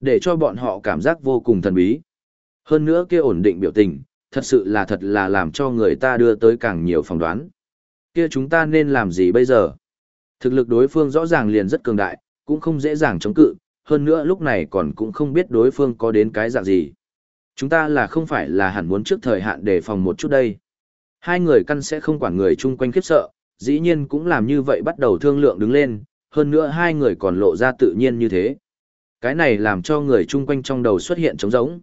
Để cho bọn họ cảm giác vô cùng thần bí. Hơn nữa kia ổn định biểu tình, thật sự là thật là làm cho người ta đưa tới càng nhiều phỏng đoán. Kia chúng ta nên làm gì bây giờ? Thực lực đối phương rõ ràng liền rất cường đại, cũng không dễ dàng chống cự, hơn nữa lúc này còn cũng không biết đối phương có đến cái dạng gì. Chúng ta là không phải là hẳn muốn trước thời hạn để phòng một chút đây. Hai người căn sẽ không quản người chung quanh khiếp sợ, dĩ nhiên cũng làm như vậy bắt đầu thương lượng đứng lên, hơn nữa hai người còn lộ ra tự nhiên như thế. Cái này làm cho người chung quanh trong đầu xuất hiện trống rỗng.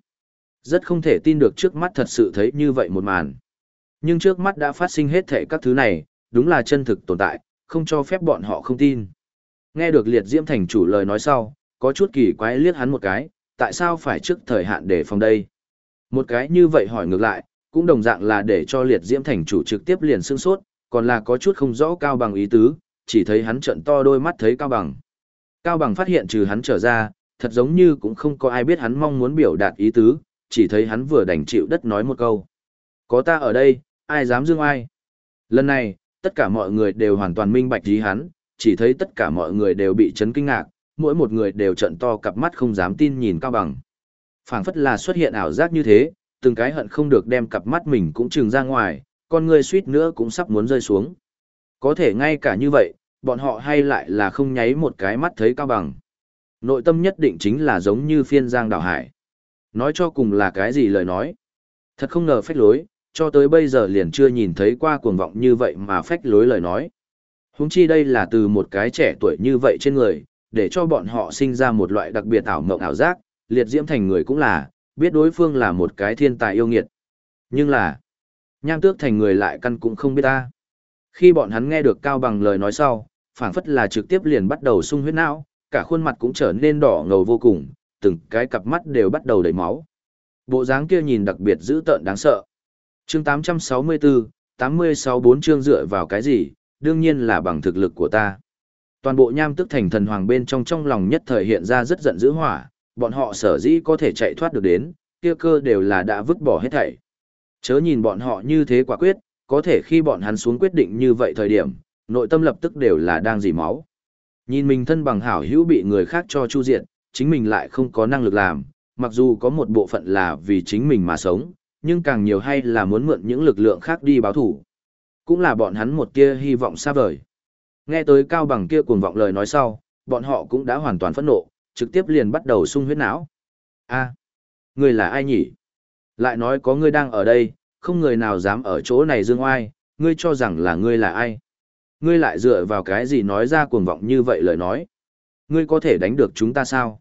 Rất không thể tin được trước mắt thật sự thấy như vậy một màn. Nhưng trước mắt đã phát sinh hết thể các thứ này, đúng là chân thực tồn tại, không cho phép bọn họ không tin. Nghe được liệt diễm thành chủ lời nói sau, có chút kỳ quái liếc hắn một cái, tại sao phải trước thời hạn để phòng đây? Một cái như vậy hỏi ngược lại, cũng đồng dạng là để cho liệt diễm thành chủ trực tiếp liền sương sốt, còn là có chút không rõ cao bằng ý tứ, chỉ thấy hắn trận to đôi mắt thấy cao bằng. Cao bằng phát hiện trừ hắn trở ra, thật giống như cũng không có ai biết hắn mong muốn biểu đạt ý tứ, chỉ thấy hắn vừa đành chịu đất nói một câu. Có ta ở đây, ai dám dương ai? Lần này, tất cả mọi người đều hoàn toàn minh bạch ý hắn, chỉ thấy tất cả mọi người đều bị chấn kinh ngạc, mỗi một người đều trận to cặp mắt không dám tin nhìn cao bằng. phảng phất là xuất hiện ảo giác như thế, từng cái hận không được đem cặp mắt mình cũng trừng ra ngoài, con người suýt nữa cũng sắp muốn rơi xuống. Có thể ngay cả như vậy, bọn họ hay lại là không nháy một cái mắt thấy cao bằng. Nội tâm nhất định chính là giống như phiên giang đảo hải. Nói cho cùng là cái gì lời nói. Thật không ngờ phách lối, cho tới bây giờ liền chưa nhìn thấy qua cuồng vọng như vậy mà phách lối lời nói. Húng chi đây là từ một cái trẻ tuổi như vậy trên người, để cho bọn họ sinh ra một loại đặc biệt ảo mộng ảo giác, liệt diễm thành người cũng là, biết đối phương là một cái thiên tài yêu nghiệt. Nhưng là, nham tước thành người lại căn cũng không biết ta. Khi bọn hắn nghe được Cao Bằng lời nói sau, phảng phất là trực tiếp liền bắt đầu sung huyết não, cả khuôn mặt cũng trở nên đỏ ngầu vô cùng, từng cái cặp mắt đều bắt đầu đầy máu. Bộ dáng kia nhìn đặc biệt dữ tợn đáng sợ. Chương 864, 864 chương dựa vào cái gì, đương nhiên là bằng thực lực của ta. Toàn bộ nham tức thành thần hoàng bên trong trong lòng nhất thời hiện ra rất giận dữ hỏa, bọn họ sở dĩ có thể chạy thoát được đến, kia cơ đều là đã vứt bỏ hết thảy. Chớ nhìn bọn họ như thế quả quyết, có thể khi bọn hắn xuống quyết định như vậy thời điểm, nội tâm lập tức đều là đang dì máu. Nhìn mình thân bằng hảo hữu bị người khác cho chu diện, chính mình lại không có năng lực làm, mặc dù có một bộ phận là vì chính mình mà sống, nhưng càng nhiều hay là muốn mượn những lực lượng khác đi báo thủ. Cũng là bọn hắn một kia hy vọng xa vời. Nghe tới cao bằng kia cuồng vọng lời nói sau, bọn họ cũng đã hoàn toàn phẫn nộ, trực tiếp liền bắt đầu sung huyết não. A, người là ai nhỉ? Lại nói có ngươi đang ở đây, không người nào dám ở chỗ này dương oai, ngươi cho rằng là ngươi là ai? Ngươi lại dựa vào cái gì nói ra cuồng vọng như vậy lời nói? Ngươi có thể đánh được chúng ta sao?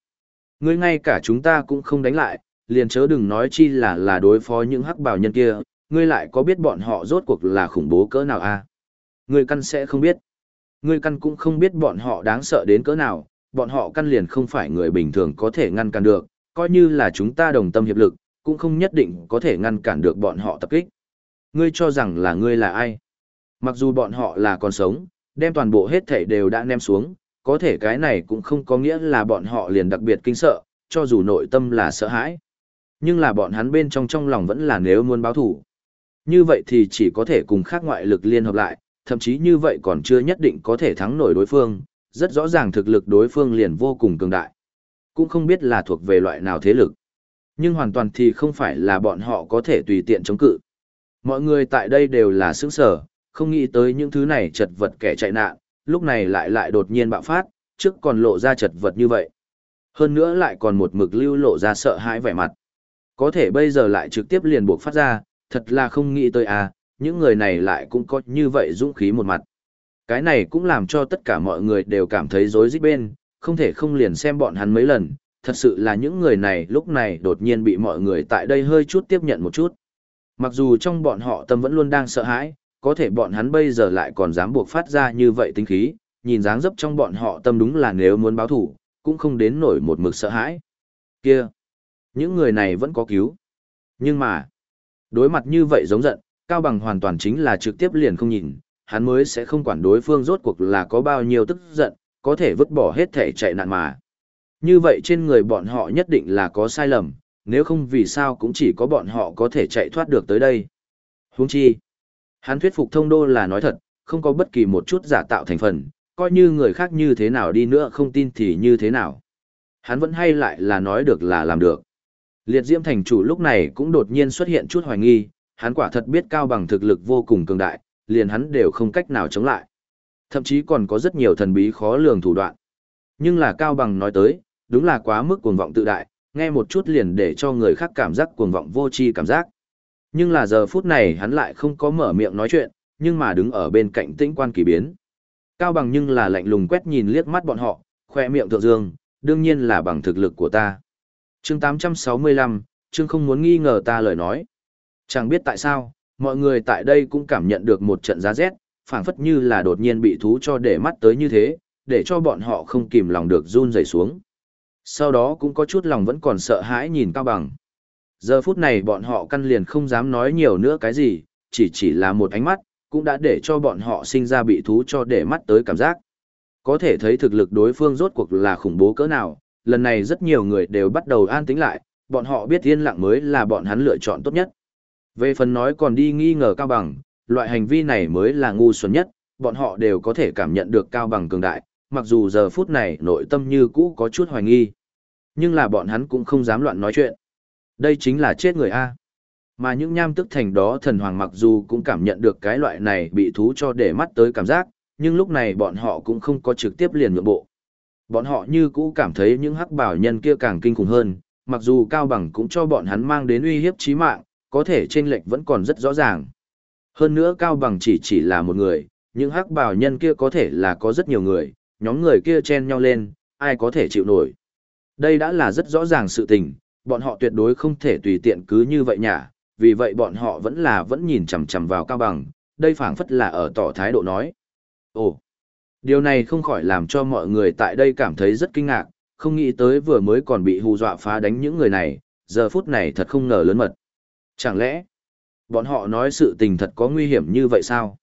Ngươi ngay cả chúng ta cũng không đánh lại, liền chớ đừng nói chi là là đối phó những hắc bào nhân kia, ngươi lại có biết bọn họ rốt cuộc là khủng bố cỡ nào a? À? Ngươi căn sẽ không biết. Ngươi căn cũng không biết bọn họ đáng sợ đến cỡ nào, bọn họ căn liền không phải người bình thường có thể ngăn cản được, coi như là chúng ta đồng tâm hiệp lực, cũng không nhất định có thể ngăn cản được bọn họ tập kích. Ngươi cho rằng là ngươi là ai? Mặc dù bọn họ là còn sống, đem toàn bộ hết thảy đều đã ném xuống, có thể cái này cũng không có nghĩa là bọn họ liền đặc biệt kinh sợ, cho dù nội tâm là sợ hãi. Nhưng là bọn hắn bên trong trong lòng vẫn là nếu muốn báo thủ. Như vậy thì chỉ có thể cùng khác ngoại lực liên hợp lại, thậm chí như vậy còn chưa nhất định có thể thắng nổi đối phương, rất rõ ràng thực lực đối phương liền vô cùng cường đại. Cũng không biết là thuộc về loại nào thế lực. Nhưng hoàn toàn thì không phải là bọn họ có thể tùy tiện chống cự. Mọi người tại đây đều là sướng sở, không nghĩ tới những thứ này chật vật kẻ chạy nạn, lúc này lại lại đột nhiên bạo phát, trước còn lộ ra chật vật như vậy. Hơn nữa lại còn một mực lưu lộ ra sợ hãi vẻ mặt. Có thể bây giờ lại trực tiếp liền buộc phát ra, thật là không nghĩ tới à, những người này lại cũng có như vậy dũng khí một mặt. Cái này cũng làm cho tất cả mọi người đều cảm thấy rối rít bên, không thể không liền xem bọn hắn mấy lần, thật sự là những người này lúc này đột nhiên bị mọi người tại đây hơi chút tiếp nhận một chút. Mặc dù trong bọn họ tâm vẫn luôn đang sợ hãi, có thể bọn hắn bây giờ lại còn dám buộc phát ra như vậy tính khí, nhìn dáng dấp trong bọn họ tâm đúng là nếu muốn báo thủ, cũng không đến nổi một mực sợ hãi. Kia, những người này vẫn có cứu. Nhưng mà, đối mặt như vậy giống giận, Cao Bằng hoàn toàn chính là trực tiếp liền không nhìn, hắn mới sẽ không quản đối phương rốt cuộc là có bao nhiêu tức giận, có thể vứt bỏ hết thể chạy nạn mà. Như vậy trên người bọn họ nhất định là có sai lầm, nếu không vì sao cũng chỉ có bọn họ có thể chạy thoát được tới đây. Huống chi, hắn thuyết phục thông đô là nói thật, không có bất kỳ một chút giả tạo thành phần, coi như người khác như thế nào đi nữa không tin thì như thế nào. Hắn vẫn hay lại là nói được là làm được. Liệt diễm thành chủ lúc này cũng đột nhiên xuất hiện chút hoài nghi, hắn quả thật biết cao bằng thực lực vô cùng cường đại, liền hắn đều không cách nào chống lại. Thậm chí còn có rất nhiều thần bí khó lường thủ đoạn. Nhưng là cao bằng nói tới, đúng là quá mức cuồng vọng tự đại, nghe một chút liền để cho người khác cảm giác cuồng vọng vô tri cảm giác. Nhưng là giờ phút này hắn lại không có mở miệng nói chuyện, nhưng mà đứng ở bên cạnh tĩnh quan kỳ biến. Cao bằng nhưng là lạnh lùng quét nhìn liếc mắt bọn họ, khoe miệng thượng dương, đương nhiên là bằng thực lực của ta. chương 865, chương không muốn nghi ngờ ta lời nói. Chẳng biết tại sao, mọi người tại đây cũng cảm nhận được một trận giá rét, phảng phất như là đột nhiên bị thú cho để mắt tới như thế, để cho bọn họ không kìm lòng được run rẩy xuống. Sau đó cũng có chút lòng vẫn còn sợ hãi nhìn Cao Bằng. Giờ phút này bọn họ căn liền không dám nói nhiều nữa cái gì, chỉ chỉ là một ánh mắt, cũng đã để cho bọn họ sinh ra bị thú cho để mắt tới cảm giác. Có thể thấy thực lực đối phương rốt cuộc là khủng bố cỡ nào, lần này rất nhiều người đều bắt đầu an tĩnh lại, bọn họ biết yên lặng mới là bọn hắn lựa chọn tốt nhất. Về phần nói còn đi nghi ngờ Cao Bằng, loại hành vi này mới là ngu xuẩn nhất, bọn họ đều có thể cảm nhận được Cao Bằng cường đại, mặc dù giờ phút này nội tâm như cũ có chút hoài nghi. Nhưng là bọn hắn cũng không dám loạn nói chuyện. Đây chính là chết người A. Mà những nham tức thành đó thần hoàng mặc dù cũng cảm nhận được cái loại này bị thú cho để mắt tới cảm giác, nhưng lúc này bọn họ cũng không có trực tiếp liền nhượng bộ. Bọn họ như cũ cảm thấy những hắc bảo nhân kia càng kinh khủng hơn, mặc dù cao bằng cũng cho bọn hắn mang đến uy hiếp chí mạng, có thể trên lệch vẫn còn rất rõ ràng. Hơn nữa cao bằng chỉ chỉ là một người, những hắc bảo nhân kia có thể là có rất nhiều người, nhóm người kia chen nhau lên, ai có thể chịu nổi. Đây đã là rất rõ ràng sự tình, bọn họ tuyệt đối không thể tùy tiện cứ như vậy nhả, vì vậy bọn họ vẫn là vẫn nhìn chằm chằm vào cao bằng, đây phảng phất là ở tỏ thái độ nói. Ồ, điều này không khỏi làm cho mọi người tại đây cảm thấy rất kinh ngạc, không nghĩ tới vừa mới còn bị hù dọa phá đánh những người này, giờ phút này thật không ngờ lớn mật. Chẳng lẽ, bọn họ nói sự tình thật có nguy hiểm như vậy sao?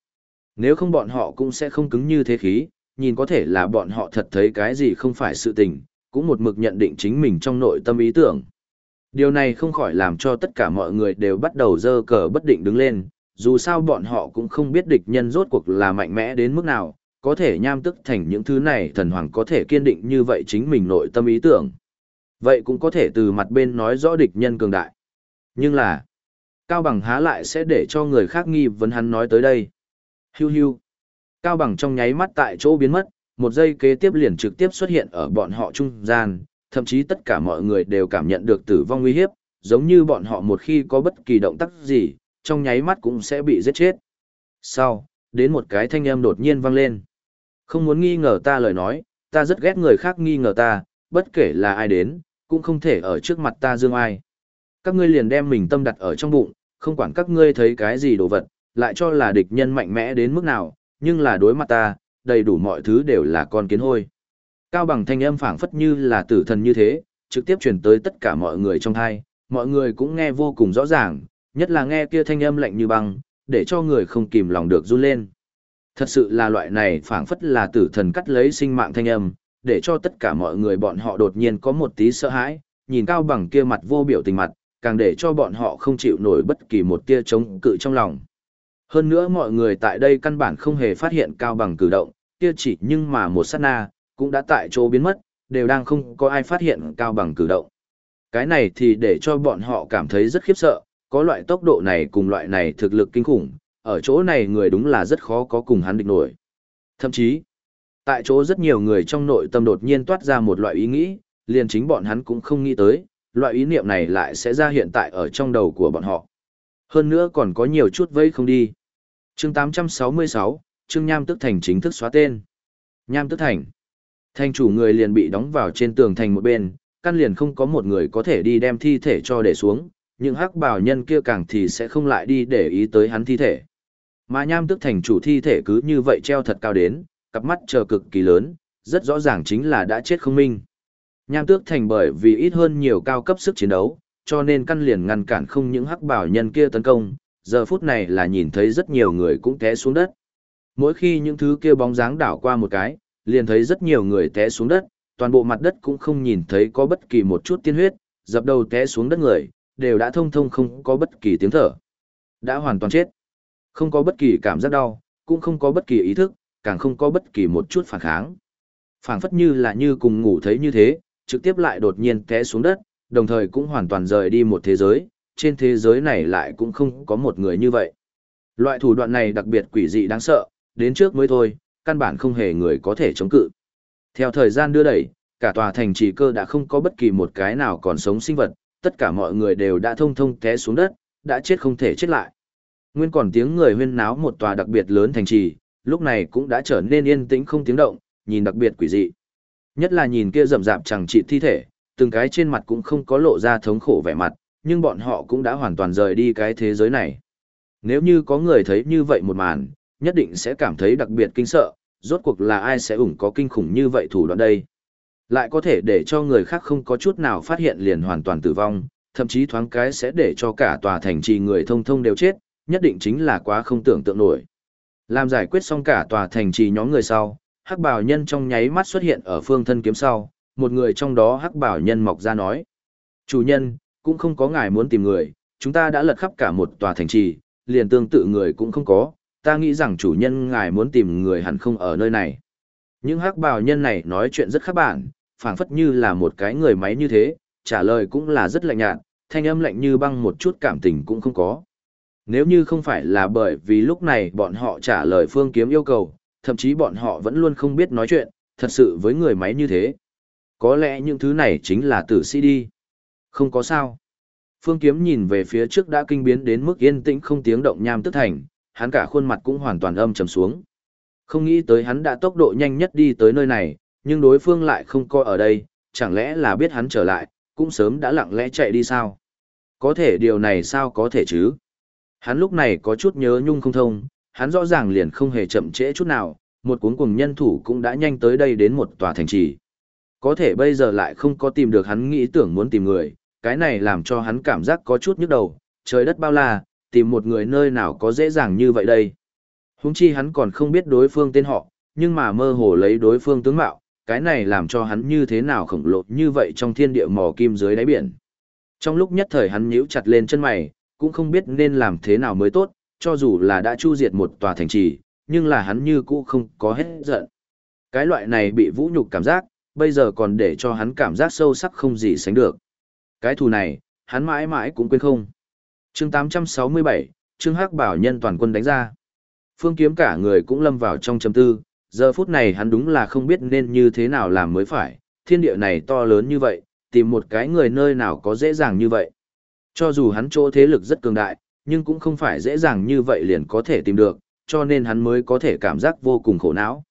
Nếu không bọn họ cũng sẽ không cứng như thế khí, nhìn có thể là bọn họ thật thấy cái gì không phải sự tình, cũng một mực nhận định chính mình trong nội tâm ý tưởng. Điều này không khỏi làm cho tất cả mọi người đều bắt đầu dơ cờ bất định đứng lên, dù sao bọn họ cũng không biết địch nhân rốt cuộc là mạnh mẽ đến mức nào, có thể nham tức thành những thứ này thần hoàng có thể kiên định như vậy chính mình nội tâm ý tưởng. Vậy cũng có thể từ mặt bên nói rõ địch nhân cường đại. Nhưng là, Cao Bằng há lại sẽ để cho người khác nghi vấn hắn nói tới đây. Hiu hiu. Cao Bằng trong nháy mắt tại chỗ biến mất, một giây kế tiếp liền trực tiếp xuất hiện ở bọn họ trung gian, thậm chí tất cả mọi người đều cảm nhận được tử vong nguy hiếp, giống như bọn họ một khi có bất kỳ động tác gì, trong nháy mắt cũng sẽ bị giết chết. Sau, đến một cái thanh âm đột nhiên vang lên. Không muốn nghi ngờ ta lời nói, ta rất ghét người khác nghi ngờ ta, bất kể là ai đến, cũng không thể ở trước mặt ta dương ai. Các ngươi liền đem mình tâm đặt ở trong bụng, không quản các ngươi thấy cái gì đồ vật, lại cho là địch nhân mạnh mẽ đến mức nào, nhưng là đối mặt ta, đầy đủ mọi thứ đều là con kiến hôi. Cao bằng thanh âm phảng phất như là tử thần như thế, trực tiếp truyền tới tất cả mọi người trong thai, mọi người cũng nghe vô cùng rõ ràng, nhất là nghe kia thanh âm lạnh như băng, để cho người không kìm lòng được run lên. Thật sự là loại này phảng phất là tử thần cắt lấy sinh mạng thanh âm, để cho tất cả mọi người bọn họ đột nhiên có một tí sợ hãi, nhìn cao bằng kia mặt vô biểu tình mặt, càng để cho bọn họ không chịu nổi bất kỳ một tia chống cự trong lòng. Hơn nữa mọi người tại đây căn bản không hề phát hiện cao bằng cử động, kia chỉ nhưng mà một sát na, cũng đã tại chỗ biến mất, đều đang không có ai phát hiện cao bằng cử động. Cái này thì để cho bọn họ cảm thấy rất khiếp sợ, có loại tốc độ này cùng loại này thực lực kinh khủng, ở chỗ này người đúng là rất khó có cùng hắn địch nổi. Thậm chí, tại chỗ rất nhiều người trong nội tâm đột nhiên toát ra một loại ý nghĩ, liền chính bọn hắn cũng không nghĩ tới, loại ý niệm này lại sẽ ra hiện tại ở trong đầu của bọn họ. Hơn nữa còn có nhiều chút vây không đi. chương 866, Trương Nham Tức Thành chính thức xóa tên. Nham Tức Thành. Thành chủ người liền bị đóng vào trên tường thành một bên, căn liền không có một người có thể đi đem thi thể cho để xuống, nhưng hắc bảo nhân kia càng thì sẽ không lại đi để ý tới hắn thi thể. Mà nham tức thành chủ thi thể cứ như vậy treo thật cao đến, cặp mắt chờ cực kỳ lớn, rất rõ ràng chính là đã chết không minh. Nham tước thành bởi vì ít hơn nhiều cao cấp sức chiến đấu, cho nên căn liền ngăn cản không những hắc bảo nhân kia tấn công, giờ phút này là nhìn thấy rất nhiều người cũng té xuống đất. Mỗi khi những thứ kia bóng dáng đảo qua một cái, liền thấy rất nhiều người té xuống đất, toàn bộ mặt đất cũng không nhìn thấy có bất kỳ một chút tiên huyết, dập đầu té xuống đất người, đều đã thông thông không có bất kỳ tiếng thở. Đã hoàn toàn chết. Không có bất kỳ cảm giác đau, cũng không có bất kỳ ý thức, càng không có bất kỳ một chút phản kháng. Phản phất như là như cùng ngủ thấy như thế, trực tiếp lại đột nhiên té xuống đất, đồng thời cũng hoàn toàn rời đi một thế giới, trên thế giới này lại cũng không có một người như vậy. Loại thủ đoạn này đặc biệt quỷ dị đáng sợ, đến trước mới thôi, căn bản không hề người có thể chống cự. Theo thời gian đưa đẩy, cả tòa thành trì cơ đã không có bất kỳ một cái nào còn sống sinh vật, tất cả mọi người đều đã thông thông té xuống đất, đã chết không thể chết lại. Nguyên còn tiếng người huyên náo một tòa đặc biệt lớn thành trì, lúc này cũng đã trở nên yên tĩnh không tiếng động, nhìn đặc biệt quỷ dị. Nhất là nhìn kia rậm rạp chẳng trị thi thể, từng cái trên mặt cũng không có lộ ra thống khổ vẻ mặt, nhưng bọn họ cũng đã hoàn toàn rời đi cái thế giới này. Nếu như có người thấy như vậy một màn, nhất định sẽ cảm thấy đặc biệt kinh sợ, rốt cuộc là ai sẽ ủng có kinh khủng như vậy thủ đoạn đây. Lại có thể để cho người khác không có chút nào phát hiện liền hoàn toàn tử vong, thậm chí thoáng cái sẽ để cho cả tòa thành trì người thông thông đều chết, nhất định chính là quá không tưởng tượng nổi. Làm giải quyết xong cả tòa thành trì nhóm người sau, hắc bảo nhân trong nháy mắt xuất hiện ở phương thân kiếm sau, một người trong đó hắc bảo nhân mọc ra nói. Chủ nhân, cũng không có ngài muốn tìm người, chúng ta đã lật khắp cả một tòa thành trì, liền tương tự người cũng không có, ta nghĩ rằng chủ nhân ngài muốn tìm người hẳn không ở nơi này. Những hắc bào nhân này nói chuyện rất khác bản, phảng phất như là một cái người máy như thế, trả lời cũng là rất lạnh nhạt, thanh âm lạnh như băng một chút cảm tình cũng không có. Nếu như không phải là bởi vì lúc này bọn họ trả lời phương kiếm yêu cầu, thậm chí bọn họ vẫn luôn không biết nói chuyện, thật sự với người máy như thế. Có lẽ những thứ này chính là tử sĩ đi. Không có sao. Phương kiếm nhìn về phía trước đã kinh biến đến mức yên tĩnh không tiếng động nham tức thành, hắn cả khuôn mặt cũng hoàn toàn âm trầm xuống. Không nghĩ tới hắn đã tốc độ nhanh nhất đi tới nơi này, nhưng đối phương lại không coi ở đây, chẳng lẽ là biết hắn trở lại, cũng sớm đã lặng lẽ chạy đi sao? Có thể điều này sao có thể chứ? Hắn lúc này có chút nhớ nhung không thông, hắn rõ ràng liền không hề chậm trễ chút nào, một cuốn cùng nhân thủ cũng đã nhanh tới đây đến một tòa thành trì. Có thể bây giờ lại không có tìm được hắn nghĩ tưởng muốn tìm người, cái này làm cho hắn cảm giác có chút nhức đầu, trời đất bao la, tìm một người nơi nào có dễ dàng như vậy đây. Húng chi hắn còn không biết đối phương tên họ, nhưng mà mơ hồ lấy đối phương tướng mạo, cái này làm cho hắn như thế nào khổng lồ như vậy trong thiên địa mò kim dưới đáy biển. Trong lúc nhất thời hắn nhíu chặt lên chân mày, cũng không biết nên làm thế nào mới tốt, cho dù là đã chu diệt một tòa thành trì, nhưng là hắn như cũ không có hết giận. Cái loại này bị vũ nhục cảm giác, bây giờ còn để cho hắn cảm giác sâu sắc không gì sánh được. Cái thù này, hắn mãi mãi cũng quên không chương 867, Trương Hắc bảo nhân toàn quân đánh ra. Phương kiếm cả người cũng lâm vào trong chấm tư, giờ phút này hắn đúng là không biết nên như thế nào làm mới phải, thiên địa này to lớn như vậy, tìm một cái người nơi nào có dễ dàng như vậy. Cho dù hắn chỗ thế lực rất cường đại, nhưng cũng không phải dễ dàng như vậy liền có thể tìm được, cho nên hắn mới có thể cảm giác vô cùng khổ não.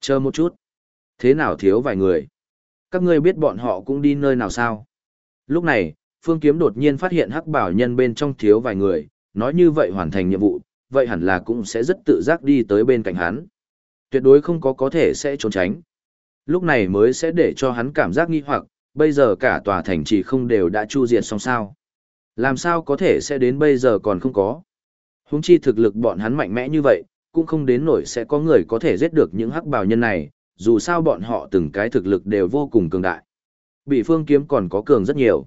Chờ một chút. Thế nào thiếu vài người? Các ngươi biết bọn họ cũng đi nơi nào sao? Lúc này, Phương Kiếm đột nhiên phát hiện hắc bảo nhân bên trong thiếu vài người, nói như vậy hoàn thành nhiệm vụ, vậy hẳn là cũng sẽ rất tự giác đi tới bên cạnh hắn. Tuyệt đối không có có thể sẽ trốn tránh. Lúc này mới sẽ để cho hắn cảm giác nghi hoặc, bây giờ cả tòa thành chỉ không đều đã chu diệt xong sao. Làm sao có thể sẽ đến bây giờ còn không có. Húng chi thực lực bọn hắn mạnh mẽ như vậy, cũng không đến nổi sẽ có người có thể giết được những hắc bào nhân này, dù sao bọn họ từng cái thực lực đều vô cùng cường đại. Bị phương kiếm còn có cường rất nhiều.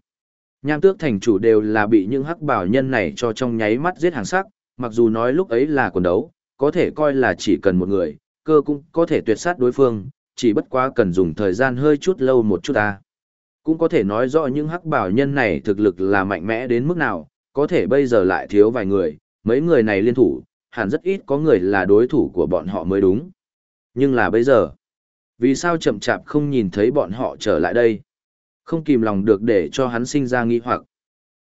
Nham tước thành chủ đều là bị những hắc bảo nhân này cho trong nháy mắt giết hàng sắc, mặc dù nói lúc ấy là quần đấu, có thể coi là chỉ cần một người, cơ cũng có thể tuyệt sát đối phương, chỉ bất quá cần dùng thời gian hơi chút lâu một chút ta. Cũng có thể nói rõ những hắc bảo nhân này thực lực là mạnh mẽ đến mức nào, có thể bây giờ lại thiếu vài người, mấy người này liên thủ, hẳn rất ít có người là đối thủ của bọn họ mới đúng. Nhưng là bây giờ, vì sao chậm chạp không nhìn thấy bọn họ trở lại đây? Không kìm lòng được để cho hắn sinh ra nghi hoặc.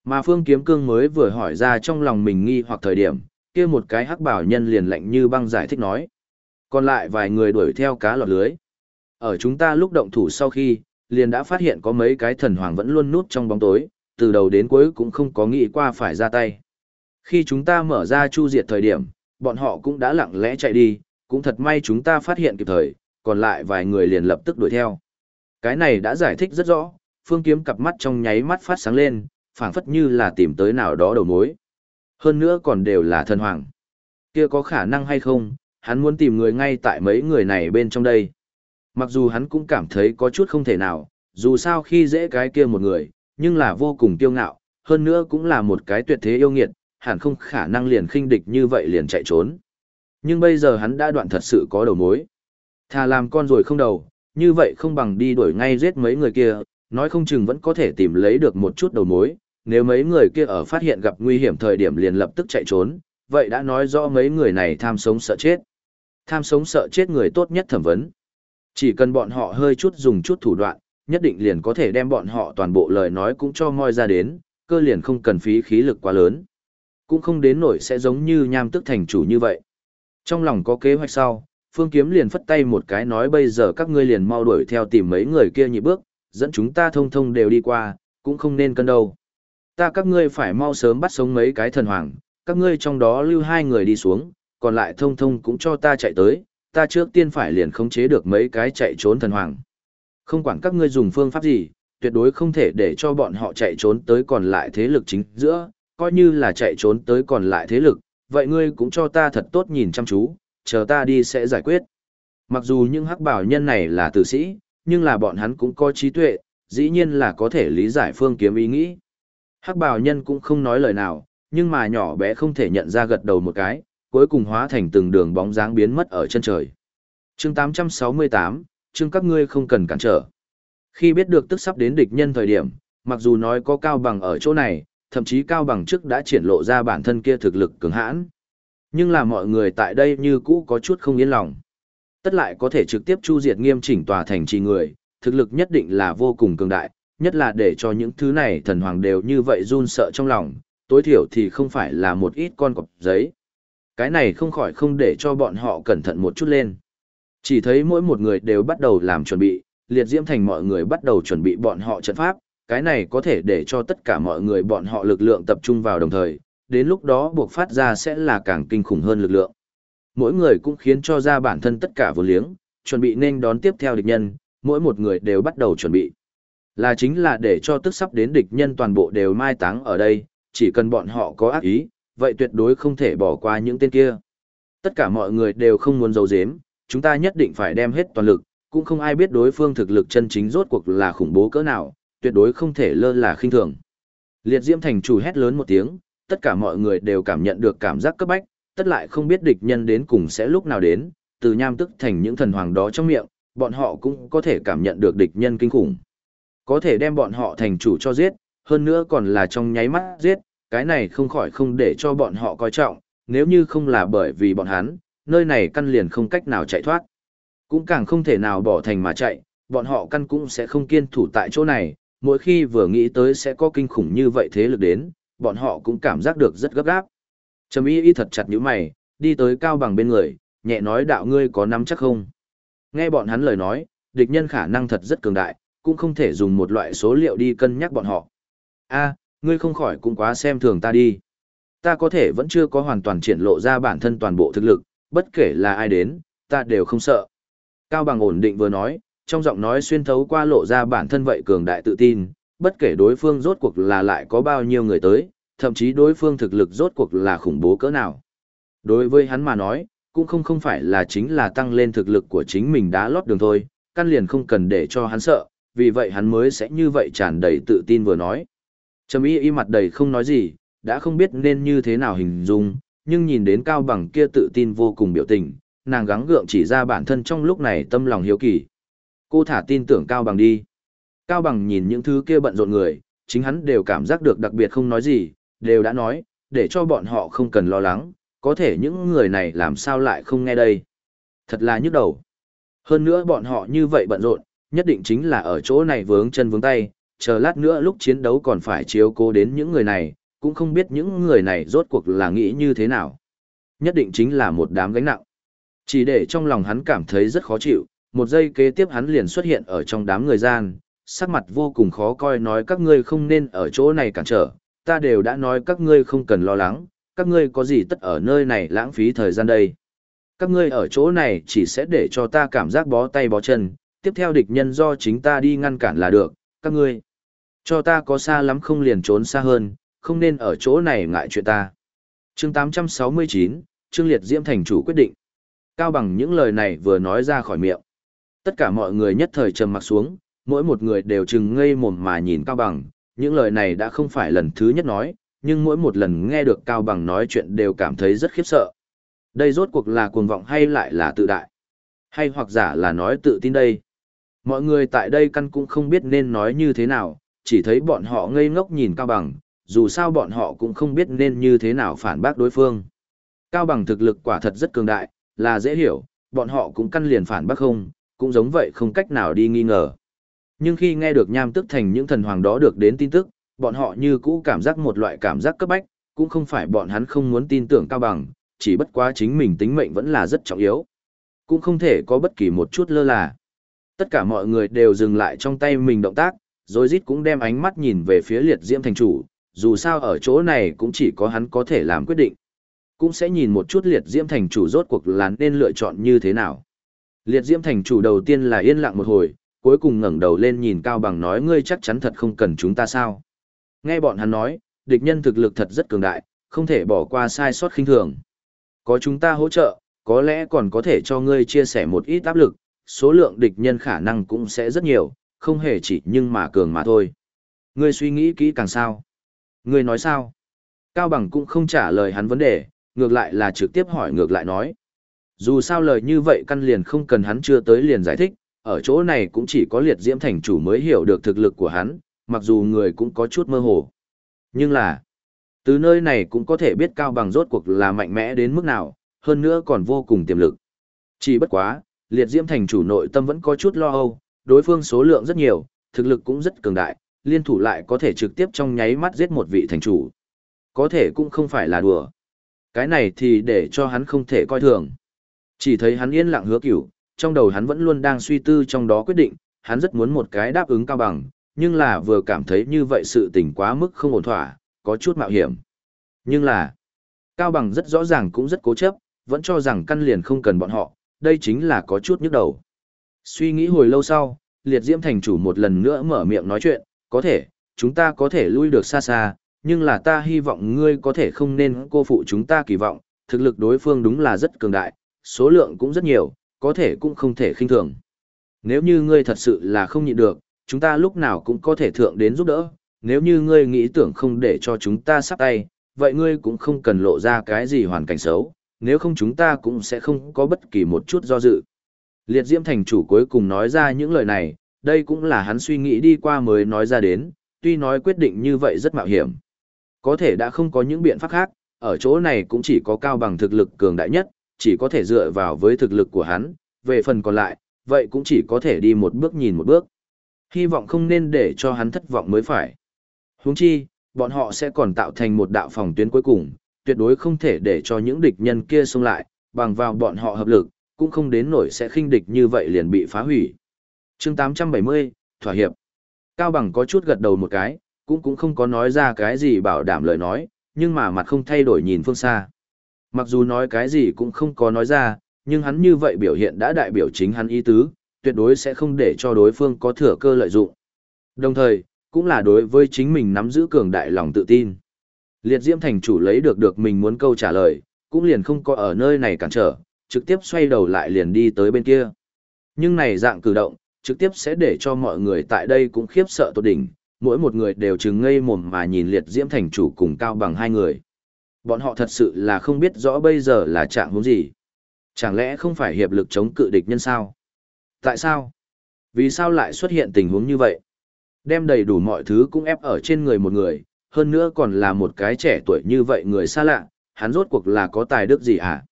Mà Phương Kiếm Cương mới vừa hỏi ra trong lòng mình nghi hoặc thời điểm, kia một cái hắc bảo nhân liền lạnh như băng giải thích nói. Còn lại vài người đuổi theo cá lọt lưới. Ở chúng ta lúc động thủ sau khi, liền đã phát hiện có mấy cái thần hoàng vẫn luôn núp trong bóng tối, từ đầu đến cuối cũng không có nghĩ qua phải ra tay. Khi chúng ta mở ra chu diệt thời điểm, bọn họ cũng đã lặng lẽ chạy đi, cũng thật may chúng ta phát hiện kịp thời, còn lại vài người liền lập tức đuổi theo. Cái này đã giải thích rất rõ, phương kiếm cặp mắt trong nháy mắt phát sáng lên, phảng phất như là tìm tới nào đó đầu mối. Hơn nữa còn đều là thần hoàng. Kia có khả năng hay không, hắn muốn tìm người ngay tại mấy người này bên trong đây. Mặc dù hắn cũng cảm thấy có chút không thể nào, dù sao khi dễ cái kia một người, nhưng là vô cùng kiêu ngạo, hơn nữa cũng là một cái tuyệt thế yêu nghiệt, hẳn không khả năng liền khinh địch như vậy liền chạy trốn. Nhưng bây giờ hắn đã đoạn thật sự có đầu mối. Thà làm con rồi không đầu, như vậy không bằng đi đuổi ngay giết mấy người kia, nói không chừng vẫn có thể tìm lấy được một chút đầu mối, nếu mấy người kia ở phát hiện gặp nguy hiểm thời điểm liền lập tức chạy trốn, vậy đã nói rõ mấy người này tham sống sợ chết. Tham sống sợ chết người tốt nhất thẩm vấn. Chỉ cần bọn họ hơi chút dùng chút thủ đoạn, nhất định liền có thể đem bọn họ toàn bộ lời nói cũng cho moi ra đến, cơ liền không cần phí khí lực quá lớn. Cũng không đến nổi sẽ giống như nham tức thành chủ như vậy. Trong lòng có kế hoạch sau, Phương Kiếm liền phất tay một cái nói bây giờ các ngươi liền mau đuổi theo tìm mấy người kia nhị bước, dẫn chúng ta thông thông đều đi qua, cũng không nên cân đâu. Ta các ngươi phải mau sớm bắt sống mấy cái thần hoàng, các ngươi trong đó lưu hai người đi xuống, còn lại thông thông cũng cho ta chạy tới, ta trước tiên phải liền khống chế được mấy cái chạy trốn thần hoàng. Không quản các ngươi dùng phương pháp gì, tuyệt đối không thể để cho bọn họ chạy trốn tới còn lại thế lực chính giữa, coi như là chạy trốn tới còn lại thế lực, vậy ngươi cũng cho ta thật tốt nhìn chăm chú, chờ ta đi sẽ giải quyết. Mặc dù những hắc bảo nhân này là tử sĩ, nhưng là bọn hắn cũng có trí tuệ, dĩ nhiên là có thể lý giải phương kiếm ý nghĩ. Hắc bào nhân cũng không nói lời nào, nhưng mà nhỏ bé không thể nhận ra gật đầu một cái, cuối cùng hóa thành từng đường bóng dáng biến mất ở chân trời. chương 868, chương các ngươi không cần cản trở. Khi biết được tức sắp đến địch nhân thời điểm, mặc dù nói có cao bằng ở chỗ này, thậm chí cao bằng trước đã triển lộ ra bản thân kia thực lực cường hãn. Nhưng là mọi người tại đây như cũ có chút không yên lòng. Tất lại có thể trực tiếp chu diệt nghiêm chỉnh tòa thành trì người, thực lực nhất định là vô cùng cường đại, nhất là để cho những thứ này thần hoàng đều như vậy run sợ trong lòng, tối thiểu thì không phải là một ít con cọp giấy. Cái này không khỏi không để cho bọn họ cẩn thận một chút lên. Chỉ thấy mỗi một người đều bắt đầu làm chuẩn bị, liệt diễm thành mọi người bắt đầu chuẩn bị bọn họ trận pháp, cái này có thể để cho tất cả mọi người bọn họ lực lượng tập trung vào đồng thời, đến lúc đó buộc phát ra sẽ là càng kinh khủng hơn lực lượng. Mỗi người cũng khiến cho ra bản thân tất cả vô liếng, chuẩn bị nên đón tiếp theo địch nhân, mỗi một người đều bắt đầu chuẩn bị. Là chính là để cho tức sắp đến địch nhân toàn bộ đều mai táng ở đây, chỉ cần bọn họ có ác ý, vậy tuyệt đối không thể bỏ qua những tên kia. Tất cả mọi người đều không muốn giấu giếm, chúng ta nhất định phải đem hết toàn lực, cũng không ai biết đối phương thực lực chân chính rốt cuộc là khủng bố cỡ nào, tuyệt đối không thể lơ là khinh thường. Liệt Diễm thành chủ hét lớn một tiếng, tất cả mọi người đều cảm nhận được cảm giác cấp bách, tất lại không biết địch nhân đến cùng sẽ lúc nào đến, từ nham tức thành những thần hoàng đó trong miệng, bọn họ cũng có thể cảm nhận được địch nhân kinh khủng. Có thể đem bọn họ thành chủ cho giết, hơn nữa còn là trong nháy mắt giết, cái này không khỏi không để cho bọn họ coi trọng, nếu như không là bởi vì bọn hắn, nơi này căn liền không cách nào chạy thoát. Cũng càng không thể nào bỏ thành mà chạy, bọn họ căn cũng sẽ không kiên thủ tại chỗ này, mỗi khi vừa nghĩ tới sẽ có kinh khủng như vậy thế lực đến, bọn họ cũng cảm giác được rất gấp gáp. Trầm y y thật chặt như mày, đi tới cao bằng bên người, nhẹ nói đạo ngươi có nắm chắc không. Nghe bọn hắn lời nói, địch nhân khả năng thật rất cường đại, cũng không thể dùng một loại số liệu đi cân nhắc bọn họ. a ngươi không khỏi cũng quá xem thường ta đi. Ta có thể vẫn chưa có hoàn toàn triển lộ ra bản thân toàn bộ thực lực, bất kể là ai đến, ta đều không sợ. Cao bằng ổn định vừa nói, trong giọng nói xuyên thấu qua lộ ra bản thân vậy cường đại tự tin, bất kể đối phương rốt cuộc là lại có bao nhiêu người tới, thậm chí đối phương thực lực rốt cuộc là khủng bố cỡ nào. Đối với hắn mà nói, cũng không không phải là chính là tăng lên thực lực của chính mình đã lót đường thôi, căn liền không cần để cho hắn sợ, vì vậy hắn mới sẽ như vậy tràn đầy tự tin vừa nói. Trầm y y mặt đầy không nói gì, đã không biết nên như thế nào hình dung, nhưng nhìn đến cao bằng kia tự tin vô cùng biểu tình, nàng gắng gượng chỉ ra bản thân trong lúc này tâm lòng hiếu kỳ. Cô thả tin tưởng cao bằng đi. Cao bằng nhìn những thứ kia bận rộn người, chính hắn đều cảm giác được đặc biệt không nói gì, đều đã nói, để cho bọn họ không cần lo lắng, có thể những người này làm sao lại không nghe đây. Thật là nhức đầu. Hơn nữa bọn họ như vậy bận rộn, nhất định chính là ở chỗ này vướng chân vướng tay, chờ lát nữa lúc chiến đấu còn phải chiếu cố đến những người này, cũng không biết những người này rốt cuộc là nghĩ như thế nào. Nhất định chính là một đám gánh nặng. Chỉ để trong lòng hắn cảm thấy rất khó chịu, một giây kế tiếp hắn liền xuất hiện ở trong đám người gian, sắc mặt vô cùng khó coi nói các ngươi không nên ở chỗ này cản trở, ta đều đã nói các ngươi không cần lo lắng, các ngươi có gì tất ở nơi này lãng phí thời gian đây. Các ngươi ở chỗ này chỉ sẽ để cho ta cảm giác bó tay bó chân, tiếp theo địch nhân do chính ta đi ngăn cản là được, các ngươi. Cho ta có xa lắm không liền trốn xa hơn, không nên ở chỗ này ngại chuyện ta. chương 869, Trương Liệt Diễm thành chủ quyết định. Cao bằng những lời này vừa nói ra khỏi miệng. Tất cả mọi người nhất thời trầm mặt xuống, mỗi một người đều chừng ngây mồm mà nhìn Cao bằng. Những lời này đã không phải lần thứ nhất nói, nhưng mỗi một lần nghe được Cao bằng nói chuyện đều cảm thấy rất khiếp sợ. Đây rốt cuộc là cuồng vọng hay lại là tự đại? Hay hoặc giả là nói tự tin đây? Mọi người tại đây căn cũng không biết nên nói như thế nào, chỉ thấy bọn họ ngây ngốc nhìn Cao Bằng, dù sao bọn họ cũng không biết nên như thế nào phản bác đối phương. Cao Bằng thực lực quả thật rất cường đại, là dễ hiểu, bọn họ cũng căn liền phản bác không, cũng giống vậy không cách nào đi nghi ngờ. Nhưng khi nghe được nham tức thành những thần hoàng đó được đến tin tức, bọn họ như cũ cảm giác một loại cảm giác cấp bách, cũng không phải bọn hắn không muốn tin tưởng Cao Bằng, chỉ bất quá chính mình tính mệnh vẫn là rất trọng yếu. Cũng không thể có bất kỳ một chút lơ là. Tất cả mọi người đều dừng lại trong tay mình động tác, rồi rít cũng đem ánh mắt nhìn về phía liệt diễm thành chủ, dù sao ở chỗ này cũng chỉ có hắn có thể làm quyết định. Cũng sẽ nhìn một chút liệt diễm thành chủ rốt cuộc là nên lựa chọn như thế nào. Liệt diễm thành chủ đầu tiên là yên lặng một hồi, cuối cùng ngẩng đầu lên nhìn Cao Bằng nói ngươi chắc chắn thật không cần chúng ta sao. Nghe bọn hắn nói, địch nhân thực lực thật rất cường đại, không thể bỏ qua sai sót khinh thường. Có chúng ta hỗ trợ, có lẽ còn có thể cho ngươi chia sẻ một ít áp lực, số lượng địch nhân khả năng cũng sẽ rất nhiều, không hề chỉ nhưng mà cường mà thôi. Ngươi suy nghĩ kỹ càng sao? Ngươi nói sao? Cao Bằng cũng không trả lời hắn vấn đề, ngược lại là trực tiếp hỏi ngược lại nói. Dù sao lời như vậy căn liền không cần hắn chưa tới liền giải thích, ở chỗ này cũng chỉ có liệt diễm thành chủ mới hiểu được thực lực của hắn, mặc dù người cũng có chút mơ hồ. Nhưng là, từ nơi này cũng có thể biết Cao Bằng rốt cuộc là mạnh mẽ đến mức nào, hơn nữa còn vô cùng tiềm lực. Chỉ bất quá, liệt diễm thành chủ nội tâm vẫn có chút lo âu, đối phương số lượng rất nhiều, thực lực cũng rất cường đại, liên thủ lại có thể trực tiếp trong nháy mắt giết một vị thành chủ. Có thể cũng không phải là đùa. Cái này thì để cho hắn không thể coi thường. Chỉ thấy hắn yên lặng hứa cửu, trong đầu hắn vẫn luôn đang suy tư trong đó quyết định, hắn rất muốn một cái đáp ứng cao bằng, nhưng là vừa cảm thấy như vậy sự tình quá mức không ổn thỏa, có chút mạo hiểm. Nhưng là, cao bằng rất rõ ràng cũng rất cố chấp, vẫn cho rằng căn liền không cần bọn họ, đây chính là có chút nhức đầu. Suy nghĩ hồi lâu sau, liệt diễm thành chủ một lần nữa mở miệng nói chuyện, có thể, chúng ta có thể lui được xa xa, nhưng là ta hy vọng ngươi có thể không nên cô phụ chúng ta kỳ vọng, thực lực đối phương đúng là rất cường đại, số lượng cũng rất nhiều, có thể cũng không thể khinh thường. Nếu như ngươi thật sự là không nhịn được, chúng ta lúc nào cũng có thể thượng đến giúp đỡ, nếu như ngươi nghĩ tưởng không để cho chúng ta sắp tay, vậy ngươi cũng không cần lộ ra cái gì hoàn cảnh xấu, nếu không chúng ta cũng sẽ không có bất kỳ một chút do dự. Liệt Diễm Thành chủ cuối cùng nói ra những lời này, đây cũng là hắn suy nghĩ đi qua mới nói ra đến, tuy nói quyết định như vậy rất mạo hiểm. Có thể đã không có những biện pháp khác, ở chỗ này cũng chỉ có cao bằng thực lực cường đại nhất, chỉ có thể dựa vào với thực lực của hắn, về phần còn lại, vậy cũng chỉ có thể đi một bước nhìn một bước. Hy vọng không nên để cho hắn thất vọng mới phải. Huống chi, bọn họ sẽ còn tạo thành một đạo phòng tuyến cuối cùng, tuyệt đối không thể để cho những địch nhân kia xông lại, bằng vào bọn họ hợp lực, cũng không đến nổi sẽ khinh địch như vậy liền bị phá hủy. chương 870, Thỏa hiệp. Cao Bằng có chút gật đầu một cái, cũng cũng không có nói ra cái gì bảo đảm lời nói, nhưng mà mặt không thay đổi nhìn phương xa. Mặc dù nói cái gì cũng không có nói ra, nhưng hắn như vậy biểu hiện đã đại biểu chính hắn ý tứ, tuyệt đối sẽ không để cho đối phương có thừa cơ lợi dụng. Đồng thời, cũng là đối với chính mình nắm giữ cường đại lòng tự tin. Liệt Diễm thành chủ lấy được được mình muốn câu trả lời, cũng liền không có ở nơi này cản trở, trực tiếp xoay đầu lại liền đi tới bên kia. Nhưng này dạng cử động, trực tiếp sẽ để cho mọi người tại đây cũng khiếp sợ tột đỉnh, mỗi một người đều chừng ngây mồm mà nhìn liệt diễm thành chủ cùng cao bằng hai người. Bọn họ thật sự là không biết rõ bây giờ là trạng huống gì. Chẳng lẽ không phải hiệp lực chống cự địch nhân sao? Tại sao? Vì sao lại xuất hiện tình huống như vậy? Đem đầy đủ mọi thứ cũng ép ở trên người một người, hơn nữa còn là một cái trẻ tuổi như vậy người xa lạ, hắn rốt cuộc là có tài đức gì à?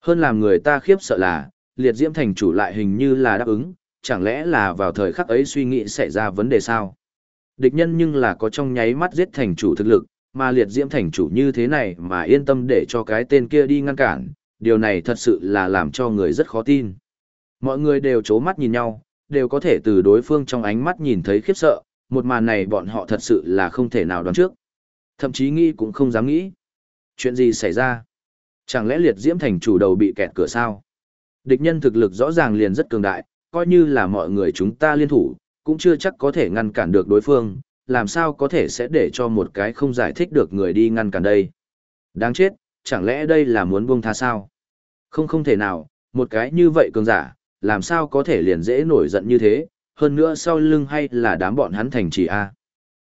Hơn làm người ta khiếp sợ là, liệt diễm thành chủ lại hình như là đáp ứng, chẳng lẽ là vào thời khắc ấy suy nghĩ xảy ra vấn đề sao? Địch nhân nhưng là có trong nháy mắt giết thành chủ thực lực, mà liệt diễm thành chủ như thế này mà yên tâm để cho cái tên kia đi ngăn cản, điều này thật sự là làm cho người rất khó tin. Mọi người đều chố mắt nhìn nhau, đều có thể từ đối phương trong ánh mắt nhìn thấy khiếp sợ, một màn này bọn họ thật sự là không thể nào đoán trước. Thậm chí nghĩ cũng không dám nghĩ. Chuyện gì xảy ra? Chẳng lẽ liệt diễm thành chủ đầu bị kẹt cửa sao? Địch nhân thực lực rõ ràng liền rất cường đại, coi như là mọi người chúng ta liên thủ, cũng chưa chắc có thể ngăn cản được đối phương, làm sao có thể sẽ để cho một cái không giải thích được người đi ngăn cản đây. Đáng chết, chẳng lẽ đây là muốn buông tha sao? Không không thể nào, một cái như vậy cường giả, làm sao có thể liền dễ nổi giận như thế, hơn nữa sau lưng hay là đám bọn hắn thành trì A.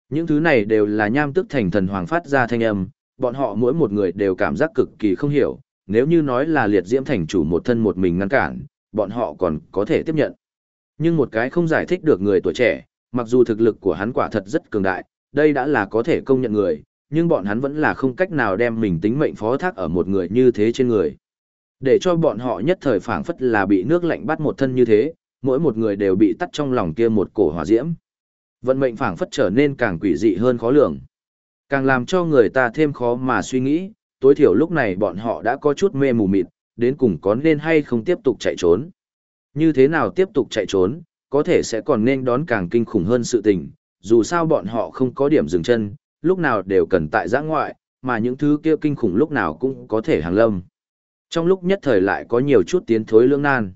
Những thứ này đều là nham tức thành thần hoàng phát ra thanh âm, bọn họ mỗi một người đều cảm giác cực kỳ không hiểu, nếu như nói là liệt diễm thành chủ một thân một mình ngăn cản, bọn họ còn có thể tiếp nhận. Nhưng một cái không giải thích được người tuổi trẻ, mặc dù thực lực của hắn quả thật rất cường đại, đây đã là có thể công nhận người, nhưng bọn hắn vẫn là không cách nào đem mình tính mệnh phó thác ở một người như thế trên người. Để cho bọn họ nhất thời phảng phất là bị nước lạnh bắt một thân như thế, mỗi một người đều bị tắt trong lòng kia một cổ hỏa diễm. Vận mệnh phảng phất trở nên càng quỷ dị hơn khó lường. Càng làm cho người ta thêm khó mà suy nghĩ, tối thiểu lúc này bọn họ đã có chút mê mù mịt, đến cùng có nên hay không tiếp tục chạy trốn. Như thế nào tiếp tục chạy trốn, có thể sẽ còn nên đón càng kinh khủng hơn sự tình, dù sao bọn họ không có điểm dừng chân, lúc nào đều cần tại giã ngoại, mà những thứ kia kinh khủng lúc nào cũng có thể hàng lâm. Trong lúc nhất thời lại có nhiều chút tiến thối lưỡng nan.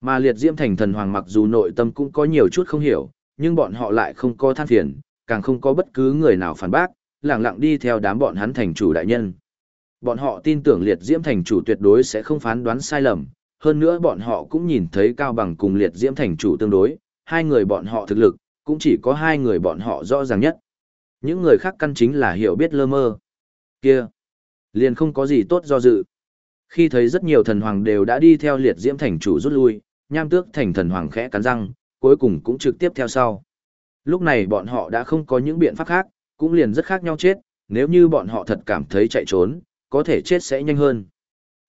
Mà liệt diễm thành thần hoàng mặc dù nội tâm cũng có nhiều chút không hiểu, nhưng bọn họ lại không có than phiền, càng không có bất cứ người nào phản bác, lặng lặng đi theo đám bọn hắn thành chủ đại nhân. Bọn họ tin tưởng liệt diễm thành chủ tuyệt đối sẽ không phán đoán sai lầm, hơn nữa bọn họ cũng nhìn thấy cao bằng cùng liệt diễm thành chủ tương đối, hai người bọn họ thực lực, cũng chỉ có hai người bọn họ rõ ràng nhất. Những người khác căn chính là hiểu biết lơ mơ. Kia, liền không có gì tốt do dự. Khi thấy rất nhiều thần hoàng đều đã đi theo liệt diễm thành chủ rút lui, nham tước thành thần hoàng khẽ cắn răng, cuối cùng cũng trực tiếp theo sau. Lúc này bọn họ đã không có những biện pháp khác, cũng liền rất khác nhau chết, nếu như bọn họ thật cảm thấy chạy trốn, có thể chết sẽ nhanh hơn.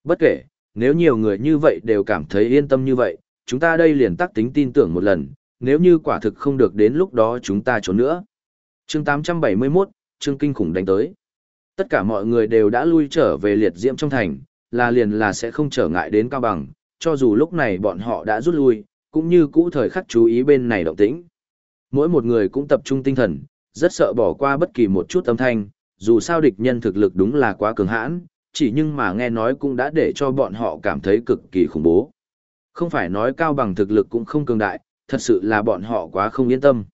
Bất kể, nếu nhiều người như vậy đều cảm thấy yên tâm như vậy, chúng ta đây liền tác tính tin tưởng một lần, nếu như quả thực không được đến lúc đó chúng ta trốn nữa. chương 871, chương kinh khủng đánh tới. Tất cả mọi người đều đã lui trở về liệt diễm trong thành, là liền là sẽ không trở ngại đến cao bằng, cho dù lúc này bọn họ đã rút lui, cũng như cũ thời khắc chú ý bên này động tĩnh. Mỗi một người cũng tập trung tinh thần, rất sợ bỏ qua bất kỳ một chút âm thanh, dù sao địch nhân thực lực đúng là quá cường hãn, chỉ nhưng mà nghe nói cũng đã để cho bọn họ cảm thấy cực kỳ khủng bố. Không phải nói cao bằng thực lực cũng không cường đại, thật sự là bọn họ quá không yên tâm.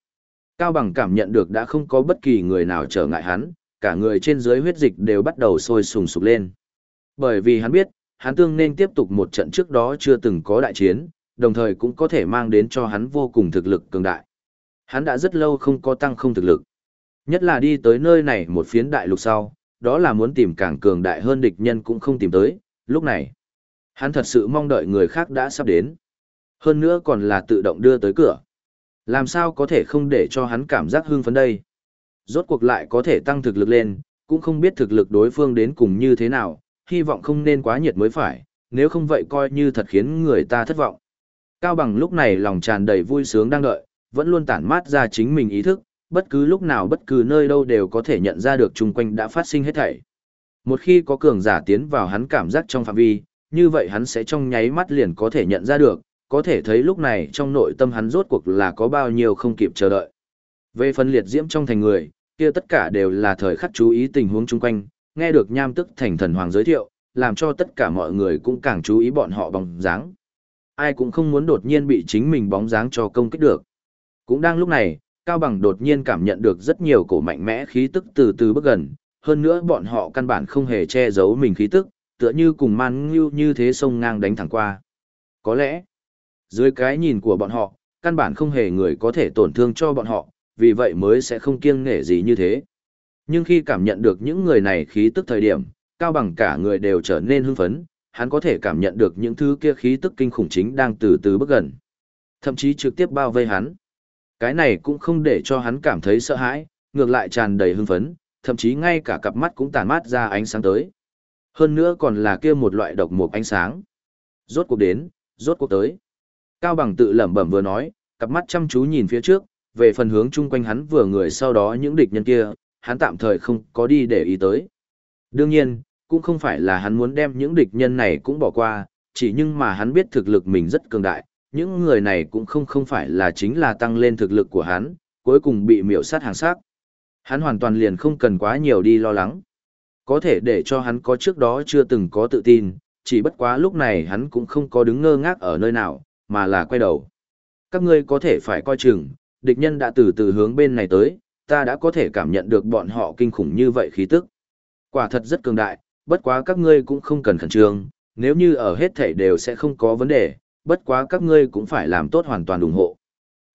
Cao bằng cảm nhận được đã không có bất kỳ người nào trở ngại hắn, cả người trên dưới huyết dịch đều bắt đầu sôi sùng sục lên. Bởi vì hắn biết, hắn tương nên tiếp tục một trận trước đó chưa từng có đại chiến, đồng thời cũng có thể mang đến cho hắn vô cùng thực lực cường đại. Hắn đã rất lâu không có tăng không thực lực. Nhất là đi tới nơi này một phiến đại lục sau, đó là muốn tìm càng cường đại hơn địch nhân cũng không tìm tới, lúc này. Hắn thật sự mong đợi người khác đã sắp đến. Hơn nữa còn là tự động đưa tới cửa. Làm sao có thể không để cho hắn cảm giác hưng phấn đây. Rốt cuộc lại có thể tăng thực lực lên, cũng không biết thực lực đối phương đến cùng như thế nào, hy vọng không nên quá nhiệt mới phải, nếu không vậy coi như thật khiến người ta thất vọng. Cao bằng lúc này lòng tràn đầy vui sướng đang đợi, vẫn luôn tản mát ra chính mình ý thức, bất cứ lúc nào bất cứ nơi đâu đều có thể nhận ra được chung quanh đã phát sinh hết thảy. Một khi có cường giả tiến vào hắn cảm giác trong phạm vi, như vậy hắn sẽ trong nháy mắt liền có thể nhận ra được, có thể thấy lúc này trong nội tâm hắn rốt cuộc là có bao nhiêu không kịp chờ đợi. Về phần liệt diễm trong thành người, kia tất cả đều là thời khắc chú ý tình huống chung quanh, nghe được nham tức thành thần hoàng giới thiệu, làm cho tất cả mọi người cũng càng chú ý bọn họ bóng dáng. Ai cũng không muốn đột nhiên bị chính mình bóng dáng cho công kích được. Cũng đang lúc này, Cao Bằng đột nhiên cảm nhận được rất nhiều cổ mạnh mẽ khí tức từ từ bước gần, hơn nữa bọn họ căn bản không hề che giấu mình khí tức, tựa như cùng man ngưu như thế sông ngang đánh thẳng qua. Có lẽ, dưới cái nhìn của bọn họ, căn bản không hề người có thể tổn thương cho bọn họ, vì vậy mới sẽ không kiêng nể gì như thế. Nhưng khi cảm nhận được những người này khí tức thời điểm, Cao Bằng cả người đều trở nên hưng phấn, hắn có thể cảm nhận được những thứ kia khí tức kinh khủng chính đang từ từ bước gần. Thậm chí trực tiếp bao vây hắn. Cái này cũng không để cho hắn cảm thấy sợ hãi, ngược lại tràn đầy hưng phấn, thậm chí ngay cả cặp mắt cũng tàn mát ra ánh sáng tới. Hơn nữa còn là kia một loại độc mục ánh sáng. Rốt cuộc đến, rốt cuộc tới. Cao Bằng tự lẩm bẩm vừa nói, cặp mắt chăm chú nhìn phía trước, về phần hướng chung quanh hắn vừa người sau đó những địch nhân kia, hắn tạm thời không có đi để ý tới. Đương nhiên, cũng không phải là hắn muốn đem những địch nhân này cũng bỏ qua, chỉ nhưng mà hắn biết thực lực mình rất cường đại, những người này cũng không không phải là chính là tăng lên thực lực của hắn, cuối cùng bị miểu sát hàng sát. Hắn hoàn toàn liền không cần quá nhiều đi lo lắng. Có thể để cho hắn có trước đó chưa từng có tự tin, chỉ bất quá lúc này hắn cũng không có đứng ngơ ngác ở nơi nào, mà là quay đầu. Các ngươi có thể phải coi chừng, địch nhân đã từ từ hướng bên này tới, ta đã có thể cảm nhận được bọn họ kinh khủng như vậy khí tức. Quả thật rất cường đại, bất quá các ngươi cũng không cần khẩn trương, nếu như ở hết thảy đều sẽ không có vấn đề, bất quá các ngươi cũng phải làm tốt hoàn toàn ủng hộ.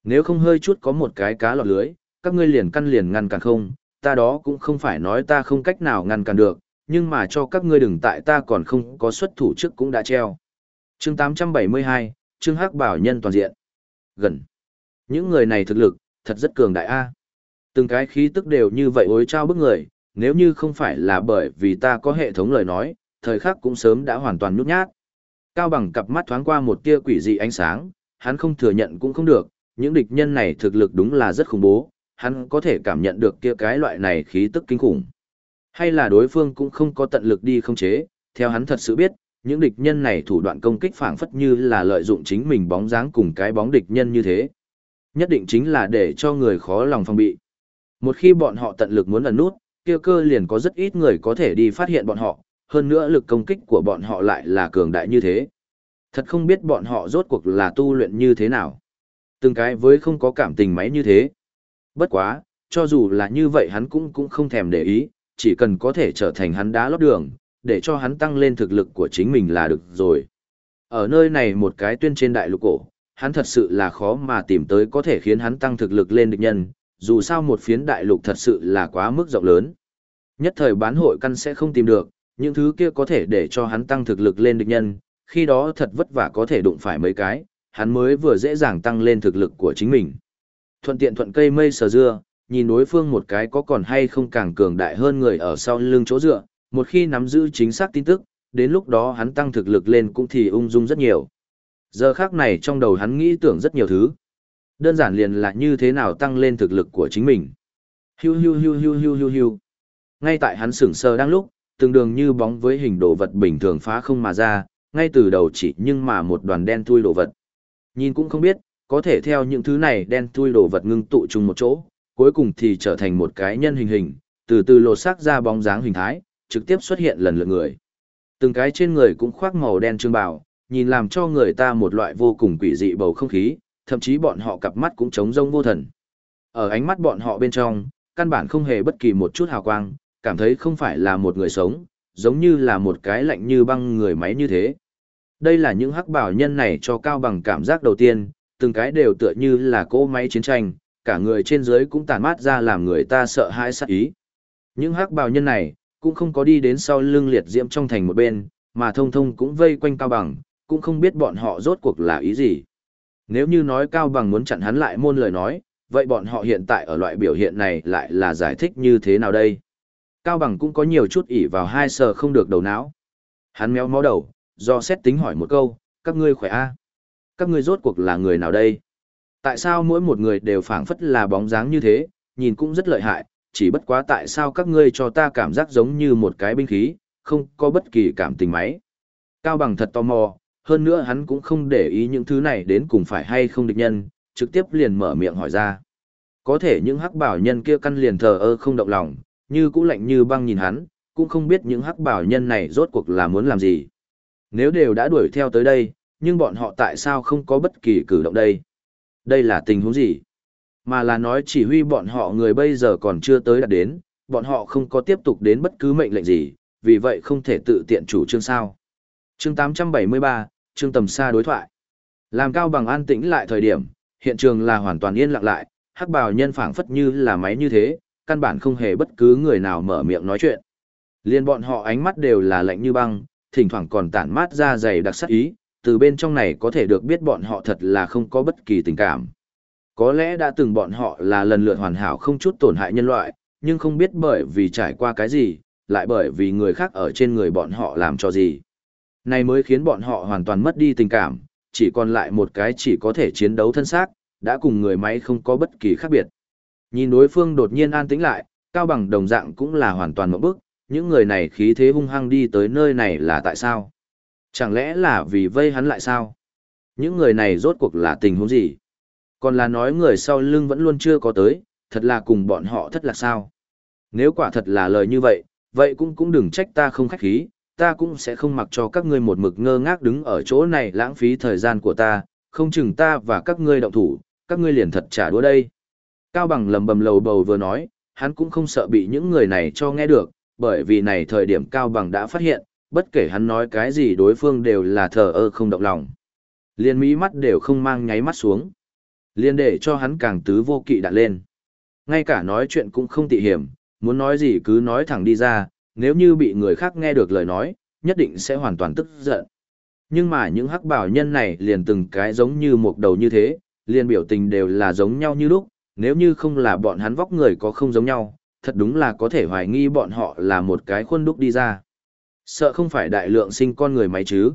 Nếu không hơi chút có một cái cá lọt lưới, các ngươi liền căn liền ngăn cản không, ta đó cũng không phải nói ta không cách nào ngăn cản được, nhưng mà cho các ngươi đừng tại ta còn không có xuất thủ trước cũng đã treo. Chương 872, chương Hắc Bảo Nhân toàn diện. gần. Những người này thực lực, thật rất cường đại a. Từng cái khí tức đều như vậy ối trao bức người, nếu như không phải là bởi vì ta có hệ thống lời nói, thời khắc cũng sớm đã hoàn toàn nhút nhát. Cao bằng cặp mắt thoáng qua một tia quỷ dị ánh sáng, hắn không thừa nhận cũng không được, những địch nhân này thực lực đúng là rất khủng bố, hắn có thể cảm nhận được kia cái loại này khí tức kinh khủng. Hay là đối phương cũng không có tận lực đi không chế, theo hắn thật sự biết, những địch nhân này thủ đoạn công kích phảng phất như là lợi dụng chính mình bóng dáng cùng cái bóng địch nhân như thế. Nhất định chính là để cho người khó lòng phòng bị. Một khi bọn họ tận lực muốn ẩn nút, kia cơ liền có rất ít người có thể đi phát hiện bọn họ, hơn nữa lực công kích của bọn họ lại là cường đại như thế. Thật không biết bọn họ rốt cuộc là tu luyện như thế nào. Từng cái với không có cảm tình máy như thế. Bất quá, cho dù là như vậy hắn cũng cũng không thèm để ý, chỉ cần có thể trở thành hắn đá lót đường, để cho hắn tăng lên thực lực của chính mình là được rồi. Ở nơi này một cái tuyên trên đại lục cổ, hắn thật sự là khó mà tìm tới có thể khiến hắn tăng thực lực lên địch nhân, dù sao một phiến đại lục thật sự là quá mức rộng lớn. Nhất thời bán hội căn sẽ không tìm được, những thứ kia có thể để cho hắn tăng thực lực lên địch nhân, khi đó thật vất vả có thể đụng phải mấy cái, hắn mới vừa dễ dàng tăng lên thực lực của chính mình. Thuận tiện thuận cây mây sờ dưa, nhìn đối phương một cái có còn hay không càng cường đại hơn người ở sau lưng chỗ dựa, một khi nắm giữ chính xác tin tức, đến lúc đó hắn tăng thực lực lên cũng thì ung dung rất nhiều. Giờ khác này trong đầu hắn nghĩ tưởng rất nhiều thứ. Đơn giản liền là như thế nào tăng lên thực lực của chính mình. Hiu hiu hiu hiu hiu hiu hiu. Ngay tại hắn sửng sờ đang lúc, tương đương như bóng với hình đồ vật bình thường phá không mà ra, ngay từ đầu chỉ nhưng mà một đoàn đen thui đồ vật. Nhìn cũng không biết, có thể theo những thứ này đen thui đồ vật ngưng tụ chung một chỗ, cuối cùng thì trở thành một cái nhân hình hình, từ từ lột xác ra bóng dáng hình thái, trực tiếp xuất hiện lần lượt người. Từng cái trên người cũng khoác màu đen trương bào, nhìn làm cho người ta một loại vô cùng quỷ dị bầu không khí, thậm chí bọn họ cặp mắt cũng trống rông vô thần. Ở ánh mắt bọn họ bên trong, căn bản không hề bất kỳ một chút hào quang, cảm thấy không phải là một người sống, giống như là một cái lạnh như băng người máy như thế. Đây là những hắc bảo nhân này cho cao bằng cảm giác đầu tiên, từng cái đều tựa như là cỗ máy chiến tranh, cả người trên dưới cũng tản mát ra làm người ta sợ hãi sát ý. Những hắc bào nhân này, cũng không có đi đến sau lưng liệt diễm trong thành một bên, mà thông thông cũng vây quanh cao bằng, cũng không biết bọn họ rốt cuộc là ý gì. Nếu như nói cao bằng muốn chặn hắn lại môn lời nói, vậy bọn họ hiện tại ở loại biểu hiện này lại là giải thích như thế nào đây? Cao bằng cũng có nhiều chút ỉ vào hai sờ không được đầu não. Hắn méo mó đầu, do xét tính hỏi một câu, các ngươi khỏe a? Các ngươi rốt cuộc là người nào đây? Tại sao mỗi một người đều phảng phất là bóng dáng như thế, nhìn cũng rất lợi hại, chỉ bất quá tại sao các ngươi cho ta cảm giác giống như một cái binh khí, không có bất kỳ cảm tình máy. Cao bằng thật tò mò, hơn nữa hắn cũng không để ý những thứ này đến cùng phải hay không địch nhân, trực tiếp liền mở miệng hỏi ra. Có thể những hắc bảo nhân kia căn liền thờ ơ không động lòng, như cũ lạnh như băng nhìn hắn, cũng không biết những hắc bảo nhân này rốt cuộc là muốn làm gì. Nếu đều đã đuổi theo tới đây, nhưng bọn họ tại sao không có bất kỳ cử động đây? Đây là tình huống gì? Mà là nói chỉ huy bọn họ người bây giờ còn chưa tới đạt đến, bọn họ không có tiếp tục đến bất cứ mệnh lệnh gì, vì vậy không thể tự tiện chủ trương sao. Chương 873, chương tầm xa đối thoại. Làm cao bằng an tĩnh lại thời điểm, hiện trường là hoàn toàn yên lặng lại, hắc bào nhân phảng phất như là máy như thế, căn bản không hề bất cứ người nào mở miệng nói chuyện. Liên bọn họ ánh mắt đều là lạnh như băng, thỉnh thoảng còn tản mát ra dày đặc sắc ý, từ bên trong này có thể được biết bọn họ thật là không có bất kỳ tình cảm. Có lẽ đã từng bọn họ là lần lượt hoàn hảo không chút tổn hại nhân loại, nhưng không biết bởi vì trải qua cái gì, lại bởi vì người khác ở trên người bọn họ làm cho gì. Này mới khiến bọn họ hoàn toàn mất đi tình cảm, chỉ còn lại một cái chỉ có thể chiến đấu thân xác, đã cùng người máy không có bất kỳ khác biệt. Nhìn đối phương đột nhiên an tĩnh lại, cao bằng đồng dạng cũng là hoàn toàn một bước. những người này khí thế hung hăng đi tới nơi này là tại sao? Chẳng lẽ là vì vây hắn lại sao? Những người này rốt cuộc là tình huống gì? Còn là nói người sau lưng vẫn luôn chưa có tới, thật là cùng bọn họ thất lạc sao? Nếu quả thật là lời như vậy, vậy cũng cũng đừng trách ta không khách khí, ta cũng sẽ không mặc cho các ngươi một mực ngơ ngác đứng ở chỗ này lãng phí thời gian của ta, không chừng ta và các ngươi động thủ, các ngươi liền thật trả đũa đây. Cao bằng lầm bầm lầu bầu vừa nói, hắn cũng không sợ bị những người này cho nghe được, bởi vì này thời điểm Cao bằng đã phát hiện, bất kể hắn nói cái gì đối phương đều là thờ ơ không động lòng. Liên mỹ mắt đều không mang nháy mắt xuống. Liên để cho hắn càng tứ vô kỵ đạn lên. Ngay cả nói chuyện cũng không tị hiểm, muốn nói gì cứ nói thẳng đi ra, nếu như bị người khác nghe được lời nói, nhất định sẽ hoàn toàn tức giận. Nhưng mà những hắc bảo nhân này liền từng cái giống như một đầu như thế, liền biểu tình đều là giống nhau như lúc, nếu như không là bọn hắn vóc người có không giống nhau, thật đúng là có thể hoài nghi bọn họ là một cái khuôn đúc đi ra. Sợ không phải đại lượng sinh con người máy chứ.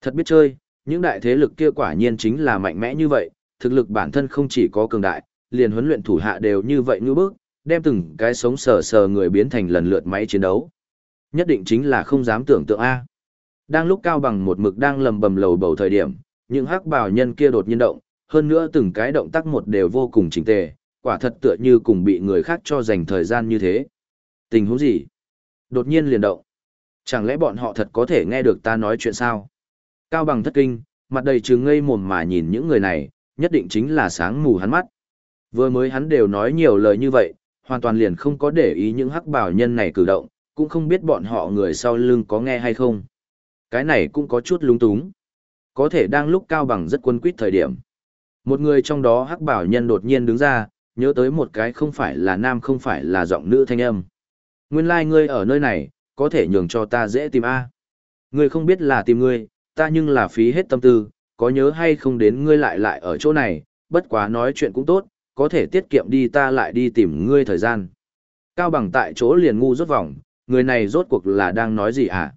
Thật biết chơi, những đại thế lực kia quả nhiên chính là mạnh mẽ như vậy, thực lực bản thân không chỉ có cường đại, liền huấn luyện thủ hạ đều như vậy như bước, đem từng cái sống sờ sờ người biến thành lần lượt máy chiến đấu. Nhất định chính là không dám tưởng tượng A. Đang lúc Cao Bằng một mực đang lầm bầm lầu bầu thời điểm, những hắc bào nhân kia đột nhiên động, hơn nữa từng cái động tác một đều vô cùng chỉnh tề, quả thật tựa như cùng bị người khác cho dành thời gian như thế. Tình huống gì? Đột nhiên liền động. Chẳng lẽ bọn họ thật có thể nghe được ta nói chuyện sao? Cao bằng thất kinh, mặt đầy trừng ngây mồm mà nhìn những người này, nhất định chính là sáng mù hắn mắt. Vừa mới hắn đều nói nhiều lời như vậy, hoàn toàn liền không có để ý những hắc bảo nhân này cử động, cũng không biết bọn họ người sau lưng có nghe hay không. Cái này cũng có chút lúng túng. Có thể đang lúc Cao Bằng rất quân quyết thời điểm. Một người trong đó hắc bảo nhân đột nhiên đứng ra, nhớ tới một cái không phải là nam không phải là giọng nữ thanh âm. Nguyên lai like ngươi ở nơi này, có thể nhường cho ta dễ tìm A. Ngươi không biết là tìm ngươi, ta nhưng là phí hết tâm tư, có nhớ hay không đến ngươi lại lại ở chỗ này, bất quá nói chuyện cũng tốt, có thể tiết kiệm đi ta lại đi tìm ngươi thời gian. Cao bằng tại chỗ liền ngu rốt vòng, người này rốt cuộc là đang nói gì hả?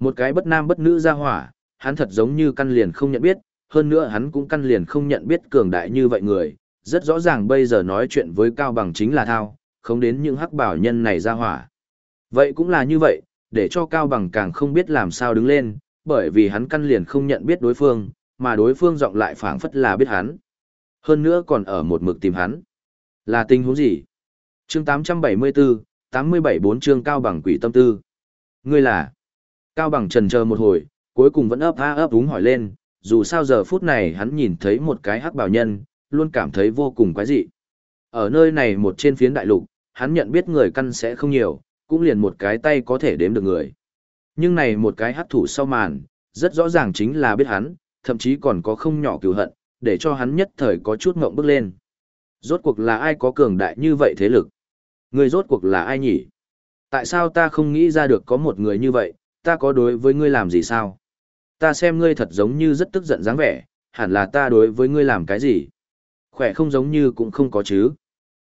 Một cái bất nam bất nữ ra hỏa, hắn thật giống như căn liền không nhận biết, hơn nữa hắn cũng căn liền không nhận biết cường đại như vậy người, rất rõ ràng bây giờ nói chuyện với Cao Bằng chính là thao, không đến những hắc bảo nhân này ra hỏa. Vậy cũng là như vậy, để cho Cao Bằng càng không biết làm sao đứng lên, bởi vì hắn căn liền không nhận biết đối phương, mà đối phương giọng lại phảng phất là biết hắn. Hơn nữa còn ở một mực tìm hắn. Là tình huống gì? Chương 874, 87 bốn chương Cao Bằng quỷ tâm tư. Ngươi là? Cao Bằng trần chờ một hồi, cuối cùng vẫn ấp a ấp đúng hỏi lên, dù sao giờ phút này hắn nhìn thấy một cái hắc bảo nhân, luôn cảm thấy vô cùng quái dị. Ở nơi này một trên phiến đại lục, hắn nhận biết người căn sẽ không nhiều, cũng liền một cái tay có thể đếm được người. Nhưng này một cái hắc thủ sau màn, rất rõ ràng chính là biết hắn, thậm chí còn có không nhỏ cừu hận, để cho hắn nhất thời có chút ngộng bước lên. Rốt cuộc là ai có cường đại như vậy thế lực? Người rốt cuộc là ai nhỉ? Tại sao ta không nghĩ ra được có một người như vậy, ta có đối với ngươi làm gì sao? Ta xem ngươi thật giống như rất tức giận dáng vẻ, hẳn là ta đối với ngươi làm cái gì? Khỏe không giống như cũng không có chứ.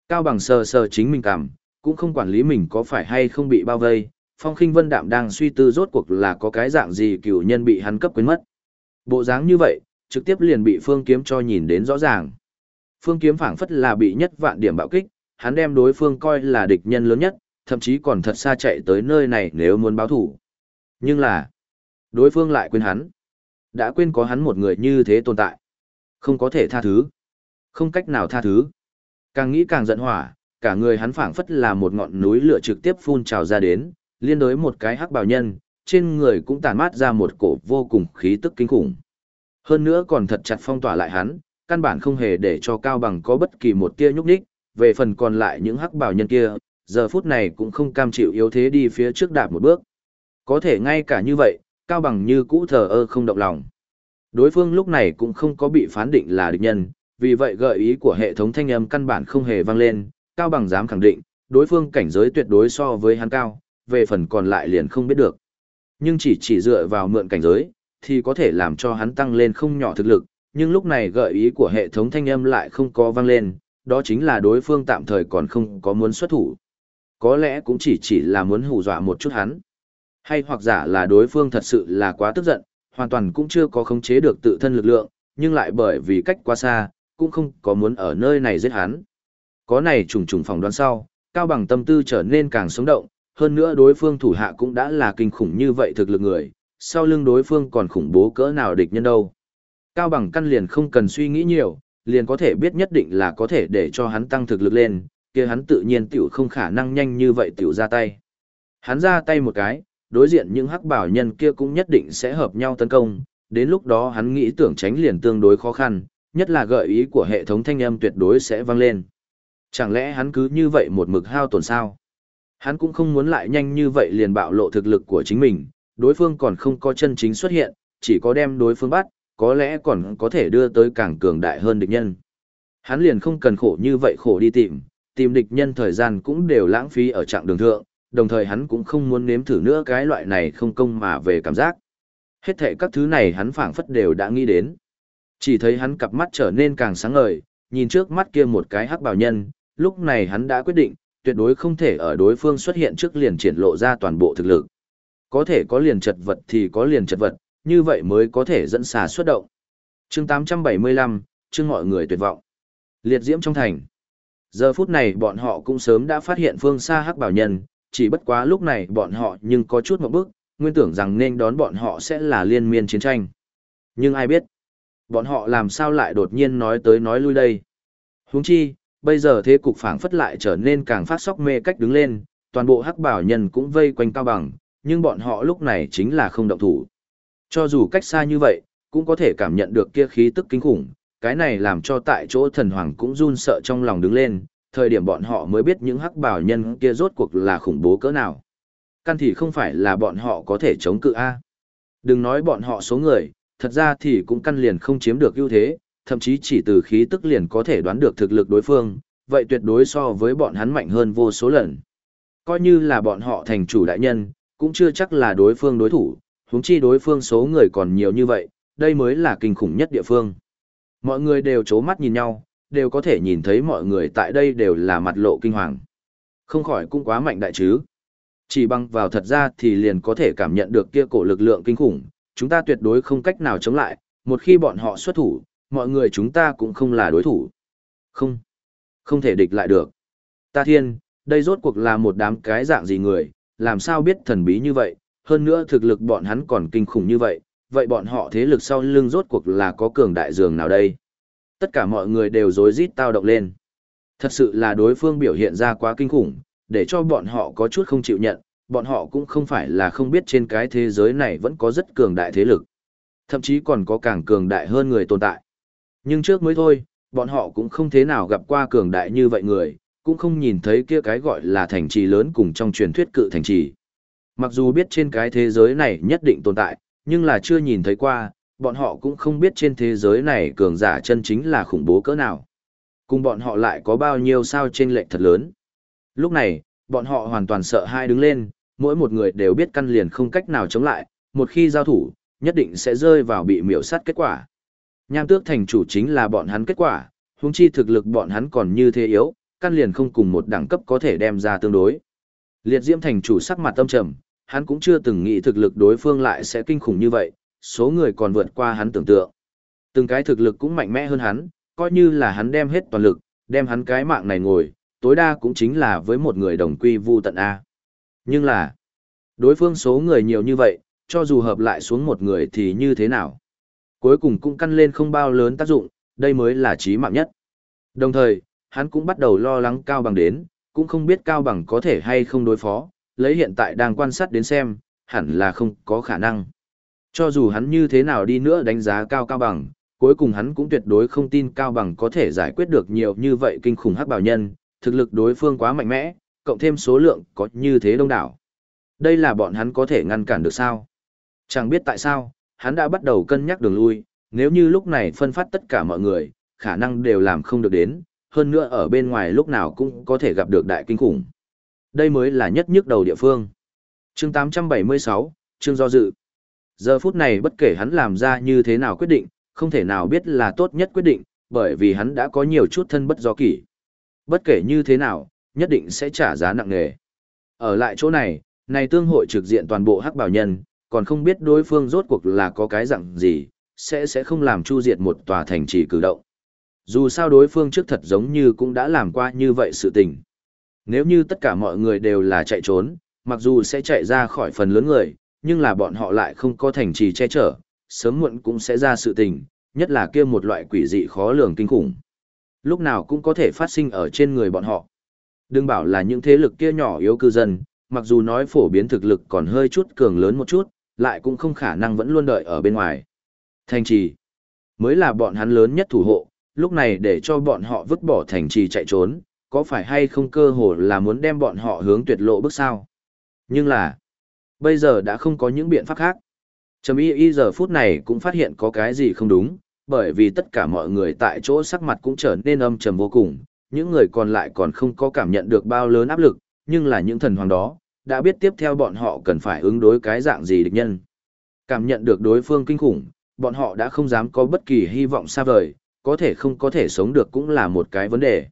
Cao bằng sờ sờ chính mình cảm, cũng không quản lý mình có phải hay không bị bao vây. Phong khinh vân đạm đang suy tư rốt cuộc là có cái dạng gì cửu nhân bị hắn cấp quyến mất. Bộ dáng như vậy, trực tiếp liền bị phương kiếm cho nhìn đến rõ ràng. Phương kiếm phảng phất là bị nhất vạn điểm bạo kích, hắn đem đối phương coi là địch nhân lớn nhất, thậm chí còn thật xa chạy tới nơi này nếu muốn báo thủ. Nhưng là, đối phương lại quên hắn. Đã quên có hắn một người như thế tồn tại. Không có thể tha thứ. Không cách nào tha thứ. Càng nghĩ càng giận hỏa, cả người hắn phảng phất là một ngọn núi lửa trực tiếp phun trào ra đến, liên đối một cái hắc bào nhân, trên người cũng tàn mát ra một cổ vô cùng khí tức kinh khủng. Hơn nữa còn thật chặt phong tỏa lại hắn, căn bản không hề để cho Cao Bằng có bất kỳ một tia nhúc nhích, về phần còn lại những hắc bào nhân kia, giờ phút này cũng không cam chịu yếu thế đi phía trước đạp một bước. Có thể ngay cả như vậy, Cao Bằng như cũ thờ ơ không động lòng. Đối phương lúc này cũng không có bị phán định là địch nhân, vì vậy gợi ý của hệ thống thanh âm căn bản không hề vang lên, Cao Bằng dám khẳng định, đối phương cảnh giới tuyệt đối so với hắn cao, về phần còn lại liền không biết được. Nhưng chỉ chỉ dựa vào mượn cảnh giới, thì có thể làm cho hắn tăng lên không nhỏ thực lực, nhưng lúc này gợi ý của hệ thống thanh âm lại không có vang lên, đó chính là đối phương tạm thời còn không có muốn xuất thủ. Có lẽ cũng chỉ chỉ là muốn hù dọa một chút hắn. Hay hoặc giả là đối phương thật sự là quá tức giận, hoàn toàn cũng chưa có khống chế được tự thân lực lượng, nhưng lại bởi vì cách quá xa, cũng không có muốn ở nơi này giết hắn. Có này trùng trùng phòng đoán sau, Cao Bằng tâm tư trở nên càng sống động, hơn nữa đối phương thủ hạ cũng đã là kinh khủng như vậy thực lực người, sau lưng đối phương còn khủng bố cỡ nào địch nhân đâu. Cao Bằng căn liền không cần suy nghĩ nhiều, liền có thể biết nhất định là có thể để cho hắn tăng thực lực lên, kia hắn tự nhiên tiểu không khả năng nhanh như vậy tiểu ra tay. Hắn ra tay một cái, đối diện những hắc bảo nhân kia cũng nhất định sẽ hợp nhau tấn công, đến lúc đó hắn nghĩ tưởng tránh liền tương đối khó khăn, nhất là gợi ý của hệ thống thanh âm tuyệt đối sẽ vang lên. Chẳng lẽ hắn cứ như vậy một mực hao tổn sao? Hắn cũng không muốn lại nhanh như vậy liền bạo lộ thực lực của chính mình, đối phương còn không có chân chính xuất hiện, chỉ có đem đối phương bắt, có lẽ còn có thể đưa tới càng cường đại hơn địch nhân. Hắn liền không cần khổ như vậy khổ đi tìm, tìm địch nhân thời gian cũng đều lãng phí ở trạng đường thượng, đồng thời hắn cũng không muốn nếm thử nữa cái loại này không công mà về cảm giác. Hết thể các thứ này hắn phảng phất đều đã nghĩ đến. Chỉ thấy hắn cặp mắt trở nên càng sáng ngời, nhìn trước mắt kia một cái hắc bảo nhân, lúc này hắn đã quyết định, tuyệt đối không thể ở đối phương xuất hiện trước liền triển lộ ra toàn bộ thực lực. Có thể có liền chật vật thì có liền chật vật, như vậy mới có thể dẫn xà xuất động. chương 875, chương mọi người tuyệt vọng. Liệt diễm trong thành. Giờ phút này bọn họ cũng sớm đã phát hiện phương xa hắc bảo nhân, chỉ bất quá lúc này bọn họ nhưng có chút một bước, nguyên tưởng rằng nên đón bọn họ sẽ là liên miên chiến tranh. Nhưng ai biết, bọn họ làm sao lại đột nhiên nói tới nói lui đây. Huống chi, bây giờ thế cục phảng phất lại trở nên càng phát sóc mê cách đứng lên, toàn bộ hắc bảo nhân cũng vây quanh cao bằng, nhưng bọn họ lúc này chính là không động thủ. Cho dù cách xa như vậy, cũng có thể cảm nhận được kia khí tức kinh khủng, cái này làm cho tại chỗ thần hoàng cũng run sợ trong lòng đứng lên, thời điểm bọn họ mới biết những hắc bảo nhân kia rốt cuộc là khủng bố cỡ nào. Căn thì không phải là bọn họ có thể chống cự A. Đừng nói bọn họ số người, thật ra thì cũng căn liền không chiếm được ưu thế, thậm chí chỉ từ khí tức liền có thể đoán được thực lực đối phương, vậy tuyệt đối so với bọn hắn mạnh hơn vô số lần. Coi như là bọn họ thành chủ đại nhân, cũng chưa chắc là đối phương đối thủ, huống chi đối phương số người còn nhiều như vậy, đây mới là kinh khủng nhất địa phương. Mọi người đều chố mắt nhìn nhau, đều có thể nhìn thấy mọi người tại đây đều là mặt lộ kinh hoàng. Không khỏi cũng quá mạnh đại chứ. Chỉ bằng vào thật ra thì liền có thể cảm nhận được kia cổ lực lượng kinh khủng, chúng ta tuyệt đối không cách nào chống lại, một khi bọn họ xuất thủ, mọi người chúng ta cũng không là đối thủ. Không, không thể địch lại được. Ta thiên, đây rốt cuộc là một đám cái dạng gì người, làm sao biết thần bí như vậy, hơn nữa thực lực bọn hắn còn kinh khủng như vậy, vậy bọn họ thế lực sau lưng rốt cuộc là có cường đại dường nào đây? Tất cả mọi người đều rối rít tao động lên. Thật sự là đối phương biểu hiện ra quá kinh khủng, để cho bọn họ có chút không chịu nhận, bọn họ cũng không phải là không biết trên cái thế giới này vẫn có rất cường đại thế lực. Thậm chí còn có càng cường đại hơn người tồn tại. Nhưng trước mới thôi, bọn họ cũng không thế nào gặp qua cường đại như vậy người, cũng không nhìn thấy kia cái gọi là thành trì lớn cùng trong truyền thuyết cự thành trì. Mặc dù biết trên cái thế giới này nhất định tồn tại, nhưng là chưa nhìn thấy qua, bọn họ cũng không biết trên thế giới này cường giả chân chính là khủng bố cỡ nào. Cùng bọn họ lại có bao nhiêu sao trên lệch thật lớn. Lúc này, bọn họ hoàn toàn sợ hai đứng lên, mỗi một người đều biết căn liền không cách nào chống lại, một khi giao thủ, nhất định sẽ rơi vào bị miểu sát kết quả. Nham tước thành chủ chính là bọn hắn kết quả, huống chi thực lực bọn hắn còn như thế yếu, căn liền không cùng một đẳng cấp có thể đem ra tương đối. Liệt Diễm thành chủ sắc mặt tâm trầm, hắn cũng chưa từng nghĩ thực lực đối phương lại sẽ kinh khủng như vậy, số người còn vượt qua hắn tưởng tượng. Từng cái thực lực cũng mạnh mẽ hơn hắn, coi như là hắn đem hết toàn lực, đem hắn cái mạng này ngồi, tối đa cũng chính là với một người đồng quy vu tận A. Nhưng là, đối phương số người nhiều như vậy, cho dù hợp lại xuống một người thì như thế nào? Cuối cùng cũng căn lên không bao lớn tác dụng, đây mới là chí mạng nhất. Đồng thời, hắn cũng bắt đầu lo lắng Cao Bằng đến, cũng không biết Cao Bằng có thể hay không đối phó, lấy hiện tại đang quan sát đến xem, hẳn là không có khả năng. Cho dù hắn như thế nào đi nữa đánh giá cao Cao Bằng, cuối cùng hắn cũng tuyệt đối không tin Cao Bằng có thể giải quyết được nhiều như vậy kinh khủng hắc bảo nhân, thực lực đối phương quá mạnh mẽ, cộng thêm số lượng có như thế đông đảo. Đây là bọn hắn có thể ngăn cản được sao? Chẳng biết tại sao, hắn đã bắt đầu cân nhắc đường lui, nếu như lúc này phân phát tất cả mọi người, khả năng đều làm không được đến, hơn nữa ở bên ngoài lúc nào cũng có thể gặp được đại kinh khủng. Đây mới là nhất nhức đầu địa phương. chương 876, chương do dự. Giờ phút này bất kể hắn làm ra như thế nào quyết định, không thể nào biết là tốt nhất quyết định, bởi vì hắn đã có nhiều chút thân bất do kỷ. Bất kể như thế nào, nhất định sẽ trả giá nặng nề. Ở lại chỗ này, này tương hội trực diện toàn bộ hắc bảo nhân, còn không biết đối phương rốt cuộc là có cái dạng gì, sẽ sẽ không làm chu diệt một tòa thành trì cử động. Dù sao đối phương trước thật giống như cũng đã làm qua như vậy sự tình. Nếu như tất cả mọi người đều là chạy trốn, mặc dù sẽ chạy ra khỏi phần lớn người, nhưng là bọn họ lại không có thành trì che chở, sớm muộn cũng sẽ ra sự tình, nhất là kia một loại quỷ dị khó lường kinh khủng. Lúc nào cũng có thể phát sinh ở trên người bọn họ. Đừng bảo là những thế lực kia nhỏ yếu cư dân, mặc dù nói phổ biến thực lực còn hơi chút cường lớn một chút, lại cũng không khả năng vẫn luôn đợi ở bên ngoài. Thành trì mới là bọn hắn lớn nhất thủ hộ, lúc này để cho bọn họ vứt bỏ thành trì chạy trốn, có phải hay không cơ hồ là muốn đem bọn họ hướng tuyệt lộ bước sao? Nhưng là, bây giờ đã không có những biện pháp khác. Trầm y y giờ phút này cũng phát hiện có cái gì không đúng, bởi vì tất cả mọi người tại chỗ sắc mặt cũng trở nên âm trầm vô cùng, những người còn lại còn không có cảm nhận được bao lớn áp lực, nhưng là những thần hoàng đó, đã biết tiếp theo bọn họ cần phải ứng đối cái dạng gì địch nhân. Cảm nhận được đối phương kinh khủng, bọn họ đã không dám có bất kỳ hy vọng xa vời, có thể không có thể sống được cũng là một cái vấn đề.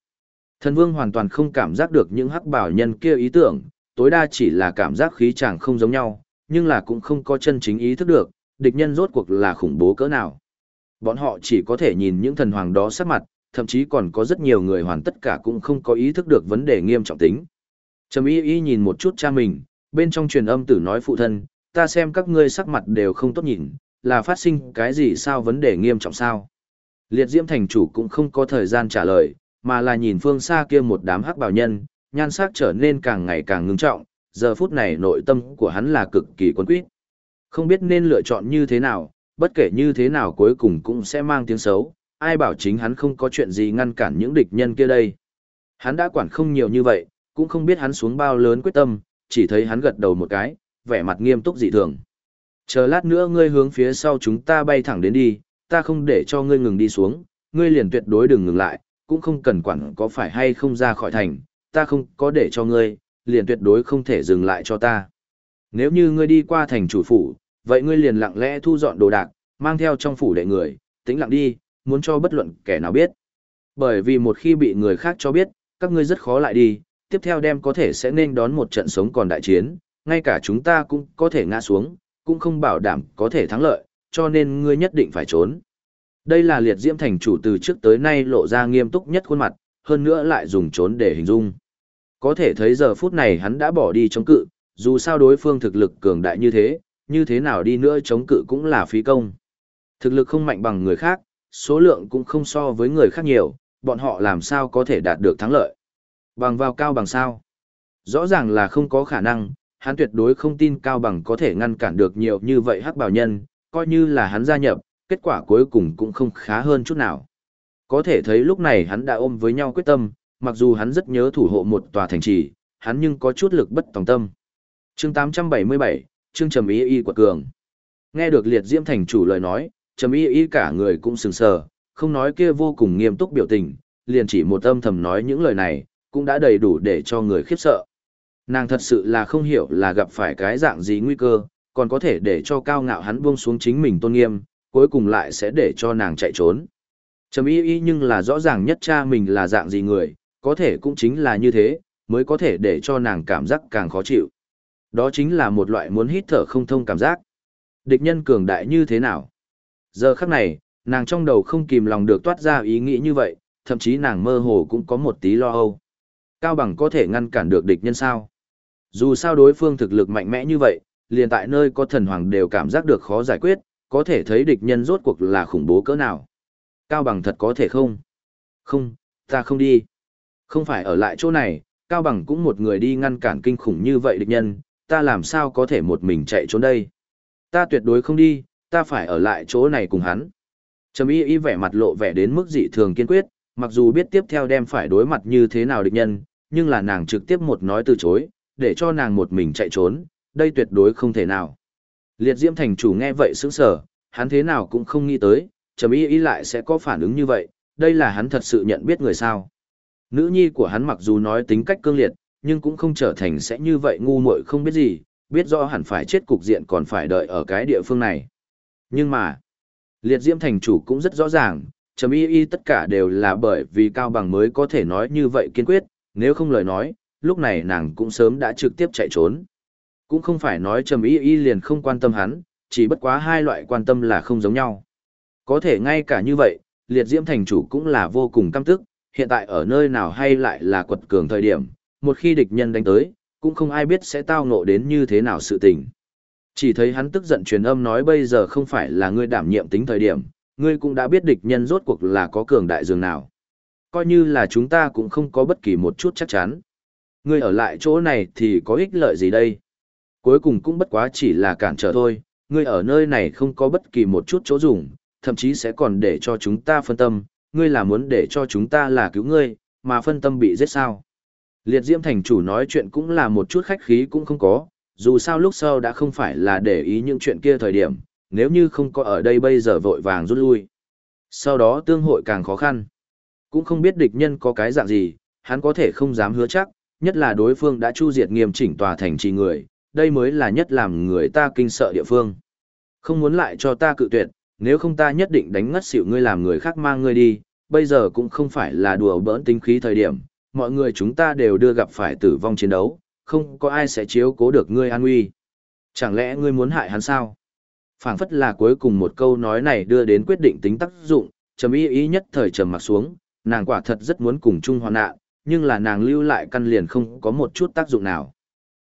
Thần vương hoàn toàn không cảm giác được những hắc bảo nhân kia ý tưởng, tối đa chỉ là cảm giác khí chàng không giống nhau, nhưng là cũng không có chân chính ý thức được, địch nhân rốt cuộc là khủng bố cỡ nào. Bọn họ chỉ có thể nhìn những thần hoàng đó sắc mặt, thậm chí còn có rất nhiều người hoàn tất cả cũng không có ý thức được vấn đề nghiêm trọng tính. Trầm y y nhìn một chút cha mình, bên trong truyền âm tử nói phụ thân, ta xem các ngươi sắc mặt đều không tốt nhìn, là phát sinh cái gì sao vấn đề nghiêm trọng sao. Liệt diễm thành chủ cũng không có thời gian trả lời, mà là nhìn phương xa kia một đám hắc bảo nhân, nhan sắc trở nên càng ngày càng ngưng trọng, giờ phút này nội tâm của hắn là cực kỳ quân quyết. Không biết nên lựa chọn như thế nào, bất kể như thế nào cuối cùng cũng sẽ mang tiếng xấu, ai bảo chính hắn không có chuyện gì ngăn cản những địch nhân kia đây. Hắn đã quản không nhiều như vậy, cũng không biết hắn xuống bao lớn quyết tâm, chỉ thấy hắn gật đầu một cái, vẻ mặt nghiêm túc dị thường. Chờ lát nữa ngươi hướng phía sau chúng ta bay thẳng đến đi, ta không để cho ngươi ngừng đi xuống, ngươi liền tuyệt đối đừng ngừng lại, cũng không cần quản có phải hay không ra khỏi thành, ta không có để cho ngươi, liền tuyệt đối không thể dừng lại cho ta. Nếu như ngươi đi qua thành chủ phủ, vậy ngươi liền lặng lẽ thu dọn đồ đạc, mang theo trong phủ đệ người, tĩnh lặng đi, muốn cho bất luận kẻ nào biết. Bởi vì một khi bị người khác cho biết, các ngươi rất khó lại đi, tiếp theo đem có thể sẽ nên đón một trận sống còn đại chiến, ngay cả chúng ta cũng có thể ngã xuống, cũng không bảo đảm có thể thắng lợi, cho nên ngươi nhất định phải trốn. Đây là liệt diễm thành chủ từ trước tới nay lộ ra nghiêm túc nhất khuôn mặt, hơn nữa lại dùng trốn để hình dung. Có thể thấy giờ phút này hắn đã bỏ đi chống cự, dù sao đối phương thực lực cường đại như thế, như thế nào đi nữa chống cự cũng là phí công. Thực lực không mạnh bằng người khác, số lượng cũng không so với người khác nhiều, bọn họ làm sao có thể đạt được thắng lợi. Bằng vào cao bằng sao? Rõ ràng là không có khả năng, hắn tuyệt đối không tin cao bằng có thể ngăn cản được nhiều như vậy hắc bảo nhân, coi như là hắn gia nhập, kết quả cuối cùng cũng không khá hơn chút nào. Có thể thấy lúc này hắn đã ôm với nhau quyết tâm, mặc dù hắn rất nhớ thủ hộ một tòa thành trì, hắn nhưng có chút lực bất tòng tâm. Chương 877, chương Trầm Y Y quật cường. Nghe được liệt diễm thành chủ lời nói, Trầm Y Y cả người cũng sừng sờ, không nói kia vô cùng nghiêm túc biểu tình, liền chỉ một âm thầm nói những lời này, cũng đã đầy đủ để cho người khiếp sợ. Nàng thật sự là không hiểu là gặp phải cái dạng gì nguy cơ, còn có thể để cho cao ngạo hắn buông xuống chính mình tôn nghiêm, cuối cùng lại sẽ để cho nàng chạy trốn. Trầm y y nhưng là rõ ràng nhất cha mình là dạng gì người, có thể cũng chính là như thế, mới có thể để cho nàng cảm giác càng khó chịu. Đó chính là một loại muốn hít thở không thông cảm giác. Địch nhân cường đại như thế nào? Giờ khắc này, nàng trong đầu không kìm lòng được toát ra ý nghĩ như vậy, thậm chí nàng mơ hồ cũng có một tí lo âu. Cao bằng có thể ngăn cản được địch nhân sao? Dù sao đối phương thực lực mạnh mẽ như vậy, liền tại nơi có thần hoàng đều cảm giác được khó giải quyết, có thể thấy địch nhân rốt cuộc là khủng bố cỡ nào. Cao bằng thật có thể không? Không, ta không đi. Không phải ở lại chỗ này, Cao bằng cũng một người đi ngăn cản kinh khủng như vậy địch nhân, ta làm sao có thể một mình chạy trốn đây? Ta tuyệt đối không đi, ta phải ở lại chỗ này cùng hắn. Trầm y y vẻ mặt lộ vẻ đến mức dị thường kiên quyết, mặc dù biết tiếp theo đem phải đối mặt như thế nào địch nhân, nhưng là nàng trực tiếp một nói từ chối, để cho nàng một mình chạy trốn, đây tuyệt đối không thể nào. Liệt diễm thành chủ nghe vậy sững sờ, hắn thế nào cũng không nghĩ tới, trầm y y lại sẽ có phản ứng như vậy, đây là hắn thật sự nhận biết người sao. Nữ nhi của hắn mặc dù nói tính cách cương liệt, nhưng cũng không trở thành sẽ như vậy ngu muội không biết gì, biết rõ hẳn phải chết cục diện còn phải đợi ở cái địa phương này. Nhưng mà, liệt diễm thành chủ cũng rất rõ ràng, trầm y y tất cả đều là bởi vì cao bằng mới có thể nói như vậy kiên quyết, nếu không lời nói, lúc này nàng cũng sớm đã trực tiếp chạy trốn. Cũng không phải nói trầm y y liền không quan tâm hắn, chỉ bất quá hai loại quan tâm là không giống nhau. Có thể ngay cả như vậy, liệt diễm thành chủ cũng là vô cùng căm tức, hiện tại ở nơi nào hay lại là quật cường thời điểm, một khi địch nhân đánh tới, cũng không ai biết sẽ tao ngộ đến như thế nào sự tình. Chỉ thấy hắn tức giận truyền âm nói bây giờ không phải là ngươi đảm nhiệm tính thời điểm, ngươi cũng đã biết địch nhân rốt cuộc là có cường đại dường nào. Coi như là chúng ta cũng không có bất kỳ một chút chắc chắn. Ngươi ở lại chỗ này thì có ích lợi gì đây? Cuối cùng cũng bất quá chỉ là cản trở thôi, ngươi ở nơi này không có bất kỳ một chút chỗ dùng, thậm chí sẽ còn để cho chúng ta phân tâm, ngươi là muốn để cho chúng ta là cứu ngươi, mà phân tâm bị giết sao. Liệt Diễm Thành chủ nói chuyện cũng là một chút khách khí cũng không có, dù sao lúc sau đã không phải là để ý những chuyện kia thời điểm, nếu như không có ở đây bây giờ vội vàng rút lui. Sau đó tương hội càng khó khăn. Cũng không biết địch nhân có cái dạng gì, hắn có thể không dám hứa chắc, nhất là đối phương đã chu diệt nghiêm chỉnh tòa thành trì người, đây mới là nhất làm người ta kinh sợ địa phương. Không muốn lại cho ta cự tuyệt, nếu không ta nhất định đánh ngất xỉu ngươi làm người khác mang ngươi đi, bây giờ cũng không phải là đùa bỡn tính khí thời điểm, mọi người chúng ta đều đưa gặp phải tử vong chiến đấu, không có ai sẽ chiếu cố được ngươi an nguy. Chẳng lẽ ngươi muốn hại hắn sao? phảng phất là cuối cùng một câu nói này đưa đến quyết định tính tác dụng, trầm ý ý nhất thời trầm mặt xuống, nàng quả thật rất muốn cùng chung hoàn nạn, nhưng là nàng lưu lại căn liền không có một chút tác dụng nào.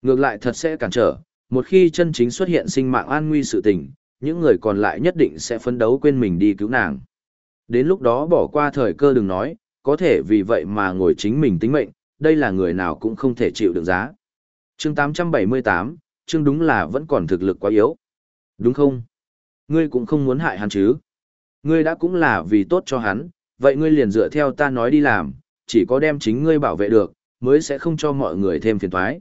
Ngược lại thật sẽ cản trở, một khi chân chính xuất hiện sinh mạng an nguy sự tình, những người còn lại nhất định sẽ phấn đấu quên mình đi cứu nàng. Đến lúc đó bỏ qua thời cơ đừng nói, có thể vì vậy mà ngồi chính mình tính mệnh, đây là người nào cũng không thể chịu được giá. chương 878, chương đúng là vẫn còn thực lực quá yếu. Đúng không? Ngươi cũng không muốn hại hắn chứ? Ngươi đã cũng là vì tốt cho hắn, vậy ngươi liền dựa theo ta nói đi làm, chỉ có đem chính ngươi bảo vệ được, mới sẽ không cho mọi người thêm phiền toái.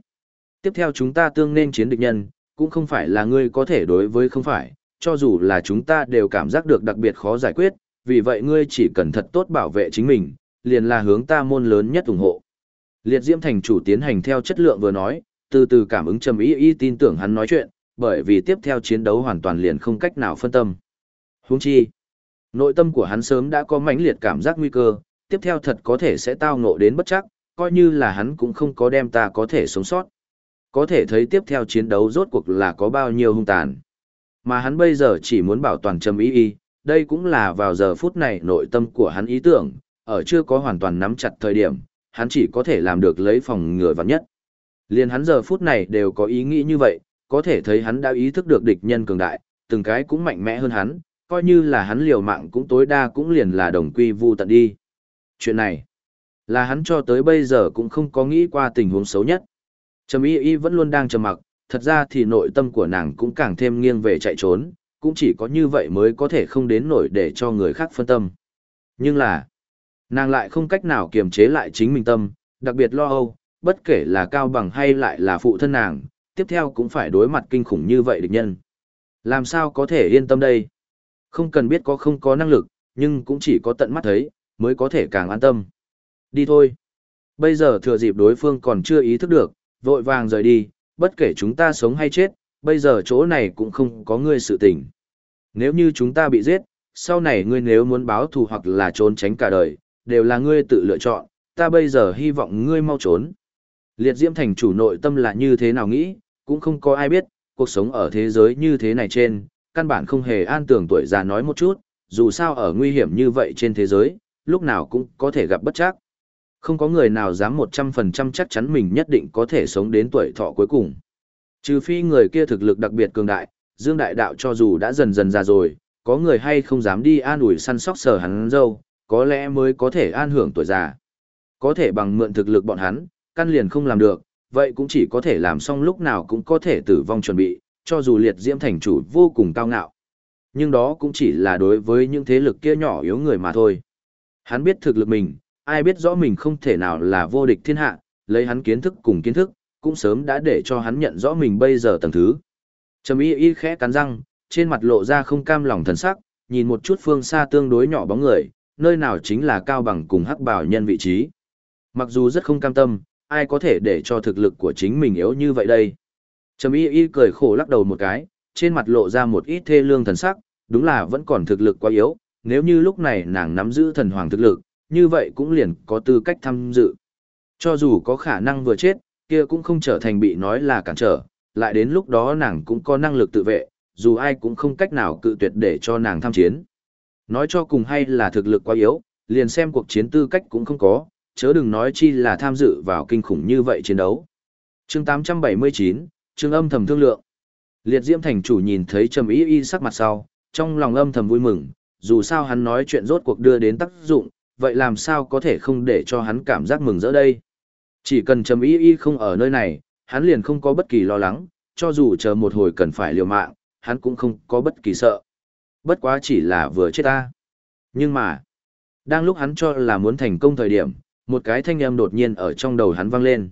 Tiếp theo chúng ta tương nên chiến địch nhân, cũng không phải là ngươi có thể đối với không phải, cho dù là chúng ta đều cảm giác được đặc biệt khó giải quyết, vì vậy ngươi chỉ cần thật tốt bảo vệ chính mình, liền là hướng ta môn lớn nhất ủng hộ. Liệt Diễm thành chủ tiến hành theo chất lượng vừa nói, từ từ cảm ứng trầm ý ý tin tưởng hắn nói chuyện, bởi vì tiếp theo chiến đấu hoàn toàn liền không cách nào phân tâm. Huống chi, nội tâm của hắn sớm đã có mãnh liệt cảm giác nguy cơ, tiếp theo thật có thể sẽ tao ngộ đến bất chắc, coi như là hắn cũng không có đem ta có thể sống sót. Có thể thấy tiếp theo chiến đấu rốt cuộc là có bao nhiêu hung tàn. Mà hắn bây giờ chỉ muốn bảo toàn trầm ý y, đây cũng là vào giờ phút này nội tâm của hắn ý tưởng, ở chưa có hoàn toàn nắm chặt thời điểm, hắn chỉ có thể làm được lấy phòng ngừa vạn nhất. Liên hắn giờ phút này đều có ý nghĩ như vậy, có thể thấy hắn đã ý thức được địch nhân cường đại, từng cái cũng mạnh mẽ hơn hắn, coi như là hắn liều mạng cũng tối đa cũng liền là đồng quy vu tận đi. Chuyện này, là hắn cho tới bây giờ cũng không có nghĩ qua tình huống xấu nhất. Trầm y y vẫn luôn đang trầm mặc, thật ra thì nội tâm của nàng cũng càng thêm nghiêng về chạy trốn, cũng chỉ có như vậy mới có thể không đến nổi để cho người khác phân tâm. Nhưng là, nàng lại không cách nào kiềm chế lại chính mình tâm, đặc biệt lo âu, bất kể là cao bằng hay lại là phụ thân nàng, tiếp theo cũng phải đối mặt kinh khủng như vậy địch nhân. Làm sao có thể yên tâm đây? Không cần biết có không có năng lực, nhưng cũng chỉ có tận mắt thấy, mới có thể càng an tâm. Đi thôi. Bây giờ thừa dịp đối phương còn chưa ý thức được, vội vàng rời đi, bất kể chúng ta sống hay chết, bây giờ chỗ này cũng không có ngươi sự tình. Nếu như chúng ta bị giết, sau này ngươi nếu muốn báo thù hoặc là trốn tránh cả đời, đều là ngươi tự lựa chọn, ta bây giờ hy vọng ngươi mau trốn. Liệt Diễm Thành chủ nội tâm là như thế nào nghĩ, cũng không có ai biết, cuộc sống ở thế giới như thế này trên, căn bản không hề an tưởng tuổi già nói một chút, dù sao ở nguy hiểm như vậy trên thế giới, lúc nào cũng có thể gặp bất chắc. Không có người nào dám 100% chắc chắn mình nhất định có thể sống đến tuổi thọ cuối cùng. Trừ phi người kia thực lực đặc biệt cường đại, Dương Đại Đạo cho dù đã dần dần già rồi, có người hay không dám đi an ủi săn sóc sở hắn dâu, có lẽ mới có thể an hưởng tuổi già. Có thể bằng mượn thực lực bọn hắn, căn liền không làm được, vậy cũng chỉ có thể làm xong lúc nào cũng có thể tử vong chuẩn bị, cho dù liệt diễm thành chủ vô cùng cao ngạo. Nhưng đó cũng chỉ là đối với những thế lực kia nhỏ yếu người mà thôi. Hắn biết thực lực mình, ai biết rõ mình không thể nào là vô địch thiên hạ, lấy hắn kiến thức cùng kiến thức, cũng sớm đã để cho hắn nhận rõ mình bây giờ tầng thứ. Trầm y y khẽ cắn răng, trên mặt lộ ra không cam lòng thần sắc, nhìn một chút phương xa tương đối nhỏ bóng người, nơi nào chính là cao bằng cùng hắc bảo nhân vị trí. Mặc dù rất không cam tâm, ai có thể để cho thực lực của chính mình yếu như vậy đây? Trầm y y cười khổ lắc đầu một cái, trên mặt lộ ra một ít thê lương thần sắc, đúng là vẫn còn thực lực quá yếu, nếu như lúc này nàng nắm giữ thần hoàng thực lực, như vậy cũng liền có tư cách tham dự. Cho dù có khả năng vừa chết, kia cũng không trở thành bị nói là cản trở, lại đến lúc đó nàng cũng có năng lực tự vệ, dù ai cũng không cách nào cự tuyệt để cho nàng tham chiến. Nói cho cùng hay là thực lực quá yếu, liền xem cuộc chiến tư cách cũng không có, chớ đừng nói chi là tham dự vào kinh khủng như vậy chiến đấu. chương 879, chương âm thầm thương lượng. Liệt Diễm Thành chủ nhìn thấy Trầm Ý Y sắc mặt sau, trong lòng âm thầm vui mừng, dù sao hắn nói chuyện rốt cuộc đưa đến tác dụng, vậy làm sao có thể không để cho hắn cảm giác mừng rỡ đây. Chỉ cần Trầm Y Y không ở nơi này, hắn liền không có bất kỳ lo lắng, cho dù chờ một hồi cần phải liều mạng, hắn cũng không có bất kỳ sợ. Bất quá chỉ là vừa chết ta. Nhưng mà, đang lúc hắn cho là muốn thành công thời điểm, một cái thanh âm đột nhiên ở trong đầu hắn vang lên.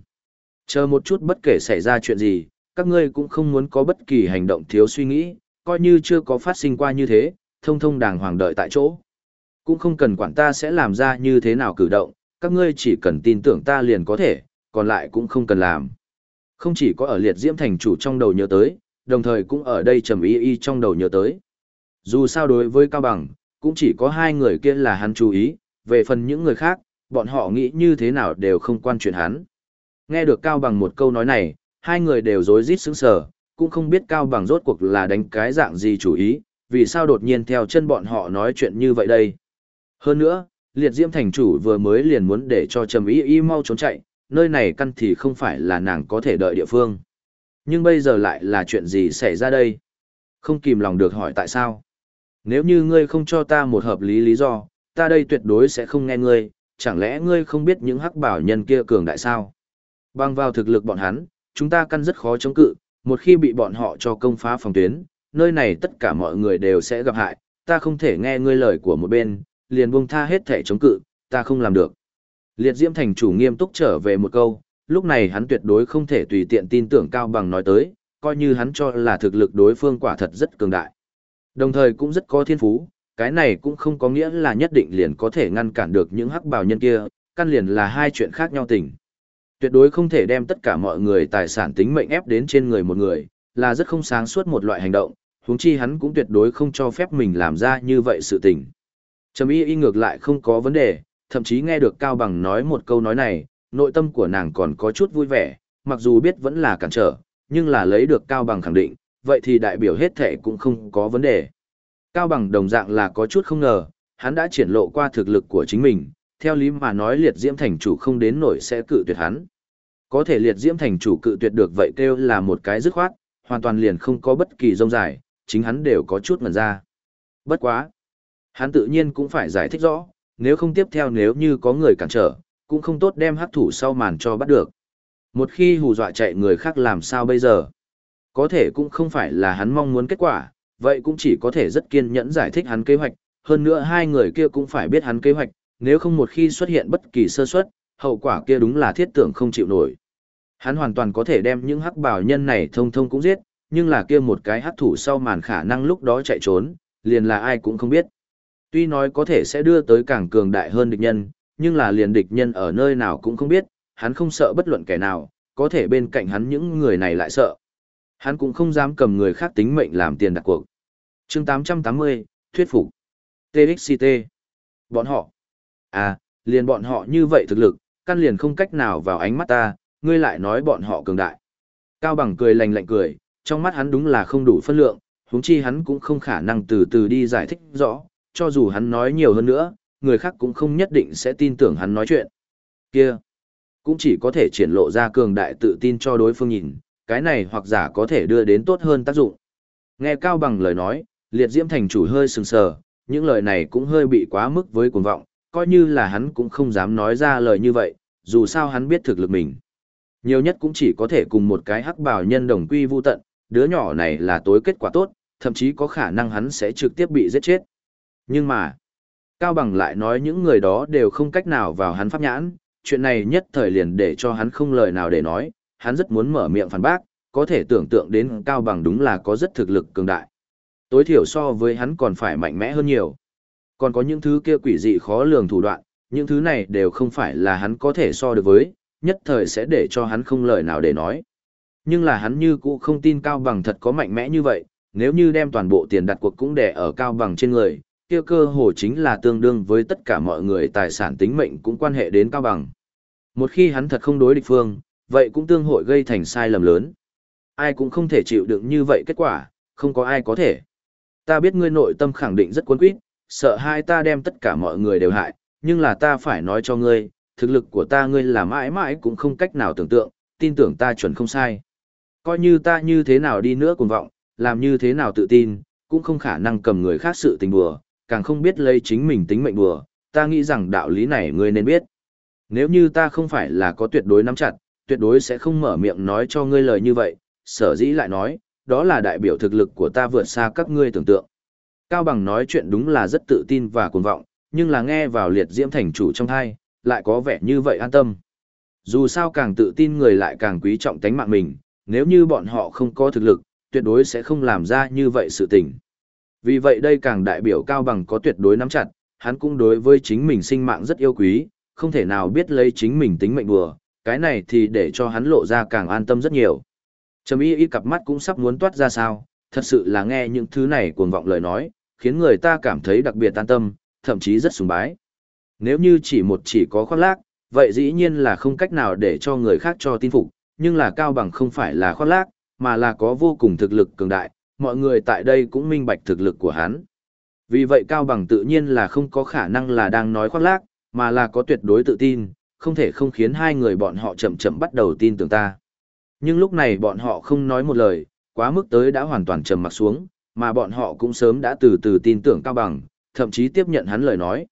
Chờ một chút bất kể xảy ra chuyện gì, các ngươi cũng không muốn có bất kỳ hành động thiếu suy nghĩ, coi như chưa có phát sinh qua như thế, thông thông đàng hoàng đợi tại chỗ. Cũng không cần quản ta sẽ làm ra như thế nào cử động, các ngươi chỉ cần tin tưởng ta liền có thể, còn lại cũng không cần làm. Không chỉ có ở liệt diễm thành chủ trong đầu nhớ tới, đồng thời cũng ở đây trầm y y trong đầu nhớ tới. Dù sao đối với Cao Bằng, cũng chỉ có hai người kia là hắn chú ý, về phần những người khác, bọn họ nghĩ như thế nào đều không quan chuyện hắn. Nghe được Cao Bằng một câu nói này, hai người đều rối rít sững sờ, cũng không biết Cao Bằng rốt cuộc là đánh cái dạng gì chủ ý, vì sao đột nhiên theo chân bọn họ nói chuyện như vậy đây. Hơn nữa, liệt diễm thành chủ vừa mới liền muốn để cho Trầm Y Y mau trốn chạy, nơi này căn thì không phải là nàng có thể đợi địa phương. Nhưng bây giờ lại là chuyện gì xảy ra đây? Không kìm lòng được hỏi tại sao. Nếu như ngươi không cho ta một hợp lý lý do, ta đây tuyệt đối sẽ không nghe ngươi, chẳng lẽ ngươi không biết những hắc bảo nhân kia cường đại sao? Bằng vào thực lực bọn hắn, chúng ta căn rất khó chống cự, một khi bị bọn họ cho công phá phòng tuyến, nơi này tất cả mọi người đều sẽ gặp hại, ta không thể nghe ngươi lời của một bên, liền buông tha hết thể chống cự, ta không làm được. Liệt Diễm thành chủ nghiêm túc trở về một câu, lúc này hắn tuyệt đối không thể tùy tiện tin tưởng Cao Bằng nói tới, coi như hắn cho là thực lực đối phương quả thật rất cường đại. Đồng thời cũng rất có thiên phú, cái này cũng không có nghĩa là nhất định liền có thể ngăn cản được những hắc bào nhân kia, căn liền là hai chuyện khác nhau tình. Tuyệt đối không thể đem tất cả mọi người tài sản tính mệnh ép đến trên người một người, là rất không sáng suốt một loại hành động, huống chi hắn cũng tuyệt đối không cho phép mình làm ra như vậy sự tình. Trầm y y ngược lại không có vấn đề, thậm chí nghe được Cao Bằng nói một câu nói này, nội tâm của nàng còn có chút vui vẻ, mặc dù biết vẫn là cản trở, nhưng là lấy được Cao Bằng khẳng định, vậy thì đại biểu hết thể cũng không có vấn đề. Cao Bằng đồng dạng là có chút không ngờ, hắn đã triển lộ qua thực lực của chính mình, theo lý mà nói liệt diễm thành chủ không đến nổi sẽ cự tuyệt hắn. Có thể liệt diễm thành chủ cự tuyệt được vậy kêu là một cái dứt khoát, hoàn toàn liền không có bất kỳ rông dài, chính hắn đều có chút ngần ra. Bất quá. Hắn tự nhiên cũng phải giải thích rõ, nếu không tiếp theo nếu như có người cản trở, cũng không tốt đem hắc thủ sau màn cho bắt được. Một khi hù dọa chạy người khác làm sao bây giờ? Có thể cũng không phải là hắn mong muốn kết quả, vậy cũng chỉ có thể rất kiên nhẫn giải thích hắn kế hoạch, hơn nữa hai người kia cũng phải biết hắn kế hoạch, nếu không một khi xuất hiện bất kỳ sơ suất, hậu quả kia đúng là thiết tưởng không chịu nổi. Hắn hoàn toàn có thể đem những hắc bảo nhân này thông thông cũng giết, nhưng là kia một cái hắc thủ sau màn khả năng lúc đó chạy trốn, liền là ai cũng không biết. Tuy nói có thể sẽ đưa tới càng cường đại hơn địch nhân, nhưng là liền địch nhân ở nơi nào cũng không biết, hắn không sợ bất luận kẻ nào, có thể bên cạnh hắn những người này lại sợ. Hắn cũng không dám cầm người khác tính mệnh làm tiền đặt cuộc. chương 880, thuyết phục. TXCT. Bọn họ. À, liền bọn họ như vậy thực lực, căn liền không cách nào vào ánh mắt ta, ngươi lại nói bọn họ cường đại. Cao bằng cười lạnh lạnh cười, trong mắt hắn đúng là không đủ phân lượng, huống chi hắn cũng không khả năng từ từ đi giải thích rõ, cho dù hắn nói nhiều hơn nữa, người khác cũng không nhất định sẽ tin tưởng hắn nói chuyện. Kia, cũng chỉ có thể triển lộ ra cường đại tự tin cho đối phương nhìn, cái này hoặc giả có thể đưa đến tốt hơn tác dụng. Nghe Cao Bằng lời nói, liệt diễm thành chủ hơi sừng sờ, những lời này cũng hơi bị quá mức với cuồng vọng, coi như là hắn cũng không dám nói ra lời như vậy, dù sao hắn biết thực lực mình. Nhiều nhất cũng chỉ có thể cùng một cái hắc bào nhân đồng quy vu tận, đứa nhỏ này là tối kết quả tốt, thậm chí có khả năng hắn sẽ trực tiếp bị giết chết. Nhưng mà, Cao Bằng lại nói những người đó đều không cách nào vào hắn pháp nhãn, chuyện này nhất thời liền để cho hắn không lời nào để nói, hắn rất muốn mở miệng phản bác, có thể tưởng tượng đến Cao Bằng đúng là có rất thực lực cường đại. Tối thiểu so với hắn còn phải mạnh mẽ hơn nhiều. Còn có những thứ kia quỷ dị khó lường thủ đoạn, những thứ này đều không phải là hắn có thể so được với, nhất thời sẽ để cho hắn không lời nào để nói. Nhưng là hắn như cũ không tin Cao Bằng thật có mạnh mẽ như vậy, nếu như đem toàn bộ tiền đặt cuộc cũng để ở Cao Bằng trên người, kia cơ hồ chính là tương đương với tất cả mọi người tài sản tính mệnh cũng quan hệ đến Cao Bằng. Một khi hắn thật không đối địch phương, vậy cũng tương hội gây thành sai lầm lớn. Ai cũng không thể chịu đựng như vậy kết quả, không có ai có thể. Ta biết ngươi nội tâm khẳng định rất cuốn quýt, sợ hai ta đem tất cả mọi người đều hại, nhưng là ta phải nói cho ngươi, thực lực của ta ngươi là mãi mãi cũng không cách nào tưởng tượng, tin tưởng ta chuẩn không sai. Coi như ta như thế nào đi nữa cuồng vọng, làm như thế nào tự tin, cũng không khả năng cầm người khác sự tình bừa càng không biết lấy chính mình tính mệnh đùa, ta nghĩ rằng đạo lý này ngươi nên biết. Nếu như ta không phải là có tuyệt đối nắm chặt, tuyệt đối sẽ không mở miệng nói cho ngươi lời như vậy, sở dĩ lại nói, đó là đại biểu thực lực của ta vượt xa các ngươi tưởng tượng. Cao Bằng nói chuyện đúng là rất tự tin và cuồng vọng, nhưng là nghe vào liệt diễm thành chủ trong thai, lại có vẻ như vậy an tâm. Dù sao càng tự tin người lại càng quý trọng tánh mạng mình, nếu như bọn họ không có thực lực, tuyệt đối sẽ không làm ra như vậy sự tình. Vì vậy đây càng đại biểu Cao Bằng có tuyệt đối nắm chặt, hắn cũng đối với chính mình sinh mạng rất yêu quý, không thể nào biết lấy chính mình tính mệnh đùa, cái này thì để cho hắn lộ ra càng an tâm rất nhiều. Trầm y y cặp mắt cũng sắp muốn toát ra sao, thật sự là nghe những thứ này cuồng vọng lời nói, khiến người ta cảm thấy đặc biệt an tâm, thậm chí rất sùng bái. Nếu như chỉ một chỉ có khoác lác, vậy dĩ nhiên là không cách nào để cho người khác cho tin phục, nhưng là Cao Bằng không phải là khoác lác, mà là có vô cùng thực lực cường đại, mọi người tại đây cũng minh bạch thực lực của hắn. Vì vậy Cao Bằng tự nhiên là không có khả năng là đang nói khoác lác, mà là có tuyệt đối tự tin, không thể không khiến hai người bọn họ chậm chậm bắt đầu tin tưởng ta. Nhưng lúc này bọn họ không nói một lời, quá mức tới đã hoàn toàn trầm mặc xuống, mà bọn họ cũng sớm đã từ từ tin tưởng Cao Bằng, thậm chí tiếp nhận hắn lời nói.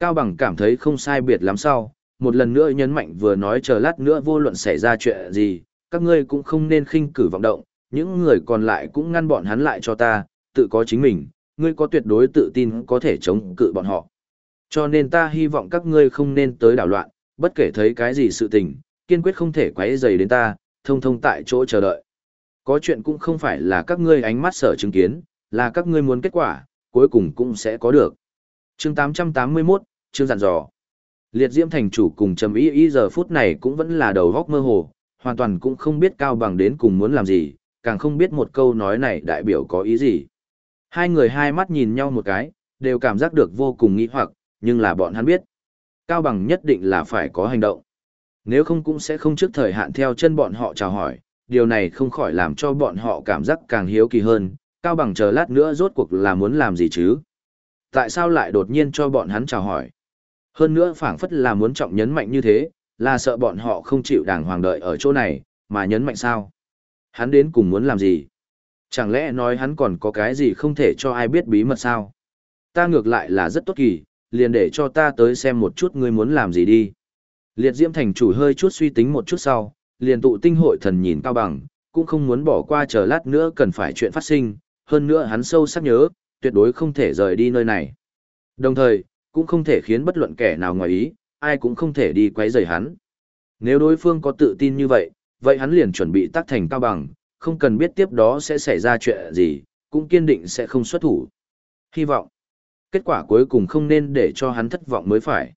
Cao Bằng cảm thấy không sai biệt lắm sau, một lần nữa nhấn mạnh vừa nói chờ lát nữa vô luận xảy ra chuyện gì, các ngươi cũng không nên khinh cử vọng động, những người còn lại cũng ngăn bọn hắn lại cho ta, tự có chính mình, ngươi có tuyệt đối tự tin có thể chống cự bọn họ. Cho nên ta hy vọng các ngươi không nên tới đảo loạn, bất kể thấy cái gì sự tình, kiên quyết không thể quấy rầy đến ta, thông thông tại chỗ chờ đợi. Có chuyện cũng không phải là các ngươi ánh mắt sở chứng kiến, là các ngươi muốn kết quả, cuối cùng cũng sẽ có được. Chương 881, chương dặn dò. Liệt Diễm thành chủ cùng Trầm Ý Ý giờ phút này cũng vẫn là đầu góc mơ hồ, hoàn toàn cũng không biết Cao Bằng đến cùng muốn làm gì, càng không biết một câu nói này đại biểu có ý gì. Hai người hai mắt nhìn nhau một cái, đều cảm giác được vô cùng nghi hoặc, nhưng là bọn hắn biết. Cao Bằng nhất định là phải có hành động. Nếu không cũng sẽ không trước thời hạn theo chân bọn họ chào hỏi, điều này không khỏi làm cho bọn họ cảm giác càng hiếu kỳ hơn, Cao Bằng chờ lát nữa rốt cuộc là muốn làm gì chứ? Tại sao lại đột nhiên cho bọn hắn chào hỏi? Hơn nữa phảng phất là muốn trọng nhấn mạnh như thế, là sợ bọn họ không chịu đàng hoàng đợi ở chỗ này, mà nhấn mạnh sao? Hắn đến cùng muốn làm gì? Chẳng lẽ nói hắn còn có cái gì không thể cho ai biết bí mật sao? Ta ngược lại là rất tốt kỳ, liền để cho ta tới xem một chút ngươi muốn làm gì đi. Liệt Diễm Thành chủ hơi chút suy tính một chút sau, liền tụ tinh hội thần nhìn cao bằng, cũng không muốn bỏ qua chờ lát nữa cần phải chuyện phát sinh, hơn nữa hắn sâu sắc nhớ, tuyệt đối không thể rời đi nơi này. Đồng thời, cũng không thể khiến bất luận kẻ nào ngoài ý, ai cũng không thể đi quấy rầy hắn. Nếu đối phương có tự tin như vậy, vậy hắn liền chuẩn bị tác thành cao bằng, không cần biết tiếp đó sẽ xảy ra chuyện gì, cũng kiên định sẽ không xuất thủ. Hy vọng, kết quả cuối cùng không nên để cho hắn thất vọng mới phải.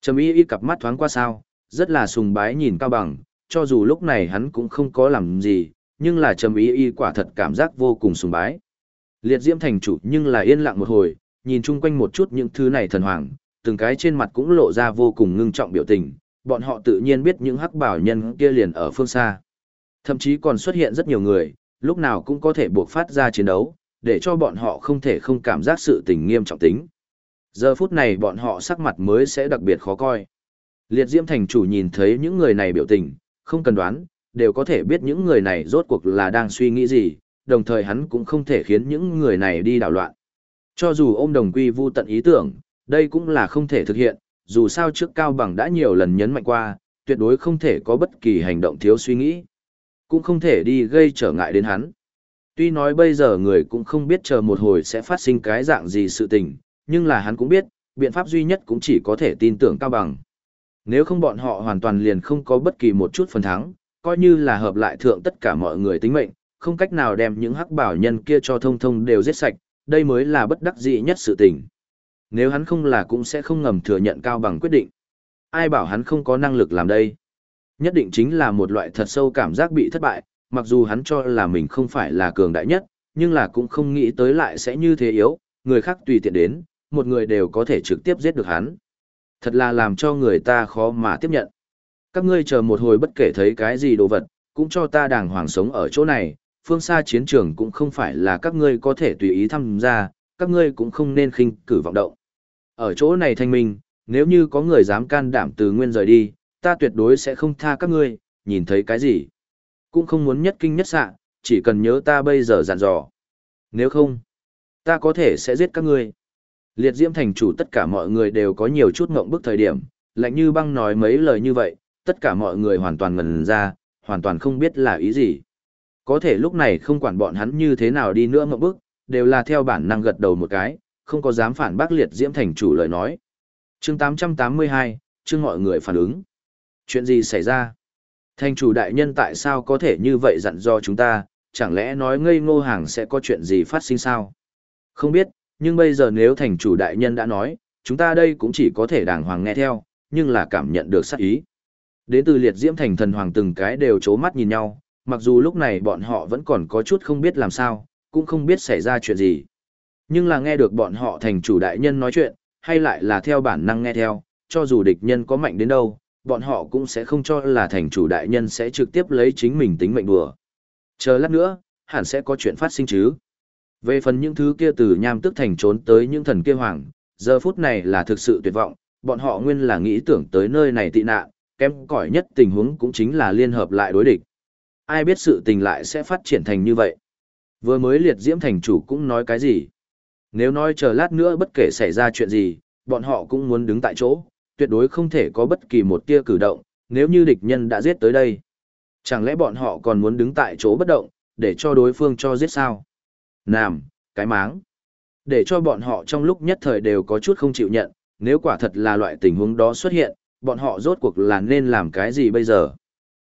Trầm y y cặp mắt thoáng qua sao, rất là sùng bái nhìn cao bằng, cho dù lúc này hắn cũng không có làm gì, nhưng là trầm y y quả thật cảm giác vô cùng sùng bái. Liệt diễm thành chủ nhưng là yên lặng một hồi, nhìn chung quanh một chút những thứ này thần hoàng, từng cái trên mặt cũng lộ ra vô cùng ngưng trọng biểu tình, bọn họ tự nhiên biết những hắc bảo nhân kia liền ở phương xa. Thậm chí còn xuất hiện rất nhiều người, lúc nào cũng có thể buộc phát ra chiến đấu, để cho bọn họ không thể không cảm giác sự tình nghiêm trọng tính. Giờ phút này bọn họ sắc mặt mới sẽ đặc biệt khó coi. Liệt Diễm Thành chủ nhìn thấy những người này biểu tình, không cần đoán, đều có thể biết những người này rốt cuộc là đang suy nghĩ gì, đồng thời hắn cũng không thể khiến những người này đi đảo loạn. Cho dù ôm đồng quy vu tận ý tưởng, đây cũng là không thể thực hiện, dù sao trước Cao Bằng đã nhiều lần nhấn mạnh qua, tuyệt đối không thể có bất kỳ hành động thiếu suy nghĩ. Cũng không thể đi gây trở ngại đến hắn. Tuy nói bây giờ người cũng không biết chờ một hồi sẽ phát sinh cái dạng gì sự tình, nhưng là hắn cũng biết, biện pháp duy nhất cũng chỉ có thể tin tưởng Cao Bằng. Nếu không bọn họ hoàn toàn liền không có bất kỳ một chút phần thắng, coi như là hợp lại thượng tất cả mọi người tính mệnh, không cách nào đem những hắc bảo nhân kia cho thông thông đều giết sạch, đây mới là bất đắc dĩ nhất sự tình. Nếu hắn không là cũng sẽ không ngầm thừa nhận cao bằng quyết định. Ai bảo hắn không có năng lực làm đây? Nhất định chính là một loại thật sâu cảm giác bị thất bại, mặc dù hắn cho là mình không phải là cường đại nhất, nhưng là cũng không nghĩ tới lại sẽ như thế yếu, người khác tùy tiện đến, một người đều có thể trực tiếp giết được hắn. Thật là làm cho người ta khó mà tiếp nhận. Các ngươi chờ một hồi bất kể thấy cái gì đồ vật, cũng cho ta đàng hoàng sống ở chỗ này, phương xa chiến trường cũng không phải là các ngươi có thể tùy ý tham gia, các ngươi cũng không nên khinh cử vọng động. Ở chỗ này thanh minh, nếu như có người dám can đảm từ nguyên rời đi, ta tuyệt đối sẽ không tha các ngươi, nhìn thấy cái gì. Cũng không muốn nhất kinh nhất sạ, chỉ cần nhớ ta bây giờ dặn dò. Nếu không, ta có thể sẽ giết các ngươi. Liệt diễm thành chủ tất cả mọi người đều có nhiều chút ngộng bức thời điểm, lạnh như băng nói mấy lời như vậy, tất cả mọi người hoàn toàn ngần ra, hoàn toàn không biết là ý gì. Có thể lúc này không quản bọn hắn như thế nào đi nữa ngộng bức, đều là theo bản năng gật đầu một cái, không có dám phản bác liệt diễm thành chủ lời nói. chương 882, chương mọi người phản ứng. Chuyện gì xảy ra? Thành chủ đại nhân tại sao có thể như vậy dặn do chúng ta, chẳng lẽ nói ngây ngô hàng sẽ có chuyện gì phát sinh sao? Không biết, nhưng bây giờ nếu thành chủ đại nhân đã nói, chúng ta đây cũng chỉ có thể đàng hoàng nghe theo, nhưng là cảm nhận được sát ý. Đến từ liệt diễm thành thần hoàng từng cái đều chố mắt nhìn nhau, mặc dù lúc này bọn họ vẫn còn có chút không biết làm sao, cũng không biết xảy ra chuyện gì. Nhưng là nghe được bọn họ thành chủ đại nhân nói chuyện, hay lại là theo bản năng nghe theo, cho dù địch nhân có mạnh đến đâu, bọn họ cũng sẽ không cho là thành chủ đại nhân sẽ trực tiếp lấy chính mình tính mệnh đùa. Chờ lát nữa, hẳn sẽ có chuyện phát sinh chứ. Về phần những thứ kia từ nham tức thành trốn tới những thần kia hoàng, giờ phút này là thực sự tuyệt vọng, bọn họ nguyên là nghĩ tưởng tới nơi này tị nạn, kém cỏi nhất tình huống cũng chính là liên hợp lại đối địch. Ai biết sự tình lại sẽ phát triển thành như vậy. Vừa mới liệt diễm thành chủ cũng nói cái gì. Nếu nói chờ lát nữa bất kể xảy ra chuyện gì, bọn họ cũng muốn đứng tại chỗ, tuyệt đối không thể có bất kỳ một tia cử động, nếu như địch nhân đã giết tới đây. Chẳng lẽ bọn họ còn muốn đứng tại chỗ bất động, để cho đối phương cho giết sao? Nàm, cái máng. Để cho bọn họ trong lúc nhất thời đều có chút không chịu nhận, nếu quả thật là loại tình huống đó xuất hiện, bọn họ rốt cuộc là nên làm cái gì bây giờ?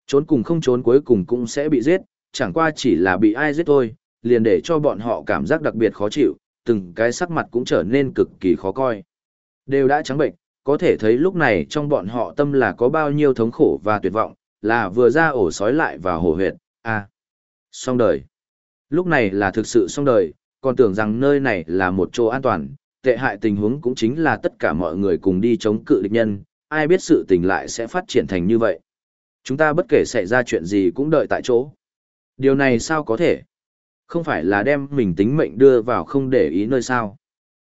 Trốn cùng không trốn cuối cùng cũng sẽ bị giết, chẳng qua chỉ là bị ai giết thôi, liền để cho bọn họ cảm giác đặc biệt khó chịu, từng cái sắc mặt cũng trở nên cực kỳ khó coi. Đều đã trắng bệnh, có thể thấy lúc này trong bọn họ tâm là có bao nhiêu thống khổ và tuyệt vọng, là vừa ra ổ sói lại vào hổ huyệt, à, xong đời. Lúc này là thực sự xong đời, còn tưởng rằng nơi này là một chỗ an toàn, tệ hại tình huống cũng chính là tất cả mọi người cùng đi chống cự địch nhân, ai biết sự tình lại sẽ phát triển thành như vậy. Chúng ta bất kể xảy ra chuyện gì cũng đợi tại chỗ. Điều này sao có thể? Không phải là đem mình tính mệnh đưa vào không để ý nơi sao.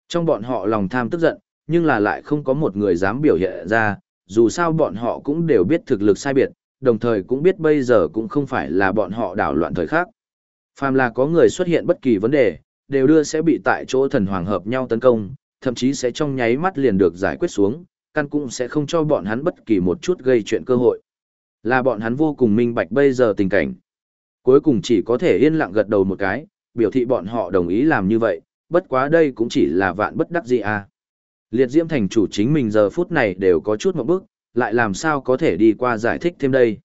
Trong bọn họ lòng tham tức giận, nhưng là lại không có một người dám biểu hiện ra, dù sao bọn họ cũng đều biết thực lực sai biệt, đồng thời cũng biết bây giờ cũng không phải là bọn họ đảo loạn thời khác. Phàm là có người xuất hiện bất kỳ vấn đề, đều đưa sẽ bị tại chỗ thần hoàng hợp nhau tấn công, thậm chí sẽ trong nháy mắt liền được giải quyết xuống, căn cũng sẽ không cho bọn hắn bất kỳ một chút gây chuyện cơ hội. Là bọn hắn vô cùng minh bạch bây giờ tình cảnh. Cuối cùng chỉ có thể yên lặng gật đầu một cái, biểu thị bọn họ đồng ý làm như vậy, bất quá đây cũng chỉ là vạn bất đắc dĩ à. Liệt diễm thành chủ chính mình giờ phút này đều có chút một bước, lại làm sao có thể đi qua giải thích thêm đây.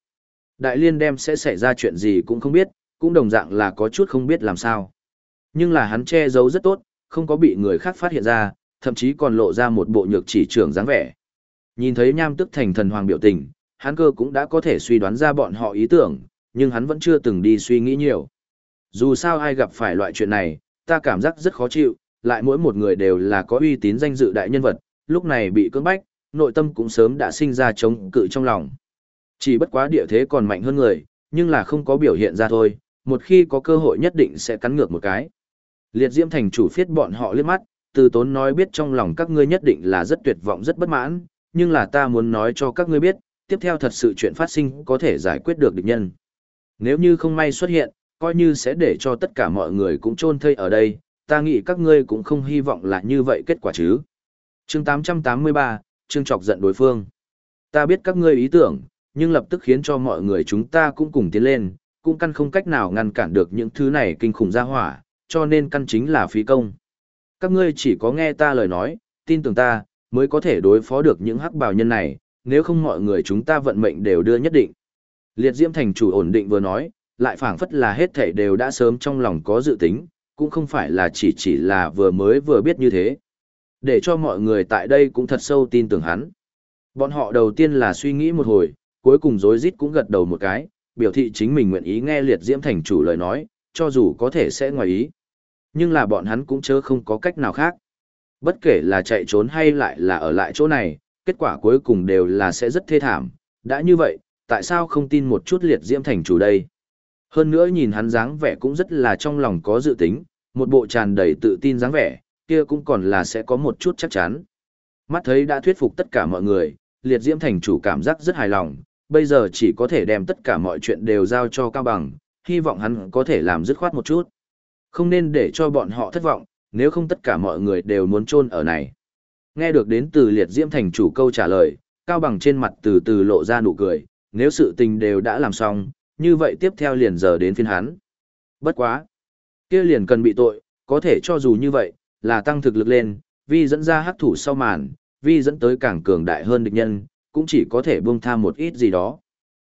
Đại liên đem sẽ xảy ra chuyện gì cũng không biết, cũng đồng dạng là có chút không biết làm sao. Nhưng là hắn che giấu rất tốt, không có bị người khác phát hiện ra, thậm chí còn lộ ra một bộ nhược chỉ trưởng dáng vẻ. Nhìn thấy nham tức thành thần hoàng biểu tình, hắn cơ cũng đã có thể suy đoán ra bọn họ ý tưởng, nhưng hắn vẫn chưa từng đi suy nghĩ nhiều. Dù sao ai gặp phải loại chuyện này, ta cảm giác rất khó chịu, lại mỗi một người đều là có uy tín danh dự đại nhân vật, lúc này bị cưỡng bách, nội tâm cũng sớm đã sinh ra chống cự trong lòng. Chỉ bất quá địa thế còn mạnh hơn người, nhưng là không có biểu hiện ra thôi, một khi có cơ hội nhất định sẽ cắn ngược một cái. Liệt Diễm thành chủ phiết bọn họ liếc mắt, từ tốn nói biết trong lòng các ngươi nhất định là rất tuyệt vọng rất bất mãn, nhưng là ta muốn nói cho các ngươi biết, tiếp theo thật sự chuyện phát sinh có thể giải quyết được địch nhân. Nếu như không may xuất hiện, coi như sẽ để cho tất cả mọi người cũng chôn thây ở đây, ta nghĩ các ngươi cũng không hy vọng là như vậy kết quả chứ. Chương 883, chương chọc giận đối phương. Ta biết các ngươi ý tưởng, nhưng lập tức khiến cho mọi người chúng ta cũng cùng tiến lên, cũng căn không cách nào ngăn cản được những thứ này kinh khủng ra hỏa, cho nên căn chính là phí công. Các ngươi chỉ có nghe ta lời nói, tin tưởng ta, mới có thể đối phó được những hắc bào nhân này, nếu không mọi người chúng ta vận mệnh đều đưa nhất định. Liệt Diễm thành chủ ổn định vừa nói, lại phảng phất là hết thảy đều đã sớm trong lòng có dự tính, cũng không phải là chỉ chỉ là vừa mới vừa biết như thế. Để cho mọi người tại đây cũng thật sâu tin tưởng hắn. Bọn họ đầu tiên là suy nghĩ một hồi, cuối cùng rối rít cũng gật đầu một cái, biểu thị chính mình nguyện ý nghe liệt diễm thành chủ lời nói, cho dù có thể sẽ ngoài ý. Nhưng là bọn hắn cũng chớ không có cách nào khác. Bất kể là chạy trốn hay lại là ở lại chỗ này, kết quả cuối cùng đều là sẽ rất thê thảm. Đã như vậy, tại sao không tin một chút liệt diễm thành chủ đây? Hơn nữa nhìn hắn dáng vẻ cũng rất là trong lòng có dự tính, một bộ tràn đầy tự tin dáng vẻ, kia cũng còn là sẽ có một chút chắc chắn. Mắt thấy đã thuyết phục tất cả mọi người, liệt diễm thành chủ cảm giác rất hài lòng, bây giờ chỉ có thể đem tất cả mọi chuyện đều giao cho Cao Bằng, hy vọng hắn có thể làm dứt khoát một chút. Không nên để cho bọn họ thất vọng, nếu không tất cả mọi người đều muốn chôn ở này. Nghe được đến từ liệt diễm thành chủ câu trả lời, Cao Bằng trên mặt từ từ lộ ra nụ cười, nếu sự tình đều đã làm xong, như vậy tiếp theo liền giờ đến phiên hắn. Bất quá. kia liền cần bị tội, có thể cho dù như vậy, là tăng thực lực lên, vì dẫn ra hắc thủ sau màn, vì dẫn tới càng cường đại hơn địch nhân, cũng chỉ có thể buông tha một ít gì đó.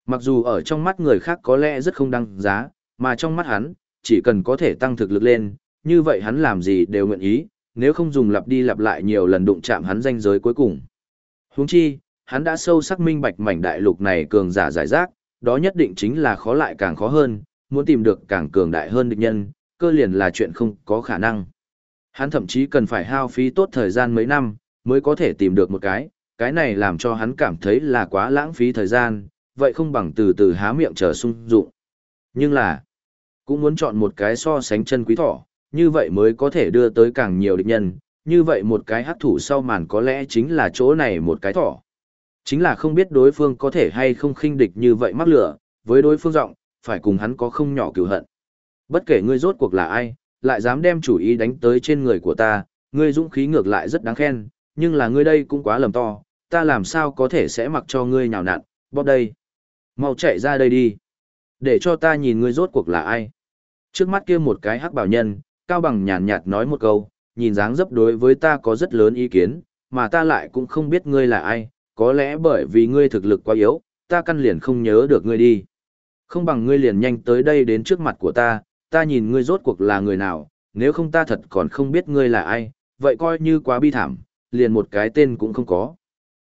Mặc dù ở trong mắt người khác có lẽ rất không đăng giá, mà trong mắt hắn, chỉ cần có thể tăng thực lực lên, như vậy hắn làm gì đều nguyện ý, nếu không dùng lặp đi lặp lại nhiều lần đụng chạm hắn danh giới cuối cùng. Huống chi, hắn đã sâu sắc minh bạch mảnh đại lục này cường giả giải rác, đó nhất định chính là khó lại càng khó hơn, muốn tìm được càng cường đại hơn địch nhân, cơ liền là chuyện không có khả năng. Hắn thậm chí cần phải hao phí tốt thời gian mấy năm, mới có thể tìm được một cái, cái này làm cho hắn cảm thấy là quá lãng phí thời gian, vậy không bằng từ từ há miệng chờ sung dụng. Nhưng là, cũng muốn chọn một cái so sánh chân quý thỏ, như vậy mới có thể đưa tới càng nhiều địch nhân, như vậy một cái hắc thủ sau màn có lẽ chính là chỗ này một cái thỏ. Chính là không biết đối phương có thể hay không khinh địch như vậy mắc lửa, với đối phương rộng, phải cùng hắn có không nhỏ cửu hận. Bất kể ngươi rốt cuộc là ai, lại dám đem chủ ý đánh tới trên người của ta, ngươi dũng khí ngược lại rất đáng khen, nhưng là ngươi đây cũng quá lầm to, ta làm sao có thể sẽ mặc cho ngươi nhào nặn, bóp đây. Mau chạy ra đây đi. Để cho ta nhìn ngươi rốt cuộc là ai. Trước mắt kia một cái hắc bảo nhân, cao bằng nhàn nhạt nói một câu, nhìn dáng dấp đối với ta có rất lớn ý kiến, mà ta lại cũng không biết ngươi là ai, có lẽ bởi vì ngươi thực lực quá yếu, ta căn liền không nhớ được ngươi đi. Không bằng ngươi liền nhanh tới đây đến trước mặt của ta, ta nhìn ngươi rốt cuộc là người nào, nếu không ta thật còn không biết ngươi là ai, vậy coi như quá bi thảm, liền một cái tên cũng không có.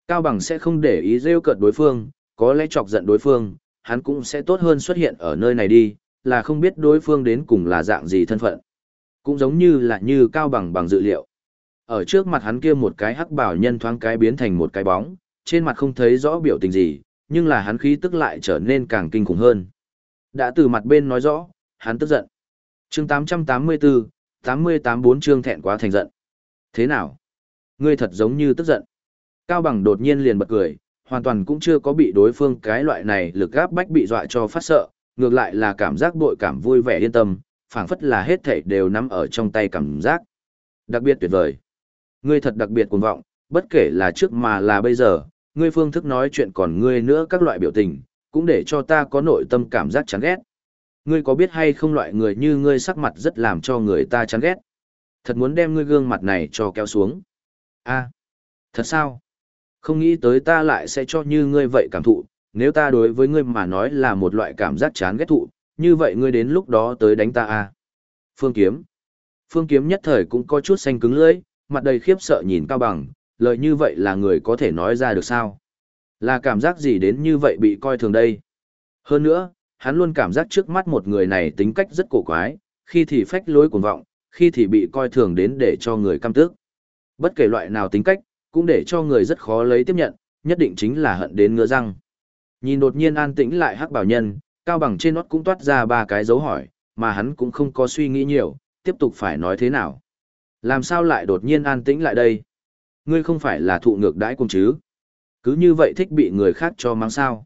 Cao Bằng sẽ không để ý rêu cợt đối phương, có lẽ chọc giận đối phương, hắn cũng sẽ tốt hơn xuất hiện ở nơi này đi, là không biết đối phương đến cùng là dạng gì thân phận. Cũng giống như là như Cao Bằng bằng dự liệu. Ở trước mặt hắn kia một cái hắc bảo nhân thoáng cái biến thành một cái bóng, trên mặt không thấy rõ biểu tình gì, nhưng là hắn khí tức lại trở nên càng kinh khủng hơn. Đã từ mặt bên nói rõ, hắn tức giận. Chương 884, 884 chương thẹn quá thành giận. Thế nào? Ngươi thật giống như tức giận. Cao Bằng đột nhiên liền bật cười, hoàn toàn cũng chưa có bị đối phương cái loại này lực gáp bách bị dọa cho phát sợ, ngược lại là cảm giác bội cảm vui vẻ yên tâm, phảng phất là hết thảy đều nắm ở trong tay cảm giác. Đặc biệt tuyệt vời. Ngươi thật đặc biệt cuồng vọng, bất kể là trước mà là bây giờ, ngươi phương thức nói chuyện còn ngươi nữa các loại biểu tình, cũng để cho ta có nội tâm cảm giác chán ghét. Ngươi có biết hay không loại người như ngươi sắc mặt rất làm cho người ta chán ghét. Thật muốn đem ngươi gương mặt này cho kéo xuống. a thật sao? Không nghĩ tới ta lại sẽ cho như ngươi vậy cảm thụ, nếu ta đối với ngươi mà nói là một loại cảm giác chán ghét thụ, như vậy ngươi đến lúc đó tới đánh ta a Phương Kiếm. Phương Kiếm nhất thời cũng có chút xanh cứng lưỡi, mặt đầy khiếp sợ nhìn Cao Bằng, lời như vậy là người có thể nói ra được sao? Là cảm giác gì đến như vậy bị coi thường đây? Hơn nữa, hắn luôn cảm giác trước mắt một người này tính cách rất cổ quái, khi thì phách lối cuồng vọng, khi thì bị coi thường đến để cho người căm tức. Bất kể loại nào tính cách, cũng để cho người rất khó lấy tiếp nhận, nhất định chính là hận đến ngứa răng. Nhìn đột nhiên an tĩnh lại hắc bảo nhân, cao bằng trên nót cũng toát ra ba cái dấu hỏi, mà hắn cũng không có suy nghĩ nhiều, tiếp tục phải nói thế nào. Làm sao lại đột nhiên an tĩnh lại đây? Ngươi không phải là thụ ngược đãi cùng chứ? Cứ như vậy thích bị người khác cho mang sao?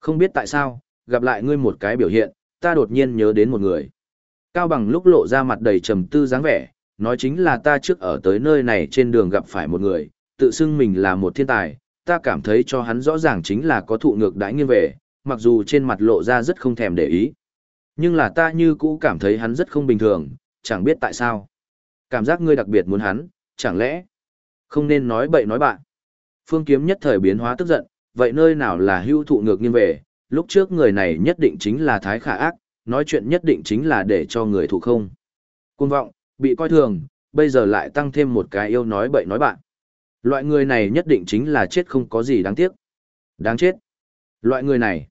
Không biết tại sao, gặp lại ngươi một cái biểu hiện, ta đột nhiên nhớ đến một người. Cao bằng lúc lộ ra mặt đầy trầm tư dáng vẻ, nói chính là ta trước ở tới nơi này trên đường gặp phải một người, tự xưng mình là một thiên tài, ta cảm thấy cho hắn rõ ràng chính là có thụ ngược đãi nghiêng về, mặc dù trên mặt lộ ra rất không thèm để ý. Nhưng là ta như cũ cảm thấy hắn rất không bình thường, chẳng biết tại sao. Cảm giác ngươi đặc biệt muốn hắn, chẳng lẽ không nên nói bậy nói bạn. Phương Kiếm nhất thời biến hóa tức giận, vậy nơi nào là hưu thụ ngược nghiêng về, lúc trước người này nhất định chính là thái khả ác, nói chuyện nhất định chính là để cho người thụ không. Cuồng vọng, bị coi thường, bây giờ lại tăng thêm một cái yêu nói bậy nói bạn. Loại người này nhất định chính là chết không có gì đáng tiếc. Đáng chết. Loại người này.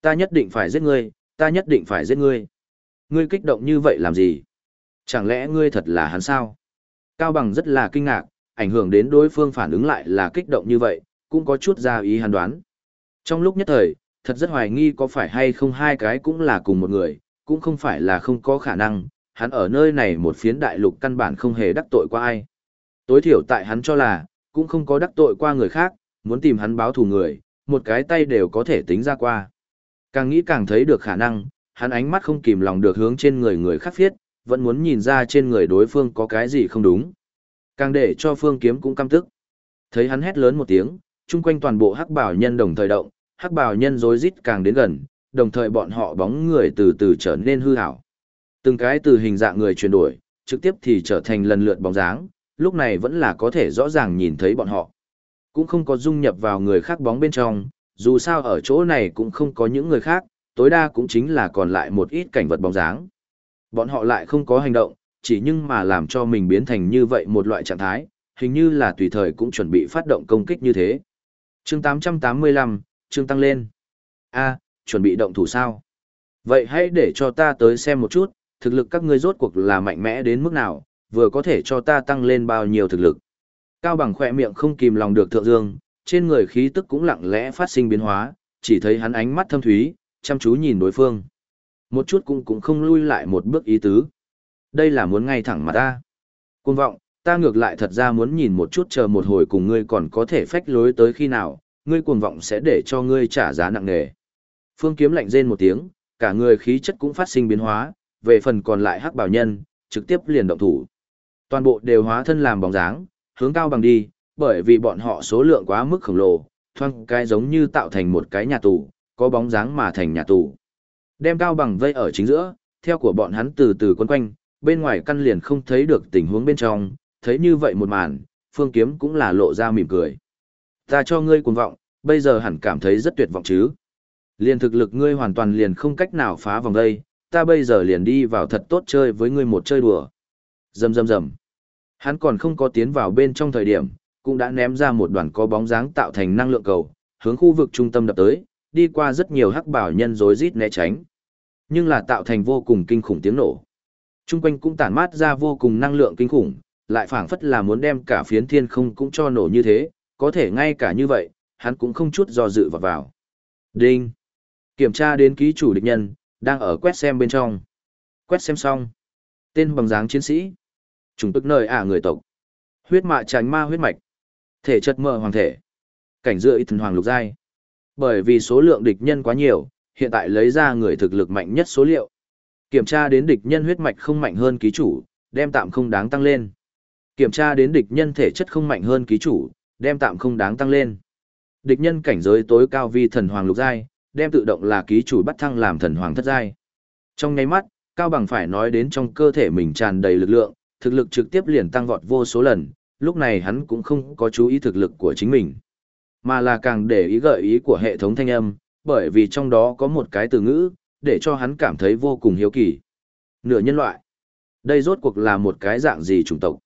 Ta nhất định phải giết ngươi, ta nhất định phải giết ngươi. Ngươi kích động như vậy làm gì? Chẳng lẽ ngươi thật là hắn sao? Cao Bằng rất là kinh ngạc, ảnh hưởng đến đối phương phản ứng lại là kích động như vậy, cũng có chút ra ý hàn đoán. Trong lúc nhất thời, thật rất hoài nghi có phải hay không hai cái cũng là cùng một người, cũng không phải là không có khả năng, hắn ở nơi này một phiến đại lục căn bản không hề đắc tội qua ai. Tối thiểu tại hắn cho là, cũng không có đắc tội qua người khác, muốn tìm hắn báo thù người, một cái tay đều có thể tính ra qua. Càng nghĩ càng thấy được khả năng, hắn ánh mắt không kìm lòng được hướng trên người người khác phiết, vẫn muốn nhìn ra trên người đối phương có cái gì không đúng. Càng để cho phương kiếm cũng căm tức. Thấy hắn hét lớn một tiếng, chung quanh toàn bộ hắc bảo nhân đồng thời động, hắc bảo nhân rối rít càng đến gần, đồng thời bọn họ bóng người từ từ trở nên hư hảo. Từng cái từ hình dạng người chuyển đổi, trực tiếp thì trở thành lần lượt bóng dáng, lúc này vẫn là có thể rõ ràng nhìn thấy bọn họ. Cũng không có dung nhập vào người khác bóng bên trong, dù sao ở chỗ này cũng không có những người khác, tối đa cũng chính là còn lại một ít cảnh vật bóng dáng. Bọn họ lại không có hành động, chỉ nhưng mà làm cho mình biến thành như vậy một loại trạng thái, hình như là tùy thời cũng chuẩn bị phát động công kích như thế. chương 885, chương tăng lên. a chuẩn bị động thủ sao? Vậy hãy để cho ta tới xem một chút, thực lực các ngươi rốt cuộc là mạnh mẽ đến mức nào, vừa có thể cho ta tăng lên bao nhiêu thực lực. Cao bằng khỏe miệng không kìm lòng được thượng dương, trên người khí tức cũng lặng lẽ phát sinh biến hóa, chỉ thấy hắn ánh mắt thâm thúy, chăm chú nhìn đối phương. Một chút cũng cũng không lui lại một bước ý tứ. Đây là muốn ngay thẳng mà ta. Cuồng vọng, ta ngược lại thật ra muốn nhìn một chút chờ một hồi cùng ngươi còn có thể phách lối tới khi nào, ngươi cuồng vọng sẽ để cho ngươi trả giá nặng nề. Phương kiếm lạnh rên một tiếng, cả người khí chất cũng phát sinh biến hóa, về phần còn lại hắc bảo nhân, trực tiếp liền động thủ. Toàn bộ đều hóa thân làm bóng dáng, hướng cao bằng đi, bởi vì bọn họ số lượng quá mức khổng lồ, thoang cái giống như tạo thành một cái nhà tù, có bóng dáng mà thành nhà tù. Đem cao bằng vây ở chính giữa, theo của bọn hắn từ từ quấn quanh, bên ngoài căn liền không thấy được tình huống bên trong, thấy như vậy một màn, phương kiếm cũng là lộ ra mỉm cười. Ta cho ngươi cuồng vọng, bây giờ hẳn cảm thấy rất tuyệt vọng chứ. Liền thực lực ngươi hoàn toàn liền không cách nào phá vòng đây, ta bây giờ liền đi vào thật tốt chơi với ngươi một chơi đùa. Rầm rầm rầm. Hắn còn không có tiến vào bên trong thời điểm, cũng đã ném ra một đoàn có bóng dáng tạo thành năng lượng cầu, hướng khu vực trung tâm đập tới, đi qua rất nhiều hắc bảo nhân rối rít né tránh. Nhưng là tạo thành vô cùng kinh khủng tiếng nổ. Trung quanh cũng tản mát ra vô cùng năng lượng kinh khủng, lại phảng phất là muốn đem cả phiến thiên không cũng cho nổ như thế, có thể ngay cả như vậy, hắn cũng không chút do dự vào vào. Đinh! Kiểm tra đến ký chủ địch nhân, đang ở quét xem bên trong. Quét xem xong. Tên bằng dáng chiến sĩ. Chúng tức nơi ả người tộc. Huyết mạ tránh ma huyết mạch. Thể chất mờ hoàng thể. Cảnh dựa ít thần hoàng lục giai. Bởi vì số lượng địch nhân quá nhiều, hiện tại lấy ra người thực lực mạnh nhất số liệu. Kiểm tra đến địch nhân huyết mạch không mạnh hơn ký chủ, đem tạm không đáng tăng lên. Kiểm tra đến địch nhân thể chất không mạnh hơn ký chủ, đem tạm không đáng tăng lên. Địch nhân cảnh giới tối cao vi thần hoàng lục giai, đem tự động là ký chủ bắt thăng làm thần hoàng thất giai. Trong nháy mắt, Cao Bằng phải nói đến trong cơ thể mình tràn đầy lực lượng, thực lực trực tiếp liền tăng vọt vô số lần, lúc này hắn cũng không có chú ý thực lực của chính mình, mà là càng để ý gợi ý của hệ thống thanh âm, bởi vì trong đó có một cái từ ngữ, để cho hắn cảm thấy vô cùng hiếu kỳ. Nửa nhân loại. Đây rốt cuộc là một cái dạng gì chủng tộc?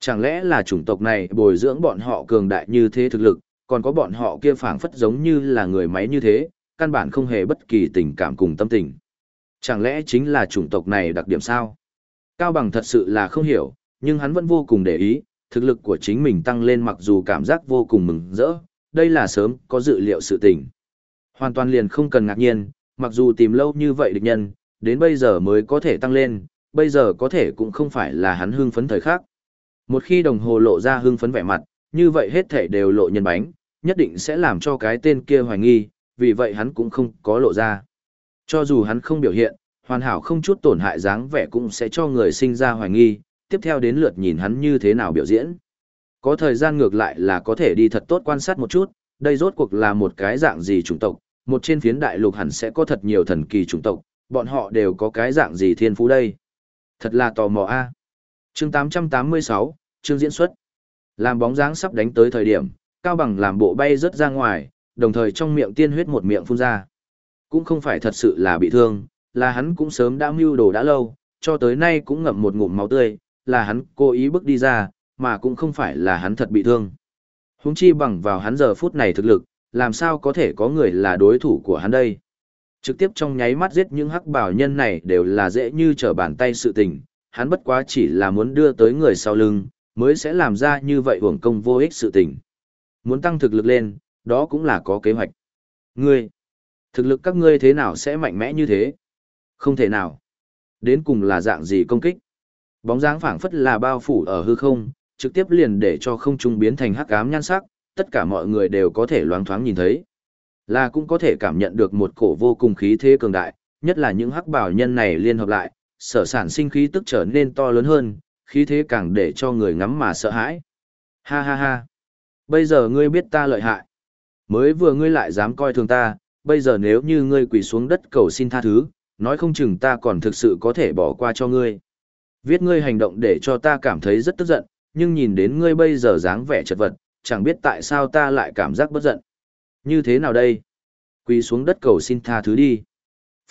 Chẳng lẽ là chủng tộc này bồi dưỡng bọn họ cường đại như thế thực lực, còn có bọn họ kia phảng phất giống như là người máy như thế, căn bản không hề bất kỳ tình cảm cùng tâm tình. Chẳng lẽ chính là chủng tộc này đặc điểm sao? Cao Bằng thật sự là không hiểu, nhưng hắn vẫn vô cùng để ý, thực lực của chính mình tăng lên mặc dù cảm giác vô cùng mừng rỡ, đây là sớm có dự liệu sự tình. Hoàn toàn liền không cần ngạc nhiên, mặc dù tìm lâu như vậy địch nhân, đến bây giờ mới có thể tăng lên, bây giờ có thể cũng không phải là hắn hưng phấn thời khắc. Một khi đồng hồ lộ ra hưng phấn vẻ mặt, như vậy hết thể đều lộ nhân bánh, nhất định sẽ làm cho cái tên kia hoài nghi, vì vậy hắn cũng không có lộ ra. Cho dù hắn không biểu hiện, hoàn hảo không chút tổn hại dáng vẻ cũng sẽ cho người sinh ra hoài nghi, tiếp theo đến lượt nhìn hắn như thế nào biểu diễn. Có thời gian ngược lại là có thể đi thật tốt quan sát một chút, đây rốt cuộc là một cái dạng gì chủng tộc, một trên phiến đại lục hẳn sẽ có thật nhiều thần kỳ chủng tộc, bọn họ đều có cái dạng gì thiên phú đây. Thật là tò mò a. Chương 886, chương diễn xuất. Làm bóng dáng sắp đánh tới thời điểm, Cao Bằng làm bộ bay rất ra ngoài, đồng thời trong miệng tiên huyết một miệng phun ra. Cũng không phải thật sự là bị thương, là hắn cũng sớm đã mưu đồ đã lâu, cho tới nay cũng ngậm một ngụm máu tươi, là hắn cố ý bước đi ra, mà cũng không phải là hắn thật bị thương. Húng chi bằng vào hắn giờ phút này thực lực, làm sao có thể có người là đối thủ của hắn đây. Trực tiếp trong nháy mắt giết những hắc bảo nhân này đều là dễ như trở bàn tay sự tình, hắn bất quá chỉ là muốn đưa tới người sau lưng, mới sẽ làm ra như vậy hưởng công vô ích sự tình. Muốn tăng thực lực lên, đó cũng là có kế hoạch. Ngươi, thực lực các ngươi thế nào sẽ mạnh mẽ như thế? Không thể nào. Đến cùng là dạng gì công kích? Bóng dáng phảng phất là bao phủ ở hư không, trực tiếp liền để cho không trung biến thành hắc ám nhan sắc, tất cả mọi người đều có thể loáng thoáng nhìn thấy. Là cũng có thể cảm nhận được một cổ vô cùng khí thế cường đại, nhất là những hắc bảo nhân này liên hợp lại, sở sản sinh khí tức trở nên to lớn hơn, khí thế càng để cho người ngắm mà sợ hãi. Ha ha ha. Bây giờ ngươi biết ta lợi hại. Mới vừa ngươi lại dám coi thường ta, bây giờ nếu như ngươi quỳ xuống đất cầu xin tha thứ, nói không chừng ta còn thực sự có thể bỏ qua cho ngươi. Viết ngươi hành động để cho ta cảm thấy rất tức giận, nhưng nhìn đến ngươi bây giờ dáng vẻ chật vật, chẳng biết tại sao ta lại cảm giác bất giận. Như thế nào đây? Quỳ xuống đất cầu xin tha thứ đi.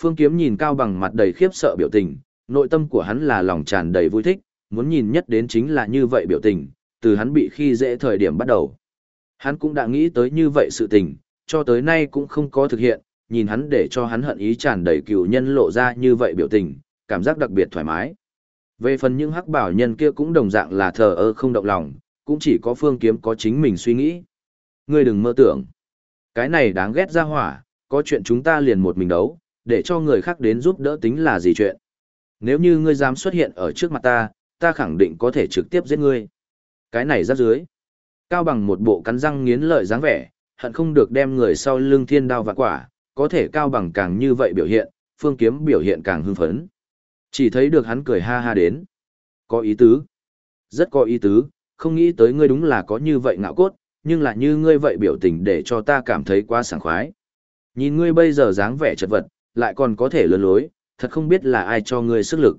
Phương Kiếm nhìn Cao Bằng mặt đầy khiếp sợ biểu tình, nội tâm của hắn là lòng tràn đầy vui thích, muốn nhìn nhất đến chính là như vậy biểu tình, từ hắn bị khi dễ thời điểm bắt đầu. Hắn cũng đã nghĩ tới như vậy sự tình, cho tới nay cũng không có thực hiện, nhìn hắn để cho hắn hận ý tràn đầy cừu nhân lộ ra như vậy biểu tình, cảm giác đặc biệt thoải mái. Về phần những hắc bảo nhân kia cũng đồng dạng là thờ ơ không động lòng, cũng chỉ có phương kiếm có chính mình suy nghĩ. Ngươi đừng mơ tưởng. Cái này đáng ghét ra hỏa, có chuyện chúng ta liền một mình đấu, để cho người khác đến giúp đỡ tính là gì chuyện. Nếu như ngươi dám xuất hiện ở trước mặt ta, ta khẳng định có thể trực tiếp giết ngươi. Cái này rắc dưới. Cao bằng một bộ cắn răng nghiến lợi dáng vẻ, hận không được đem người sau lưng thiên đao vạn quả, có thể cao bằng càng như vậy biểu hiện, phương kiếm biểu hiện càng hưng phấn. Chỉ thấy được hắn cười ha ha đến. Có ý tứ. Rất có ý tứ, không nghĩ tới ngươi đúng là có như vậy ngạo cốt, nhưng là như ngươi vậy biểu tình để cho ta cảm thấy quá sảng khoái. Nhìn ngươi bây giờ dáng vẻ chật vật, lại còn có thể lừa lối, thật không biết là ai cho ngươi sức lực.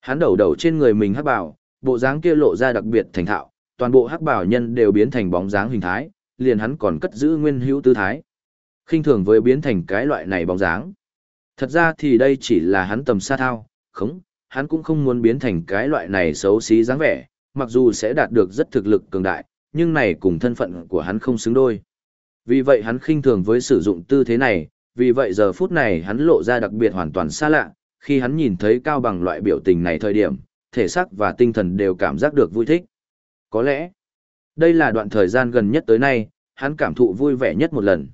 Hắn đầu đầu trên người mình hắc bảo, bộ dáng kia lộ ra đặc biệt thành thạo, toàn bộ hắc bảo nhân đều biến thành bóng dáng hình thái, liền hắn còn cất giữ nguyên hữu tư thái. khinh thường với biến thành cái loại này bóng dáng. Thật ra thì đây chỉ là hắn tầm xa thao, không, hắn cũng không muốn biến thành cái loại này xấu xí dáng vẻ, mặc dù sẽ đạt được rất thực lực cường đại, nhưng này cùng thân phận của hắn không xứng đôi. Vì vậy hắn khinh thường với sử dụng tư thế này, vì vậy giờ phút này hắn lộ ra đặc biệt hoàn toàn xa lạ, khi hắn nhìn thấy cao bằng loại biểu tình này thời điểm, thể xác và tinh thần đều cảm giác được vui thích. Có lẽ, đây là đoạn thời gian gần nhất tới nay, hắn cảm thụ vui vẻ nhất một lần.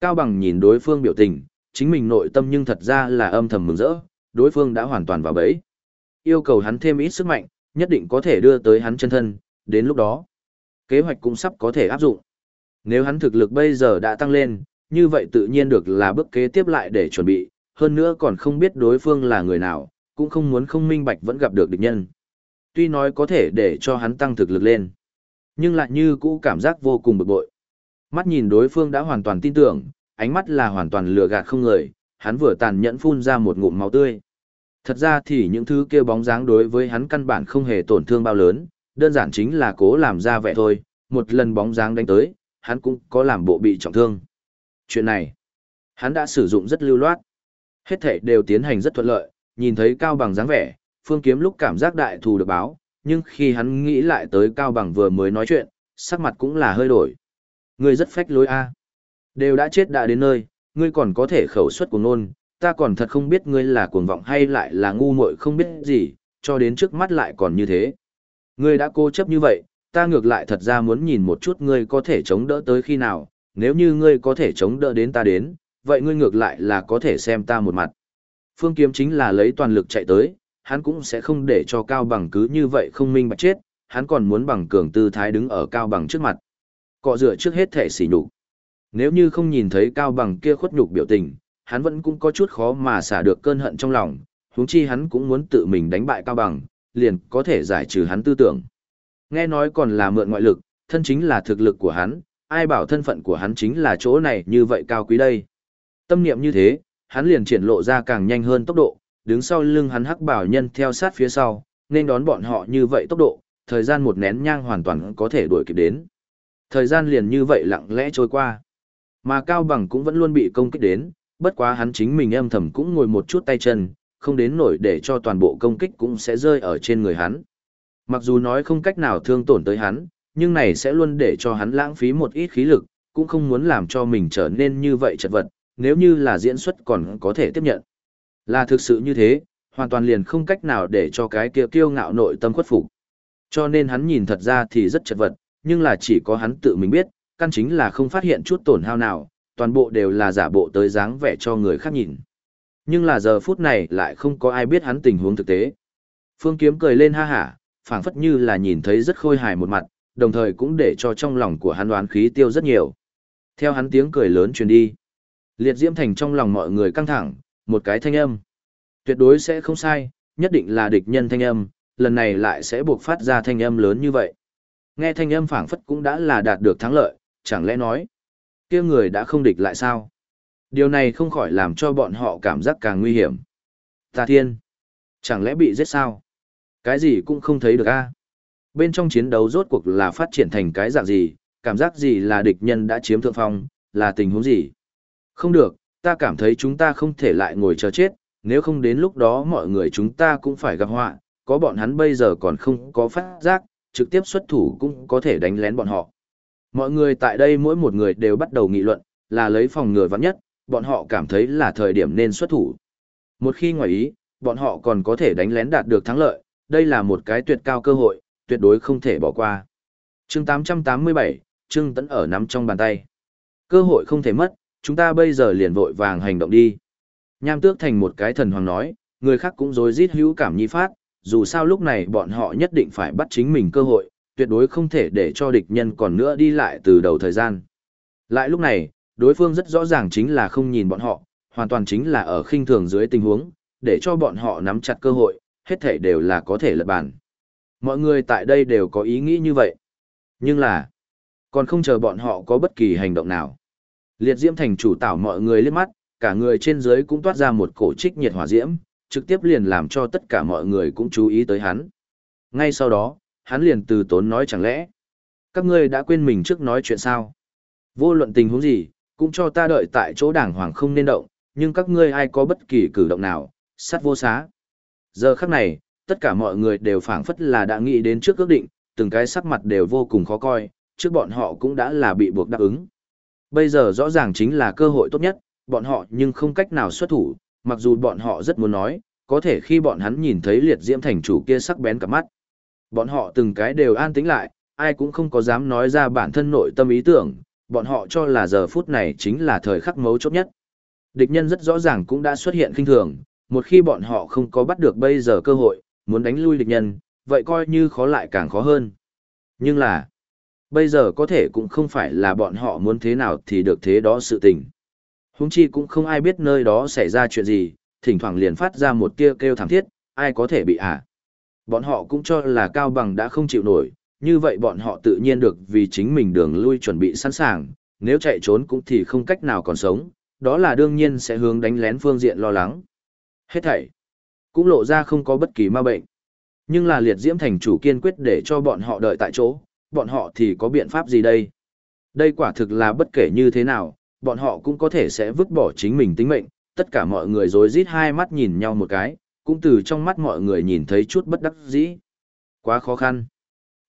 Cao bằng nhìn đối phương biểu tình, chính mình nội tâm nhưng thật ra là âm thầm mừng rỡ, đối phương đã hoàn toàn vào bẫy. Yêu cầu hắn thêm ít sức mạnh, nhất định có thể đưa tới hắn chân thân, đến lúc đó, kế hoạch cũng sắp có thể áp dụng. Nếu hắn thực lực bây giờ đã tăng lên, như vậy tự nhiên được là bước kế tiếp lại để chuẩn bị, hơn nữa còn không biết đối phương là người nào, cũng không muốn không minh bạch vẫn gặp được địch nhân. Tuy nói có thể để cho hắn tăng thực lực lên, nhưng lại như cũ cảm giác vô cùng bực bội. Mắt nhìn đối phương đã hoàn toàn tin tưởng, ánh mắt là hoàn toàn lừa gạt không người, hắn vừa tàn nhẫn phun ra một ngụm máu tươi. Thật ra thì những thứ kia bóng dáng đối với hắn căn bản không hề tổn thương bao lớn, đơn giản chính là cố làm ra vẻ thôi, một lần bóng dáng đánh tới, hắn cũng có làm bộ bị trọng thương. Chuyện này, hắn đã sử dụng rất lưu loát. Hết thể đều tiến hành rất thuận lợi, nhìn thấy cao bằng dáng vẻ, phương kiếm lúc cảm giác đại thù được báo, nhưng khi hắn nghĩ lại tới cao bằng vừa mới nói chuyện, sắc mặt cũng là hơi đổi. Ngươi rất phách lối a. Đều đã chết đã đến nơi, ngươi còn có thể khẩu suất của nôn, ta còn thật không biết ngươi là cuồng vọng hay lại là ngu muội không biết gì, cho đến trước mắt lại còn như thế. Ngươi đã cố chấp như vậy, ta ngược lại thật ra muốn nhìn một chút ngươi có thể chống đỡ tới khi nào, nếu như ngươi có thể chống đỡ đến ta đến, vậy ngươi ngược lại là có thể xem ta một mặt. Phương Kiếm chính là lấy toàn lực chạy tới, hắn cũng sẽ không để cho Cao Bằng cứ như vậy không minh bạch chết, hắn còn muốn bằng cường tư thái đứng ở Cao Bằng trước mặt. Cọ rửa trước hết thể xỉ nhục. Nếu như không nhìn thấy Cao Bằng kia khuất nhục biểu tình, hắn vẫn cũng có chút khó mà xả được cơn hận trong lòng, huống chi hắn cũng muốn tự mình đánh bại Cao Bằng, liền có thể giải trừ hắn tư tưởng. Nghe nói còn là mượn ngoại lực, thân chính là thực lực của hắn, ai bảo thân phận của hắn chính là chỗ này như vậy cao quý đây. Tâm niệm như thế, hắn liền triển lộ ra càng nhanh hơn tốc độ, đứng sau lưng hắn hắc bảo nhân theo sát phía sau, nên đón bọn họ như vậy tốc độ, thời gian một nén nhang hoàn toàn có thể đuổi kịp đến. Thời gian liền như vậy lặng lẽ trôi qua. Mà Cao Bằng cũng vẫn luôn bị công kích đến, bất quá hắn chính mình âm thầm cũng ngồi một chút tay chân, không đến nổi để cho toàn bộ công kích cũng sẽ rơi ở trên người hắn. Mặc dù nói không cách nào thương tổn tới hắn, nhưng này sẽ luôn để cho hắn lãng phí một ít khí lực, cũng không muốn làm cho mình trở nên như vậy chật vật, nếu như là diễn xuất còn có thể tiếp nhận. Là thực sự như thế, hoàn toàn liền không cách nào để cho cái kia kiêu ngạo nội tâm khuất phục. Cho nên hắn nhìn thật ra thì rất chật vật, nhưng là chỉ có hắn tự mình biết, căn chính là không phát hiện chút tổn hao nào, toàn bộ đều là giả bộ tới dáng vẻ cho người khác nhìn. Nhưng là giờ phút này lại không có ai biết hắn tình huống thực tế. Phương Kiếm cười lên ha hả, phảng phất như là nhìn thấy rất khôi hài một mặt, đồng thời cũng để cho trong lòng của hắn đoán khí tiêu rất nhiều. Theo hắn tiếng cười lớn truyền đi. Liệt diễm thành trong lòng mọi người căng thẳng, một cái thanh âm. Tuyệt đối sẽ không sai, nhất định là địch nhân thanh âm, lần này lại sẽ buộc phát ra thanh âm lớn như vậy. Nghe thanh âm phảng phất cũng đã là đạt được thắng lợi, chẳng lẽ nói, kia người đã không địch lại sao? Điều này không khỏi làm cho bọn họ cảm giác càng nguy hiểm. Ta thiên, chẳng lẽ bị giết sao? Cái gì cũng không thấy được a. Bên trong chiến đấu rốt cuộc là phát triển thành cái dạng gì, cảm giác gì là địch nhân đã chiếm thượng phong, là tình huống gì? Không được, ta cảm thấy chúng ta không thể lại ngồi chờ chết, nếu không đến lúc đó mọi người chúng ta cũng phải gặp họa, có bọn hắn bây giờ còn không có phát giác, trực tiếp xuất thủ cũng có thể đánh lén bọn họ. Mọi người tại đây mỗi một người đều bắt đầu nghị luận, là lấy phòng ngừa vắng nhất, bọn họ cảm thấy là thời điểm nên xuất thủ. Một khi ngoài ý, bọn họ còn có thể đánh lén đạt được thắng lợi, đây là một cái tuyệt cao cơ hội, tuyệt đối không thể bỏ qua. chương 887, Trương Tấn ở nắm trong bàn tay. Cơ hội không thể mất, chúng ta bây giờ liền vội vàng hành động đi. Nham tước thành một cái thần hoàng nói, người khác cũng rối rít hữu cảm nhi phát, dù sao lúc này bọn họ nhất định phải bắt chính mình cơ hội, tuyệt đối không thể để cho địch nhân còn nữa đi lại từ đầu thời gian. Lại lúc này, đối phương rất rõ ràng chính là không nhìn bọn họ, hoàn toàn chính là ở khinh thường dưới tình huống, để cho bọn họ nắm chặt cơ hội, hết thể đều là có thể lật bàn. Mọi người tại đây đều có ý nghĩ như vậy. Nhưng là, còn không chờ bọn họ có bất kỳ hành động nào. Liệt diễm thành chủ tảo mọi người liếc mắt, cả người trên dưới cũng toát ra một cổ trích nhiệt hỏa diễm, trực tiếp liền làm cho tất cả mọi người cũng chú ý tới hắn. Ngay sau đó, hắn liền từ tốn nói chẳng lẽ, các ngươi đã quên mình trước nói chuyện sao? Vô luận tình huống gì, cũng cho ta đợi tại chỗ đảng hoàng không nên động, nhưng các ngươi ai có bất kỳ cử động nào, sát vô xá. Giờ khắc này, tất cả mọi người đều phảng phất là đã nghĩ đến trước ước định, từng cái sắc mặt đều vô cùng khó coi, trước bọn họ cũng đã là bị buộc đáp ứng. Bây giờ rõ ràng chính là cơ hội tốt nhất, bọn họ nhưng không cách nào xuất thủ, mặc dù bọn họ rất muốn nói, có thể khi bọn hắn nhìn thấy liệt diễm thành chủ kia sắc bén cả mắt. Bọn họ từng cái đều an tĩnh lại, ai cũng không có dám nói ra bản thân nội tâm ý tưởng, bọn họ cho là giờ phút này chính là thời khắc mấu chốt nhất. Địch nhân rất rõ ràng cũng đã xuất hiện kinh thường, một khi bọn họ không có bắt được bây giờ cơ hội, muốn đánh lui địch nhân, vậy coi như khó lại càng khó hơn. Nhưng là, bây giờ có thể cũng không phải là bọn họ muốn thế nào thì được thế đó sự tình. Húng chi cũng không ai biết nơi đó xảy ra chuyện gì, thỉnh thoảng liền phát ra một tia kêu thảm thiết, ai có thể bị à. Bọn họ cũng cho là Cao Bằng đã không chịu nổi, như vậy bọn họ tự nhiên được vì chính mình đường lui chuẩn bị sẵn sàng, nếu chạy trốn cũng thì không cách nào còn sống, đó là đương nhiên sẽ hướng đánh lén phương diện lo lắng. Hết thảy, cũng lộ ra không có bất kỳ ma bệnh. Nhưng là liệt diễm thành chủ kiên quyết để cho bọn họ đợi tại chỗ, bọn họ thì có biện pháp gì đây? Đây quả thực là bất kể như thế nào, bọn họ cũng có thể sẽ vứt bỏ chính mình tính mệnh, tất cả mọi người rối rít hai mắt nhìn nhau một cái, cũng từ trong mắt mọi người nhìn thấy chút bất đắc dĩ. Quá khó khăn.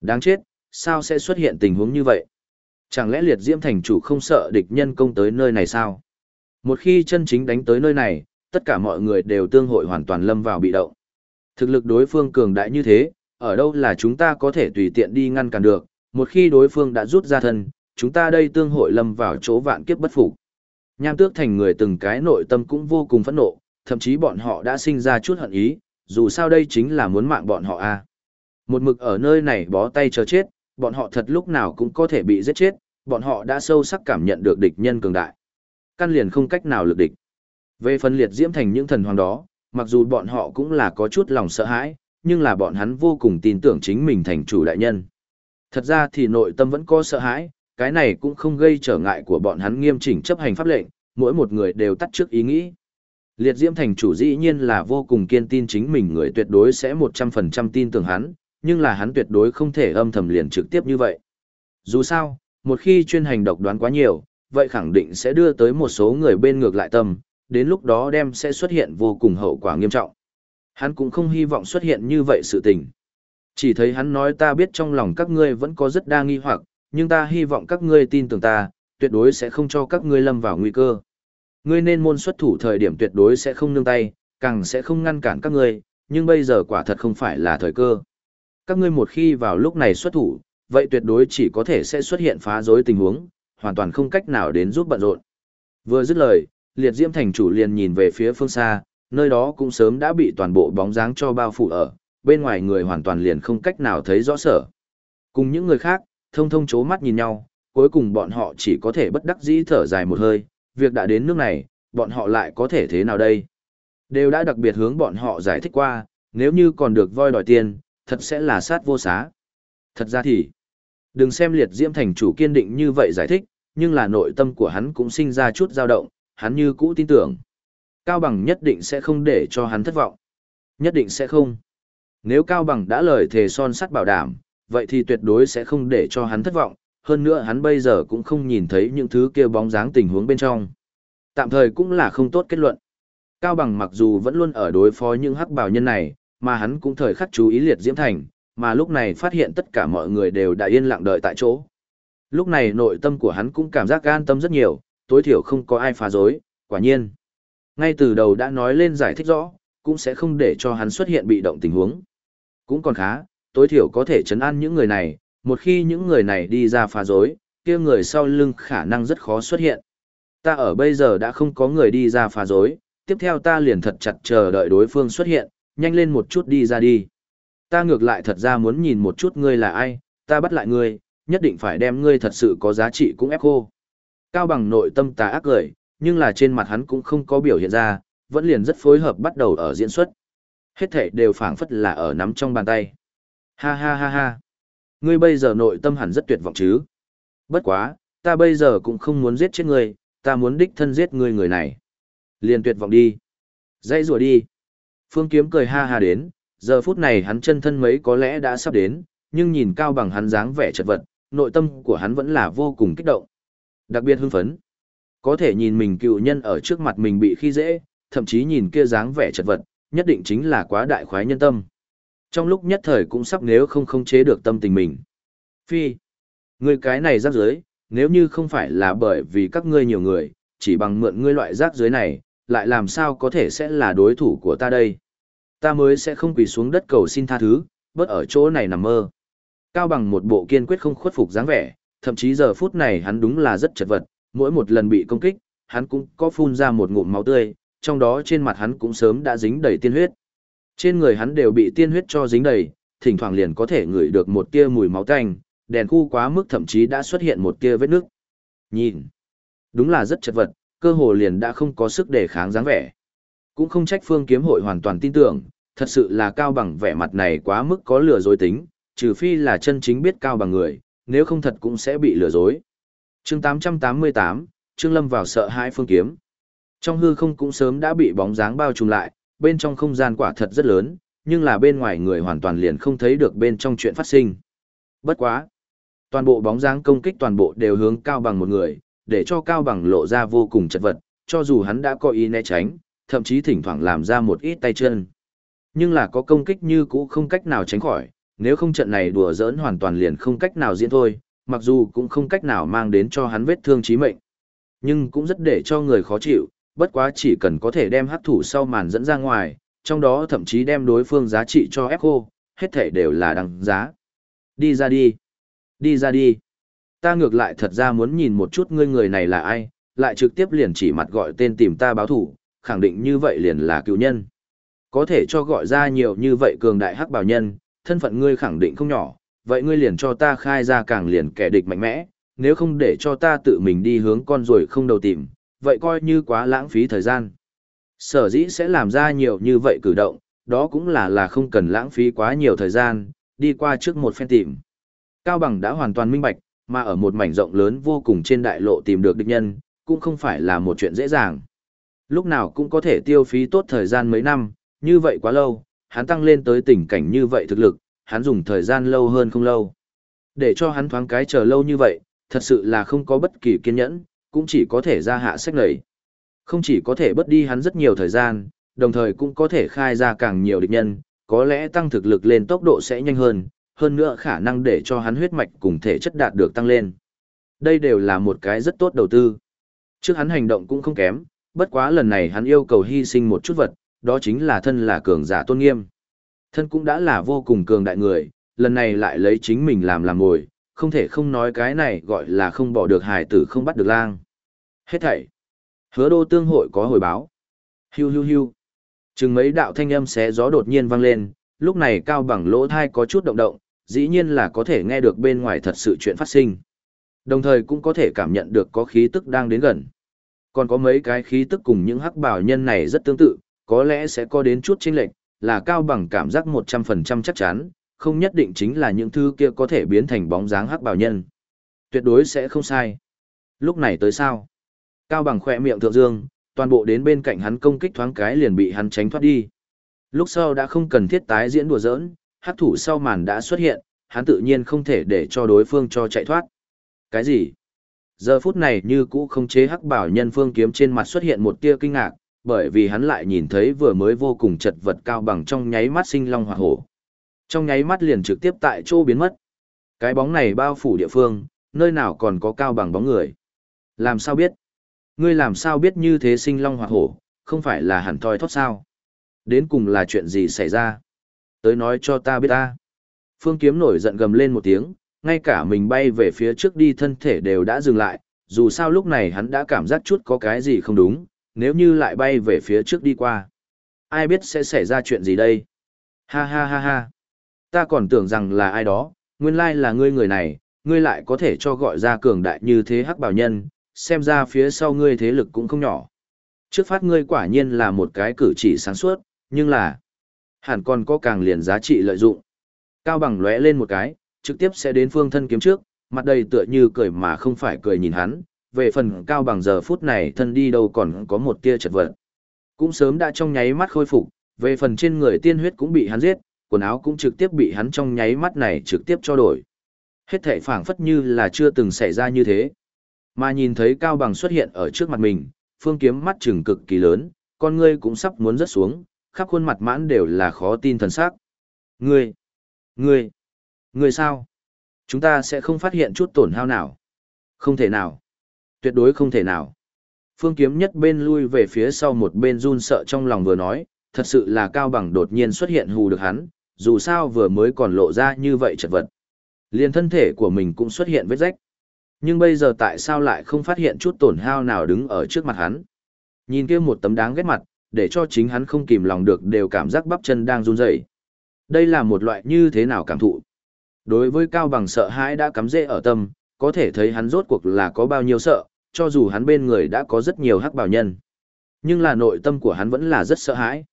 Đáng chết, sao sẽ xuất hiện tình huống như vậy? Chẳng lẽ liệt diễm thành chủ không sợ địch nhân công tới nơi này sao? Một khi chân chính đánh tới nơi này, tất cả mọi người đều tương hội hoàn toàn lâm vào bị động. Thực lực đối phương cường đại như thế, ở đâu là chúng ta có thể tùy tiện đi ngăn cản được, một khi đối phương đã rút ra thân, chúng ta đây tương hội lâm vào chỗ vạn kiếp bất phục. Nham tước thành người từng cái nội tâm cũng vô cùng phẫn nộ, thậm chí bọn họ đã sinh ra chút hận ý, dù sao đây chính là muốn mạng bọn họ a. Một mực ở nơi này bó tay chờ chết, bọn họ thật lúc nào cũng có thể bị giết chết, bọn họ đã sâu sắc cảm nhận được địch nhân cường đại. Căn liền không cách nào lực địch. Về phân liệt diễm thành những thần hoàng đó, mặc dù bọn họ cũng là có chút lòng sợ hãi, nhưng là bọn hắn vô cùng tin tưởng chính mình thành chủ đại nhân. Thật ra thì nội tâm vẫn có sợ hãi, cái này cũng không gây trở ngại của bọn hắn nghiêm chỉnh chấp hành pháp lệnh, mỗi một người đều tắt trước ý nghĩ. Liệt Diễm thành chủ dĩ nhiên là vô cùng kiên tin chính mình người tuyệt đối sẽ 100% tin tưởng hắn, nhưng là hắn tuyệt đối không thể âm thầm liền trực tiếp như vậy. Dù sao, một khi chuyên hành độc đoán quá nhiều, vậy khẳng định sẽ đưa tới một số người bên ngược lại tâm, đến lúc đó đem sẽ xuất hiện vô cùng hậu quả nghiêm trọng. Hắn cũng không hy vọng xuất hiện như vậy sự tình. Chỉ thấy hắn nói ta biết trong lòng các ngươi vẫn có rất đa nghi hoặc, nhưng ta hy vọng các ngươi tin tưởng ta, tuyệt đối sẽ không cho các ngươi lâm vào nguy cơ. Ngươi nên môn xuất thủ thời điểm tuyệt đối sẽ không nương tay, càng sẽ không ngăn cản các ngươi, nhưng bây giờ quả thật không phải là thời cơ. Các ngươi một khi vào lúc này xuất thủ, vậy tuyệt đối chỉ có thể sẽ xuất hiện phá rối tình huống, hoàn toàn không cách nào đến giúp bận rộn. Vừa dứt lời, liệt diễm thành chủ liền nhìn về phía phương xa, nơi đó cũng sớm đã bị toàn bộ bóng dáng cho bao phủ ở, bên ngoài người hoàn toàn liền không cách nào thấy rõ sở. Cùng những người khác, thông thông chố mắt nhìn nhau, cuối cùng bọn họ chỉ có thể bất đắc dĩ thở dài một hơi, việc đã đến nước này, bọn họ lại có thể thế nào đây? Đều đã đặc biệt hướng bọn họ giải thích qua, nếu như còn được voi đòi tiền, thật sẽ là sát vô xá. Thật ra thì, đừng xem liệt diễm thành chủ kiên định như vậy giải thích, nhưng là nội tâm của hắn cũng sinh ra chút dao động, hắn như cũ tin tưởng. Cao Bằng nhất định sẽ không để cho hắn thất vọng. Nhất định sẽ không. Nếu Cao Bằng đã lời thề son sắt bảo đảm, vậy thì tuyệt đối sẽ không để cho hắn thất vọng, hơn nữa hắn bây giờ cũng không nhìn thấy những thứ kia bóng dáng tình huống bên trong. Tạm thời cũng là không tốt kết luận. Cao Bằng mặc dù vẫn luôn ở đối phó những hắc bảo nhân này, mà hắn cũng thời khắc chú ý liệt diễm thành, mà lúc này phát hiện tất cả mọi người đều đã yên lặng đợi tại chỗ. Lúc này nội tâm của hắn cũng cảm giác an tâm rất nhiều, tối thiểu không có ai phá rối, quả nhiên. Ngay từ đầu đã nói lên giải thích rõ, cũng sẽ không để cho hắn xuất hiện bị động tình huống. Cũng còn khá, tối thiểu có thể chấn an những người này, một khi những người này đi ra phá rối, kia người sau lưng khả năng rất khó xuất hiện. Ta ở bây giờ đã không có người đi ra phá rối, tiếp theo ta liền thật chặt chờ đợi đối phương xuất hiện, nhanh lên một chút đi ra đi. Ta ngược lại thật ra muốn nhìn một chút ngươi là ai, ta bắt lại ngươi, nhất định phải đem ngươi thật sự có giá trị cũng ép khô. Cao bằng nội tâm tà ác cười, nhưng là trên mặt hắn cũng không có biểu hiện ra, vẫn liền rất phối hợp bắt đầu ở diễn xuất. Hết thể đều phảng phất là ở nắm trong bàn tay. Ha ha ha ha. Ngươi bây giờ nội tâm hẳn rất tuyệt vọng chứ. Bất quá, ta bây giờ cũng không muốn giết chết ngươi, ta muốn đích thân giết ngươi người này. Liền tuyệt vọng đi. Dãy rùa đi. Phương Kiếm cười ha ha đến, giờ phút này hắn chân thân mấy có lẽ đã sắp đến, nhưng nhìn cao bằng hắn dáng vẻ chật vật, nội tâm của hắn vẫn là vô cùng kích động. Đặc biệt hưng phấn. Có thể nhìn mình cựu nhân ở trước mặt mình bị khi dễ, thậm chí nhìn kia dáng vẻ chật vật, nhất định chính là quá đại khoái nhân tâm. Trong lúc nhất thời cũng sắp nếu không khống chế được tâm tình mình. Phi. Người cái này rác rưởi nếu như không phải là bởi vì các ngươi nhiều người, chỉ bằng mượn ngươi loại rác rưởi này, lại làm sao có thể sẽ là đối thủ của ta đây. Ta mới sẽ không quỳ xuống đất cầu xin tha thứ, bớt ở chỗ này nằm mơ. Cao bằng một bộ kiên quyết không khuất phục dáng vẻ, thậm chí giờ phút này hắn đúng là rất chật vật, mỗi một lần bị công kích, hắn cũng có phun ra một ngụm máu tươi, trong đó trên mặt hắn cũng sớm đã dính đầy tiên huyết. Trên người hắn đều bị tiên huyết cho dính đầy, thỉnh thoảng liền có thể ngửi được một tia mùi máu tanh, đèn khu quá mức thậm chí đã xuất hiện một tia vết nước. Nhìn, đúng là rất chật vật, cơ hồ liền đã không có sức để kháng dáng vẻ. Cũng không trách phương kiếm hội hoàn toàn tin tưởng, thật sự là cao bằng vẻ mặt này quá mức có lừa dối tính, trừ phi là chân chính biết cao bằng người, nếu không thật cũng sẽ bị lừa dối. chương 888, Trương Lâm vào sợ hãi phương kiếm. Trong hư không cũng sớm đã bị bóng dáng bao trùm lại, bên trong không gian quả thật rất lớn, nhưng là bên ngoài người hoàn toàn liền không thấy được bên trong chuyện phát sinh. Bất quá. Toàn bộ bóng dáng công kích toàn bộ đều hướng cao bằng một người, để cho cao bằng lộ ra vô cùng chật vật, cho dù hắn đã có ý né tránh, thậm chí thỉnh thoảng làm ra một ít tay chân. Nhưng là có công kích như cũ không cách nào tránh khỏi, nếu không trận này đùa giỡn hoàn toàn liền không cách nào diễn thôi, mặc dù cũng không cách nào mang đến cho hắn vết thương chí mệnh. Nhưng cũng rất để cho người khó chịu, bất quá chỉ cần có thể đem hắc thủ sau màn dẫn ra ngoài, trong đó thậm chí đem đối phương giá trị cho ép khô, hết thể đều là đăng giá. Đi ra đi. Đi ra đi. Ta ngược lại thật ra muốn nhìn một chút ngươi người này là ai, lại trực tiếp liền chỉ mặt gọi tên tìm ta báo thủ, khẳng định như vậy liền là cựu nhân. Có thể cho gọi ra nhiều như vậy cường đại hắc bảo nhân, thân phận ngươi khẳng định không nhỏ, vậy ngươi liền cho ta khai ra càng liền kẻ địch mạnh mẽ, nếu không để cho ta tự mình đi hướng con rồi không đầu tìm, vậy coi như quá lãng phí thời gian. Sở dĩ sẽ làm ra nhiều như vậy cử động, đó cũng là là không cần lãng phí quá nhiều thời gian, đi qua trước một phen tìm. Cao Bằng đã hoàn toàn minh bạch, mà ở một mảnh rộng lớn vô cùng trên đại lộ tìm được địch nhân, cũng không phải là một chuyện dễ dàng. Lúc nào cũng có thể tiêu phí tốt thời gian mấy năm, như vậy quá lâu, hắn tăng lên tới tình cảnh như vậy thực lực, hắn dùng thời gian lâu hơn không lâu. Để cho hắn thoáng cái chờ lâu như vậy, thật sự là không có bất kỳ kiên nhẫn, cũng chỉ có thể ra hạ sách lầy. Không chỉ có thể bớt đi hắn rất nhiều thời gian, đồng thời cũng có thể khai ra càng nhiều địch nhân, có lẽ tăng thực lực lên tốc độ sẽ nhanh hơn, hơn nữa khả năng để cho hắn huyết mạch cùng thể chất đạt được tăng lên. Đây đều là một cái rất tốt đầu tư. Trước hắn hành động cũng không kém, bất quá lần này hắn yêu cầu hy sinh một chút vật, đó chính là thân là cường giả tôn nghiêm. Thân cũng đã là vô cùng cường đại người, lần này lại lấy chính mình làm làm ngồi, không thể không nói cái này gọi là không bỏ được hài tử không bắt được lang. Hết thảy. Hứa đô tương hội có hồi báo. Hiu hiu hiu. Chừng mấy đạo thanh âm xé gió đột nhiên vang lên, lúc này cao bằng lỗ thai có chút động động, dĩ nhiên là có thể nghe được bên ngoài thật sự chuyện phát sinh. Đồng thời cũng có thể cảm nhận được có khí tức đang đến gần. Còn có mấy cái khí tức cùng những hắc bảo nhân này rất tương tự, có lẽ sẽ có đến chút chênh lệch, là cao bằng cảm giác 100% chắc chắn, không nhất định chính là những thứ kia có thể biến thành bóng dáng hắc bảo nhân. Tuyệt đối sẽ không sai. Lúc này tới sao? Cao bằng khỏe miệng thượng dương, toàn bộ đến bên cạnh hắn công kích thoáng cái liền bị hắn tránh thoát đi. Lúc sau đã không cần thiết tái diễn đùa giỡn, hắc thủ sau màn đã xuất hiện, hắn tự nhiên không thể để cho đối phương cho chạy thoát. Cái gì? Giờ phút này như cũ không chế hắc bảo nhân phương kiếm trên mặt xuất hiện một tia kinh ngạc, bởi vì hắn lại nhìn thấy vừa mới vô cùng chật vật cao bằng trong nháy mắt sinh long hỏa hổ. Trong nháy mắt liền trực tiếp tại chỗ biến mất. Cái bóng này bao phủ địa phương, nơi nào còn có cao bằng bóng người. Làm sao biết? Ngươi làm sao biết như thế sinh long hỏa hổ, không phải là hẳn thoi thoát sao? Đến cùng là chuyện gì xảy ra? Tới nói cho ta biết ta. Phương Kiếm nổi giận gầm lên một tiếng, ngay cả mình bay về phía trước đi thân thể đều đã dừng lại, dù sao lúc này hắn đã cảm giác chút có cái gì không đúng, nếu như lại bay về phía trước đi qua. Ai biết sẽ xảy ra chuyện gì đây? Ha ha ha ha. Ta còn tưởng rằng là ai đó, nguyên lai là ngươi người này, ngươi lại có thể cho gọi ra cường đại như thế hắc bảo nhân, xem ra phía sau ngươi thế lực cũng không nhỏ. Trước phát ngươi quả nhiên là một cái cử chỉ sáng suốt, nhưng là hẳn còn có càng liền giá trị lợi dụng. Cao bằng lóe lên một cái, trực tiếp sẽ đến phương thân kiếm trước, mặt đầy tựa như cười mà không phải cười nhìn hắn, về phần cao bằng giờ phút này thân đi đâu còn có một tia chật vật. Cũng sớm đã trong nháy mắt khôi phục, về phần trên người tiên huyết cũng bị hắn giết, quần áo cũng trực tiếp bị hắn trong nháy mắt này trực tiếp cho đổi. Hết thể phảng phất như là chưa từng xảy ra như thế. Mà nhìn thấy Cao Bằng xuất hiện ở trước mặt mình, phương kiếm mắt trừng cực kỳ lớn, con ngươi cũng sắp muốn rớt xuống, khắp khuôn mặt mãn đều là khó tin thần sắc. Ngươi, ngươi, ngươi sao? Chúng ta sẽ không phát hiện chút tổn hao nào. Không thể nào. Tuyệt đối không thể nào. Phương kiếm nhất bên lui về phía sau một bên run sợ trong lòng vừa nói, thật sự là cao bằng đột nhiên xuất hiện hù được hắn, dù sao vừa mới còn lộ ra như vậy chật vật. Liền thân thể của mình cũng xuất hiện vết rách. Nhưng bây giờ tại sao lại không phát hiện chút tổn hao nào đứng ở trước mặt hắn? Nhìn kia một tấm đáng ghét mặt, để cho chính hắn không kìm lòng được đều cảm giác bắp chân đang run rẩy. Đây là một loại như thế nào cảm thụ? Đối với Cao Bằng sợ hãi đã cắm rễ ở tâm, có thể thấy hắn rốt cuộc là có bao nhiêu sợ, cho dù hắn bên người đã có rất nhiều hắc bảo nhân. Nhưng là nội tâm của hắn vẫn là rất sợ hãi.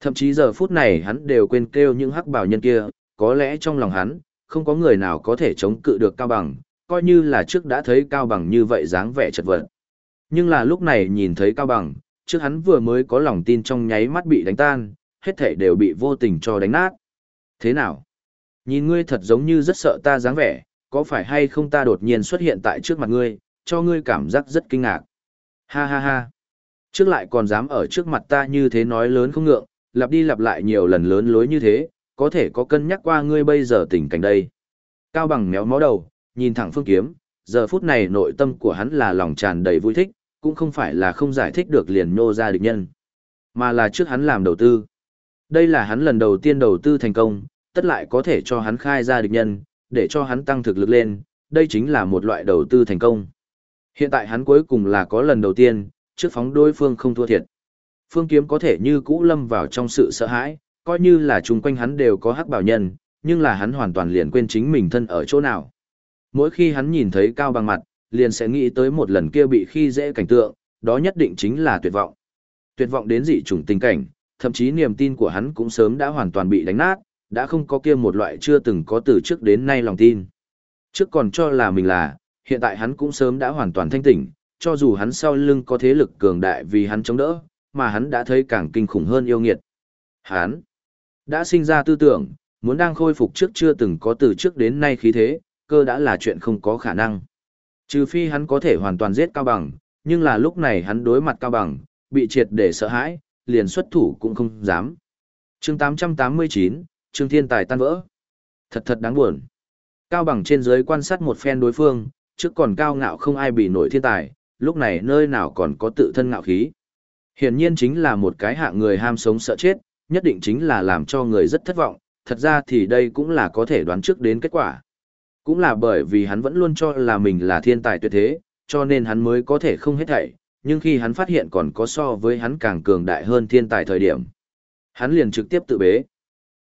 Thậm chí giờ phút này hắn đều quên kêu những hắc bảo nhân kia, có lẽ trong lòng hắn, không có người nào có thể chống cự được Cao Bằng, coi như là trước đã thấy Cao Bằng như vậy dáng vẻ chật vật. Nhưng là lúc này nhìn thấy Cao Bằng, trước hắn vừa mới có lòng tin trong nháy mắt bị đánh tan, hết thể đều bị vô tình cho đánh nát. Thế nào? Nhìn ngươi thật giống như rất sợ ta dáng vẻ, có phải hay không ta đột nhiên xuất hiện tại trước mặt ngươi, cho ngươi cảm giác rất kinh ngạc. Ha ha ha. Trước lại còn dám ở trước mặt ta như thế nói lớn không ngượng, lặp đi lặp lại nhiều lần lớn lối như thế, có thể có cân nhắc qua ngươi bây giờ tình cảnh đây. Cao bằng méo mó đầu, nhìn thẳng phương kiếm, giờ phút này nội tâm của hắn là lòng tràn đầy vui thích, cũng không phải là không giải thích được liền nô ra địch nhân, mà là trước hắn làm đầu tư. Đây là hắn lần đầu tiên đầu tư thành công, tất lại có thể cho hắn khai ra địch nhân, để cho hắn tăng thực lực lên, đây chính là một loại đầu tư thành công. Hiện tại hắn cuối cùng là có lần đầu tiên, trước phóng đối phương không thua thiệt. Phương Kiếm có thể như cũ lâm vào trong sự sợ hãi, coi như là chung quanh hắn đều có hắc bảo nhân, nhưng là hắn hoàn toàn liền quên chính mình thân ở chỗ nào. Mỗi khi hắn nhìn thấy cao bằng mặt, liền sẽ nghĩ tới một lần kia bị khi dễ cảnh tượng, đó nhất định chính là tuyệt vọng. Tuyệt vọng đến dị chủng tình cảnh, thậm chí niềm tin của hắn cũng sớm đã hoàn toàn bị đánh nát, đã không có kia một loại chưa từng có từ trước đến nay lòng tin. Trước còn cho là mình là, hiện tại hắn cũng sớm đã hoàn toàn thanh tỉnh, cho dù hắn sau lưng có thế lực cường đại vì hắn chống đỡ, mà hắn đã thấy càng kinh khủng hơn yêu nghiệt. Hắn đã sinh ra tư tưởng, muốn đang khôi phục trước chưa từng có từ trước đến nay khí thế, cơ đã là chuyện không có khả năng. Trừ phi hắn có thể hoàn toàn giết Cao Bằng, nhưng là lúc này hắn đối mặt Cao Bằng, bị triệt để sợ hãi, liền xuất thủ cũng không dám. chương 889, Trương Thiên Tài tan vỡ. Thật thật đáng buồn. Cao Bằng trên dưới quan sát một phen đối phương, trước còn cao ngạo không ai bị nổi thiên tài, lúc này nơi nào còn có tự thân ngạo khí. Hiển nhiên chính là một cái hạng người ham sống sợ chết, nhất định chính là làm cho người rất thất vọng, thật ra thì đây cũng là có thể đoán trước đến kết quả. Cũng là bởi vì hắn vẫn luôn cho là mình là thiên tài tuyệt thế, cho nên hắn mới có thể không hết thảy, nhưng khi hắn phát hiện còn có so với hắn càng cường đại hơn thiên tài thời điểm. Hắn liền trực tiếp tự bế.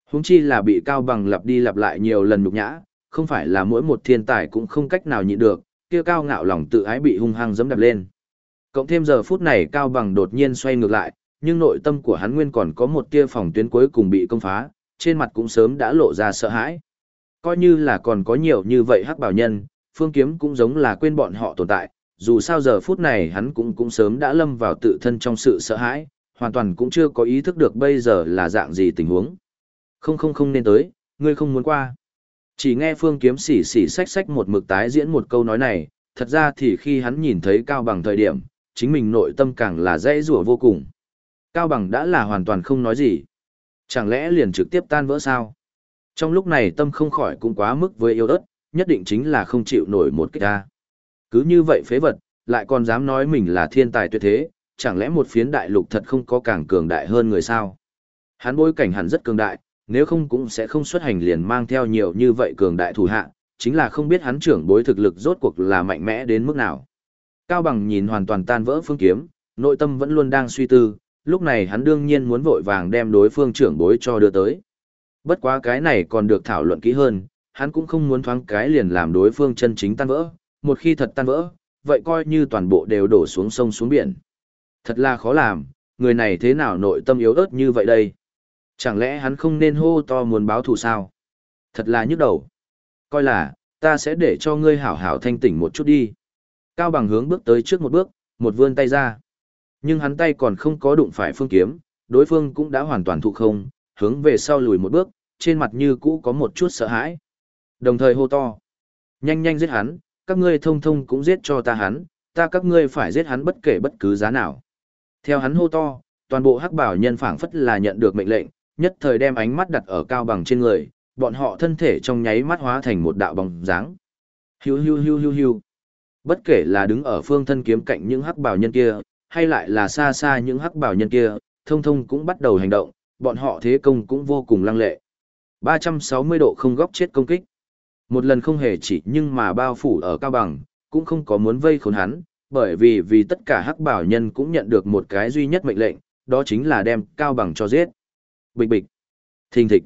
Húng chi là bị cao bằng lặp đi lặp lại nhiều lần nhục nhã, không phải là mỗi một thiên tài cũng không cách nào nhịn được, kia cao ngạo lòng tự ái bị hung hăng dẫm đạp lên. Cộng thêm giờ phút này cao bằng đột nhiên xoay ngược lại, nhưng nội tâm của hắn nguyên còn có một tia phòng tuyến cuối cùng bị công phá, trên mặt cũng sớm đã lộ ra sợ hãi. Coi như là còn có nhiều như vậy hắc bảo nhân, phương kiếm cũng giống là quên bọn họ tồn tại, dù sao giờ phút này hắn cũng cũng sớm đã lâm vào tự thân trong sự sợ hãi, hoàn toàn cũng chưa có ý thức được bây giờ là dạng gì tình huống. Không không không nên tới, ngươi không muốn qua. Chỉ nghe phương kiếm xỉ xỉ xách xách một mực tái diễn một câu nói này, thật ra thì khi hắn nhìn thấy Cao Bằng thời điểm, chính mình nội tâm càng là dễ rủa vô cùng. Cao Bằng đã là hoàn toàn không nói gì. Chẳng lẽ liền trực tiếp tan vỡ sao? Trong lúc này tâm không khỏi cũng quá mức với yêu ớt, nhất định chính là không chịu nổi một cái ta. Cứ như vậy phế vật, lại còn dám nói mình là thiên tài tuyệt thế, chẳng lẽ một phiến đại lục thật không có càng cường đại hơn người sao? Hắn bối cảnh hẳn rất cường đại, Nếu không cũng sẽ không xuất hành liền mang theo nhiều như vậy cường đại thủ hạ, chính là không biết hắn trưởng bối thực lực rốt cuộc là mạnh mẽ đến mức nào. Cao Bằng nhìn hoàn toàn tan vỡ phương kiếm, nội tâm vẫn luôn đang suy tư, lúc này hắn đương nhiên muốn vội vàng đem đối phương trưởng bối cho đưa tới. Bất quá cái này còn được thảo luận kỹ hơn, hắn cũng không muốn thoáng cái liền làm đối phương chân chính tan vỡ, một khi thật tan vỡ, vậy coi như toàn bộ đều đổ xuống sông xuống biển. Thật là khó làm, người này thế nào nội tâm yếu ớt như vậy đây? Chẳng lẽ hắn không nên hô to muốn báo thù sao? Thật là nhức đầu. Coi là, ta sẽ để cho ngươi hảo hảo thanh tỉnh một chút đi. Cao bằng hướng bước tới trước một bước, một vươn tay ra. Nhưng hắn tay còn không có đụng phải phương kiếm, đối phương cũng đã hoàn toàn thụ không, hướng về sau lùi một bước, trên mặt như cũ có một chút sợ hãi. Đồng thời hô to. Nhanh nhanh giết hắn, các ngươi thông thông cũng giết cho ta hắn, ta các ngươi phải giết hắn bất kể bất cứ giá nào. Theo hắn hô to, toàn bộ hắc bảo nhân phảng phất là nhận được mệnh lệnh, nhất thời đem ánh mắt đặt ở cao bằng trên người, bọn họ thân thể trong nháy mắt hóa thành một đạo bóng dáng. Hiu hiu hiu hiu hiu. Bất kể là đứng ở phương thân kiếm cạnh những hắc bảo nhân kia, hay lại là xa xa những hắc bảo nhân kia, thông thông cũng bắt đầu hành động, bọn họ thế công cũng vô cùng lăng lệ. 360 độ không góc chết công kích. Một lần không hề chỉ nhưng mà bao phủ ở cao bằng, cũng không có muốn vây khốn hắn, bởi vì vì tất cả hắc bảo nhân cũng nhận được một cái duy nhất mệnh lệnh, đó chính là đem cao bằng cho giết. Bịch bịch, thình thịch.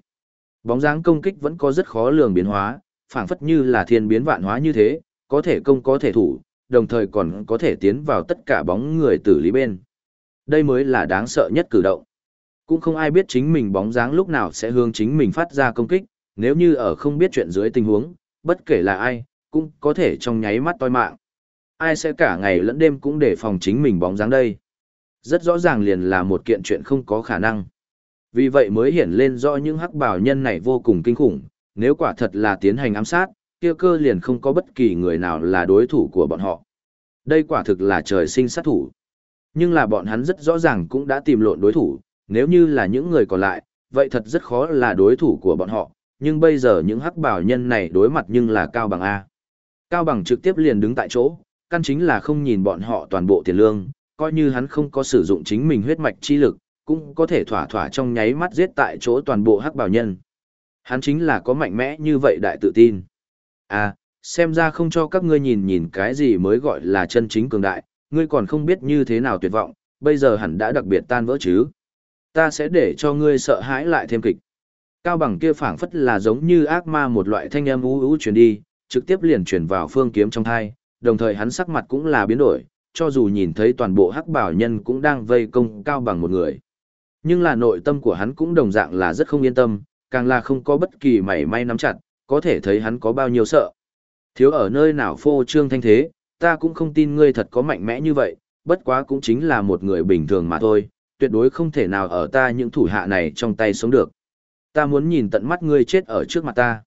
Bóng dáng công kích vẫn có rất khó lường biến hóa, phảng phất như là thiên biến vạn hóa như thế, có thể công có thể thủ, đồng thời còn có thể tiến vào tất cả bóng người tử lý bên. Đây mới là đáng sợ nhất cử động. Cũng không ai biết chính mình bóng dáng lúc nào sẽ hướng chính mình phát ra công kích, nếu như ở không biết chuyện dưới tình huống, bất kể là ai, cũng có thể trong nháy mắt toi mạng. Ai sẽ cả ngày lẫn đêm cũng để phòng chính mình bóng dáng đây. Rất rõ ràng liền là một kiện chuyện không có khả năng. Vì vậy mới hiển lên rõ những hắc bảo nhân này vô cùng kinh khủng, nếu quả thật là tiến hành ám sát, kia cơ liền không có bất kỳ người nào là đối thủ của bọn họ. Đây quả thực là trời sinh sát thủ. Nhưng là bọn hắn rất rõ ràng cũng đã tìm lộn đối thủ, nếu như là những người còn lại, vậy thật rất khó là đối thủ của bọn họ, nhưng bây giờ những hắc bảo nhân này đối mặt nhưng là Cao Bằng A. Cao Bằng trực tiếp liền đứng tại chỗ, căn chính là không nhìn bọn họ toàn bộ tiền lương, coi như hắn không có sử dụng chính mình huyết mạch chi lực, cũng có thể thỏa thỏa trong nháy mắt giết tại chỗ toàn bộ hắc bảo nhân. Hắn chính là có mạnh mẽ như vậy đại tự tin. À, xem ra không cho các ngươi nhìn nhìn cái gì mới gọi là chân chính cường đại, ngươi còn không biết như thế nào tuyệt vọng, bây giờ hẳn đã đặc biệt tan vỡ chứ. Ta sẽ để cho ngươi sợ hãi lại thêm kịch. Cao bằng kia phảng phất là giống như ác ma một loại thanh âm ú ú truyền đi, trực tiếp liền truyền vào phương kiếm trong thai, đồng thời hắn sắc mặt cũng là biến đổi, cho dù nhìn thấy toàn bộ hắc bảo nhân cũng đang vây công cao bằng một người. Nhưng là nội tâm của hắn cũng đồng dạng là rất không yên tâm, càng là không có bất kỳ mảy may nắm chặt, có thể thấy hắn có bao nhiêu sợ. Thiếu ở nơi nào phô trương thanh thế, ta cũng không tin ngươi thật có mạnh mẽ như vậy, bất quá cũng chính là một người bình thường mà thôi, tuyệt đối không thể nào ở ta những thủ hạ này trong tay sống được. Ta muốn nhìn tận mắt ngươi chết ở trước mặt ta.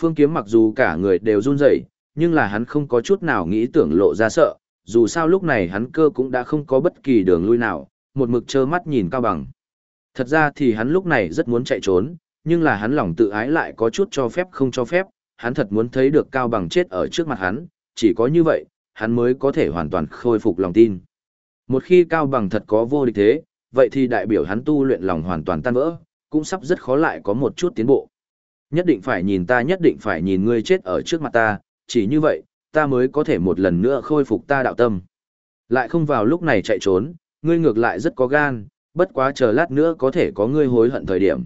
Phương Kiếm mặc dù cả người đều run rẩy, nhưng là hắn không có chút nào nghĩ tưởng lộ ra sợ, dù sao lúc này hắn cơ cũng đã không có bất kỳ đường lui nào, một mực trơ mắt nhìn cao bằng. Thật ra thì hắn lúc này rất muốn chạy trốn, nhưng là hắn lòng tự ái lại có chút cho phép không cho phép, hắn thật muốn thấy được cao bằng chết ở trước mặt hắn, chỉ có như vậy, hắn mới có thể hoàn toàn khôi phục lòng tin. Một khi cao bằng thật có vô địch thế, vậy thì đại biểu hắn tu luyện lòng hoàn toàn tan vỡ, cũng sắp rất khó lại có một chút tiến bộ. Nhất định phải nhìn ta nhất định phải nhìn ngươi chết ở trước mặt ta, chỉ như vậy, ta mới có thể một lần nữa khôi phục ta đạo tâm. Lại không vào lúc này chạy trốn, ngươi ngược lại rất có gan, bất quá chờ lát nữa có thể có ngươi hối hận thời điểm.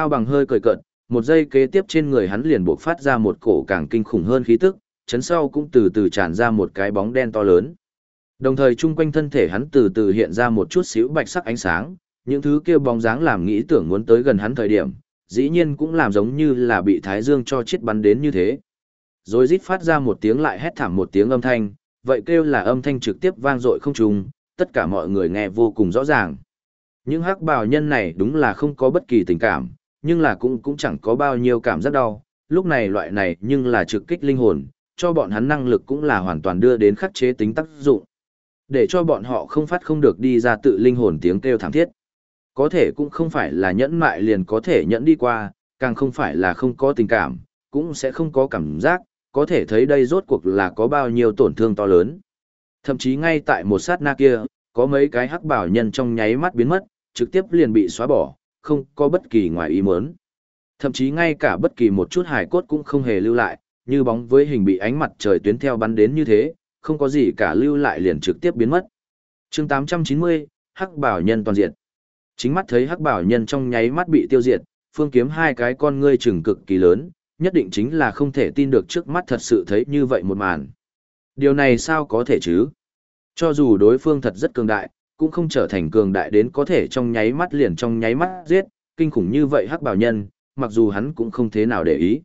Cao bằng hơi cười cợt, một giây kế tiếp trên người hắn liền buộc phát ra một cổ càng kinh khủng hơn khí tức, chấn sau cũng từ từ tràn ra một cái bóng đen to lớn. Đồng thời chung quanh thân thể hắn từ từ hiện ra một chút xíu bạch sắc ánh sáng, những thứ kia bóng dáng làm nghĩ tưởng muốn tới gần hắn thời điểm, dĩ nhiên cũng làm giống như là bị thái dương cho chết bắn đến như thế. Rồi rít phát ra một tiếng lại hét thảm một tiếng âm thanh, vậy kêu là âm thanh trực tiếp vang dội không trùng, tất cả mọi người nghe vô cùng rõ ràng. Những hắc bào nhân này đúng là không có bất kỳ tình cảm, nhưng là cũng cũng chẳng có bao nhiêu cảm giác đau, lúc này loại này nhưng là trực kích linh hồn, cho bọn hắn năng lực cũng là hoàn toàn đưa đến khắc chế tính tác dụng. Để cho bọn họ không phát không được đi ra tự linh hồn tiếng kêu thảm thiết. Có thể cũng không phải là nhẫn mại liền có thể nhẫn đi qua, càng không phải là không có tình cảm, cũng sẽ không có cảm giác, có thể thấy đây rốt cuộc là có bao nhiêu tổn thương to lớn. Thậm chí ngay tại một sát na kia, có mấy cái hắc bảo nhân trong nháy mắt biến mất, trực tiếp liền bị xóa bỏ, không có bất kỳ ngoài ý muốn. Thậm chí ngay cả bất kỳ một chút hài cốt cũng không hề lưu lại, như bóng với hình bị ánh mặt trời tuyến theo bắn đến như thế, không có gì cả lưu lại liền trực tiếp biến mất. chương 890, Hắc Bảo Nhân toàn diện. Chính mắt thấy Hắc Bảo Nhân trong nháy mắt bị tiêu diệt, phương kiếm hai cái con ngươi trừng cực kỳ lớn, nhất định chính là không thể tin được trước mắt thật sự thấy như vậy một màn. Điều này sao có thể chứ? Cho dù đối phương thật rất cường đại, cũng không trở thành cường đại đến có thể trong nháy mắt liền trong nháy mắt giết, kinh khủng như vậy hắc bảo nhân, mặc dù hắn cũng không thế nào để ý.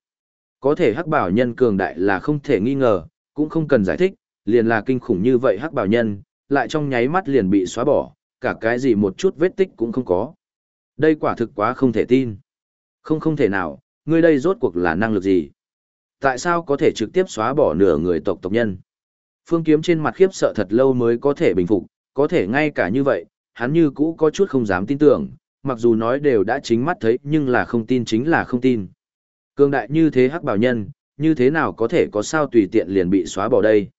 Có thể hắc bảo nhân cường đại là không thể nghi ngờ, cũng không cần giải thích, liền là kinh khủng như vậy hắc bảo nhân, lại trong nháy mắt liền bị xóa bỏ, cả cái gì một chút vết tích cũng không có. Đây quả thực quá không thể tin. Không không thể nào, ngươi đây rốt cuộc là năng lực gì? Tại sao có thể trực tiếp xóa bỏ nửa người tộc tộc nhân? Phương Kiếm trên mặt khiếp sợ thật lâu mới có thể bình phục, có thể ngay cả như vậy, hắn như cũ có chút không dám tin tưởng, mặc dù nói đều đã chính mắt thấy nhưng là không tin chính là không tin. Cường đại như thế hắc bảo nhân, như thế nào có thể có sao tùy tiện liền bị xóa bỏ đây?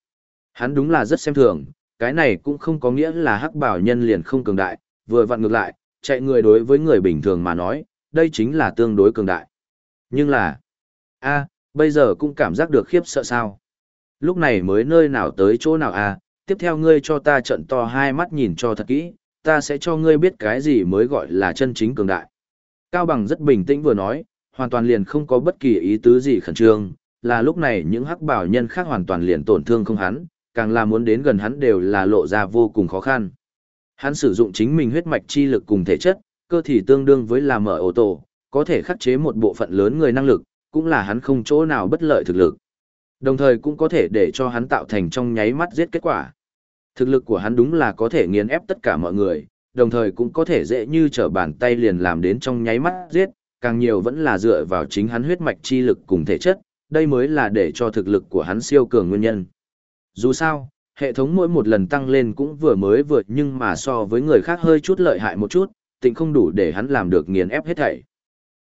Hắn đúng là rất xem thường, cái này cũng không có nghĩa là hắc bảo nhân liền không cường đại, vừa vặn ngược lại, chạy người đối với người bình thường mà nói, đây chính là tương đối cường đại. Nhưng là, a, bây giờ cũng cảm giác được khiếp sợ sao? Lúc này mới nơi nào tới chỗ nào a, tiếp theo ngươi cho ta trận to hai mắt nhìn cho thật kỹ, ta sẽ cho ngươi biết cái gì mới gọi là chân chính cường đại. Cao Bằng rất bình tĩnh vừa nói, hoàn toàn liền không có bất kỳ ý tứ gì khẩn trương, là lúc này những hắc bảo nhân khác hoàn toàn liền tổn thương không hắn, càng là muốn đến gần hắn đều là lộ ra vô cùng khó khăn. Hắn sử dụng chính mình huyết mạch chi lực cùng thể chất, cơ thể tương đương với là mở ô tô, có thể khắc chế một bộ phận lớn người năng lực, cũng là hắn không chỗ nào bất lợi thực lực. Đồng thời cũng có thể để cho hắn tạo thành trong nháy mắt giết kết quả. Thực lực của hắn đúng là có thể nghiền ép tất cả mọi người, đồng thời cũng có thể dễ như trở bàn tay liền làm đến trong nháy mắt giết, càng nhiều vẫn là dựa vào chính hắn huyết mạch chi lực cùng thể chất, đây mới là để cho thực lực của hắn siêu cường nguyên nhân. Dù sao, hệ thống mỗi một lần tăng lên cũng vừa mới vượt nhưng mà so với người khác hơi chút lợi hại một chút, tình không đủ để hắn làm được nghiền ép hết thảy.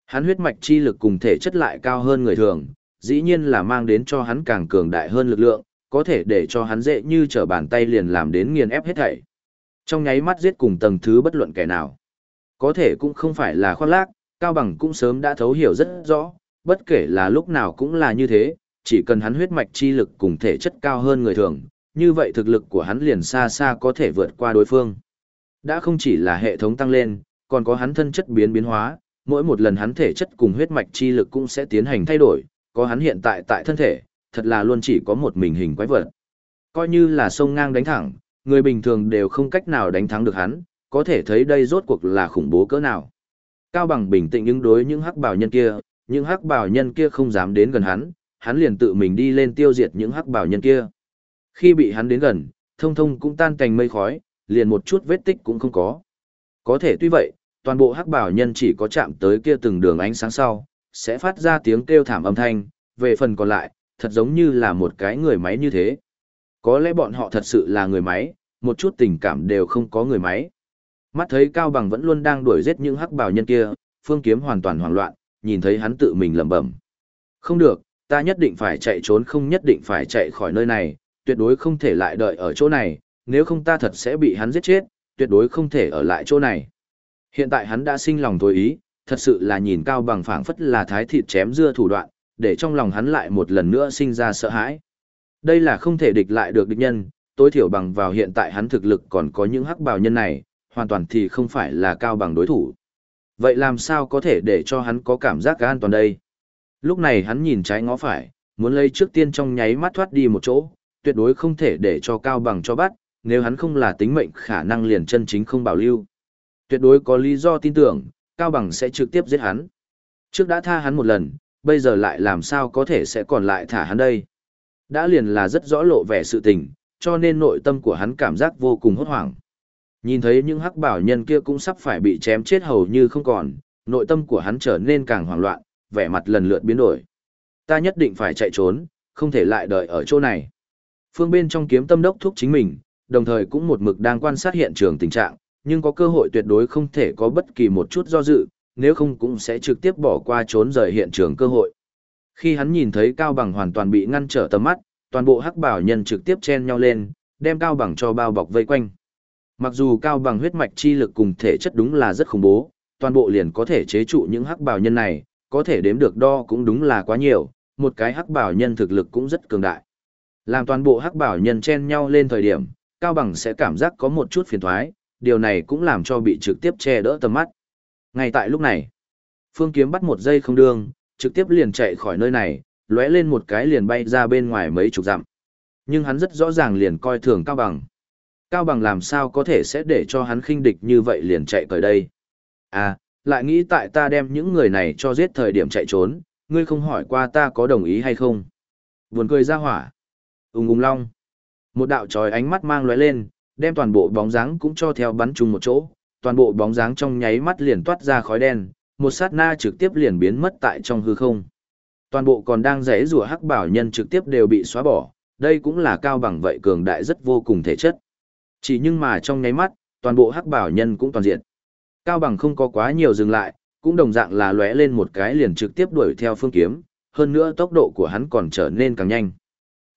Hắn huyết mạch chi lực cùng thể chất lại cao hơn người thường, dĩ nhiên là mang đến cho hắn càng cường đại hơn lực lượng, có thể để cho hắn dễ như trở bàn tay liền làm đến nghiền ép hết thảy. Trong nháy mắt giết cùng tầng thứ bất luận kẻ nào. Có thể cũng không phải là khoác lác, Cao Bằng cũng sớm đã thấu hiểu rất rõ, bất kể là lúc nào cũng là như thế, chỉ cần hắn huyết mạch chi lực cùng thể chất cao hơn người thường, như vậy thực lực của hắn liền xa xa có thể vượt qua đối phương. Đã không chỉ là hệ thống tăng lên, còn có hắn thân chất biến biến hóa, mỗi một lần hắn thể chất cùng huyết mạch chi lực cũng sẽ tiến hành thay đổi, có hắn hiện tại tại thân thể, thật là luôn chỉ có một mình hình quái vật. Coi như là sông ngang đánh thẳng, người bình thường đều không cách nào đánh thắng được hắn, có thể thấy đây rốt cuộc là khủng bố cỡ nào. Cao bằng bình tĩnh ứng đối những hắc bảo nhân kia, những hắc bảo nhân kia không dám đến gần hắn, hắn liền tự mình đi lên tiêu diệt những hắc bảo nhân kia. Khi bị hắn đến gần, thông thông cũng tan cành mây khói, liền một chút vết tích cũng không có. Có thể tuy vậy, toàn bộ hắc bảo nhân chỉ có chạm tới kia từng đường ánh sáng sau, sẽ phát ra tiếng kêu thảm âm thanh, về phần còn lại, thật giống như là một cái người máy như thế. Có lẽ bọn họ thật sự là người máy, một chút tình cảm đều không có người máy. Mắt thấy Cao Bằng vẫn luôn đang đuổi giết những hắc bào nhân kia, Phương Kiếm hoàn toàn hoảng loạn, nhìn thấy hắn tự mình lẩm bẩm. Không được, ta nhất định phải chạy trốn không nhất định phải chạy khỏi nơi này, tuyệt đối không thể lại đợi ở chỗ này, nếu không ta thật sẽ bị hắn giết chết, tuyệt đối không thể ở lại chỗ này. Hiện tại hắn đã sinh lòng tối ý, thật sự là nhìn Cao Bằng phảng phất là thái thịt chém dưa thủ đoạn, để trong lòng hắn lại một lần nữa sinh ra sợ hãi. Đây là không thể địch lại được địch nhân, tối thiểu bằng vào hiện tại hắn thực lực còn có những hắc bào nhân này, hoàn toàn thì không phải là cao bằng đối thủ. Vậy làm sao có thể để cho hắn có cảm giác an toàn đây? Lúc này hắn nhìn trái ngó phải, muốn lấy trước tiên trong nháy mắt thoát đi một chỗ, tuyệt đối không thể để cho cao bằng cho bắt, nếu hắn không là tính mệnh khả năng liền chân chính không bảo lưu. Tuyệt đối có lý do tin tưởng, cao bằng sẽ trực tiếp giết hắn. Trước đã tha hắn một lần, bây giờ lại làm sao có thể sẽ còn lại thả hắn đây. Đã liền là rất rõ lộ vẻ sự tình, cho nên nội tâm của hắn cảm giác vô cùng hốt hoảng. Nhìn thấy những hắc bảo nhân kia cũng sắp phải bị chém chết hầu như không còn, nội tâm của hắn trở nên càng hoảng loạn, vẻ mặt lần lượt biến đổi. Ta nhất định phải chạy trốn, không thể lại đợi ở chỗ này. Phương bên trong kiếm tâm đốc thúc chính mình, đồng thời cũng một mực đang quan sát hiện trường tình trạng, nhưng có cơ hội tuyệt đối không thể có bất kỳ một chút do dự, nếu không cũng sẽ trực tiếp bỏ qua trốn rời hiện trường cơ hội. Khi hắn nhìn thấy Cao Bằng hoàn toàn bị ngăn trở tầm mắt, toàn bộ hắc bảo nhân trực tiếp chen nhau lên, đem Cao Bằng cho bao bọc vây quanh. Mặc dù Cao Bằng huyết mạch chi lực cùng thể chất đúng là rất khủng bố, toàn bộ liền có thể chế trụ những hắc bảo nhân này, có thể đếm được đo cũng đúng là quá nhiều, một cái hắc bảo nhân thực lực cũng rất cường đại. Làm toàn bộ hắc bảo nhân chen nhau lên thời điểm, Cao Bằng sẽ cảm giác có một chút phiền toái điều này cũng làm cho bị trực tiếp che đỡ tầm mắt. Ngay tại lúc này, Phương Kiếm bắt một giây không đương, trực tiếp liền chạy khỏi nơi này, lóe lên một cái liền bay ra bên ngoài mấy chục dặm. Nhưng hắn rất rõ ràng liền coi thường Cao Bằng. Cao Bằng làm sao có thể sẽ để cho hắn khinh địch như vậy liền chạy tới đây. À, lại nghĩ tại ta đem những người này cho giết thời điểm chạy trốn, ngươi không hỏi qua ta có đồng ý hay không. Buồn cười ra hỏa. Ung ung long. Một đạo trói ánh mắt mang lóe lên, đem toàn bộ bóng dáng cũng cho theo bắn chung một chỗ, toàn bộ bóng dáng trong nháy mắt liền toát ra khói đen, một sát na trực tiếp liền biến mất tại trong hư không. Toàn bộ còn đang rẽ rùa hắc bảo nhân trực tiếp đều bị xóa bỏ, đây cũng là cao bằng vậy cường đại rất vô cùng thể chất. Chỉ nhưng mà trong nháy mắt, toàn bộ hắc bảo nhân cũng toàn diện. Cao bằng không có quá nhiều dừng lại, cũng đồng dạng là lóe lên một cái liền trực tiếp đuổi theo phương kiếm, hơn nữa tốc độ của hắn còn trở nên càng nhanh.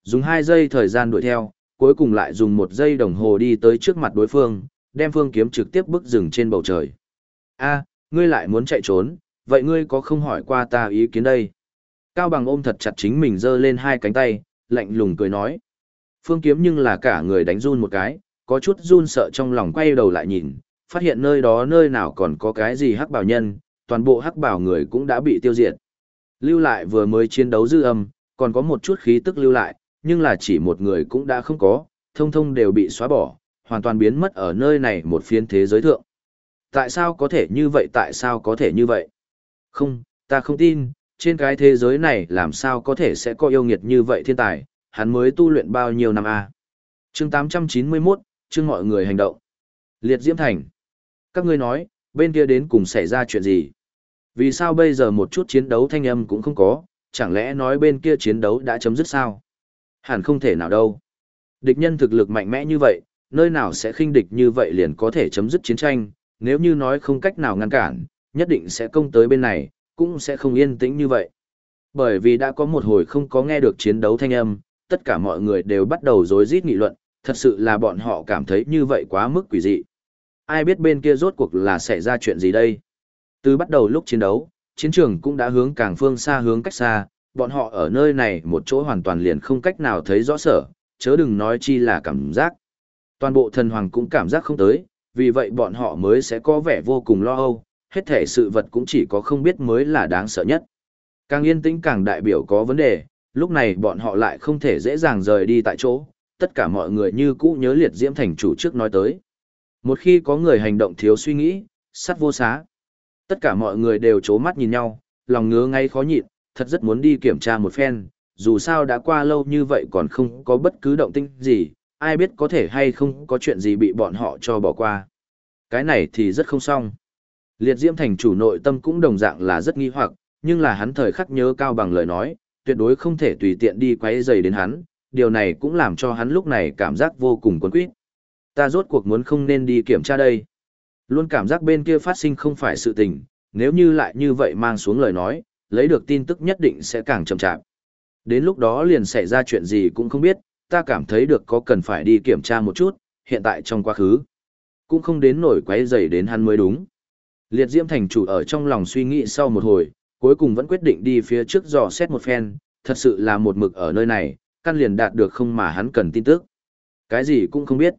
Dùng hai giây thời gian đuổi theo, cuối cùng lại dùng một giây đồng hồ đi tới trước mặt đối phương, đem phương kiếm trực tiếp bức rừng trên bầu trời. A, ngươi lại muốn chạy trốn, vậy ngươi có không hỏi qua ta ý kiến đây? Cao bằng ôm thật chặt chính mình giơ lên hai cánh tay, lạnh lùng cười nói. Phương kiếm nhưng là cả người đánh run một cái, có chút run sợ trong lòng quay đầu lại nhìn, phát hiện nơi đó nơi nào còn có cái gì hắc bảo nhân, toàn bộ hắc bảo người cũng đã bị tiêu diệt. Lưu lại vừa mới chiến đấu dư âm, còn có một chút khí tức lưu lại, nhưng là chỉ một người cũng đã không có, thông thông đều bị xóa bỏ, hoàn toàn biến mất ở nơi này một phiên thế giới thượng. Tại sao có thể như vậy tại sao có thể như vậy? Không, ta không tin, trên cái thế giới này làm sao có thể sẽ có yêu nghiệt như vậy thiên tài, hắn mới tu luyện bao nhiêu năm a à? chương 891, chương mọi người hành động. Liệt Diễm Thành. Các ngươi nói, bên kia đến cùng xảy ra chuyện gì? Vì sao bây giờ một chút chiến đấu thanh âm cũng không có, chẳng lẽ nói bên kia chiến đấu đã chấm dứt sao? Hẳn không thể nào đâu. Địch nhân thực lực mạnh mẽ như vậy, nơi nào sẽ khinh địch như vậy liền có thể chấm dứt chiến tranh, nếu như nói không cách nào ngăn cản, nhất định sẽ công tới bên này, cũng sẽ không yên tĩnh như vậy. Bởi vì đã có một hồi không có nghe được chiến đấu thanh âm, tất cả mọi người đều bắt đầu rối rít nghị luận, thật sự là bọn họ cảm thấy như vậy quá mức quỷ dị. Ai biết bên kia rốt cuộc là xảy ra chuyện gì đây? Từ bắt đầu lúc chiến đấu, chiến trường cũng đã hướng càng phương xa hướng cách xa, bọn họ ở nơi này một chỗ hoàn toàn liền không cách nào thấy rõ sở, chớ đừng nói chi là cảm giác. Toàn bộ thần hoàng cũng cảm giác không tới, vì vậy bọn họ mới sẽ có vẻ vô cùng lo âu, hết thể sự vật cũng chỉ có không biết mới là đáng sợ nhất. Càng yên tĩnh càng đại biểu có vấn đề, lúc này bọn họ lại không thể dễ dàng rời đi tại chỗ, tất cả mọi người như cũ nhớ liệt diễm thành chủ trước nói tới. Một khi có người hành động thiếu suy nghĩ, sắt vô xá. Tất cả mọi người đều chố mắt nhìn nhau, lòng ngứa ngay khó nhịn, thật rất muốn đi kiểm tra một phen, dù sao đã qua lâu như vậy còn không có bất cứ động tĩnh gì, ai biết có thể hay không có chuyện gì bị bọn họ cho bỏ qua. Cái này thì rất không xong. Liệt Diễm thành chủ nội tâm cũng đồng dạng là rất nghi hoặc, nhưng là hắn thời khắc nhớ cao bằng lời nói, tuyệt đối không thể tùy tiện đi quấy rầy đến hắn, điều này cũng làm cho hắn lúc này cảm giác vô cùng quấn quýt. Ta rốt cuộc muốn không nên đi kiểm tra đây. Luôn cảm giác bên kia phát sinh không phải sự tình, nếu như lại như vậy mang xuống lời nói, lấy được tin tức nhất định sẽ càng chậm chạp. Đến lúc đó liền xảy ra chuyện gì cũng không biết, ta cảm thấy được có cần phải đi kiểm tra một chút, hiện tại trong quá khứ. Cũng không đến nổi quấy rầy đến hắn mới đúng. Liệt Diễm thành chủ ở trong lòng suy nghĩ sau một hồi, cuối cùng vẫn quyết định đi phía trước dò xét một phen, thật sự là một mực ở nơi này, căn liền đạt được không mà hắn cần tin tức. Cái gì cũng không biết.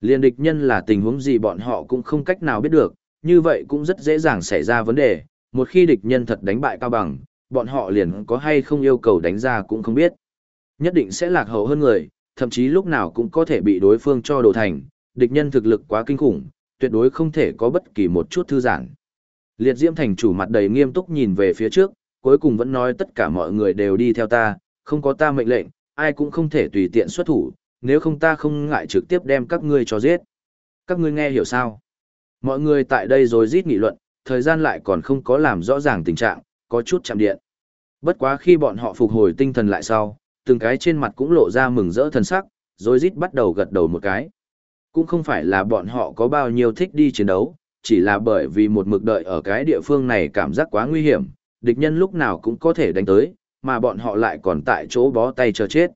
Liên địch nhân là tình huống gì bọn họ cũng không cách nào biết được, như vậy cũng rất dễ dàng xảy ra vấn đề, một khi địch nhân thật đánh bại cao bằng, bọn họ liền có hay không yêu cầu đánh ra cũng không biết. Nhất định sẽ lạc hậu hơn người, thậm chí lúc nào cũng có thể bị đối phương cho đổ thành, địch nhân thực lực quá kinh khủng, tuyệt đối không thể có bất kỳ một chút thư giãn. Liệt Diễm thành chủ mặt đầy nghiêm túc nhìn về phía trước, cuối cùng vẫn nói tất cả mọi người đều đi theo ta, không có ta mệnh lệnh, ai cũng không thể tùy tiện xuất thủ, nếu không ta không ngại trực tiếp đem các ngươi cho giết. Các ngươi nghe hiểu sao? Mọi người tại đây rồi rít nghị luận, thời gian lại còn không có làm rõ ràng tình trạng, có chút chạm điện. Bất quá khi bọn họ phục hồi tinh thần lại sau, từng cái trên mặt cũng lộ ra mừng rỡ thần sắc, rồi rít bắt đầu gật đầu một cái. Cũng không phải là bọn họ có bao nhiêu thích đi chiến đấu, chỉ là bởi vì một mực đợi ở cái địa phương này cảm giác quá nguy hiểm, địch nhân lúc nào cũng có thể đánh tới, mà bọn họ lại còn tại chỗ bó tay chờ chết.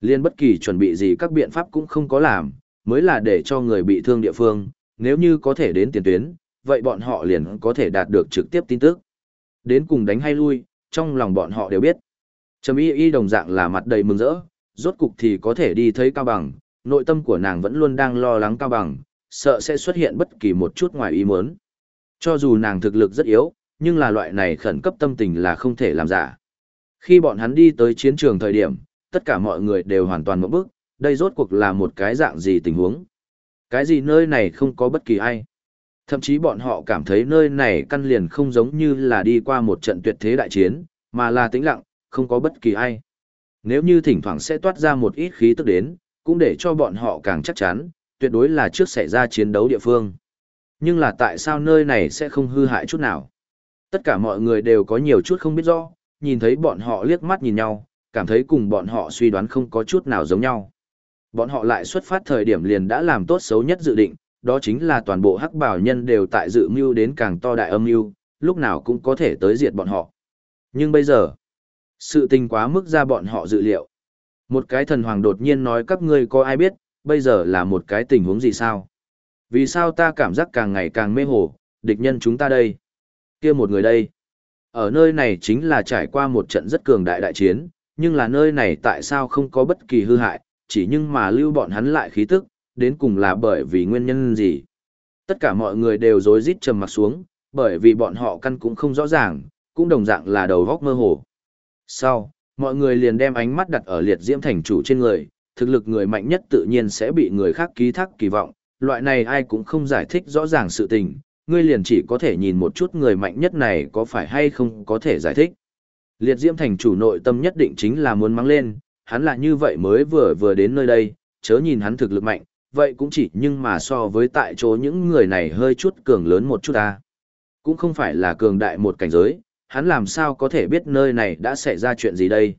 Liên bất kỳ chuẩn bị gì các biện pháp cũng không có làm, mới là để cho người bị thương địa phương, nếu như có thể đến tiền tuyến, vậy bọn họ liền có thể đạt được trực tiếp tin tức. Đến cùng đánh hay lui, trong lòng bọn họ đều biết. Trầm y y đồng dạng là mặt đầy mừng rỡ, rốt cục thì có thể đi thấy Cao Bằng, nội tâm của nàng vẫn luôn đang lo lắng Cao Bằng, sợ sẽ xuất hiện bất kỳ một chút ngoài ý muốn. Cho dù nàng thực lực rất yếu, nhưng là loại này khẩn cấp tâm tình là không thể làm giả. Khi bọn hắn đi tới chiến trường thời điểm, tất cả mọi người đều hoàn toàn một bức, đây rốt cuộc là một cái dạng gì tình huống. Cái gì nơi này không có bất kỳ ai. Thậm chí bọn họ cảm thấy nơi này căn liền không giống như là đi qua một trận tuyệt thế đại chiến, mà là tĩnh lặng, không có bất kỳ ai. Nếu như thỉnh thoảng sẽ toát ra một ít khí tức đến, cũng để cho bọn họ càng chắc chắn, tuyệt đối là trước xảy ra chiến đấu địa phương. Nhưng là tại sao nơi này sẽ không hư hại chút nào? Tất cả mọi người đều có nhiều chút không biết rõ, nhìn thấy bọn họ liếc mắt nhìn nhau, cảm thấy cùng bọn họ suy đoán không có chút nào giống nhau. Bọn họ lại xuất phát thời điểm liền đã làm tốt xấu nhất dự định, đó chính là toàn bộ hắc bảo nhân đều tại dự mưu đến càng to đại âm mưu, lúc nào cũng có thể tới diệt bọn họ. Nhưng bây giờ, sự tình quá mức ra bọn họ dự liệu. Một cái thần hoàng đột nhiên nói các ngươi có ai biết, bây giờ là một cái tình huống gì sao? Vì sao ta cảm giác càng ngày càng mê hồ, địch nhân chúng ta đây? kia một người đây. Ở nơi này chính là trải qua một trận rất cường đại đại chiến, nhưng là nơi này tại sao không có bất kỳ hư hại, chỉ nhưng mà lưu bọn hắn lại khí tức, đến cùng là bởi vì nguyên nhân gì. Tất cả mọi người đều rối rít trầm mặt xuống, bởi vì bọn họ căn cũng không rõ ràng, cũng đồng dạng là đầu góc mơ hồ. Sau, mọi người liền đem ánh mắt đặt ở liệt diễm thành chủ trên người, thực lực người mạnh nhất tự nhiên sẽ bị người khác ký thác kỳ vọng, loại này ai cũng không giải thích rõ ràng sự tình, ngươi liền chỉ có thể nhìn một chút người mạnh nhất này có phải hay không có thể giải thích. Liệt diễm thành chủ nội tâm nhất định chính là muốn mắng lên, hắn là như vậy mới vừa vừa đến nơi đây, chớ nhìn hắn thực lực mạnh, vậy cũng chỉ nhưng mà so với tại chỗ những người này hơi chút cường lớn một chút ta. Cũng không phải là cường đại một cảnh giới, hắn làm sao có thể biết nơi này đã xảy ra chuyện gì đây.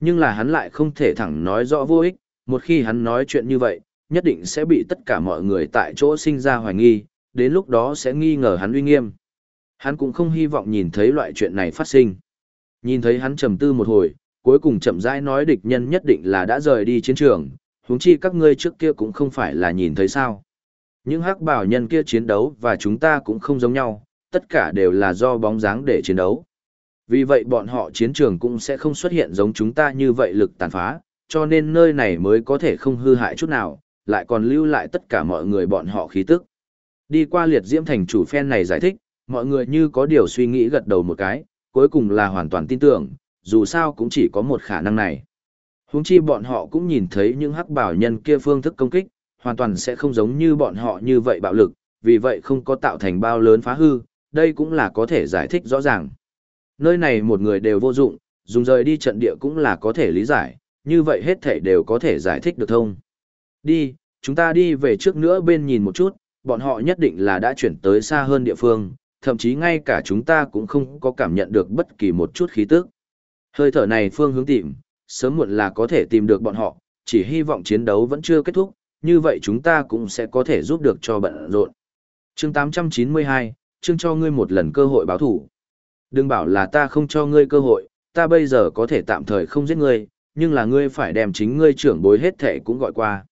Nhưng là hắn lại không thể thẳng nói rõ vô ích, một khi hắn nói chuyện như vậy, nhất định sẽ bị tất cả mọi người tại chỗ sinh ra hoài nghi, đến lúc đó sẽ nghi ngờ hắn uy nghiêm. Hắn cũng không hy vọng nhìn thấy loại chuyện này phát sinh. Nhìn thấy hắn trầm tư một hồi, cuối cùng chậm rãi nói địch nhân nhất định là đã rời đi chiến trường, huống chi các ngươi trước kia cũng không phải là nhìn thấy sao. Những hắc bảo nhân kia chiến đấu và chúng ta cũng không giống nhau, tất cả đều là do bóng dáng để chiến đấu. Vì vậy bọn họ chiến trường cũng sẽ không xuất hiện giống chúng ta như vậy lực tàn phá, cho nên nơi này mới có thể không hư hại chút nào, lại còn lưu lại tất cả mọi người bọn họ khí tức. Đi qua liệt diễm thành chủ phen này giải thích, mọi người như có điều suy nghĩ gật đầu một cái, cuối cùng là hoàn toàn tin tưởng, dù sao cũng chỉ có một khả năng này. Huống chi bọn họ cũng nhìn thấy những hắc bảo nhân kia phương thức công kích, hoàn toàn sẽ không giống như bọn họ như vậy bạo lực, vì vậy không có tạo thành bao lớn phá hư, đây cũng là có thể giải thích rõ ràng. Nơi này một người đều vô dụng, dùng rời đi trận địa cũng là có thể lý giải, như vậy hết thể đều có thể giải thích được thông. Đi, chúng ta đi về trước nữa bên nhìn một chút, bọn họ nhất định là đã chuyển tới xa hơn địa phương, thậm chí ngay cả chúng ta cũng không có cảm nhận được bất kỳ một chút khí tức. Hơi thở này phương hướng tìm, sớm muộn là có thể tìm được bọn họ, chỉ hy vọng chiến đấu vẫn chưa kết thúc, như vậy chúng ta cũng sẽ có thể giúp được cho bận rộn. Chương 892, chương cho ngươi một lần cơ hội báo thủ. Đừng bảo là ta không cho ngươi cơ hội, ta bây giờ có thể tạm thời không giết ngươi, nhưng là ngươi phải đem chính ngươi trưởng bối hết thể cũng gọi qua.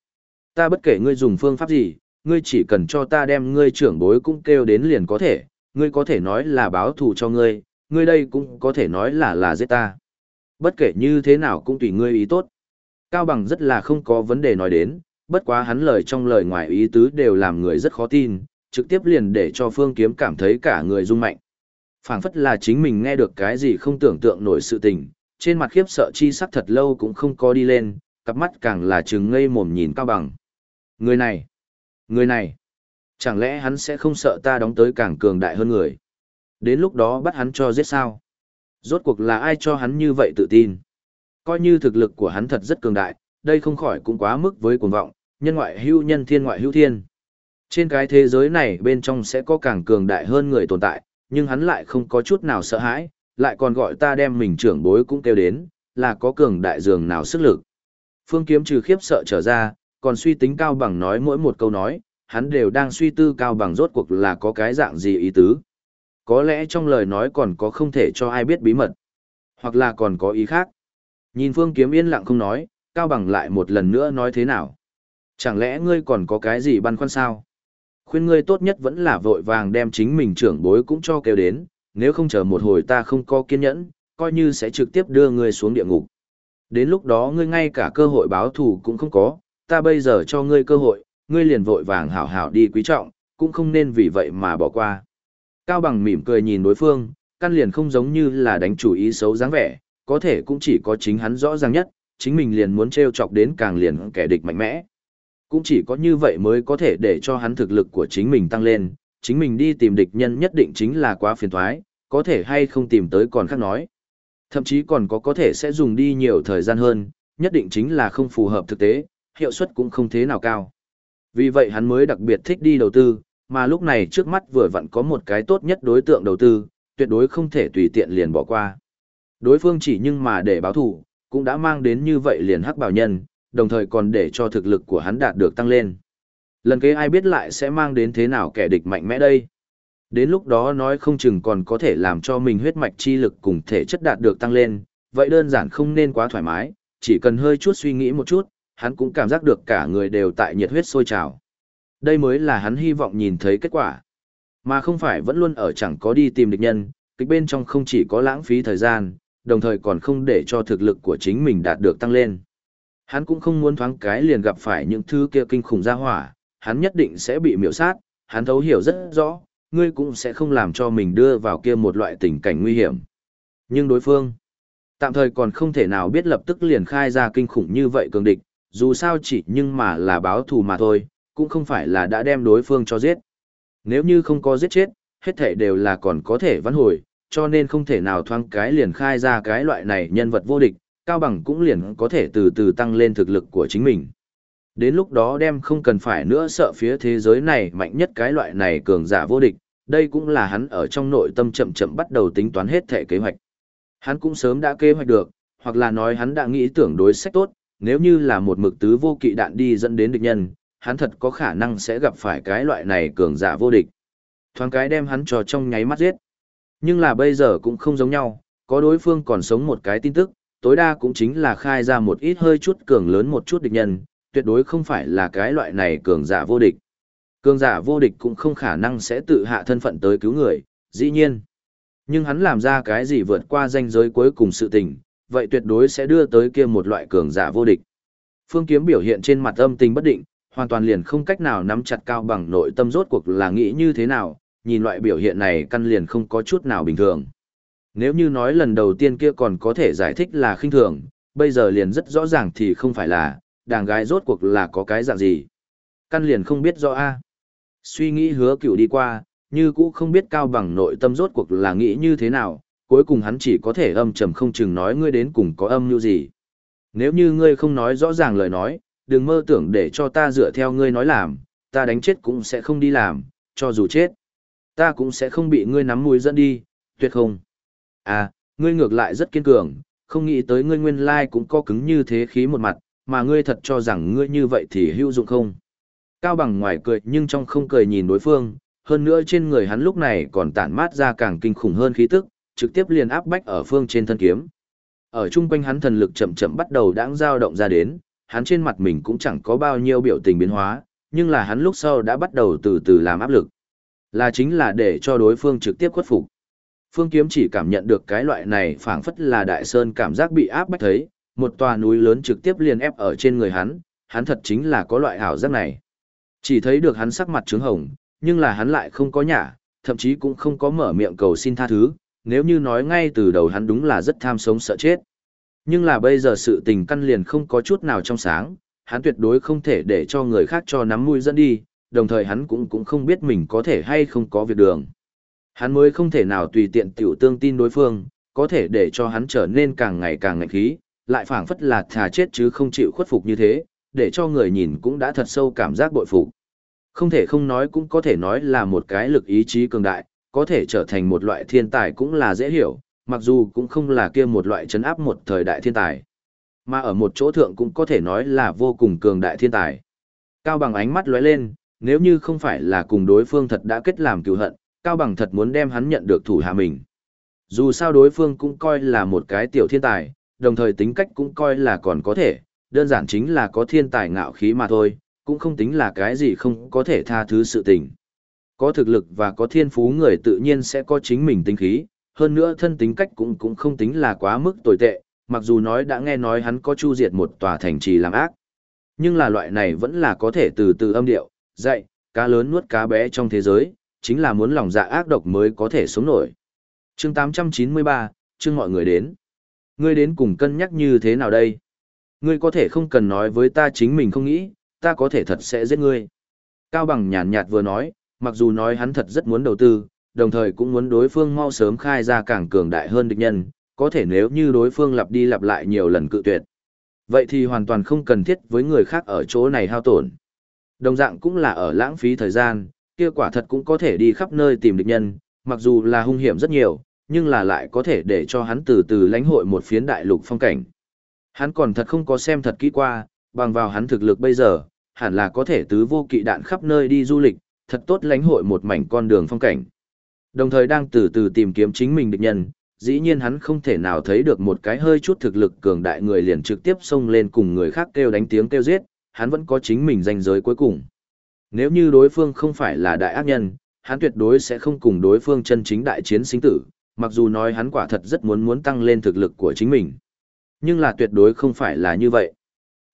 Ta bất kể ngươi dùng phương pháp gì, ngươi chỉ cần cho ta đem ngươi trưởng bối cũng kêu đến liền có thể, ngươi có thể nói là báo thù cho ngươi, ngươi đây cũng có thể nói là là giết ta. Bất kể như thế nào cũng tùy ngươi ý tốt. Cao Bằng rất là không có vấn đề nói đến, bất quá hắn lời trong lời ngoài ý tứ đều làm người rất khó tin, trực tiếp liền để cho Phương Kiếm cảm thấy cả người rung mạnh. phảng phất là chính mình nghe được cái gì không tưởng tượng nổi sự tình, trên mặt khiếp sợ chi sắc thật lâu cũng không có đi lên, cặp mắt càng là trừng ngây mồm nhìn Cao Bằng. Người này, người này, chẳng lẽ hắn sẽ không sợ ta đóng tới càng cường đại hơn người? Đến lúc đó bắt hắn cho giết sao? Rốt cuộc là ai cho hắn như vậy tự tin? Coi như thực lực của hắn thật rất cường đại, đây không khỏi cũng quá mức với cuồng vọng, nhân ngoại hữu nhân thiên ngoại hữu thiên. Trên cái thế giới này bên trong sẽ có càng cường đại hơn người tồn tại, nhưng hắn lại không có chút nào sợ hãi, lại còn gọi ta đem mình trưởng bối cũng kêu đến, là có cường đại dường nào sức lực. Phương kiếm trừ khiếp sợ trở ra, còn suy tính cao bằng nói mỗi một câu nói, hắn đều đang suy tư cao bằng rốt cuộc là có cái dạng gì ý tứ. Có lẽ trong lời nói còn có không thể cho ai biết bí mật, hoặc là còn có ý khác. Nhìn phương kiếm yên lặng không nói, cao bằng lại một lần nữa nói thế nào. Chẳng lẽ ngươi còn có cái gì băn khoăn sao? Khuyên ngươi tốt nhất vẫn là vội vàng đem chính mình trưởng bối cũng cho kêu đến, nếu không chờ một hồi ta không có kiên nhẫn, coi như sẽ trực tiếp đưa ngươi xuống địa ngục. Đến lúc đó ngươi ngay cả cơ hội báo thù cũng không có, ta bây giờ cho ngươi cơ hội, ngươi liền vội vàng hảo hảo đi quý trọng, cũng không nên vì vậy mà bỏ qua. Cao bằng mỉm cười nhìn đối phương, căn liền không giống như là đánh chủ ý xấu dáng vẻ, có thể cũng chỉ có chính hắn rõ ràng nhất, chính mình liền muốn treo chọc đến càng liền kẻ địch mạnh mẽ. Cũng chỉ có như vậy mới có thể để cho hắn thực lực của chính mình tăng lên, chính mình đi tìm địch nhân nhất định chính là quá phiền thoái, có thể hay không tìm tới còn khác nói. Thậm chí còn có có thể sẽ dùng đi nhiều thời gian hơn, nhất định chính là không phù hợp thực tế, hiệu suất cũng không thế nào cao. Vì vậy hắn mới đặc biệt thích đi đầu tư, mà lúc này trước mắt vừa vặn có một cái tốt nhất đối tượng đầu tư, tuyệt đối không thể tùy tiện liền bỏ qua. Đối phương chỉ nhưng mà để báo thủ, cũng đã mang đến như vậy liền hắc bảo nhân, đồng thời còn để cho thực lực của hắn đạt được tăng lên. Lần kế ai biết lại sẽ mang đến thế nào kẻ địch mạnh mẽ đây. Đến lúc đó nói không chừng còn có thể làm cho mình huyết mạch chi lực cùng thể chất đạt được tăng lên, vậy đơn giản không nên quá thoải mái, chỉ cần hơi chút suy nghĩ một chút, hắn cũng cảm giác được cả người đều tại nhiệt huyết sôi trào. Đây mới là hắn hy vọng nhìn thấy kết quả. Mà không phải vẫn luôn ở chẳng có đi tìm địch nhân, kịch bên trong không chỉ có lãng phí thời gian, đồng thời còn không để cho thực lực của chính mình đạt được tăng lên. Hắn cũng không muốn thoáng cái liền gặp phải những thứ kia kinh khủng ra hỏa, hắn nhất định sẽ bị miểu sát, hắn thấu hiểu rất rõ, ngươi cũng sẽ không làm cho mình đưa vào kia một loại tình cảnh nguy hiểm. Nhưng đối phương, tạm thời còn không thể nào biết lập tức liền khai ra kinh khủng như vậy cường địch, dù sao chỉ nhưng mà là báo thù mà thôi, cũng không phải là đã đem đối phương cho giết. Nếu như không có giết chết, hết thể đều là còn có thể vãn hồi, cho nên không thể nào thoáng cái liền khai ra cái loại này nhân vật vô địch, Cao Bằng cũng liền có thể từ từ tăng lên thực lực của chính mình. Đến lúc đó đem không cần phải nữa sợ phía thế giới này mạnh nhất cái loại này cường giả vô địch, đây cũng là hắn ở trong nội tâm chậm chậm bắt đầu tính toán hết thể kế hoạch. Hắn cũng sớm đã kế hoạch được, hoặc là nói hắn đã nghĩ tưởng đối sách tốt, nếu như là một mực tứ vô kỵ đạn đi dẫn đến địch nhân, hắn thật có khả năng sẽ gặp phải cái loại này cường giả vô địch. Thoáng cái đem hắn cho trong nháy mắt giết. Nhưng là bây giờ cũng không giống nhau, có đối phương còn sống một cái tin tức, tối đa cũng chính là khai ra một ít hơi chút cường lớn một chút địch nhân, tuyệt đối không phải là cái loại này cường giả vô địch. Cường giả vô địch cũng không khả năng sẽ tự hạ thân phận tới cứu người, dĩ nhiên. Nhưng hắn làm ra cái gì vượt qua danh giới cuối cùng sự tình, vậy tuyệt đối sẽ đưa tới kia một loại cường giả vô địch. Phương Kiếm biểu hiện trên mặt âm tình bất định, hoàn toàn liền không cách nào nắm chặt cao bằng nội tâm rốt cuộc là nghĩ như thế nào, nhìn loại biểu hiện này căn liền không có chút nào bình thường. Nếu như nói lần đầu tiên kia còn có thể giải thích là khinh thường, bây giờ liền rất rõ ràng thì không phải là, đàng gái rốt cuộc là có cái dạng gì. Căn liền không biết rõ a. Suy nghĩ hứa cựu đi qua, như cũ không biết cao bằng nội tâm rốt cuộc là nghĩ như thế nào, cuối cùng hắn chỉ có thể âm trầm không chừng nói ngươi đến cùng có âm như gì. Nếu như ngươi không nói rõ ràng lời nói, đừng mơ tưởng để cho ta dựa theo ngươi nói làm, ta đánh chết cũng sẽ không đi làm, cho dù chết. Ta cũng sẽ không bị ngươi nắm mũi dẫn đi, tuyệt không. À, ngươi ngược lại rất kiên cường, không nghĩ tới ngươi nguyên lai cũng có cứng như thế khí một mặt, mà ngươi thật cho rằng ngươi như vậy thì hữu dụng không. Cao bằng ngoài cười nhưng trong không cười nhìn đối phương, hơn nữa trên người hắn lúc này còn tản mát ra càng kinh khủng hơn khí tức, trực tiếp liền áp bách ở phương trên thân kiếm. Ở chung quanh hắn thần lực chậm chậm bắt đầu đãng dao động ra đến, hắn trên mặt mình cũng chẳng có bao nhiêu biểu tình biến hóa, nhưng là hắn lúc sau đã bắt đầu từ từ làm áp lực. Là chính là để cho đối phương trực tiếp khuất phục. Phương Kiếm chỉ cảm nhận được cái loại này phảng phất là đại sơn cảm giác bị áp bách thấy, một tòa núi lớn trực tiếp liền ép ở trên người hắn, hắn thật chính là có loại hảo giác này. Chỉ thấy được hắn sắc mặt trướng hồng, nhưng là hắn lại không có nhả, thậm chí cũng không có mở miệng cầu xin tha thứ, nếu như nói ngay từ đầu hắn đúng là rất tham sống sợ chết. Nhưng là bây giờ sự tình căn liền không có chút nào trong sáng, hắn tuyệt đối không thể để cho người khác cho nắm mũi dẫn đi, đồng thời hắn cũng cũng không biết mình có thể hay không có việc đường. Hắn mới không thể nào tùy tiện tiểu tương tin đối phương, có thể để cho hắn trở nên càng ngày càng ngạnh khí, lại phảng phất là thà chết chứ không chịu khuất phục như thế, để cho người nhìn cũng đã thật sâu cảm giác bội phục. Không thể không nói cũng có thể nói là một cái lực ý chí cường đại, có thể trở thành một loại thiên tài cũng là dễ hiểu, mặc dù cũng không là kia một loại chấn áp một thời đại thiên tài. Mà ở một chỗ thượng cũng có thể nói là vô cùng cường đại thiên tài. Cao bằng ánh mắt lóe lên, nếu như không phải là cùng đối phương thật đã kết làm cựu hận, Cao bằng thật muốn đem hắn nhận được thủ hạ mình. Dù sao đối phương cũng coi là một cái tiểu thiên tài, đồng thời tính cách cũng coi là còn có thể, đơn giản chính là có thiên tài ngạo khí mà thôi, cũng không tính là cái gì không có thể tha thứ sự tình. có thực lực và có thiên phú người tự nhiên sẽ có chính mình tính khí, hơn nữa thân tính cách cũng cũng không tính là quá mức tồi tệ, mặc dù nói đã nghe nói hắn có chu diệt một tòa thành trì làm ác. Nhưng là loại này vẫn là có thể từ từ âm điệu, dạy, cá lớn nuốt cá bé trong thế giới, chính là muốn lòng dạ ác độc mới có thể sống nổi. chương 893, chương mọi người đến. Ngươi đến cùng cân nhắc như thế nào đây? Ngươi có thể không cần nói với ta chính mình không nghĩ, ta có thể thật sẽ giết ngươi. Cao Bằng nhàn nhạt vừa nói, mặc dù nói hắn thật rất muốn đầu tư, đồng thời cũng muốn đối phương mau sớm khai ra càng cường đại hơn địch nhân, có thể nếu như đối phương lặp đi lặp lại nhiều lần cự tuyệt. Vậy thì hoàn toàn không cần thiết với người khác ở chỗ này hao tổn. Đồng dạng cũng là ở lãng phí thời gian, kia quả thật cũng có thể đi khắp nơi tìm địch nhân, mặc dù là hung hiểm rất nhiều, nhưng là lại có thể để cho hắn từ từ lãnh hội một phiến đại lục phong cảnh. Hắn còn thật không có xem thật kỹ qua, bằng vào hắn thực lực bây giờ, hẳn là có thể tứ vô kỵ đạn khắp nơi đi du lịch, thật tốt lãnh hội một mảnh con đường phong cảnh. Đồng thời đang từ từ tìm kiếm chính mình địch nhân, dĩ nhiên hắn không thể nào thấy được một cái hơi chút thực lực cường đại người liền trực tiếp xông lên cùng người khác kêu đánh tiếng kêu giết, hắn vẫn có chính mình danh giới cuối cùng. Nếu như đối phương không phải là đại ác nhân, hắn tuyệt đối sẽ không cùng đối phương chân chính đại chiến sinh tử, mặc dù nói hắn quả thật rất muốn muốn tăng lên thực lực của chính mình. Nhưng là tuyệt đối không phải là như vậy.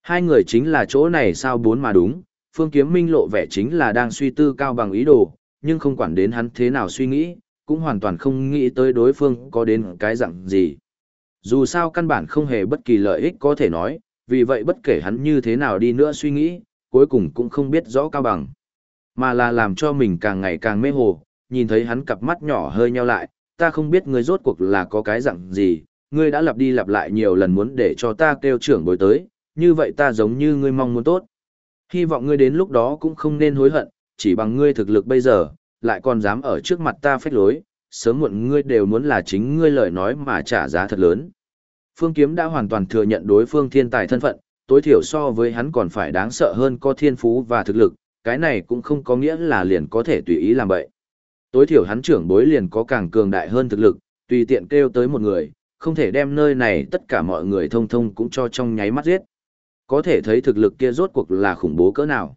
Hai người chính là chỗ này sao bốn mà đúng, Phương Kiếm Minh lộ vẻ chính là đang suy tư cao bằng ý đồ, nhưng không quản đến hắn thế nào suy nghĩ, cũng hoàn toàn không nghĩ tới đối phương có đến cái dạng gì. Dù sao căn bản không hề bất kỳ lợi ích có thể nói, vì vậy bất kể hắn như thế nào đi nữa suy nghĩ, cuối cùng cũng không biết rõ cao bằng. Mà là làm cho mình càng ngày càng mê hồ, nhìn thấy hắn cặp mắt nhỏ hơi nheo lại, ta không biết ngươi rốt cuộc là có cái dạng gì, ngươi đã lặp đi lặp lại nhiều lần muốn để cho ta kêu trưởng bối tới, như vậy ta giống như ngươi mong muốn tốt. Hy vọng ngươi đến lúc đó cũng không nên hối hận, chỉ bằng ngươi thực lực bây giờ, lại còn dám ở trước mặt ta phách lối, sớm muộn ngươi đều muốn là chính ngươi lời nói mà trả giá thật lớn. Phương Kiếm đã hoàn toàn thừa nhận đối phương thiên tài thân phận, tối thiểu so với hắn còn phải đáng sợ hơn có thiên phú và thực lực, cái này cũng không có nghĩa là liền có thể tùy ý làm vậy. Tối thiểu hắn trưởng bối liền có càng cường đại hơn thực lực, tùy tiện kêu tới một người, không thể đem nơi này tất cả mọi người thông thông cũng cho trong nháy mắt giết. Có thể thấy thực lực kia rốt cuộc là khủng bố cỡ nào.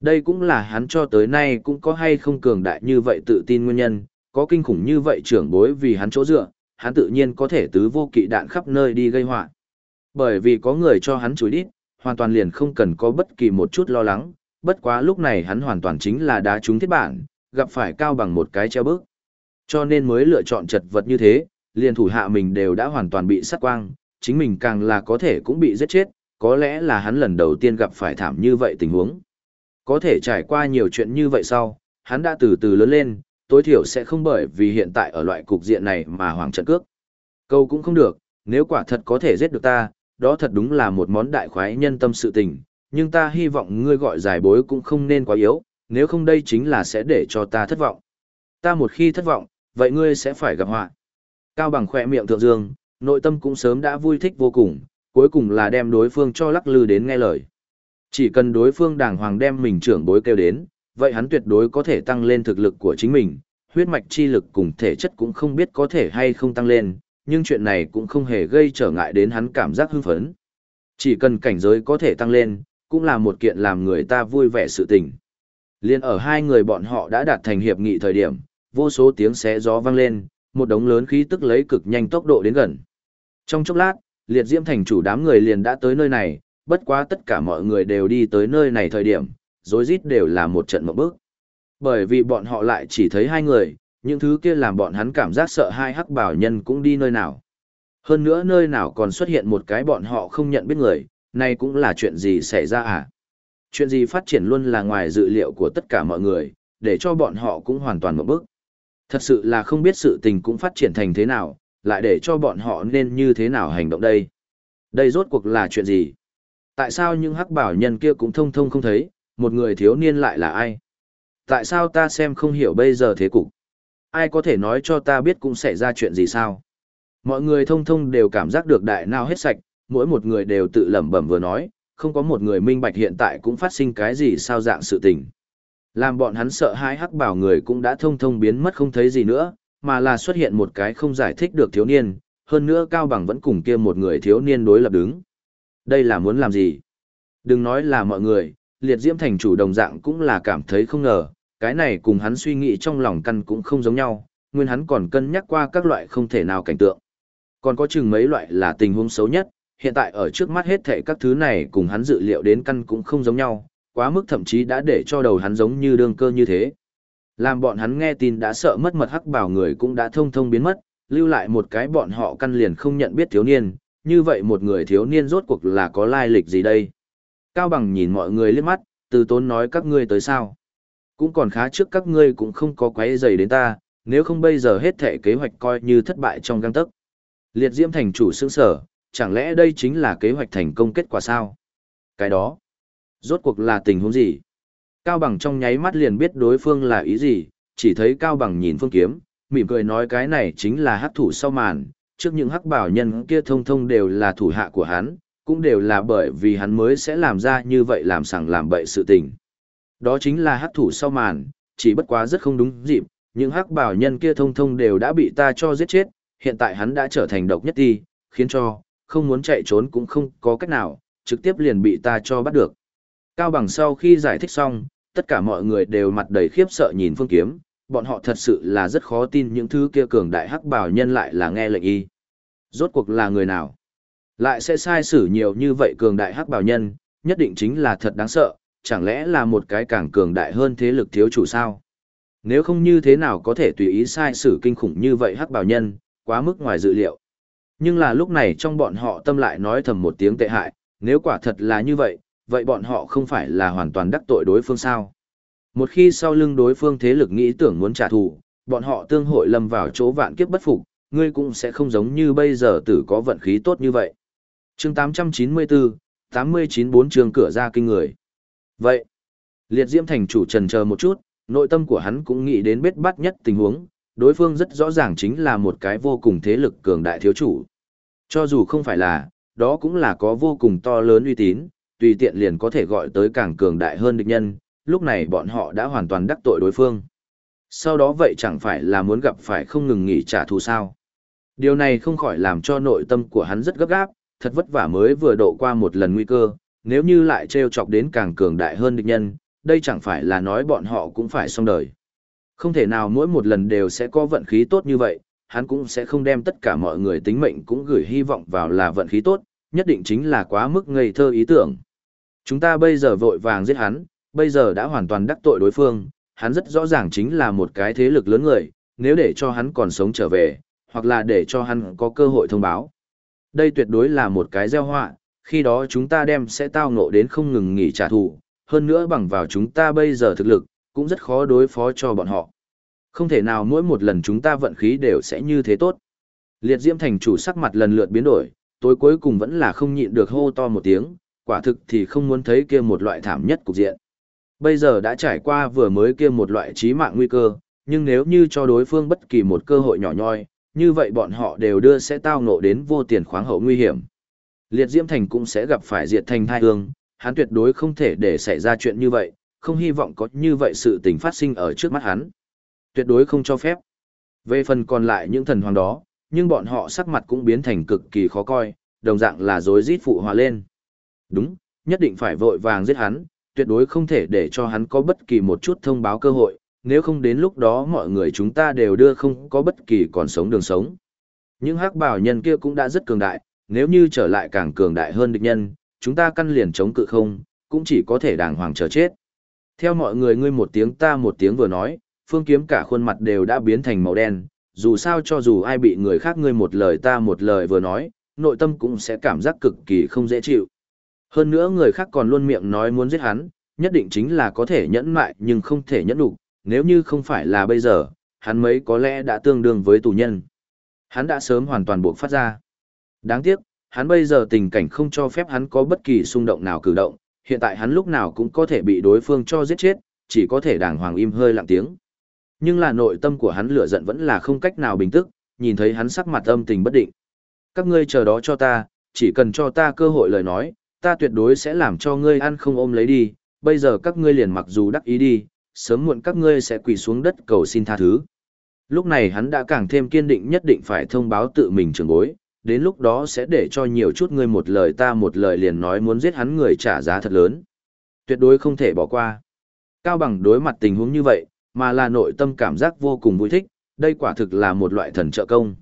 Đây cũng là hắn cho tới nay cũng có hay không cường đại như vậy tự tin nguyên nhân, có kinh khủng như vậy trưởng bối vì hắn chỗ dựa, hắn tự nhiên có thể tứ vô kỵ đạn khắp nơi đi gây họa. Bởi vì có người cho hắn chối đít, hoàn toàn liền không cần có bất kỳ một chút lo lắng, bất quá lúc này hắn hoàn toàn chính là đá trúng thiết bản, gặp phải cao bằng một cái treo bước. Cho nên mới lựa chọn chật vật như thế, liền thủ hạ mình đều đã hoàn toàn bị sát quang, chính mình càng là có thể cũng bị giết chết, có lẽ là hắn lần đầu tiên gặp phải thảm như vậy tình huống. Có thể trải qua nhiều chuyện như vậy sau, hắn đã từ từ lớn lên, tối thiểu sẽ không bởi vì hiện tại ở loại cục diện này mà hoảng trận cước. Câu cũng không được, nếu quả thật có thể giết được ta, đó thật đúng là một món đại khoái nhân tâm sự tình, nhưng ta hy vọng ngươi gọi giải bối cũng không nên quá yếu, nếu không đây chính là sẽ để cho ta thất vọng. Ta một khi thất vọng, vậy ngươi sẽ phải gặp họa. Cao bằng khỏe miệng thượng dương, nội tâm cũng sớm đã vui thích vô cùng, cuối cùng là đem đối phương cho lắc lư đến nghe lời. Chỉ cần đối phương đàng hoàng đem mình trưởng bối kêu đến, vậy hắn tuyệt đối có thể tăng lên thực lực của chính mình, huyết mạch chi lực cùng thể chất cũng không biết có thể hay không tăng lên, nhưng chuyện này cũng không hề gây trở ngại đến hắn cảm giác hưng phấn. Chỉ cần cảnh giới có thể tăng lên, cũng là một kiện làm người ta vui vẻ sự tình. Liên ở hai người bọn họ đã đạt thành hiệp nghị thời điểm, vô số tiếng xé gió vang lên, một đống lớn khí tức lấy cực nhanh tốc độ đến gần. Trong chốc lát, liệt diễm thành chủ đám người liền đã tới nơi này, bất quá tất cả mọi người đều đi tới nơi này thời điểm, rối rít đều là một trận một bước. Bởi vì bọn họ lại chỉ thấy hai người, những thứ kia làm bọn hắn cảm giác sợ hai hắc bảo nhân cũng đi nơi nào. Hơn nữa nơi nào còn xuất hiện một cái bọn họ không nhận biết người, này cũng là chuyện gì xảy ra à? Chuyện gì phát triển luôn là ngoài dự liệu của tất cả mọi người, để cho bọn họ cũng hoàn toàn một bước. Thật sự là không biết sự tình cũng phát triển thành thế nào, lại để cho bọn họ nên như thế nào hành động đây. Đây rốt cuộc là chuyện gì? Tại sao những hắc bảo nhân kia cũng thông thông không thấy, một người thiếu niên lại là ai? Tại sao ta xem không hiểu bây giờ thế cục? Ai có thể nói cho ta biết cũng xảy ra chuyện gì sao? Mọi người thông thông đều cảm giác được đại nào hết sạch, mỗi một người đều tự lẩm bẩm vừa nói, không có một người minh bạch hiện tại cũng phát sinh cái gì sao dạng sự tình. Làm bọn hắn sợ hai hắc bảo người cũng đã thông thông biến mất không thấy gì nữa, mà là xuất hiện một cái không giải thích được thiếu niên, hơn nữa Cao Bằng vẫn cùng kia một người thiếu niên đối lập đứng. Đây là muốn làm gì? Đừng nói là mọi người, liệt diễm thành chủ đồng dạng cũng là cảm thấy không ngờ, cái này cùng hắn suy nghĩ trong lòng căn cũng không giống nhau, nguyên hắn còn cân nhắc qua các loại không thể nào cảnh tượng. Còn có chừng mấy loại là tình huống xấu nhất, hiện tại ở trước mắt hết thảy các thứ này cùng hắn dự liệu đến căn cũng không giống nhau, quá mức thậm chí đã để cho đầu hắn giống như đương cơ như thế. Làm bọn hắn nghe tin đã sợ mất mật hắc bảo người cũng đã thông thông biến mất, lưu lại một cái bọn họ căn liền không nhận biết thiếu niên, như vậy một người thiếu niên rốt cuộc là có lai lịch gì đây? Cao Bằng nhìn mọi người liếc mắt, từ tốn nói các ngươi tới sao? Cũng còn khá trước các ngươi cũng không có quấy rầy đến ta, nếu không bây giờ hết thể kế hoạch coi như thất bại trong găng tấc. Liệt Diễm thành chủ sững sở, chẳng lẽ đây chính là kế hoạch thành công kết quả sao? Cái đó, rốt cuộc là tình huống gì? Cao Bằng trong nháy mắt liền biết đối phương là ý gì, chỉ thấy Cao Bằng nhìn Phương Kiếm, mỉm cười nói cái này chính là hắc thủ sau màn, trước những hắc bảo nhân kia thông thông đều là thủ hạ của hắn, cũng đều là bởi vì hắn mới sẽ làm ra như vậy làm sẵn làm bậy sự tình. Đó chính là hắc thủ sau màn, chỉ bất quá rất không đúng dịp, những hắc bảo nhân kia thông thông đều đã bị ta cho giết chết, hiện tại hắn đã trở thành độc nhất ti, khiến cho, không muốn chạy trốn cũng không có cách nào, trực tiếp liền bị ta cho bắt được. Cao bằng sau khi giải thích xong, tất cả mọi người đều mặt đầy khiếp sợ nhìn phương kiếm, bọn họ thật sự là rất khó tin những thứ kia cường đại hắc bảo nhân lại là nghe lệnh y. Rốt cuộc là người nào? Lại sẽ sai xử nhiều như vậy cường đại hắc bảo nhân, nhất định chính là thật đáng sợ, chẳng lẽ là một cái càng cường đại hơn thế lực thiếu chủ sao? Nếu không như thế nào có thể tùy ý sai xử kinh khủng như vậy hắc bảo nhân, quá mức ngoài dự liệu. Nhưng là lúc này trong bọn họ tâm lại nói thầm một tiếng tệ hại, nếu quả thật là như vậy, vậy bọn họ không phải là hoàn toàn đắc tội đối phương sao? Một khi sau lưng đối phương thế lực nghĩ tưởng muốn trả thù, bọn họ tương hội lâm vào chỗ vạn kiếp bất phục, ngươi cũng sẽ không giống như bây giờ tử có vận khí tốt như vậy. chương 894, 894 trường cửa ra kinh người. Vậy, liệt diễm thành chủ trần chờ một chút, nội tâm của hắn cũng nghĩ đến bết bắt nhất tình huống, đối phương rất rõ ràng chính là một cái vô cùng thế lực cường đại thiếu chủ. Cho dù không phải là, đó cũng là có vô cùng to lớn uy tín, tùy tiện liền có thể gọi tới càng cường đại hơn địch nhân, lúc này bọn họ đã hoàn toàn đắc tội đối phương. Sau đó vậy chẳng phải là muốn gặp phải không ngừng nghỉ trả thù sao. Điều này không khỏi làm cho nội tâm của hắn rất gấp gáp, thật vất vả mới vừa độ qua một lần nguy cơ, nếu như lại trêu chọc đến càng cường đại hơn địch nhân, đây chẳng phải là nói bọn họ cũng phải xong đời. Không thể nào mỗi một lần đều sẽ có vận khí tốt như vậy, hắn cũng sẽ không đem tất cả mọi người tính mệnh cũng gửi hy vọng vào là vận khí tốt, nhất định chính là quá mức ngây thơ ý tưởng. Chúng ta bây giờ vội vàng giết hắn, bây giờ đã hoàn toàn đắc tội đối phương, hắn rất rõ ràng chính là một cái thế lực lớn người, nếu để cho hắn còn sống trở về, hoặc là để cho hắn có cơ hội thông báo. Đây tuyệt đối là một cái gieo họa, khi đó chúng ta đem sẽ tao ngộ đến không ngừng nghỉ trả thù, hơn nữa bằng vào chúng ta bây giờ thực lực, cũng rất khó đối phó cho bọn họ. Không thể nào mỗi một lần chúng ta vận khí đều sẽ như thế tốt. Liệt Diễm thành chủ sắc mặt lần lượt biến đổi, tối cuối cùng vẫn là không nhịn được hô to một tiếng, quả thực thì không muốn thấy kia một loại thảm nhất cục diện. Bây giờ đã trải qua vừa mới kia một loại trí mạng nguy cơ, nhưng nếu như cho đối phương bất kỳ một cơ hội nhỏ nhoi, như vậy bọn họ đều đưa sẽ tao ngộ đến vô tiền khoáng hậu nguy hiểm. Liệt Diễm Thành cũng sẽ gặp phải diệt thành thai hương, hắn tuyệt đối không thể để xảy ra chuyện như vậy, không hy vọng có như vậy sự tình phát sinh ở trước mắt hắn. Tuyệt đối không cho phép. Về phần còn lại những thần hoàng đó, nhưng bọn họ sắc mặt cũng biến thành cực kỳ khó coi, đồng dạng là dối rít phụ hòa lên. Đúng, nhất định phải vội vàng giết hắn, tuyệt đối không thể để cho hắn có bất kỳ một chút thông báo cơ hội, nếu không đến lúc đó mọi người chúng ta đều đưa không có bất kỳ còn sống đường sống. Những hắc bảo nhân kia cũng đã rất cường đại, nếu như trở lại càng cường đại hơn địch nhân, chúng ta căn liền chống cự không, cũng chỉ có thể đàng hoàng chờ chết. Theo mọi người ngươi một tiếng ta một tiếng vừa nói, phương kiếm cả khuôn mặt đều đã biến thành màu đen, dù sao cho dù ai bị người khác ngươi một lời ta một lời vừa nói, nội tâm cũng sẽ cảm giác cực kỳ không dễ chịu. Hơn nữa người khác còn luôn miệng nói muốn giết hắn, nhất định chính là có thể nhẫn mại nhưng không thể nhẫn đủ, nếu như không phải là bây giờ, hắn mấy có lẽ đã tương đương với tù nhân. Hắn đã sớm hoàn toàn buộc phát ra. Đáng tiếc, hắn bây giờ tình cảnh không cho phép hắn có bất kỳ xung động nào cử động, hiện tại hắn lúc nào cũng có thể bị đối phương cho giết chết, chỉ có thể đàng hoàng im hơi lặng tiếng. Nhưng là nội tâm của hắn lửa giận vẫn là không cách nào bình tức, nhìn thấy hắn sắc mặt âm tình bất định. Các ngươi chờ đó cho ta, chỉ cần cho ta cơ hội lời nói, ta tuyệt đối sẽ làm cho ngươi ăn không ôm lấy đi, bây giờ các ngươi liền mặc dù đắc ý đi, sớm muộn các ngươi sẽ quỳ xuống đất cầu xin tha thứ. Lúc này hắn đã càng thêm kiên định nhất định phải thông báo tự mình trường bối, đến lúc đó sẽ để cho nhiều chút ngươi một lời ta một lời liền nói muốn giết hắn người trả giá thật lớn. Tuyệt đối không thể bỏ qua. Cao bằng đối mặt tình huống như vậy, mà là nội tâm cảm giác vô cùng vui thích, đây quả thực là một loại thần trợ công.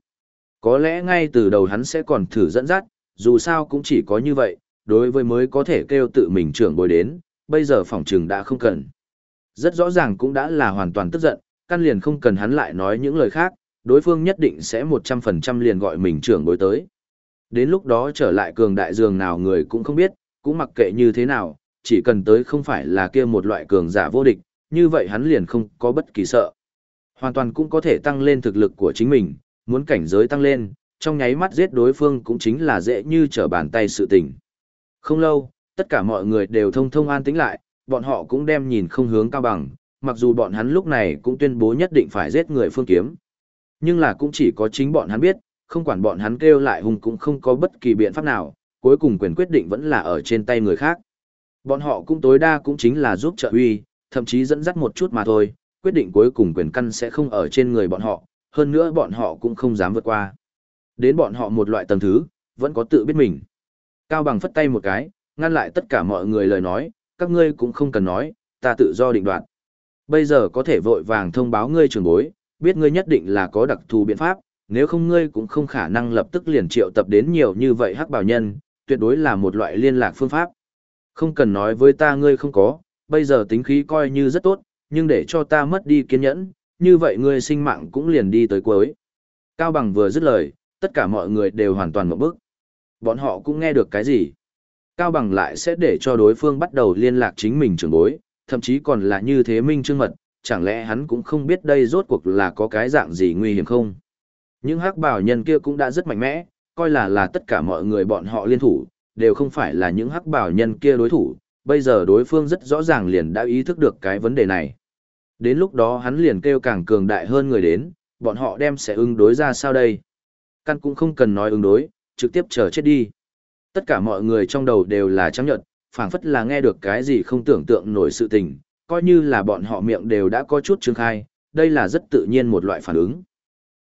Có lẽ ngay từ đầu hắn sẽ còn thử dẫn dắt, dù sao cũng chỉ có như vậy, đối với mới có thể kêu tự mình trưởng bối đến, bây giờ phòng trừng đã không cần. Rất rõ ràng cũng đã là hoàn toàn tức giận, căn liền không cần hắn lại nói những lời khác, đối phương nhất định sẽ 100% liền gọi mình trưởng bối tới. Đến lúc đó trở lại cường đại dường nào người cũng không biết, cũng mặc kệ như thế nào, chỉ cần tới không phải là kia một loại cường giả vô địch, như vậy hắn liền không có bất kỳ sợ. Hoàn toàn cũng có thể tăng lên thực lực của chính mình, muốn cảnh giới tăng lên, trong nháy mắt giết đối phương cũng chính là dễ như trở bàn tay sự tình. Không lâu, tất cả mọi người đều thông thông an tĩnh lại, bọn họ cũng đem nhìn không hướng cao bằng, mặc dù bọn hắn lúc này cũng tuyên bố nhất định phải giết người phương kiếm. Nhưng là cũng chỉ có chính bọn hắn biết, không quản bọn hắn kêu lại hùng cũng không có bất kỳ biện pháp nào, cuối cùng quyền quyết định vẫn là ở trên tay người khác. Bọn họ cũng tối đa cũng chính là giúp trợ uy, thậm chí dẫn dắt một chút mà thôi, quyết định cuối cùng quyền căn sẽ không ở trên người bọn họ, hơn nữa bọn họ cũng không dám vượt qua. Đến bọn họ một loại tầng thứ, vẫn có tự biết mình. Cao bằng phất tay một cái, ngăn lại tất cả mọi người lời nói, các ngươi cũng không cần nói, ta tự do định đoạt. Bây giờ có thể vội vàng thông báo ngươi trường bối, biết ngươi nhất định là có đặc thù biện pháp, nếu không ngươi cũng không khả năng lập tức liền triệu tập đến nhiều như vậy hắc bảo nhân, tuyệt đối là một loại liên lạc phương pháp. Không cần nói với ta ngươi không có, bây giờ tính khí coi như rất tốt, nhưng để cho ta mất đi kiên nhẫn, như vậy ngươi sinh mạng cũng liền đi tới cuối. Cao Bằng vừa dứt lời, tất cả mọi người đều hoàn toàn một bức. Bọn họ cũng nghe được cái gì. Cao Bằng lại sẽ để cho đối phương bắt đầu liên lạc chính mình trưởng bối, thậm chí còn là như thế minh trương mật, chẳng lẽ hắn cũng không biết đây rốt cuộc là có cái dạng gì nguy hiểm không? Những hắc bảo nhân kia cũng đã rất mạnh mẽ, coi là là tất cả mọi người bọn họ liên thủ, đều không phải là những hắc bảo nhân kia đối thủ, bây giờ đối phương rất rõ ràng liền đã ý thức được cái vấn đề này. Đến lúc đó hắn liền kêu càng cường đại hơn người đến, bọn họ đem sẽ ứng đối ra sao đây? Căn cũng không cần nói ứng đối, trực tiếp chờ chết đi. Tất cả mọi người trong đầu đều là trắng nhận, phảng phất là nghe được cái gì không tưởng tượng nổi sự tình, coi như là bọn họ miệng đều đã có chút trương khai, đây là rất tự nhiên một loại phản ứng.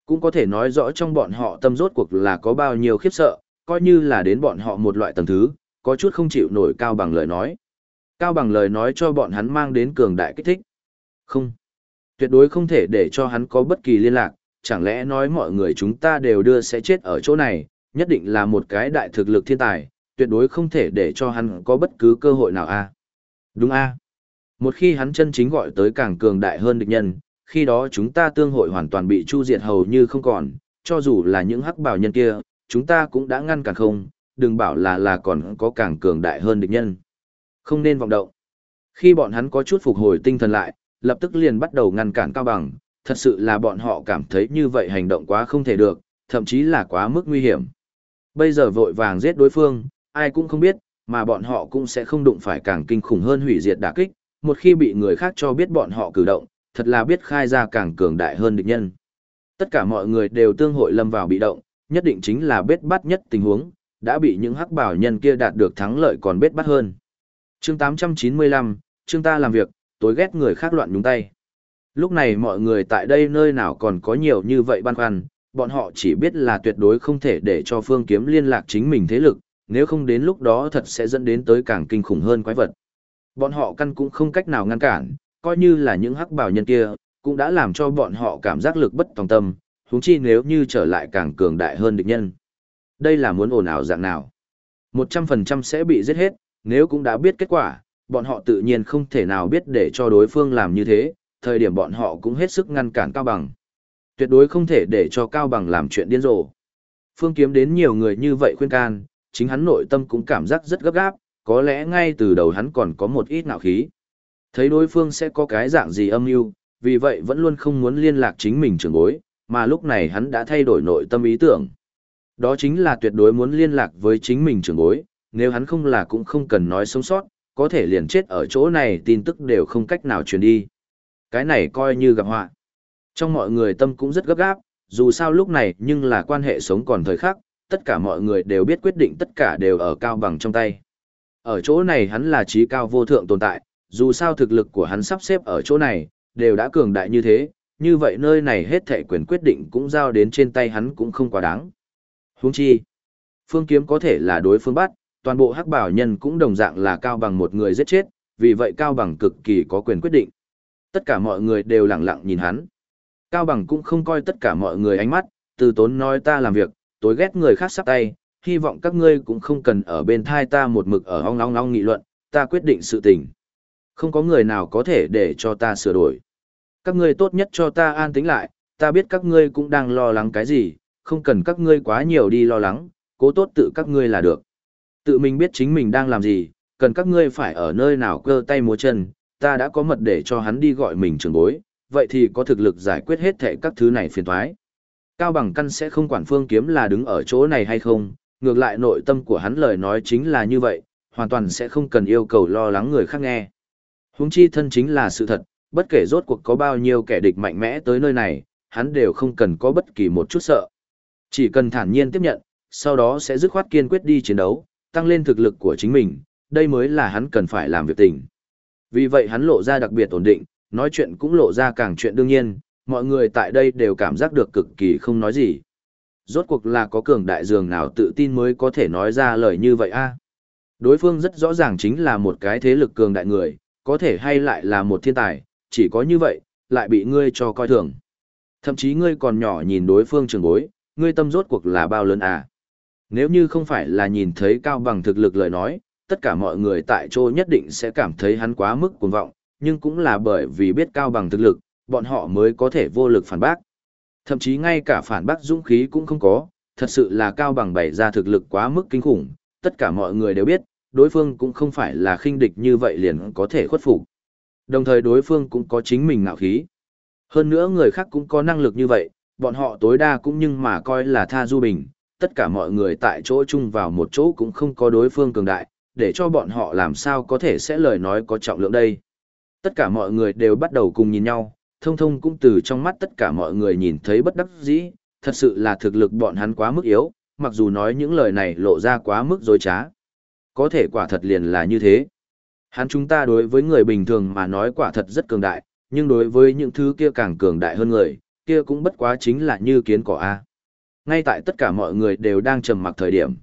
Cũng có thể nói rõ trong bọn họ tâm rốt cuộc là có bao nhiêu khiếp sợ, coi như là đến bọn họ một loại tầng thứ, có chút không chịu nổi cao bằng lời nói. Cao bằng lời nói cho bọn hắn mang đến cường đại kích thích. Không. Tuyệt đối không thể để cho hắn có bất kỳ liên lạc, chẳng lẽ nói mọi người chúng ta đều đưa sẽ chết ở chỗ này, nhất định là một cái đại thực lực thiên tài, tuyệt đối không thể để cho hắn có bất cứ cơ hội nào a. Đúng a. Một khi hắn chân chính gọi tới càng cường đại hơn địch nhân, khi đó chúng ta tương hội hoàn toàn bị chu diệt hầu như không còn, cho dù là những hắc bảo nhân kia, chúng ta cũng đã ngăn cản không, đừng bảo là là còn có càng cường đại hơn địch nhân. Không nên vọng động. Khi bọn hắn có chút phục hồi tinh thần lại, lập tức liền bắt đầu ngăn cản cao bằng, thật sự là bọn họ cảm thấy như vậy hành động quá không thể được, thậm chí là quá mức nguy hiểm. Bây giờ vội vàng giết đối phương, ai cũng không biết, mà bọn họ cũng sẽ không đụng phải càng kinh khủng hơn hủy diệt đả kích, một khi bị người khác cho biết bọn họ cử động, thật là biết khai ra càng cường đại hơn địch nhân. Tất cả mọi người đều tương hội lâm vào bị động, nhất định chính là biết bắt nhất tình huống, đã bị những hắc bảo nhân kia đạt được thắng lợi còn biết bắt hơn. Chương 895, chương ta làm việc, tối ghét người khác loạn nhúng tay. Lúc này mọi người tại đây nơi nào còn có nhiều như vậy băn khoăn, bọn họ chỉ biết là tuyệt đối không thể để cho phương kiếm liên lạc chính mình thế lực, nếu không đến lúc đó thật sẽ dẫn đến tới càng kinh khủng hơn quái vật. Bọn họ căn cũng không cách nào ngăn cản, coi như là những hắc bảo nhân kia, cũng đã làm cho bọn họ cảm giác lực bất tòng tâm, huống chi nếu như trở lại càng cường đại hơn địch nhân. Đây là muốn ồn ào dạng nào? 100% sẽ bị giết hết, nếu cũng đã biết kết quả, bọn họ tự nhiên không thể nào biết để cho đối phương làm như thế, thời điểm bọn họ cũng hết sức ngăn cản Cao Bằng. Tuyệt đối không thể để cho Cao Bằng làm chuyện điên rồ. Phương kiếm đến nhiều người như vậy khuyên can, chính hắn nội tâm cũng cảm giác rất gấp gáp, có lẽ ngay từ đầu hắn còn có một ít nạo khí. Thấy đối phương sẽ có cái dạng gì âm mưu, vì vậy vẫn luôn không muốn liên lạc chính mình trưởng bối, mà lúc này hắn đã thay đổi nội tâm ý tưởng. Đó chính là tuyệt đối muốn liên lạc với chính mình trưởng bối, nếu hắn không là cũng không cần nói sống sót, có thể liền chết ở chỗ này tin tức đều không cách nào truyền đi. Cái này coi như gặp họa. Trong mọi người tâm cũng rất gấp gáp, dù sao lúc này nhưng là quan hệ sống còn thời khắc, tất cả mọi người đều biết quyết định tất cả đều ở cao bằng trong tay. Ở chỗ này hắn là trí cao vô thượng tồn tại, dù sao thực lực của hắn sắp xếp ở chỗ này, đều đã cường đại như thế, như vậy nơi này hết thảy quyền quyết định cũng giao đến trên tay hắn cũng không quá đáng. Huống chi, phương kiếm có thể là đối phương bắt, toàn bộ hắc bảo nhân cũng đồng dạng là cao bằng một người giết chết, vì vậy cao bằng cực kỳ có quyền quyết định. Tất cả mọi người đều lặng lặng nhìn hắn. Cao Bằng cũng không coi tất cả mọi người ánh mắt, từ tốn nói ta làm việc, tối ghét người khác sắp tay, hy vọng các ngươi cũng không cần ở bên thai ta một mực ở ong ong ong nghị luận, ta quyết định sự tình. Không có người nào có thể để cho ta sửa đổi. Các ngươi tốt nhất cho ta an tĩnh lại, ta biết các ngươi cũng đang lo lắng cái gì, không cần các ngươi quá nhiều đi lo lắng, cố tốt tự các ngươi là được. Tự mình biết chính mình đang làm gì, cần các ngươi phải ở nơi nào cơ tay múa chân, ta đã có mật để cho hắn đi gọi mình trường bối, vậy thì có thực lực giải quyết hết thệ các thứ này phiền thoái. Cao bằng căn sẽ không quản phương kiếm là đứng ở chỗ này hay không, ngược lại nội tâm của hắn lời nói chính là như vậy, hoàn toàn sẽ không cần yêu cầu lo lắng người khác nghe. Huống chi thân chính là sự thật, bất kể rốt cuộc có bao nhiêu kẻ địch mạnh mẽ tới nơi này, hắn đều không cần có bất kỳ một chút sợ. Chỉ cần thản nhiên tiếp nhận, sau đó sẽ dứt khoát kiên quyết đi chiến đấu, tăng lên thực lực của chính mình, đây mới là hắn cần phải làm việc tình. Vì vậy hắn lộ ra đặc biệt ổn định, nói chuyện cũng lộ ra càng chuyện đương nhiên, mọi người tại đây đều cảm giác được cực kỳ không nói gì. Rốt cuộc là có cường đại dường nào tự tin mới có thể nói ra lời như vậy a Đối phương rất rõ ràng chính là một cái thế lực cường đại người, có thể hay lại là một thiên tài, chỉ có như vậy, lại bị ngươi cho coi thường. Thậm chí ngươi còn nhỏ nhìn đối phương trường bối, ngươi tâm rốt cuộc là bao lớn à. Nếu như không phải là nhìn thấy cao bằng thực lực lời nói, tất cả mọi người tại chỗ nhất định sẽ cảm thấy hắn quá mức cuồng vọng, nhưng cũng là bởi vì biết cao bằng thực lực, bọn họ mới có thể vô lực phản bác. Thậm chí ngay cả phản bác dũng khí cũng không có, thật sự là cao bằng bày ra thực lực quá mức kinh khủng, tất cả mọi người đều biết, đối phương cũng không phải là khinh địch như vậy liền có thể khuất phục. Đồng thời đối phương cũng có chính mình ngạo khí. Hơn nữa người khác cũng có năng lực như vậy, bọn họ tối đa cũng nhưng mà coi là tha du bình, tất cả mọi người tại chỗ chung vào một chỗ cũng không có đối phương cường đại, để cho bọn họ làm sao có thể sẽ lời nói có trọng lượng đây. Tất cả mọi người đều bắt đầu cùng nhìn nhau, thông thông cũng từ trong mắt tất cả mọi người nhìn thấy bất đắc dĩ, thật sự là thực lực bọn hắn quá mức yếu, mặc dù nói những lời này lộ ra quá mức dối trá. Có thể quả thật liền là như thế. Hắn chúng ta đối với người bình thường mà nói quả thật rất cường đại, nhưng đối với những thứ kia càng cường đại hơn người, kia cũng bất quá chính là như kiến cỏ A. Ngay tại tất cả mọi người đều đang trầm mặc thời điểm.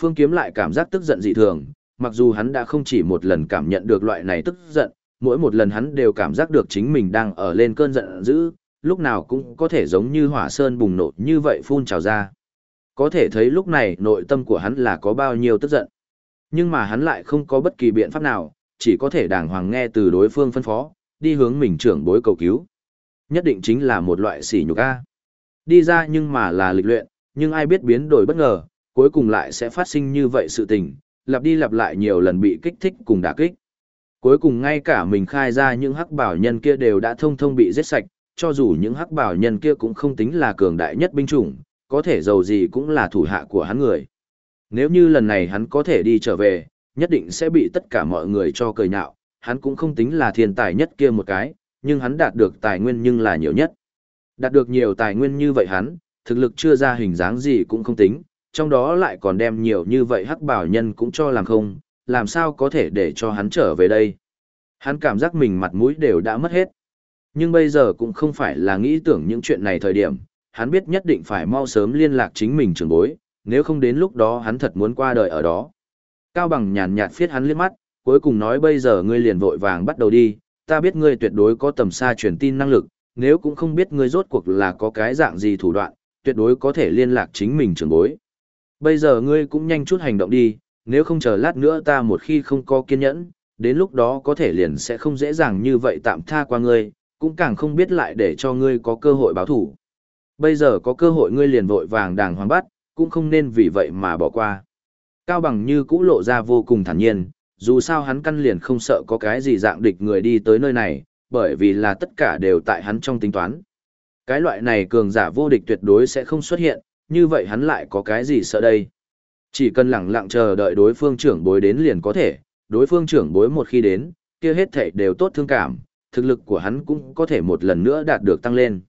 Phương Kiếm lại cảm giác tức giận dị thường, mặc dù hắn đã không chỉ một lần cảm nhận được loại này tức giận, mỗi một lần hắn đều cảm giác được chính mình đang ở lên cơn giận dữ, lúc nào cũng có thể giống như hỏa sơn bùng nổ như vậy phun trào ra. Có thể thấy lúc này nội tâm của hắn là có bao nhiêu tức giận. Nhưng mà hắn lại không có bất kỳ biện pháp nào, chỉ có thể đàng hoàng nghe từ đối phương phân phó, đi hướng mình trưởng bối cầu cứu. Nhất định chính là một loại sỉ nhục A. Đi ra nhưng mà là lịch luyện, nhưng ai biết biến đổi bất ngờ, cuối cùng lại sẽ phát sinh như vậy sự tình, lặp đi lặp lại nhiều lần bị kích thích cùng đả kích. Cuối cùng ngay cả mình khai ra những hắc bảo nhân kia đều đã thông thông bị giết sạch, cho dù những hắc bảo nhân kia cũng không tính là cường đại nhất binh chủng, có thể giàu gì cũng là thủ hạ của hắn người. Nếu như lần này hắn có thể đi trở về, nhất định sẽ bị tất cả mọi người cho cười nhạo, hắn cũng không tính là thiên tài nhất kia một cái, nhưng hắn đạt được tài nguyên nhưng là nhiều nhất. Đạt được nhiều tài nguyên như vậy hắn, thực lực chưa ra hình dáng gì cũng không tính, trong đó lại còn đem nhiều như vậy hắc bảo nhân cũng cho làm không, làm sao có thể để cho hắn trở về đây. Hắn cảm giác mình mặt mũi đều đã mất hết. Nhưng bây giờ cũng không phải là nghĩ tưởng những chuyện này thời điểm, hắn biết nhất định phải mau sớm liên lạc chính mình trường bối, nếu không đến lúc đó hắn thật muốn qua đời ở đó. Cao bằng nhàn nhạt phiết hắn liếc mắt, cuối cùng nói bây giờ ngươi liền vội vàng bắt đầu đi, ta biết ngươi tuyệt đối có tầm xa truyền tin năng lực, nếu cũng không biết ngươi rốt cuộc là có cái dạng gì thủ đoạn, tuyệt đối có thể liên lạc chính mình trường bối. Bây giờ ngươi cũng nhanh chút hành động đi, nếu không chờ lát nữa ta một khi không có kiên nhẫn, đến lúc đó có thể liền sẽ không dễ dàng như vậy tạm tha qua ngươi, cũng càng không biết lại để cho ngươi có cơ hội báo thủ. Bây giờ có cơ hội ngươi liền vội vàng đàng hoàng bắt, cũng không nên vì vậy mà bỏ qua. Cao bằng như cũ lộ ra vô cùng thản nhiên, dù sao hắn căn liền không sợ có cái gì dạng địch người đi tới nơi này, bởi vì là tất cả đều tại hắn trong tính toán. Cái loại này cường giả vô địch tuyệt đối sẽ không xuất hiện, như vậy hắn lại có cái gì sợ đây? Chỉ cần lặng lặng chờ đợi đối phương trưởng bối đến liền có thể, đối phương trưởng bối một khi đến, kia hết thảy đều tốt thương cảm, thực lực của hắn cũng có thể một lần nữa đạt được tăng lên.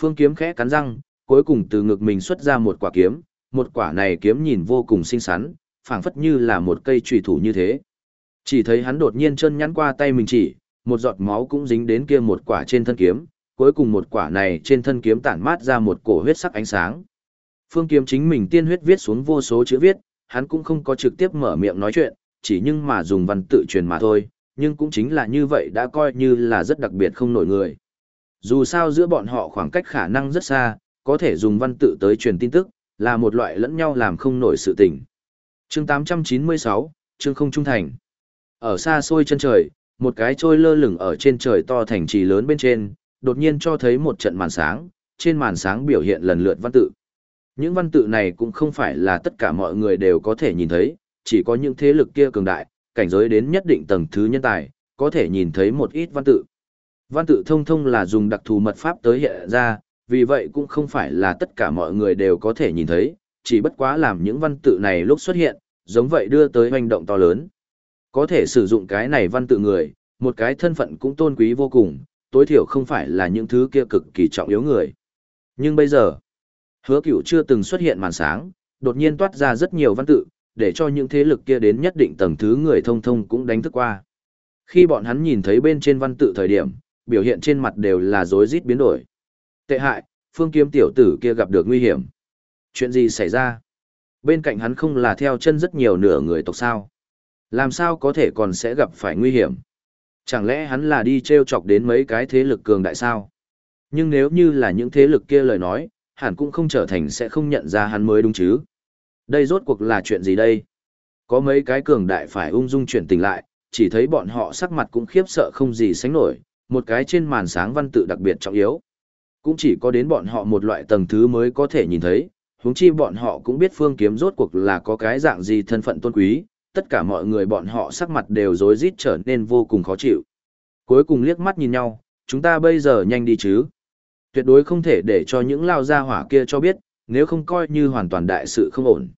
Phương kiếm khẽ cắn răng, cuối cùng từ ngực mình xuất ra một quả kiếm, một quả này kiếm nhìn vô cùng xinh xắn, phảng phất như là một cây trùy thủ như thế. Chỉ thấy hắn đột nhiên chân nhắn qua tay mình chỉ, một giọt máu cũng dính đến kia một quả trên thân kiếm, cuối cùng một quả này trên thân kiếm tản mát ra một cổ huyết sắc ánh sáng. Phương kiếm chính mình tiên huyết viết xuống vô số chữ viết, hắn cũng không có trực tiếp mở miệng nói chuyện, chỉ nhưng mà dùng văn tự truyền mà thôi, nhưng cũng chính là như vậy đã coi như là rất đặc biệt không nổi người. Dù sao giữa bọn họ khoảng cách khả năng rất xa, có thể dùng văn tự tới truyền tin tức, là một loại lẫn nhau làm không nổi sự tình. chương 896, chương không trung thành. Ở xa xôi chân trời, một cái trôi lơ lửng ở trên trời to thành trì lớn bên trên, đột nhiên cho thấy một trận màn sáng, trên màn sáng biểu hiện lần lượt văn tự. Những văn tự này cũng không phải là tất cả mọi người đều có thể nhìn thấy, chỉ có những thế lực kia cường đại, cảnh giới đến nhất định tầng thứ nhân tài, có thể nhìn thấy một ít văn tự. Văn tự thông thông là dùng đặc thù mật pháp tới hiện ra, vì vậy cũng không phải là tất cả mọi người đều có thể nhìn thấy, chỉ bất quá làm những văn tự này lúc xuất hiện, giống vậy đưa tới hành động to lớn. Có thể sử dụng cái này văn tự người, một cái thân phận cũng tôn quý vô cùng, tối thiểu không phải là những thứ kia cực kỳ trọng yếu người. Nhưng bây giờ, hứa cửu chưa từng xuất hiện màn sáng, đột nhiên toát ra rất nhiều văn tự, để cho những thế lực kia đến nhất định tầng thứ người thông thông cũng đánh thức qua. Khi bọn hắn nhìn thấy bên trên văn tự thời điểm, biểu hiện trên mặt đều là rối rít biến đổi. Tệ hại, phương kiếm tiểu tử kia gặp được nguy hiểm. Chuyện gì xảy ra? Bên cạnh hắn không là theo chân rất nhiều nửa người tộc sao? Làm sao có thể còn sẽ gặp phải nguy hiểm? Chẳng lẽ hắn là đi treo chọc đến mấy cái thế lực cường đại sao? Nhưng nếu như là những thế lực kia lời nói, hẳn cũng không trở thành sẽ không nhận ra hắn mới đúng chứ. Đây rốt cuộc là chuyện gì đây? Có mấy cái cường đại phải ung dung chuyển tình lại, chỉ thấy bọn họ sắc mặt cũng khiếp sợ không gì sánh nổi, một cái trên màn sáng văn tự đặc biệt trọng yếu. Cũng chỉ có đến bọn họ một loại tầng thứ mới có thể nhìn thấy, huống chi bọn họ cũng biết phương kiếm rốt cuộc là có cái dạng gì thân phận tôn quý, tất cả mọi người bọn họ sắc mặt đều rối rít trở nên vô cùng khó chịu. Cuối cùng liếc mắt nhìn nhau, chúng ta bây giờ nhanh đi chứ. Tuyệt đối không thể để cho những lao gia hỏa kia cho biết, nếu không coi như hoàn toàn đại sự không ổn.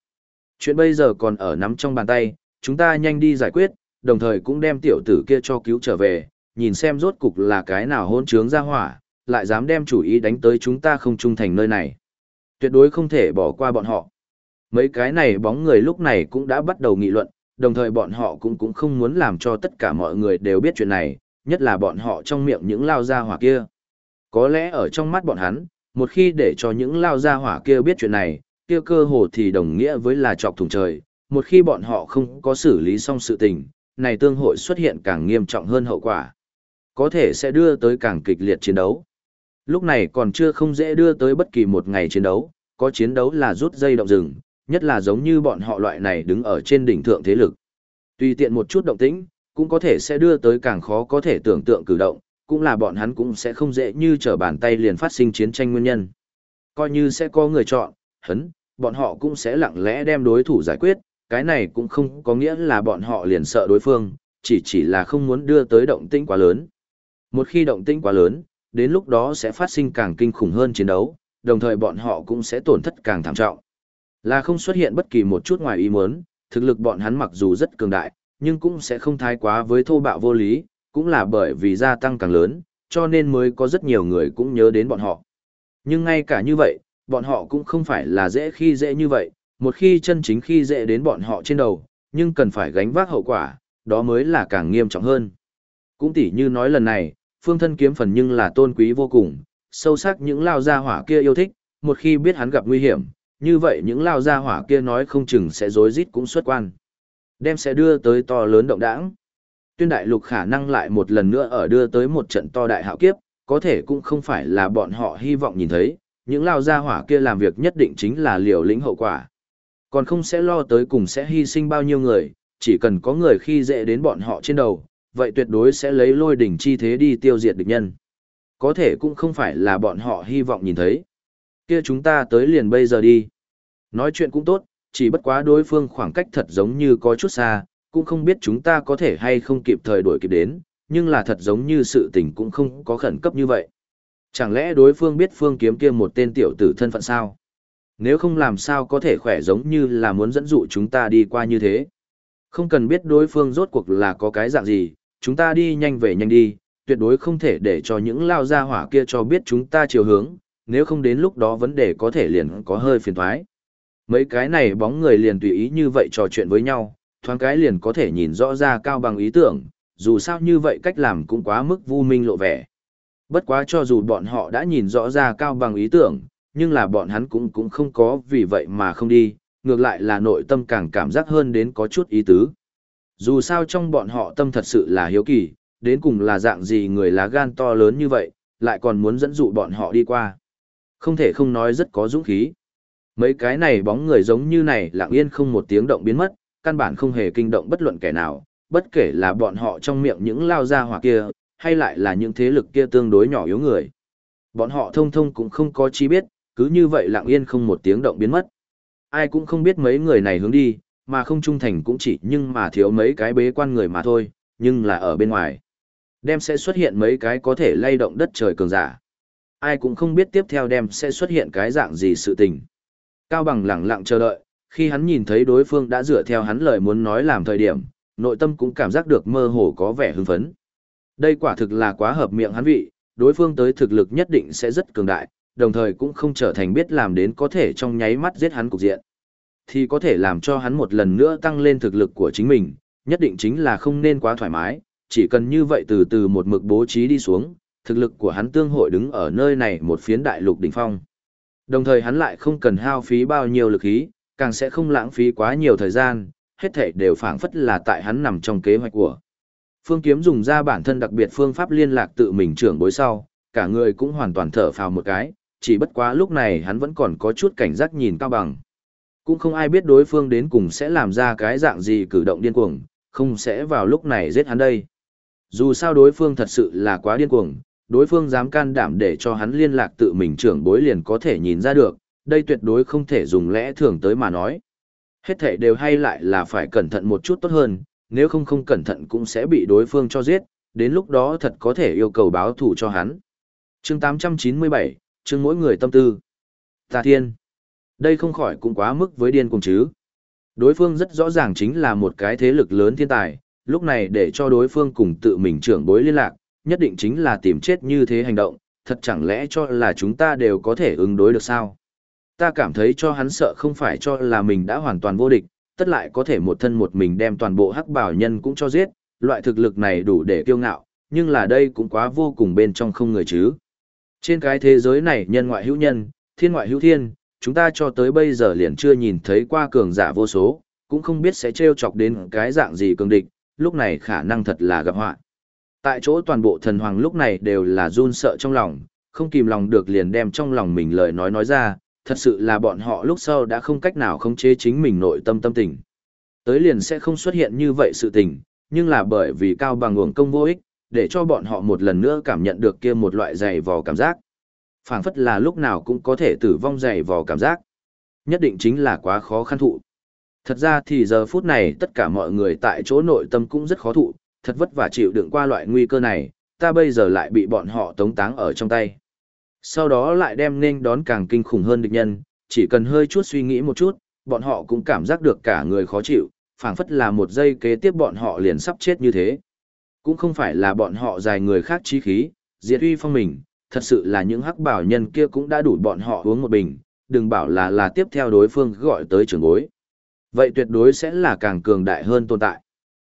Chuyện bây giờ còn ở nắm trong bàn tay, chúng ta nhanh đi giải quyết, đồng thời cũng đem tiểu tử kia cho cứu trở về, nhìn xem rốt cục là cái nào hôn trướng ra hỏa, lại dám đem chủ ý đánh tới chúng ta không trung thành nơi này. Tuyệt đối không thể bỏ qua bọn họ. Mấy cái này bóng người lúc này cũng đã bắt đầu nghị luận, đồng thời bọn họ cũng cũng không muốn làm cho tất cả mọi người đều biết chuyện này, nhất là bọn họ trong miệng những lao gia hỏa kia. Có lẽ ở trong mắt bọn hắn, một khi để cho những lao gia hỏa kia biết chuyện này, kia cơ hồ thì đồng nghĩa với là chọc thủng trời, một khi bọn họ không có xử lý xong sự tình, này tương hội xuất hiện càng nghiêm trọng hơn hậu quả. Có thể sẽ đưa tới càng kịch liệt chiến đấu. Lúc này còn chưa không dễ đưa tới bất kỳ một ngày chiến đấu, có chiến đấu là rút dây động rừng, nhất là giống như bọn họ loại này đứng ở trên đỉnh thượng thế lực. Tùy tiện một chút động tĩnh, cũng có thể sẽ đưa tới càng khó có thể tưởng tượng cử động, cũng là bọn hắn cũng sẽ không dễ như trở bàn tay liền phát sinh chiến tranh nguyên nhân. Coi như sẽ có người chọn, hấn, bọn họ cũng sẽ lặng lẽ đem đối thủ giải quyết, cái này cũng không có nghĩa là bọn họ liền sợ đối phương, chỉ chỉ là không muốn đưa tới động tĩnh quá lớn. Một khi động tĩnh quá lớn, đến lúc đó sẽ phát sinh càng kinh khủng hơn chiến đấu, đồng thời bọn họ cũng sẽ tổn thất càng thảm trọng. Là không xuất hiện bất kỳ một chút ngoài ý muốn, thực lực bọn hắn mặc dù rất cường đại, nhưng cũng sẽ không thái quá với thô bạo vô lý, cũng là bởi vì gia tăng càng lớn, cho nên mới có rất nhiều người cũng nhớ đến bọn họ. Nhưng ngay cả như vậy, bọn họ cũng không phải là dễ khi dễ như vậy, một khi chân chính khi dễ đến bọn họ trên đầu, nhưng cần phải gánh vác hậu quả, đó mới là càng nghiêm trọng hơn. Cũng tỉ như nói lần này, phương thân kiếm phần nhưng là tôn quý vô cùng, sâu sắc những lao gia hỏa kia yêu thích, một khi biết hắn gặp nguy hiểm, như vậy những lao gia hỏa kia nói không chừng sẽ rối rít cũng xuất quan. Đem sẽ đưa tới to lớn động đảng. Tuyên đại lục khả năng lại một lần nữa ở đưa tới một trận to đại hạo kiếp, có thể cũng không phải là bọn họ hy vọng nhìn thấy, những lao gia hỏa kia làm việc nhất định chính là liều lĩnh hậu quả. Còn không sẽ lo tới cùng sẽ hy sinh bao nhiêu người, chỉ cần có người khi dễ đến bọn họ trên đầu, vậy tuyệt đối sẽ lấy lôi đỉnh chi thế đi tiêu diệt địch nhân. Có thể cũng không phải là bọn họ hy vọng nhìn thấy. Kia chúng ta tới liền bây giờ đi. Nói chuyện cũng tốt, chỉ bất quá đối phương khoảng cách thật giống như có chút xa, cũng không biết chúng ta có thể hay không kịp thời đuổi kịp đến, nhưng là thật giống như sự tình cũng không có khẩn cấp như vậy. Chẳng lẽ đối phương biết phương kiếm kia một tên tiểu tử thân phận sao? Nếu không làm sao có thể khỏe giống như là muốn dẫn dụ chúng ta đi qua như thế. Không cần biết đối phương rốt cuộc là có cái dạng gì, chúng ta đi nhanh về nhanh đi, tuyệt đối không thể để cho những lao gia hỏa kia cho biết chúng ta chiều hướng, nếu không đến lúc đó vấn đề có thể liền có hơi phiền thoái. Mấy cái này bóng người liền tùy ý như vậy trò chuyện với nhau, thoáng cái liền có thể nhìn rõ ra cao bằng ý tưởng, dù sao như vậy cách làm cũng quá mức vu minh lộ vẻ. Bất quá cho dù bọn họ đã nhìn rõ ra cao bằng ý tưởng, nhưng là bọn hắn cũng cũng không có vì vậy mà không đi, ngược lại là nội tâm càng cảm giác hơn đến có chút ý tứ. Dù sao trong bọn họ tâm thật sự là hiếu kỳ, đến cùng là dạng gì người lá gan to lớn như vậy, lại còn muốn dẫn dụ bọn họ đi qua. Không thể không nói rất có dũng khí. Mấy cái này bóng người giống như này lặng yên không một tiếng động biến mất, căn bản không hề kinh động bất luận kẻ nào, bất kể là bọn họ trong miệng những lao ra hoặc kia, hay lại là những thế lực kia tương đối nhỏ yếu người. Bọn họ thông thông cũng không có chi biết, cứ như vậy lặng yên không một tiếng động biến mất. Ai cũng không biết mấy người này hướng đi, mà không trung thành cũng chỉ nhưng mà thiếu mấy cái bế quan người mà thôi, nhưng là ở bên ngoài. Đem sẽ xuất hiện mấy cái có thể lay động đất trời cường giả. Ai cũng không biết tiếp theo đem sẽ xuất hiện cái dạng gì sự tình. Cao bằng lặng lặng chờ đợi, khi hắn nhìn thấy đối phương đã dựa theo hắn lời muốn nói làm thời điểm, nội tâm cũng cảm giác được mơ hồ có vẻ hưng phấn. Đây quả thực là quá hợp miệng hắn vị, đối phương tới thực lực nhất định sẽ rất cường đại, đồng thời cũng không trở thành biết làm đến có thể trong nháy mắt giết hắn cục diện. Thì có thể làm cho hắn một lần nữa tăng lên thực lực của chính mình, nhất định chính là không nên quá thoải mái, chỉ cần như vậy từ từ một mực bố trí đi xuống, thực lực của hắn tương hội đứng ở nơi này một phiến đại lục đỉnh phong. Đồng thời hắn lại không cần hao phí bao nhiêu lực khí, càng sẽ không lãng phí quá nhiều thời gian, hết thảy đều phảng phất là tại hắn nằm trong kế hoạch của. Phương Kiếm dùng ra bản thân đặc biệt phương pháp liên lạc tự mình trưởng bối sau, cả người cũng hoàn toàn thở phào một cái, chỉ bất quá lúc này hắn vẫn còn có chút cảnh giác nhìn Cao Bằng. Cũng không ai biết đối phương đến cùng sẽ làm ra cái dạng gì cử động điên cuồng, không sẽ vào lúc này giết hắn đây. Dù sao đối phương thật sự là quá điên cuồng, đối phương dám can đảm để cho hắn liên lạc tự mình trưởng bối liền có thể nhìn ra được, đây tuyệt đối không thể dùng lẽ thường tới mà nói. Hết thể đều hay lại là phải cẩn thận một chút tốt hơn, nếu không không cẩn thận cũng sẽ bị đối phương cho giết, đến lúc đó thật có thể yêu cầu báo thù cho hắn. chương 897, chương mỗi người tâm tư. Tà Thiên. Đây không khỏi cũng quá mức với điên cùng chứ. Đối phương rất rõ ràng chính là một cái thế lực lớn thiên tài, lúc này để cho đối phương cùng tự mình trưởng bối liên lạc, nhất định chính là tìm chết như thế hành động, thật chẳng lẽ cho là chúng ta đều có thể ứng đối được sao? Ta cảm thấy cho hắn sợ không phải cho là mình đã hoàn toàn vô địch, tất lại có thể một thân một mình đem toàn bộ hắc bảo nhân cũng cho giết, loại thực lực này đủ để kiêu ngạo, nhưng là đây cũng quá vô cùng bên trong không người chứ. Trên cái thế giới này nhân ngoại hữu nhân, thiên ngoại hữu thiên, chúng ta cho tới bây giờ liền chưa nhìn thấy qua cường giả vô số, cũng không biết sẽ trêu chọc đến cái dạng gì cường địch, lúc này khả năng thật là gặp họa. Tại chỗ toàn bộ thần hoàng lúc này đều là run sợ trong lòng, không kìm lòng được liền đem trong lòng mình lời nói nói ra, thật sự là bọn họ lúc sau đã không cách nào khống chế chính mình nội tâm tâm tình. Tới liền sẽ không xuất hiện như vậy sự tình, nhưng là bởi vì cao bằng nguồn công vô ích, để cho bọn họ một lần nữa cảm nhận được kia một loại dày vò cảm giác. phảng phất là lúc nào cũng có thể tử vong dày vò cảm giác. Nhất định chính là quá khó khăn thụ. Thật ra thì giờ phút này tất cả mọi người tại chỗ nội tâm cũng rất khó thụ, thật vất vả chịu đựng qua loại nguy cơ này, ta bây giờ lại bị bọn họ tống táng ở trong tay. Sau đó lại đem nên đón càng kinh khủng hơn địch nhân, chỉ cần hơi chút suy nghĩ một chút, bọn họ cũng cảm giác được cả người khó chịu, phảng phất là một giây kế tiếp bọn họ liền sắp chết như thế. Cũng không phải là bọn họ dài người khác trí khí, diệt uy phong mình, thật sự là những hắc bảo nhân kia cũng đã đủ bọn họ uống một bình, đừng bảo là là tiếp theo đối phương gọi tới trường bối. Vậy tuyệt đối sẽ là càng cường đại hơn tồn tại.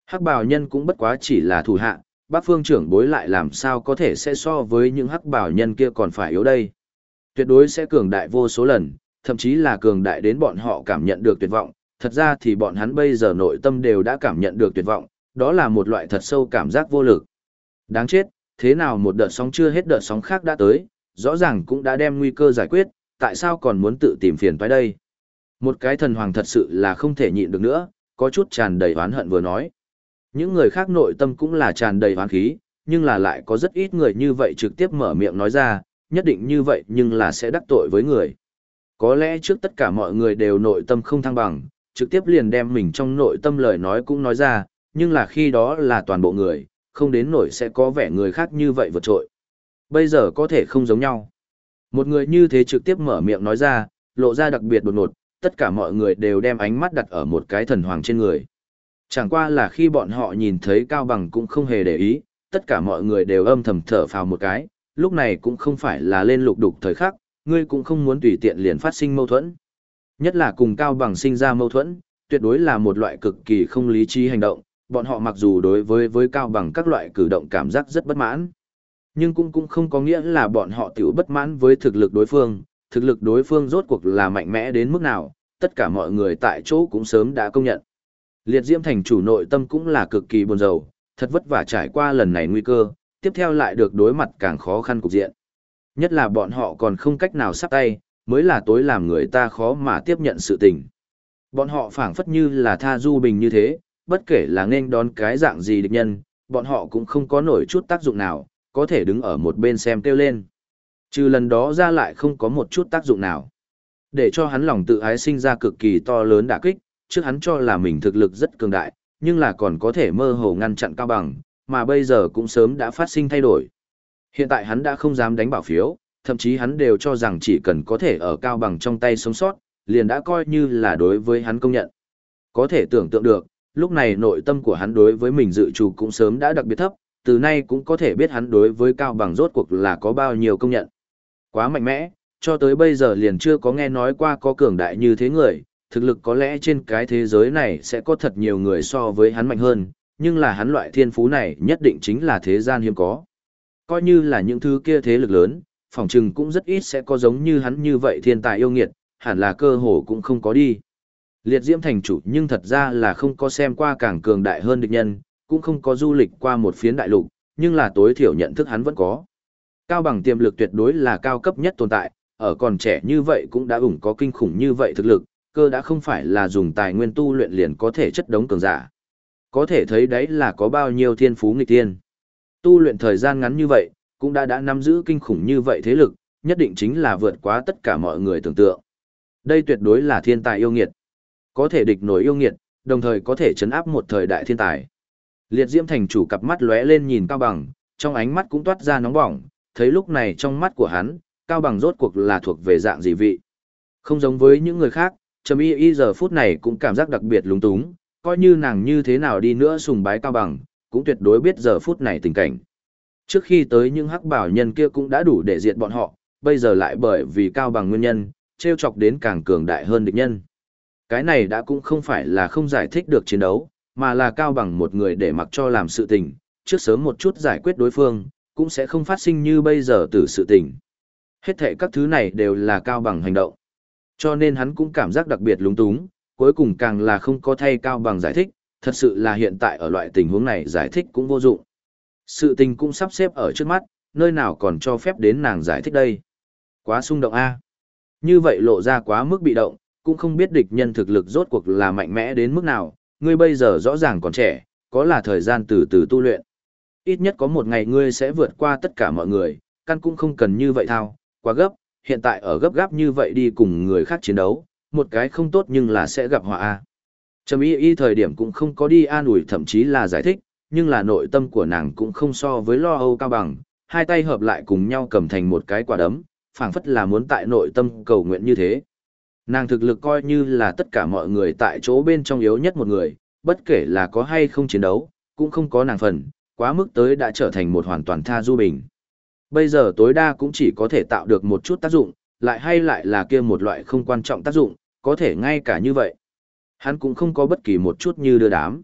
Hắc bào nhân cũng bất quá chỉ là thủ hạ, bác phương trưởng bối lại làm sao có thể sẽ so với những hắc bảo nhân kia còn phải yếu đây. Tuyệt đối sẽ cường đại vô số lần, thậm chí là cường đại đến bọn họ cảm nhận được tuyệt vọng, thật ra thì bọn hắn bây giờ nội tâm đều đã cảm nhận được tuyệt vọng, đó là một loại thật sâu cảm giác vô lực. Đáng chết, thế nào một đợt sóng chưa hết đợt sóng khác đã tới, rõ ràng cũng đã đem nguy cơ giải quyết, tại sao còn muốn tự tìm phiền toái đây? Một cái thần hoàng thật sự là không thể nhịn được nữa, có chút tràn đầy oán hận vừa nói. Những người khác nội tâm cũng là tràn đầy hoán khí, nhưng là lại có rất ít người như vậy trực tiếp mở miệng nói ra, nhất định như vậy nhưng là sẽ đắc tội với người. Có lẽ trước tất cả mọi người đều nội tâm không thăng bằng, trực tiếp liền đem mình trong nội tâm lời nói cũng nói ra, nhưng là khi đó là toàn bộ người, không đến nổi sẽ có vẻ người khác như vậy vượt trội. Bây giờ có thể không giống nhau. Một người như thế trực tiếp mở miệng nói ra, lộ ra đặc biệt đột ngột, tất cả mọi người đều đem ánh mắt đặt ở một cái thần hoàng trên người. Chẳng qua là khi bọn họ nhìn thấy Cao Bằng cũng không hề để ý, tất cả mọi người đều âm thầm thở phào một cái, lúc này cũng không phải là lên lục đục thời khắc, ngươi cũng không muốn tùy tiện liền phát sinh mâu thuẫn. Nhất là cùng Cao Bằng sinh ra mâu thuẫn, tuyệt đối là một loại cực kỳ không lý trí hành động, bọn họ mặc dù đối với với Cao Bằng các loại cử động cảm giác rất bất mãn, nhưng cũng cũng không có nghĩa là bọn họ tiểu bất mãn với thực lực đối phương, thực lực đối phương rốt cuộc là mạnh mẽ đến mức nào, tất cả mọi người tại chỗ cũng sớm đã công nhận. Liệt diễm thành chủ nội tâm cũng là cực kỳ buồn rầu, thật vất vả trải qua lần này nguy cơ, tiếp theo lại được đối mặt càng khó khăn cục diện. Nhất là bọn họ còn không cách nào sắp tay, mới là tối làm người ta khó mà tiếp nhận sự tình. Bọn họ phảng phất như là tha du bình như thế, bất kể là nên đón cái dạng gì địch nhân, bọn họ cũng không có nổi chút tác dụng nào, có thể đứng ở một bên xem kêu lên. Trừ lần đó ra lại không có một chút tác dụng nào. Để cho hắn lòng tự ái sinh ra cực kỳ to lớn đả kích, trước hắn cho là mình thực lực rất cường đại, nhưng là còn có thể mơ hồ ngăn chặn cao bằng, mà bây giờ cũng sớm đã phát sinh thay đổi. Hiện tại hắn đã không dám đánh bảo phiếu, thậm chí hắn đều cho rằng chỉ cần có thể ở cao bằng trong tay sống sót, liền đã coi như là đối với hắn công nhận. Có thể tưởng tượng được, lúc này nội tâm của hắn đối với mình dự trù cũng sớm đã đặc biệt thấp, từ nay cũng có thể biết hắn đối với cao bằng rốt cuộc là có bao nhiêu công nhận. Quá mạnh mẽ, cho tới bây giờ liền chưa có nghe nói qua có cường đại như thế người, thực lực có lẽ trên cái thế giới này sẽ có thật nhiều người so với hắn mạnh hơn, nhưng là hắn loại thiên phú này nhất định chính là thế gian hiếm có. Coi như là những thứ kia thế lực lớn, phòng trừng cũng rất ít sẽ có giống như hắn như vậy thiên tài yêu nghiệt, hẳn là cơ hồ cũng không có đi. Liệt diễm thành chủ nhưng thật ra là không có xem qua càng cường đại hơn địch nhân, cũng không có du lịch qua một phiến đại lục, nhưng là tối thiểu nhận thức hắn vẫn có. Cao bằng tiềm lực tuyệt đối là cao cấp nhất tồn tại, ở còn trẻ như vậy cũng đã ủng có kinh khủng như vậy thực lực, cơ đã không phải là dùng tài nguyên tu luyện liền có thể chất đống cường giả. Có thể thấy đấy là có bao nhiêu thiên phú nghịch tiên. Tu luyện thời gian ngắn như vậy, cũng đã đã nắm giữ kinh khủng như vậy thế lực, nhất định chính là vượt quá tất cả mọi người tưởng tượng. Đây tuyệt đối là thiên tài yêu nghiệt. Có thể địch nổi yêu nghiệt, đồng thời có thể chấn áp một thời đại thiên tài. Liệt Diễm thành chủ cặp mắt lóe lên nhìn Cao Bằng, trong ánh mắt cũng toát ra nóng bỏng, thấy lúc này trong mắt của hắn, Cao Bằng rốt cuộc là thuộc về dạng gì vị. Không giống với những người khác, Trầm Y Y giờ phút này cũng cảm giác đặc biệt lúng túng, coi như nàng như thế nào đi nữa sùng bái Cao Bằng, cũng tuyệt đối biết giờ phút này tình cảnh. Trước khi tới những hắc bảo nhân kia cũng đã đủ để diệt bọn họ, bây giờ lại bởi vì Cao Bằng nguyên nhân, treo chọc đến càng cường đại hơn địch nhân. Cái này đã cũng không phải là không giải thích được chiến đấu, mà là cao bằng một người để mặc cho làm sự tình, trước sớm một chút giải quyết đối phương, cũng sẽ không phát sinh như bây giờ từ sự tình. Hết thệ các thứ này đều là cao bằng hành động. Cho nên hắn cũng cảm giác đặc biệt lúng túng, cuối cùng càng là không có thay cao bằng giải thích, thật sự là hiện tại ở loại tình huống này giải thích cũng vô dụng. Sự tình cũng sắp xếp ở trước mắt, nơi nào còn cho phép đến nàng giải thích đây. Quá xung động a. Như vậy lộ ra quá mức bị động, cũng không biết địch nhân thực lực rốt cuộc là mạnh mẽ đến mức nào, ngươi bây giờ rõ ràng còn trẻ, có là thời gian từ từ tu luyện. Ít nhất có một ngày ngươi sẽ vượt qua tất cả mọi người, căn cũng không cần như vậy thao, quá gấp, hiện tại ở gấp gáp như vậy đi cùng người khác chiến đấu, một cái không tốt nhưng là sẽ gặp họa a. Trầm y y thời điểm cũng không có đi an ủi thậm chí là giải thích, nhưng là nội tâm của nàng cũng không so với lo âu cao bằng, hai tay hợp lại cùng nhau cầm thành một cái quả đấm, phảng phất là muốn tại nội tâm cầu nguyện như thế. Nàng thực lực coi như là tất cả mọi người tại chỗ bên trong yếu nhất một người, bất kể là có hay không chiến đấu, cũng không có nàng phần, quá mức tới đã trở thành một hoàn toàn tha du bình. Bây giờ tối đa cũng chỉ có thể tạo được một chút tác dụng, lại hay lại là kia một loại không quan trọng tác dụng, có thể ngay cả như vậy. Hắn cũng không có bất kỳ một chút như đưa đám.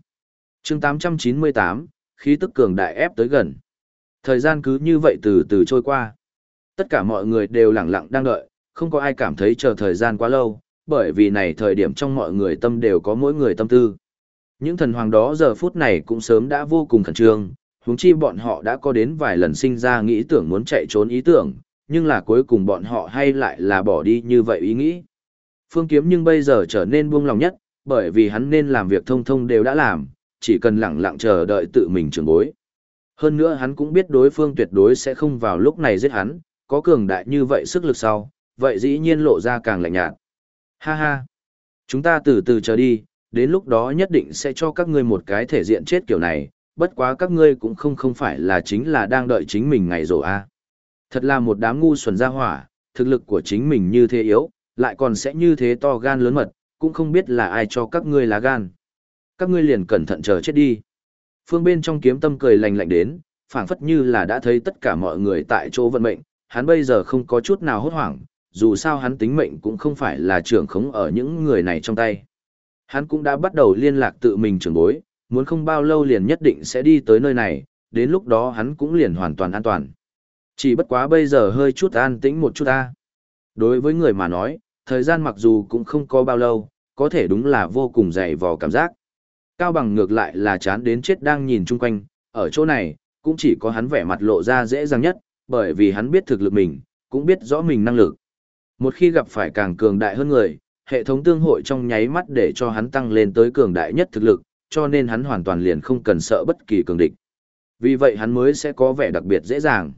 chương 898, khí tức cường đại ép tới gần. Thời gian cứ như vậy từ từ trôi qua. Tất cả mọi người đều lặng lặng đang đợi, không có ai cảm thấy chờ thời gian quá lâu, bởi vì này thời điểm trong mọi người tâm đều có mỗi người tâm tư. Những thần hoàng đó giờ phút này cũng sớm đã vô cùng khẩn trương, huống chi bọn họ đã có đến vài lần sinh ra nghĩ tưởng muốn chạy trốn ý tưởng, nhưng là cuối cùng bọn họ hay lại là bỏ đi như vậy ý nghĩ. Phương Kiếm nhưng bây giờ trở nên buông lòng nhất, bởi vì hắn nên làm việc thông thông đều đã làm, chỉ cần lặng lặng chờ đợi tự mình trưởng bối. Hơn nữa hắn cũng biết đối phương tuyệt đối sẽ không vào lúc này giết hắn, có cường đại như vậy sức lực sau, vậy dĩ nhiên lộ ra càng lạnh nhạt. Ha ha, chúng ta từ từ chờ đi, đến lúc đó nhất định sẽ cho các ngươi một cái thể diện chết kiểu này, bất quá các ngươi cũng không không phải là chính là đang đợi chính mình ngày rổ a. Thật là một đám ngu xuẩn ra hỏa, thực lực của chính mình như thế yếu, lại còn sẽ như thế to gan lớn mật, cũng không biết là ai cho các ngươi lá gan. Các ngươi liền cẩn thận chờ chết đi. Phương bên trong kiếm tâm cười lạnh lạnh đến, phảng phất như là đã thấy tất cả mọi người tại chỗ vận mệnh, hắn bây giờ không có chút nào hốt hoảng, dù sao hắn tính mệnh cũng không phải là trưởng khống ở những người này trong tay. Hắn cũng đã bắt đầu liên lạc tự mình trưởng bối, muốn không bao lâu liền nhất định sẽ đi tới nơi này, đến lúc đó hắn cũng liền hoàn toàn an toàn. Chỉ bất quá bây giờ hơi chút an tĩnh một chút ta. Đối với người mà nói, thời gian mặc dù cũng không có bao lâu, có thể đúng là vô cùng dày vò cảm giác. Cao bằng ngược lại là chán đến chết đang nhìn chung quanh, ở chỗ này, cũng chỉ có hắn vẻ mặt lộ ra dễ dàng nhất, bởi vì hắn biết thực lực mình, cũng biết rõ mình năng lực. Một khi gặp phải càng cường đại hơn người, hệ thống tương hội trong nháy mắt để cho hắn tăng lên tới cường đại nhất thực lực, cho nên hắn hoàn toàn liền không cần sợ bất kỳ cường địch. Vì vậy hắn mới sẽ có vẻ đặc biệt dễ dàng.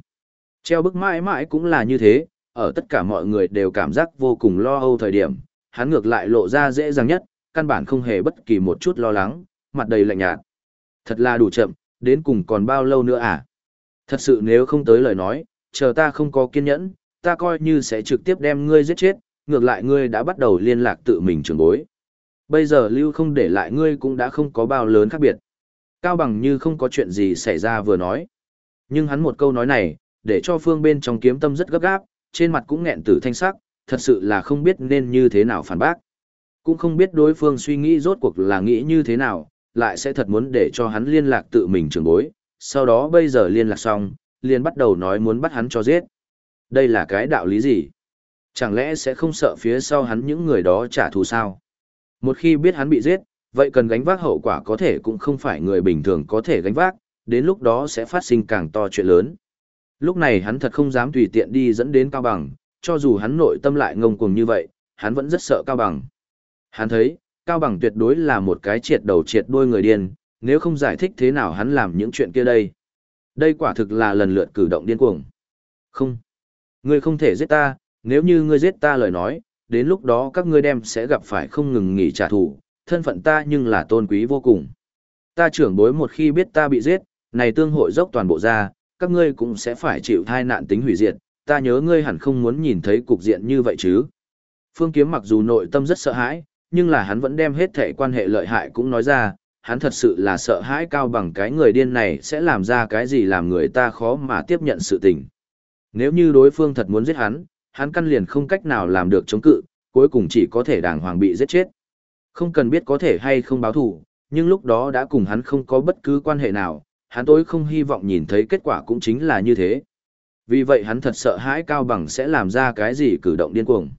Treo bức mãi mãi cũng là như thế, ở tất cả mọi người đều cảm giác vô cùng lo âu thời điểm, hắn ngược lại lộ ra dễ dàng nhất, căn bản không hề bất kỳ một chút lo lắng, mặt đầy lạnh nhạt. Thật là đủ chậm, đến cùng còn bao lâu nữa à? Thật sự nếu không tới lời nói, chờ ta không có kiên nhẫn, ta coi như sẽ trực tiếp đem ngươi giết chết, ngược lại ngươi đã bắt đầu liên lạc tự mình trường bối. Bây giờ lưu không để lại ngươi cũng đã không có bao lớn khác biệt. Cao bằng như không có chuyện gì xảy ra vừa nói. Nhưng hắn một câu nói này, để cho phương bên trong kiếm tâm rất gấp gáp, trên mặt cũng nghẹn tử thanh sắc, thật sự là không biết nên như thế nào phản bác. Cũng không biết đối phương suy nghĩ rốt cuộc là nghĩ như thế nào, lại sẽ thật muốn để cho hắn liên lạc tự mình trường bối, sau đó bây giờ liên lạc xong, liền bắt đầu nói muốn bắt hắn cho giết. Đây là cái đạo lý gì? Chẳng lẽ sẽ không sợ phía sau hắn những người đó trả thù sao? Một khi biết hắn bị giết, vậy cần gánh vác hậu quả có thể cũng không phải người bình thường có thể gánh vác, đến lúc đó sẽ phát sinh càng to chuyện lớn. Lúc này hắn thật không dám tùy tiện đi dẫn đến Cao Bằng, cho dù hắn nội tâm lại ngông cuồng như vậy, hắn vẫn rất sợ Cao Bằng. Hắn thấy, Cao Bằng tuyệt đối là một cái triệt đầu triệt đuôi người điên, nếu không giải thích thế nào hắn làm những chuyện kia đây. Đây quả thực là lần lượt cử động điên cuồng. Không. Ngươi không thể giết ta, nếu như ngươi giết ta lời nói, đến lúc đó các ngươi đem sẽ gặp phải không ngừng nghỉ trả thù, thân phận ta nhưng là tôn quý vô cùng. Ta trưởng bối một khi biết ta bị giết, này tương hội dốc toàn bộ ra, các ngươi cũng sẽ phải chịu thai nạn tính hủy diệt, ta nhớ ngươi hẳn không muốn nhìn thấy cục diện như vậy chứ. Phương Kiếm mặc dù nội tâm rất sợ hãi, nhưng là hắn vẫn đem hết thể quan hệ lợi hại cũng nói ra, hắn thật sự là sợ hãi cao bằng cái người điên này sẽ làm ra cái gì làm người ta khó mà tiếp nhận sự tình. Nếu như đối phương thật muốn giết hắn, hắn căn liền không cách nào làm được chống cự, cuối cùng chỉ có thể đàng hoàng bị giết chết. Không cần biết có thể hay không báo thù, nhưng lúc đó đã cùng hắn không có bất cứ quan hệ nào, hắn tối không hy vọng nhìn thấy kết quả cũng chính là như thế. Vì vậy hắn thật sợ hãi Cao Bằng sẽ làm ra cái gì cử động điên cuồng.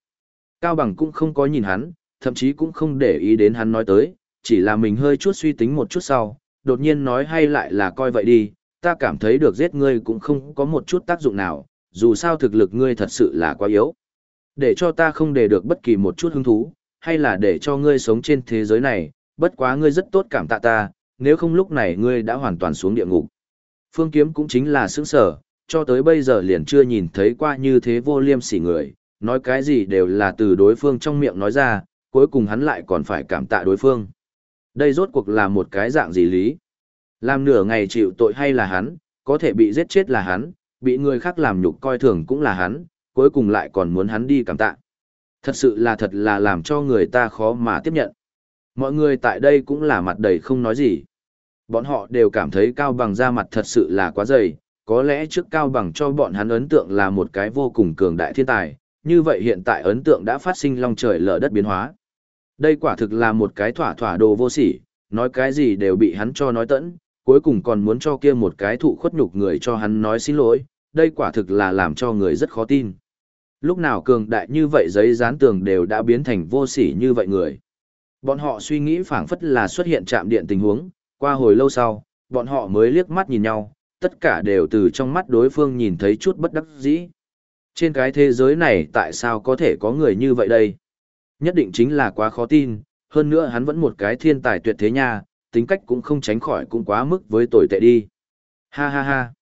Cao Bằng cũng không có nhìn hắn, thậm chí cũng không để ý đến hắn nói tới, chỉ là mình hơi chút suy tính một chút sau, đột nhiên nói hay lại là coi vậy đi, ta cảm thấy được giết ngươi cũng không có một chút tác dụng nào, dù sao thực lực ngươi thật sự là quá yếu. Để cho ta không để được bất kỳ một chút hứng thú, hay là để cho ngươi sống trên thế giới này, bất quá ngươi rất tốt cảm tạ ta, nếu không lúc này ngươi đã hoàn toàn xuống địa ngục. Phương Kiếm cũng chính là sướng sở, cho tới bây giờ liền chưa nhìn thấy qua như thế vô liêm sỉ người, nói cái gì đều là từ đối phương trong miệng nói ra, cuối cùng hắn lại còn phải cảm tạ đối phương. Đây rốt cuộc là một cái dạng gì lý? Làm nửa ngày chịu tội hay là hắn, có thể bị giết chết là hắn, bị người khác làm nhục coi thường cũng là hắn, cuối cùng lại còn muốn hắn đi cảm tạ. Thật sự là thật là làm cho người ta khó mà tiếp nhận. Mọi người tại đây cũng là mặt đầy không nói gì. Bọn họ đều cảm thấy Cao Bằng ra mặt thật sự là quá dày, có lẽ trước Cao Bằng cho bọn hắn ấn tượng là một cái vô cùng cường đại thiên tài, như vậy hiện tại ấn tượng đã phát sinh long trời lở đất biến hóa. Đây quả thực là một cái thỏa thỏa đồ vô sỉ, nói cái gì đều bị hắn cho nói tẫn, cuối cùng còn muốn cho kia một cái thụ khuất nhục người cho hắn nói xin lỗi, đây quả thực là làm cho người rất khó tin. Lúc nào cường đại như vậy giấy dán tường đều đã biến thành vô sỉ như vậy người. Bọn họ suy nghĩ phảng phất là xuất hiện chạm điện tình huống, qua hồi lâu sau, bọn họ mới liếc mắt nhìn nhau, tất cả đều từ trong mắt đối phương nhìn thấy chút bất đắc dĩ. Trên cái thế giới này tại sao có thể có người như vậy đây? Nhất định chính là quá khó tin, hơn nữa hắn vẫn một cái thiên tài tuyệt thế nha, tính cách cũng không tránh khỏi cũng quá mức với tồi tệ đi. Ha ha ha.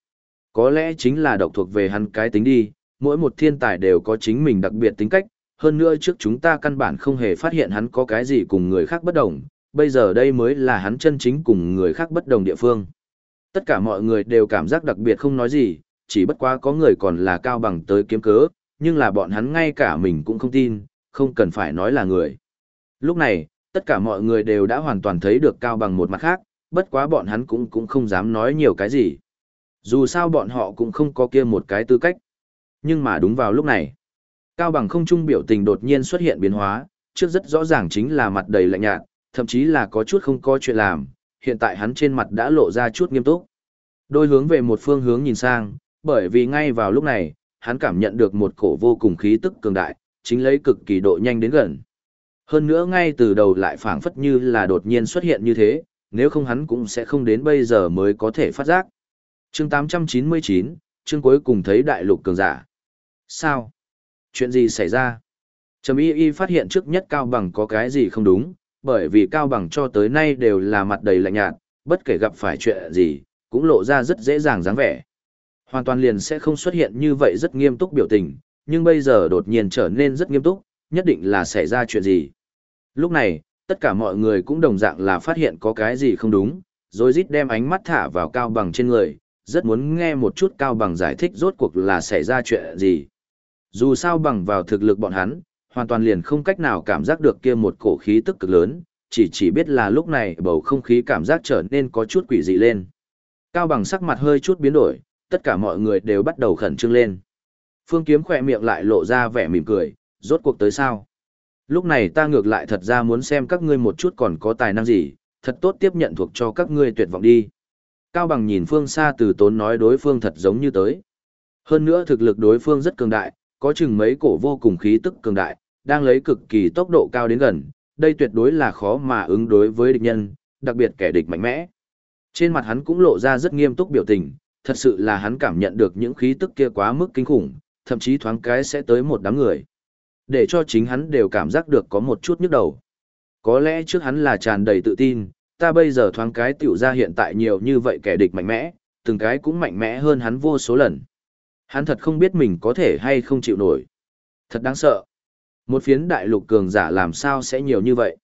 Có lẽ chính là độc thuộc về hắn cái tính đi, mỗi một thiên tài đều có chính mình đặc biệt tính cách, hơn nữa trước chúng ta căn bản không hề phát hiện hắn có cái gì cùng người khác bất đồng, bây giờ đây mới là hắn chân chính cùng người khác bất đồng địa phương. Tất cả mọi người đều cảm giác đặc biệt không nói gì, chỉ bất quá có người còn là cao bằng tới kiếm cớ, nhưng là bọn hắn ngay cả mình cũng không tin, không cần phải nói là người. Lúc này, tất cả mọi người đều đã hoàn toàn thấy được cao bằng một mặt khác, bất quá bọn hắn cũng cũng không dám nói nhiều cái gì. Dù sao bọn họ cũng không có kia một cái tư cách. Nhưng mà đúng vào lúc này, cao bằng không trung biểu tình đột nhiên xuất hiện biến hóa, trước rất rõ ràng chính là mặt đầy lạnh nhạt, thậm chí là có chút không có chuyện làm, hiện tại hắn trên mặt đã lộ ra chút nghiêm túc. Đôi hướng về một phương hướng nhìn sang, bởi vì ngay vào lúc này, hắn cảm nhận được một cổ vô cùng khí tức cường đại, chính lấy cực kỳ độ nhanh đến gần. Hơn nữa ngay từ đầu lại phảng phất như là đột nhiên xuất hiện như thế, nếu không hắn cũng sẽ không đến bây giờ mới có thể phát giác. chương 899, chương cuối cùng thấy đại lục cường giả. Sao? Chuyện gì xảy ra? Trầm y y phát hiện trước nhất Cao Bằng có cái gì không đúng, bởi vì Cao Bằng cho tới nay đều là mặt đầy lạnh nhạt, bất kể gặp phải chuyện gì, cũng lộ ra rất dễ dàng dáng vẻ. Hoàn toàn liền sẽ không xuất hiện như vậy rất nghiêm túc biểu tình, nhưng bây giờ đột nhiên trở nên rất nghiêm túc, nhất định là xảy ra chuyện gì. Lúc này, tất cả mọi người cũng đồng dạng là phát hiện có cái gì không đúng, rồi rít đem ánh mắt thả vào Cao Bằng trên người, rất muốn nghe một chút Cao Bằng giải thích rốt cuộc là xảy ra chuyện gì. Dù sao bằng vào thực lực bọn hắn, hoàn toàn liền không cách nào cảm giác được kia một cổ khí tức cực lớn, chỉ chỉ biết là lúc này bầu không khí cảm giác trở nên có chút quỷ dị lên. Cao bằng sắc mặt hơi chút biến đổi, tất cả mọi người đều bắt đầu khẩn trương lên. Phương Kiếm khỏe miệng lại lộ ra vẻ mỉm cười, rốt cuộc tới sao? Lúc này ta ngược lại thật ra muốn xem các ngươi một chút còn có tài năng gì, thật tốt tiếp nhận thuộc cho các ngươi tuyệt vọng đi. Cao bằng nhìn phương xa từ tốn nói đối phương thật giống như tới. Hơn nữa thực lực đối phương rất cường đại, có chừng mấy cổ vô cùng khí tức cường đại, đang lấy cực kỳ tốc độ cao đến gần, đây tuyệt đối là khó mà ứng đối với địch nhân, đặc biệt kẻ địch mạnh mẽ. Trên mặt hắn cũng lộ ra rất nghiêm túc biểu tình, thật sự là hắn cảm nhận được những khí tức kia quá mức kinh khủng, thậm chí thoáng cái sẽ tới một đám người. Để cho chính hắn đều cảm giác được có một chút nhức đầu. Có lẽ trước hắn là tràn đầy tự tin, ta bây giờ thoáng cái tiểu ra hiện tại nhiều như vậy kẻ địch mạnh mẽ, từng cái cũng mạnh mẽ hơn hắn vô số lần. Hắn thật không biết mình có thể hay không chịu nổi. Thật đáng sợ. Một phiến đại lục cường giả làm sao sẽ nhiều như vậy.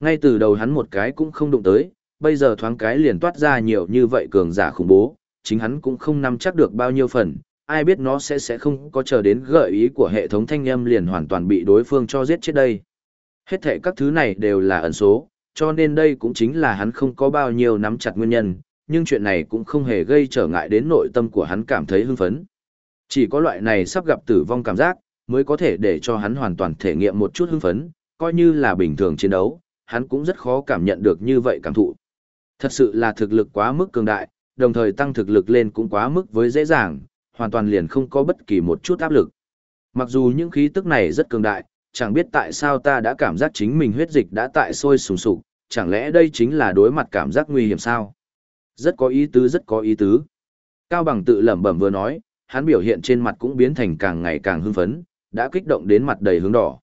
Ngay từ đầu hắn một cái cũng không đụng tới, bây giờ thoáng cái liền toát ra nhiều như vậy cường giả khủng bố, chính hắn cũng không nắm chắc được bao nhiêu phần, ai biết nó sẽ sẽ không có chờ đến gợi ý của hệ thống thanh âm liền hoàn toàn bị đối phương cho giết chết đây. Hết thể các thứ này đều là ẩn số, cho nên đây cũng chính là hắn không có bao nhiêu nắm chặt nguyên nhân, nhưng chuyện này cũng không hề gây trở ngại đến nội tâm của hắn cảm thấy hưng phấn. Chỉ có loại này sắp gặp tử vong cảm giác, mới có thể để cho hắn hoàn toàn thể nghiệm một chút hưng phấn, coi như là bình thường chiến đấu, hắn cũng rất khó cảm nhận được như vậy cảm thụ. Thật sự là thực lực quá mức cường đại, đồng thời tăng thực lực lên cũng quá mức với dễ dàng, hoàn toàn liền không có bất kỳ một chút áp lực. Mặc dù những khí tức này rất cường đại, chẳng biết tại sao ta đã cảm giác chính mình huyết dịch đã tại sôi sùng sục, chẳng lẽ đây chính là đối mặt cảm giác nguy hiểm sao? Rất có ý tứ rất có ý tứ. Cao Bằng tự lẩm bẩm vừa nói, hắn biểu hiện trên mặt cũng biến thành càng ngày càng hưng phấn, đã kích động đến mặt đầy hướng đỏ.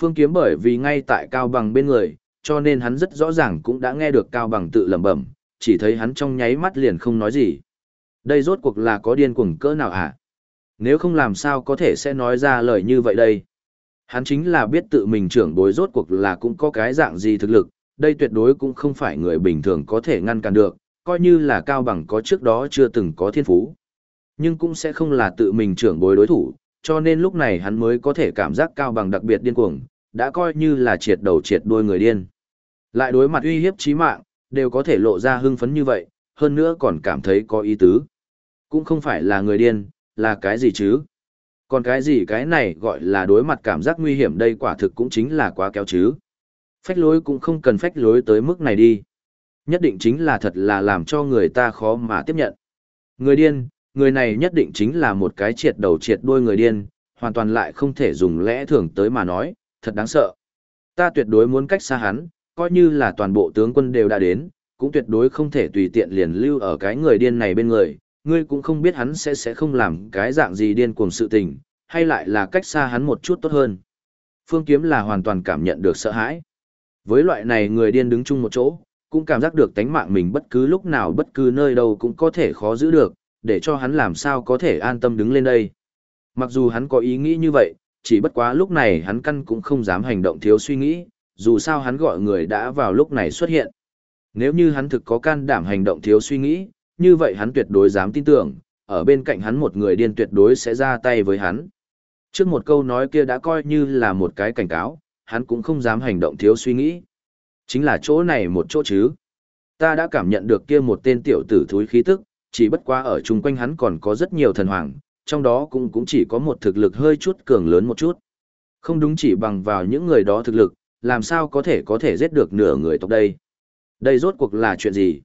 Phương Kiếm bởi vì ngay tại Cao Bằng bên người, cho nên hắn rất rõ ràng cũng đã nghe được Cao Bằng tự lẩm bẩm, chỉ thấy hắn trong nháy mắt liền không nói gì. Đây rốt cuộc là có điên cuồng cỡ nào hả? Nếu không làm sao có thể sẽ nói ra lời như vậy đây? Hắn chính là biết tự mình trưởng bối rốt cuộc là cũng có cái dạng gì thực lực, đây tuyệt đối cũng không phải người bình thường có thể ngăn cản được, coi như là Cao Bằng có trước đó chưa từng có thiên phú. Nhưng cũng sẽ không là tự mình trưởng bối đối thủ, cho nên lúc này hắn mới có thể cảm giác cao bằng đặc biệt điên cuồng, đã coi như là triệt đầu triệt đuôi người điên. Lại đối mặt uy hiếp chí mạng, đều có thể lộ ra hưng phấn như vậy, hơn nữa còn cảm thấy có ý tứ. Cũng không phải là người điên, là cái gì chứ? Còn cái gì cái này gọi là đối mặt cảm giác nguy hiểm đây quả thực cũng chính là quá kéo chứ. Phách lối cũng không cần phách lối tới mức này đi. Nhất định chính là thật là làm cho người ta khó mà tiếp nhận. Người điên, người này nhất định chính là một cái triệt đầu triệt đuôi người điên, hoàn toàn lại không thể dùng lẽ thường tới mà nói, thật đáng sợ. Ta tuyệt đối muốn cách xa hắn, coi như là toàn bộ tướng quân đều đã đến, cũng tuyệt đối không thể tùy tiện liền lưu ở cái người điên này bên người, ngươi cũng không biết hắn sẽ sẽ không làm cái dạng gì điên cuồng sự tình, hay lại là cách xa hắn một chút tốt hơn. Phương Kiếm là hoàn toàn cảm nhận được sợ hãi. Với loại này người điên đứng chung một chỗ, cũng cảm giác được tánh mạng mình bất cứ lúc nào bất cứ nơi đâu cũng có thể khó giữ được, để cho hắn làm sao có thể an tâm đứng lên đây. Mặc dù hắn có ý nghĩ như vậy, chỉ bất quá lúc này hắn căn cũng không dám hành động thiếu suy nghĩ, dù sao hắn gọi người đã vào lúc này xuất hiện. Nếu như hắn thực có can đảm hành động thiếu suy nghĩ, như vậy hắn tuyệt đối dám tin tưởng, ở bên cạnh hắn một người điên tuyệt đối sẽ ra tay với hắn. Trước một câu nói kia đã coi như là một cái cảnh cáo, hắn cũng không dám hành động thiếu suy nghĩ. Chính là chỗ này một chỗ chứ. Ta đã cảm nhận được kia một tên tiểu tử thúi khí tức, chỉ bất quá ở chung quanh hắn còn có rất nhiều thần hoàng, trong đó cũng cũng chỉ có một thực lực hơi chút cường lớn một chút. Không đúng chỉ bằng vào những người đó thực lực, làm sao có thể có thể giết được nửa người tộc đây. Đây rốt cuộc là chuyện gì?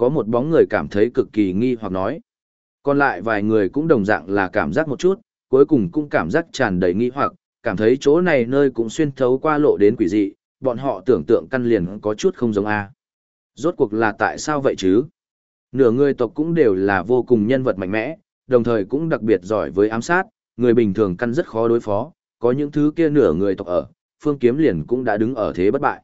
Có một bóng người cảm thấy cực kỳ nghi hoặc nói. Còn lại vài người cũng đồng dạng là cảm giác một chút, cuối cùng cũng cảm giác tràn đầy nghi hoặc, cảm thấy chỗ này nơi cũng xuyên thấu qua lộ đến quỷ dị, bọn họ tưởng tượng căn liền có chút không giống A. Rốt cuộc là tại sao vậy chứ? Nửa người tộc cũng đều là vô cùng nhân vật mạnh mẽ, đồng thời cũng đặc biệt giỏi với ám sát, người bình thường căn rất khó đối phó, có những thứ kia nửa người tộc ở, phương kiếm liền cũng đã đứng ở thế bất bại.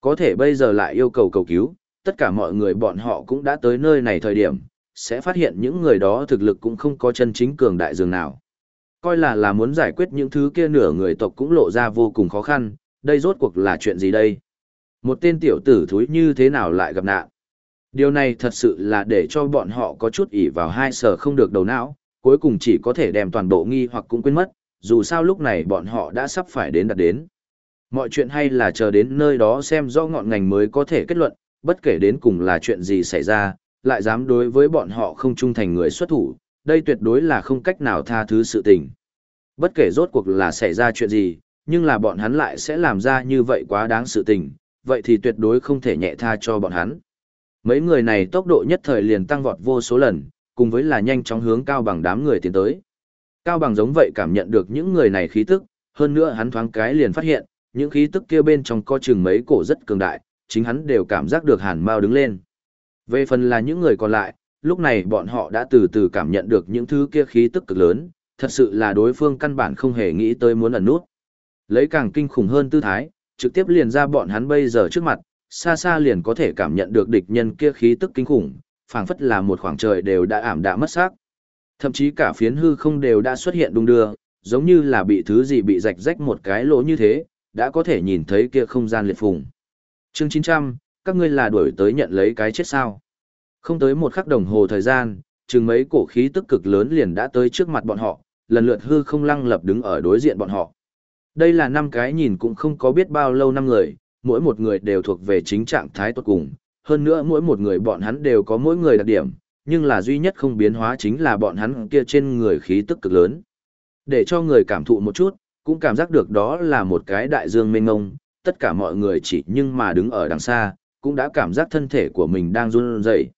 Có thể bây giờ lại yêu cầu cầu cứu, tất cả mọi người bọn họ cũng đã tới nơi này thời điểm, sẽ phát hiện những người đó thực lực cũng không có chân chính cường đại dường nào. Coi là là muốn giải quyết những thứ kia nửa người tộc cũng lộ ra vô cùng khó khăn, đây rốt cuộc là chuyện gì đây? Một tên tiểu tử thúi như thế nào lại gặp nạn? Điều này thật sự là để cho bọn họ có chút ỉ vào hai sở không được đầu não, cuối cùng chỉ có thể đem toàn bộ nghi hoặc cũng quên mất, dù sao lúc này bọn họ đã sắp phải đến đặt đến. Mọi chuyện hay là chờ đến nơi đó xem rõ ngọn ngành mới có thể kết luận, bất kể đến cùng là chuyện gì xảy ra, lại dám đối với bọn họ không trung thành người xuất thủ, đây tuyệt đối là không cách nào tha thứ sự tình. Bất kể rốt cuộc là xảy ra chuyện gì, nhưng là bọn hắn lại sẽ làm ra như vậy quá đáng sự tình, vậy thì tuyệt đối không thể nhẹ tha cho bọn hắn. Mấy người này tốc độ nhất thời liền tăng vọt vô số lần, cùng với là nhanh chóng hướng cao bằng đám người tiến tới. Cao bằng giống vậy cảm nhận được những người này khí tức, hơn nữa hắn thoáng cái liền phát hiện, những khí tức kia bên trong có chừng mấy cổ rất cường đại, chính hắn đều cảm giác được hàn mau đứng lên. Về phần là những người còn lại, lúc này bọn họ đã từ từ cảm nhận được những thứ kia khí tức cực lớn, thật sự là đối phương căn bản không hề nghĩ tới muốn ẩn nút. Lấy càng kinh khủng hơn tư thái, trực tiếp liền ra bọn hắn bây giờ trước mặt, xa xa liền có thể cảm nhận được địch nhân kia khí tức kinh khủng, phảng phất là một khoảng trời đều đã ảm đạm mất sắc. Thậm chí cả phiến hư không đều đã xuất hiện đung đưa, giống như là bị thứ gì bị rạch rách một cái lỗ như thế, đã có thể nhìn thấy kia không gian liệt phùng. Chương 900, các ngươi là đuổi tới nhận lấy cái chết sao? Không tới một khắc đồng hồ thời gian, chừng mấy cổ khí tức cực lớn liền đã tới trước mặt bọn họ, lần lượt hư không lăng lập đứng ở đối diện bọn họ. Đây là năm cái nhìn cũng không có biết bao lâu năm người, mỗi một người đều thuộc về chính trạng thái tốt cùng, hơn nữa mỗi một người bọn hắn đều có mỗi người đặc điểm, nhưng là duy nhất không biến hóa chính là bọn hắn kia trên người khí tức cực lớn. Để cho người cảm thụ một chút, cũng cảm giác được đó là một cái đại dương mênh ngông, tất cả mọi người chỉ nhưng mà đứng ở đằng xa, cũng đã cảm giác thân thể của mình đang run rẩy.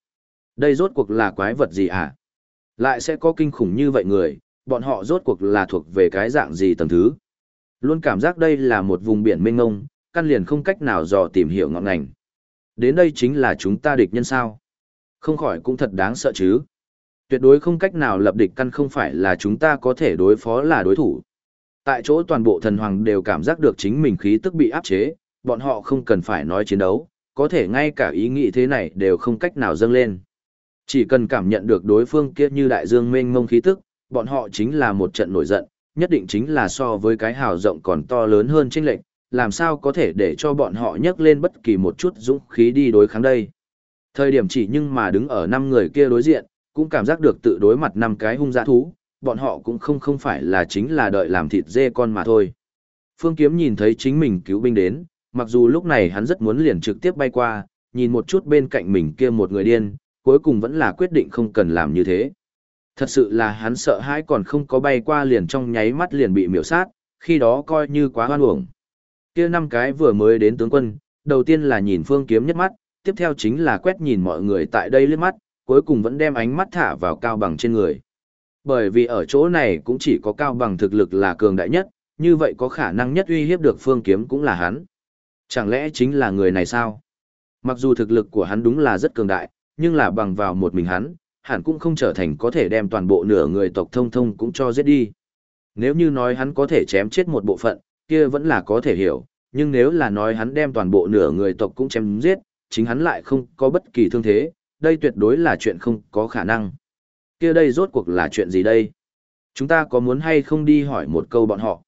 Đây rốt cuộc là quái vật gì hả? À? Lại sẽ có kinh khủng như vậy người, bọn họ rốt cuộc là thuộc về cái dạng gì tầng thứ? Luôn cảm giác đây là một vùng biển mênh mông, căn liền không cách nào dò tìm hiểu ngọn ngành. Đến đây chính là chúng ta địch nhân sao? Không khỏi cũng thật đáng sợ chứ. Tuyệt đối không cách nào lập địch căn không phải là chúng ta có thể đối phó là đối thủ. Tại chỗ toàn bộ thần hoàng đều cảm giác được chính mình khí tức bị áp chế, bọn họ không cần phải nói chiến đấu, có thể ngay cả ý nghĩ thế này đều không cách nào dâng lên. Chỉ cần cảm nhận được đối phương kia như đại dương mênh mông khí tức, bọn họ chính là một trận nổi giận, nhất định chính là so với cái hào rộng còn to lớn hơn chênh lệnh, làm sao có thể để cho bọn họ nhấc lên bất kỳ một chút dũng khí đi đối kháng đây. Thời điểm chỉ nhưng mà đứng ở năm người kia đối diện, cũng cảm giác được tự đối mặt năm cái hung dã thú, bọn họ cũng không không phải là chính là đợi làm thịt dê con mà thôi. Phương Kiếm nhìn thấy chính mình cứu binh đến, mặc dù lúc này hắn rất muốn liền trực tiếp bay qua, nhìn một chút bên cạnh mình kia một người điên, cuối cùng vẫn là quyết định không cần làm như thế. Thật sự là hắn sợ hãi còn không có bay qua liền trong nháy mắt liền bị miểu sát, khi đó coi như quá hoan uổng. Kia năm cái vừa mới đến tướng quân, đầu tiên là nhìn Phương Kiếm nhất mắt, tiếp theo chính là quét nhìn mọi người tại đây liếc mắt, cuối cùng vẫn đem ánh mắt thả vào cao bằng trên người. Bởi vì ở chỗ này cũng chỉ có cao bằng thực lực là cường đại nhất, như vậy có khả năng nhất uy hiếp được phương kiếm cũng là hắn. Chẳng lẽ chính là người này sao? Mặc dù thực lực của hắn đúng là rất cường đại, nhưng là bằng vào một mình hắn, hẳn cũng không trở thành có thể đem toàn bộ nửa người tộc thông thông cũng cho giết đi. Nếu như nói hắn có thể chém chết một bộ phận, kia vẫn là có thể hiểu, nhưng nếu là nói hắn đem toàn bộ nửa người tộc cũng chém giết, chính hắn lại không có bất kỳ thương thế, đây tuyệt đối là chuyện không có khả năng. Kia đây rốt cuộc là chuyện gì đây? Chúng ta có muốn hay không đi hỏi một câu bọn họ?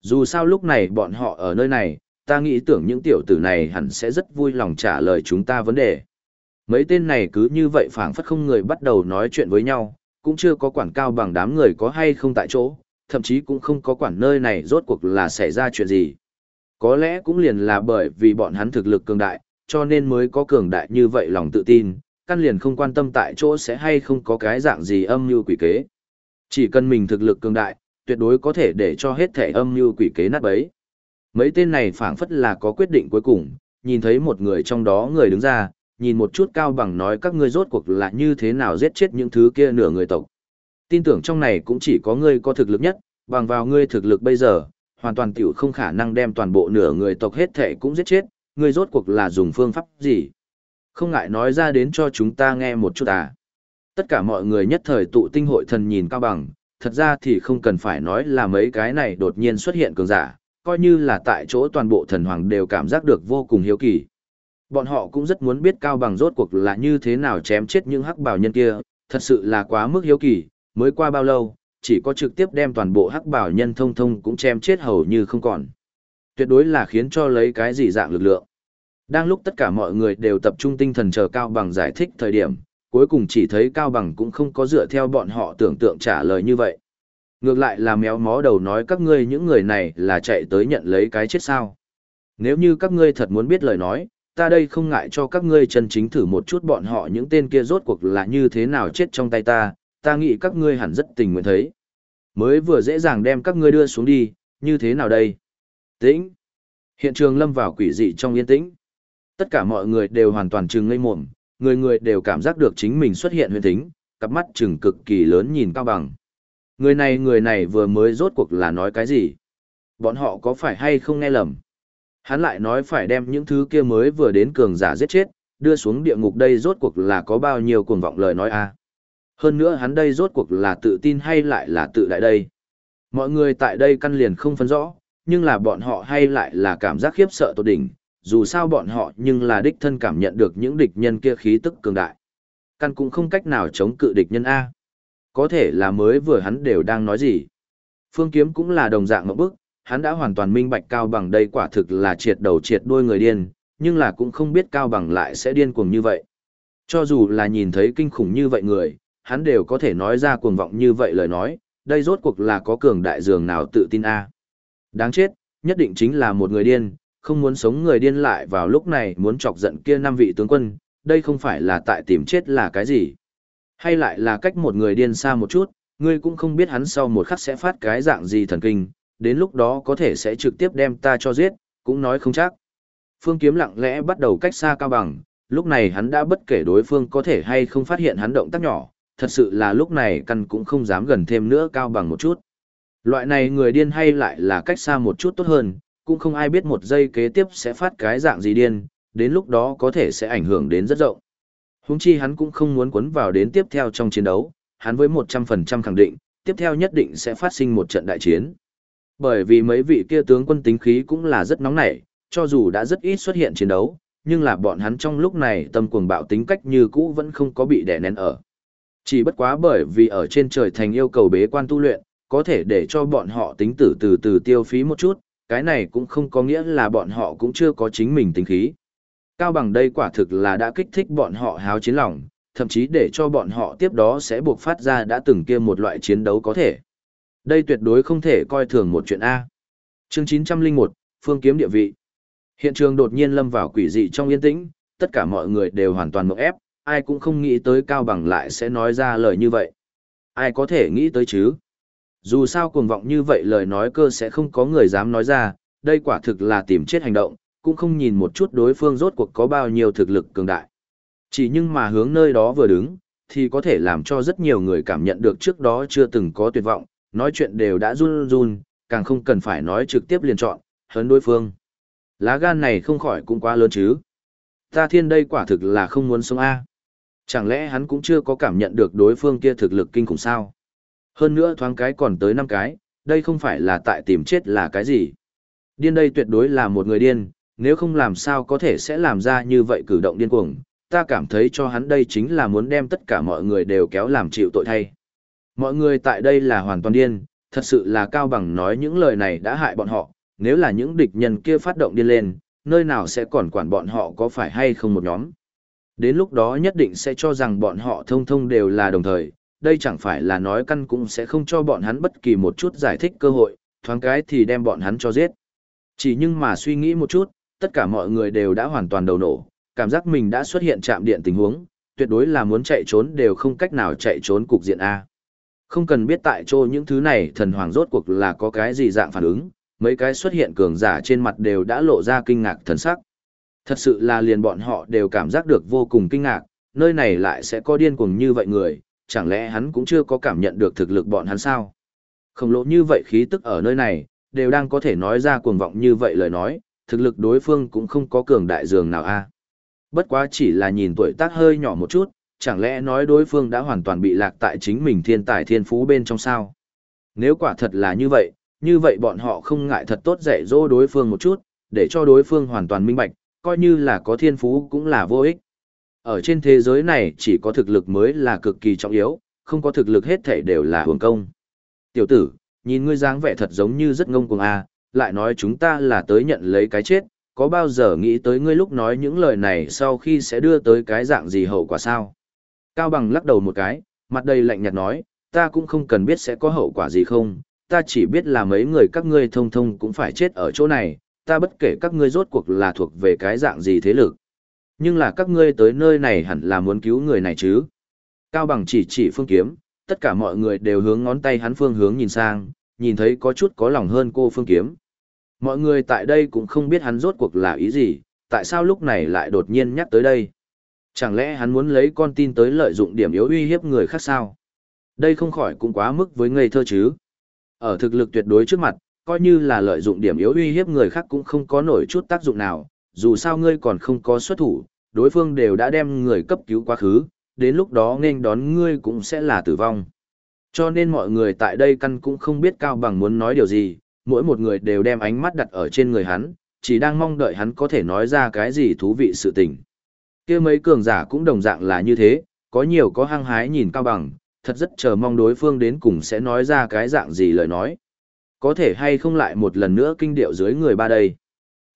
Dù sao lúc này bọn họ ở nơi này, ta nghĩ tưởng những tiểu tử này hẳn sẽ rất vui lòng trả lời chúng ta vấn đề. Mấy tên này cứ như vậy phảng phất không người bắt đầu nói chuyện với nhau, cũng chưa có quản cao bằng đám người có hay không tại chỗ, thậm chí cũng không có quản nơi này rốt cuộc là xảy ra chuyện gì. Có lẽ cũng liền là bởi vì bọn hắn thực lực cường đại, cho nên mới có cường đại như vậy lòng tự tin, căn liền không quan tâm tại chỗ sẽ hay không có cái dạng gì âm mưu quỷ kế. Chỉ cần mình thực lực cường đại, tuyệt đối có thể để cho hết thể âm mưu quỷ kế nát bấy. Mấy tên này phảng phất là có quyết định cuối cùng, nhìn thấy một người trong đó người đứng ra, nhìn một chút cao bằng nói các ngươi rốt cuộc là như thế nào giết chết những thứ kia nửa người tộc. Tin tưởng trong này cũng chỉ có ngươi có thực lực nhất, bằng vào ngươi thực lực bây giờ, hoàn toàn tiểu không khả năng đem toàn bộ nửa người tộc hết thể cũng giết chết, ngươi rốt cuộc là dùng phương pháp gì. Không ngại nói ra đến cho chúng ta nghe một chút à. Tất cả mọi người nhất thời tụ tinh hội thần nhìn cao bằng, thật ra thì không cần phải nói là mấy cái này đột nhiên xuất hiện cường giả, coi như là tại chỗ toàn bộ thần hoàng đều cảm giác được vô cùng hiếu kỳ. Bọn họ cũng rất muốn biết cao bằng rốt cuộc là như thế nào chém chết những hắc bảo nhân kia, thật sự là quá mức hiếu kỳ, mới qua bao lâu, chỉ có trực tiếp đem toàn bộ hắc bảo nhân thông thông cũng chém chết hầu như không còn. Tuyệt đối là khiến cho lấy cái gì dạng lực lượng. Đang lúc tất cả mọi người đều tập trung tinh thần chờ Cao Bằng giải thích thời điểm, cuối cùng chỉ thấy Cao Bằng cũng không có dựa theo bọn họ tưởng tượng trả lời như vậy. Ngược lại là méo mó đầu nói các ngươi những người này là chạy tới nhận lấy cái chết sao. Nếu như các ngươi thật muốn biết lời nói, ta đây không ngại cho các ngươi chân chính thử một chút bọn họ những tên kia rốt cuộc là như thế nào chết trong tay ta, ta nghĩ các ngươi hẳn rất tình nguyện thấy. Mới vừa dễ dàng đem các ngươi đưa xuống đi, như thế nào đây? Tĩnh. Hiện trường lâm vào quỷ dị trong yên tĩnh. Tất cả mọi người đều hoàn toàn trừng ngây mồm, người người đều cảm giác được chính mình xuất hiện huyền thính, cặp mắt trừng cực kỳ lớn nhìn cao bằng. Người này người này vừa mới rốt cuộc là nói cái gì? Bọn họ có phải hay không nghe lầm? Hắn lại nói phải đem những thứ kia mới vừa đến cường giả giết chết, đưa xuống địa ngục đây rốt cuộc là có bao nhiêu cuồng vọng lời nói a Hơn nữa hắn đây rốt cuộc là tự tin hay lại là tự đại đây? Mọi người tại đây căn liền không phân rõ, nhưng là bọn họ hay lại là cảm giác khiếp sợ tột đỉnh, dù sao bọn họ nhưng là đích thân cảm nhận được những địch nhân kia khí tức cường đại. Căn cũng không cách nào chống cự địch nhân A. Có thể là mới vừa hắn đều đang nói gì. Phương Kiếm cũng là đồng dạng một bức, hắn đã hoàn toàn minh bạch Cao Bằng đây quả thực là triệt đầu triệt đuôi người điên, nhưng là cũng không biết Cao Bằng lại sẽ điên cuồng như vậy. Cho dù là nhìn thấy kinh khủng như vậy người, hắn đều có thể nói ra cuồng vọng như vậy lời nói, đây rốt cuộc là có cường đại dường nào tự tin a Đáng chết, nhất định chính là một người điên, không muốn sống người điên lại vào lúc này muốn chọc giận kia năm vị tướng quân, đây không phải là tại tìm chết là cái gì. Hay lại là cách một người điên xa một chút, ngươi cũng không biết hắn sau một khắc sẽ phát cái dạng gì thần kinh, đến lúc đó có thể sẽ trực tiếp đem ta cho giết, cũng nói không chắc. Phương Kiếm lặng lẽ bắt đầu cách xa cao bằng, lúc này hắn đã bất kể đối phương có thể hay không phát hiện hắn động tác nhỏ, thật sự là lúc này căn cũng không dám gần thêm nữa cao bằng một chút. Loại này người điên hay lại là cách xa một chút tốt hơn, cũng không ai biết một giây kế tiếp sẽ phát cái dạng gì điên, đến lúc đó có thể sẽ ảnh hưởng đến rất rộng. Húng chi hắn cũng không muốn cuốn vào đến tiếp theo trong chiến đấu, hắn với 100% khẳng định, tiếp theo nhất định sẽ phát sinh một trận đại chiến. Bởi vì mấy vị kia tướng quân tính khí cũng là rất nóng nảy, cho dù đã rất ít xuất hiện chiến đấu, nhưng là bọn hắn trong lúc này tâm cuồng bạo tính cách như cũ vẫn không có bị đè nén ở. Chỉ bất quá bởi vì ở trên trời thành yêu cầu bế quan tu luyện, có thể để cho bọn họ tính tử từ từ tiêu phí một chút, cái này cũng không có nghĩa là bọn họ cũng chưa có chính mình tính khí. Cao bằng đây quả thực là đã kích thích bọn họ háo chiến lòng, thậm chí để cho bọn họ tiếp đó sẽ buộc phát ra đã từng kia một loại chiến đấu có thể. Đây tuyệt đối không thể coi thường một chuyện A. Chương 901, Phương Kiếm Địa Vị Hiện trường đột nhiên lâm vào quỷ dị trong yên tĩnh, tất cả mọi người đều hoàn toàn mộng ép, ai cũng không nghĩ tới Cao Bằng lại sẽ nói ra lời như vậy. Ai có thể nghĩ tới chứ? Dù sao cuồng vọng như vậy lời nói cơ sẽ không có người dám nói ra, đây quả thực là tìm chết hành động, cũng không nhìn một chút đối phương rốt cuộc có bao nhiêu thực lực cường đại. Chỉ nhưng mà hướng nơi đó vừa đứng, thì có thể làm cho rất nhiều người cảm nhận được trước đó chưa từng có tuyệt vọng, nói chuyện đều đã run run, càng không cần phải nói trực tiếp liền chọn, hấn đối phương. Lá gan này không khỏi cũng quá lớn chứ. Ta thiên đây quả thực là không muốn sống A. Chẳng lẽ hắn cũng chưa có cảm nhận được đối phương kia thực lực kinh khủng sao? Hơn nữa thoáng cái còn tới năm cái, đây không phải là tại tìm chết là cái gì. Điên đây tuyệt đối là một người điên, nếu không làm sao có thể sẽ làm ra như vậy cử động điên cuồng, ta cảm thấy cho hắn đây chính là muốn đem tất cả mọi người đều kéo làm chịu tội thay. Mọi người tại đây là hoàn toàn điên, thật sự là cao bằng nói những lời này đã hại bọn họ, nếu là những địch nhân kia phát động điên lên, nơi nào sẽ còn quản bọn họ có phải hay không một nhóm. Đến lúc đó nhất định sẽ cho rằng bọn họ thông thông đều là đồng thời, đây chẳng phải là nói căn cũng sẽ không cho bọn hắn bất kỳ một chút giải thích cơ hội, thoáng cái thì đem bọn hắn cho giết. Chỉ nhưng mà suy nghĩ một chút, tất cả mọi người đều đã hoàn toàn đầu nổ, cảm giác mình đã xuất hiện chạm điện tình huống, tuyệt đối là muốn chạy trốn đều không cách nào chạy trốn cục diện A. Không cần biết tại chỗ những thứ này thần hoàng rốt cuộc là có cái gì dạng phản ứng, mấy cái xuất hiện cường giả trên mặt đều đã lộ ra kinh ngạc thần sắc. Thật sự là liền bọn họ đều cảm giác được vô cùng kinh ngạc, nơi này lại sẽ có điên cuồng như vậy người, chẳng lẽ hắn cũng chưa có cảm nhận được thực lực bọn hắn sao? Khổng lồ như vậy khí tức ở nơi này, đều đang có thể nói ra cuồng vọng như vậy lời nói, thực lực đối phương cũng không có cường đại dường nào a. Bất quá chỉ là nhìn tuổi tác hơi nhỏ một chút, chẳng lẽ nói đối phương đã hoàn toàn bị lạc tại chính mình thiên tài thiên phú bên trong sao? Nếu quả thật là như vậy, như vậy bọn họ không ngại thật tốt dạy dỗ đối phương một chút, để cho đối phương hoàn toàn minh bạch, coi như là có thiên phú cũng là vô ích. Ở trên thế giới này chỉ có thực lực mới là cực kỳ trọng yếu, không có thực lực hết thảy đều là hưởng công. Tiểu tử, nhìn ngươi dáng vẻ thật giống như rất ngông cuồng a, à, lại nói chúng ta là tới nhận lấy cái chết, có bao giờ nghĩ tới ngươi lúc nói những lời này sau khi sẽ đưa tới cái dạng gì hậu quả sao? Cao Bằng lắc đầu một cái, mặt đầy lạnh nhạt nói, ta cũng không cần biết sẽ có hậu quả gì không, ta chỉ biết là mấy người các ngươi thông thông cũng phải chết ở chỗ này, ta bất kể các ngươi rốt cuộc là thuộc về cái dạng gì thế lực. Nhưng là các ngươi tới nơi này hẳn là muốn cứu người này chứ. Cao Bằng chỉ chỉ phương kiếm, tất cả mọi người đều hướng ngón tay hắn phương hướng nhìn sang, nhìn thấy có chút có lòng hơn cô phương kiếm. Mọi người tại đây cũng không biết hắn rốt cuộc là ý gì, tại sao lúc này lại đột nhiên nhắc tới đây. Chẳng lẽ hắn muốn lấy con tin tới lợi dụng điểm yếu uy hiếp người khác sao? Đây không khỏi cũng quá mức với ngây thơ chứ. Ở thực lực tuyệt đối trước mặt, coi như là lợi dụng điểm yếu uy hiếp người khác cũng không có nổi chút tác dụng nào, dù sao ngươi còn không có xuất thủ, đối phương đều đã đem người cấp cứu quá khứ, đến lúc đó nên đón ngươi cũng sẽ là tử vong. Cho nên mọi người tại đây căn cũng không biết Cao Bằng muốn nói điều gì, mỗi một người đều đem ánh mắt đặt ở trên người hắn, chỉ đang mong đợi hắn có thể nói ra cái gì thú vị sự tình. kia mấy cường giả cũng đồng dạng là như thế, có nhiều có hăng hái nhìn Cao Bằng, thật rất chờ mong đối phương đến cùng sẽ nói ra cái dạng gì lời nói. Có thể hay không lại một lần nữa kinh điệu dưới người ba đây.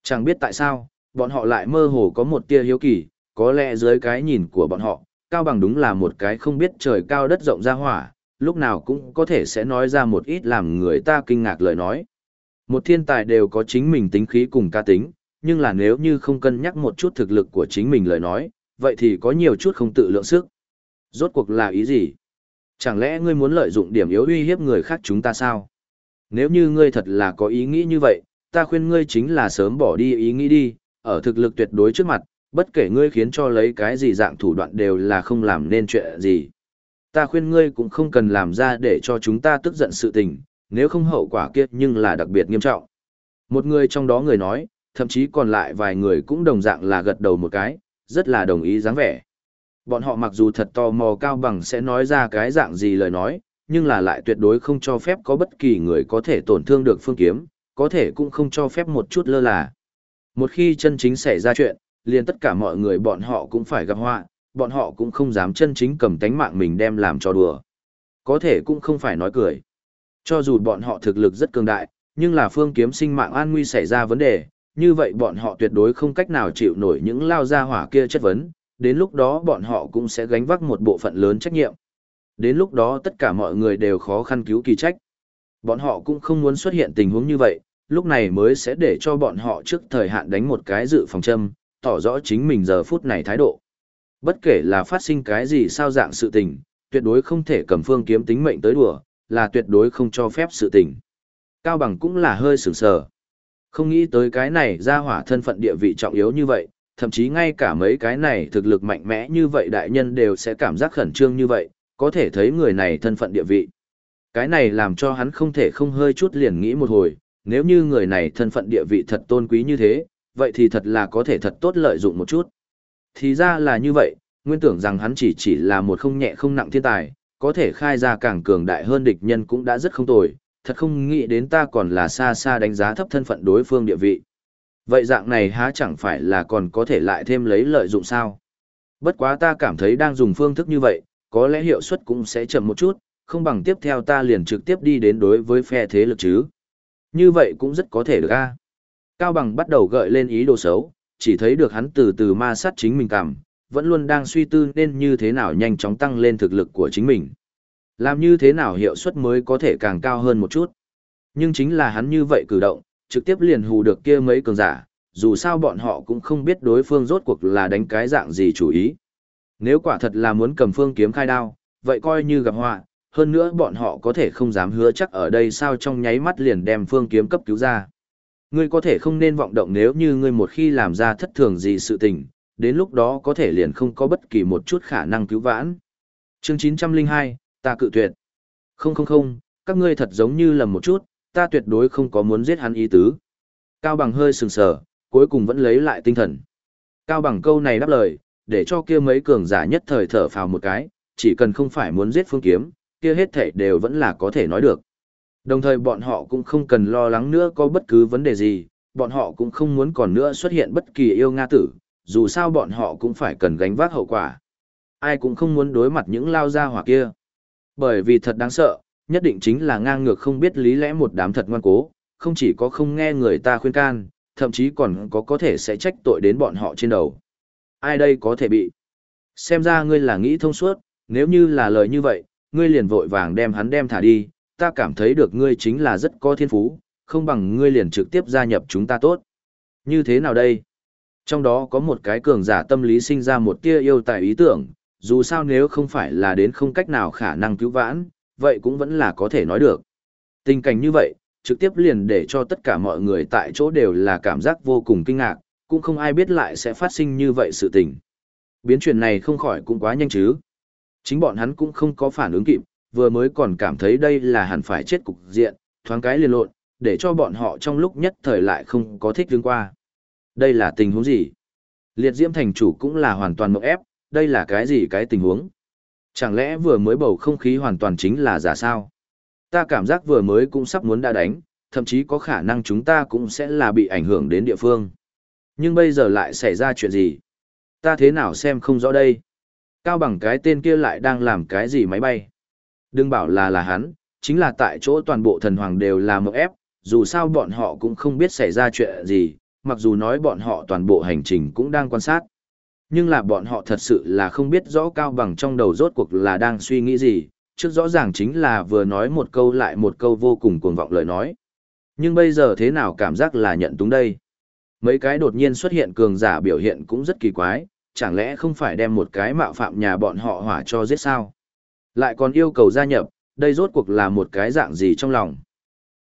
Chẳng biết tại sao, bọn họ lại mơ hồ có một tia hiếu kỳ, có lẽ dưới cái nhìn của bọn họ, Cao Bằng đúng là một cái không biết trời cao đất rộng ra hỏa, lúc nào cũng có thể sẽ nói ra một ít làm người ta kinh ngạc lời nói. Một thiên tài đều có chính mình tính khí cùng ca tính, nhưng là nếu như không cân nhắc một chút thực lực của chính mình lời nói, vậy thì có nhiều chút không tự lượng sức. Rốt cuộc là ý gì? Chẳng lẽ ngươi muốn lợi dụng điểm yếu uy hiếp người khác chúng ta sao? Nếu như ngươi thật là có ý nghĩ như vậy, ta khuyên ngươi chính là sớm bỏ đi ý nghĩ đi, ở thực lực tuyệt đối trước mặt, bất kể ngươi khiến cho lấy cái gì dạng thủ đoạn đều là không làm nên chuyện gì. Ta khuyên ngươi cũng không cần làm ra để cho chúng ta tức giận sự tình, nếu không hậu quả kia nhưng là đặc biệt nghiêm trọng. Một người trong đó người nói, thậm chí còn lại vài người cũng đồng dạng là gật đầu một cái, rất là đồng ý dáng vẻ. Bọn họ mặc dù thật tò mò cao bằng sẽ nói ra cái dạng gì lời nói, nhưng là lại tuyệt đối không cho phép có bất kỳ người có thể tổn thương được phương kiếm, có thể cũng không cho phép một chút lơ là. Một khi chân chính xảy ra chuyện, liền tất cả mọi người bọn họ cũng phải gặp họa, bọn họ cũng không dám chân chính cầm tánh mạng mình đem làm cho đùa. Có thể cũng không phải nói cười. Cho dù bọn họ thực lực rất cường đại, nhưng là phương kiếm sinh mạng an nguy xảy ra vấn đề, như vậy bọn họ tuyệt đối không cách nào chịu nổi những lao ra hỏa kia chất vấn, đến lúc đó bọn họ cũng sẽ gánh vác một bộ phận lớn trách nhiệm. Đến lúc đó tất cả mọi người đều khó khăn cứu kỳ trách. Bọn họ cũng không muốn xuất hiện tình huống như vậy, lúc này mới sẽ để cho bọn họ trước thời hạn đánh một cái dự phòng châm, tỏ rõ chính mình giờ phút này thái độ. Bất kể là phát sinh cái gì sao dạng sự tình, tuyệt đối không thể cầm phương kiếm tính mệnh tới đùa, là tuyệt đối không cho phép sự tình. Cao Bằng cũng là hơi sửng sờ. Không nghĩ tới cái này ra hỏa thân phận địa vị trọng yếu như vậy, thậm chí ngay cả mấy cái này thực lực mạnh mẽ như vậy đại nhân đều sẽ cảm giác khẩn trương như vậy, có thể thấy người này thân phận địa vị. Cái này làm cho hắn không thể không hơi chút liền nghĩ một hồi, nếu như người này thân phận địa vị thật tôn quý như thế, vậy thì thật là có thể thật tốt lợi dụng một chút. Thì ra là như vậy, nguyên tưởng rằng hắn chỉ chỉ là một không nhẹ không nặng thiên tài, có thể khai ra càng cường đại hơn địch nhân cũng đã rất không tồi, thật không nghĩ đến ta còn là xa xa đánh giá thấp thân phận đối phương địa vị. Vậy dạng này há chẳng phải là còn có thể lại thêm lấy lợi dụng sao? Bất quá ta cảm thấy đang dùng phương thức như vậy, có lẽ hiệu suất cũng sẽ chậm một chút, không bằng tiếp theo ta liền trực tiếp đi đến đối với phe thế lực chứ. Như vậy cũng rất có thể được a. Cao Bằng bắt đầu gợi lên ý đồ xấu, chỉ thấy được hắn từ từ ma sát chính mình cảm, vẫn luôn đang suy tư nên như thế nào nhanh chóng tăng lên thực lực của chính mình. Làm như thế nào hiệu suất mới có thể càng cao hơn một chút. Nhưng chính là hắn như vậy cử động, trực tiếp liền hù được kia mấy cường giả, dù sao bọn họ cũng không biết đối phương rốt cuộc là đánh cái dạng gì chủ ý. Nếu quả thật là muốn cầm phương kiếm khai đao, vậy coi như gặp họa, hơn nữa bọn họ có thể không dám hứa chắc ở đây sao trong nháy mắt liền đem phương kiếm cấp cứu ra. Ngươi có thể không nên vọng động nếu như ngươi một khi làm ra thất thường gì sự tình, đến lúc đó có thể liền không có bất kỳ một chút khả năng cứu vãn. Chương 902, ta cự tuyệt. Không không không, các ngươi thật giống như lầm một chút, ta tuyệt đối không có muốn giết hắn ý tứ. Cao bằng hơi sừng sờ, cuối cùng vẫn lấy lại tinh thần. Cao bằng câu này đáp lời, để cho kia mấy cường giả nhất thời thở phào một cái, chỉ cần không phải muốn giết phương kiếm, kia hết thảy đều vẫn là có thể nói được. Đồng thời bọn họ cũng không cần lo lắng nữa có bất cứ vấn đề gì, bọn họ cũng không muốn còn nữa xuất hiện bất kỳ yêu Nga tử, dù sao bọn họ cũng phải cần gánh vác hậu quả. Ai cũng không muốn đối mặt những lao gia hỏa kia. Bởi vì thật đáng sợ, nhất định chính là ngang ngược không biết lý lẽ một đám thật ngoan cố, không chỉ có không nghe người ta khuyên can, thậm chí còn có có thể sẽ trách tội đến bọn họ trên đầu. Ai đây có thể bị? Xem ra ngươi là nghĩ thông suốt, nếu như là lời như vậy, ngươi liền vội vàng đem hắn đem thả đi, ta cảm thấy được ngươi chính là rất có thiên phú, không bằng ngươi liền trực tiếp gia nhập chúng ta tốt. Như thế nào đây? Trong đó có một cái cường giả tâm lý sinh ra một tia yêu tài ý tưởng, dù sao nếu không phải là đến không cách nào khả năng cứu vãn, vậy cũng vẫn là có thể nói được. Tình cảnh như vậy, trực tiếp liền để cho tất cả mọi người tại chỗ đều là cảm giác vô cùng kinh ngạc, cũng không ai biết lại sẽ phát sinh như vậy sự tình. Biến chuyển này không khỏi cũng quá nhanh chứ. Chính bọn hắn cũng không có phản ứng kịp, vừa mới còn cảm thấy đây là hẳn phải chết cục diện, thoáng cái liền lộn, để cho bọn họ trong lúc nhất thời lại không có thích đứng qua. Đây là tình huống gì? Liệt diễm thành chủ cũng là hoàn toàn mộng ép, đây là cái gì cái tình huống? Chẳng lẽ vừa mới bầu không khí hoàn toàn chính là giả sao? Ta cảm giác vừa mới cũng sắp muốn đã đánh, thậm chí có khả năng chúng ta cũng sẽ là bị ảnh hưởng đến địa phương. Nhưng bây giờ lại xảy ra chuyện gì? Ta thế nào xem không rõ đây? Cao bằng cái tên kia lại đang làm cái gì máy bay? Đừng bảo là là hắn, chính là tại chỗ toàn bộ thần hoàng đều là một ép, dù sao bọn họ cũng không biết xảy ra chuyện gì, mặc dù nói bọn họ toàn bộ hành trình cũng đang quan sát. Nhưng là bọn họ thật sự là không biết rõ Cao Bằng trong đầu rốt cuộc là đang suy nghĩ gì, trước rõ ràng chính là vừa nói một câu lại một câu vô cùng cuồng vọng lời nói. Nhưng bây giờ thế nào cảm giác là nhận túng đây? Mấy cái đột nhiên xuất hiện cường giả biểu hiện cũng rất kỳ quái, chẳng lẽ không phải đem một cái mạo phạm nhà bọn họ hỏa cho giết sao? Lại còn yêu cầu gia nhập, đây rốt cuộc là một cái dạng gì trong lòng?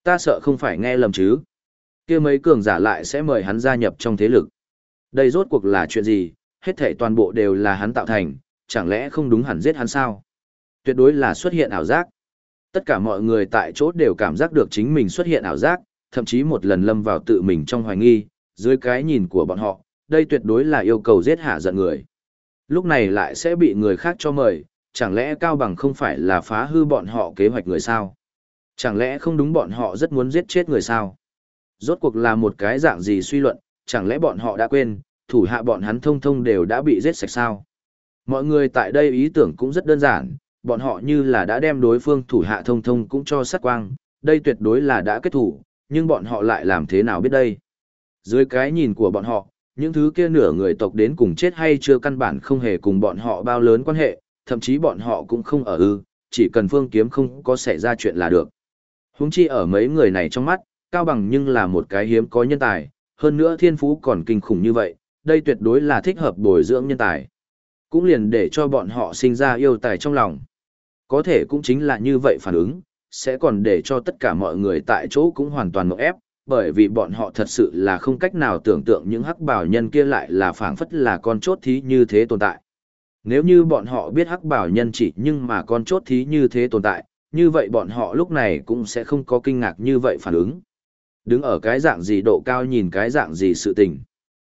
Ta sợ không phải nghe lầm chứ? kia mấy cường giả lại sẽ mời hắn gia nhập trong thế lực. Đây rốt cuộc là chuyện gì, hết thảy toàn bộ đều là hắn tạo thành, chẳng lẽ không đúng hẳn giết hắn sao? Tuyệt đối là xuất hiện ảo giác. Tất cả mọi người tại chỗ đều cảm giác được chính mình xuất hiện ảo giác, thậm chí một lần lâm vào tự mình trong hoài nghi, dưới cái nhìn của bọn họ, đây tuyệt đối là yêu cầu giết hạ giận người. Lúc này lại sẽ bị người khác cho mời, chẳng lẽ Cao Bằng không phải là phá hư bọn họ kế hoạch người sao? Chẳng lẽ không đúng bọn họ rất muốn giết chết người sao? Rốt cuộc là một cái dạng gì suy luận, chẳng lẽ bọn họ đã quên, thủ hạ bọn hắn thông thông đều đã bị giết sạch sao? Mọi người tại đây ý tưởng cũng rất đơn giản, bọn họ như là đã đem đối phương thủ hạ thông thông cũng cho sát quang, đây tuyệt đối là đã kết thủ, nhưng bọn họ lại làm thế nào biết đây? Dưới cái nhìn của bọn họ, những thứ kia nửa người tộc đến cùng chết hay chưa căn bản không hề cùng bọn họ bao lớn quan hệ, thậm chí bọn họ cũng không ở ư, chỉ cần phương kiếm không có xảy ra chuyện là được. Huống chi ở mấy người này trong mắt, Cao Bằng nhưng là một cái hiếm có nhân tài, hơn nữa thiên phú còn kinh khủng như vậy, đây tuyệt đối là thích hợp bồi dưỡng nhân tài. Cũng liền để cho bọn họ sinh ra yêu tài trong lòng. Có thể cũng chính là như vậy phản ứng, sẽ còn để cho tất cả mọi người tại chỗ cũng hoàn toàn mộng ép, bởi vì bọn họ thật sự là không cách nào tưởng tượng những hắc bảo nhân kia lại là phảng phất là con chốt thí như thế tồn tại. Nếu như bọn họ biết hắc bảo nhân chỉ nhưng mà con chốt thí như thế tồn tại, như vậy bọn họ lúc này cũng sẽ không có kinh ngạc như vậy phản ứng. Đứng ở cái dạng gì độ cao nhìn cái dạng gì sự tình.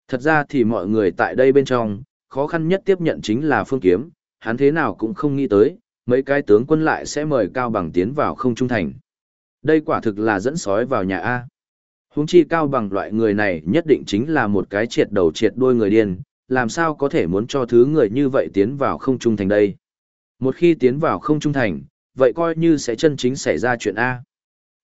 Thật ra thì mọi người tại đây bên trong, khó khăn nhất tiếp nhận chính là phương kiếm, hắn thế nào cũng không nghĩ tới, mấy cái tướng quân lại sẽ mời Cao Bằng tiến vào không trung thành. Đây quả thực là dẫn sói vào nhà A. Húng chi Cao Bằng loại người này nhất định chính là một cái triệt đầu triệt đuôi người điên, làm sao có thể muốn cho thứ người như vậy tiến vào không trung thành đây. Một khi tiến vào không trung thành, vậy coi như sẽ chân chính xảy ra chuyện A.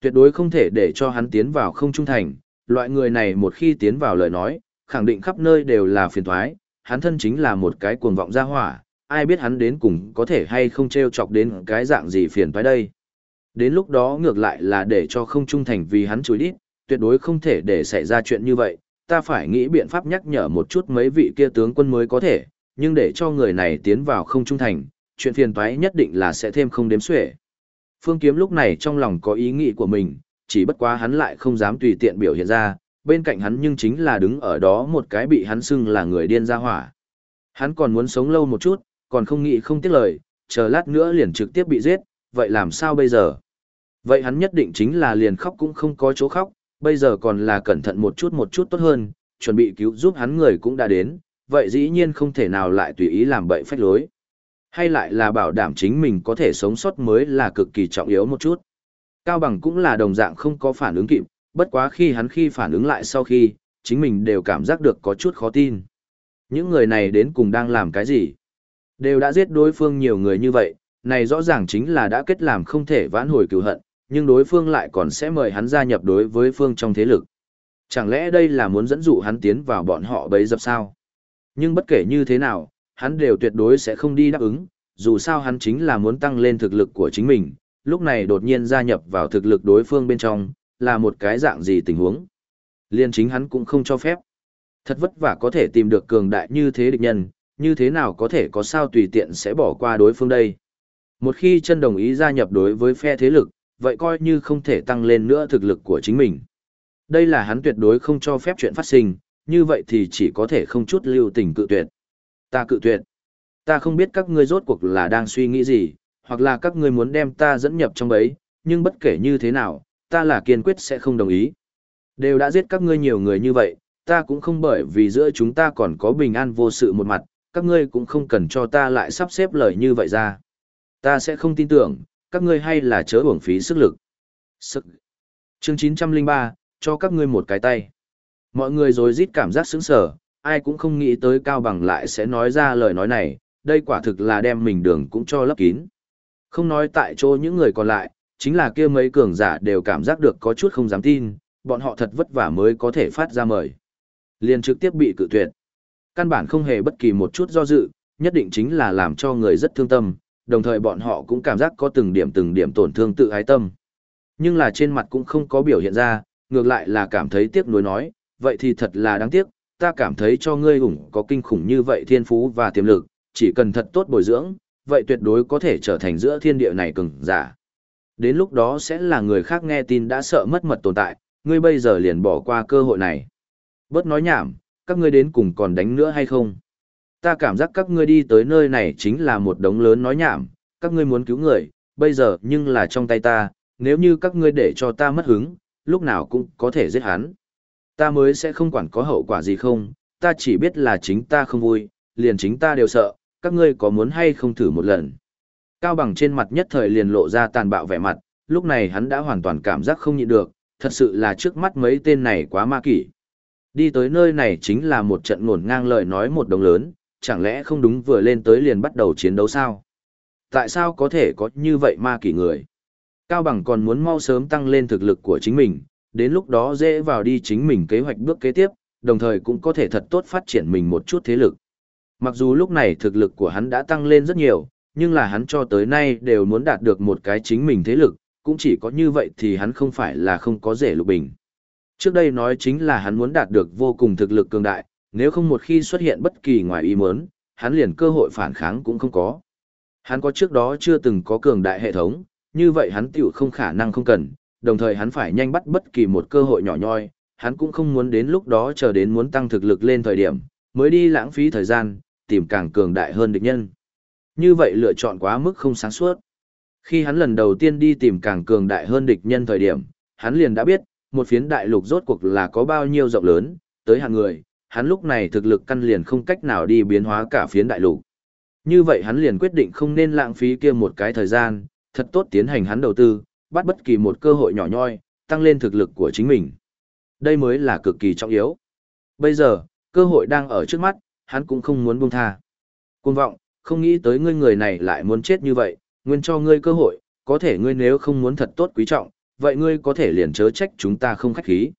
Tuyệt đối không thể để cho hắn tiến vào không trung thành, loại người này một khi tiến vào lời nói, khẳng định khắp nơi đều là phiền thoái, hắn thân chính là một cái cuồng vọng gia hỏa, ai biết hắn đến cùng có thể hay không treo chọc đến cái dạng gì phiền thoái đây. Đến lúc đó ngược lại là để cho không trung thành vì hắn chối đít, tuyệt đối không thể để xảy ra chuyện như vậy, ta phải nghĩ biện pháp nhắc nhở một chút mấy vị kia tướng quân mới có thể, nhưng để cho người này tiến vào không trung thành, chuyện phiền toái nhất định là sẽ thêm không đếm xuể. Phương Kiếm lúc này trong lòng có ý nghĩ của mình, chỉ bất quá hắn lại không dám tùy tiện biểu hiện ra, bên cạnh hắn nhưng chính là đứng ở đó một cái bị hắn xưng là người điên ra hỏa. Hắn còn muốn sống lâu một chút, còn không nghĩ không tiếc lời, chờ lát nữa liền trực tiếp bị giết, vậy làm sao bây giờ? Vậy hắn nhất định chính là liền khóc cũng không có chỗ khóc, bây giờ còn là cẩn thận một chút một chút tốt hơn, chuẩn bị cứu giúp hắn người cũng đã đến, vậy dĩ nhiên không thể nào lại tùy ý làm bậy phách lối. Hay lại là bảo đảm chính mình có thể sống sót mới là cực kỳ trọng yếu một chút. Cao Bằng cũng là đồng dạng không có phản ứng kịp, bất quá khi hắn khi phản ứng lại sau khi, chính mình đều cảm giác được có chút khó tin. Những người này đến cùng đang làm cái gì? Đều đã giết đối phương nhiều người như vậy, này rõ ràng chính là đã kết làm không thể vãn hồi cựu hận, nhưng đối phương lại còn sẽ mời hắn gia nhập đối với phương trong thế lực. Chẳng lẽ đây là muốn dẫn dụ hắn tiến vào bọn họ bấy dập sao? Nhưng bất kể như thế nào, hắn đều tuyệt đối sẽ không đi đáp ứng, dù sao hắn chính là muốn tăng lên thực lực của chính mình, lúc này đột nhiên gia nhập vào thực lực đối phương bên trong, là một cái dạng gì tình huống. Liên chính hắn cũng không cho phép. Thật vất vả có thể tìm được cường đại như thế địch nhân, như thế nào có thể có sao tùy tiện sẽ bỏ qua đối phương đây. Một khi chân đồng ý gia nhập đối với phe thế lực, vậy coi như không thể tăng lên nữa thực lực của chính mình. Đây là hắn tuyệt đối không cho phép chuyện phát sinh, như vậy thì chỉ có thể không chút lưu tình cự tuyệt. Ta cự tuyệt. Ta không biết các ngươi rốt cuộc là đang suy nghĩ gì, hoặc là các ngươi muốn đem ta dẫn nhập trong ấy, nhưng bất kể như thế nào, ta là kiên quyết sẽ không đồng ý. Đều đã giết các ngươi nhiều người như vậy, ta cũng không bởi vì giữa chúng ta còn có bình an vô sự một mặt, các ngươi cũng không cần cho ta lại sắp xếp lời như vậy ra. Ta sẽ không tin tưởng, các ngươi hay là chớ uổng phí sức lực. Sức. Chương 903, cho các ngươi một cái tay. Mọi người rồi rít cảm giác sững sờ, ai cũng không nghĩ tới Cao Bằng lại sẽ nói ra lời nói này, đây quả thực là đem mình đường cũng cho lấp kín. Không nói tại chỗ những người còn lại, chính là kia mấy cường giả đều cảm giác được có chút không dám tin, bọn họ thật vất vả mới có thể phát ra mời. Liền trực tiếp bị cự tuyệt. Căn bản không hề bất kỳ một chút do dự, nhất định chính là làm cho người rất thương tâm, đồng thời bọn họ cũng cảm giác có từng điểm từng điểm tổn thương tự ái tâm. Nhưng là trên mặt cũng không có biểu hiện ra, ngược lại là cảm thấy tiếc nuối nói, vậy thì thật là đáng tiếc, ta cảm thấy cho ngươi ủng có kinh khủng như vậy thiên phú và tiềm lực, chỉ cần thật tốt bồi dưỡng, vậy tuyệt đối có thể trở thành giữa thiên địa này cường giả. Đến lúc đó sẽ là người khác nghe tin đã sợ mất mật tồn tại, ngươi bây giờ liền bỏ qua cơ hội này. Bớt nói nhảm, các ngươi đến cùng còn đánh nữa hay không? Ta cảm giác các ngươi đi tới nơi này chính là một đống lớn nói nhảm, các ngươi muốn cứu người, bây giờ nhưng là trong tay ta, nếu như các ngươi để cho ta mất hứng, lúc nào cũng có thể giết hắn. Ta mới sẽ không quản có hậu quả gì không, ta chỉ biết là chính ta không vui, liền chính ta đều sợ, các ngươi có muốn hay không thử một lần. Cao bằng trên mặt nhất thời liền lộ ra tàn bạo vẻ mặt, lúc này hắn đã hoàn toàn cảm giác không nhịn được, thật sự là trước mắt mấy tên này quá ma kỷ. Đi tới nơi này chính là một trận ngổn ngang lời nói một đồng lớn, chẳng lẽ không đúng vừa lên tới liền bắt đầu chiến đấu sao? Tại sao có thể có như vậy ma kỷ người? Cao Bằng còn muốn mau sớm tăng lên thực lực của chính mình, đến lúc đó dễ vào đi chính mình kế hoạch bước kế tiếp, đồng thời cũng có thể thật tốt phát triển mình một chút thế lực. Mặc dù lúc này thực lực của hắn đã tăng lên rất nhiều, nhưng là hắn cho tới nay đều muốn đạt được một cái chính mình thế lực, cũng chỉ có như vậy thì hắn không phải là không có rể lục bình. Trước đây nói chính là hắn muốn đạt được vô cùng thực lực cường đại, nếu không một khi xuất hiện bất kỳ ngoài ý muốn, hắn liền cơ hội phản kháng cũng không có. Hắn có trước đó chưa từng có cường đại hệ thống, như vậy hắn tiểu không khả năng không cần, đồng thời hắn phải nhanh bắt bất kỳ một cơ hội nhỏ nhoi, hắn cũng không muốn đến lúc đó chờ đến muốn tăng thực lực lên thời điểm, mới đi lãng phí thời gian, tìm càng cường đại hơn địch nhân. Như vậy lựa chọn quá mức không sáng suốt. Khi hắn lần đầu tiên đi tìm càng cường đại hơn địch nhân thời điểm, hắn liền đã biết, một phiến đại lục rốt cuộc là có bao nhiêu rộng lớn, tới hàng người, hắn lúc này thực lực căn liền không cách nào đi biến hóa cả phiến đại lục. Như vậy hắn liền quyết định không nên lãng phí kia một cái thời gian, thật tốt tiến hành hắn đầu tư, bắt bất kỳ một cơ hội nhỏ nhoi, tăng lên thực lực của chính mình. Đây mới là cực kỳ trọng yếu. Bây giờ, cơ hội đang ở trước mắt, hắn cũng không muốn buông tha. Cuồng vọng, không nghĩ tới ngươi người này lại muốn chết như vậy, nguyên cho ngươi cơ hội, có thể ngươi nếu không muốn thật tốt quý trọng, vậy ngươi có thể liền chớ trách chúng ta không khách khí.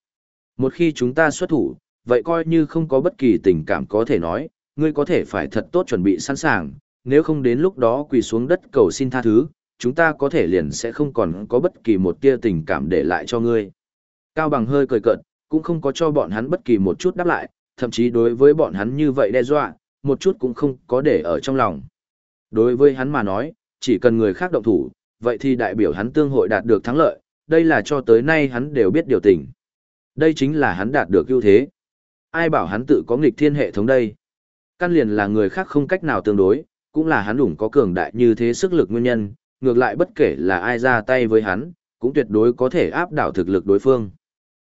Một khi chúng ta xuất thủ, vậy coi như không có bất kỳ tình cảm có thể nói, ngươi có thể phải thật tốt chuẩn bị sẵn sàng, nếu không đến lúc đó quỳ xuống đất cầu xin tha thứ, chúng ta có thể liền sẽ không còn có bất kỳ một tia tình cảm để lại cho ngươi. Cao Bằng hơi cười cợt, cũng không có cho bọn hắn bất kỳ một chút đáp lại, thậm chí đối với bọn hắn như vậy đe dọa, một chút cũng không có để ở trong lòng. Đối với hắn mà nói, chỉ cần người khác động thủ, vậy thì đại biểu hắn tương hội đạt được thắng lợi, đây là cho tới nay hắn đều biết điều tình. Đây chính là hắn đạt được ưu thế. Ai bảo hắn tự có nghịch thiên hệ thống đây? Căn liền là người khác không cách nào tương đối, cũng là hắn đủng có cường đại như thế sức lực nguyên nhân, ngược lại bất kể là ai ra tay với hắn, cũng tuyệt đối có thể áp đảo thực lực đối phương.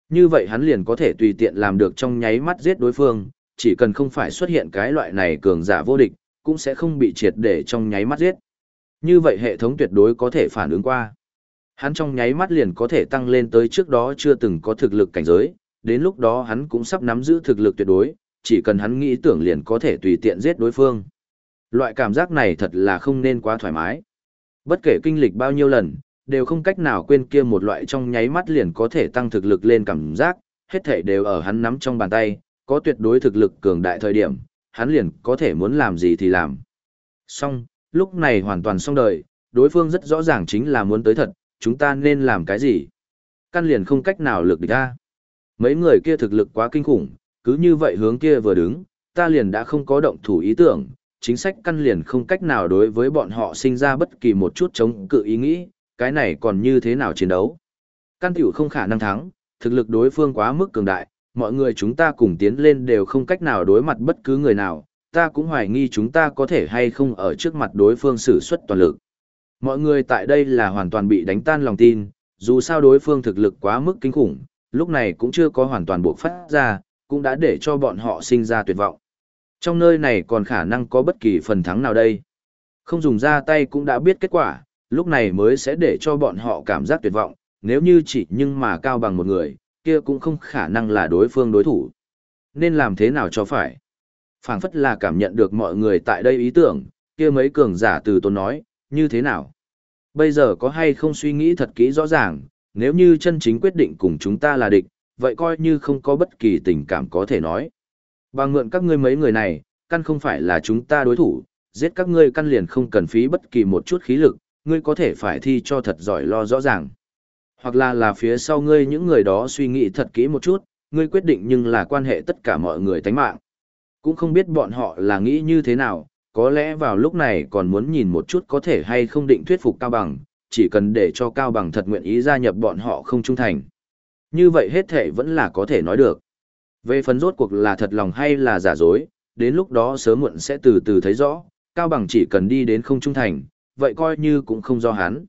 Như vậy hắn liền có thể tùy tiện làm được trong nháy mắt giết đối phương, chỉ cần không phải xuất hiện cái loại này cường giả vô địch, cũng sẽ không bị triệt để trong nháy mắt giết. Như vậy hệ thống tuyệt đối có thể phản ứng qua. Hắn trong nháy mắt liền có thể tăng lên tới trước đó chưa từng có thực lực cảnh giới, đến lúc đó hắn cũng sắp nắm giữ thực lực tuyệt đối, chỉ cần hắn nghĩ tưởng liền có thể tùy tiện giết đối phương. Loại cảm giác này thật là không nên quá thoải mái. Bất kể kinh lịch bao nhiêu lần, đều không cách nào quên kia một loại trong nháy mắt liền có thể tăng thực lực lên cảm giác, hết thể đều ở hắn nắm trong bàn tay, có tuyệt đối thực lực cường đại thời điểm, hắn liền có thể muốn làm gì thì làm. Xong, lúc này hoàn toàn xong đời, đối phương rất rõ ràng chính là muốn tới thật, chúng ta nên làm cái gì? Căn liền không cách nào lực địch ra. Mấy người kia thực lực quá kinh khủng, cứ như vậy hướng kia vừa đứng, ta liền đã không có động thủ ý tưởng, chính sách căn liền không cách nào đối với bọn họ sinh ra bất kỳ một chút chống cự ý nghĩ, cái này còn như thế nào chiến đấu. Căn tiểu không khả năng thắng, thực lực đối phương quá mức cường đại, mọi người chúng ta cùng tiến lên đều không cách nào đối mặt bất cứ người nào, ta cũng hoài nghi chúng ta có thể hay không ở trước mặt đối phương sử xuất toàn lực. Mọi người tại đây là hoàn toàn bị đánh tan lòng tin, dù sao đối phương thực lực quá mức kinh khủng, lúc này cũng chưa có hoàn toàn buộc phát ra, cũng đã để cho bọn họ sinh ra tuyệt vọng. Trong nơi này còn khả năng có bất kỳ phần thắng nào đây. Không dùng ra tay cũng đã biết kết quả, lúc này mới sẽ để cho bọn họ cảm giác tuyệt vọng, nếu như chỉ nhưng mà cao bằng một người, kia cũng không khả năng là đối phương đối thủ. Nên làm thế nào cho phải? phảng phất là cảm nhận được mọi người tại đây ý tưởng, kia mấy cường giả từ tôn nói, như thế nào? Bây giờ có hay không suy nghĩ thật kỹ rõ ràng, nếu như chân chính quyết định cùng chúng ta là địch, vậy coi như không có bất kỳ tình cảm có thể nói. Bằng mượn các ngươi mấy người này, căn không phải là chúng ta đối thủ, giết các ngươi căn liền không cần phí bất kỳ một chút khí lực, ngươi có thể phải thi cho thật giỏi lo rõ ràng. Hoặc là là phía sau ngươi những người đó suy nghĩ thật kỹ một chút, ngươi quyết định nhưng là quan hệ tất cả mọi người tánh mạng. Cũng không biết bọn họ là nghĩ như thế nào, có lẽ vào lúc này còn muốn nhìn một chút có thể hay không định thuyết phục Cao Bằng, chỉ cần để cho Cao Bằng thật nguyện ý gia nhập bọn họ không trung thành. Như vậy hết thể vẫn là có thể nói được. Về phần rốt cuộc là thật lòng hay là giả dối, đến lúc đó sớm muộn sẽ từ từ thấy rõ, Cao Bằng chỉ cần đi đến không trung thành, vậy coi như cũng không do hắn.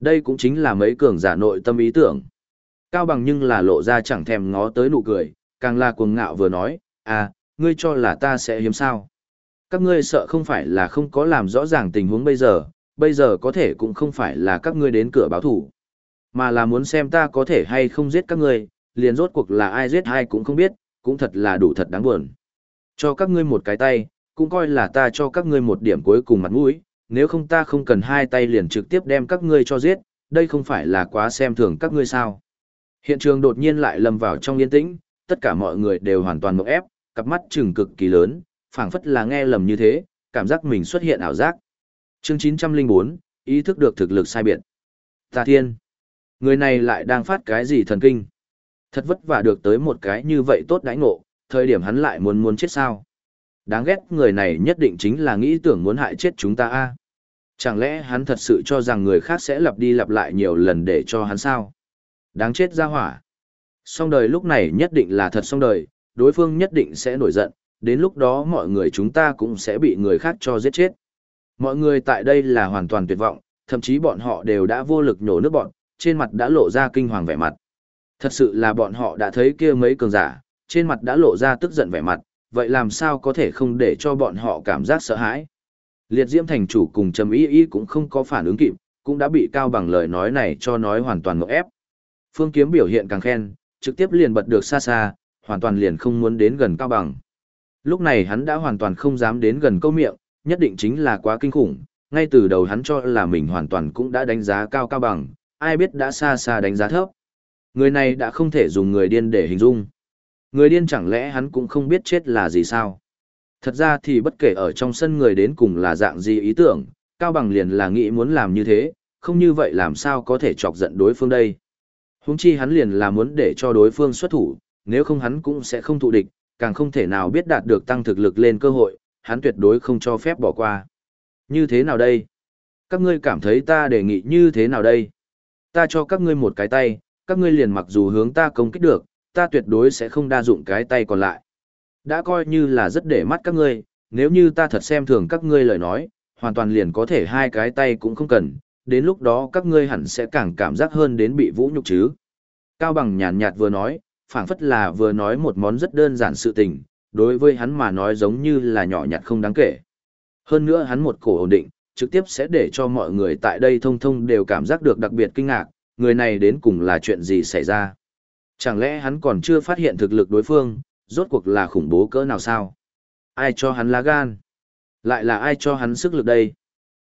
Đây cũng chính là mấy cường giả nội tâm ý tưởng. Cao Bằng nhưng là lộ ra chẳng thèm ngó tới nụ cười, càng là cuồng ngạo vừa nói, à, ngươi cho là ta sẽ hiếm sao. Các ngươi sợ không phải là không có làm rõ ràng tình huống bây giờ, bây giờ có thể cũng không phải là các ngươi đến cửa báo thủ, mà là muốn xem ta có thể hay không giết các ngươi, liền rốt cuộc là ai giết ai cũng không biết, cũng thật là đủ thật đáng buồn. Cho các ngươi một cái tay, cũng coi là ta cho các ngươi một điểm cuối cùng mặt mũi, nếu không ta không cần hai tay liền trực tiếp đem các ngươi cho giết, đây không phải là quá xem thường các ngươi sao. Hiện trường đột nhiên lại lâm vào trong yên tĩnh, tất cả mọi người đều hoàn toàn mộng ép, cặp mắt trừng cực kỳ lớn, phảng phất là nghe lầm như thế, cảm giác mình xuất hiện ảo giác. Chương 904, ý thức được thực lực sai biệt. Tà Thiên. Người này lại đang phát cái gì thần kinh? Thật vất vả được tới một cái như vậy tốt đãi ngộ, thời điểm hắn lại muốn muốn chết sao? Đáng ghét người này nhất định chính là nghĩ tưởng muốn hại chết chúng ta a. Chẳng lẽ hắn thật sự cho rằng người khác sẽ lặp đi lặp lại nhiều lần để cho hắn sao? Đáng chết ra hỏa. Song đời lúc này nhất định là thật song đời, đối phương nhất định sẽ nổi giận, đến lúc đó mọi người chúng ta cũng sẽ bị người khác cho giết chết. Mọi người tại đây là hoàn toàn tuyệt vọng, thậm chí bọn họ đều đã vô lực nhổ nước bọn, trên mặt đã lộ ra kinh hoàng vẻ mặt. Thật sự là bọn họ đã thấy kia mấy cường giả, trên mặt đã lộ ra tức giận vẻ mặt, vậy làm sao có thể không để cho bọn họ cảm giác sợ hãi. Liệt Diễm thành chủ cùng Trầm Ý Ý cũng không có phản ứng kịp, cũng đã bị cao bằng lời nói này cho nói hoàn toàn ngộp ép. Phương Kiếm biểu hiện càng khen, trực tiếp liền bật được xa xa, hoàn toàn liền không muốn đến gần cao bằng. Lúc này hắn đã hoàn toàn không dám đến gần câu miệng, nhất định chính là quá kinh khủng, ngay từ đầu hắn cho là mình hoàn toàn cũng đã đánh giá cao cao bằng, ai biết đã xa xa đánh giá thấp. Người này đã không thể dùng người điên để hình dung. Người điên chẳng lẽ hắn cũng không biết chết là gì sao? Thật ra thì bất kể ở trong sân người đến cùng là dạng gì ý tưởng, Cao Bằng liền là nghĩ muốn làm như thế, không như vậy làm sao có thể chọc giận đối phương đây. Húng chi hắn liền là muốn để cho đối phương xuất thủ, nếu không hắn cũng sẽ không thụ địch, càng không thể nào biết đạt được tăng thực lực lên cơ hội, hắn tuyệt đối không cho phép bỏ qua. Như thế nào đây? Các ngươi cảm thấy ta đề nghị như thế nào đây? Ta cho các ngươi một cái tay, các ngươi liền mặc dù hướng ta công kích được, ta tuyệt đối sẽ không đa dụng cái tay còn lại. Đã coi như là rất để mắt các ngươi, nếu như ta thật xem thường các ngươi lời nói, hoàn toàn liền có thể hai cái tay cũng không cần, đến lúc đó các ngươi hẳn sẽ càng cảm giác hơn đến bị vũ nhục chứ. Cao bằng nhàn nhạt vừa nói, phảng phất là vừa nói một món rất đơn giản sự tình, đối với hắn mà nói giống như là nhỏ nhặt không đáng kể. Hơn nữa hắn một cổ ổn định, trực tiếp sẽ để cho mọi người tại đây thông thông đều cảm giác được đặc biệt kinh ngạc, người này đến cùng là chuyện gì xảy ra. Chẳng lẽ hắn còn chưa phát hiện thực lực đối phương, rốt cuộc là khủng bố cỡ nào sao? Ai cho hắn lá gan? Lại là ai cho hắn sức lực đây?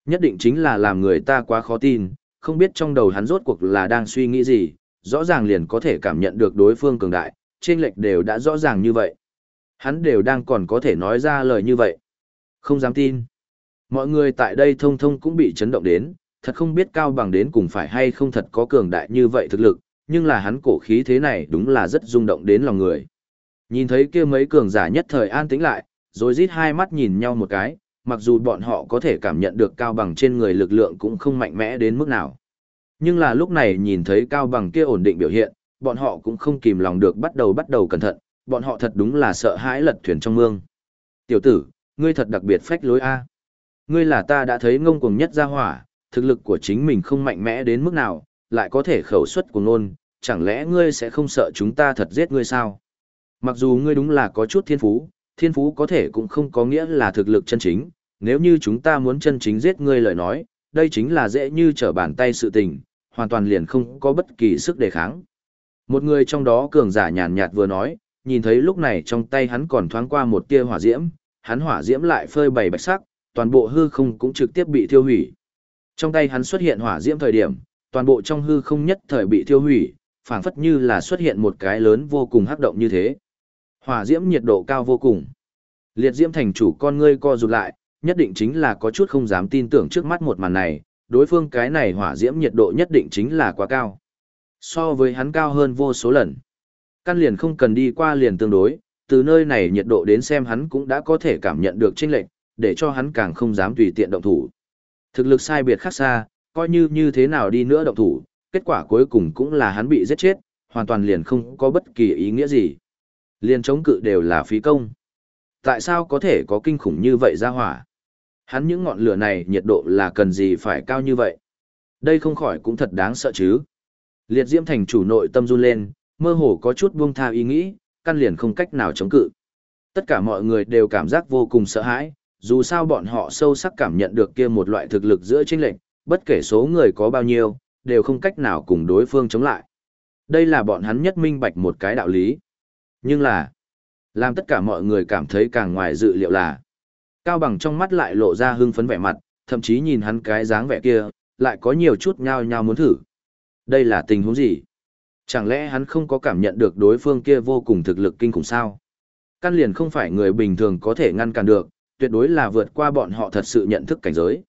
Nhất định chính là làm người ta quá khó tin, không biết trong đầu hắn rốt cuộc là đang suy nghĩ gì, rõ ràng liền có thể cảm nhận được đối phương cường đại, trên lệch đều đã rõ ràng như vậy. Hắn đều đang còn có thể nói ra lời như vậy. Không dám tin. Mọi người tại đây thông thông cũng bị chấn động đến, thật không biết cao bằng đến cùng phải hay không thật có cường đại như vậy thực lực, nhưng là hắn cổ khí thế này đúng là rất rung động đến lòng người. Nhìn thấy kia mấy cường giả nhất thời an tĩnh lại, rồi rít hai mắt nhìn nhau một cái, mặc dù bọn họ có thể cảm nhận được cao bằng trên người lực lượng cũng không mạnh mẽ đến mức nào. Nhưng là lúc này nhìn thấy cao bằng kia ổn định biểu hiện, bọn họ cũng không kìm lòng được bắt đầu bắt đầu cẩn thận, bọn họ thật đúng là sợ hãi lật thuyền trong mương. Tiểu tử, ngươi thật đặc biệt phách lối A. Ngươi là ta đã thấy ngông cuồng nhất ra hỏa, thực lực của chính mình không mạnh mẽ đến mức nào, lại có thể khẩu xuất của nôn, chẳng lẽ ngươi sẽ không sợ chúng ta thật giết ngươi sao? Mặc dù ngươi đúng là có chút thiên phú, thiên phú có thể cũng không có nghĩa là thực lực chân chính, nếu như chúng ta muốn chân chính giết ngươi lời nói, đây chính là dễ như trở bàn tay sự tình, hoàn toàn liền không có bất kỳ sức đề kháng. Một người trong đó cường giả nhàn nhạt vừa nói, nhìn thấy lúc này trong tay hắn còn thoáng qua một tia hỏa diễm, hắn hỏa diễm lại phơi bày bạch sắc, toàn bộ hư không cũng trực tiếp bị thiêu hủy. Trong tay hắn xuất hiện hỏa diễm thời điểm, toàn bộ trong hư không nhất thời bị thiêu hủy, phảng phất như là xuất hiện một cái lớn vô cùng hắc động như thế. Hỏa diễm nhiệt độ cao vô cùng. Liệt diễm thành chủ con ngươi co rụt lại, nhất định chính là có chút không dám tin tưởng trước mắt một màn này, đối phương cái này hỏa diễm nhiệt độ nhất định chính là quá cao. So với hắn cao hơn vô số lần. Căn liền không cần đi qua liền tương đối, từ nơi này nhiệt độ đến xem hắn cũng đã có thể cảm nhận được chênh lệch, để cho hắn càng không dám tùy tiện động thủ. Thực lực sai biệt khác xa, coi như như thế nào đi nữa động thủ, kết quả cuối cùng cũng là hắn bị giết chết, hoàn toàn liền không có bất kỳ ý nghĩa gì. Liền chống cự đều là phí công. Tại sao có thể có kinh khủng như vậy ra hỏa? Hắn những ngọn lửa này nhiệt độ là cần gì phải cao như vậy? Đây không khỏi cũng thật đáng sợ chứ. Liệt diễm thành chủ nội tâm run lên, mơ hồ có chút buông tha ý nghĩ, căn liền không cách nào chống cự. Tất cả mọi người đều cảm giác vô cùng sợ hãi, dù sao bọn họ sâu sắc cảm nhận được kia một loại thực lực giữa chênh lệnh, bất kể số người có bao nhiêu, đều không cách nào cùng đối phương chống lại. Đây là bọn hắn nhất minh bạch một cái đạo lý. Nhưng là, làm tất cả mọi người cảm thấy càng ngoài dự liệu là, Cao bằng trong mắt lại lộ ra hưng phấn vẻ mặt, thậm chí nhìn hắn cái dáng vẻ kia, lại có nhiều chút nhao nhao muốn thử. Đây là tình huống gì? Chẳng lẽ hắn không có cảm nhận được đối phương kia vô cùng thực lực kinh khủng sao? Căn liền không phải người bình thường có thể ngăn cản được, tuyệt đối là vượt qua bọn họ thật sự nhận thức cảnh giới.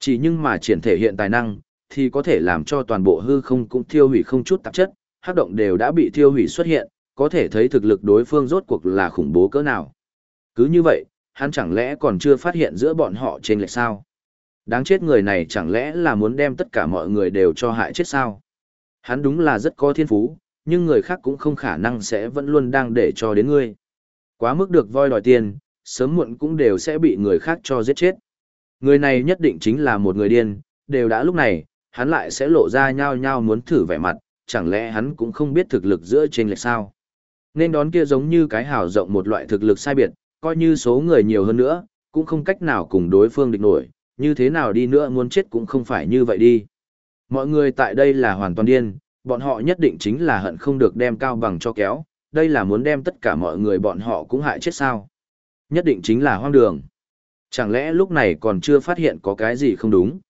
Chỉ nhưng mà triển thể hiện tài năng, thì có thể làm cho toàn bộ hư không cũng thiêu hủy không chút tạp chất, hắc động đều đã bị thiêu hủy xuất hiện, có thể thấy thực lực đối phương rốt cuộc là khủng bố cỡ nào. Cứ như vậy, hắn chẳng lẽ còn chưa phát hiện giữa bọn họ trên lệch sao? Đáng chết người này chẳng lẽ là muốn đem tất cả mọi người đều cho hại chết sao? Hắn đúng là rất có thiên phú, nhưng người khác cũng không khả năng sẽ vẫn luôn đang để cho đến ngươi. Quá mức được voi đòi tiền, sớm muộn cũng đều sẽ bị người khác cho giết chết. Người này nhất định chính là một người điên, đều đã lúc này, hắn lại sẽ lộ ra nhao nhao muốn thử vẻ mặt, chẳng lẽ hắn cũng không biết thực lực giữa trên lệch sao? Nên đón kia giống như cái hào rộng một loại thực lực sai biệt, coi như số người nhiều hơn nữa, cũng không cách nào cùng đối phương địch nổi, như thế nào đi nữa muốn chết cũng không phải như vậy đi. Mọi người tại đây là hoàn toàn điên, bọn họ nhất định chính là hận không được đem cao bằng cho kéo, đây là muốn đem tất cả mọi người bọn họ cũng hại chết sao. Nhất định chính là hoang đường. Chẳng lẽ lúc này còn chưa phát hiện có cái gì không đúng?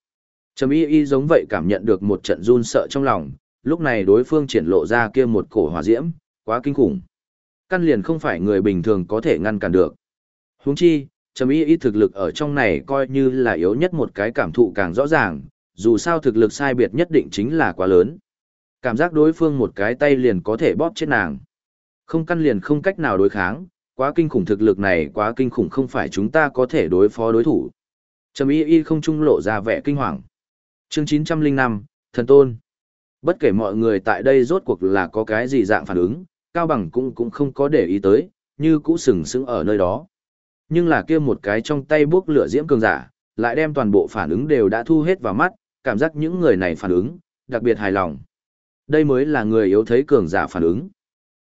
Trầm y y giống vậy cảm nhận được một trận run sợ trong lòng, lúc này đối phương triển lộ ra kia một cổ hỏa diễm, quá kinh khủng. Căn liền không phải người bình thường có thể ngăn cản được. Huống chi, trầm y y thực lực ở trong này coi như là yếu nhất một cái cảm thụ càng rõ ràng, dù sao thực lực sai biệt nhất định chính là quá lớn. Cảm giác đối phương một cái tay liền có thể bóp chết nàng. Không căn liền không cách nào đối kháng, quá kinh khủng thực lực này quá kinh khủng không phải chúng ta có thể đối phó đối thủ. Trầm y y không trung lộ ra vẻ kinh hoàng. Chương 905, Thần Tôn. Bất kể mọi người tại đây rốt cuộc là có cái gì dạng phản ứng, Cao Bằng cũng cũng không có để ý tới, như cũ sừng sững ở nơi đó. Nhưng là kia một cái trong tay bước lửa diễm cường giả, lại đem toàn bộ phản ứng đều đã thu hết vào mắt, cảm giác những người này phản ứng, đặc biệt hài lòng. Đây mới là người yếu thấy cường giả phản ứng.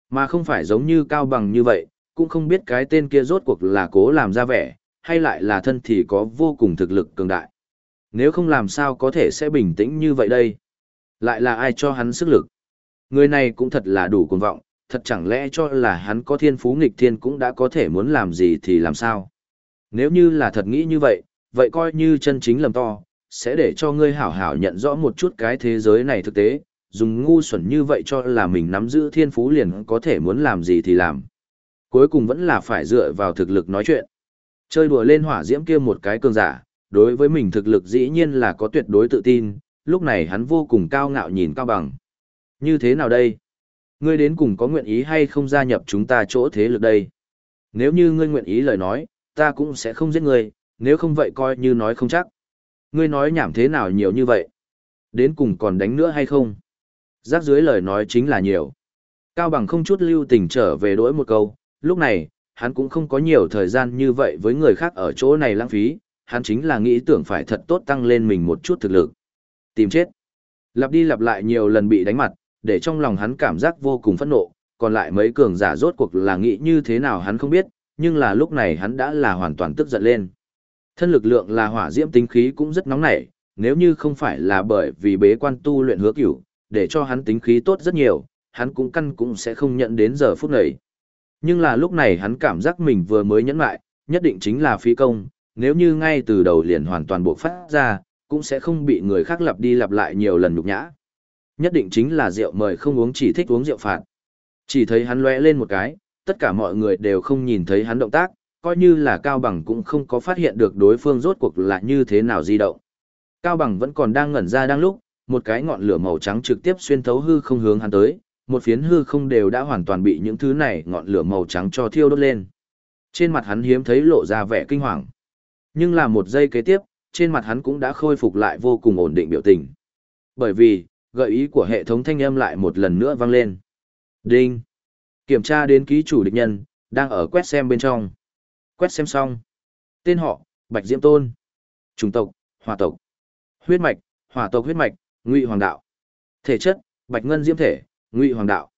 Mà không phải giống như cao bằng như vậy, cũng không biết cái tên kia rốt cuộc là cố làm ra vẻ, hay lại là thân thì có vô cùng thực lực cường đại. Nếu không làm sao có thể sẽ bình tĩnh như vậy đây? Lại là ai cho hắn sức lực? Người này cũng thật là đủ cuồng vọng, thật chẳng lẽ cho là hắn có thiên phú nghịch thiên cũng đã có thể muốn làm gì thì làm sao? Nếu như là thật nghĩ như vậy, vậy coi như chân chính lầm to, sẽ để cho ngươi hảo hảo nhận rõ một chút cái thế giới này thực tế, dùng ngu xuẩn như vậy cho là mình nắm giữ thiên phú liền có thể muốn làm gì thì làm. Cuối cùng vẫn là phải dựa vào thực lực nói chuyện. Chơi đùa lên hỏa diễm kia một cái cường giả, đối với mình thực lực dĩ nhiên là có tuyệt đối tự tin, lúc này hắn vô cùng cao ngạo nhìn cao bằng. Như thế nào đây? Ngươi đến cùng có nguyện ý hay không gia nhập chúng ta chỗ thế lực đây? Nếu như ngươi nguyện ý lời nói, ta cũng sẽ không giết ngươi, nếu không vậy coi như nói không chắc. Ngươi nói nhảm thế nào nhiều như vậy? Đến cùng còn đánh nữa hay không? Giác dưới lời nói chính là nhiều. Cao bằng không chút lưu tình trở về đối một câu, lúc này, hắn cũng không có nhiều thời gian như vậy với người khác ở chỗ này lãng phí, hắn chính là nghĩ tưởng phải thật tốt tăng lên mình một chút thực lực. Tìm chết. Lặp đi lặp lại nhiều lần bị đánh mặt, để trong lòng hắn cảm giác vô cùng phẫn nộ, còn lại mấy cường giả rốt cuộc là nghĩ như thế nào hắn không biết, nhưng là lúc này hắn đã là hoàn toàn tức giận lên. Thân lực lượng là hỏa diễm tính khí cũng rất nóng nảy, nếu như không phải là bởi vì bế quan tu luyện hứa cửu, để cho hắn tính khí tốt rất nhiều, hắn cũng căn cũng sẽ không nhận đến giờ phút này. Nhưng là lúc này hắn cảm giác mình vừa mới nhẫn lại, nhất định chính là phi công, nếu như ngay từ đầu liền hoàn toàn bộ phát ra, cũng sẽ không bị người khác lặp đi lặp lại nhiều lần nhục nhã. Nhất định chính là rượu mời không uống chỉ thích uống rượu phạt. Chỉ thấy hắn lóe lên một cái, tất cả mọi người đều không nhìn thấy hắn động tác, coi như là Cao Bằng cũng không có phát hiện được đối phương rốt cuộc là như thế nào di động. Cao Bằng vẫn còn đang ngẩn ra đang lúc, một cái ngọn lửa màu trắng trực tiếp xuyên thấu hư không hướng hắn tới, một phiến hư không đều đã hoàn toàn bị những thứ này ngọn lửa màu trắng cho thiêu đốt lên. Trên mặt hắn hiếm thấy lộ ra vẻ kinh hoàng. Nhưng là một giây kế tiếp, trên mặt hắn cũng đã khôi phục lại vô cùng ổn định biểu tình. Bởi vì, gợi ý của hệ thống thanh âm lại một lần nữa vang lên. Đinh! Kiểm tra đến ký chủ địch nhân, đang ở quét xem bên trong. Quét xem xong. Tên họ, Bạch Diễm Tôn. Chủng tộc, Hòa tộc. Huyết mạch, Hỏa tộc huyết mạch, Ngụy Hoàng đạo. Thể chất, Bạch Ngân Diễm thể, Ngụy Hoàng đạo.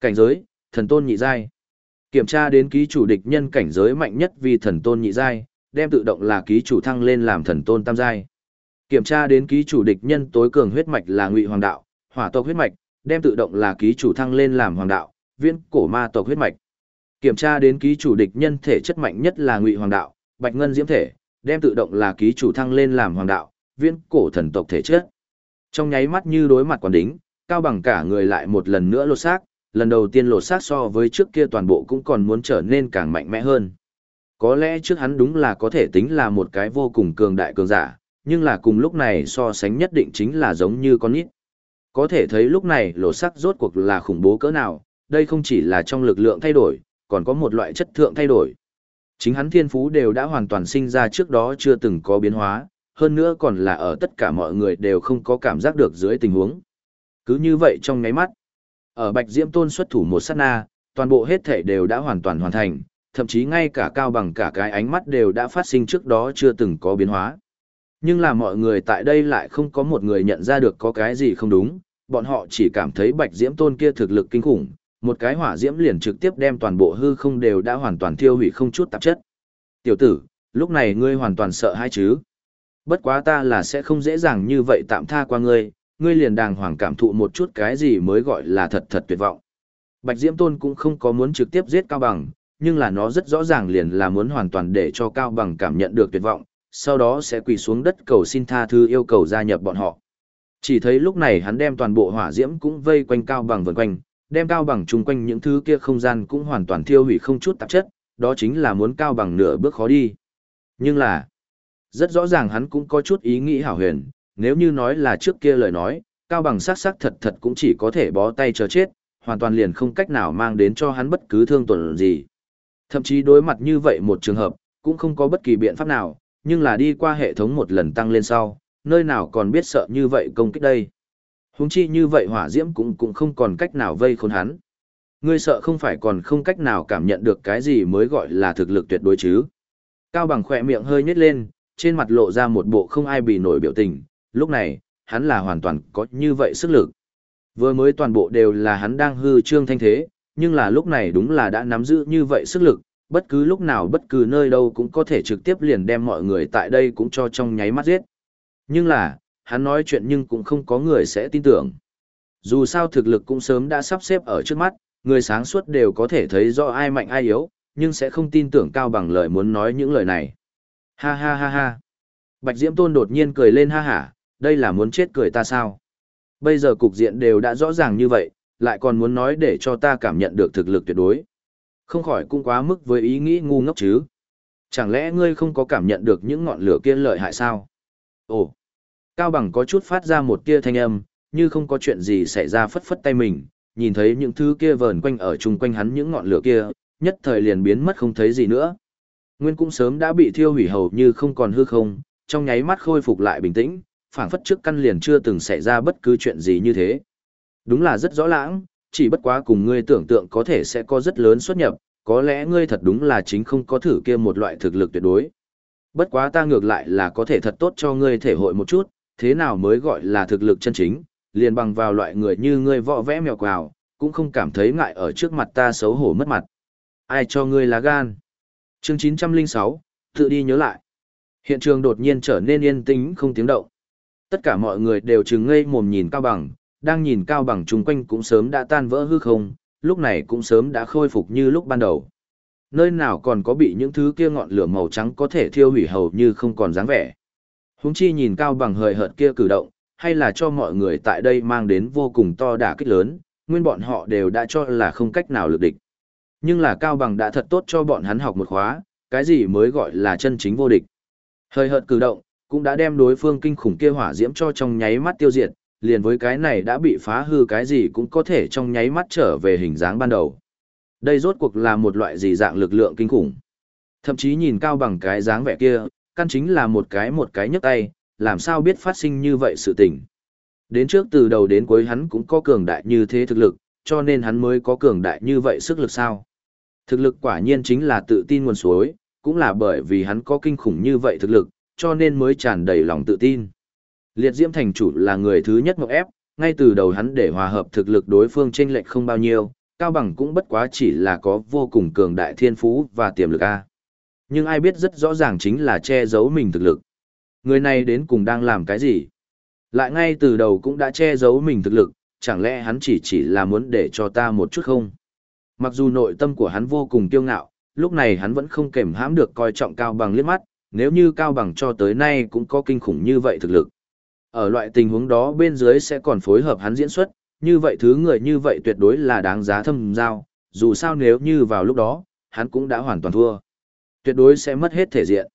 Cảnh giới, Thần Tôn nhị giai. Kiểm tra đến ký chủ địch nhân cảnh giới mạnh nhất vì Thần Tôn nhị giai, đem tự động là ký chủ thăng lên làm Thần Tôn tam giai. Kiểm tra đến ký chủ địch nhân tối cường huyết mạch là Ngụy Hoàng đạo, Hỏa tộc huyết mạch, đem tự động là ký chủ thăng lên làm Hoàng đạo, Viễn cổ ma tộc huyết mạch. Kiểm tra đến ký chủ địch nhân thể chất mạnh nhất là Ngụy Hoàng đạo, Bạch Ngân Diễm thể, đem tự động là ký chủ thăng lên làm Hoàng đạo, Viễn cổ thần tộc thể chất. Trong nháy mắt như đối mặt quản đính, cao bằng cả người lại một lần nữa lột xác, lần đầu tiên lột xác so với trước kia toàn bộ cũng còn muốn trở nên càng mạnh mẽ hơn. Có lẽ trước hắn đúng là có thể tính là một cái vô cùng cường đại cường giả, nhưng là cùng lúc này so sánh nhất định chính là giống như con nít. Có thể thấy lúc này lột xác rốt cuộc là khủng bố cỡ nào, đây không chỉ là trong lực lượng thay đổi, còn có một loại chất thượng thay đổi. Chính hắn thiên phú đều đã hoàn toàn sinh ra trước đó chưa từng có biến hóa, hơn nữa còn là ở tất cả mọi người đều không có cảm giác được dưới tình huống. Cứ như vậy trong ngáy mắt, ở Bạch Diễm Tôn xuất thủ một sát na, toàn bộ hết thể đều đã hoàn toàn hoàn thành, thậm chí ngay cả cao bằng cả cái ánh mắt đều đã phát sinh trước đó chưa từng có biến hóa. Nhưng là mọi người tại đây lại không có một người nhận ra được có cái gì không đúng, bọn họ chỉ cảm thấy Bạch Diễm Tôn kia thực lực kinh khủng, một cái hỏa diễm liền trực tiếp đem toàn bộ hư không đều đã hoàn toàn thiêu hủy không chút tạp chất. Tiểu tử, lúc này ngươi hoàn toàn sợ hay chứ? Bất quá ta là sẽ không dễ dàng như vậy tạm tha qua ngươi, ngươi liền đàng hoàng cảm thụ một chút cái gì mới gọi là thật thật tuyệt vọng. Bạch Diễm Tôn cũng không có muốn trực tiếp giết Cao Bằng, nhưng là nó rất rõ ràng liền là muốn hoàn toàn để cho Cao Bằng cảm nhận được tuyệt vọng, sau đó sẽ quỳ xuống đất cầu xin tha thứ yêu cầu gia nhập bọn họ. Chỉ thấy lúc này hắn đem toàn bộ hỏa diễm cũng vây quanh Cao Bằng vần quanh, đem Cao Bằng chung quanh những thứ kia không gian cũng hoàn toàn thiêu hủy không chút tạp chất, đó chính là muốn Cao Bằng nửa bước khó đi. Nhưng là, rất rõ ràng hắn cũng có chút ý nghĩ hảo huyền, nếu như nói là trước kia lời nói, cao bằng sắc sắc thật thật cũng chỉ có thể bó tay chờ chết, hoàn toàn liền không cách nào mang đến cho hắn bất cứ thương tổn gì. Thậm chí đối mặt như vậy một trường hợp, cũng không có bất kỳ biện pháp nào, nhưng là đi qua hệ thống một lần tăng lên sau, nơi nào còn biết sợ như vậy công kích đây. Huống chi như vậy hỏa diễm cũng cũng không còn cách nào vây khốn hắn. Ngươi sợ không phải còn không cách nào cảm nhận được cái gì mới gọi là thực lực tuyệt đối chứ. Cao bằng khỏe miệng hơi nhếch lên, trên mặt lộ ra một bộ không ai bị nổi biểu tình, lúc này, hắn là hoàn toàn có như vậy sức lực. Vừa mới toàn bộ đều là hắn đang hư trương thanh thế, nhưng là lúc này đúng là đã nắm giữ như vậy sức lực, bất cứ lúc nào bất cứ nơi đâu cũng có thể trực tiếp liền đem mọi người tại đây cũng cho trong nháy mắt giết. Nhưng là, hắn nói chuyện nhưng cũng không có người sẽ tin tưởng. Dù sao thực lực cũng sớm đã sắp xếp ở trước mắt, người sáng suốt đều có thể thấy rõ ai mạnh ai yếu, nhưng sẽ không tin tưởng cao bằng lời muốn nói những lời này. Ha ha ha ha. Bạch Diễm Tôn đột nhiên cười lên ha hả, đây là muốn chết cười ta sao? Bây giờ cục diện đều đã rõ ràng như vậy, lại còn muốn nói để cho ta cảm nhận được thực lực tuyệt đối. Không khỏi cũng quá mức với ý nghĩ ngu ngốc chứ. Chẳng lẽ ngươi không có cảm nhận được những ngọn lửa kia lợi hại sao? Ồ! Cao Bằng có chút phát ra một tia thanh âm, như không có chuyện gì xảy ra phất phất tay mình, nhìn thấy những thứ kia vờn quanh ở chung quanh hắn những ngọn lửa kia, nhất thời liền biến mất không thấy gì nữa. Nguyên cũng sớm đã bị thiêu hủy hầu như không còn hư không, trong nháy mắt khôi phục lại bình tĩnh, phảng phất trước căn liền chưa từng xảy ra bất cứ chuyện gì như thế. Đúng là rất rõ lãng, chỉ bất quá cùng ngươi tưởng tượng có thể sẽ có rất lớn xuất nhập, có lẽ ngươi thật đúng là chính không có thử kia một loại thực lực tuyệt đối. Bất quá ta ngược lại là có thể thật tốt cho ngươi thể hội một chút, thế nào mới gọi là thực lực chân chính, liền bằng vào loại người như ngươi võ vẽ mèo quào, cũng không cảm thấy ngại ở trước mặt ta xấu hổ mất mặt. Ai cho ngươi lá gan? Chương 906, tự đi nhớ lại. Hiện trường đột nhiên trở nên yên tĩnh không tiếng động. Tất cả mọi người đều trừng ngây mồm nhìn Cao Bằng, đang nhìn Cao Bằng chung quanh cũng sớm đã tan vỡ hư không, lúc này cũng sớm đã khôi phục như lúc ban đầu. Nơi nào còn có bị những thứ kia ngọn lửa màu trắng có thể thiêu hủy hầu như không còn dáng vẻ. Húng chi nhìn Cao Bằng hời hợt kia cử động, hay là cho mọi người tại đây mang đến vô cùng to đả kích lớn, nguyên bọn họ đều đã cho là không cách nào lực địch. Nhưng là Cao Bằng đã thật tốt cho bọn hắn học một khóa, cái gì mới gọi là chân chính vô địch. Hơi hợt cử động, cũng đã đem đối phương kinh khủng kia hỏa diễm cho trong nháy mắt tiêu diệt, liền với cái này đã bị phá hư cái gì cũng có thể trong nháy mắt trở về hình dáng ban đầu. Đây rốt cuộc là một loại gì dạng lực lượng kinh khủng. Thậm chí nhìn cao bằng cái dáng vẻ kia, căn chính là một cái một cái nhấc tay, làm sao biết phát sinh như vậy sự tình. Đến trước từ đầu đến cuối hắn cũng có cường đại như thế thực lực, cho nên hắn mới có cường đại như vậy sức lực sao. Thực lực quả nhiên chính là tự tin nguồn suối, cũng là bởi vì hắn có kinh khủng như vậy thực lực, cho nên mới tràn đầy lòng tự tin. Liệt Diễm thành chủ là người thứ nhất mộng ép, ngay từ đầu hắn để hòa hợp thực lực đối phương chênh lệch không bao nhiêu, Cao Bằng cũng bất quá chỉ là có vô cùng cường đại thiên phú và tiềm lực A. Nhưng ai biết rất rõ ràng chính là che giấu mình thực lực. Người này đến cùng đang làm cái gì? Lại ngay từ đầu cũng đã che giấu mình thực lực, chẳng lẽ hắn chỉ chỉ là muốn để cho ta một chút không? Mặc dù nội tâm của hắn vô cùng kiêu ngạo, lúc này hắn vẫn không kềm hãm được coi trọng Cao Bằng liếc mắt, nếu như Cao Bằng cho tới nay cũng có kinh khủng như vậy thực lực. Ở loại tình huống đó bên dưới sẽ còn phối hợp hắn diễn xuất, như vậy thứ người như vậy tuyệt đối là đáng giá thâm giao, dù sao nếu như vào lúc đó, hắn cũng đã hoàn toàn thua. Tuyệt đối sẽ mất hết thể diện.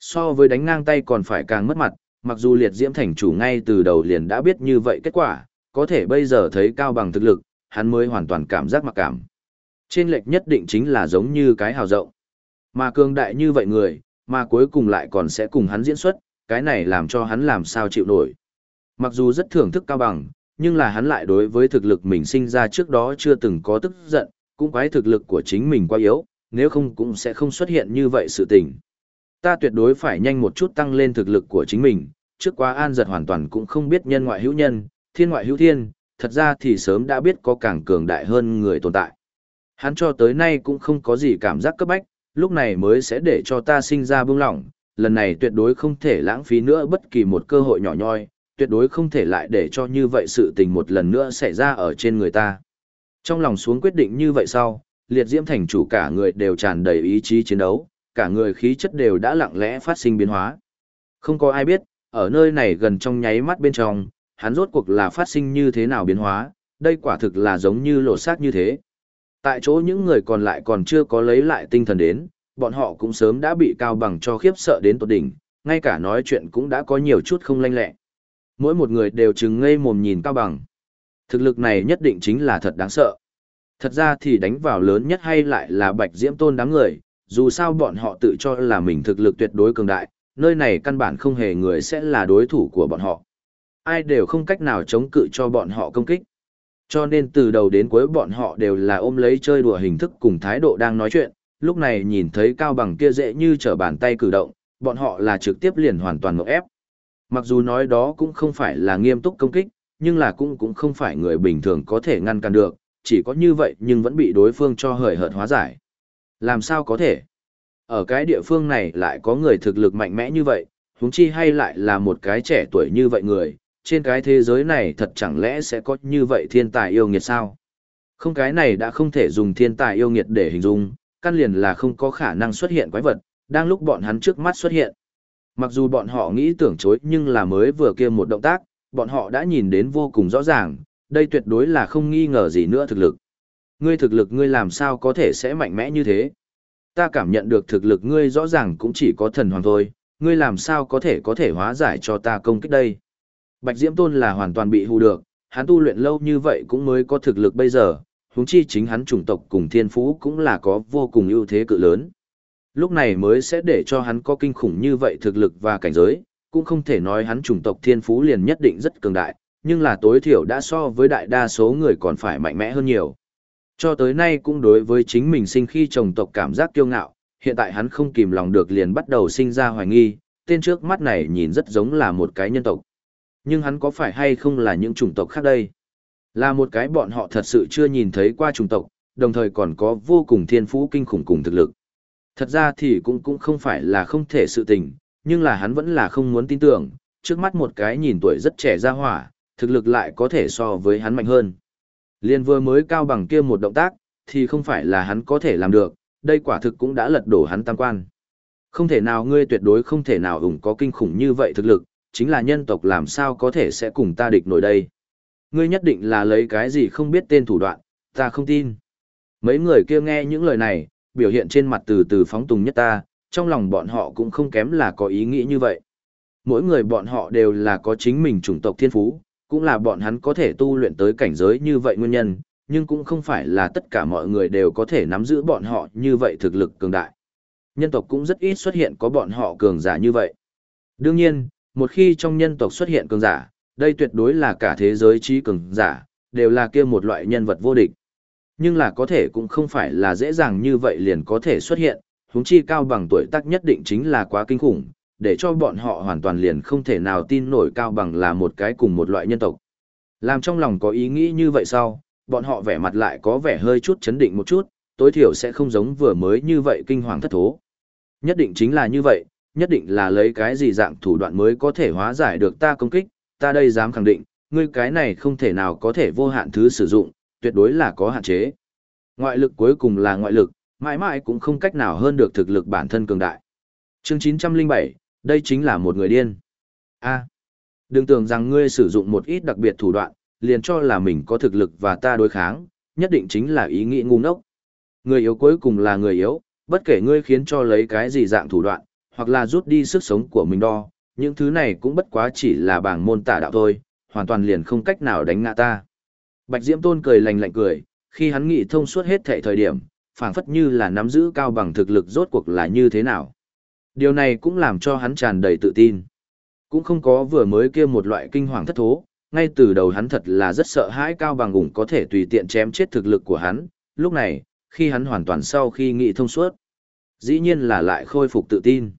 So với đánh ngang tay còn phải càng mất mặt, mặc dù liệt diễm thành chủ ngay từ đầu liền đã biết như vậy kết quả, có thể bây giờ thấy cao bằng thực lực, hắn mới hoàn toàn cảm giác mặc cảm. Trên lệch nhất định chính là giống như cái hào rộng. Mà cường đại như vậy người, mà cuối cùng lại còn sẽ cùng hắn diễn xuất, cái này làm cho hắn làm sao chịu nổi. Mặc dù rất thưởng thức cao bằng, nhưng là hắn lại đối với thực lực mình sinh ra trước đó chưa từng có tức giận, cũng quái thực lực của chính mình quá yếu, nếu không cũng sẽ không xuất hiện như vậy sự tình. Ta tuyệt đối phải nhanh một chút tăng lên thực lực của chính mình, trước quá an giật hoàn toàn cũng không biết nhân ngoại hữu nhân, thiên ngoại hữu thiên, thật ra thì sớm đã biết có càng cường đại hơn người tồn tại. Hắn cho tới nay cũng không có gì cảm giác cấp bách, lúc này mới sẽ để cho ta sinh ra bưng lỏng, lần này tuyệt đối không thể lãng phí nữa bất kỳ một cơ hội nhỏ nhoi, tuyệt đối không thể lại để cho như vậy sự tình một lần nữa xảy ra ở trên người ta. Trong lòng xuống quyết định như vậy sau, liệt diễm thành chủ cả người đều tràn đầy ý chí chiến đấu, cả người khí chất đều đã lặng lẽ phát sinh biến hóa. Không có ai biết, ở nơi này gần trong nháy mắt bên trong, hắn rốt cuộc là phát sinh như thế nào biến hóa, đây quả thực là giống như lộ xác như thế. Tại chỗ những người còn lại còn chưa có lấy lại tinh thần đến, bọn họ cũng sớm đã bị cao bằng cho khiếp sợ đến tột đỉnh, ngay cả nói chuyện cũng đã có nhiều chút không lanh lẹ. Mỗi một người đều chừng ngây mồm nhìn cao bằng. Thực lực này nhất định chính là thật đáng sợ. Thật ra thì đánh vào lớn nhất hay lại là bạch diễm tôn đám người, dù sao bọn họ tự cho là mình thực lực tuyệt đối cường đại, nơi này căn bản không hề người sẽ là đối thủ của bọn họ. Ai đều không cách nào chống cự cho bọn họ công kích. Cho nên từ đầu đến cuối bọn họ đều là ôm lấy chơi đùa hình thức cùng thái độ đang nói chuyện, lúc này nhìn thấy cao bằng kia dễ như trở bàn tay cử động, bọn họ là trực tiếp liền hoàn toàn ngộ ép. Mặc dù nói đó cũng không phải là nghiêm túc công kích, nhưng là cũng cũng không phải người bình thường có thể ngăn cản được, chỉ có như vậy nhưng vẫn bị đối phương cho hời hợt hóa giải. Làm sao có thể? Ở cái địa phương này lại có người thực lực mạnh mẽ như vậy, huống chi hay lại là một cái trẻ tuổi như vậy người, trên cái thế giới này thật chẳng lẽ sẽ có như vậy thiên tài yêu nghiệt sao? Không cái này đã không thể dùng thiên tài yêu nghiệt để hình dung, căn liền là không có khả năng xuất hiện quái vật, đang lúc bọn hắn trước mắt xuất hiện. Mặc dù bọn họ nghĩ tưởng chối nhưng là mới vừa kia một động tác, bọn họ đã nhìn đến vô cùng rõ ràng, đây tuyệt đối là không nghi ngờ gì nữa thực lực. Ngươi thực lực ngươi làm sao có thể sẽ mạnh mẽ như thế? Ta cảm nhận được thực lực ngươi rõ ràng cũng chỉ có thần hoàng thôi, ngươi làm sao có thể có thể hóa giải cho ta công kích đây? Bạch Diễm Tôn là hoàn toàn bị hù được, hắn tu luyện lâu như vậy cũng mới có thực lực bây giờ, huống chi chính hắn chủng tộc cùng thiên phú cũng là có vô cùng ưu thế cự lớn. Lúc này mới sẽ để cho hắn có kinh khủng như vậy thực lực và cảnh giới, cũng không thể nói hắn chủng tộc thiên phú liền nhất định rất cường đại, nhưng là tối thiểu đã so với đại đa số người còn phải mạnh mẽ hơn nhiều. Cho tới nay cũng đối với chính mình sinh khi chồng tộc cảm giác kiêu ngạo, hiện tại hắn không kìm lòng được liền bắt đầu sinh ra hoài nghi, tên trước mắt này nhìn rất giống là một cái nhân tộc. Nhưng hắn có phải hay không là những chủng tộc khác đây? Là một cái bọn họ thật sự chưa nhìn thấy qua chủng tộc, đồng thời còn có vô cùng thiên phú kinh khủng cùng thực lực. Thật ra thì cũng cũng không phải là không thể sự tình, nhưng là hắn vẫn là không muốn tin tưởng, trước mắt một cái nhìn tuổi rất trẻ ra hỏa, thực lực lại có thể so với hắn mạnh hơn. Liên vừa mới cao bằng kia một động tác, thì không phải là hắn có thể làm được, đây quả thực cũng đã lật đổ hắn tam quan. Không thể nào ngươi tuyệt đối không thể nào ủng có kinh khủng như vậy thực lực, chính là nhân tộc làm sao có thể sẽ cùng ta địch nổi đây. Ngươi nhất định là lấy cái gì không biết tên thủ đoạn, ta không tin. Mấy người kia nghe những lời này, biểu hiện trên mặt từ từ phóng tùng nhất ta, trong lòng bọn họ cũng không kém là có ý nghĩ như vậy. Mỗi người bọn họ đều là có chính mình chủng tộc thiên phú, cũng là bọn hắn có thể tu luyện tới cảnh giới như vậy nguyên nhân, nhưng cũng không phải là tất cả mọi người đều có thể nắm giữ bọn họ như vậy thực lực cường đại. Nhân tộc cũng rất ít xuất hiện có bọn họ cường giả như vậy. Đương nhiên, một khi trong nhân tộc xuất hiện cường giả, đây tuyệt đối là cả thế giới trí cường giả, đều là kia một loại nhân vật vô địch. Nhưng là có thể cũng không phải là dễ dàng như vậy liền có thể xuất hiện, huống chi cao bằng tuổi tác nhất định chính là quá kinh khủng, để cho bọn họ hoàn toàn liền không thể nào tin nổi cao bằng là một cái cùng một loại nhân tộc. Làm trong lòng có ý nghĩ như vậy sau, bọn họ vẻ mặt lại có vẻ hơi chút chấn định một chút, tối thiểu sẽ không giống vừa mới như vậy kinh hoàng thất thố. Nhất định chính là như vậy, nhất định là lấy cái gì dạng thủ đoạn mới có thể hóa giải được ta công kích, ta đây dám khẳng định, ngươi cái này không thể nào có thể vô hạn thứ sử dụng, tuyệt đối là có hạn chế. Ngoại lực cuối cùng là ngoại lực, mãi mãi cũng không cách nào hơn được thực lực bản thân cường đại. Chương 907, đây chính là một người điên. A. đừng tưởng rằng ngươi sử dụng một ít đặc biệt thủ đoạn, liền cho là mình có thực lực và ta đối kháng, nhất định chính là ý nghĩ ngu ngốc. Người yếu cuối cùng là người yếu, bất kể ngươi khiến cho lấy cái gì dạng thủ đoạn, hoặc là rút đi sức sống của mình đo, những thứ này cũng bất quá chỉ là bảng môn tả đạo thôi, hoàn toàn liền không cách nào đánh ngã ta. Bạch Diễm Tôn cười lạnh lạnh cười, khi hắn nghĩ thông suốt hết thảy thời điểm, phảng phất như là nắm giữ cao bằng thực lực rốt cuộc là như thế nào. Điều này cũng làm cho hắn tràn đầy tự tin. Cũng không có vừa mới kia một loại kinh hoàng thất thố, ngay từ đầu hắn thật là rất sợ hãi cao bằng ủng có thể tùy tiện chém chết thực lực của hắn, lúc này, khi hắn hoàn toàn sau khi nghĩ thông suốt, dĩ nhiên là lại khôi phục tự tin.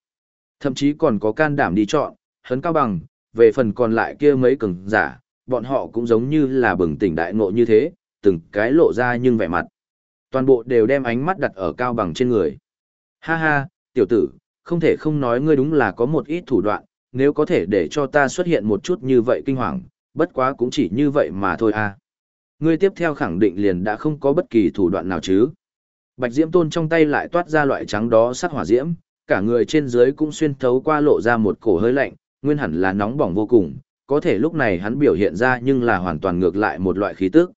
Thậm chí còn có can đảm đi chọn, hấn cao bằng, về phần còn lại kia mấy cường giả, bọn họ cũng giống như là bừng tỉnh đại ngộ như thế, từng cái lộ ra nhưng vẻ mặt. Toàn bộ đều đem ánh mắt đặt ở cao bằng trên người. Ha ha, tiểu tử, không thể không nói ngươi đúng là có một ít thủ đoạn, nếu có thể để cho ta xuất hiện một chút như vậy kinh hoàng, bất quá cũng chỉ như vậy mà thôi à. Ngươi tiếp theo khẳng định liền đã không có bất kỳ thủ đoạn nào chứ. Bạch Diễm Tôn trong tay lại toát ra loại trắng đó sắc hỏa diễm, cả người trên dưới cũng xuyên thấu qua lộ ra một cổ hơi lạnh, nguyên hẳn là nóng bỏng vô cùng, có thể lúc này hắn biểu hiện ra nhưng là hoàn toàn ngược lại một loại khí tức.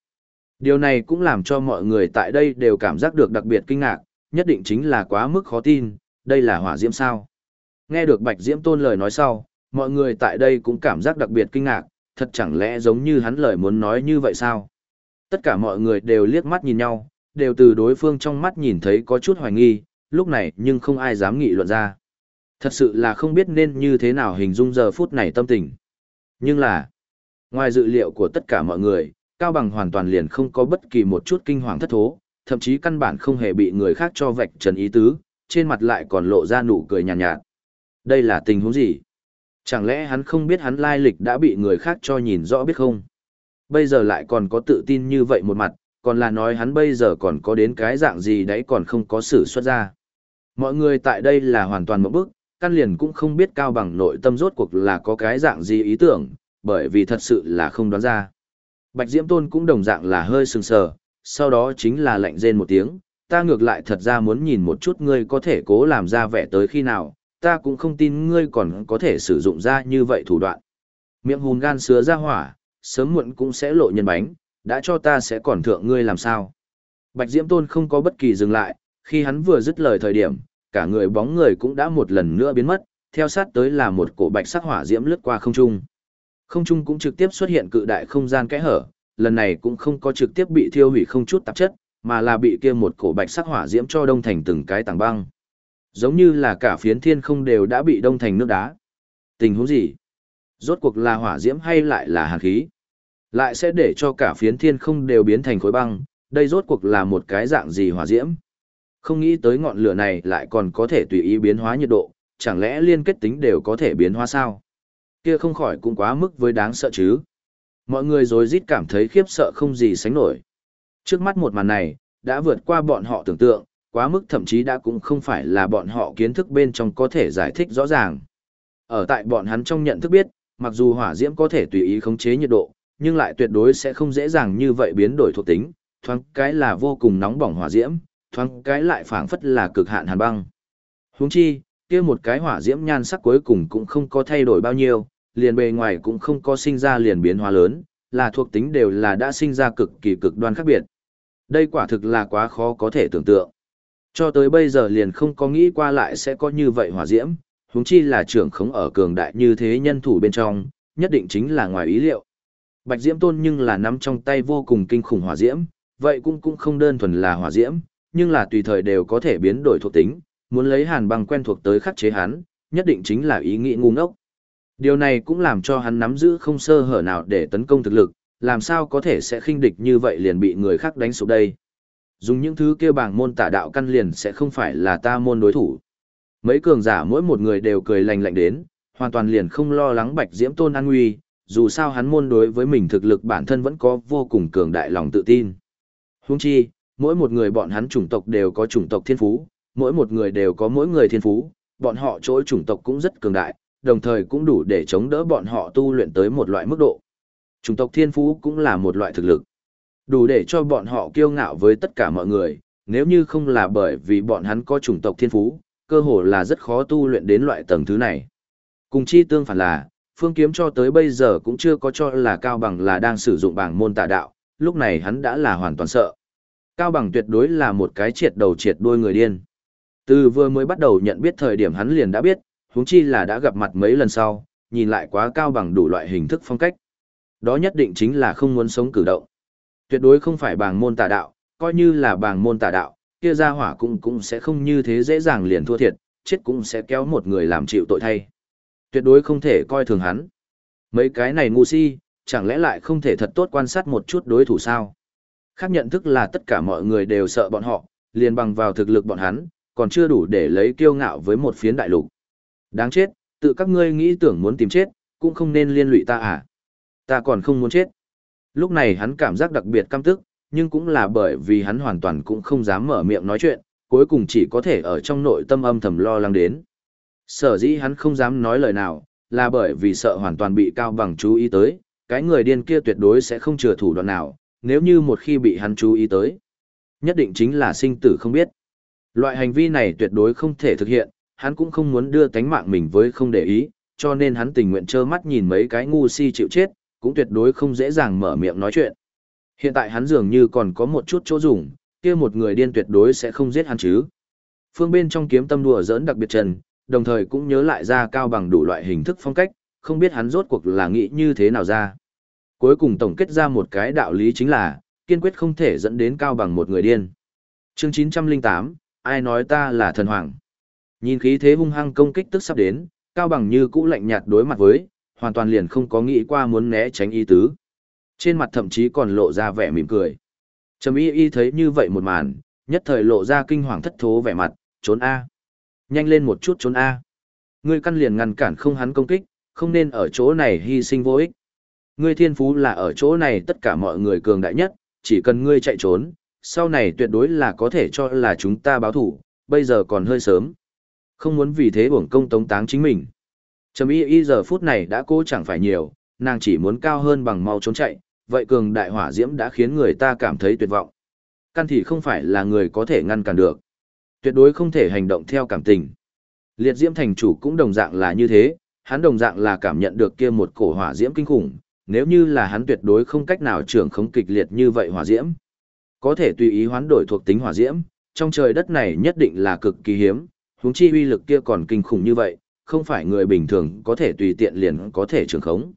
Điều này cũng làm cho mọi người tại đây đều cảm giác được đặc biệt kinh ngạc, nhất định chính là quá mức khó tin, đây là hỏa diễm sao. Nghe được Bạch Diễm Tôn lời nói sau, mọi người tại đây cũng cảm giác đặc biệt kinh ngạc, thật chẳng lẽ giống như hắn lời muốn nói như vậy sao? Tất cả mọi người đều liếc mắt nhìn nhau, đều từ đối phương trong mắt nhìn thấy có chút hoài nghi, lúc này nhưng không ai dám nghị luận ra. Thật sự là không biết nên như thế nào hình dung giờ phút này tâm tình. Nhưng là, ngoài dự liệu của tất cả mọi người, Cao Bằng hoàn toàn liền không có bất kỳ một chút kinh hoàng thất thố, thậm chí căn bản không hề bị người khác cho vạch trần ý tứ, trên mặt lại còn lộ ra nụ cười nhàn nhạt, nhạt. Đây là tình huống gì? Chẳng lẽ hắn không biết hắn lai lịch đã bị người khác cho nhìn rõ biết không? Bây giờ lại còn có tự tin như vậy một mặt, còn là nói hắn bây giờ còn có đến cái dạng gì đấy còn không có sự xuất ra. Mọi người tại đây là hoàn toàn một bức, căn liền cũng không biết cao bằng nội tâm rốt cuộc là có cái dạng gì ý tưởng, bởi vì thật sự là không đoán ra. Bạch Diễm Tôn cũng đồng dạng là hơi sừng sờ, sau đó chính là lạnh rên một tiếng, ta ngược lại thật ra muốn nhìn một chút ngươi có thể cố làm ra vẻ tới khi nào, ta cũng không tin ngươi còn có thể sử dụng ra như vậy thủ đoạn. Miệng hùn gan sứa ra hỏa, sớm muộn cũng sẽ lộ nhân bánh, đã cho ta sẽ còn thượng ngươi làm sao. Bạch Diễm Tôn không có bất kỳ dừng lại, khi hắn vừa dứt lời thời điểm, cả người bóng người cũng đã một lần nữa biến mất, theo sát tới là một cổ bạch sắc hỏa diễm lướt qua không trung. Không trung cũng trực tiếp xuất hiện cự đại không gian kẽ hở, lần này cũng không có trực tiếp bị thiêu hủy không chút tạp chất, mà là bị kia một cổ bạch sắc hỏa diễm cho đông thành từng cái tảng băng. Giống như là cả phiến thiên không đều đã bị đông thành nước đá. Tình huống gì? Rốt cuộc là hỏa diễm hay lại là hàn khí? Lại sẽ để cho cả phiến thiên không đều biến thành khối băng, đây rốt cuộc là một cái dạng gì hỏa diễm? Không nghĩ tới ngọn lửa này lại còn có thể tùy ý biến hóa nhiệt độ, chẳng lẽ liên kết tính đều có thể biến hóa sao? Kia không khỏi cũng quá mức với đáng sợ chứ. Mọi người rồi rít cảm thấy khiếp sợ không gì sánh nổi. Trước mắt một màn này, đã vượt qua bọn họ tưởng tượng, quá mức thậm chí đã cũng không phải là bọn họ kiến thức bên trong có thể giải thích rõ ràng. Ở tại bọn hắn trong nhận thức biết, mặc dù hỏa diễm có thể tùy ý khống chế nhiệt độ, nhưng lại tuyệt đối sẽ không dễ dàng như vậy biến đổi thuộc tính, thoáng cái là vô cùng nóng bỏng hỏa diễm, thoáng cái lại phảng phất là cực hạn hàn băng. Huống chi, kia một cái hỏa diễm nhan sắc cuối cùng cũng không có thay đổi bao nhiêu, liền bề ngoài cũng không có sinh ra liền biến hóa lớn, là thuộc tính đều là đã sinh ra cực kỳ cực đoan khác biệt. Đây quả thực là quá khó có thể tưởng tượng. Cho tới bây giờ liền không có nghĩ qua lại sẽ có như vậy hỏa diễm, huống chi là trưởng khống ở cường đại như thế nhân thủ bên trong, nhất định chính là ngoài ý liệu. Bạch Diễm Tôn nhưng là nắm trong tay vô cùng kinh khủng hỏa diễm, vậy cũng cũng không đơn thuần là hỏa diễm, nhưng là tùy thời đều có thể biến đổi thuộc tính, muốn lấy hàn băng quen thuộc tới khắc chế hắn, nhất định chính là ý nghĩ ngu ngốc. Điều này cũng làm cho hắn nắm giữ không sơ hở nào để tấn công thực lực, làm sao có thể sẽ khinh địch như vậy liền bị người khác đánh sụp đây. Dùng những thứ kia bảng môn tả đạo căn liền sẽ không phải là ta môn đối thủ. Mấy cường giả mỗi một người đều cười lành lạnh đến, hoàn toàn liền không lo lắng bạch diễm tôn an nguy, dù sao hắn môn đối với mình thực lực bản thân vẫn có vô cùng cường đại lòng tự tin. Huống chi, mỗi một người bọn hắn chủng tộc đều có chủng tộc thiên phú, mỗi một người đều có mỗi người thiên phú, bọn họ chỗ chủng tộc cũng rất cường đại, đồng thời cũng đủ để chống đỡ bọn họ tu luyện tới một loại mức độ. Chủng tộc thiên phú cũng là một loại thực lực. Đủ để cho bọn họ kiêu ngạo với tất cả mọi người, nếu như không là bởi vì bọn hắn có chủng tộc thiên phú, cơ hồ là rất khó tu luyện đến loại tầng thứ này. Cùng chi tương phản là, phương kiếm cho tới bây giờ cũng chưa có cho là cao bằng là đang sử dụng bảng môn tà đạo, lúc này hắn đã là hoàn toàn sợ. Cao bằng tuyệt đối là một cái triệt đầu triệt đuôi người điên. Từ vừa mới bắt đầu nhận biết thời điểm hắn liền đã biết, huống chi là đã gặp mặt mấy lần sau, nhìn lại quá cao bằng đủ loại hình thức phong cách. Đó nhất định chính là không muốn sống cử động. Tuyệt đối không phải bảng môn tà đạo, coi như là bảng môn tà đạo, kia ra hỏa cũng cũng sẽ không như thế dễ dàng liền thua thiệt, chết cũng sẽ kéo một người làm chịu tội thay. Tuyệt đối không thể coi thường hắn. Mấy cái này ngu si, chẳng lẽ lại không thể thật tốt quan sát một chút đối thủ sao? Khác nhận thức là tất cả mọi người đều sợ bọn họ, liền bằng vào thực lực bọn hắn, còn chưa đủ để lấy kiêu ngạo với một phiến đại lục. Đáng chết, tự các ngươi nghĩ tưởng muốn tìm chết, cũng không nên liên lụy ta à. Ta còn không muốn chết. Lúc này hắn cảm giác đặc biệt căm tức, nhưng cũng là bởi vì hắn hoàn toàn cũng không dám mở miệng nói chuyện, cuối cùng chỉ có thể ở trong nội tâm âm thầm lo lắng đến. Sở dĩ hắn không dám nói lời nào, là bởi vì sợ hoàn toàn bị Cao Bằng chú ý tới, cái người điên kia tuyệt đối sẽ không chừa thủ đoạn nào, nếu như một khi bị hắn chú ý tới. Nhất định chính là sinh tử không biết. Loại hành vi này tuyệt đối không thể thực hiện, hắn cũng không muốn đưa tánh mạng mình với không để ý, cho nên hắn tình nguyện trơ mắt nhìn mấy cái ngu si chịu chết, cũng tuyệt đối không dễ dàng mở miệng nói chuyện. Hiện tại hắn dường như còn có một chút chỗ dùng, kia một người điên tuyệt đối sẽ không giết hắn chứ. Phương bên trong kiếm tâm đùa giỡn đặc biệt trần, đồng thời cũng nhớ lại ra cao bằng đủ loại hình thức phong cách, không biết hắn rốt cuộc là nghĩ như thế nào ra. Cuối cùng tổng kết ra một cái đạo lý chính là, kiên quyết không thể dẫn đến cao bằng một người điên. Chương 908, ai nói ta là thần hoàng. Nhìn khí thế hung hăng công kích tức sắp đến, cao bằng như cũ lạnh nhạt đối mặt với, hoàn toàn liền không có nghĩ qua muốn né tránh Y tứ. Trên mặt thậm chí còn lộ ra vẻ mỉm cười. Trầm y y thấy như vậy một màn, nhất thời lộ ra kinh hoàng thất thố vẻ mặt, trốn A. Nhanh lên một chút trốn A. Ngươi căn liền ngăn cản không hắn công kích, không nên ở chỗ này hy sinh vô ích. Ngươi thiên phú là ở chỗ này tất cả mọi người cường đại nhất, chỉ cần ngươi chạy trốn, sau này tuyệt đối là có thể cho là chúng ta báo thủ, bây giờ còn hơi sớm. Không muốn vì thế uổng công tống táng chính mình. Trầm y y giờ phút này đã cố chẳng phải nhiều, nàng chỉ muốn cao hơn bằng mau trốn chạy, vậy cường đại hỏa diễm đã khiến người ta cảm thấy tuyệt vọng. Căn thì không phải là người có thể ngăn cản được. Tuyệt đối không thể hành động theo cảm tình. Liệt diễm thành chủ cũng đồng dạng là như thế, hắn đồng dạng là cảm nhận được kia một cổ hỏa diễm kinh khủng, nếu như là hắn tuyệt đối không cách nào trưởng khống kịch liệt như vậy hỏa diễm. Có thể tùy ý hoán đổi thuộc tính hỏa diễm, trong trời đất này nhất định là cực kỳ hiếm, huống chi uy lực kia còn kinh khủng như vậy, không phải người bình thường có thể tùy tiện liền có thể trường khống.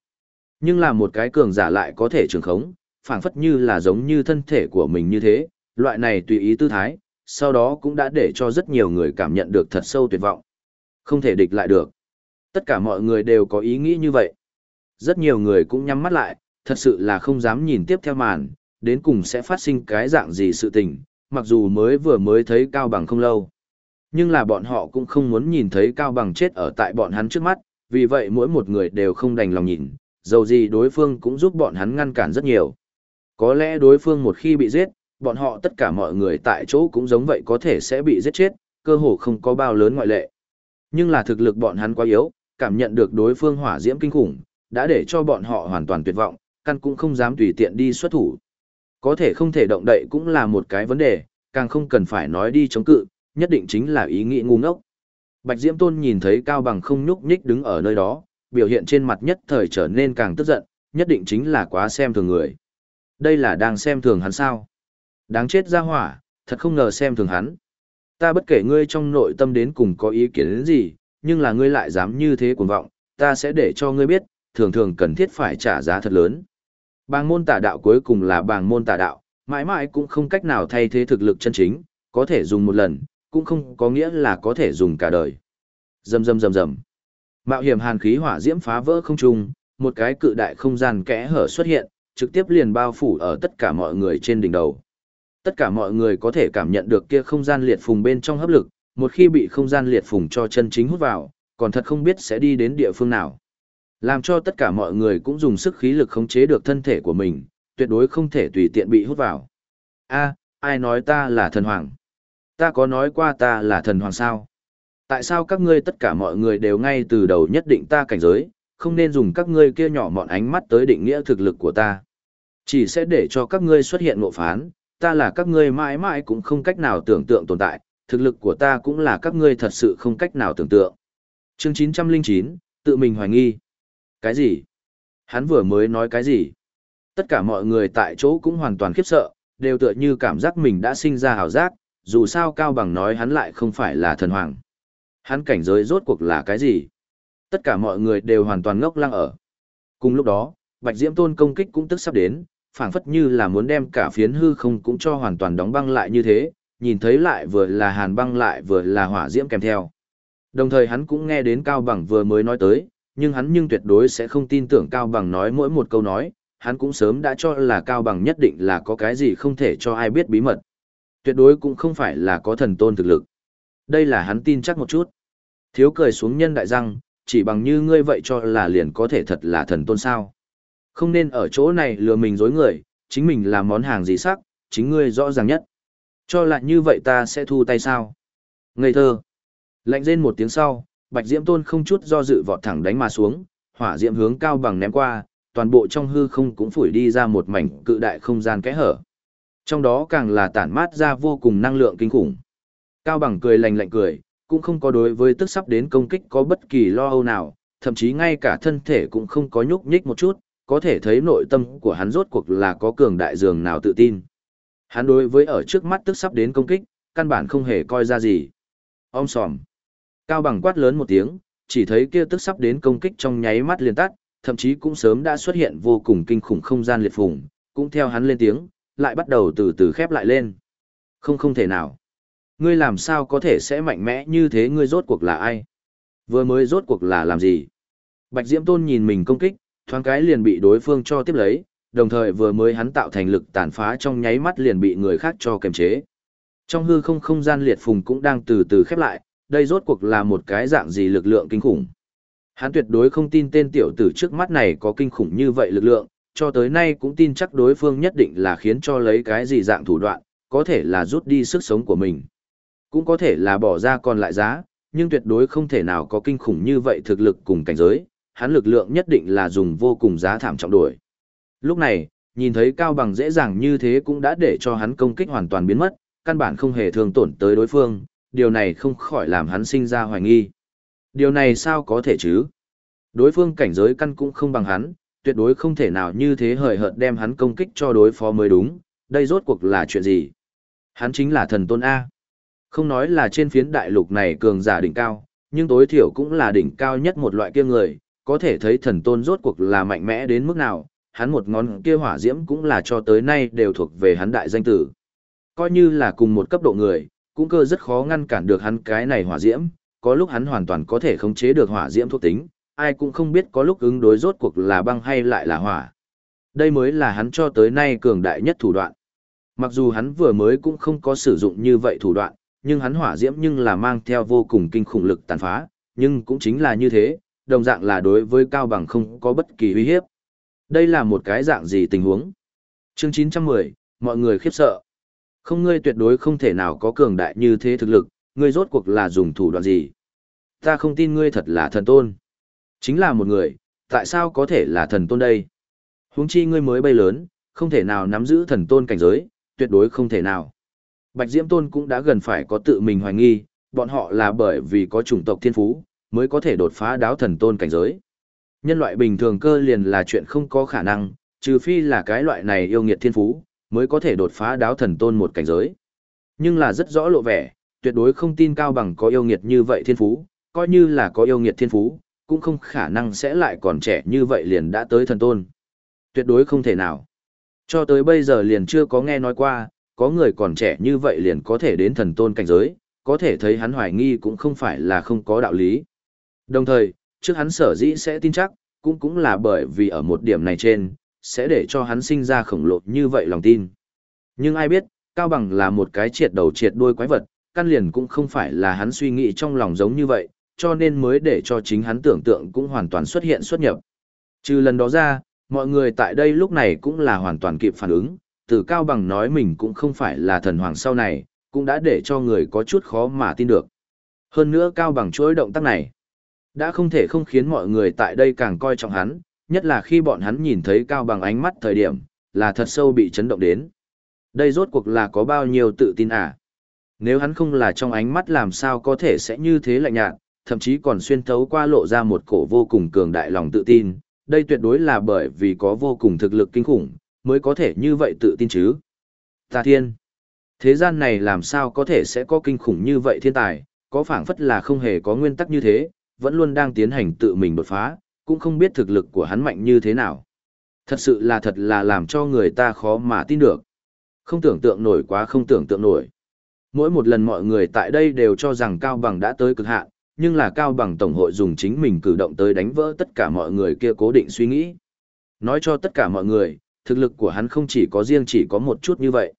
Nhưng là một cái cường giả lại có thể trường khống, phảng phất như là giống như thân thể của mình như thế, loại này tùy ý tư thái, sau đó cũng đã để cho rất nhiều người cảm nhận được thật sâu tuyệt vọng. Không thể địch lại được. Tất cả mọi người đều có ý nghĩ như vậy. Rất nhiều người cũng nhắm mắt lại, thật sự là không dám nhìn tiếp theo màn, đến cùng sẽ phát sinh cái dạng gì sự tình, mặc dù mới vừa mới thấy Cao Bằng không lâu. Nhưng là bọn họ cũng không muốn nhìn thấy Cao Bằng chết ở tại bọn hắn trước mắt, vì vậy mỗi một người đều không đành lòng nhìn, dầu gì đối phương cũng giúp bọn hắn ngăn cản rất nhiều. Có lẽ đối phương một khi bị giết, bọn họ tất cả mọi người tại chỗ cũng giống vậy có thể sẽ bị giết chết, cơ hồ không có bao lớn ngoại lệ. Nhưng là thực lực bọn hắn quá yếu, cảm nhận được đối phương hỏa diễm kinh khủng, đã để cho bọn họ hoàn toàn tuyệt vọng, căn cũng không dám tùy tiện đi xuất thủ. Có thể không thể động đậy cũng là một cái vấn đề, càng không cần phải nói đi chống cự, nhất định chính là ý nghĩ ngu ngốc. Bạch Diễm Tôn nhìn thấy Cao Bằng không nhúc nhích đứng ở nơi đó, biểu hiện trên mặt nhất thời trở nên càng tức giận, nhất định chính là quá xem thường người. Đây là đang xem thường hắn sao? Đáng chết ra hỏa, thật không ngờ xem thường hắn. Ta bất kể ngươi trong nội tâm đến cùng có ý kiến đến gì, nhưng là ngươi lại dám như thế cuồng vọng, ta sẽ để cho ngươi biết, thường thường cần thiết phải trả giá thật lớn. Bàng môn tà đạo cuối cùng là bàng môn tà đạo, mãi mãi cũng không cách nào thay thế thực lực chân chính, có thể dùng một lần, cũng không có nghĩa là có thể dùng cả đời. Rầm rầm rầm rầm. Mạo hiểm hàn khí hỏa diễm phá vỡ không trung, một cái cự đại không gian kẽ hở xuất hiện, trực tiếp liền bao phủ ở tất cả mọi người trên đỉnh đầu. Tất cả mọi người có thể cảm nhận được kia không gian liệt phùng bên trong hấp lực, một khi bị không gian liệt phùng cho chân chính hút vào, còn thật không biết sẽ đi đến địa phương nào. Làm cho tất cả mọi người cũng dùng sức khí lực khống chế được thân thể của mình, tuyệt đối không thể tùy tiện bị hút vào. A, ai nói ta là thần hoàng? Ta có nói qua ta là thần hoàng sao? Tại sao các ngươi tất cả mọi người đều ngay từ đầu nhất định ta cảnh giới, không nên dùng các ngươi kia nhỏ mọn ánh mắt tới định nghĩa thực lực của ta? Chỉ sẽ để cho các ngươi xuất hiện ngộ phán, ta là các ngươi mãi mãi cũng không cách nào tưởng tượng tồn tại, thực lực của ta cũng là các ngươi thật sự không cách nào tưởng tượng. Chương 909, tự mình hoài nghi. Cái gì? Hắn vừa mới nói cái gì? Tất cả mọi người tại chỗ cũng hoàn toàn khiếp sợ, đều tựa như cảm giác mình đã sinh ra hào giác, dù sao Cao Bằng nói hắn lại không phải là thần hoàng. Hắn cảnh giới rốt cuộc là cái gì? Tất cả mọi người đều hoàn toàn ngốc lăng ở. Cùng lúc đó, Bạch Diễm Tôn công kích cũng tức sắp đến, phảng phất như là muốn đem cả phiến hư không cũng cho hoàn toàn đóng băng lại như thế, nhìn thấy lại vừa là hàn băng lại vừa là hỏa diễm kèm theo. Đồng thời hắn cũng nghe đến Cao Bằng vừa mới nói tới, nhưng hắn nhưng tuyệt đối sẽ không tin tưởng Cao Bằng nói mỗi một câu nói, hắn cũng sớm đã cho là Cao Bằng nhất định là có cái gì không thể cho ai biết bí mật. Tuyệt đối cũng không phải là có thần tôn thực lực. Đây là hắn tin chắc một chút. Thiếu cười xuống nhân đại răng, chỉ bằng như ngươi vậy cho là liền có thể thật là thần tôn sao. Không nên ở chỗ này lừa mình dối người, chính mình làm món hàng gì sắc, chính ngươi rõ ràng nhất. Cho lại như vậy ta sẽ thu tay sao? Ngây thơ. Lạnh rên một tiếng sau, Bạch Diễm Tôn không chút do dự vọt thẳng đánh mà xuống, hỏa diễm hướng cao bằng ném qua, toàn bộ trong hư không cũng phủi đi ra một mảnh cự đại không gian kẽ hở. Trong đó càng là tản mát ra vô cùng năng lượng kinh khủng. Cao bằng cười lạnh lạnh cười, cũng không có đối với tức sắp đến công kích có bất kỳ lo âu nào, thậm chí ngay cả thân thể cũng không có nhúc nhích một chút, có thể thấy nội tâm của hắn rốt cuộc là có cường đại dường nào tự tin. Hắn đối với ở trước mắt tức sắp đến công kích, căn bản không hề coi ra gì. Ông sòm. Cao bằng quát lớn một tiếng, chỉ thấy kia tức sắp đến công kích trong nháy mắt liền tắt, thậm chí cũng sớm đã xuất hiện vô cùng kinh khủng không gian liệt phùng, cũng theo hắn lên tiếng, lại bắt đầu từ từ khép lại lên. Không không thể nào. Ngươi làm sao có thể sẽ mạnh mẽ như thế ngươi rốt cuộc là ai? Vừa mới rốt cuộc là làm gì? Bạch Diễm Tôn nhìn mình công kích, thoáng cái liền bị đối phương cho tiếp lấy, đồng thời vừa mới hắn tạo thành lực tàn phá trong nháy mắt liền bị người khác cho kềm chế. Trong hư không không gian liệt phùng cũng đang từ từ khép lại, đây rốt cuộc là một cái dạng gì lực lượng kinh khủng. Hắn tuyệt đối không tin tên tiểu tử trước mắt này có kinh khủng như vậy lực lượng, cho tới nay cũng tin chắc đối phương nhất định là khiến cho lấy cái gì dạng thủ đoạn, có thể là rút đi sức sống của mình. Cũng có thể là bỏ ra còn lại giá, nhưng tuyệt đối không thể nào có kinh khủng như vậy thực lực cùng cảnh giới, hắn lực lượng nhất định là dùng vô cùng giá thảm trọng đổi. Lúc này, nhìn thấy Cao Bằng dễ dàng như thế cũng đã để cho hắn công kích hoàn toàn biến mất, căn bản không hề thương tổn tới đối phương, điều này không khỏi làm hắn sinh ra hoài nghi. Điều này sao có thể chứ? Đối phương cảnh giới căn cũng không bằng hắn, tuyệt đối không thể nào như thế hời hợt đem hắn công kích cho đối phó mới đúng, đây rốt cuộc là chuyện gì? Hắn chính là thần tôn A. Không nói là trên phiến đại lục này cường giả đỉnh cao, nhưng tối thiểu cũng là đỉnh cao nhất một loại kia người, có thể thấy thần tôn rốt cuộc là mạnh mẽ đến mức nào, hắn một ngón kia hỏa diễm cũng là cho tới nay đều thuộc về hắn đại danh tử. Coi như là cùng một cấp độ người, cũng cơ rất khó ngăn cản được hắn cái này hỏa diễm, có lúc hắn hoàn toàn có thể khống chế được hỏa diễm thuộc tính, ai cũng không biết có lúc ứng đối rốt cuộc là băng hay lại là hỏa. Đây mới là hắn cho tới nay cường đại nhất thủ đoạn. Mặc dù hắn vừa mới cũng không có sử dụng như vậy thủ đoạn, nhưng hắn hỏa diễm nhưng là mang theo vô cùng kinh khủng lực tàn phá, nhưng cũng chính là như thế, đồng dạng là đối với Cao Bằng không có bất kỳ uy hiếp. Đây là một cái dạng gì tình huống? Chương 910, mọi người khiếp sợ. Không ngươi tuyệt đối không thể nào có cường đại như thế thực lực, ngươi rốt cuộc là dùng thủ đoạn gì? Ta không tin ngươi thật là thần tôn. Chính là một người, tại sao có thể là thần tôn đây? Huống chi ngươi mới bay lớn, không thể nào nắm giữ thần tôn cảnh giới, tuyệt đối không thể nào. Bạch Diễm Tôn cũng đã gần phải có tự mình hoài nghi, bọn họ là bởi vì có chủng tộc thiên phú, mới có thể đột phá đáo thần tôn cảnh giới. Nhân loại bình thường cơ liền là chuyện không có khả năng, trừ phi là cái loại này yêu nghiệt thiên phú, mới có thể đột phá đáo thần tôn một cảnh giới. Nhưng là rất rõ lộ vẻ, tuyệt đối không tin cao bằng có yêu nghiệt như vậy thiên phú, coi như là có yêu nghiệt thiên phú, cũng không khả năng sẽ lại còn trẻ như vậy liền đã tới thần tôn. Tuyệt đối không thể nào. Cho tới bây giờ liền chưa có nghe nói qua, có người còn trẻ như vậy liền có thể đến thần tôn cảnh giới, có thể thấy hắn hoài nghi cũng không phải là không có đạo lý. Đồng thời, trước hắn sở dĩ sẽ tin chắc, cũng cũng là bởi vì ở một điểm này trên, sẽ để cho hắn sinh ra khổng lồ như vậy lòng tin. Nhưng ai biết, Cao Bằng là một cái triệt đầu triệt đuôi quái vật, căn liền cũng không phải là hắn suy nghĩ trong lòng giống như vậy, cho nên mới để cho chính hắn tưởng tượng cũng hoàn toàn xuất hiện xuất nhập. Trừ lần đó ra, mọi người tại đây lúc này cũng là hoàn toàn kịp phản ứng, từ Cao Bằng nói mình cũng không phải là thần hoàng sau này, cũng đã để cho người có chút khó mà tin được. Hơn nữa Cao Bằng chuỗi động tác này, đã không thể không khiến mọi người tại đây càng coi trọng hắn, nhất là khi bọn hắn nhìn thấy Cao Bằng ánh mắt thời điểm, là thật sâu bị chấn động đến. Đây rốt cuộc là có bao nhiêu tự tin à? Nếu hắn không là trong ánh mắt làm sao có thể sẽ như thế lạnh nhạt, thậm chí còn xuyên thấu qua lộ ra một cổ vô cùng cường đại lòng tự tin, đây tuyệt đối là bởi vì có vô cùng thực lực kinh khủng, mới có thể như vậy tự tin chứ. Ta thiên! Thế gian này làm sao có thể sẽ có kinh khủng như vậy thiên tài, có phảng phất là không hề có nguyên tắc như thế, vẫn luôn đang tiến hành tự mình đột phá, cũng không biết thực lực của hắn mạnh như thế nào. Thật sự là thật là làm cho người ta khó mà tin được. Không tưởng tượng nổi quá không tưởng tượng nổi. Mỗi một lần mọi người tại đây đều cho rằng Cao Bằng đã tới cực hạn, nhưng là Cao Bằng Tổng hội dùng chính mình cử động tới đánh vỡ tất cả mọi người kia cố định suy nghĩ. Nói cho tất cả mọi người, thực lực của hắn không chỉ có riêng chỉ có một chút như vậy.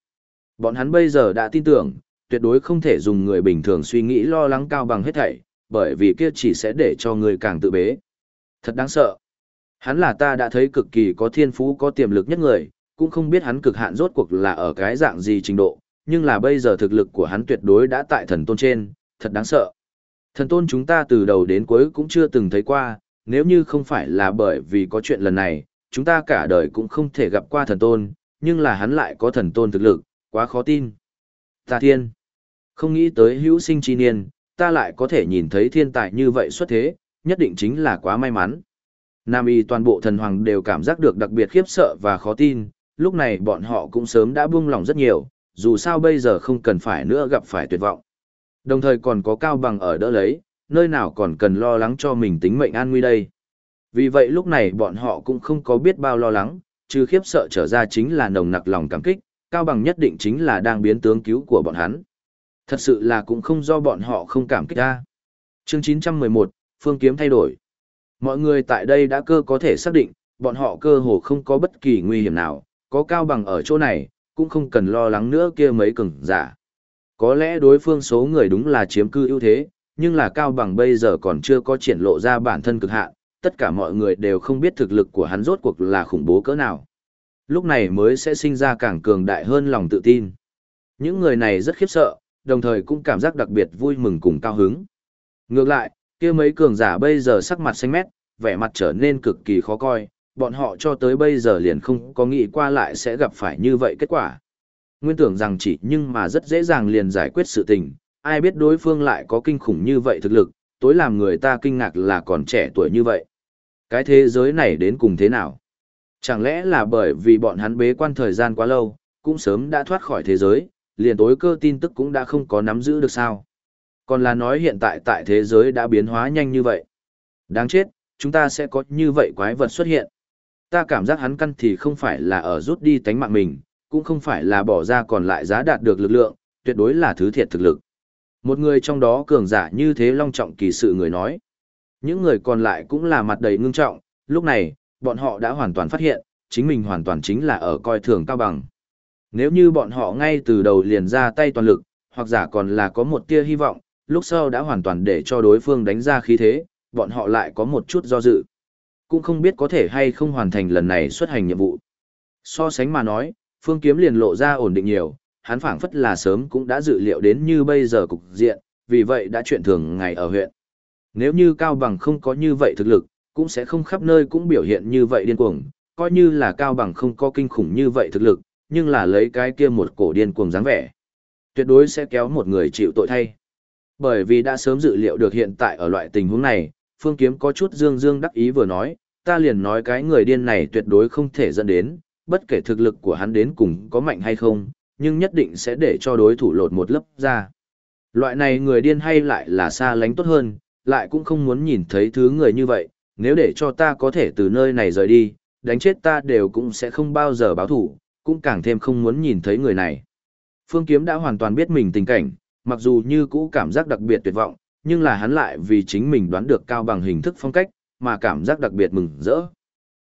Bọn hắn bây giờ đã tin tưởng, tuyệt đối không thể dùng người bình thường suy nghĩ lo lắng Cao Bằng hết thảy, bởi vì kia chỉ sẽ để cho người càng tự bế. Thật đáng sợ. Hắn là ta đã thấy cực kỳ có thiên phú có tiềm lực nhất người, cũng không biết hắn cực hạn rốt cuộc là ở cái dạng gì trình độ, nhưng là bây giờ thực lực của hắn tuyệt đối đã tại thần tôn trên, thật đáng sợ. Thần tôn chúng ta từ đầu đến cuối cũng chưa từng thấy qua, nếu như không phải là bởi vì có chuyện lần này, chúng ta cả đời cũng không thể gặp qua thần tôn, nhưng là hắn lại có thần tôn thực lực, quá khó tin. Ta thiên, không nghĩ tới hữu sinh chi niên, ta lại có thể nhìn thấy thiên tài như vậy xuất thế, nhất định chính là quá may mắn. Nam y toàn bộ thần hoàng đều cảm giác được đặc biệt khiếp sợ và khó tin, lúc này bọn họ cũng sớm đã buông lòng rất nhiều, dù sao bây giờ không cần phải nữa gặp phải tuyệt vọng. Đồng thời còn có cao bằng ở đỡ lấy, nơi nào còn cần lo lắng cho mình tính mệnh an nguy đây. Vì vậy lúc này bọn họ cũng không có biết bao lo lắng, trừ khiếp sợ trở ra chính là nồng nặc lòng cảm kích, cao bằng nhất định chính là đang biến tướng cứu của bọn hắn. Thật sự là cũng không do bọn họ không cảm kích ra. Chương 911, Phương Kiếm thay đổi. Mọi người tại đây đã cơ có thể xác định, bọn họ cơ hồ không có bất kỳ nguy hiểm nào, có cao bằng ở chỗ này, cũng không cần lo lắng nữa kia mấy cường giả. Có lẽ đối phương số người đúng là chiếm cư ưu thế, nhưng là cao bằng bây giờ còn chưa có triển lộ ra bản thân cực hạn, tất cả mọi người đều không biết thực lực của hắn rốt cuộc là khủng bố cỡ nào. Lúc này mới sẽ sinh ra càng cường đại hơn lòng tự tin. Những người này rất khiếp sợ, đồng thời cũng cảm giác đặc biệt vui mừng cùng cao hứng. Ngược lại, kia mấy cường giả bây giờ sắc mặt xanh mét, vẻ mặt trở nên cực kỳ khó coi, bọn họ cho tới bây giờ liền không có nghĩ qua lại sẽ gặp phải như vậy kết quả. Nguyên tưởng rằng chỉ nhưng mà rất dễ dàng liền giải quyết sự tình, ai biết đối phương lại có kinh khủng như vậy thực lực, tối làm người ta kinh ngạc là còn trẻ tuổi như vậy. Cái thế giới này đến cùng thế nào? Chẳng lẽ là bởi vì bọn hắn bế quan thời gian quá lâu, cũng sớm đã thoát khỏi thế giới, liền tối cơ tin tức cũng đã không có nắm giữ được sao? Còn là nói hiện tại tại thế giới đã biến hóa nhanh như vậy. Đáng chết, chúng ta sẽ có như vậy quái vật xuất hiện. Ta cảm giác hắn căn thì không phải là ở rút đi tánh mạng mình, cũng không phải là bỏ ra còn lại giá đạt được lực lượng, tuyệt đối là thứ thiệt thực lực. Một người trong đó cường giả như thế long trọng kỳ sự người nói. Những người còn lại cũng là mặt đầy ngưng trọng, lúc này, bọn họ đã hoàn toàn phát hiện, chính mình hoàn toàn chính là ở coi thường cao bằng. Nếu như bọn họ ngay từ đầu liền ra tay toàn lực, hoặc giả còn là có một tia hy vọng, lúc sau đã hoàn toàn để cho đối phương đánh ra khí thế, bọn họ lại có một chút do dự. Cũng không biết có thể hay không hoàn thành lần này xuất hành nhiệm vụ. So sánh mà nói, phương kiếm liền lộ ra ổn định nhiều, hắn phảng phất là sớm cũng đã dự liệu đến như bây giờ cục diện, vì vậy đã chuyện thường ngày ở huyện. Nếu như Cao Bằng không có như vậy thực lực, cũng sẽ không khắp nơi cũng biểu hiện như vậy điên cuồng, coi như là Cao Bằng không có kinh khủng như vậy thực lực, nhưng là lấy cái kia một cổ điên cuồng dáng vẻ. Tuyệt đối sẽ kéo một người chịu tội thay. Bởi vì đã sớm dự liệu được hiện tại ở loại tình huống này, Phương Kiếm có chút dương dương đắc ý vừa nói, ta liền nói cái người điên này tuyệt đối không thể dẫn đến, bất kể thực lực của hắn đến cùng có mạnh hay không, nhưng nhất định sẽ để cho đối thủ lột một lớp ra. Loại này người điên hay lại là xa lánh tốt hơn, lại cũng không muốn nhìn thấy thứ người như vậy, nếu để cho ta có thể từ nơi này rời đi, đánh chết ta đều cũng sẽ không bao giờ báo thủ, cũng càng thêm không muốn nhìn thấy người này. Phương Kiếm đã hoàn toàn biết mình tình cảnh, mặc dù như cũ cảm giác đặc biệt tuyệt vọng, nhưng là hắn lại vì chính mình đoán được cao bằng hình thức phong cách, mà cảm giác đặc biệt mừng rỡ.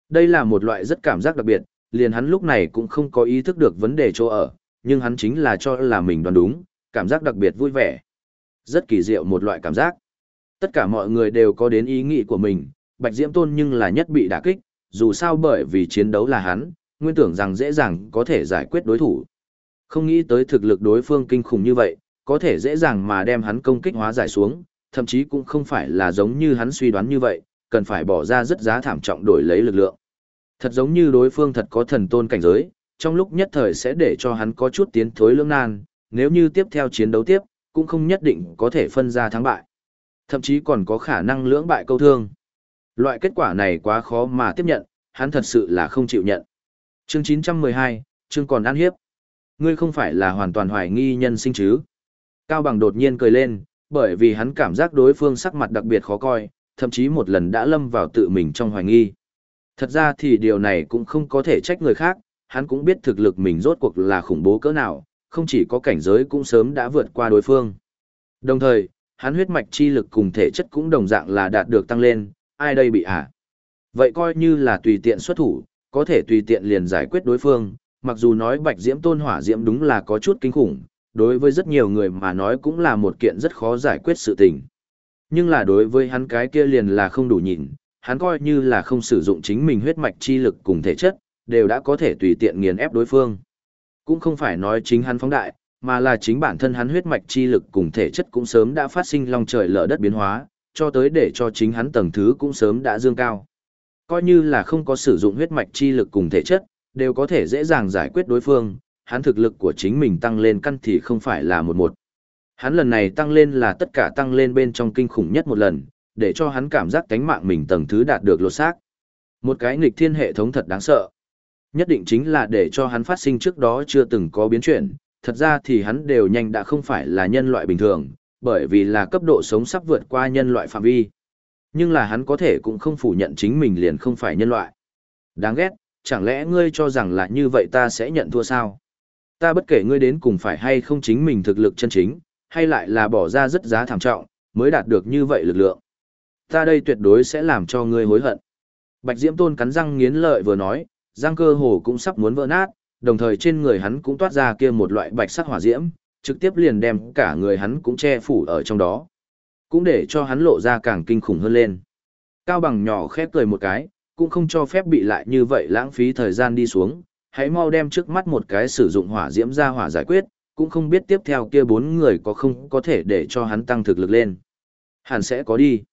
Đây là một loại rất cảm giác đặc biệt, liền hắn lúc này cũng không có ý thức được vấn đề chỗ ở, nhưng hắn chính là cho là mình đoán đúng, cảm giác đặc biệt vui vẻ. Rất kỳ diệu một loại cảm giác. Tất cả mọi người đều có đến ý nghĩ của mình, Bạch Diễm Tôn nhưng là nhất bị đả kích, dù sao bởi vì chiến đấu là hắn, nguyên tưởng rằng dễ dàng có thể giải quyết đối thủ. Không nghĩ tới thực lực đối phương kinh khủng như vậy, có thể dễ dàng mà đem hắn công kích hóa giải xuống, thậm chí cũng không phải là giống như hắn suy đoán như vậy, cần phải bỏ ra rất giá thảm trọng đổi lấy lực lượng. Thật giống như đối phương thật có thần tôn cảnh giới, trong lúc nhất thời sẽ để cho hắn có chút tiến thối lưỡng nan, nếu như tiếp theo chiến đấu tiếp, cũng không nhất định có thể phân ra thắng bại. Thậm chí còn có khả năng lưỡng bại câu thương. Loại kết quả này quá khó mà tiếp nhận, hắn thật sự là không chịu nhận. Chương 912, chương còn ăn hiếp. Ngươi không phải là hoàn toàn hoài nghi nhân sinh chứ? Cao Bằng đột nhiên cười lên, bởi vì hắn cảm giác đối phương sắc mặt đặc biệt khó coi, thậm chí một lần đã lâm vào tự mình trong hoài nghi. Thật ra thì điều này cũng không có thể trách người khác, hắn cũng biết thực lực mình rốt cuộc là khủng bố cỡ nào, không chỉ có cảnh giới cũng sớm đã vượt qua đối phương. Đồng thời, hắn huyết mạch chi lực cùng thể chất cũng đồng dạng là đạt được tăng lên, ai đây bị hả? À? Vậy coi như là tùy tiện xuất thủ, có thể tùy tiện liền giải quyết đối phương, mặc dù nói bạch diễm tôn hỏa diễm đúng là có chút kinh khủng, đối với rất nhiều người mà nói cũng là một kiện rất khó giải quyết sự tình. Nhưng là đối với hắn cái kia liền là không đủ nhìn, hắn coi như là không sử dụng chính mình huyết mạch chi lực cùng thể chất, đều đã có thể tùy tiện nghiền ép đối phương. Cũng không phải nói chính hắn phóng đại, mà là chính bản thân hắn huyết mạch chi lực cùng thể chất cũng sớm đã phát sinh long trời lở đất biến hóa, cho tới để cho chính hắn tầng thứ cũng sớm đã dương cao. Coi như là không có sử dụng huyết mạch chi lực cùng thể chất, đều có thể dễ dàng giải quyết đối phương, hắn thực lực của chính mình tăng lên căn thì không phải là một một. Hắn lần này tăng lên là tất cả tăng lên bên trong kinh khủng nhất một lần, để cho hắn cảm giác cánh mạng mình tầng thứ đạt được lột xác. Một cái nghịch thiên hệ thống thật đáng sợ. Nhất định chính là để cho hắn phát sinh trước đó chưa từng có biến chuyển, thật ra thì hắn đều nhanh đã không phải là nhân loại bình thường, bởi vì là cấp độ sống sắp vượt qua nhân loại phạm vi. Nhưng là hắn có thể cũng không phủ nhận chính mình liền không phải nhân loại. Đáng ghét, chẳng lẽ ngươi cho rằng là như vậy ta sẽ nhận thua sao? Ta bất kể ngươi đến cùng phải hay không chính mình thực lực chân chính, hay lại là bỏ ra rất giá thảm trọng, mới đạt được như vậy lực lượng. Ta đây tuyệt đối sẽ làm cho ngươi hối hận. Bạch Diễm Tôn cắn răng nghiến lợi vừa nói, răng cơ hồ cũng sắp muốn vỡ nát, đồng thời trên người hắn cũng toát ra kia một loại bạch sắc hỏa diễm, trực tiếp liền đem cả người hắn cũng che phủ ở trong đó. Cũng để cho hắn lộ ra càng kinh khủng hơn lên. Cao bằng nhỏ khép cười một cái, cũng không cho phép bị lại như vậy lãng phí thời gian đi xuống, hãy mau đem trước mắt một cái sử dụng hỏa diễm ra hỏa giải quyết, cũng không biết tiếp theo kia bốn người có không có thể để cho hắn tăng thực lực lên. Hẳn sẽ có đi.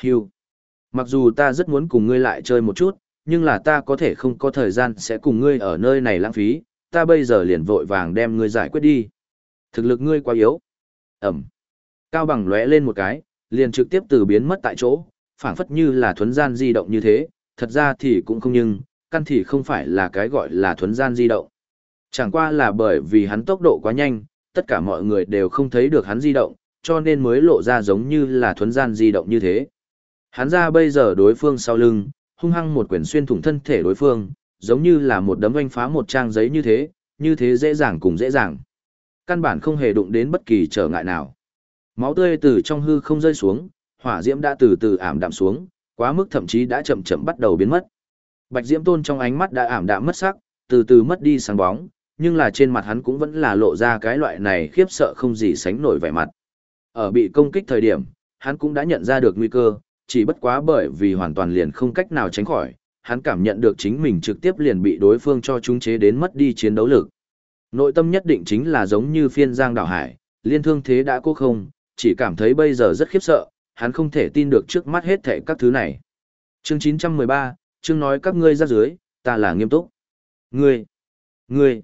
Hưu. Mặc dù ta rất muốn cùng ngươi lại chơi một chút, nhưng là ta có thể không có thời gian sẽ cùng ngươi ở nơi này lãng phí, ta bây giờ liền vội vàng đem ngươi giải quyết đi. Thực lực ngươi quá yếu. Ẩm. Cao bằng lóe lên một cái, liền trực tiếp từ biến mất tại chỗ, phảng phất như là thuấn gian di động như thế, thật ra thì cũng không nhưng, căn thì không phải là cái gọi là thuấn gian di động. Chẳng qua là bởi vì hắn tốc độ quá nhanh, tất cả mọi người đều không thấy được hắn di động, cho nên mới lộ ra giống như là thuấn gian di động như thế. Hắn ra bây giờ đối phương sau lưng, hung hăng một quyển xuyên thủng thân thể đối phương, giống như là một đấm oanh phá một trang giấy như thế, như thế dễ dàng cùng dễ dàng. Căn bản không hề đụng đến bất kỳ trở ngại nào. Máu tươi từ trong hư không rơi xuống, hỏa diễm đã từ từ ảm đạm xuống, quá mức thậm chí đã chậm chậm bắt đầu biến mất. Bạch Diễm Tôn trong ánh mắt đã ảm đạm mất sắc, từ từ mất đi sáng bóng, nhưng là trên mặt hắn cũng vẫn là lộ ra cái loại này khiếp sợ không gì sánh nổi vẻ mặt. Ở bị công kích thời điểm, hắn cũng đã nhận ra được nguy cơ, chỉ bất quá bởi vì hoàn toàn liền không cách nào tránh khỏi, hắn cảm nhận được chính mình trực tiếp liền bị đối phương cho chúng chế đến mất đi chiến đấu lực. Nội tâm nhất định chính là giống như phiên giang đảo hải, liên thương thế đã cố không, chỉ cảm thấy bây giờ rất khiếp sợ, hắn không thể tin được trước mắt hết thảy các thứ này. Chương 913, chương nói các ngươi ra dưới, ta là nghiêm túc. Ngươi, ngươi.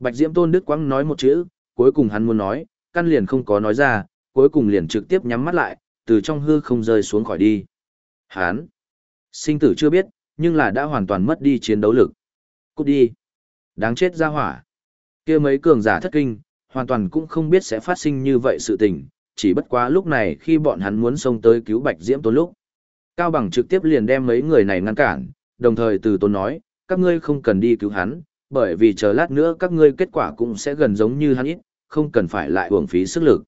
Bạch Diễm Tôn Đức Quang nói một chữ, cuối cùng hắn muốn nói, căn liền không có nói ra, cuối cùng liền trực tiếp nhắm mắt lại, từ trong hư không rơi xuống khỏi đi. Hắn, sinh tử chưa biết, nhưng là đã hoàn toàn mất đi chiến đấu lực. Cút đi. Đáng chết ra hỏa. kia mấy cường giả thất kinh, hoàn toàn cũng không biết sẽ phát sinh như vậy sự tình, chỉ bất quá lúc này khi bọn hắn muốn xông tới cứu Bạch Diễm Tôn lúc. Cao Bằng trực tiếp liền đem mấy người này ngăn cản, đồng thời từ Tôn nói, các ngươi không cần đi cứu hắn, bởi vì chờ lát nữa các ngươi kết quả cũng sẽ gần giống như hắn ít, không cần phải lại uổng phí sức lực.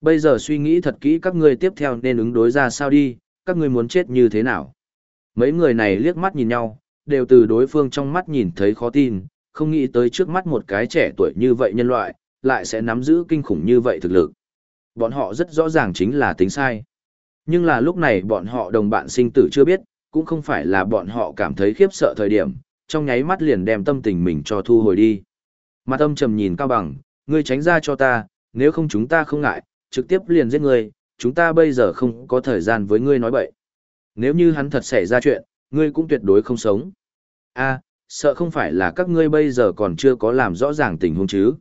Bây giờ suy nghĩ thật kỹ các ngươi tiếp theo nên ứng đối ra sao đi, các ngươi muốn chết như thế nào. Mấy người này liếc mắt nhìn nhau, đều từ đối phương trong mắt nhìn thấy khó tin, không nghĩ tới trước mắt một cái trẻ tuổi như vậy nhân loại, lại sẽ nắm giữ kinh khủng như vậy thực lực. Bọn họ rất rõ ràng chính là tính sai. Nhưng là lúc này bọn họ đồng bạn sinh tử chưa biết, cũng không phải là bọn họ cảm thấy khiếp sợ thời điểm, trong nháy mắt liền đem tâm tình mình cho thu hồi đi. Mặt âm trầm nhìn Cao Bằng, ngươi tránh ra cho ta, nếu không chúng ta không ngại, trực tiếp liền giết ngươi, chúng ta bây giờ không có thời gian với ngươi nói bậy. Nếu như hắn thật xảy ra chuyện, ngươi cũng tuyệt đối không sống. A, sợ không phải là các ngươi bây giờ còn chưa có làm rõ ràng tình huống chứ.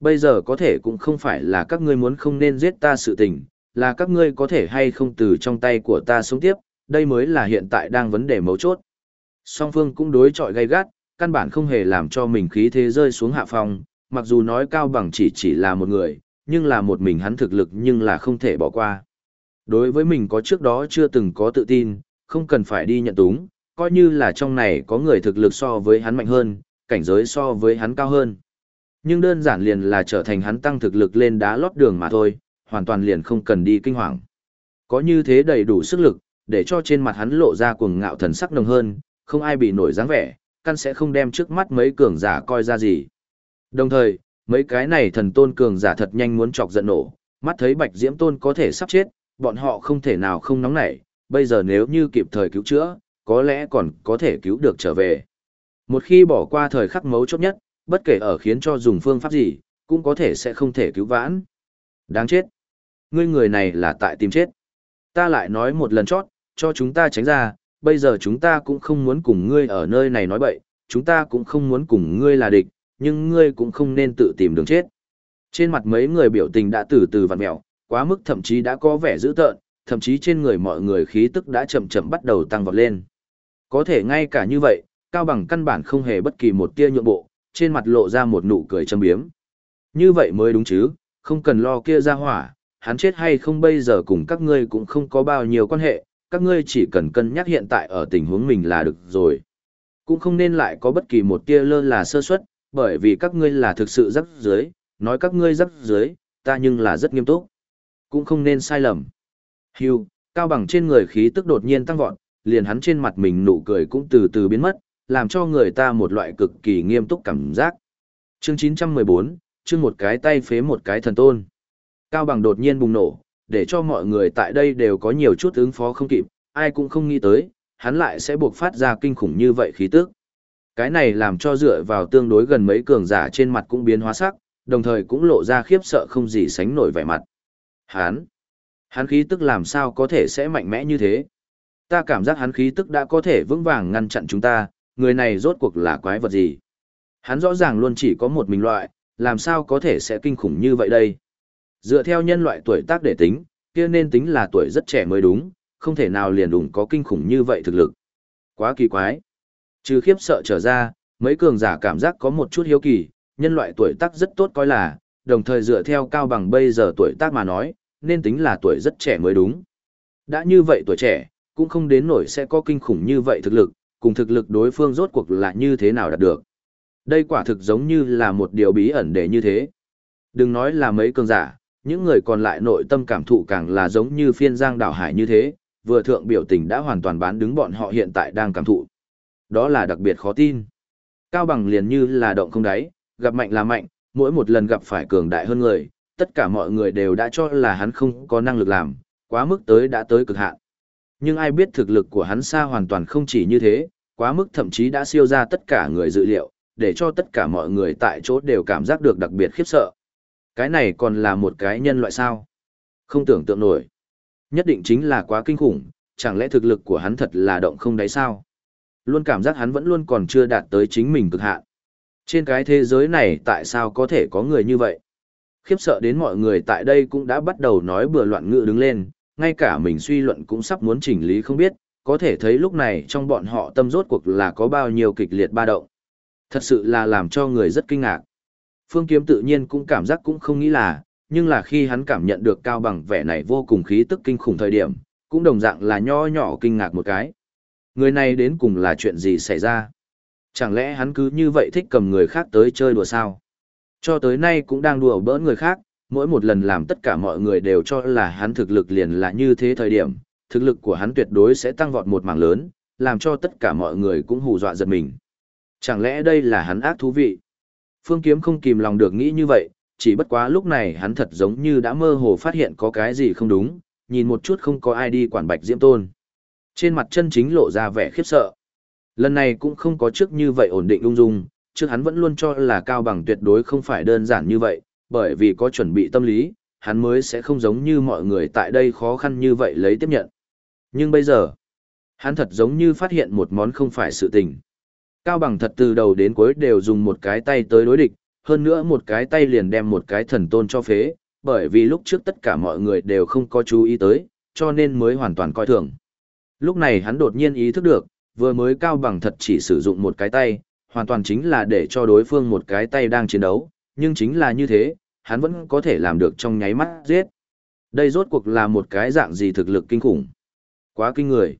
Bây giờ có thể cũng không phải là các ngươi muốn không nên giết ta sự tình, là các ngươi có thể hay không từ trong tay của ta sống tiếp, đây mới là hiện tại đang vấn đề mấu chốt. Song phương cũng đối chọi gay gắt, căn bản không hề làm cho mình khí thế rơi xuống hạ phong, mặc dù nói cao bằng chỉ chỉ là một người, nhưng là một mình hắn thực lực nhưng là không thể bỏ qua. Đối với mình có trước đó chưa từng có tự tin, không cần phải đi nhận túng, coi như là trong này có người thực lực so với hắn mạnh hơn, cảnh giới so với hắn cao hơn. Nhưng đơn giản liền là trở thành hắn tăng thực lực lên đá lót đường mà thôi, hoàn toàn liền không cần đi kinh hoàng. Có như thế đầy đủ sức lực, để cho trên mặt hắn lộ ra cuồng ngạo thần sắc nồng hơn, không ai bị nổi dáng vẻ, căn sẽ không đem trước mắt mấy cường giả coi ra gì. Đồng thời, mấy cái này thần tôn cường giả thật nhanh muốn chọc giận nổ, mắt thấy bạch diễm tôn có thể sắp chết, bọn họ không thể nào không nóng nảy, bây giờ nếu như kịp thời cứu chữa, có lẽ còn có thể cứu được trở về. Một khi bỏ qua thời khắc mấu chốt nhất, bất kể ở khiến cho dùng phương pháp gì, cũng có thể sẽ không thể cứu vãn. Đáng chết. Ngươi người này là tại tìm chết. Ta lại nói một lần chót, cho chúng ta tránh ra, bây giờ chúng ta cũng không muốn cùng ngươi ở nơi này nói bậy, chúng ta cũng không muốn cùng ngươi là địch, nhưng ngươi cũng không nên tự tìm đường chết. Trên mặt mấy người biểu tình đã từ từ vặn mẹo, quá mức thậm chí đã có vẻ dữ tợn, thậm chí trên người mọi người khí tức đã chậm chậm bắt đầu tăng vọt lên. Có thể ngay cả như vậy, Cao Bằng căn bản không hề bất kỳ một tia nhượng bộ, trên mặt lộ ra một nụ cười châm biếm. Như vậy mới đúng chứ, không cần lo kia ra hỏa, hắn chết hay không bây giờ cùng các ngươi cũng không có bao nhiêu quan hệ, các ngươi chỉ cần cân nhắc hiện tại ở tình huống mình là được rồi. Cũng không nên lại có bất kỳ một tia lơ là sơ suất, bởi vì các ngươi là thực sự rắc dưới, nói các ngươi rắc dưới, ta nhưng là rất nghiêm túc. Cũng không nên sai lầm. Hưu, cao bằng trên người khí tức đột nhiên tăng vọt, liền hắn trên mặt mình nụ cười cũng từ từ biến mất, làm cho người ta một loại cực kỳ nghiêm túc cảm giác. Chương 914, chương một cái tay phế một cái thần tôn. Cao bằng đột nhiên bùng nổ, để cho mọi người tại đây đều có nhiều chút ứng phó không kịp, ai cũng không nghĩ tới, hắn lại sẽ buộc phát ra kinh khủng như vậy khí tức. Cái này làm cho dựa vào tương đối gần mấy cường giả trên mặt cũng biến hóa sắc, đồng thời cũng lộ ra khiếp sợ không gì sánh nổi vẻ mặt. Hắn, hắn khí tức làm sao có thể sẽ mạnh mẽ như thế? Ta cảm giác hắn khí tức đã có thể vững vàng ngăn chặn chúng ta, người này rốt cuộc là quái vật gì? Hắn rõ ràng luôn chỉ có một mình loại, làm sao có thể sẽ kinh khủng như vậy đây? Dựa theo nhân loại tuổi tác để tính, kia nên tính là tuổi rất trẻ mới đúng, không thể nào liền đủng có kinh khủng như vậy thực lực. Quá kỳ quái. Trừ khiếp sợ trở ra, mấy cường giả cảm giác có một chút hiếu kỳ, nhân loại tuổi tác rất tốt coi là, đồng thời dựa theo cao bằng bây giờ tuổi tác mà nói, nên tính là tuổi rất trẻ mới đúng. Đã như vậy tuổi trẻ, cũng không đến nổi sẽ có kinh khủng như vậy thực lực, cùng thực lực đối phương rốt cuộc là như thế nào đạt được. Đây quả thực giống như là một điều bí ẩn để như thế. Đừng nói là mấy cường giả, những người còn lại nội tâm cảm thụ càng là giống như phiên giang đảo hải như thế, vừa thượng biểu tình đã hoàn toàn bán đứng bọn họ hiện tại đang cảm thụ. Đó là đặc biệt khó tin. Cao bằng liền như là động không đáy, gặp mạnh là mạnh, mỗi một lần gặp phải cường đại hơn người, tất cả mọi người đều đã cho là hắn không có năng lực làm, quá mức tới đã tới cực hạn. Nhưng ai biết thực lực của hắn xa hoàn toàn không chỉ như thế, quá mức thậm chí đã siêu ra tất cả người dự liệu, để cho tất cả mọi người tại chỗ đều cảm giác được đặc biệt khiếp sợ. Cái này còn là một cái nhân loại sao? Không tưởng tượng nổi. Nhất định chính là quá kinh khủng, chẳng lẽ thực lực của hắn thật là động không đáy sao? Luôn cảm giác hắn vẫn luôn còn chưa đạt tới chính mình cực hạn. Trên cái thế giới này tại sao có thể có người như vậy? Khiếp sợ đến mọi người tại đây cũng đã bắt đầu nói bừa loạn ngữ đứng lên, ngay cả mình suy luận cũng sắp muốn chỉnh lý không biết, có thể thấy lúc này trong bọn họ tâm rốt cuộc là có bao nhiêu kịch liệt ba động. Thật sự là làm cho người rất kinh ngạc. Phương Kiếm tự nhiên cũng cảm giác cũng không nghĩ là, nhưng là khi hắn cảm nhận được cao bằng vẻ này vô cùng khí tức kinh khủng thời điểm, cũng đồng dạng là nho nhỏ kinh ngạc một cái. Người này đến cùng là chuyện gì xảy ra? Chẳng lẽ hắn cứ như vậy thích cầm người khác tới chơi đùa sao? Cho tới nay cũng đang đùa bỡn người khác, mỗi một lần làm tất cả mọi người đều cho là hắn thực lực liền là như thế thời điểm, thực lực của hắn tuyệt đối sẽ tăng vọt một mảng lớn, làm cho tất cả mọi người cũng hù dọa giật mình. Chẳng lẽ đây là hắn ác thú vị? Phương Kiếm không kìm lòng được nghĩ như vậy, chỉ bất quá lúc này hắn thật giống như đã mơ hồ phát hiện có cái gì không đúng, nhìn một chút không có ai đi quản bạch diễm tôn. Trên mặt chân chính lộ ra vẻ khiếp sợ. Lần này cũng không có trước như vậy ổn định ung dung, trước hắn vẫn luôn cho là cao bằng tuyệt đối không phải đơn giản như vậy, bởi vì có chuẩn bị tâm lý, hắn mới sẽ không giống như mọi người tại đây khó khăn như vậy lấy tiếp nhận. Nhưng bây giờ, hắn thật giống như phát hiện một món không phải sự tình. Cao bằng thật từ đầu đến cuối đều dùng một cái tay tới đối địch, hơn nữa một cái tay liền đem một cái thần tôn cho phế, bởi vì lúc trước tất cả mọi người đều không có chú ý tới, cho nên mới hoàn toàn coi thường. Lúc này hắn đột nhiên ý thức được, vừa mới cao bằng thật chỉ sử dụng một cái tay, hoàn toàn chính là để cho đối phương một cái tay đang chiến đấu, nhưng chính là như thế, hắn vẫn có thể làm được trong nháy mắt giết. Đây rốt cuộc là một cái dạng gì thực lực kinh khủng. Quá kinh người.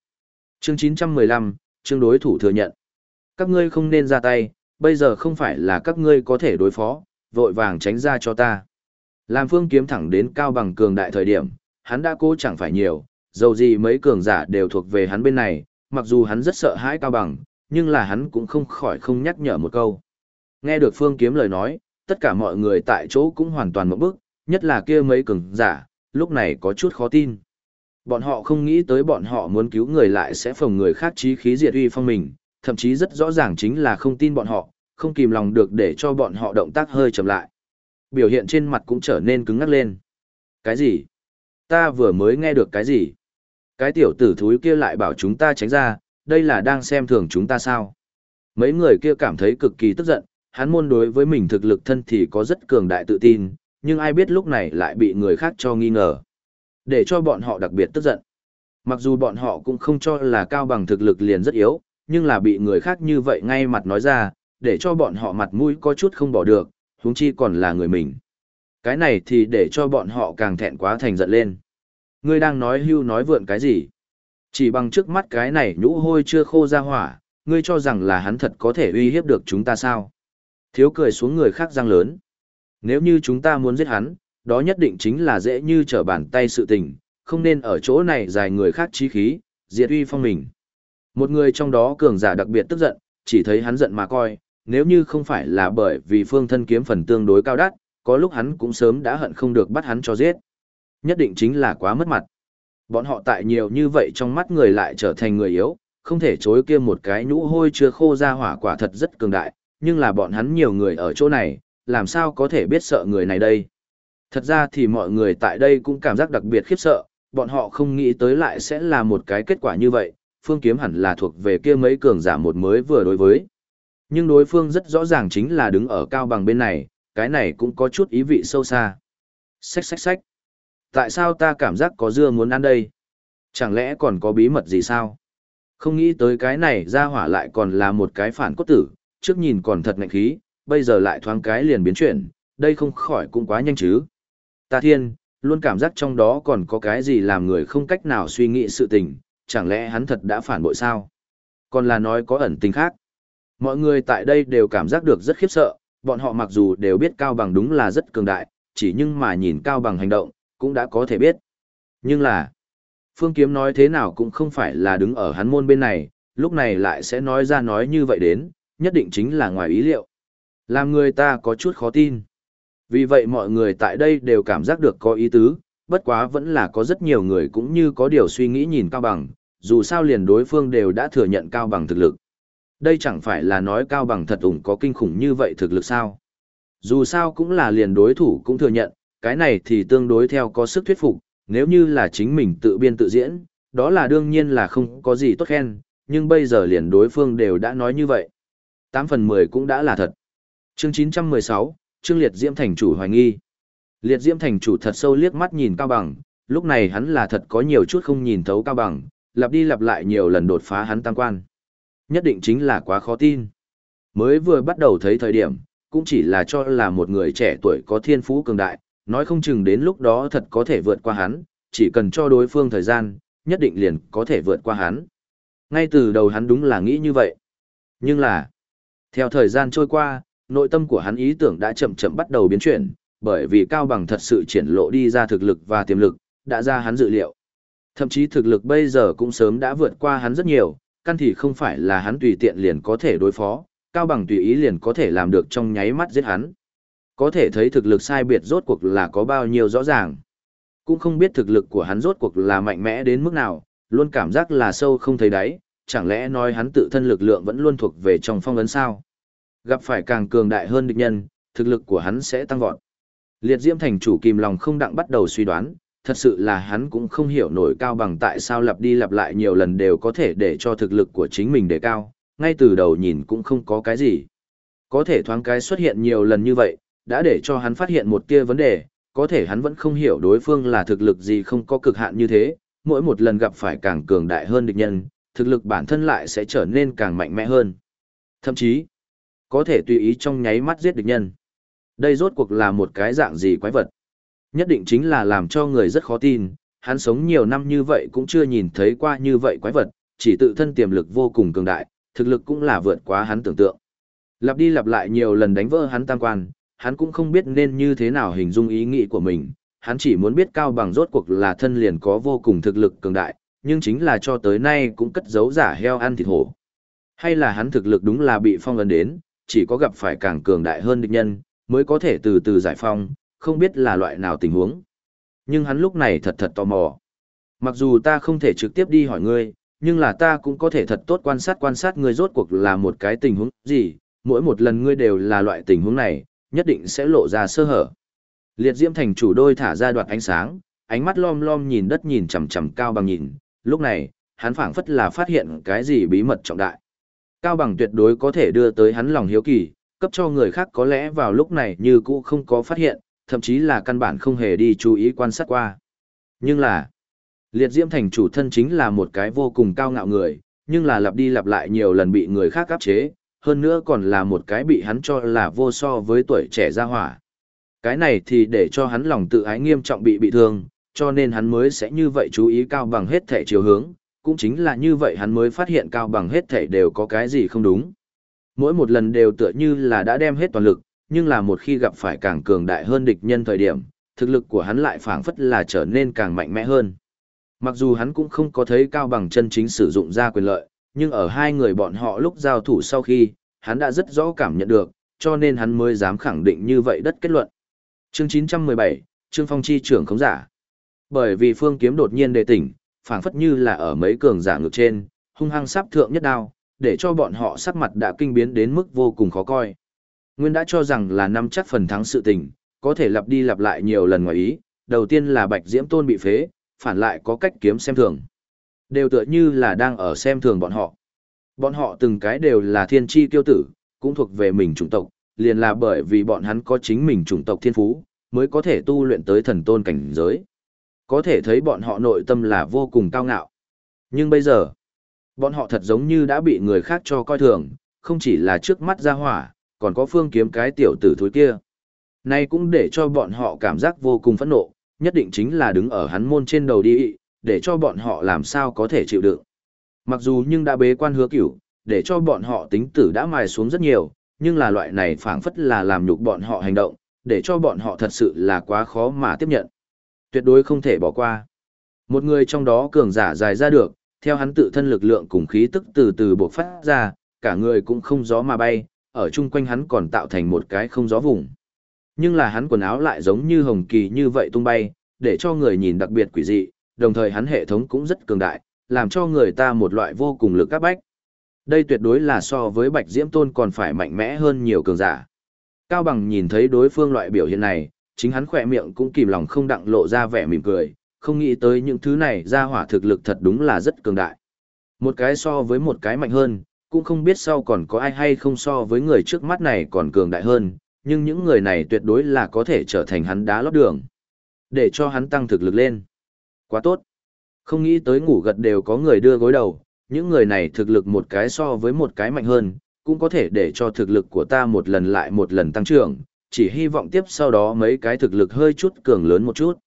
Chương 915, chương đối thủ thừa nhận. Các ngươi không nên ra tay, bây giờ không phải là các ngươi có thể đối phó, vội vàng tránh ra cho ta. Làm phương kiếm thẳng đến cao bằng cường đại thời điểm, hắn đã cố chẳng phải nhiều, dầu gì mấy cường giả đều thuộc về hắn bên này, mặc dù hắn rất sợ hãi cao bằng, nhưng là hắn cũng không khỏi không nhắc nhở một câu. Nghe được phương kiếm lời nói, tất cả mọi người tại chỗ cũng hoàn toàn một bước, nhất là kia mấy cường giả, lúc này có chút khó tin. Bọn họ không nghĩ tới bọn họ muốn cứu người lại sẽ phồng người khác chí khí diệt uy phong mình, thậm chí rất rõ ràng chính là không tin bọn họ, không kìm lòng được để cho bọn họ động tác hơi chậm lại. Biểu hiện trên mặt cũng trở nên cứng ngắc lên. Cái gì? Ta vừa mới nghe được cái gì? Cái tiểu tử thúi kia lại bảo chúng ta tránh ra, đây là đang xem thường chúng ta sao? Mấy người kia cảm thấy cực kỳ tức giận, hắn môn đối với mình thực lực thân thì có rất cường đại tự tin, nhưng ai biết lúc này lại bị người khác cho nghi ngờ. Để cho bọn họ đặc biệt tức giận. Mặc dù bọn họ cũng không cho là cao bằng thực lực liền rất yếu, nhưng là bị người khác như vậy ngay mặt nói ra, để cho bọn họ mặt mũi có chút không bỏ được, huống chi còn là người mình. Cái này thì để cho bọn họ càng thẹn quá thành giận lên. Ngươi đang nói hưu nói vượn cái gì? Chỉ bằng trước mắt cái này nhũ hôi chưa khô ra hỏa, ngươi cho rằng là hắn thật có thể uy hiếp được chúng ta sao? Thiếu cười xuống người khác răng lớn. Nếu như chúng ta muốn giết hắn, đó nhất định chính là dễ như trở bàn tay sự tình, không nên ở chỗ này dài người khác chí khí, diệt uy phong mình. Một người trong đó cường giả đặc biệt tức giận, chỉ thấy hắn giận mà coi, nếu như không phải là bởi vì phương thân kiếm phần tương đối cao đắt, có lúc hắn cũng sớm đã hận không được bắt hắn cho giết. Nhất định chính là quá mất mặt. Bọn họ tại nhiều như vậy trong mắt người lại trở thành người yếu, không thể chối kia một cái nhũ hôi chưa khô ra hỏa quả thật rất cường đại, nhưng là bọn hắn nhiều người ở chỗ này, làm sao có thể biết sợ người này đây. Thật ra thì mọi người tại đây cũng cảm giác đặc biệt khiếp sợ, bọn họ không nghĩ tới lại sẽ là một cái kết quả như vậy, phương kiếm hẳn là thuộc về kia mấy cường giả một mới vừa đối với. Nhưng đối phương rất rõ ràng chính là đứng ở cao bằng bên này, cái này cũng có chút ý vị sâu xa. Xách xách xách. Tại sao ta cảm giác có dưa muốn ăn đây? Chẳng lẽ còn có bí mật gì sao? Không nghĩ tới cái này ra hỏa lại còn là một cái phản cốt tử, trước nhìn còn thật ngạnh khí, bây giờ lại thoáng cái liền biến chuyển, đây không khỏi cũng quá nhanh chứ. Ta thiên, luôn cảm giác trong đó còn có cái gì làm người không cách nào suy nghĩ sự tình, chẳng lẽ hắn thật đã phản bội sao? Còn là nói có ẩn tình khác. Mọi người tại đây đều cảm giác được rất khiếp sợ, bọn họ mặc dù đều biết Cao Bằng đúng là rất cường đại, chỉ nhưng mà nhìn Cao Bằng hành động, cũng đã có thể biết. Nhưng là, Phương Kiếm nói thế nào cũng không phải là đứng ở hắn môn bên này, lúc này lại sẽ nói ra nói như vậy đến, nhất định chính là ngoài ý liệu. Làm người ta có chút khó tin. Vì vậy mọi người tại đây đều cảm giác được có ý tứ, bất quá vẫn là có rất nhiều người cũng như có điều suy nghĩ nhìn Cao Bằng, dù sao liền đối phương đều đã thừa nhận Cao Bằng thực lực. Đây chẳng phải là nói Cao Bằng thật ủng có kinh khủng như vậy thực lực sao. Dù sao cũng là liền đối thủ cũng thừa nhận, cái này thì tương đối theo có sức thuyết phục, nếu như là chính mình tự biên tự diễn, đó là đương nhiên là không có gì tốt khen, nhưng bây giờ liền đối phương đều đã nói như vậy. 8 phần 10 cũng đã là thật. Chương 916, Trương Liệt Diễm thành chủ hoài nghi. Liệt Diễm thành chủ thật sâu liếc mắt nhìn Cao Bằng, lúc này hắn là thật có nhiều chút không nhìn thấu Cao Bằng, lặp đi lặp lại nhiều lần đột phá hắn tam quan. Nhất định chính là quá khó tin. Mới vừa bắt đầu thấy thời điểm, cũng chỉ là cho là một người trẻ tuổi có thiên phú cường đại, nói không chừng đến lúc đó thật có thể vượt qua hắn, chỉ cần cho đối phương thời gian, nhất định liền có thể vượt qua hắn. Ngay từ đầu hắn đúng là nghĩ như vậy. Nhưng là, theo thời gian trôi qua, nội tâm của hắn ý tưởng đã chậm chậm bắt đầu biến chuyển, bởi vì Cao Bằng thật sự triển lộ đi ra thực lực và tiềm lực, đã ra hắn dự liệu. Thậm chí thực lực bây giờ cũng sớm đã vượt qua hắn rất nhiều, căn thì không phải là hắn tùy tiện liền có thể đối phó, Cao Bằng tùy ý liền có thể làm được trong nháy mắt giết hắn. Có thể thấy thực lực sai biệt rốt cuộc là có bao nhiêu rõ ràng. Cũng không biết thực lực của hắn rốt cuộc là mạnh mẽ đến mức nào, luôn cảm giác là sâu không thấy đáy, chẳng lẽ nói hắn tự thân lực lượng vẫn luôn thuộc về trong phong ấn sao? Gặp phải càng cường đại hơn địch nhân, thực lực của hắn sẽ tăng vọt. Liệt Diễm thành chủ kìm lòng không đặng bắt đầu suy đoán, thật sự là hắn cũng không hiểu nổi cao bằng tại sao lặp đi lặp lại nhiều lần đều có thể để cho thực lực của chính mình đề cao, ngay từ đầu nhìn cũng không có cái gì. Có thể thoáng cái xuất hiện nhiều lần như vậy, đã để cho hắn phát hiện một tia vấn đề, có thể hắn vẫn không hiểu đối phương là thực lực gì không có cực hạn như thế, mỗi một lần gặp phải càng cường đại hơn địch nhân, thực lực bản thân lại sẽ trở nên càng mạnh mẽ hơn. Thậm chí, có thể tùy ý trong nháy mắt giết địch nhân. Đây rốt cuộc là một cái dạng gì quái vật. Nhất định chính là làm cho người rất khó tin, hắn sống nhiều năm như vậy cũng chưa nhìn thấy qua như vậy quái vật, chỉ tự thân tiềm lực vô cùng cường đại, thực lực cũng là vượt quá hắn tưởng tượng. Lặp đi lặp lại nhiều lần đánh vỡ hắn tam quan, hắn cũng không biết nên như thế nào hình dung ý nghĩ của mình, hắn chỉ muốn biết cao bằng rốt cuộc là thân liền có vô cùng thực lực cường đại, nhưng chính là cho tới nay cũng cất giấu giả heo ăn thịt hổ. Hay là hắn thực lực đúng là bị phong ấn đến, chỉ có gặp phải càng cường đại hơn địch nhân, mới có thể từ từ giải phong, không biết là loại nào tình huống. Nhưng hắn lúc này thật thật tò mò. Mặc dù ta không thể trực tiếp đi hỏi ngươi, nhưng là ta cũng có thể thật tốt quan sát quan sát ngươi rốt cuộc là một cái tình huống gì, mỗi một lần ngươi đều là loại tình huống này, nhất định sẽ lộ ra sơ hở. Liệt Diễm thành chủ đôi thả ra đoạt ánh sáng, ánh mắt lom lom nhìn đất nhìn chằm chằm cao bằng nhìn, lúc này, hắn phảng phất là phát hiện cái gì bí mật trọng đại. Cao bằng tuyệt đối có thể đưa tới hắn lòng hiếu kỳ, cấp cho người khác có lẽ vào lúc này như cũ không có phát hiện, thậm chí là căn bản không hề đi chú ý quan sát qua. Nhưng là, liệt diễm thành chủ thân chính là một cái vô cùng cao ngạo người, nhưng là lặp đi lặp lại nhiều lần bị người khác áp chế, hơn nữa còn là một cái bị hắn cho là vô so với tuổi trẻ ra hỏa. Cái này thì để cho hắn lòng tự ái nghiêm trọng bị bị thương, cho nên hắn mới sẽ như vậy chú ý cao bằng hết thể chiều hướng, cũng chính là như vậy hắn mới phát hiện cao bằng hết thể đều có cái gì không đúng. Mỗi một lần đều tựa như là đã đem hết toàn lực, nhưng là một khi gặp phải càng cường đại hơn địch nhân thời điểm, thực lực của hắn lại phảng phất là trở nên càng mạnh mẽ hơn. Mặc dù hắn cũng không có thấy cao bằng chân chính sử dụng ra quyền lợi, nhưng ở hai người bọn họ lúc giao thủ sau khi, hắn đã rất rõ cảm nhận được, cho nên hắn mới dám khẳng định như vậy đất kết luận. Chương 917, Trương Phong chi trưởng khống giả. Bởi vì Phương Kiếm đột nhiên đề tỉnh, phảng phất như là ở mấy cường giả ngược trên, hung hăng sắp thượng nhất đao, để cho bọn họ sắc mặt đã kinh biến đến mức vô cùng khó coi. Nguyên đã cho rằng là năm chắc phần thắng sự tình, có thể lặp đi lặp lại nhiều lần ngoài ý, đầu tiên là Bạch Diễm Tôn bị phế, phản lại có cách kiếm xem thường. Đều tựa như là đang ở xem thường bọn họ. Bọn họ từng cái đều là thiên tri tiêu tử, cũng thuộc về mình chủng tộc, liền là bởi vì bọn hắn có chính mình chủng tộc thiên phú, mới có thể tu luyện tới thần tôn cảnh giới. Có thể thấy bọn họ nội tâm là vô cùng cao ngạo. Nhưng bây giờ, bọn họ thật giống như đã bị người khác cho coi thường, không chỉ là trước mắt ra hỏa, còn có phương kiếm cái tiểu tử thối kia. Này cũng để cho bọn họ cảm giác vô cùng phẫn nộ, nhất định chính là đứng ở hắn môn trên đầu đi, để cho bọn họ làm sao có thể chịu đựng. Mặc dù nhưng đã bế quan hứa cửu, để cho bọn họ tính tử đã mài xuống rất nhiều, nhưng là loại này phảng phất là làm nhục bọn họ hành động, để cho bọn họ thật sự là quá khó mà tiếp nhận. Tuyệt đối không thể bỏ qua. Một người trong đó cường giả dài ra được, theo hắn tự thân lực lượng cùng khí tức từ từ bộc phát ra, cả người cũng không gió mà bay, ở chung quanh hắn còn tạo thành một cái không gió vùng. Nhưng là hắn quần áo lại giống như hồng kỳ như vậy tung bay, để cho người nhìn đặc biệt quỷ dị, đồng thời hắn hệ thống cũng rất cường đại, làm cho người ta một loại vô cùng lực các bách. Đây tuyệt đối là so với Bạch Diễm Tôn còn phải mạnh mẽ hơn nhiều cường giả. Cao Bằng nhìn thấy đối phương loại biểu hiện này, chính hắn khỏe miệng cũng kìm lòng không đặng lộ ra vẻ mỉm cười, không nghĩ tới những thứ này ra hỏa thực lực thật đúng là rất cường đại. Một cái so với một cái mạnh hơn, cũng không biết sau còn có ai hay không so với người trước mắt này còn cường đại hơn, nhưng những người này tuyệt đối là có thể trở thành hắn đá lót đường. Để cho hắn tăng thực lực lên. Quá tốt. Không nghĩ tới ngủ gật đều có người đưa gối đầu, những người này thực lực một cái so với một cái mạnh hơn, cũng có thể để cho thực lực của ta một lần lại một lần tăng trưởng, chỉ hy vọng tiếp sau đó mấy cái thực lực hơi chút cường lớn một chút.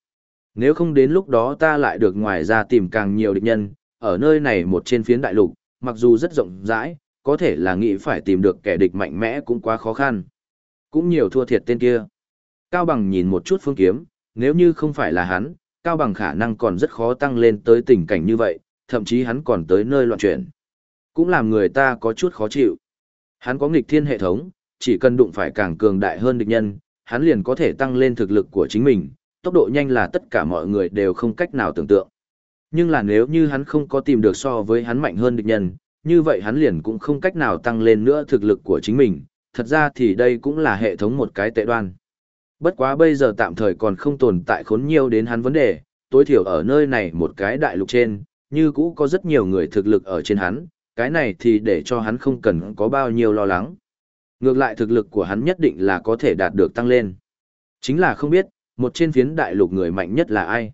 Nếu không đến lúc đó ta lại được ngoài ra tìm càng nhiều địch nhân, ở nơi này một trên phiến đại lục, mặc dù rất rộng rãi, có thể là nghĩ phải tìm được kẻ địch mạnh mẽ cũng quá khó khăn. Cũng nhiều thua thiệt tên kia. Cao Bằng nhìn một chút phương kiếm, nếu như không phải là hắn, Cao Bằng khả năng còn rất khó tăng lên tới tình cảnh như vậy, thậm chí hắn còn tới nơi loạn chuyển. Cũng làm người ta có chút khó chịu. Hắn có nghịch thiên hệ thống, chỉ cần đụng phải càng cường đại hơn địch nhân, hắn liền có thể tăng lên thực lực của chính mình, tốc độ nhanh là tất cả mọi người đều không cách nào tưởng tượng. Nhưng là nếu như hắn không có tìm được so với hắn mạnh hơn địch nhân, như vậy hắn liền cũng không cách nào tăng lên nữa thực lực của chính mình, thật ra thì đây cũng là hệ thống một cái tệ đoan. Bất quá bây giờ tạm thời còn không tồn tại khốn nhiều đến hắn vấn đề, tối thiểu ở nơi này một cái đại lục trên, như cũ có rất nhiều người thực lực ở trên hắn, cái này thì để cho hắn không cần có bao nhiêu lo lắng. Ngược lại thực lực của hắn nhất định là có thể đạt được tăng lên. Chính là không biết, một trên phiến đại lục người mạnh nhất là ai.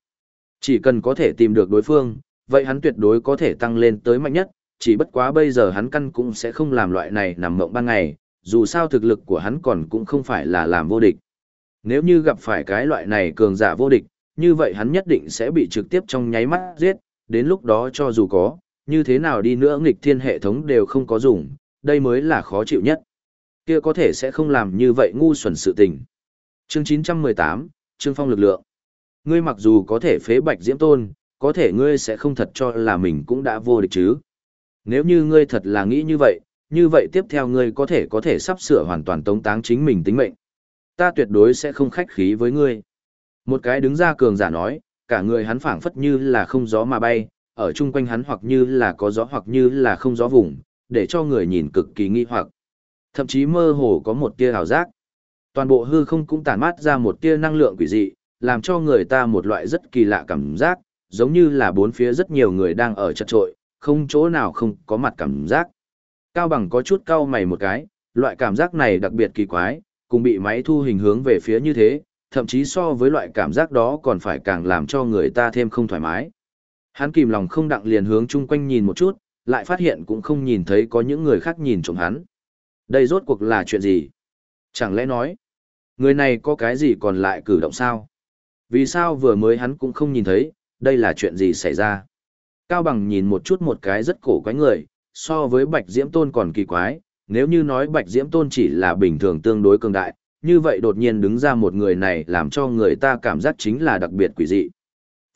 Chỉ cần có thể tìm được đối phương, vậy hắn tuyệt đối có thể tăng lên tới mạnh nhất, chỉ bất quá bây giờ hắn căn cũng sẽ không làm loại này nằm mộng ban ngày, dù sao thực lực của hắn còn cũng không phải là làm vô địch. Nếu như gặp phải cái loại này cường giả vô địch, như vậy hắn nhất định sẽ bị trực tiếp trong nháy mắt giết, đến lúc đó cho dù có, như thế nào đi nữa nghịch thiên hệ thống đều không có dùng, đây mới là khó chịu nhất. Kia có thể sẽ không làm như vậy ngu xuẩn sự tình. Chương 918, Trương Phong lực lượng. Ngươi mặc dù có thể phế bạch diễm tôn, có thể ngươi sẽ không thật cho là mình cũng đã vô địch chứ. Nếu như ngươi thật là nghĩ như vậy, như vậy tiếp theo ngươi có thể có thể sắp sửa hoàn toàn tống táng chính mình tính mệnh. Ta tuyệt đối sẽ không khách khí với ngươi. Một cái đứng ra cường giả nói, cả người hắn phảng phất như là không gió mà bay, ở chung quanh hắn hoặc như là có gió hoặc như là không gió vùng, để cho người nhìn cực kỳ nghi hoặc. Thậm chí mơ hồ có một tia hào giác. Toàn bộ hư không cũng tản mát ra một tia năng lượng quỷ dị, làm cho người ta một loại rất kỳ lạ cảm giác, giống như là bốn phía rất nhiều người đang ở chật trội, không chỗ nào không có mặt cảm giác. Cao bằng có chút cau mày một cái, loại cảm giác này đặc biệt kỳ quái, cùng bị máy thu hình hướng về phía như thế, thậm chí so với loại cảm giác đó còn phải càng làm cho người ta thêm không thoải mái. Hắn kìm lòng không đặng liền hướng chung quanh nhìn một chút, lại phát hiện cũng không nhìn thấy có những người khác nhìn trộm hắn. Đây rốt cuộc là chuyện gì? Chẳng lẽ nói, người này có cái gì còn lại cử động sao? Vì sao vừa mới hắn cũng không nhìn thấy, đây là chuyện gì xảy ra? Cao Bằng nhìn một chút một cái rất cổ quái người, so với Bạch Diễm Tôn còn kỳ quái, nếu như nói Bạch Diễm Tôn chỉ là bình thường tương đối cường đại, như vậy đột nhiên đứng ra một người này làm cho người ta cảm giác chính là đặc biệt quỷ dị.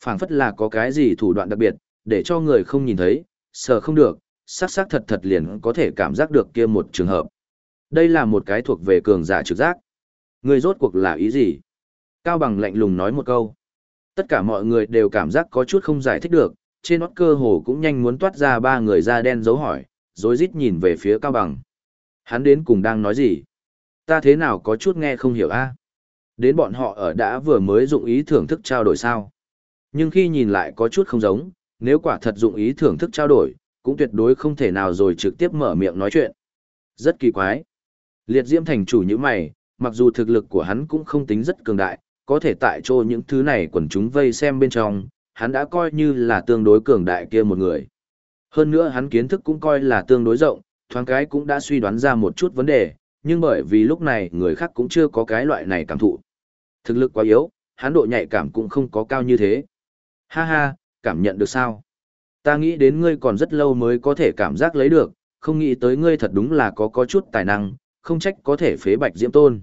phảng phất là có cái gì thủ đoạn đặc biệt, để cho người không nhìn thấy, sợ không được, sắc sắc thật thật liền có thể cảm giác được kia một trường hợp. Đây là một cái thuộc về cường giả trực giác. Người rốt cuộc là ý gì? Cao Bằng lạnh lùng nói một câu. Tất cả mọi người đều cảm giác có chút không giải thích được, trên nót cơ hồ cũng nhanh muốn toát ra ba người da đen dấu hỏi, rối rít nhìn về phía Cao Bằng. Hắn đến cùng đang nói gì? Ta thế nào có chút nghe không hiểu a? Đến bọn họ ở đã vừa mới dụng ý thưởng thức trao đổi sao? Nhưng khi nhìn lại có chút không giống, nếu quả thật dụng ý thưởng thức trao đổi, cũng tuyệt đối không thể nào rồi trực tiếp mở miệng nói chuyện. Rất kỳ quái. Liệt diễm thành chủ như mày, mặc dù thực lực của hắn cũng không tính rất cường đại, có thể tại chỗ những thứ này quần chúng vây xem bên trong, hắn đã coi như là tương đối cường đại kia một người. Hơn nữa hắn kiến thức cũng coi là tương đối rộng, thoáng cái cũng đã suy đoán ra một chút vấn đề, nhưng bởi vì lúc này người khác cũng chưa có cái loại này cảm thụ. Thực lực quá yếu, hắn độ nhạy cảm cũng không có cao như thế. Ha ha, cảm nhận được sao? Ta nghĩ đến ngươi còn rất lâu mới có thể cảm giác lấy được, không nghĩ tới ngươi thật đúng là có có chút tài năng, không trách có thể phế bạch diễm tôn.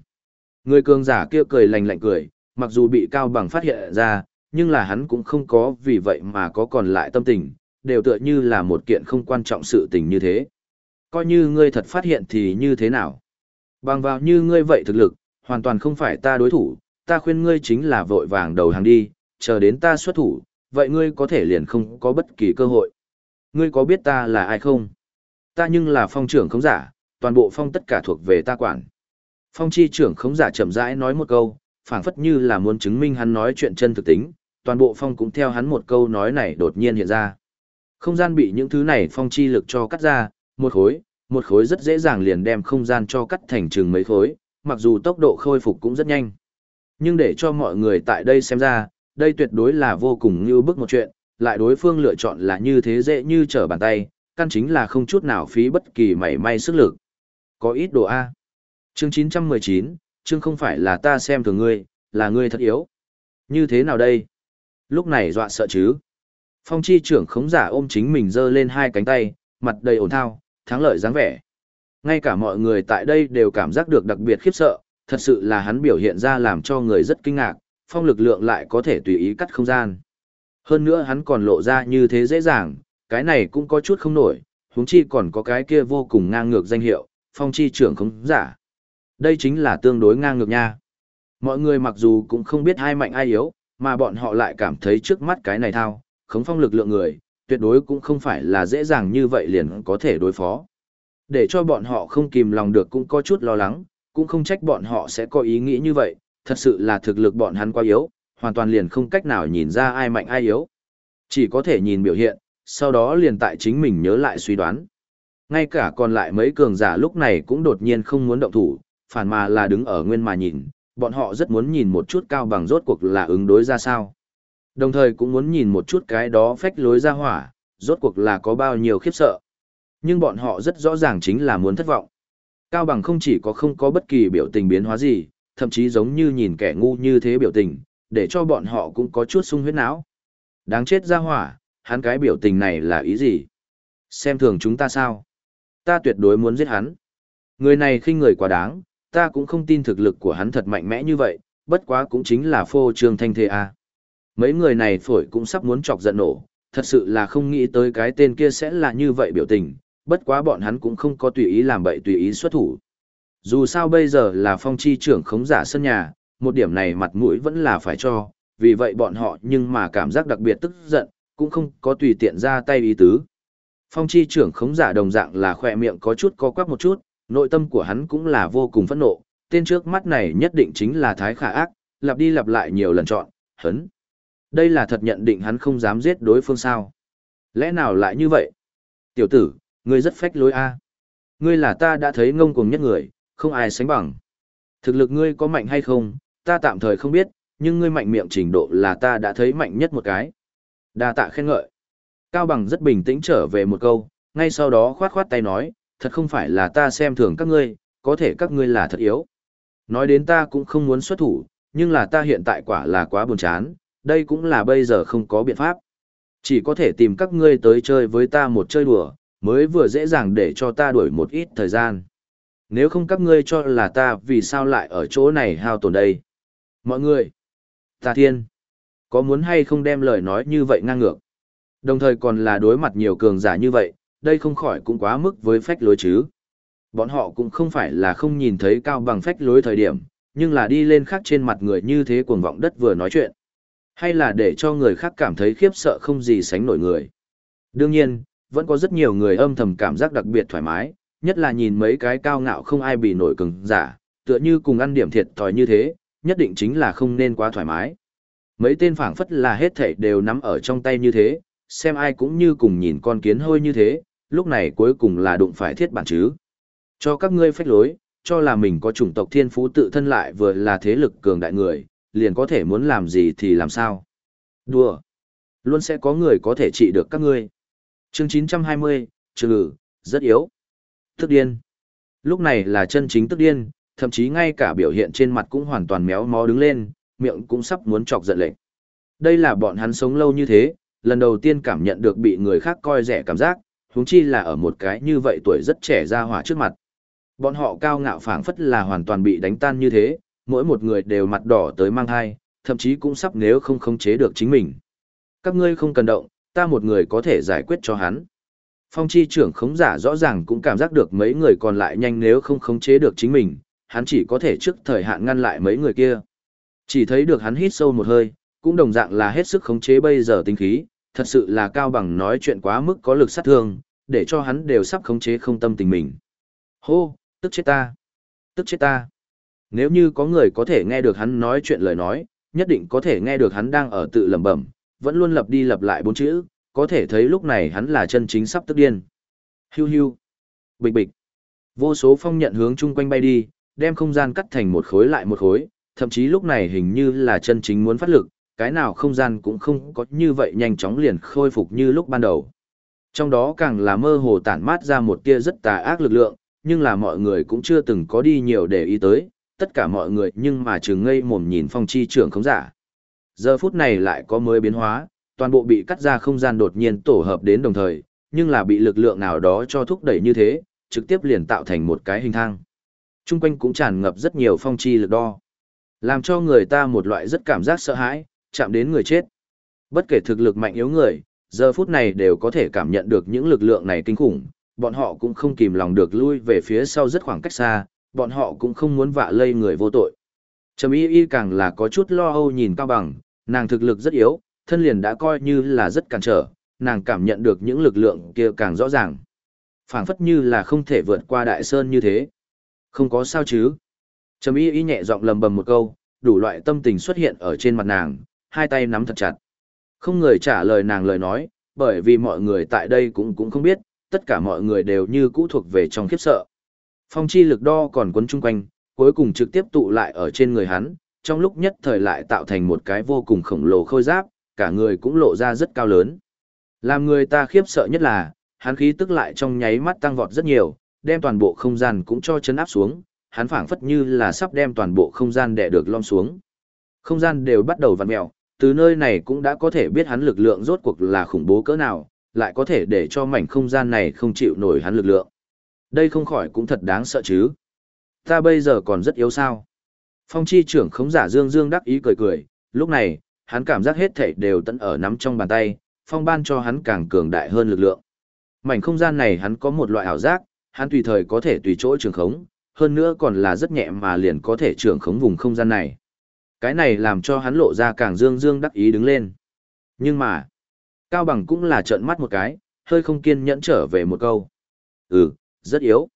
Người cường giả kia cười lành lạnh cười, mặc dù bị cao bằng phát hiện ra, nhưng là hắn cũng không có vì vậy mà có còn lại tâm tình, đều tựa như là một kiện không quan trọng sự tình như thế. Coi như ngươi thật phát hiện thì như thế nào? Bằng vào như ngươi vậy thực lực, hoàn toàn không phải ta đối thủ, ta khuyên ngươi chính là vội vàng đầu hàng đi, chờ đến ta xuất thủ, vậy ngươi có thể liền không có bất kỳ cơ hội. Ngươi có biết ta là ai không? Ta nhưng là phong trưởng khống giả, toàn bộ phong tất cả thuộc về ta quản. Phong chi trưởng khống giả chậm rãi nói một câu, phảng phất như là muốn chứng minh hắn nói chuyện chân thực tính, toàn bộ phong cũng theo hắn một câu nói này đột nhiên hiện ra. Không gian bị những thứ này phong chi lực cho cắt ra, một khối, một khối rất dễ dàng liền đem không gian cho cắt thành chừng mấy khối, mặc dù tốc độ khôi phục cũng rất nhanh. Nhưng để cho mọi người tại đây xem ra, đây tuyệt đối là vô cùng như bức một chuyện, lại đối phương lựa chọn là như thế dễ như trở bàn tay, căn chính là không chút nào phí bất kỳ mảy may sức lực. Có ít đồ A. Chương 919, chương không phải là ta xem thường ngươi, là ngươi thật yếu. Như thế nào đây? Lúc này dọa sợ chứ? Phong chi trưởng khống giả ôm chính mình giơ lên hai cánh tay, mặt đầy ổn thao, thắng lợi dáng vẻ. Ngay cả mọi người tại đây đều cảm giác được đặc biệt khiếp sợ, thật sự là hắn biểu hiện ra làm cho người rất kinh ngạc, phong lực lượng lại có thể tùy ý cắt không gian. Hơn nữa hắn còn lộ ra như thế dễ dàng, cái này cũng có chút không nổi, huống chi còn có cái kia vô cùng ngang ngược danh hiệu, phong chi trưởng không giả. Đây chính là tương đối ngang ngược nha. Mọi người mặc dù cũng không biết ai mạnh ai yếu, mà bọn họ lại cảm thấy trước mắt cái này thao, khống phong lực lượng người, tuyệt đối cũng không phải là dễ dàng như vậy liền có thể đối phó. Để cho bọn họ không kìm lòng được cũng có chút lo lắng, cũng không trách bọn họ sẽ có ý nghĩ như vậy, thật sự là thực lực bọn hắn quá yếu, hoàn toàn liền không cách nào nhìn ra ai mạnh ai yếu. Chỉ có thể nhìn biểu hiện, sau đó liền tại chính mình nhớ lại suy đoán. Ngay cả còn lại mấy cường giả lúc này cũng đột nhiên không muốn động thủ, phản mà là đứng ở nguyên mà nhìn, bọn họ rất muốn nhìn một chút cao bằng rốt cuộc là ứng đối ra sao. Đồng thời cũng muốn nhìn một chút cái đó phách lối ra hỏa, rốt cuộc là có bao nhiêu khiếp sợ. Nhưng bọn họ rất rõ ràng chính là muốn thất vọng. Cao bằng không chỉ có không có bất kỳ biểu tình biến hóa gì, thậm chí giống như nhìn kẻ ngu như thế biểu tình, để cho bọn họ cũng có chút sung huyết não. Đáng chết ra hỏa, hắn cái biểu tình này là ý gì? Xem thường chúng ta sao? Ta tuyệt đối muốn giết hắn. Người này khinh người quá đáng, ta cũng không tin thực lực của hắn thật mạnh mẽ như vậy, bất quá cũng chính là phô trương thanh thế à? Mấy người này phổi cũng sắp muốn chọc giận nổ, thật sự là không nghĩ tới cái tên kia sẽ là như vậy biểu tình, bất quá bọn hắn cũng không có tùy ý làm bậy tùy ý xuất thủ. Dù sao bây giờ là phong chi trưởng khống giả sân nhà, một điểm này mặt mũi vẫn là phải cho, vì vậy bọn họ nhưng mà cảm giác đặc biệt tức giận, cũng không có tùy tiện ra tay ý tứ. Phong chi trưởng khống giả đồng dạng là khỏe miệng có chút co quắp một chút, nội tâm của hắn cũng là vô cùng phẫn nộ, tên trước mắt này nhất định chính là thái khả ác, lặp đi lặp lại nhiều lần chọn, hấn. Đây là thật nhận định hắn không dám giết đối phương sao. Lẽ nào lại như vậy? Tiểu tử, ngươi rất phách lối a. Ngươi là ta đã thấy ngông cuồng nhất người, không ai sánh bằng. Thực lực ngươi có mạnh hay không, ta tạm thời không biết, nhưng ngươi mạnh miệng trình độ là ta đã thấy mạnh nhất một cái. Đa tạ khen ngợi. Cao Bằng rất bình tĩnh trở về một câu, ngay sau đó khoát khoát tay nói, thật không phải là ta xem thường các ngươi, có thể các ngươi là thật yếu. Nói đến ta cũng không muốn xuất thủ, nhưng là ta hiện tại quả là quá buồn chán, đây cũng là bây giờ không có biện pháp. Chỉ có thể tìm các ngươi tới chơi với ta một chơi đùa, mới vừa dễ dàng để cho ta đuổi một ít thời gian. Nếu không các ngươi cho là ta vì sao lại ở chỗ này hao tổn đây. Mọi người, ta thiên, có muốn hay không đem lời nói như vậy ngang ngược. Đồng thời còn là đối mặt nhiều cường giả như vậy, đây không khỏi cũng quá mức với phách lối chứ. Bọn họ cũng không phải là không nhìn thấy cao bằng phách lối thời điểm, nhưng là đi lên khác trên mặt người như thế cuồng vọng đất vừa nói chuyện. Hay là để cho người khác cảm thấy khiếp sợ không gì sánh nổi người. Đương nhiên, vẫn có rất nhiều người âm thầm cảm giác đặc biệt thoải mái, nhất là nhìn mấy cái cao ngạo không ai bị nổi cứng giả, tựa như cùng ăn điểm thiệt thòi như thế, nhất định chính là không nên quá thoải mái. Mấy tên phảng phất là hết thảy đều nắm ở trong tay như thế, xem ai cũng như cùng nhìn con kiến hôi như thế, lúc này cuối cùng là đụng phải thiết bản chứ. Cho các ngươi phách lối, cho là mình có chủng tộc thiên phú tự thân lại vừa là thế lực cường đại người, liền có thể muốn làm gì thì làm sao. Đùa! Luôn sẽ có người có thể trị được các ngươi. Chương 920, trừ ngữ, rất yếu. Tức điên. Lúc này là chân chính tức điên, thậm chí ngay cả biểu hiện trên mặt cũng hoàn toàn méo mó đứng lên, miệng cũng sắp muốn chọc giận lệnh. Đây là bọn hắn sống lâu như thế, lần đầu tiên cảm nhận được bị người khác coi rẻ cảm giác, huống chi là ở một cái như vậy tuổi rất trẻ ra hỏa trước mặt. Bọn họ cao ngạo phảng phất là hoàn toàn bị đánh tan như thế, mỗi một người đều mặt đỏ tới mang hai, thậm chí cũng sắp nếu không khống chế được chính mình. Các ngươi không cần động, ta một người có thể giải quyết cho hắn. Phong chi trưởng khống giả rõ ràng cũng cảm giác được mấy người còn lại nhanh nếu không khống chế được chính mình, hắn chỉ có thể trước thời hạn ngăn lại mấy người kia. Chỉ thấy được hắn hít sâu một hơi, cũng đồng dạng là hết sức khống chế bây giờ tinh khí, thật sự là cao bằng nói chuyện quá mức có lực sát thương, để cho hắn đều sắp khống chế không tâm tình mình. Hô, tức chết ta, tức chết ta. Nếu như có người có thể nghe được hắn nói chuyện lời nói, nhất định có thể nghe được hắn đang ở tự lẩm bẩm, vẫn luôn lặp đi lặp lại bốn chữ, có thể thấy lúc này hắn là chân chính sắp tức điên. Hiu hiu, bịch bịch. Vô số phong nhận hướng chung quanh bay đi, đem không gian cắt thành một khối lại một khối, thậm chí lúc này hình như là chân chính muốn phát lực, cái nào không gian cũng không có như vậy nhanh chóng liền khôi phục như lúc ban đầu. Trong đó càng là mơ hồ tản mát ra một tia rất tà ác lực lượng, nhưng là mọi người cũng chưa từng có đi nhiều để ý tới, tất cả mọi người nhưng mà chừng ngây mồm nhìn phong chi trưởng không giả. Giờ phút này lại có mới biến hóa, toàn bộ bị cắt ra không gian đột nhiên tổ hợp đến đồng thời, nhưng là bị lực lượng nào đó cho thúc đẩy như thế, trực tiếp liền tạo thành một cái hình thang. Trung quanh cũng tràn ngập rất nhiều phong chi lực đo. Làm cho người ta một loại rất cảm giác sợ hãi, chạm đến người chết. Bất kể thực lực mạnh yếu người, giờ phút này đều có thể cảm nhận được những lực lượng này kinh khủng, bọn họ cũng không kìm lòng được lui về phía sau rất khoảng cách xa, bọn họ cũng không muốn vạ lây người vô tội. Trầm y y càng là có chút lo âu nhìn cao bằng, nàng thực lực rất yếu, thân liền đã coi như là rất cản trở, nàng cảm nhận được những lực lượng kia càng rõ ràng. phảng phất như là không thể vượt qua đại sơn như thế. Không có sao chứ. Trầm y y nhẹ giọng lầm bầm một câu, đủ loại tâm tình xuất hiện ở trên mặt nàng, hai tay nắm thật chặt. Không người trả lời nàng lời nói, bởi vì mọi người tại đây cũng cũng không biết, tất cả mọi người đều như cũ thuộc về trong khiếp sợ. Phong chi lực đo còn quấn chung quanh, cuối cùng trực tiếp tụ lại ở trên người hắn, trong lúc nhất thời lại tạo thành một cái vô cùng khổng lồ khôi giáp, cả người cũng lộ ra rất cao lớn. Làm người ta khiếp sợ nhất là, hắn khí tức lại trong nháy mắt tăng vọt rất nhiều, đem toàn bộ không gian cũng cho chấn áp xuống, hắn phảng phất như là sắp đem toàn bộ không gian đè được lom xuống. Không gian đều bắt đầu vặn mèo, từ nơi này cũng đã có thể biết hắn lực lượng rốt cuộc là khủng bố cỡ nào, lại có thể để cho mảnh không gian này không chịu nổi hắn lực lượng. Đây không khỏi cũng thật đáng sợ chứ. Ta bây giờ còn rất yếu sao. Phong chi trưởng khống giả dương dương đắc ý cười cười, lúc này, hắn cảm giác hết thảy đều tận ở nắm trong bàn tay, phong ban cho hắn càng cường đại hơn lực lượng. Mảnh không gian này hắn có một loại ảo giác, hắn tùy thời có thể tùy chỗ trường khống, hơn nữa còn là rất nhẹ mà liền có thể trường khống vùng không gian này. Cái này làm cho hắn lộ ra càng dương dương đắc ý đứng lên. Nhưng mà, Cao Bằng cũng là trợn mắt một cái, hơi không kiên nhẫn trở về một câu. Ừ, rất yếu.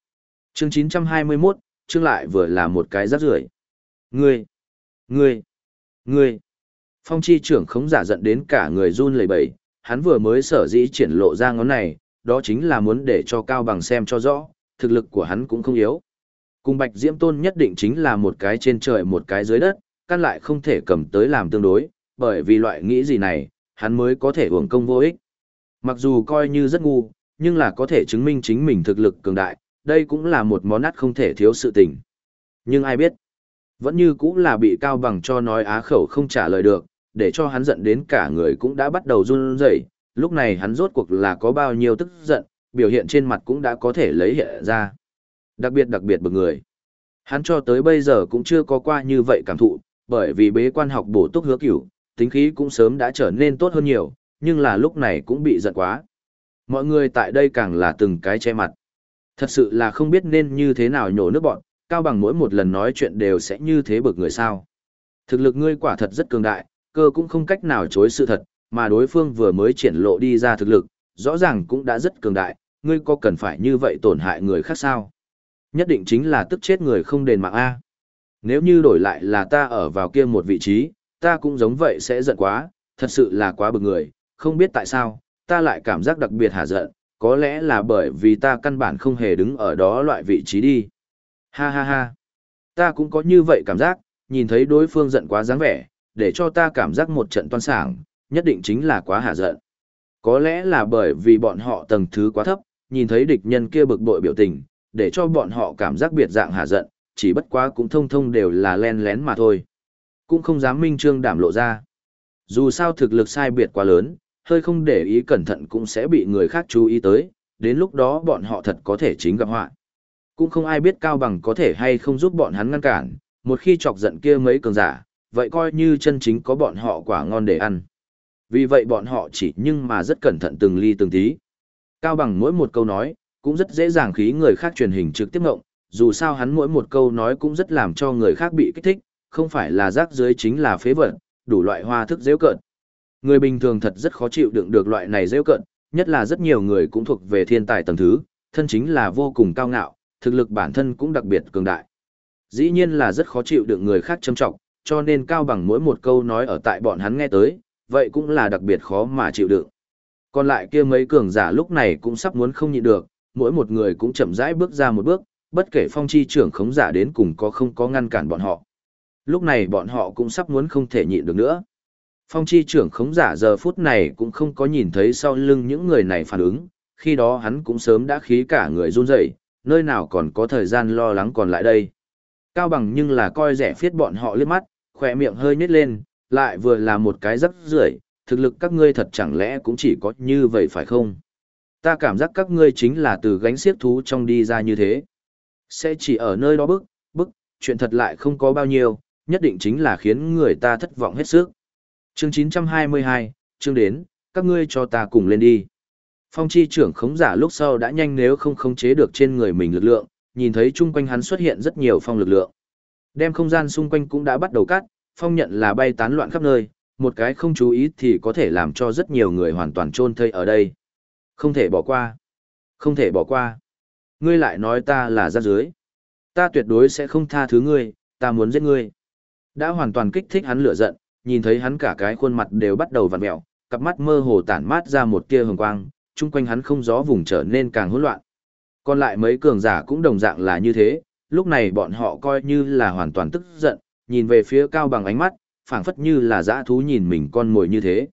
Chương 921, chương lại vừa là một cái rác rưởi. Ngươi, ngươi, ngươi. Phong chi trưởng khống giả giận đến cả người run lẩy bẩy, hắn vừa mới sở dĩ triển lộ ra ngón này, đó chính là muốn để cho Cao Bằng xem cho rõ, thực lực của hắn cũng không yếu. Cùng Bạch Diễm Tôn nhất định chính là một cái trên trời một cái dưới đất, căn lại không thể cầm tới làm tương đối, bởi vì loại nghĩ gì này, hắn mới có thể uổng công vô ích. Mặc dù coi như rất ngu, nhưng là có thể chứng minh chính mình thực lực cường đại, đây cũng là một món nát không thể thiếu sự tình. Nhưng ai biết, vẫn như cũng là bị cao bằng cho nói á khẩu không trả lời được, để cho hắn giận đến cả người cũng đã bắt đầu run rẩy. lúc này hắn rốt cuộc là có bao nhiêu tức giận, biểu hiện trên mặt cũng đã có thể lấy hiện ra. Đặc biệt đặc biệt bực người. Hắn cho tới bây giờ cũng chưa có qua như vậy cảm thụ, bởi vì bế quan học bổ túc hứa cửu, tính khí cũng sớm đã trở nên tốt hơn nhiều, nhưng là lúc này cũng bị giận quá. Mọi người tại đây càng là từng cái che mặt. Thật sự là không biết nên như thế nào nhổ nước bọn, cao bằng mỗi một lần nói chuyện đều sẽ như thế bực người sao. Thực lực ngươi quả thật rất cường đại, cơ cũng không cách nào chối sự thật, mà đối phương vừa mới triển lộ đi ra thực lực, rõ ràng cũng đã rất cường đại, ngươi có cần phải như vậy tổn hại người khác sao? Nhất định chính là tức chết người không đền mạng A. Nếu như đổi lại là ta ở vào kia một vị trí, ta cũng giống vậy sẽ giận quá, thật sự là quá bực người, không biết tại sao, ta lại cảm giác đặc biệt hả giận, có lẽ là bởi vì ta căn bản không hề đứng ở đó loại vị trí đi. Ha ha ha. Ta cũng có như vậy cảm giác, nhìn thấy đối phương giận quá dáng vẻ, để cho ta cảm giác một trận toan sảng, nhất định chính là quá hả giận. Có lẽ là bởi vì bọn họ tầng thứ quá thấp, nhìn thấy địch nhân kia bực bội biểu tình, để cho bọn họ cảm giác biệt dạng hả giận, chỉ bất quá cũng thông thông đều là len lén mà thôi. Cũng không dám minh trương đảm lộ ra. Dù sao thực lực sai biệt quá lớn, hơi không để ý cẩn thận cũng sẽ bị người khác chú ý tới, đến lúc đó bọn họ thật có thể chính gặp họa. Cũng không ai biết Cao Bằng có thể hay không giúp bọn hắn ngăn cản, một khi chọc giận kia mấy cường giả, vậy coi như chân chính có bọn họ quả ngon để ăn. Vì vậy bọn họ chỉ nhưng mà rất cẩn thận từng ly từng tí. Cao Bằng mỗi một câu nói, cũng rất dễ dàng khí người khác truyền hình trực tiếp ngộng, dù sao hắn mỗi một câu nói cũng rất làm cho người khác bị kích thích, không phải là rác dưới chính là phế vật, đủ loại hoa thức dễ cận. Người bình thường thật rất khó chịu đựng được loại này dễ cận, nhất là rất nhiều người cũng thuộc về thiên tài tầng thứ, thân chính là vô cùng cao ngạo, thực lực bản thân cũng đặc biệt cường đại. Dĩ nhiên là rất khó chịu đựng người khác châm trọng, cho nên cao bằng mỗi một câu nói ở tại bọn hắn nghe tới, vậy cũng là đặc biệt khó mà chịu đựng. Còn lại kia mấy cường giả lúc này cũng sắp muốn không nhịn được, mỗi một người cũng chậm rãi bước ra một bước, bất kể phong chi trưởng khống giả đến cùng có không có ngăn cản bọn họ. Lúc này bọn họ cũng sắp muốn không thể nhịn được nữa. Phong chi trưởng khống giả giờ phút này cũng không có nhìn thấy sau lưng những người này phản ứng, khi đó hắn cũng sớm đã khí cả người run rẩy, nơi nào còn có thời gian lo lắng còn lại đây. Cao bằng nhưng là coi rẻ phiết bọn họ liếc mắt, khỏe miệng hơi nhếch lên, lại vừa là một cái rắc rưởi, thực lực các ngươi thật chẳng lẽ cũng chỉ có như vậy phải không? Ta cảm giác các ngươi chính là từ gánh xiếc thú trong đi ra như thế. Sẽ chỉ ở nơi đó bức, bức, chuyện thật lại không có bao nhiêu, nhất định chính là khiến người ta thất vọng hết sức. Chương 922, chương đến, các ngươi cho ta cùng lên đi. Phong chi trưởng khống giả lúc sau đã nhanh nếu không khống chế được trên người mình lực lượng, nhìn thấy chung quanh hắn xuất hiện rất nhiều phong lực lượng. Đem không gian xung quanh cũng đã bắt đầu cắt, phong nhận là bay tán loạn khắp nơi, một cái không chú ý thì có thể làm cho rất nhiều người hoàn toàn trôn thây ở đây. Không thể bỏ qua. Không thể bỏ qua. Ngươi lại nói ta là ra dưới. Ta tuyệt đối sẽ không tha thứ ngươi, ta muốn giết ngươi. Đã hoàn toàn kích thích hắn lửa giận, nhìn thấy hắn cả cái khuôn mặt đều bắt đầu vặn mẹo, cặp mắt mơ hồ tản mát ra một tia hồng quang, chung quanh hắn không gió vùng trở nên càng hỗn loạn. Còn lại mấy cường giả cũng đồng dạng là như thế, lúc này bọn họ coi như là hoàn toàn tức giận, nhìn về phía cao bằng ánh mắt, phảng phất như là dã thú nhìn mình con mồi như thế.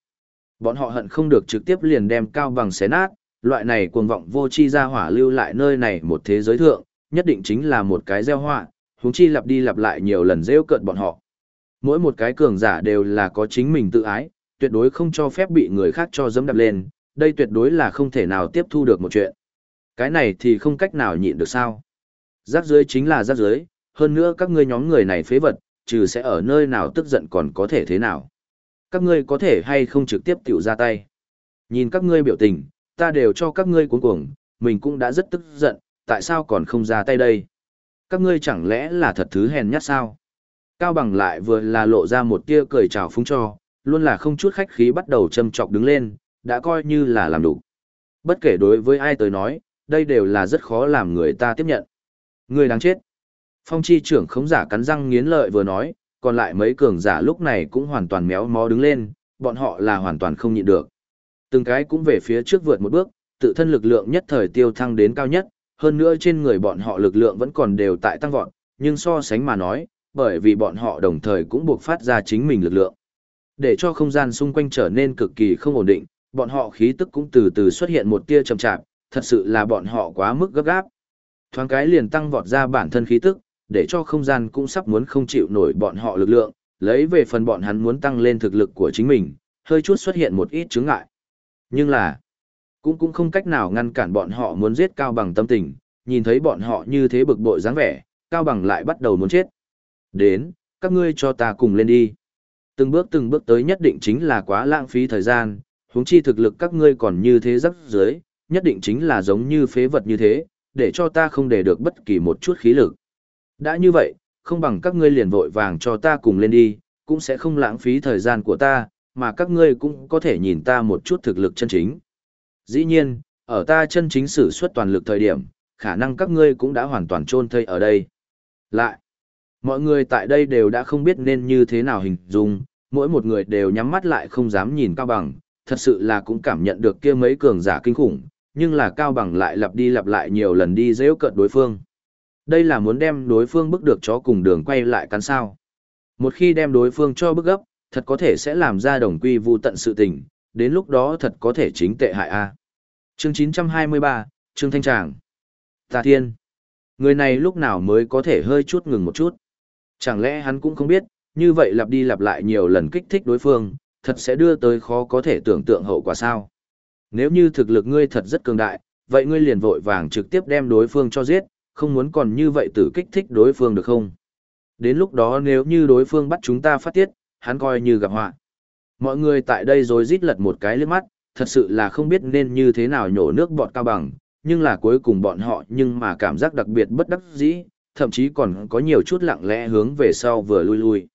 Bọn họ hận không được trực tiếp liền đem cao bằng xé nát, loại này cuồng vọng vô chi ra hỏa lưu lại nơi này một thế giới thượng, nhất định chính là một cái gieo họa, huống chi lặp đi lặp lại nhiều lần rêu cợt bọn họ. Mỗi một cái cường giả đều là có chính mình tự ái, tuyệt đối không cho phép bị người khác cho dẫm đạp lên, đây tuyệt đối là không thể nào tiếp thu được một chuyện. Cái này thì không cách nào nhịn được sao. Rác dưới chính là rác dưới, hơn nữa các ngươi nhóm người này phế vật, trừ sẽ ở nơi nào tức giận còn có thể thế nào. Các ngươi có thể hay không trực tiếp tiểu ra tay. Nhìn các ngươi biểu tình, ta đều cho các ngươi cuốn cuồng, mình cũng đã rất tức giận, tại sao còn không ra tay đây? Các ngươi chẳng lẽ là thật thứ hèn nhát sao? Cao bằng lại vừa là lộ ra một tia cười chào phúng cho, luôn là không chút khách khí bắt đầu châm chọc đứng lên, đã coi như là làm đủ. Bất kể đối với ai tới nói, đây đều là rất khó làm người ta tiếp nhận. Người đáng chết. Phong chi trưởng khống giả cắn răng nghiến lợi vừa nói, còn lại mấy cường giả lúc này cũng hoàn toàn méo mó đứng lên, bọn họ là hoàn toàn không nhịn được. Từng cái cũng về phía trước vượt một bước, tự thân lực lượng nhất thời tiêu thăng đến cao nhất, hơn nữa trên người bọn họ lực lượng vẫn còn đều tại tăng vọt, nhưng so sánh mà nói, bởi vì bọn họ đồng thời cũng buộc phát ra chính mình lực lượng. Để cho không gian xung quanh trở nên cực kỳ không ổn định, bọn họ khí tức cũng từ từ xuất hiện một tia chậm chạp, thật sự là bọn họ quá mức gấp gáp. Thoáng cái liền tăng vọt ra bản thân khí tức, để cho không gian cũng sắp muốn không chịu nổi bọn họ lực lượng, lấy về phần bọn hắn muốn tăng lên thực lực của chính mình, hơi chút xuất hiện một ít chướng ngại. Nhưng là, cũng cũng không cách nào ngăn cản bọn họ muốn giết Cao Bằng tâm tình, nhìn thấy bọn họ như thế bực bội dáng vẻ, Cao Bằng lại bắt đầu muốn chết. Đến, các ngươi cho ta cùng lên đi. Từng bước từng bước tới nhất định chính là quá lãng phí thời gian, huống chi thực lực các ngươi còn như thế rất dưới, nhất định chính là giống như phế vật như thế, để cho ta không để được bất kỳ một chút khí lực. Đã như vậy, không bằng các ngươi liền vội vàng cho ta cùng lên đi, cũng sẽ không lãng phí thời gian của ta, mà các ngươi cũng có thể nhìn ta một chút thực lực chân chính. Dĩ nhiên, ở ta chân chính sử xuất toàn lực thời điểm, khả năng các ngươi cũng đã hoàn toàn trôn thây ở đây. Lại, mọi người tại đây đều đã không biết nên như thế nào hình dung, mỗi một người đều nhắm mắt lại không dám nhìn Cao Bằng, thật sự là cũng cảm nhận được kia mấy cường giả kinh khủng, nhưng là Cao Bằng lại lặp đi lặp lại nhiều lần đi dễ cợt đối phương. Đây là muốn đem đối phương bức được chó cùng đường quay lại cắn sao. Một khi đem đối phương cho bức gấp, thật có thể sẽ làm ra đồng quy vu tận sự tình, đến lúc đó thật có thể chính tệ hại a. À. Chương 923, Trương Thanh Tràng. Tà Thiên. Người này lúc nào mới có thể hơi chút ngừng một chút. Chẳng lẽ hắn cũng không biết, như vậy lặp đi lặp lại nhiều lần kích thích đối phương, thật sẽ đưa tới khó có thể tưởng tượng hậu quả sao. Nếu như thực lực ngươi thật rất cường đại, vậy ngươi liền vội vàng trực tiếp đem đối phương cho giết, không muốn còn như vậy tử kích thích đối phương được không? Đến lúc đó nếu như đối phương bắt chúng ta phát tiết, hắn coi như gặp họa. Mọi người tại đây rồi rít lật một cái liếc mắt, thật sự là không biết nên như thế nào nhổ nước bọt cao bằng, nhưng là cuối cùng bọn họ nhưng mà cảm giác đặc biệt bất đắc dĩ, thậm chí còn có nhiều chút lặng lẽ hướng về sau vừa lui lui.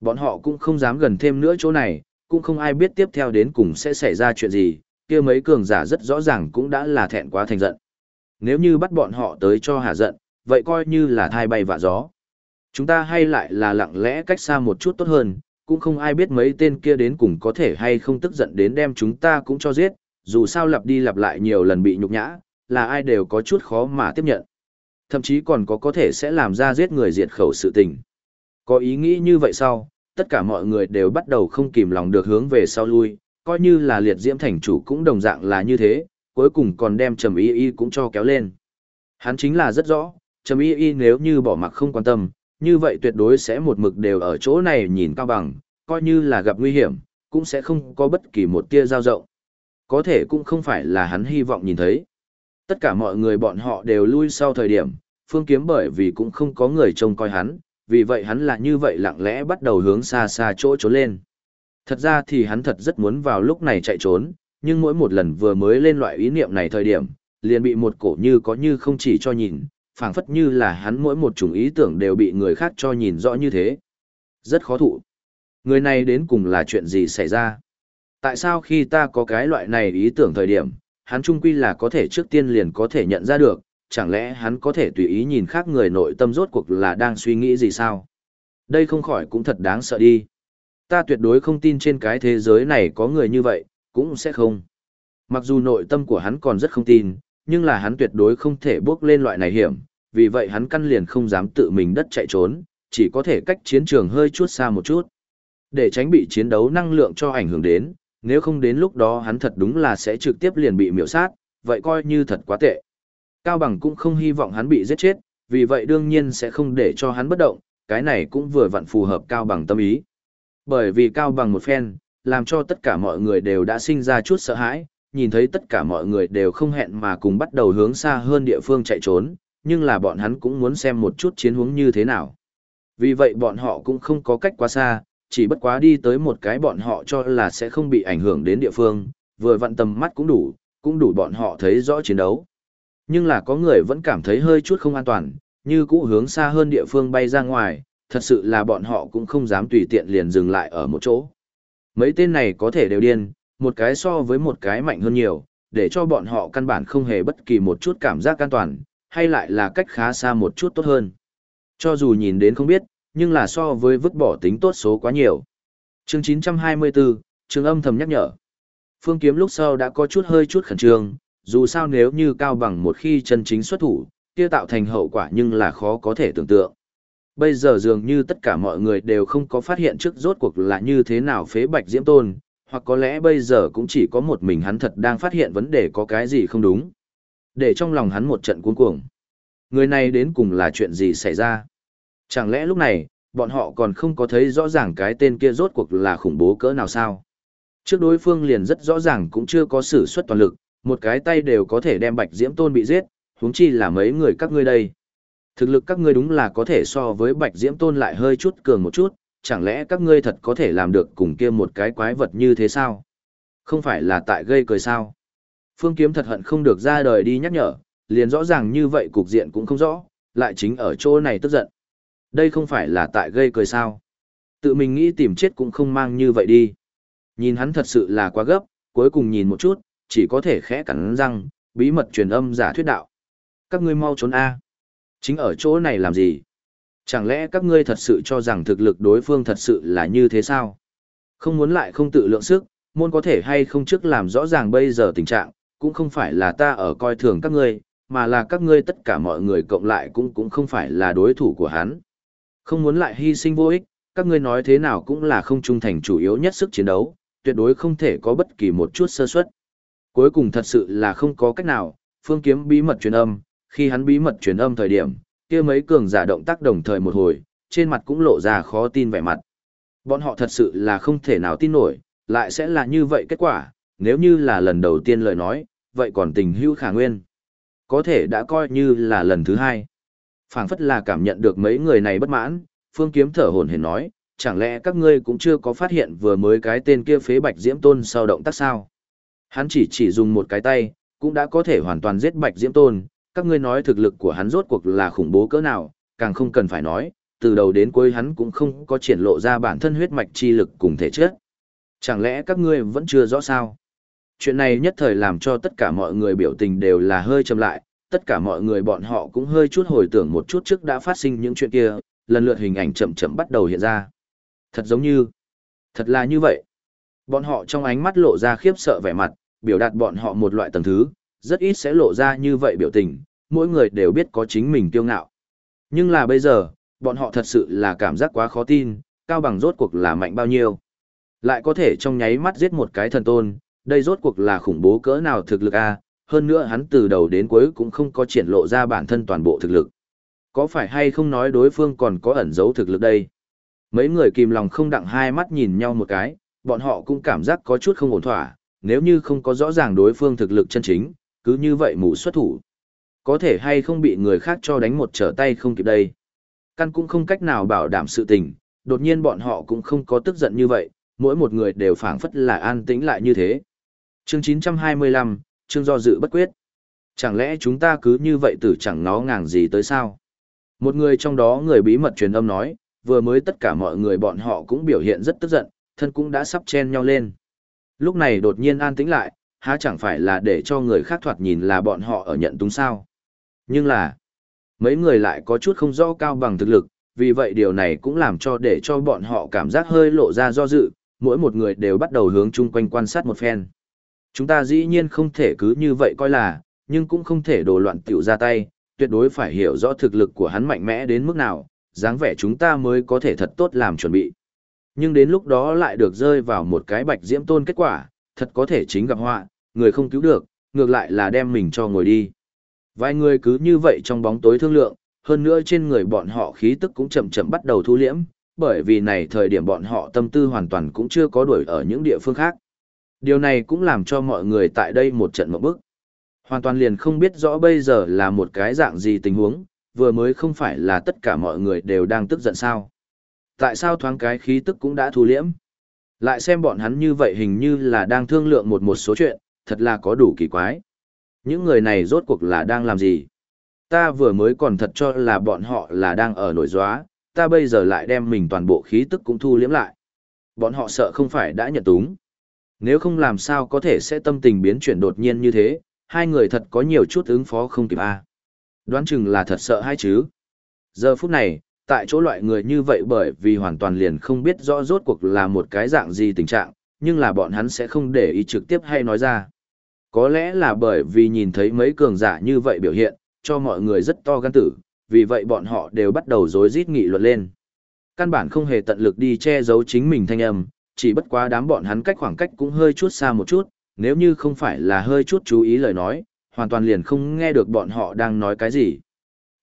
Bọn họ cũng không dám gần thêm nữa chỗ này, cũng không ai biết tiếp theo đến cùng sẽ xảy ra chuyện gì, kia mấy cường giả rất rõ ràng cũng đã là thẹn quá thành giận. Nếu như bắt bọn họ tới cho hạ giận, vậy coi như là thai bay vạ gió. Chúng ta hay lại là lặng lẽ cách xa một chút tốt hơn, cũng không ai biết mấy tên kia đến cùng có thể hay không tức giận đến đem chúng ta cũng cho giết, dù sao lặp đi lặp lại nhiều lần bị nhục nhã, là ai đều có chút khó mà tiếp nhận. Thậm chí còn có có thể sẽ làm ra giết người diệt khẩu sự tình. Có ý nghĩ như vậy sau, tất cả mọi người đều bắt đầu không kìm lòng được hướng về sau lui, coi như là liệt diễm thành chủ cũng đồng dạng là như thế, cuối cùng còn đem trầm y y cũng cho kéo lên. Hắn chính là rất rõ, trầm y y nếu như bỏ mặc không quan tâm, như vậy tuyệt đối sẽ một mực đều ở chỗ này nhìn cao bằng, coi như là gặp nguy hiểm, cũng sẽ không có bất kỳ một tia giao rộng. Có thể cũng không phải là hắn hy vọng nhìn thấy. Tất cả mọi người bọn họ đều lui sau thời điểm, phương kiếm bởi vì cũng không có người trông coi hắn, vì vậy hắn là như vậy lặng lẽ bắt đầu hướng xa xa chỗ trốn lên. Thật ra thì hắn thật rất muốn vào lúc này chạy trốn, nhưng mỗi một lần vừa mới lên loại ý niệm này thời điểm, liền bị một cổ như có như không chỉ cho nhìn, phảng phất như là hắn mỗi một chủng ý tưởng đều bị người khác cho nhìn rõ như thế. Rất khó thụ. Người này đến cùng là chuyện gì xảy ra? Tại sao khi ta có cái loại này ý tưởng thời điểm, hắn trung quy là có thể trước tiên liền có thể nhận ra được, chẳng lẽ hắn có thể tùy ý nhìn khác người nội tâm rốt cuộc là đang suy nghĩ gì sao? Đây không khỏi cũng thật đáng sợ đi. Ta tuyệt đối không tin trên cái thế giới này có người như vậy, cũng sẽ không. Mặc dù nội tâm của hắn còn rất không tin, nhưng là hắn tuyệt đối không thể bước lên loại này hiểm, vì vậy hắn căn liền không dám tự mình đất chạy trốn, chỉ có thể cách chiến trường hơi chút xa một chút. Để tránh bị chiến đấu năng lượng cho ảnh hưởng đến, nếu không đến lúc đó hắn thật đúng là sẽ trực tiếp liền bị miểu sát, vậy coi như thật quá tệ. Cao Bằng cũng không hy vọng hắn bị giết chết, vì vậy đương nhiên sẽ không để cho hắn bất động, cái này cũng vừa vặn phù hợp Cao Bằng tâm ý. Bởi vì Cao Bằng một phen, làm cho tất cả mọi người đều đã sinh ra chút sợ hãi, nhìn thấy tất cả mọi người đều không hẹn mà cùng bắt đầu hướng xa hơn địa phương chạy trốn, nhưng là bọn hắn cũng muốn xem một chút chiến hướng như thế nào. Vì vậy bọn họ cũng không có cách quá xa, chỉ bất quá đi tới một cái bọn họ cho là sẽ không bị ảnh hưởng đến địa phương, vừa vặn tầm mắt cũng đủ, cũng đủ bọn họ thấy rõ chiến đấu. Nhưng là có người vẫn cảm thấy hơi chút không an toàn, như cũ hướng xa hơn địa phương bay ra ngoài, thật sự là bọn họ cũng không dám tùy tiện liền dừng lại ở một chỗ. Mấy tên này có thể đều điên, một cái so với một cái mạnh hơn nhiều, để cho bọn họ căn bản không hề bất kỳ một chút cảm giác an toàn, hay lại là cách khá xa một chút tốt hơn. Cho dù nhìn đến không biết, nhưng là so với vứt bỏ tính tốt số quá nhiều. Chương 924, trường âm thầm nhắc nhở. Phương Kiếm lúc sau đã có chút hơi chút khẩn trương, dù sao nếu như cao bằng một khi chân chính xuất thủ, kia tạo thành hậu quả nhưng là khó có thể tưởng tượng. Bây giờ dường như tất cả mọi người đều không có phát hiện trước rốt cuộc là như thế nào phế bạch diễm tôn, hoặc có lẽ bây giờ cũng chỉ có một mình hắn thật đang phát hiện vấn đề có cái gì không đúng. Để trong lòng hắn một trận cuống cuồng. Người này đến cùng là chuyện gì xảy ra? Chẳng lẽ lúc này, bọn họ còn không có thấy rõ ràng cái tên kia rốt cuộc là khủng bố cỡ nào sao? Trước đối phương liền rất rõ ràng cũng chưa có sử xuất toàn lực, một cái tay đều có thể đem bạch diễm tôn bị giết, huống chi là mấy người các ngươi đây. Thực lực các ngươi đúng là có thể so với bạch diễm tôn lại hơi chút cường một chút, chẳng lẽ các ngươi thật có thể làm được cùng kia một cái quái vật như thế sao? Không phải là tại gây cười sao? Phương Kiếm thật hận không được ra đời đi nhắc nhở, liền rõ ràng như vậy cục diện cũng không rõ, lại chính ở chỗ này tức giận. Đây không phải là tại gây cười sao? Tự mình nghĩ tìm chết cũng không mang như vậy đi. Nhìn hắn thật sự là quá gấp, cuối cùng nhìn một chút, chỉ có thể khẽ cắn răng, bí mật truyền âm giả thuyết đạo. Các ngươi mau trốn A. Chính ở chỗ này làm gì? Chẳng lẽ các ngươi thật sự cho rằng thực lực đối phương thật sự là như thế sao? Không muốn lại không tự lượng sức, môn có thể hay không trước làm rõ ràng bây giờ tình trạng, cũng không phải là ta ở coi thường các ngươi, mà là các ngươi tất cả mọi người cộng lại cũng cũng không phải là đối thủ của hắn. Không muốn lại hy sinh vô ích, các ngươi nói thế nào cũng là không trung thành chủ yếu nhất sức chiến đấu, tuyệt đối không thể có bất kỳ một chút sơ suất. Cuối cùng thật sự là không có cách nào, phương kiếm bí mật truyền âm, khi hắn bí mật truyền âm thời điểm, kia mấy cường giả động tác đồng thời một hồi, trên mặt cũng lộ ra khó tin vẻ mặt. Bọn họ thật sự là không thể nào tin nổi, lại sẽ là như vậy kết quả, nếu như là lần đầu tiên lời nói, vậy còn tình hữu khả nguyên. Có thể đã coi như là lần thứ hai phảng phất là cảm nhận được mấy người này bất mãn, phương kiếm thở hổn hển nói, chẳng lẽ các ngươi cũng chưa có phát hiện vừa mới cái tên kia phế bạch diễm tôn sau động tác sao? Hắn chỉ chỉ dùng một cái tay, cũng đã có thể hoàn toàn giết bạch diễm tôn, các ngươi nói thực lực của hắn rốt cuộc là khủng bố cỡ nào, càng không cần phải nói, từ đầu đến cuối hắn cũng không có triển lộ ra bản thân huyết mạch chi lực cùng thể chất. Chẳng lẽ các ngươi vẫn chưa rõ sao? Chuyện này nhất thời làm cho tất cả mọi người biểu tình đều là hơi chậm lại, tất cả mọi người bọn họ cũng hơi chút hồi tưởng một chút trước đã phát sinh những chuyện kia, lần lượt hình ảnh chậm chậm bắt đầu hiện ra. Thật giống như, thật là như vậy. Bọn họ trong ánh mắt lộ ra khiếp sợ vẻ mặt, biểu đạt bọn họ một loại tầng thứ, rất ít sẽ lộ ra như vậy biểu tình, mỗi người đều biết có chính mình kiêu ngạo. Nhưng là bây giờ, bọn họ thật sự là cảm giác quá khó tin, cao bằng rốt cuộc là mạnh bao nhiêu. Lại có thể trong nháy mắt giết một cái thần tôn, đây rốt cuộc là khủng bố cỡ nào thực lực a hơn nữa hắn từ đầu đến cuối cũng không có triển lộ ra bản thân toàn bộ thực lực. Có phải hay không nói đối phương còn có ẩn giấu thực lực đây? Mấy người kìm lòng không đặng hai mắt nhìn nhau một cái, bọn họ cũng cảm giác có chút không ổn thỏa, nếu như không có rõ ràng đối phương thực lực chân chính, cứ như vậy mù xuất thủ. Có thể hay không bị người khác cho đánh một trở tay không kịp đây. Căn cũng không cách nào bảo đảm sự tình, đột nhiên bọn họ cũng không có tức giận như vậy, mỗi một người đều phảng phất là an tĩnh lại như thế. Chương 925, chương do dự bất quyết. Chẳng lẽ chúng ta cứ như vậy tử chẳng nó ngàng gì tới sao? Một người trong đó người bí mật truyền âm nói, vừa mới tất cả mọi người bọn họ cũng biểu hiện rất tức giận, thân cũng đã sắp chen nhau lên. Lúc này đột nhiên an tĩnh lại, há chẳng phải là để cho người khác thoạt nhìn là bọn họ ở nhận túng sao. Nhưng là, mấy người lại có chút không rõ cao bằng thực lực, vì vậy điều này cũng làm cho để cho bọn họ cảm giác hơi lộ ra do dự, mỗi một người đều bắt đầu hướng chung quanh quan sát một phen. Chúng ta dĩ nhiên không thể cứ như vậy coi là, nhưng cũng không thể đổ loạn tiểu ra tay, tuyệt đối phải hiểu rõ thực lực của hắn mạnh mẽ đến mức nào, dáng vẻ chúng ta mới có thể thật tốt làm chuẩn bị. Nhưng đến lúc đó lại được rơi vào một cái bạch diễm tôn kết quả, thật có thể chính gặp họa, người không cứu được, ngược lại là đem mình cho ngồi đi. Vài người cứ như vậy trong bóng tối thương lượng, hơn nữa trên người bọn họ khí tức cũng chậm chậm bắt đầu thu liễm, bởi vì này thời điểm bọn họ tâm tư hoàn toàn cũng chưa có đuổi ở những địa phương khác. Điều này cũng làm cho mọi người tại đây một trận mộng bức. Hoàn toàn liền không biết rõ bây giờ là một cái dạng gì tình huống, vừa mới không phải là tất cả mọi người đều đang tức giận sao. Tại sao thoáng cái khí tức cũng đã thu liễm? Lại xem bọn hắn như vậy hình như là đang thương lượng một một số chuyện, thật là có đủ kỳ quái. Những người này rốt cuộc là đang làm gì? Ta vừa mới còn thật cho là bọn họ là đang ở nổi gióa, ta bây giờ lại đem mình toàn bộ khí tức cũng thu liễm lại. Bọn họ sợ không phải đã nhận túng. Nếu không làm sao có thể sẽ tâm tình biến chuyển đột nhiên như thế, hai người thật có nhiều chút ứng phó không kịp a. Đoán chừng là thật sợ hay chứ. Giờ phút này, tại chỗ loại người như vậy bởi vì hoàn toàn liền không biết rõ rốt cuộc là một cái dạng gì tình trạng, nhưng là bọn hắn sẽ không để ý trực tiếp hay nói ra. Có lẽ là bởi vì nhìn thấy mấy cường giả như vậy biểu hiện, cho mọi người rất to gan tử, vì vậy bọn họ đều bắt đầu rối rít nghị luận lên. Căn bản không hề tận lực đi che giấu chính mình thanh âm, chỉ bất quá đám bọn hắn cách khoảng cách cũng hơi chút xa một chút, nếu như không phải là hơi chút chú ý lời nói, hoàn toàn liền không nghe được bọn họ đang nói cái gì.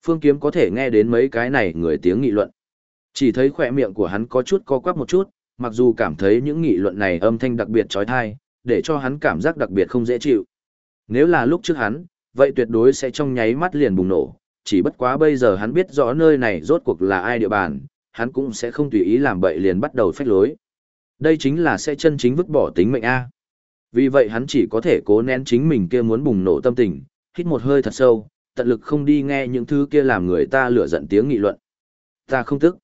Phương Kiếm có thể nghe đến mấy cái này người tiếng nghị luận. Chỉ thấy khỏe miệng của hắn có chút co quắp một chút, mặc dù cảm thấy những nghị luận này âm thanh đặc biệt trói thai, để cho hắn cảm giác đặc biệt không dễ chịu. Nếu là lúc trước hắn, vậy tuyệt đối sẽ trong nháy mắt liền bùng nổ, chỉ bất quá bây giờ hắn biết rõ nơi này rốt cuộc là ai địa bàn, hắn cũng sẽ không tùy ý làm bậy liền bắt đầu phách lối. Đây chính là sẽ chân chính vứt bỏ tính mệnh A. Vì vậy hắn chỉ có thể cố nén chính mình kia muốn bùng nổ tâm tình, hít một hơi thật sâu, tận lực không đi nghe những thứ kia làm người ta lửa giận tiếng nghị luận. Ta không tức.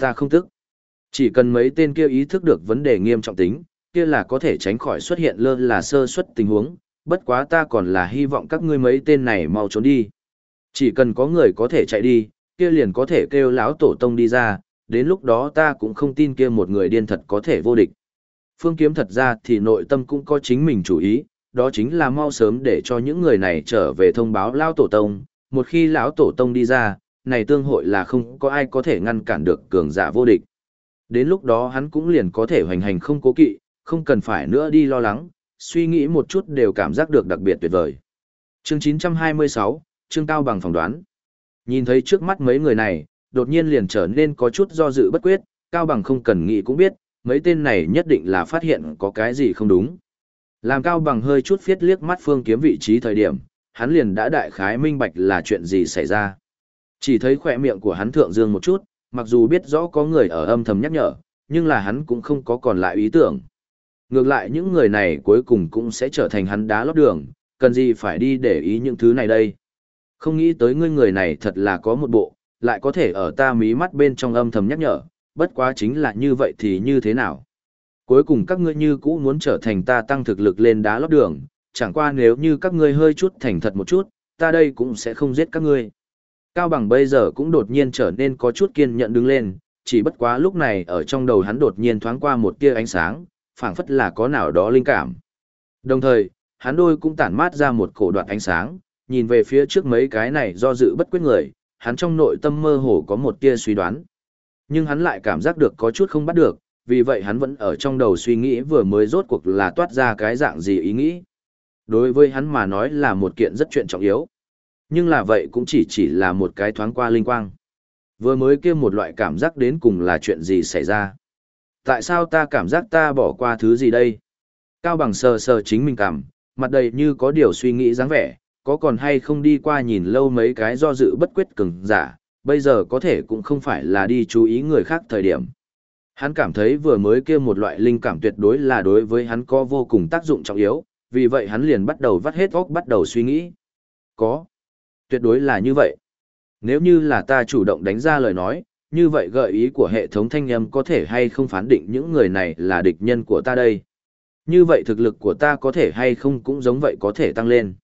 Ta không tức. Chỉ cần mấy tên kia ý thức được vấn đề nghiêm trọng tính, kia là có thể tránh khỏi xuất hiện lơ là sơ suất tình huống, bất quá ta còn là hy vọng các ngươi mấy tên này mau trốn đi. Chỉ cần có người có thể chạy đi, kia liền có thể kêu lão tổ tông đi ra, đến lúc đó ta cũng không tin kia một người điên thật có thể vô địch. Phương Kiếm thật ra thì nội tâm cũng có chính mình chủ ý, đó chính là mau sớm để cho những người này trở về thông báo lão tổ tông, một khi lão tổ tông đi ra, này tương hội là không có ai có thể ngăn cản được cường giả vô địch. Đến lúc đó hắn cũng liền có thể hoành hành không cố kỵ, không cần phải nữa đi lo lắng, suy nghĩ một chút đều cảm giác được đặc biệt tuyệt vời. Chương 926, chương cao bằng phỏng đoán. Nhìn thấy trước mắt mấy người này, đột nhiên liền trở nên có chút do dự bất quyết, cao bằng không cần nghĩ cũng biết, mấy tên này nhất định là phát hiện có cái gì không đúng. Làm cao bằng hơi chút phiết liếc mắt phương kiếm vị trí thời điểm, hắn liền đã đại khái minh bạch là chuyện gì xảy ra. Chỉ thấy khỏe miệng của hắn thượng dương một chút, mặc dù biết rõ có người ở âm thầm nhắc nhở, nhưng là hắn cũng không có còn lại ý tưởng. Ngược lại những người này cuối cùng cũng sẽ trở thành hắn đá lót đường, cần gì phải đi để ý những thứ này đây. Không nghĩ tới ngươi người này thật là có một bộ, lại có thể ở ta mí mắt bên trong âm thầm nhắc nhở, bất quá chính là như vậy thì như thế nào. Cuối cùng các ngươi như cũ muốn trở thành ta tăng thực lực lên đá lót đường, chẳng qua nếu như các ngươi hơi chút thành thật một chút, ta đây cũng sẽ không giết các ngươi. Cao bằng bây giờ cũng đột nhiên trở nên có chút kiên nhẫn đứng lên, chỉ bất quá lúc này ở trong đầu hắn đột nhiên thoáng qua một tia ánh sáng, phảng phất là có nào đó linh cảm. Đồng thời, hắn đôi cũng tản mát ra một cổ đoạn ánh sáng, nhìn về phía trước mấy cái này do dự bất quyết người, hắn trong nội tâm mơ hồ có một tia suy đoán. Nhưng hắn lại cảm giác được có chút không bắt được, vì vậy hắn vẫn ở trong đầu suy nghĩ vừa mới rốt cuộc là toát ra cái dạng gì ý nghĩ. Đối với hắn mà nói là một kiện rất chuyện trọng yếu. Nhưng là vậy cũng chỉ chỉ là một cái thoáng qua linh quang. Vừa mới kia một loại cảm giác đến cùng là chuyện gì xảy ra. Tại sao ta cảm giác ta bỏ qua thứ gì đây? Cao bằng sờ sờ chính mình cảm, mặt đầy như có điều suy nghĩ dáng vẻ, có còn hay không đi qua nhìn lâu mấy cái do dự bất quyết cứng giả, bây giờ có thể cũng không phải là đi chú ý người khác thời điểm. Hắn cảm thấy vừa mới kia một loại linh cảm tuyệt đối là đối với hắn có vô cùng tác dụng trọng yếu, vì vậy hắn liền bắt đầu vắt hết óc bắt đầu suy nghĩ. Có. Tuyệt đối là như vậy. Nếu như là ta chủ động đánh ra lời nói, như vậy gợi ý của hệ thống thanh âm có thể hay không phán định những người này là địch nhân của ta đây. Như vậy thực lực của ta có thể hay không cũng giống vậy có thể tăng lên.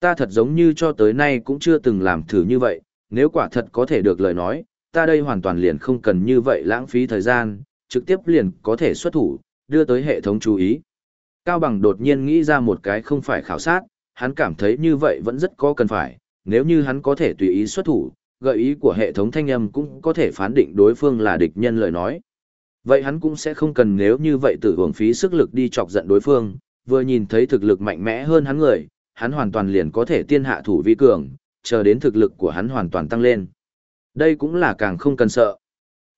Ta thật giống như cho tới nay cũng chưa từng làm thử như vậy, nếu quả thật có thể được lời nói, ta đây hoàn toàn liền không cần như vậy lãng phí thời gian, trực tiếp liền có thể xuất thủ, đưa tới hệ thống chú ý. Cao Bằng đột nhiên nghĩ ra một cái không phải khảo sát, hắn cảm thấy như vậy vẫn rất có cần phải, nếu như hắn có thể tùy ý xuất thủ, gợi ý của hệ thống thanh âm cũng có thể phán định đối phương là địch nhân lời nói. Vậy hắn cũng sẽ không cần nếu như vậy tự hưởng phí sức lực đi chọc giận đối phương, vừa nhìn thấy thực lực mạnh mẽ hơn hắn người, hắn hoàn toàn liền có thể tiên hạ thủ vi cường, chờ đến thực lực của hắn hoàn toàn tăng lên. Đây cũng là càng không cần sợ.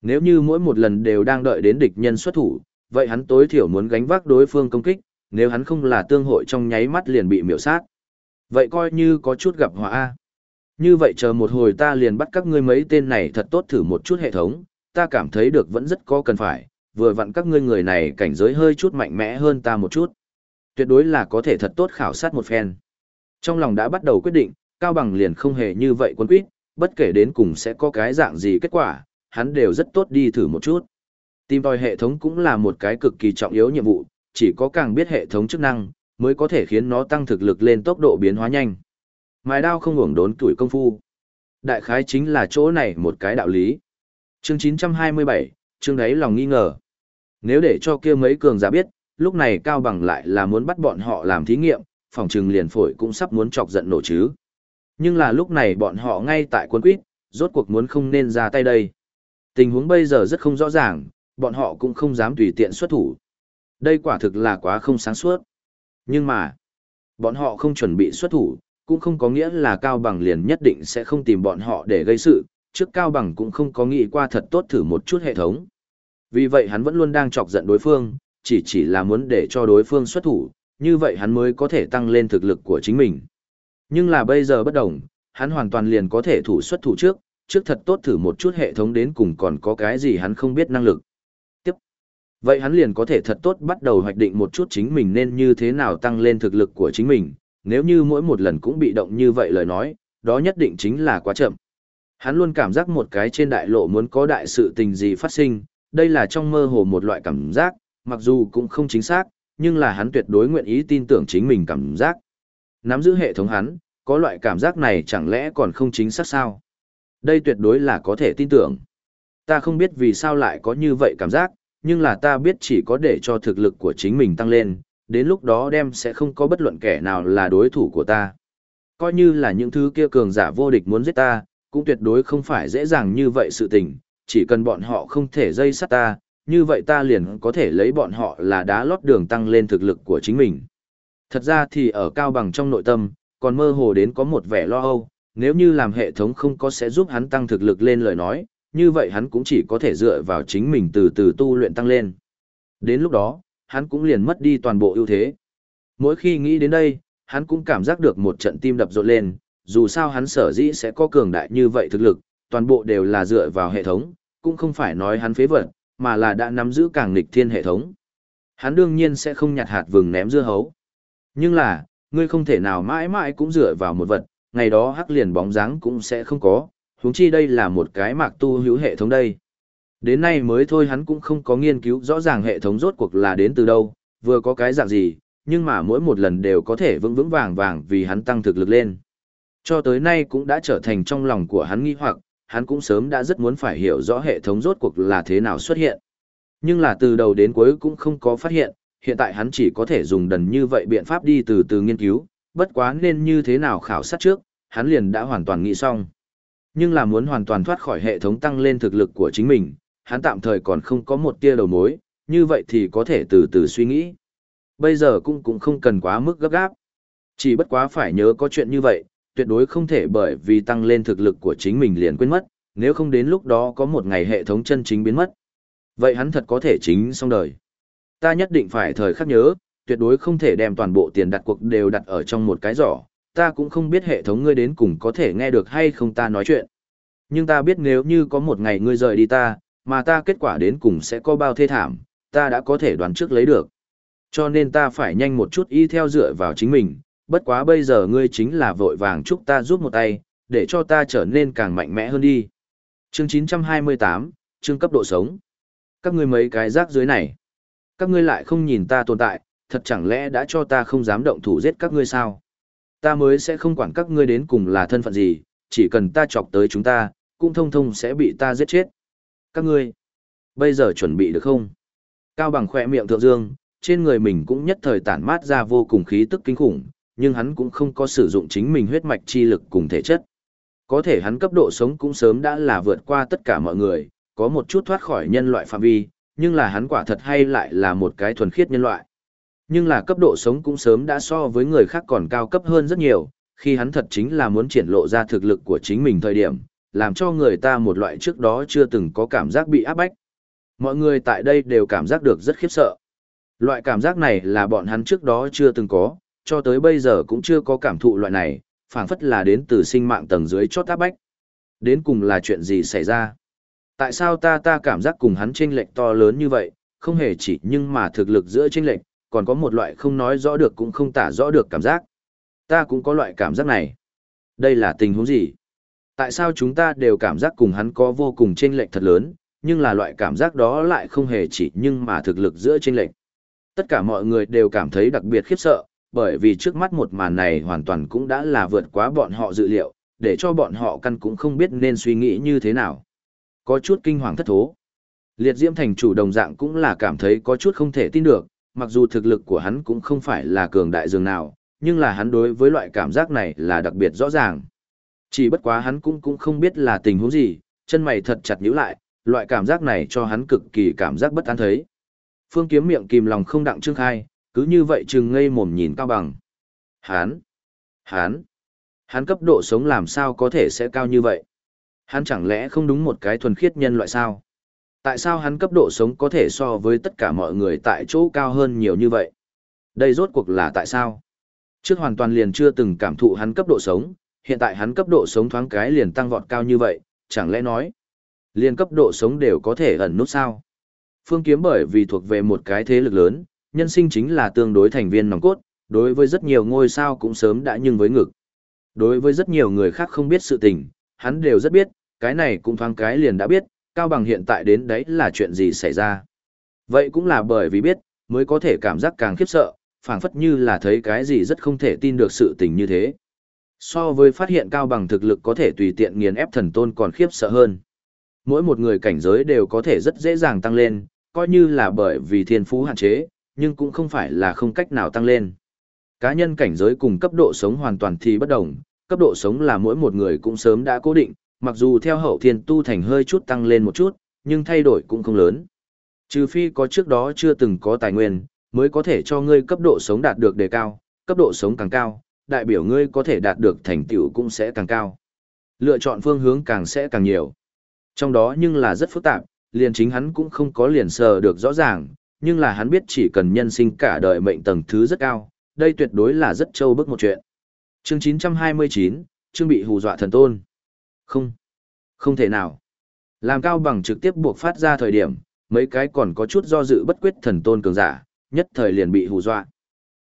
Nếu như mỗi một lần đều đang đợi đến địch nhân xuất thủ, vậy hắn tối thiểu muốn gánh vác đối phương công kích, nếu hắn không là tương hội trong nháy mắt liền bị miểu sát. Vậy coi như có chút gặp họa Như vậy chờ một hồi ta liền bắt các ngươi mấy tên này thật tốt thử một chút hệ thống, ta cảm thấy được vẫn rất có cần phải, vừa vặn các ngươi người này cảnh giới hơi chút mạnh mẽ hơn ta một chút. Tuyệt đối là có thể thật tốt khảo sát một phen. Trong lòng đã bắt đầu quyết định, Cao Bằng liền không hề như vậy quân quyết, bất kể đến cùng sẽ có cái dạng gì kết quả, hắn đều rất tốt đi thử một chút. Tìm tòi hệ thống cũng là một cái cực kỳ trọng yếu nhiệm vụ, chỉ có càng biết hệ thống chức năng, mới có thể khiến nó tăng thực lực lên tốc độ biến hóa nhanh. Mài đao không uổng đốn tuổi công phu. Đại khái chính là chỗ này một cái đạo lý. Chương 927, chương đấy lòng nghi ngờ. Nếu để cho kia mấy cường giả biết, lúc này Cao Bằng lại là muốn bắt bọn họ làm thí nghiệm, phòng trừng liền phổi cũng sắp muốn chọc giận nổ chứ. Nhưng là lúc này bọn họ ngay tại quân quýt, rốt cuộc muốn không nên ra tay đây. Tình huống bây giờ rất không rõ ràng, bọn họ cũng không dám tùy tiện xuất thủ. Đây quả thực là quá không sáng suốt. Nhưng mà, bọn họ không chuẩn bị xuất thủ, cũng không có nghĩa là Cao Bằng liền nhất định sẽ không tìm bọn họ để gây sự, trước Cao Bằng cũng không có nghĩ qua thật tốt thử một chút hệ thống. Vì vậy hắn vẫn luôn đang chọc giận đối phương, chỉ chỉ là muốn để cho đối phương xuất thủ, như vậy hắn mới có thể tăng lên thực lực của chính mình. Nhưng là bây giờ bất đồng, hắn hoàn toàn liền có thể thủ xuất thủ trước, trước thật tốt thử một chút hệ thống đến cùng còn có cái gì hắn không biết năng lực. Tiếp. Vậy hắn liền có thể thật tốt bắt đầu hoạch định một chút chính mình nên như thế nào tăng lên thực lực của chính mình, nếu như mỗi một lần cũng bị động như vậy lời nói, đó nhất định chính là quá chậm. Hắn luôn cảm giác một cái trên đại lộ muốn có đại sự tình gì phát sinh, đây là trong mơ hồ một loại cảm giác, mặc dù cũng không chính xác, nhưng là hắn tuyệt đối nguyện ý tin tưởng chính mình cảm giác. Nắm giữ hệ thống hắn, có loại cảm giác này chẳng lẽ còn không chính xác sao? Đây tuyệt đối là có thể tin tưởng. Ta không biết vì sao lại có như vậy cảm giác, nhưng là ta biết chỉ có để cho thực lực của chính mình tăng lên, đến lúc đó đem sẽ không có bất luận kẻ nào là đối thủ của ta. Coi như là những thứ kia cường giả vô địch muốn giết ta, cũng tuyệt đối không phải dễ dàng như vậy sự tình, chỉ cần bọn họ không thể dây sát ta, như vậy ta liền có thể lấy bọn họ là đá lót đường tăng lên thực lực của chính mình. Thật ra thì ở cao bằng trong nội tâm, còn mơ hồ đến có một vẻ lo âu, nếu như làm hệ thống không có sẽ giúp hắn tăng thực lực lên lời nói, như vậy hắn cũng chỉ có thể dựa vào chính mình từ từ tu luyện tăng lên. Đến lúc đó, hắn cũng liền mất đi toàn bộ ưu thế. Mỗi khi nghĩ đến đây, hắn cũng cảm giác được một trận tim đập rộn lên, dù sao hắn sở dĩ sẽ có cường đại như vậy thực lực, toàn bộ đều là dựa vào hệ thống, cũng không phải nói hắn phế vật, mà là đã nắm giữ càng nghịch thiên hệ thống. Hắn đương nhiên sẽ không nhặt hạt vừng ném dưa hấu. Nhưng là, ngươi không thể nào mãi mãi cũng dựa vào một vật, ngày đó hắc liền bóng dáng cũng sẽ không có, huống chi đây là một cái mạc tu hữu hệ thống đây. Đến nay mới thôi hắn cũng không có nghiên cứu rõ ràng hệ thống rốt cuộc là đến từ đâu, vừa có cái dạng gì, nhưng mà mỗi một lần đều có thể vững vững vàng vàng vì hắn tăng thực lực lên. Cho tới nay cũng đã trở thành trong lòng của hắn nghi hoặc, hắn cũng sớm đã rất muốn phải hiểu rõ hệ thống rốt cuộc là thế nào xuất hiện. Nhưng là từ đầu đến cuối cũng không có phát hiện, hiện tại hắn chỉ có thể dùng đần như vậy biện pháp đi từ từ nghiên cứu, bất quá nên như thế nào khảo sát trước, hắn liền đã hoàn toàn nghĩ xong. Nhưng là muốn hoàn toàn thoát khỏi hệ thống tăng lên thực lực của chính mình, hắn tạm thời còn không có một tia đầu mối, như vậy thì có thể từ từ suy nghĩ. Bây giờ cũng cũng không cần quá mức gấp gáp. Chỉ bất quá phải nhớ có chuyện như vậy, tuyệt đối không thể bởi vì tăng lên thực lực của chính mình liền quên mất, nếu không đến lúc đó có một ngày hệ thống chân chính biến mất. Vậy hắn thật có thể chính xong đời. Ta nhất định phải thời khắc nhớ, tuyệt đối không thể đem toàn bộ tiền đặt cuộc đều đặt ở trong một cái giỏ, ta cũng không biết hệ thống ngươi đến cùng có thể nghe được hay không ta nói chuyện. Nhưng ta biết nếu như có một ngày ngươi rời đi ta, mà ta kết quả đến cùng sẽ có bao thê thảm, ta đã có thể đoán trước lấy được. Cho nên ta phải nhanh một chút y theo dựa vào chính mình, bất quá bây giờ ngươi chính là vội vàng chúc ta giúp một tay, để cho ta trở nên càng mạnh mẽ hơn đi. Chương 928, chương cấp độ sống. Các ngươi mấy cái rác dưới này. Các ngươi lại không nhìn ta tồn tại, thật chẳng lẽ đã cho ta không dám động thủ giết các ngươi sao? Ta mới sẽ không quản các ngươi đến cùng là thân phận gì, chỉ cần ta chọc tới chúng ta, cũng thông thông sẽ bị ta giết chết. Các ngươi, bây giờ chuẩn bị được không? Cao bằng khỏe miệng thượng dương, trên người mình cũng nhất thời tản mát ra vô cùng khí tức kinh khủng, nhưng hắn cũng không có sử dụng chính mình huyết mạch chi lực cùng thể chất. Có thể hắn cấp độ sống cũng sớm đã là vượt qua tất cả mọi người, có một chút thoát khỏi nhân loại phạm vi, nhưng là hắn quả thật hay lại là một cái thuần khiết nhân loại. Nhưng là cấp độ sống cũng sớm đã so với người khác còn cao cấp hơn rất nhiều, khi hắn thật chính là muốn triển lộ ra thực lực của chính mình thời điểm, làm cho người ta một loại trước đó chưa từng có cảm giác bị áp bách. Mọi người tại đây đều cảm giác được rất khiếp sợ. Loại cảm giác này là bọn hắn trước đó chưa từng có, cho tới bây giờ cũng chưa có cảm thụ loại này, phảng phất là đến từ sinh mạng tầng dưới chót áp bách. Đến cùng là chuyện gì xảy ra? Tại sao ta ta cảm giác cùng hắn chênh lệch to lớn như vậy, không hề chỉ nhưng mà thực lực giữa chênh lệch, còn có một loại không nói rõ được cũng không tả rõ được cảm giác. Ta cũng có loại cảm giác này. Đây là tình huống gì? Tại sao chúng ta đều cảm giác cùng hắn có vô cùng chênh lệch thật lớn, nhưng là loại cảm giác đó lại không hề chỉ nhưng mà thực lực giữa chênh lệch. Tất cả mọi người đều cảm thấy đặc biệt khiếp sợ, bởi vì trước mắt một màn này hoàn toàn cũng đã là vượt quá bọn họ dự liệu, để cho bọn họ căn cũng không biết nên suy nghĩ như thế nào. Có chút kinh hoàng thất thố. Liệt Diễm thành chủ đồng dạng cũng là cảm thấy có chút không thể tin được, mặc dù thực lực của hắn cũng không phải là cường đại dường nào, nhưng là hắn đối với loại cảm giác này là đặc biệt rõ ràng. Chỉ bất quá hắn cũng cũng không biết là tình huống gì, chân mày thật chặt nhíu lại, loại cảm giác này cho hắn cực kỳ cảm giác bất an thấy. Phương kiếm miệng kìm lòng không đặng trương khai, cứ như vậy chừng ngây mồm nhìn cao bằng. Hắn, hắn, hắn cấp độ sống làm sao có thể sẽ cao như vậy? Hắn chẳng lẽ không đúng một cái thuần khiết nhân loại sao? Tại sao hắn cấp độ sống có thể so với tất cả mọi người tại chỗ cao hơn nhiều như vậy? Đây rốt cuộc là tại sao? Trước hoàn toàn liền chưa từng cảm thụ hắn cấp độ sống, hiện tại hắn cấp độ sống thoáng cái liền tăng vọt cao như vậy, chẳng lẽ nói, liền cấp độ sống đều có thể ẩn nút sao? Phương Kiếm bởi vì thuộc về một cái thế lực lớn, nhân sinh chính là tương đối thành viên nòng cốt, đối với rất nhiều ngôi sao cũng sớm đã nhưng với ngực. Đối với rất nhiều người khác không biết sự tình, hắn đều rất biết, cái này cũng thoáng cái liền đã biết, Cao Bằng hiện tại đến đấy là chuyện gì xảy ra. Vậy cũng là bởi vì biết, mới có thể cảm giác càng khiếp sợ, phảng phất như là thấy cái gì rất không thể tin được sự tình như thế. So với phát hiện Cao Bằng thực lực có thể tùy tiện nghiền ép thần tôn còn khiếp sợ hơn. Mỗi một người cảnh giới đều có thể rất dễ dàng tăng lên, coi như là bởi vì thiên phú hạn chế, nhưng cũng không phải là không cách nào tăng lên. Cá nhân cảnh giới cùng cấp độ sống hoàn toàn thì bất đồng, cấp độ sống là mỗi một người cũng sớm đã cố định, mặc dù theo hậu thiên tu thành hơi chút tăng lên một chút, nhưng thay đổi cũng không lớn. Trừ phi có trước đó chưa từng có tài nguyên, mới có thể cho ngươi cấp độ sống đạt được đề cao, cấp độ sống càng cao, đại biểu ngươi có thể đạt được thành tựu cũng sẽ càng cao. Lựa chọn phương hướng càng sẽ càng nhiều. Trong đó nhưng là rất phức tạp, liền chính hắn cũng không có liền sờ được rõ ràng, nhưng là hắn biết chỉ cần nhân sinh cả đời mệnh tầng thứ rất cao, đây tuyệt đối là rất trâu bức một chuyện. Chương 929, chương bị hù dọa thần tôn. Không, không thể nào. Làm cao bằng trực tiếp buộc phát ra thời điểm, mấy cái còn có chút do dự bất quyết thần tôn cường giả, nhất thời liền bị hù dọa.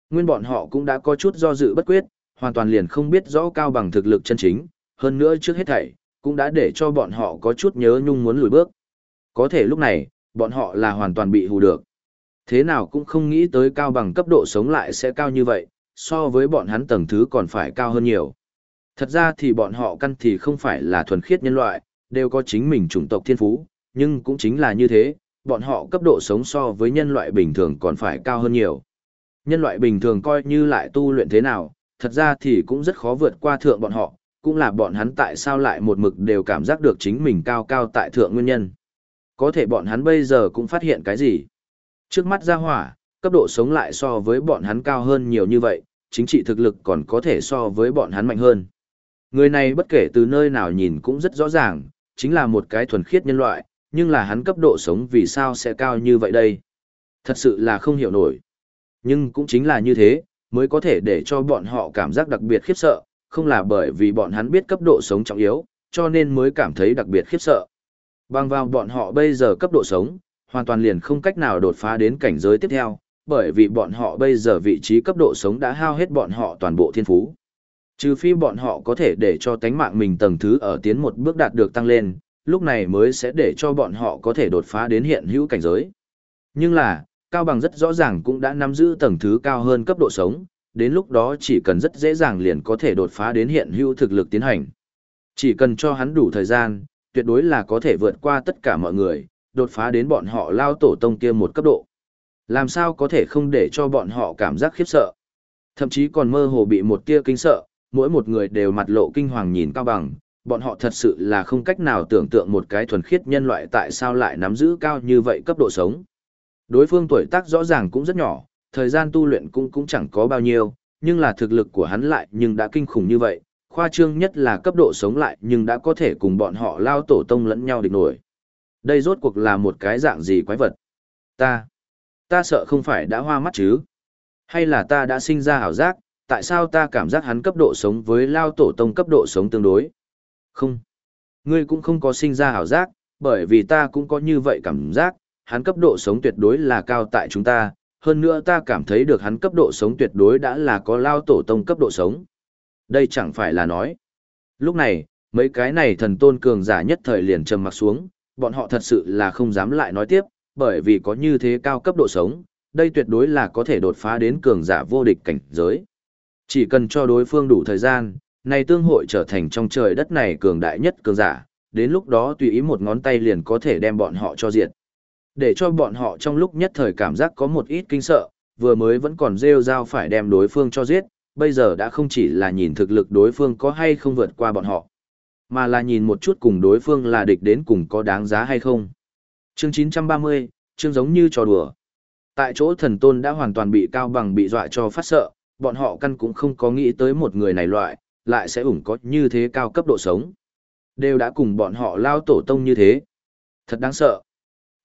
Nguyên bọn họ cũng đã có chút do dự bất quyết, hoàn toàn liền không biết rõ cao bằng thực lực chân chính, hơn nữa trước hết thảy, cũng đã để cho bọn họ có chút nhớ nhung muốn lùi bước. Có thể lúc này, bọn họ là hoàn toàn bị hù được. Thế nào cũng không nghĩ tới cao bằng cấp độ sống lại sẽ cao như vậy, so với bọn hắn tầng thứ còn phải cao hơn nhiều. Thật ra thì bọn họ căn thì không phải là thuần khiết nhân loại, đều có chính mình chủng tộc thiên phú, nhưng cũng chính là như thế, bọn họ cấp độ sống so với nhân loại bình thường còn phải cao hơn nhiều. Nhân loại bình thường coi như lại tu luyện thế nào, thật ra thì cũng rất khó vượt qua thượng bọn họ, cũng là bọn hắn tại sao lại một mực đều cảm giác được chính mình cao cao tại thượng nguyên nhân. Có thể bọn hắn bây giờ cũng phát hiện cái gì? Trước mắt ra hỏa, cấp độ sống lại so với bọn hắn cao hơn nhiều như vậy, chính trị thực lực còn có thể so với bọn hắn mạnh hơn. Người này bất kể từ nơi nào nhìn cũng rất rõ ràng, chính là một cái thuần khiết nhân loại, nhưng là hắn cấp độ sống vì sao sẽ cao như vậy đây? Thật sự là không hiểu nổi. Nhưng cũng chính là như thế, mới có thể để cho bọn họ cảm giác đặc biệt khiếp sợ, không là bởi vì bọn hắn biết cấp độ sống trọng yếu, cho nên mới cảm thấy đặc biệt khiếp sợ. Bằng vào bọn họ bây giờ cấp độ sống, hoàn toàn liền không cách nào đột phá đến cảnh giới tiếp theo, bởi vì bọn họ bây giờ vị trí cấp độ sống đã hao hết bọn họ toàn bộ thiên phú. Trừ phi bọn họ có thể để cho tánh mạng mình tầng thứ ở tiến một bước đạt được tăng lên, lúc này mới sẽ để cho bọn họ có thể đột phá đến hiện hữu cảnh giới. Nhưng là, Cao Bằng rất rõ ràng cũng đã nắm giữ tầng thứ cao hơn cấp độ sống, đến lúc đó chỉ cần rất dễ dàng liền có thể đột phá đến hiện hữu thực lực tiến hành. Chỉ cần cho hắn đủ thời gian, tuyệt đối là có thể vượt qua tất cả mọi người, đột phá đến bọn họ lao tổ tông kia một cấp độ. Làm sao có thể không để cho bọn họ cảm giác khiếp sợ. Thậm chí còn mơ hồ bị một tia kinh sợ, mỗi một người đều mặt lộ kinh hoàng nhìn cao bằng, bọn họ thật sự là không cách nào tưởng tượng một cái thuần khiết nhân loại tại sao lại nắm giữ cao như vậy cấp độ sống. Đối phương tuổi tác rõ ràng cũng rất nhỏ, thời gian tu luyện cũng cũng chẳng có bao nhiêu, nhưng là thực lực của hắn lại nhưng đã kinh khủng như vậy, khoa trương nhất là cấp độ sống lại nhưng đã có thể cùng bọn họ lao tổ tông lẫn nhau địch nổi. Đây rốt cuộc là một cái dạng gì quái vật? Ta, ta sợ không phải đã hoa mắt chứ? Hay là ta đã sinh ra ảo giác, tại sao ta cảm giác hắn cấp độ sống với lao tổ tông cấp độ sống tương đối? Không, ngươi cũng không có sinh ra ảo giác, bởi vì ta cũng có như vậy cảm giác, hắn cấp độ sống tuyệt đối là cao tại chúng ta, hơn nữa ta cảm thấy được hắn cấp độ sống tuyệt đối đã là có lao tổ tông cấp độ sống. Đây chẳng phải là nói. Lúc này, mấy cái này thần tôn cường giả nhất thời liền trầm mặc xuống, bọn họ thật sự là không dám lại nói tiếp, bởi vì có như thế cao cấp độ sống, đây tuyệt đối là có thể đột phá đến cường giả vô địch cảnh giới. Chỉ cần cho đối phương đủ thời gian, này tương hội trở thành trong trời đất này cường đại nhất cường giả, đến lúc đó tùy ý một ngón tay liền có thể đem bọn họ cho diệt. Để cho bọn họ trong lúc nhất thời cảm giác có một ít kinh sợ, vừa mới vẫn còn rêu rao phải đem đối phương cho giết, bây giờ đã không chỉ là nhìn thực lực đối phương có hay không vượt qua bọn họ, mà là nhìn một chút cùng đối phương là địch đến cùng có đáng giá hay không. Chương 930, chương giống như trò đùa. Tại chỗ thần tôn đã hoàn toàn bị cao bằng bị dọa cho phát sợ, bọn họ căn cũng không có nghĩ tới một người này loại, lại sẽ ủng có như thế cao cấp độ sống. Đều đã cùng bọn họ lao tổ tông như thế. Thật đáng sợ.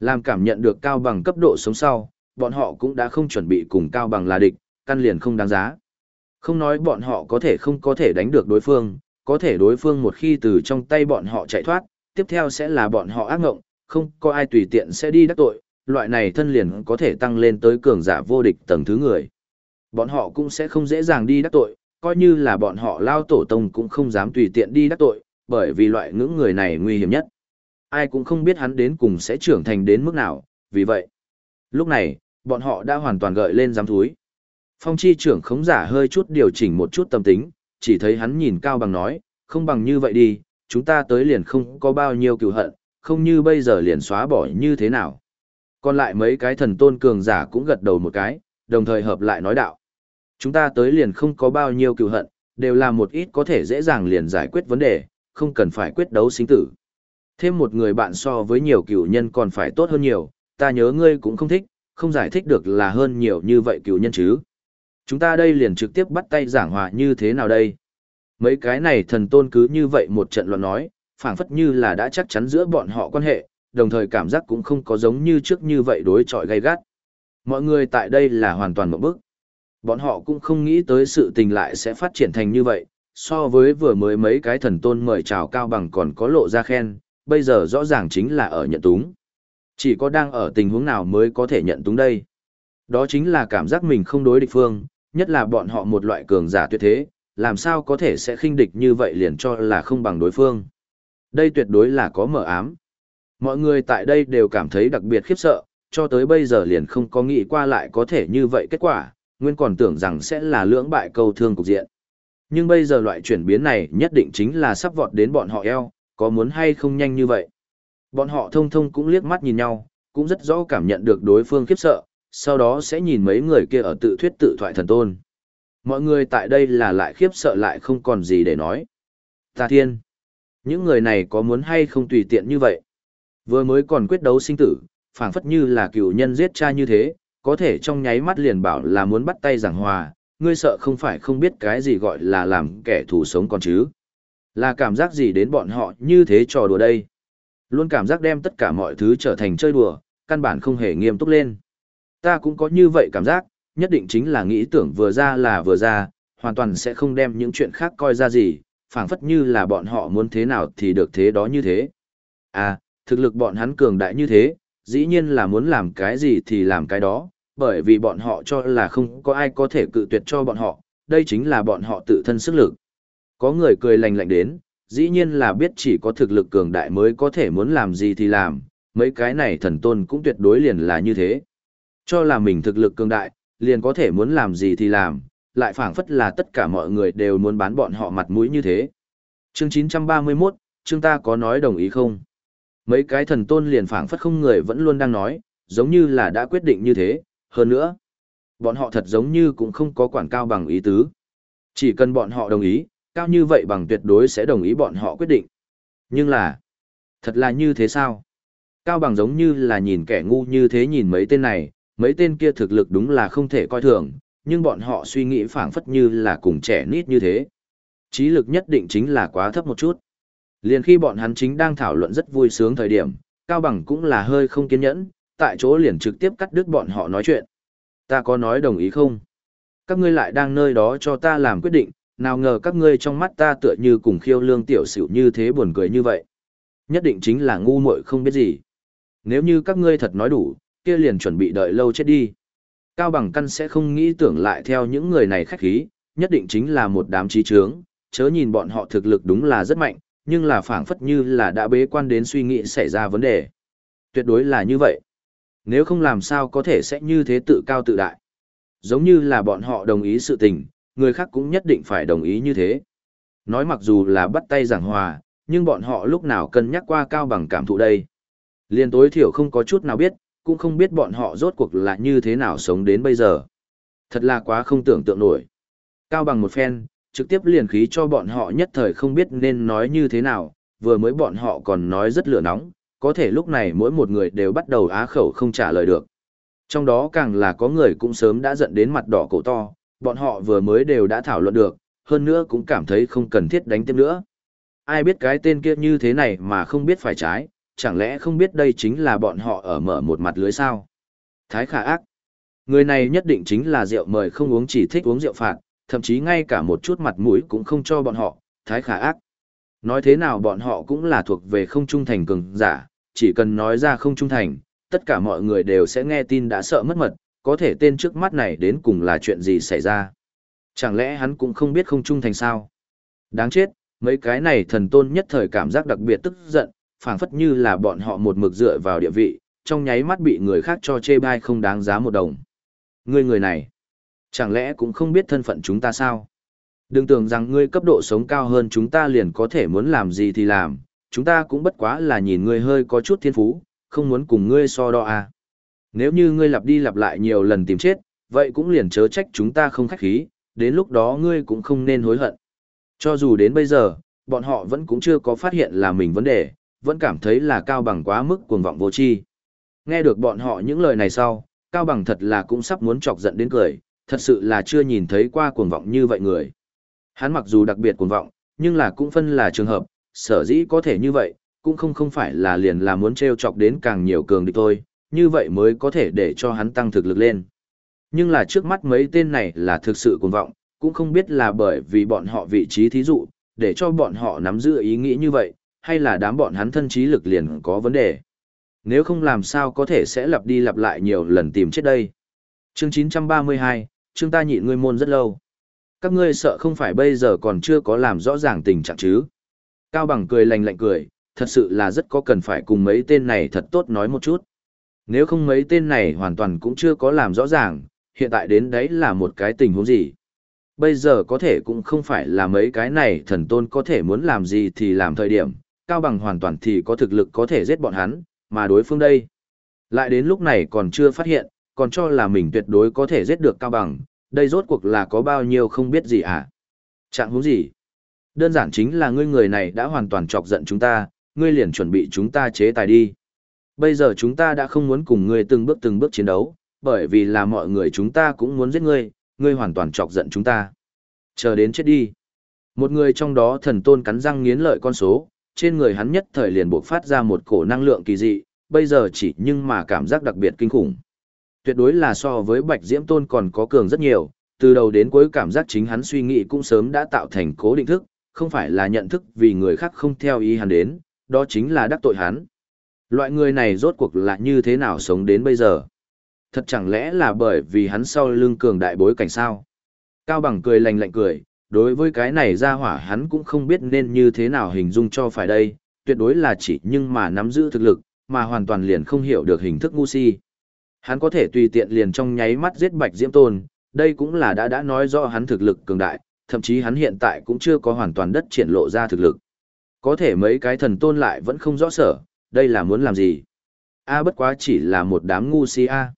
Làm cảm nhận được cao bằng cấp độ sống sau, bọn họ cũng đã không chuẩn bị cùng cao bằng là địch, căn liền không đáng giá. Không nói bọn họ có thể không có thể đánh được đối phương, có thể đối phương một khi từ trong tay bọn họ chạy thoát, tiếp theo sẽ là bọn họ ác ngộng, không có ai tùy tiện sẽ đi đắc tội, loại này thân liền có thể tăng lên tới cường giả vô địch tầng thứ người. Bọn họ cũng sẽ không dễ dàng đi đắc tội, coi như là bọn họ lao tổ tông cũng không dám tùy tiện đi đắc tội, bởi vì loại ngưỡng người này nguy hiểm nhất. Ai cũng không biết hắn đến cùng sẽ trưởng thành đến mức nào, vì vậy. Lúc này, bọn họ đã hoàn toàn gợi lên giám thúi. Phong chi trưởng khống giả hơi chút điều chỉnh một chút tâm tính, chỉ thấy hắn nhìn cao bằng nói, không bằng như vậy đi, chúng ta tới liền không có bao nhiêu cựu hận, không như bây giờ liền xóa bỏ như thế nào. Còn lại mấy cái thần tôn cường giả cũng gật đầu một cái, đồng thời hợp lại nói đạo. Chúng ta tới liền không có bao nhiêu cựu hận, đều là một ít có thể dễ dàng liền giải quyết vấn đề, không cần phải quyết đấu sinh tử. Thêm một người bạn so với nhiều cựu nhân còn phải tốt hơn nhiều, ta nhớ ngươi cũng không thích, không giải thích được là hơn nhiều như vậy cựu nhân chứ. Chúng ta đây liền trực tiếp bắt tay giảng hòa như thế nào đây? Mấy cái này thần tôn cứ như vậy một trận luận nói, phảng phất như là đã chắc chắn giữa bọn họ quan hệ, đồng thời cảm giác cũng không có giống như trước như vậy đối chọi gay gắt. Mọi người tại đây là hoàn toàn một bước Bọn họ cũng không nghĩ tới sự tình lại sẽ phát triển thành như vậy, so với vừa mới mấy cái thần tôn mời chào cao bằng còn có lộ ra khen, bây giờ rõ ràng chính là ở nhận túng. Chỉ có đang ở tình huống nào mới có thể nhận túng đây. Đó chính là cảm giác mình không đối địch phương, nhất là bọn họ một loại cường giả tuyệt thế, làm sao có thể sẽ khinh địch như vậy liền cho là không bằng đối phương. Đây tuyệt đối là có mở ám. Mọi người tại đây đều cảm thấy đặc biệt khiếp sợ, cho tới bây giờ liền không có nghĩ qua lại có thể như vậy kết quả, nguyên còn tưởng rằng sẽ là lưỡng bại câu thương cục diện. Nhưng bây giờ loại chuyển biến này nhất định chính là sắp vọt đến bọn họ eo, có muốn hay không nhanh như vậy. Bọn họ thông thông cũng liếc mắt nhìn nhau, cũng rất rõ cảm nhận được đối phương khiếp sợ, sau đó sẽ nhìn mấy người kia ở tự thuyết tự thoại thần tôn. Mọi người tại đây là lại khiếp sợ lại không còn gì để nói. Ta thiên! Những người này có muốn hay không tùy tiện như vậy? Vừa mới còn quyết đấu sinh tử, phảng phất như là cựu nhân giết cha như thế, có thể trong nháy mắt liền bảo là muốn bắt tay giảng hòa, ngươi sợ không phải không biết cái gì gọi là làm kẻ thù sống còn chứ. Là cảm giác gì đến bọn họ như thế trò đùa đây? Luôn cảm giác đem tất cả mọi thứ trở thành chơi đùa, căn bản không hề nghiêm túc lên. Ta cũng có như vậy cảm giác, nhất định chính là nghĩ tưởng vừa ra là vừa ra, hoàn toàn sẽ không đem những chuyện khác coi ra gì, phảng phất như là bọn họ muốn thế nào thì được thế đó như thế. À, thực lực bọn hắn cường đại như thế, dĩ nhiên là muốn làm cái gì thì làm cái đó, bởi vì bọn họ cho là không có ai có thể cự tuyệt cho bọn họ, đây chính là bọn họ tự thân sức lực. Có người cười lành lạnh đến, dĩ nhiên là biết chỉ có thực lực cường đại mới có thể muốn làm gì thì làm, mấy cái này thần tôn cũng tuyệt đối liền là như thế. Cho là mình thực lực cường đại, liền có thể muốn làm gì thì làm, lại phảng phất là tất cả mọi người đều muốn bán bọn họ mặt mũi như thế. Chương 931, chương ta có nói đồng ý không? Mấy cái thần tôn liền phảng phất không người vẫn luôn đang nói, giống như là đã quyết định như thế, hơn nữa. Bọn họ thật giống như cũng không có quản cao bằng ý tứ. Chỉ cần bọn họ đồng ý, cao như vậy bằng tuyệt đối sẽ đồng ý bọn họ quyết định. Nhưng là, thật là như thế sao? Cao bằng giống như là nhìn kẻ ngu như thế nhìn mấy tên này, mấy tên kia thực lực đúng là không thể coi thường, nhưng bọn họ suy nghĩ phảng phất như là cùng trẻ nít như thế. Trí lực nhất định chính là quá thấp một chút. Liền khi bọn hắn chính đang thảo luận rất vui sướng thời điểm, Cao Bằng cũng là hơi không kiên nhẫn, tại chỗ liền trực tiếp cắt đứt bọn họ nói chuyện. Ta có nói đồng ý không? Các ngươi lại đang nơi đó cho ta làm quyết định, nào ngờ các ngươi trong mắt ta tựa như cùng khiêu lương tiểu xỉu như thế buồn cười như vậy. Nhất định chính là ngu muội không biết gì. Nếu như các ngươi thật nói đủ, kia liền chuẩn bị đợi lâu chết đi. Cao bằng căn sẽ không nghĩ tưởng lại theo những người này khách khí, nhất định chính là một đám trí trướng, chớ nhìn bọn họ thực lực đúng là rất mạnh, nhưng là phảng phất như là đã bế quan đến suy nghĩ xảy ra vấn đề. Tuyệt đối là như vậy. Nếu không làm sao có thể sẽ như thế tự cao tự đại. Giống như là bọn họ đồng ý sự tình, người khác cũng nhất định phải đồng ý như thế. Nói mặc dù là bắt tay giảng hòa, nhưng bọn họ lúc nào cân nhắc qua cao bằng cảm thụ đây. Liên tối thiểu không có chút nào biết, cũng không biết bọn họ rốt cuộc là như thế nào sống đến bây giờ. Thật là quá không tưởng tượng nổi. Cao bằng một phen, trực tiếp liền khí cho bọn họ nhất thời không biết nên nói như thế nào, vừa mới bọn họ còn nói rất lửa nóng, có thể lúc này mỗi một người đều bắt đầu á khẩu không trả lời được. Trong đó càng là có người cũng sớm đã giận đến mặt đỏ cổ to, bọn họ vừa mới đều đã thảo luận được, hơn nữa cũng cảm thấy không cần thiết đánh tiếp nữa. Ai biết cái tên kia như thế này mà không biết phải trái, chẳng lẽ không biết đây chính là bọn họ ở mở một mặt lưới sao? Thái khả ác. Người này nhất định chính là rượu mời không uống chỉ thích uống rượu phạt, thậm chí ngay cả một chút mặt mũi cũng không cho bọn họ, thái khả ác. Nói thế nào bọn họ cũng là thuộc về không trung thành cường giả, chỉ cần nói ra không trung thành, tất cả mọi người đều sẽ nghe tin đã sợ mất mật, có thể tên trước mắt này đến cùng là chuyện gì xảy ra. Chẳng lẽ hắn cũng không biết không trung thành sao? Đáng chết, mấy cái này thần tôn nhất thời cảm giác đặc biệt tức giận, phảng phất như là bọn họ một mực dựa vào địa vị, trong nháy mắt bị người khác cho chê bai không đáng giá một đồng. Ngươi người này, chẳng lẽ cũng không biết thân phận chúng ta sao? Đừng tưởng rằng ngươi cấp độ sống cao hơn chúng ta liền có thể muốn làm gì thì làm, chúng ta cũng bất quá là nhìn ngươi hơi có chút thiên phú, không muốn cùng ngươi so đo à. Nếu như ngươi lặp đi lặp lại nhiều lần tìm chết, vậy cũng liền chớ trách chúng ta không khách khí, đến lúc đó ngươi cũng không nên hối hận. Cho dù đến bây giờ, bọn họ vẫn cũng chưa có phát hiện là mình vấn đề, vẫn cảm thấy là Cao Bằng quá mức cuồng vọng vô tri. Nghe được bọn họ những lời này sau, Cao Bằng thật là cũng sắp muốn chọc giận đến cười, thật sự là chưa nhìn thấy qua cuồng vọng như vậy người. Hắn mặc dù đặc biệt cuồng vọng, nhưng là cũng phân là trường hợp, sở dĩ có thể như vậy, cũng không không phải là liền là muốn treo chọc đến càng nhiều cường địch thôi, như vậy mới có thể để cho hắn tăng thực lực lên. Nhưng là trước mắt mấy tên này là thực sự cuồng vọng, cũng không biết là bởi vì bọn họ vị trí thí dụ, để cho bọn họ nắm giữ ý nghĩ như vậy, hay là đám bọn hắn thân trí lực liền có vấn đề. Nếu không làm sao có thể sẽ lặp đi lặp lại nhiều lần tìm chết đây. Chương 932, chương ta nhịn ngươi môn rất lâu. Các ngươi sợ không phải bây giờ còn chưa có làm rõ ràng tình trạng chứ. Cao bằng cười lành lạnh cười, thật sự là rất có cần phải cùng mấy tên này thật tốt nói một chút. Nếu không mấy tên này hoàn toàn cũng chưa có làm rõ ràng, hiện tại đến đấy là một cái tình huống gì. Bây giờ có thể cũng không phải là mấy cái này thần tôn có thể muốn làm gì thì làm thời điểm, Cao Bằng hoàn toàn thì có thực lực có thể giết bọn hắn, mà đối phương đây. Lại đến lúc này còn chưa phát hiện, còn cho là mình tuyệt đối có thể giết được Cao Bằng, đây rốt cuộc là có bao nhiêu không biết gì à? Trạng huống gì? Đơn giản chính là ngươi người này đã hoàn toàn chọc giận chúng ta, ngươi liền chuẩn bị chúng ta chế tài đi. Bây giờ chúng ta đã không muốn cùng ngươi từng bước từng bước chiến đấu, bởi vì là mọi người chúng ta cũng muốn giết ngươi, ngươi hoàn toàn chọc giận chúng ta. Chờ đến chết đi. Một người trong đó thần tôn cắn răng nghiến lợi con số, trên người hắn nhất thời liền bộc phát ra một cổ năng lượng kỳ dị, bây giờ chỉ nhưng mà cảm giác đặc biệt kinh khủng. Tuyệt đối là so với Bạch Diễm Tôn còn có cường rất nhiều, từ đầu đến cuối cảm giác chính hắn suy nghĩ cũng sớm đã tạo thành cố định thức, không phải là nhận thức vì người khác không theo ý hắn đến, đó chính là đắc tội hắn. Loại người này rốt cuộc là như thế nào sống đến bây giờ? Thật chẳng lẽ là bởi vì hắn sau lưng cường đại bối cảnh sao? Cao bằng cười lành lạnh cười, đối với cái này ra hỏa hắn cũng không biết nên như thế nào hình dung cho phải đây, tuyệt đối là chỉ nhưng mà nắm giữ thực lực, mà hoàn toàn liền không hiểu được hình thức ngu si. Hắn có thể tùy tiện liền trong nháy mắt giết Bạch Diễm Tôn, đây cũng là đã đã nói rõ hắn thực lực cường đại, thậm chí hắn hiện tại cũng chưa có hoàn toàn đất triển lộ ra thực lực. Có thể mấy cái thần tôn lại vẫn không rõ sở, đây là muốn làm gì? A bất quá chỉ là một đám ngu si A.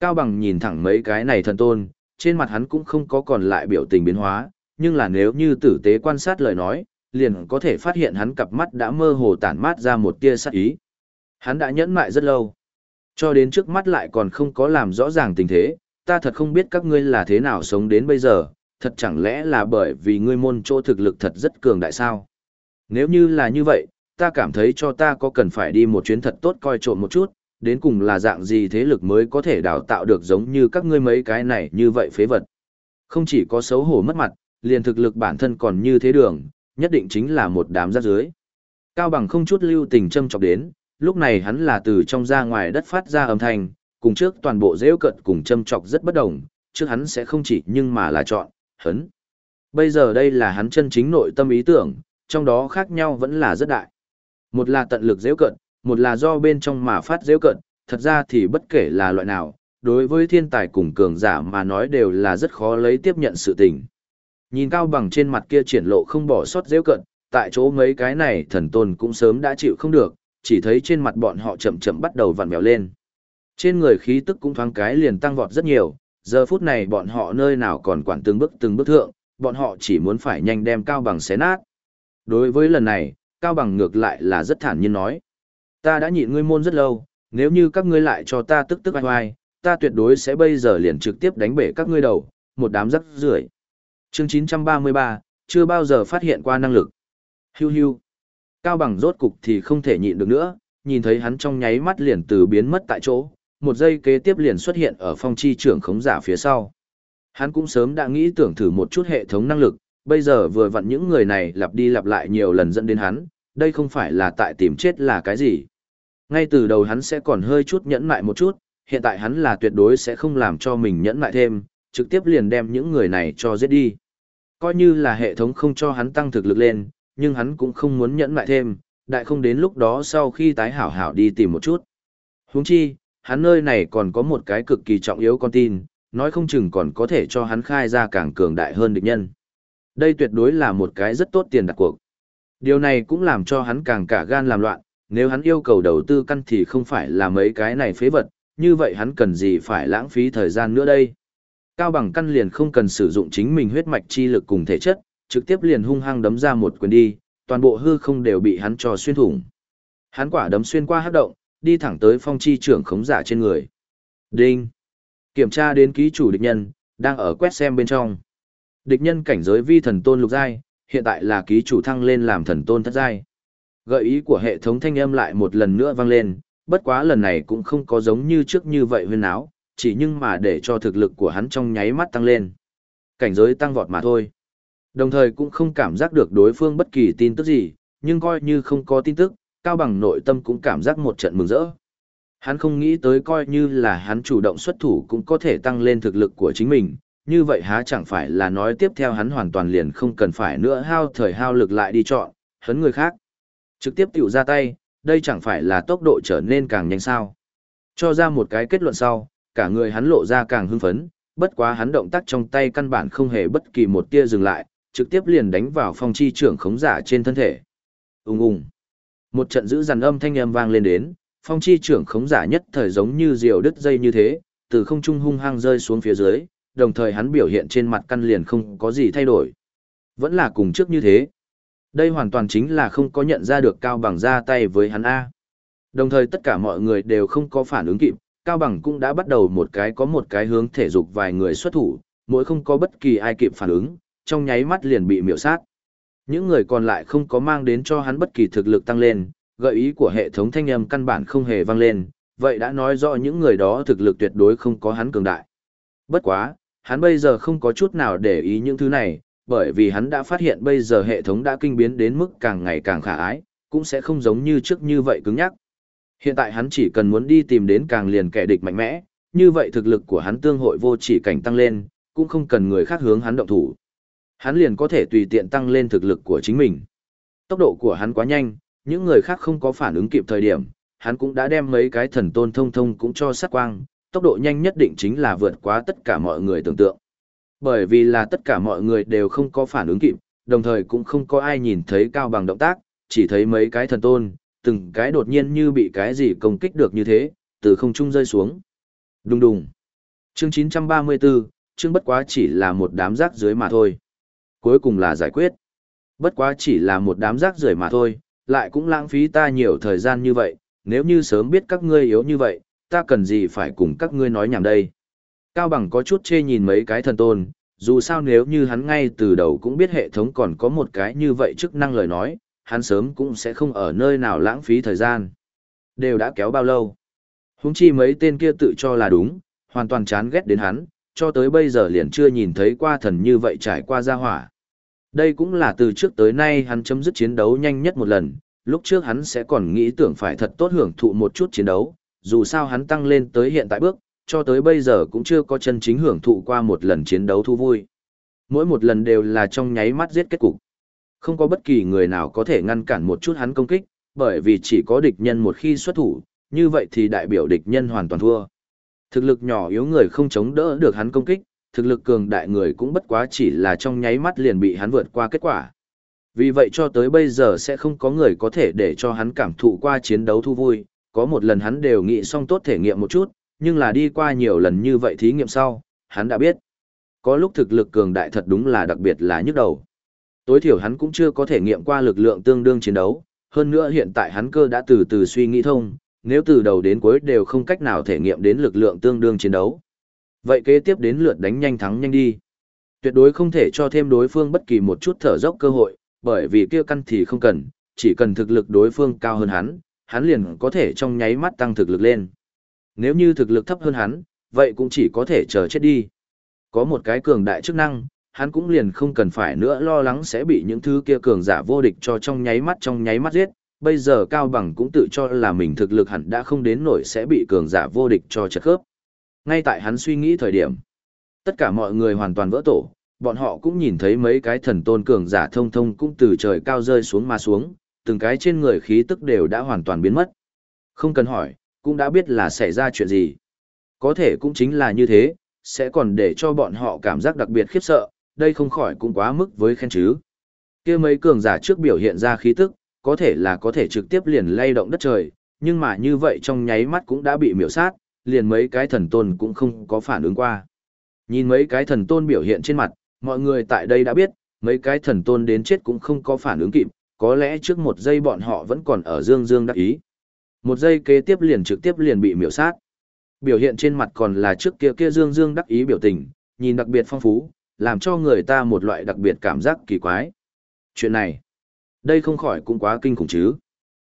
Cao bằng nhìn thẳng mấy cái này thần tôn, trên mặt hắn cũng không có còn lại biểu tình biến hóa, nhưng là nếu như tử tế quan sát lời nói, liền có thể phát hiện hắn cặp mắt đã mơ hồ tản mát ra một tia sắc ý. Hắn đã nhẫn mại rất lâu, cho đến trước mắt lại còn không có làm rõ ràng tình thế, ta thật không biết các ngươi là thế nào sống đến bây giờ, thật chẳng lẽ là bởi vì ngươi môn chỗ thực lực thật rất cường đại sao? Nếu như là như vậy, ta cảm thấy cho ta có cần phải đi một chuyến thật tốt coi trộm một chút, đến cùng là dạng gì thế lực mới có thể đào tạo được giống như các ngươi mấy cái này như vậy phế vật. Không chỉ có xấu hổ mất mặt, liền thực lực bản thân còn như thế đường, nhất định chính là một đám rác dưới. Cao bằng không chút lưu tình châm chọc đến, lúc này hắn là từ trong ra ngoài đất phát ra âm thanh, cùng trước toàn bộ rêu cận cùng châm chọc rất bất đồng, trước hắn sẽ không chỉ nhưng mà là chọn, hấn. Bây giờ đây là hắn chân chính nội tâm ý tưởng, trong đó khác nhau vẫn là rất đại. Một là tận lực rêu cận, một là do bên trong mà phát rêu cận, thật ra thì bất kể là loại nào, đối với thiên tài cùng cường giả mà nói đều là rất khó lấy tiếp nhận sự tình. Nhìn cao bằng trên mặt kia triển lộ không bỏ sót dễ cận, tại chỗ mấy cái này thần tôn cũng sớm đã chịu không được, chỉ thấy trên mặt bọn họ chậm chậm bắt đầu vặn vẹo lên. Trên người khí tức cũng thoáng cái liền tăng vọt rất nhiều, giờ phút này bọn họ nơi nào còn quản từng bước từng bước thượng, bọn họ chỉ muốn phải nhanh đem cao bằng xé nát. Đối với lần này, cao bằng ngược lại là rất thản nhiên nói. Ta đã nhịn ngươi môn rất lâu, nếu như các ngươi lại cho ta tức tức ai hoài, ta tuyệt đối sẽ bây giờ liền trực tiếp đánh bể các ngươi đầu, một đám rắc rưởi. Chương 933, chưa bao giờ phát hiện qua năng lực. Hiu hiu. Cao bằng rốt cục thì không thể nhịn được nữa, nhìn thấy hắn trong nháy mắt liền từ biến mất tại chỗ, một giây kế tiếp liền xuất hiện ở phong chi trưởng khống giả phía sau. Hắn cũng sớm đã nghĩ tưởng thử một chút hệ thống năng lực, bây giờ vừa vặn những người này lặp đi lặp lại nhiều lần dẫn đến hắn, đây không phải là tại tìm chết là cái gì. Ngay từ đầu hắn sẽ còn hơi chút nhẫn nại một chút, hiện tại hắn là tuyệt đối sẽ không làm cho mình nhẫn nại thêm, trực tiếp liền đem những người này cho giết đi. Coi như là hệ thống không cho hắn tăng thực lực lên, nhưng hắn cũng không muốn nhẫn lại thêm, đại không đến lúc đó sau khi tái hảo hảo đi tìm một chút. Huống chi, hắn nơi này còn có một cái cực kỳ trọng yếu con tin, nói không chừng còn có thể cho hắn khai ra càng cường đại hơn địch nhân. Đây tuyệt đối là một cái rất tốt tiền đặt cuộc. Điều này cũng làm cho hắn càng cả gan làm loạn, nếu hắn yêu cầu đầu tư căn thì không phải là mấy cái này phế vật, như vậy hắn cần gì phải lãng phí thời gian nữa đây. Cao bằng căn liền không cần sử dụng chính mình huyết mạch chi lực cùng thể chất, trực tiếp liền hung hăng đấm ra một quyền đi, toàn bộ hư không đều bị hắn cho xuyên thủng. Hắn quả đấm xuyên qua hắc động, đi thẳng tới phong chi trưởng khống giả trên người. Đinh! Kiểm tra đến ký chủ địch nhân, đang ở quét xem bên trong. Địch nhân cảnh giới vi thần tôn lục giai, hiện tại là ký chủ thăng lên làm thần tôn thất giai. Gợi ý của hệ thống thanh âm lại một lần nữa vang lên, bất quá lần này cũng không có giống như trước như vậy huyên áo, chỉ nhưng mà để cho thực lực của hắn trong nháy mắt tăng lên. Cảnh giới tăng vọt mà thôi. Đồng thời cũng không cảm giác được đối phương bất kỳ tin tức gì, nhưng coi như không có tin tức, Cao Bằng nội tâm cũng cảm giác một trận mừng rỡ. Hắn không nghĩ tới coi như là hắn chủ động xuất thủ cũng có thể tăng lên thực lực của chính mình, như vậy há chẳng phải là nói tiếp theo hắn hoàn toàn liền không cần phải nữa hao thời hao lực lại đi chọn, hấn người khác. Trực tiếp tiểu ra tay, đây chẳng phải là tốc độ trở nên càng nhanh sao. Cho ra một cái kết luận sau, cả người hắn lộ ra càng hưng phấn, bất quá hắn động tác trong tay căn bản không hề bất kỳ một tia dừng lại, trực tiếp liền đánh vào phong chi trưởng khống giả trên thân thể. Ung ung. Một trận giữ dằn âm thanh âm vang lên đến, phong chi trưởng khống giả nhất thời giống như diều đứt dây như thế, từ không trung hung hăng rơi xuống phía dưới, đồng thời hắn biểu hiện trên mặt căn liền không có gì thay đổi. Vẫn là cùng trước như thế. Đây hoàn toàn chính là không có nhận ra được Cao Bằng ra tay với hắn A. Đồng thời tất cả mọi người đều không có phản ứng kịp, Cao Bằng cũng đã bắt đầu một cái có một cái hướng thể dục vài người xuất thủ, mỗi không có bất kỳ ai kịp phản ứng, trong nháy mắt liền bị miểu sát. Những người còn lại không có mang đến cho hắn bất kỳ thực lực tăng lên, gợi ý của hệ thống thanh âm căn bản không hề vang lên, vậy đã nói rõ những người đó thực lực tuyệt đối không có hắn cường đại. Bất quá, hắn bây giờ không có chút nào để ý những thứ này, bởi vì hắn đã phát hiện bây giờ hệ thống đã kinh biến đến mức càng ngày càng khả ái, cũng sẽ không giống như trước như vậy cứng nhắc. Hiện tại hắn chỉ cần muốn đi tìm đến càng liền kẻ địch mạnh mẽ, như vậy thực lực của hắn tương hội vô chỉ cảnh tăng lên, cũng không cần người khác hướng hắn động thủ. Hắn liền có thể tùy tiện tăng lên thực lực của chính mình. Tốc độ của hắn quá nhanh, những người khác không có phản ứng kịp thời điểm, hắn cũng đã đem mấy cái thần tôn thông thông cũng cho sát quang, tốc độ nhanh nhất định chính là vượt quá tất cả mọi người tưởng tượng. Bởi vì là tất cả mọi người đều không có phản ứng kịp, đồng thời cũng không có ai nhìn thấy cao bằng động tác, chỉ thấy mấy cái thần tôn, từng cái đột nhiên như bị cái gì công kích được như thế, từ không trung rơi xuống. Đùng đùng. Chương 934, chương bất quá chỉ là một đám rác dưới mà thôi. Cuối cùng là giải quyết. Bất quá chỉ là một đám rác rưởi mà thôi, lại cũng lãng phí ta nhiều thời gian như vậy, nếu như sớm biết các ngươi yếu như vậy, ta cần gì phải cùng các ngươi nói nhảm đây. Cao Bằng có chút chê nhìn mấy cái thần tôn, dù sao nếu như hắn ngay từ đầu cũng biết hệ thống còn có một cái như vậy chức năng lời nói, hắn sớm cũng sẽ không ở nơi nào lãng phí thời gian. Đều đã kéo bao lâu. Húng chi mấy tên kia tự cho là đúng, hoàn toàn chán ghét đến hắn, cho tới bây giờ liền chưa nhìn thấy qua thần như vậy trải qua gia hỏa. Đây cũng là từ trước tới nay hắn chấm dứt chiến đấu nhanh nhất một lần, lúc trước hắn sẽ còn nghĩ tưởng phải thật tốt hưởng thụ một chút chiến đấu, dù sao hắn tăng lên tới hiện tại bước, cho tới bây giờ cũng chưa có chân chính hưởng thụ qua một lần chiến đấu thu vui. Mỗi một lần đều là trong nháy mắt giết kết cục. Không có bất kỳ người nào có thể ngăn cản một chút hắn công kích, bởi vì chỉ có địch nhân một khi xuất thủ, như vậy thì đại biểu địch nhân hoàn toàn thua. Thực lực nhỏ yếu người không chống đỡ được hắn công kích, thực lực cường đại người cũng bất quá chỉ là trong nháy mắt liền bị hắn vượt qua kết quả. Vì vậy cho tới bây giờ sẽ không có người có thể để cho hắn cảm thụ qua chiến đấu thu vui, có một lần hắn đều nghĩ xong tốt thể nghiệm một chút, nhưng là đi qua nhiều lần như vậy thí nghiệm sau, hắn đã biết. Có lúc thực lực cường đại thật đúng là đặc biệt là nhức đầu. Tối thiểu hắn cũng chưa có thể nghiệm qua lực lượng tương đương chiến đấu, hơn nữa hiện tại hắn cơ đã từ từ suy nghĩ thông, nếu từ đầu đến cuối đều không cách nào thể nghiệm đến lực lượng tương đương chiến đấu. Vậy kế tiếp đến lượt đánh nhanh thắng nhanh đi. Tuyệt đối không thể cho thêm đối phương bất kỳ một chút thở dốc cơ hội, bởi vì kia căn thì không cần, chỉ cần thực lực đối phương cao hơn hắn, hắn liền có thể trong nháy mắt tăng thực lực lên. Nếu như thực lực thấp hơn hắn, vậy cũng chỉ có thể chờ chết đi. Có một cái cường đại chức năng, hắn cũng liền không cần phải nữa lo lắng sẽ bị những thứ kia cường giả vô địch cho trong nháy mắt trong nháy mắt giết. Bây giờ Cao Bằng cũng tự cho là mình thực lực hẳn đã không đến nổi sẽ bị cường giả vô địch cho chật khớp. Ngay tại hắn suy nghĩ thời điểm, tất cả mọi người hoàn toàn vỡ tổ, bọn họ cũng nhìn thấy mấy cái thần tôn cường giả thông thông cũng từ trời cao rơi xuống mà xuống, từng cái trên người khí tức đều đã hoàn toàn biến mất. Không cần hỏi, cũng đã biết là xảy ra chuyện gì. Có thể cũng chính là như thế, sẽ còn để cho bọn họ cảm giác đặc biệt khiếp sợ, đây không khỏi cũng quá mức với khen chứ. kia mấy cường giả trước biểu hiện ra khí tức, có thể là có thể trực tiếp liền lay động đất trời, nhưng mà như vậy trong nháy mắt cũng đã bị miểu sát, liền mấy cái thần tôn cũng không có phản ứng qua. Nhìn mấy cái thần tôn biểu hiện trên mặt, mọi người tại đây đã biết, mấy cái thần tôn đến chết cũng không có phản ứng kịp, có lẽ trước một giây bọn họ vẫn còn ở dương dương đắc ý. Một giây kế tiếp liền trực tiếp liền bị miểu sát. Biểu hiện trên mặt còn là trước kia kia dương dương đắc ý biểu tình, nhìn đặc biệt phong phú, làm cho người ta một loại đặc biệt cảm giác kỳ quái. Chuyện này, đây không khỏi cũng quá kinh khủng chứ.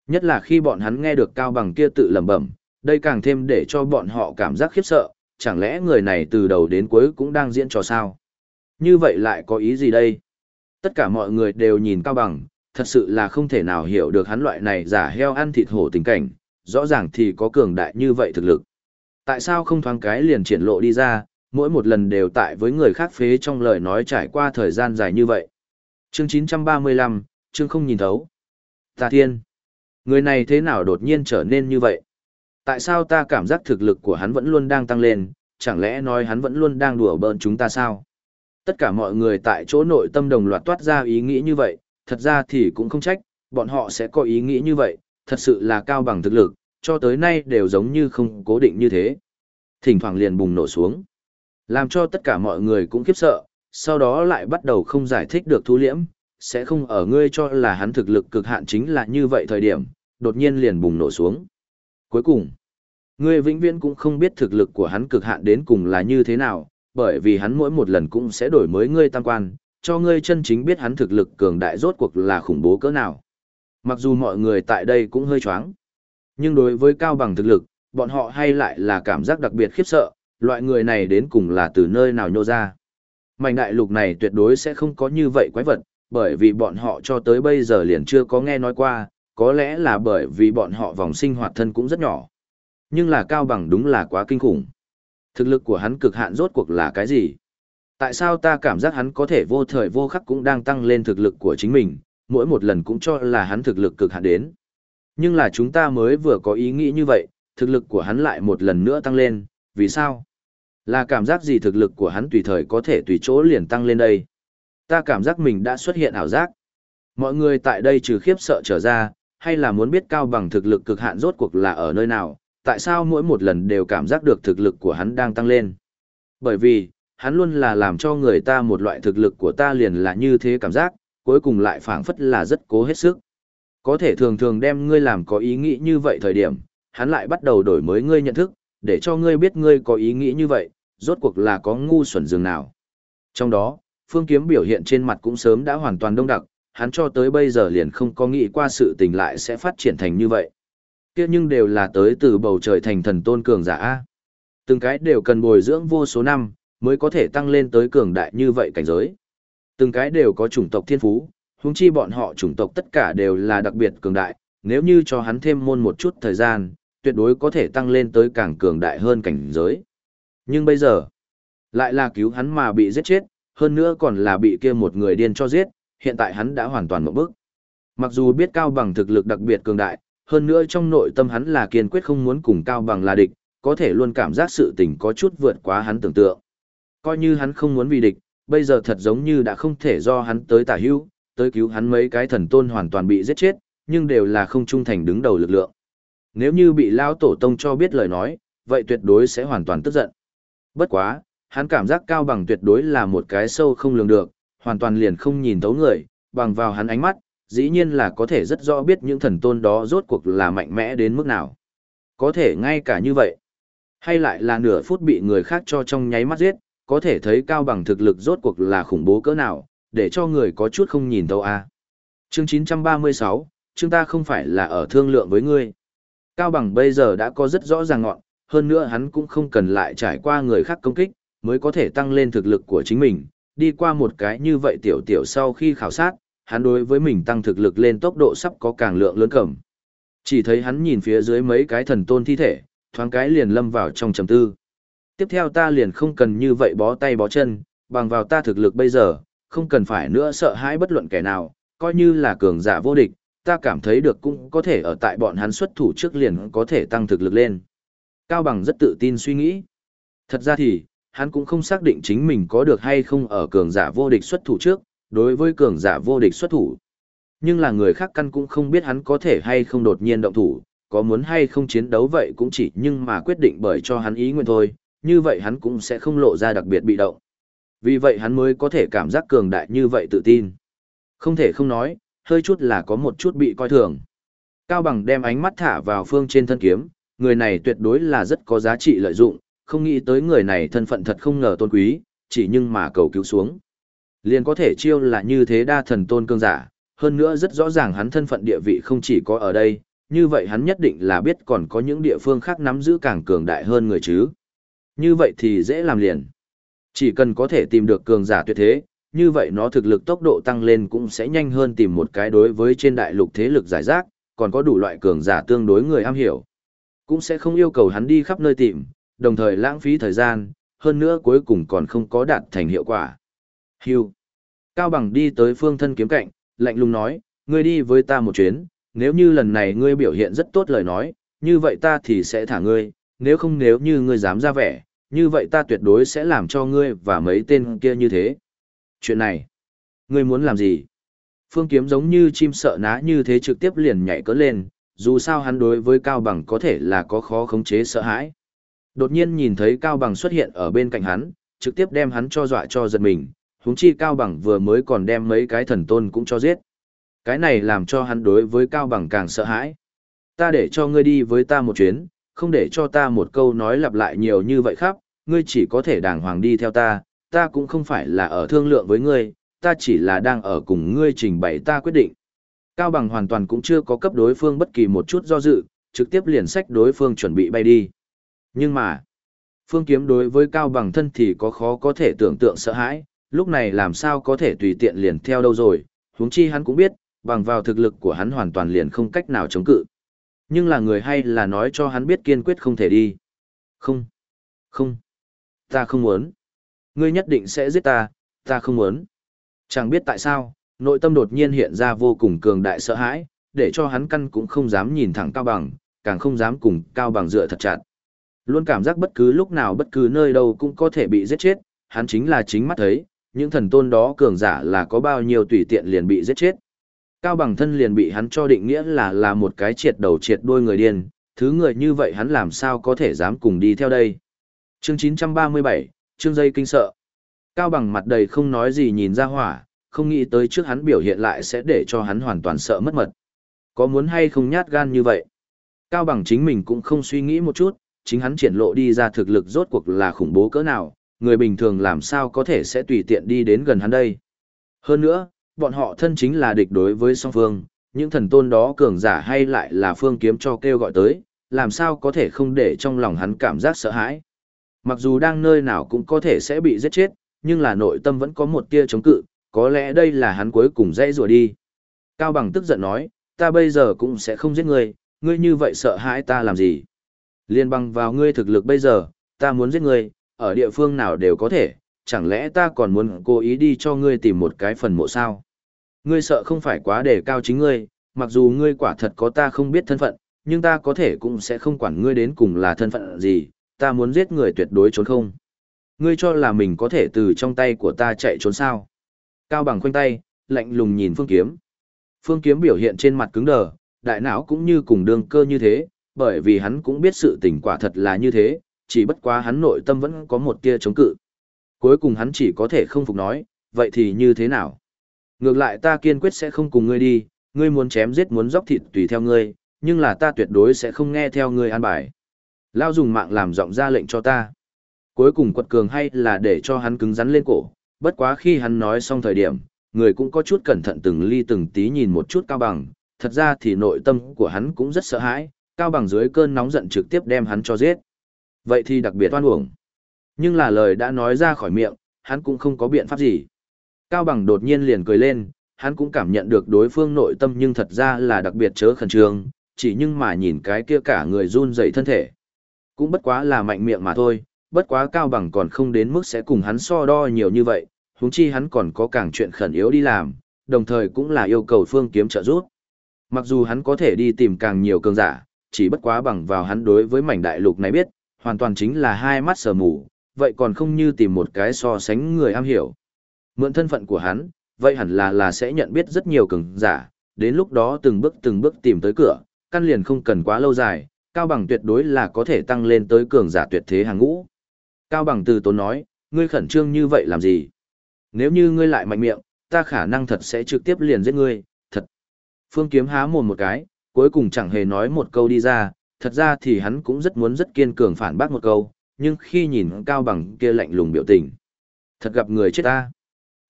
Nhất là khi bọn hắn nghe được cao bằng kia tự lẩm bẩm, đây càng thêm để cho bọn họ cảm giác khiếp sợ, chẳng lẽ người này từ đầu đến cuối cũng đang diễn trò sao? Như vậy lại có ý gì đây? Tất cả mọi người đều nhìn cao bằng, thật sự là không thể nào hiểu được hắn loại này giả heo ăn thịt hổ tình cảnh, rõ ràng thì có cường đại như vậy thực lực. Tại sao không thoáng cái liền triển lộ đi ra, mỗi một lần đều tại với người khác phế trong lời nói trải qua thời gian dài như vậy. Chương 935, chương không nhìn thấu. Tà thiên. Người này thế nào đột nhiên trở nên như vậy? Tại sao ta cảm giác thực lực của hắn vẫn luôn đang tăng lên, chẳng lẽ nói hắn vẫn luôn đang đùa bỡn chúng ta sao? Tất cả mọi người tại chỗ nội tâm đồng loạt toát ra ý nghĩ như vậy, thật ra thì cũng không trách, bọn họ sẽ có ý nghĩ như vậy, thật sự là cao bằng thực lực, cho tới nay đều giống như không cố định như thế. Thỉnh thoảng liền bùng nổ xuống, làm cho tất cả mọi người cũng khiếp sợ, sau đó lại bắt đầu không giải thích được thu liễm, sẽ không ở ngươi cho là hắn thực lực cực hạn chính là như vậy thời điểm, đột nhiên liền bùng nổ xuống. Cuối cùng, ngươi vĩnh viễn cũng không biết thực lực của hắn cực hạn đến cùng là như thế nào, bởi vì hắn mỗi một lần cũng sẽ đổi mới ngươi tam quan, cho ngươi chân chính biết hắn thực lực cường đại rốt cuộc là khủng bố cỡ nào. Mặc dù mọi người tại đây cũng hơi choáng, nhưng đối với cao bằng thực lực, bọn họ hay lại là cảm giác đặc biệt khiếp sợ, loại người này đến cùng là từ nơi nào nhô ra. Mảnh đại lục này tuyệt đối sẽ không có như vậy quái vật, bởi vì bọn họ cho tới bây giờ liền chưa có nghe nói qua, có lẽ là bởi vì bọn họ vòng sinh hoạt thân cũng rất nhỏ. Nhưng là cao bằng đúng là quá kinh khủng. Thực lực của hắn cực hạn rốt cuộc là cái gì? Tại sao ta cảm giác hắn có thể vô thời vô khắc cũng đang tăng lên thực lực của chính mình, mỗi một lần cũng cho là hắn thực lực cực hạn đến. Nhưng là chúng ta mới vừa có ý nghĩ như vậy, thực lực của hắn lại một lần nữa tăng lên, vì sao? Là cảm giác gì thực lực của hắn tùy thời có thể tùy chỗ liền tăng lên đây? Ta cảm giác mình đã xuất hiện ảo giác. Mọi người tại đây trừ khiếp sợ trở ra, hay là muốn biết cao bằng thực lực cực hạn rốt cuộc là ở nơi nào, tại sao mỗi một lần đều cảm giác được thực lực của hắn đang tăng lên. Bởi vì, hắn luôn là làm cho người ta một loại thực lực của ta liền là như thế cảm giác, cuối cùng lại phảng phất là rất cố hết sức. Có thể thường thường đem ngươi làm có ý nghĩ như vậy thời điểm, hắn lại bắt đầu đổi mới ngươi nhận thức, để cho ngươi biết ngươi có ý nghĩ như vậy, rốt cuộc là có ngu xuẩn dường nào. Trong đó, phương kiếm biểu hiện trên mặt cũng sớm đã hoàn toàn đông đặc, hắn cho tới bây giờ liền không có nghĩ qua sự tình lại sẽ phát triển thành như vậy. Kia nhưng đều là tới từ bầu trời thành thần tôn cường giả. Từng cái đều cần bồi dưỡng vô số năm, mới có thể tăng lên tới cường đại như vậy cảnh giới. Từng cái đều có chủng tộc thiên phú, huống chi bọn họ chủng tộc tất cả đều là đặc biệt cường đại, nếu như cho hắn thêm môn một chút thời gian, tuyệt đối có thể tăng lên tới càng cường đại hơn cảnh giới. Nhưng bây giờ, lại là cứu hắn mà bị giết chết, hơn nữa còn là bị kia một người điên cho giết, hiện tại hắn đã hoàn toàn một bước. Mặc dù biết Cao Bằng thực lực đặc biệt cường đại, hơn nữa trong nội tâm hắn là kiên quyết không muốn cùng Cao Bằng là địch, có thể luôn cảm giác sự tình có chút vượt quá hắn tưởng tượng. Coi như hắn không muốn vì địch, bây giờ thật giống như đã không thể do hắn tới tả hưu, tới cứu hắn mấy cái thần tôn hoàn toàn bị giết chết, nhưng đều là không trung thành đứng đầu lực lượng. Nếu như bị Lao Tổ Tông cho biết lời nói, vậy tuyệt đối sẽ hoàn toàn tức giận. Bất quá, hắn cảm giác cao bằng tuyệt đối là một cái sâu không lường được, hoàn toàn liền không nhìn thấu người, bằng vào hắn ánh mắt, dĩ nhiên là có thể rất rõ biết những thần tôn đó rốt cuộc là mạnh mẽ đến mức nào. Có thể ngay cả như vậy, hay lại là nửa phút bị người khác cho trong nháy mắt giết, có thể thấy cao bằng thực lực rốt cuộc là khủng bố cỡ nào, để cho người có chút không nhìn thấu a. À. Chương 936, chúng ta không phải là ở thương lượng với ngươi. Cao bằng bây giờ đã có rất rõ ràng ngọn, hơn nữa hắn cũng không cần lại trải qua người khác công kích, mới có thể tăng lên thực lực của chính mình. Đi qua một cái như vậy tiểu tiểu sau khi khảo sát, hắn đối với mình tăng thực lực lên tốc độ sắp có càng lượng lớn cầm. Chỉ thấy hắn nhìn phía dưới mấy cái thần tôn thi thể, thoáng cái liền lâm vào trong trầm tư. Tiếp theo ta liền không cần như vậy bó tay bó chân, bằng vào ta thực lực bây giờ, không cần phải nữa sợ hãi bất luận kẻ nào, coi như là cường giả vô địch, ta cảm thấy được cũng có thể ở tại bọn hắn xuất thủ trước liền có thể tăng thực lực lên. Cao Bằng rất tự tin suy nghĩ. Thật ra thì, hắn cũng không xác định chính mình có được hay không ở cường giả vô địch xuất thủ trước, đối với cường giả vô địch xuất thủ. Nhưng là người khác căn cũng không biết hắn có thể hay không đột nhiên động thủ, có muốn hay không chiến đấu vậy cũng chỉ nhưng mà quyết định bởi cho hắn ý nguyện thôi, như vậy hắn cũng sẽ không lộ ra đặc biệt bị động. Vì vậy hắn mới có thể cảm giác cường đại như vậy tự tin. Không thể không nói, hơi chút là có một chút bị coi thường. Cao Bằng đem ánh mắt thả vào phương trên thân kiếm, người này tuyệt đối là rất có giá trị lợi dụng, không nghĩ tới người này thân phận thật không ngờ tôn quý, chỉ nhưng mà cầu cứu xuống. Liền có thể chiêu là như thế đa thần tôn cương giả, hơn nữa rất rõ ràng hắn thân phận địa vị không chỉ có ở đây, như vậy hắn nhất định là biết còn có những địa phương khác nắm giữ càng cường đại hơn người chứ. Như vậy thì dễ làm liền. Chỉ cần có thể tìm được cường giả tuyệt thế, như vậy nó thực lực tốc độ tăng lên cũng sẽ nhanh hơn tìm một cái đối với trên đại lục thế lực giải rác, còn có đủ loại cường giả tương đối người am hiểu. Cũng sẽ không yêu cầu hắn đi khắp nơi tìm, đồng thời lãng phí thời gian, hơn nữa cuối cùng còn không có đạt thành hiệu quả. Hưu. Cao Bằng đi tới phương thân kiếm cạnh, lạnh lùng nói, ngươi đi với ta một chuyến, nếu như lần này ngươi biểu hiện rất tốt lời nói, như vậy ta thì sẽ thả ngươi, nếu không nếu như ngươi dám ra vẻ, như vậy ta tuyệt đối sẽ làm cho ngươi và mấy tên kia như thế. Chuyện này, ngươi muốn làm gì? Phương kiếm giống như chim sợ ná như thế trực tiếp liền nhảy cỡ lên, dù sao hắn đối với Cao Bằng có thể là có khó khống chế sợ hãi. Đột nhiên nhìn thấy Cao Bằng xuất hiện ở bên cạnh hắn, trực tiếp đem hắn cho dọa cho giật mình, huống chi Cao Bằng vừa mới còn đem mấy cái thần tôn cũng cho giết. Cái này làm cho hắn đối với Cao Bằng càng sợ hãi. Ta để cho ngươi đi với ta một chuyến, không để cho ta một câu nói lặp lại nhiều như vậy khắp, ngươi chỉ có thể đàng hoàng đi theo ta, ta cũng không phải là ở thương lượng với ngươi, ta chỉ là đang ở cùng ngươi trình bày ta quyết định. Cao Bằng hoàn toàn cũng chưa có cấp đối phương bất kỳ một chút do dự, trực tiếp liền sách đối phương chuẩn bị bay đi. Nhưng mà, Phương Kiếm đối với Cao Bằng thân thì có khó có thể tưởng tượng sợ hãi, lúc này làm sao có thể tùy tiện liền theo đâu rồi, huống chi hắn cũng biết, bằng vào thực lực của hắn hoàn toàn liền không cách nào chống cự. Nhưng là người hay là nói cho hắn biết kiên quyết không thể đi. Không, không, ta không muốn. Ngươi nhất định sẽ giết ta, ta không muốn. Chẳng biết tại sao, nội tâm đột nhiên hiện ra vô cùng cường đại sợ hãi, để cho hắn căn cũng không dám nhìn thẳng Cao Bằng, càng không dám cùng Cao Bằng dựa thật chặt. Luôn cảm giác bất cứ lúc nào bất cứ nơi đâu cũng có thể bị giết chết, hắn chính là chính mắt thấy, những thần tôn đó cường giả là có bao nhiêu tùy tiện liền bị giết chết. Cao bằng thân liền bị hắn cho định nghĩa là là một cái triệt đầu triệt đuôi người điên, thứ người như vậy hắn làm sao có thể dám cùng đi theo đây. Chương 937, Trương dây kinh sợ. Cao bằng mặt đầy không nói gì nhìn ra hỏa, không nghĩ tới trước hắn biểu hiện lại sẽ để cho hắn hoàn toàn sợ mất mật. Có muốn hay không nhát gan như vậy? Cao bằng chính mình cũng không suy nghĩ một chút, chính hắn triển lộ đi ra thực lực rốt cuộc là khủng bố cỡ nào, người bình thường làm sao có thể sẽ tùy tiện đi đến gần hắn đây. Hơn nữa, bọn họ thân chính là địch đối với song phương, những thần tôn đó cường giả hay lại là phương kiếm cho kêu gọi tới, làm sao có thể không để trong lòng hắn cảm giác sợ hãi. Mặc dù đang nơi nào cũng có thể sẽ bị giết chết, nhưng là nội tâm vẫn có một tia chống cự, có lẽ đây là hắn cuối cùng dãy rủa đi. Cao Bằng tức giận nói, ta bây giờ cũng sẽ không giết ngươi, ngươi như vậy sợ hãi ta làm gì. Liên bằng vào ngươi thực lực bây giờ, ta muốn giết ngươi, ở địa phương nào đều có thể, chẳng lẽ ta còn muốn cố ý đi cho ngươi tìm một cái phần mộ sao? Ngươi sợ không phải quá để cao chính ngươi, mặc dù ngươi quả thật có ta không biết thân phận, nhưng ta có thể cũng sẽ không quản ngươi đến cùng là thân phận gì, ta muốn giết người tuyệt đối trốn không. Ngươi cho là mình có thể từ trong tay của ta chạy trốn sao? Cao bằng khoanh tay, lạnh lùng nhìn Phương Kiếm. Phương Kiếm biểu hiện trên mặt cứng đờ, đại não cũng như cùng đường cơ như thế, bởi vì hắn cũng biết sự tình quả thật là như thế, chỉ bất quá hắn nội tâm vẫn có một tia chống cự. Cuối cùng hắn chỉ có thể không phục nói, vậy thì như thế nào? Ngược lại ta kiên quyết sẽ không cùng ngươi đi, ngươi muốn chém giết muốn dốc thịt tùy theo ngươi, nhưng là ta tuyệt đối sẽ không nghe theo ngươi an bài. Lao dùng mạng làm giọng ra lệnh cho ta. Cuối cùng quật cường hay là để cho hắn cứng rắn lên cổ, bất quá khi hắn nói xong thời điểm, người cũng có chút cẩn thận từng ly từng tí nhìn một chút cao bằng, thật ra thì nội tâm của hắn cũng rất sợ hãi, cao bằng dưới cơn nóng giận trực tiếp đem hắn cho giết. Vậy thì đặc biệt oan uổng. Nhưng là lời đã nói ra khỏi miệng, hắn cũng không có biện pháp gì. Cao bằng đột nhiên liền cười lên, hắn cũng cảm nhận được đối phương nội tâm nhưng thật ra là đặc biệt chớ khẩn trương, chỉ nhưng mà nhìn cái kia cả người run dậy thân thể. Cũng bất quá là mạnh miệng mà thôi, bất quá cao bằng còn không đến mức sẽ cùng hắn so đo nhiều như vậy, huống chi hắn còn có càng chuyện khẩn yếu đi làm, đồng thời cũng là yêu cầu phương kiếm trợ giúp. Mặc dù hắn có thể đi tìm càng nhiều cường giả, chỉ bất quá bằng vào hắn đối với mảnh đại lục này biết, hoàn toàn chính là hai mắt sờ mù, vậy còn không như tìm một cái so sánh người am hiểu. Mượn thân phận của hắn, vậy hẳn là là sẽ nhận biết rất nhiều cường giả, đến lúc đó từng bước từng bước tìm tới cửa, căn liền không cần quá lâu dài, Cao Bằng tuyệt đối là có thể tăng lên tới cường giả tuyệt thế hàng ngũ. Cao Bằng từ tốn nói, ngươi khẩn trương như vậy làm gì? Nếu như ngươi lại mạnh miệng, ta khả năng thật sẽ trực tiếp liền giết ngươi, thật. Phương Kiếm há mồm một cái, cuối cùng chẳng hề nói một câu đi ra, thật ra thì hắn cũng rất muốn rất kiên cường phản bác một câu, nhưng khi nhìn Cao Bằng kia lạnh lùng biểu tình, thật gặp người chết ta.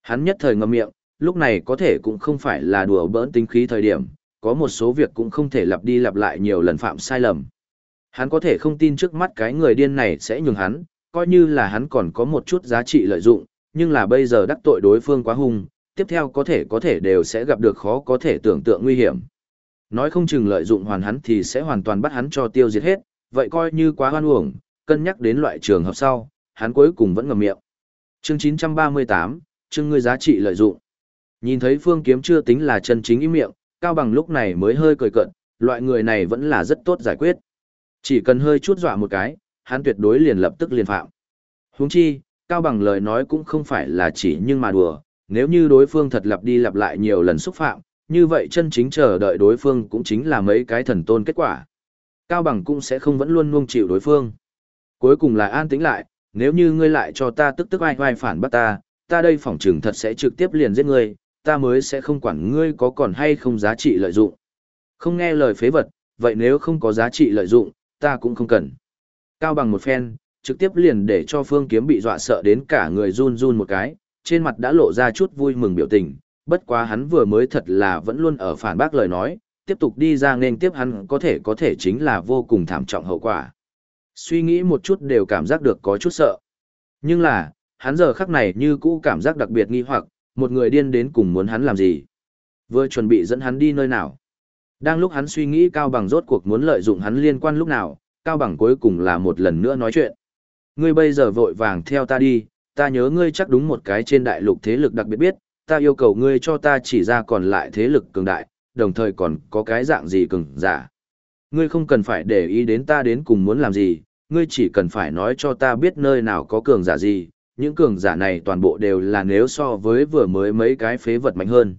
Hắn nhất thời ngậm miệng, lúc này có thể cũng không phải là đùa bỡn tính khí thời điểm, có một số việc cũng không thể lặp đi lặp lại nhiều lần phạm sai lầm. Hắn có thể không tin trước mắt cái người điên này sẽ nhường hắn, coi như là hắn còn có một chút giá trị lợi dụng, nhưng là bây giờ đắc tội đối phương quá hung, tiếp theo có thể có thể đều sẽ gặp được khó có thể tưởng tượng nguy hiểm. Nói không chừng lợi dụng hoàn hắn thì sẽ hoàn toàn bắt hắn cho tiêu diệt hết, vậy coi như quá hoan uổng, cân nhắc đến loại trường hợp sau, hắn cuối cùng vẫn ngậm miệng. Chương 938, chương ngươi giá trị lợi dụng. Nhìn thấy Phương Kiếm chưa tính là chân chính ý miệng, Cao Bằng lúc này mới hơi cười cợt, loại người này vẫn là rất tốt giải quyết. Chỉ cần hơi chút dọa một cái, hắn tuyệt đối liền lập tức liền phạm. Huống chi, Cao Bằng lời nói cũng không phải là chỉ nhưng mà đùa, nếu như đối phương thật lặp đi lặp lại nhiều lần xúc phạm, như vậy chân chính chờ đợi đối phương cũng chính là mấy cái thần tôn kết quả. Cao Bằng cũng sẽ không vẫn luôn nuông chịu đối phương. Cuối cùng là an tĩnh lại, nếu như ngươi lại cho ta tức tức ai vai phản bắt ta, ta đây phỏng trừng thật sẽ trực tiếp liền giết ngươi, ta mới sẽ không quản ngươi có còn hay không giá trị lợi dụng. Không nghe lời phế vật, vậy nếu không có giá trị lợi dụng, ta cũng không cần. Cao bằng một phen, trực tiếp liền để cho phương kiếm bị dọa sợ đến cả người run run một cái, trên mặt đã lộ ra chút vui mừng biểu tình, bất quá hắn vừa mới thật là vẫn luôn ở phản bác lời nói, tiếp tục đi ra nên tiếp hắn có thể có thể chính là vô cùng thảm trọng hậu quả. Suy nghĩ một chút đều cảm giác được có chút sợ. Nhưng là, hắn giờ khắc này như cũ cảm giác đặc biệt nghi hoặc, một người điên đến cùng muốn hắn làm gì. Vừa chuẩn bị dẫn hắn đi nơi nào. Đang lúc hắn suy nghĩ Cao Bằng rốt cuộc muốn lợi dụng hắn liên quan lúc nào, Cao Bằng cuối cùng là một lần nữa nói chuyện. Ngươi bây giờ vội vàng theo ta đi, ta nhớ ngươi chắc đúng một cái trên đại lục thế lực đặc biệt biết, ta yêu cầu ngươi cho ta chỉ ra còn lại thế lực cường đại, đồng thời còn có cái dạng gì cường giả. Ngươi không cần phải để ý đến ta đến cùng muốn làm gì, ngươi chỉ cần phải nói cho ta biết nơi nào có cường giả gì, những cường giả này toàn bộ đều là nếu so với vừa mới mấy cái phế vật mạnh hơn.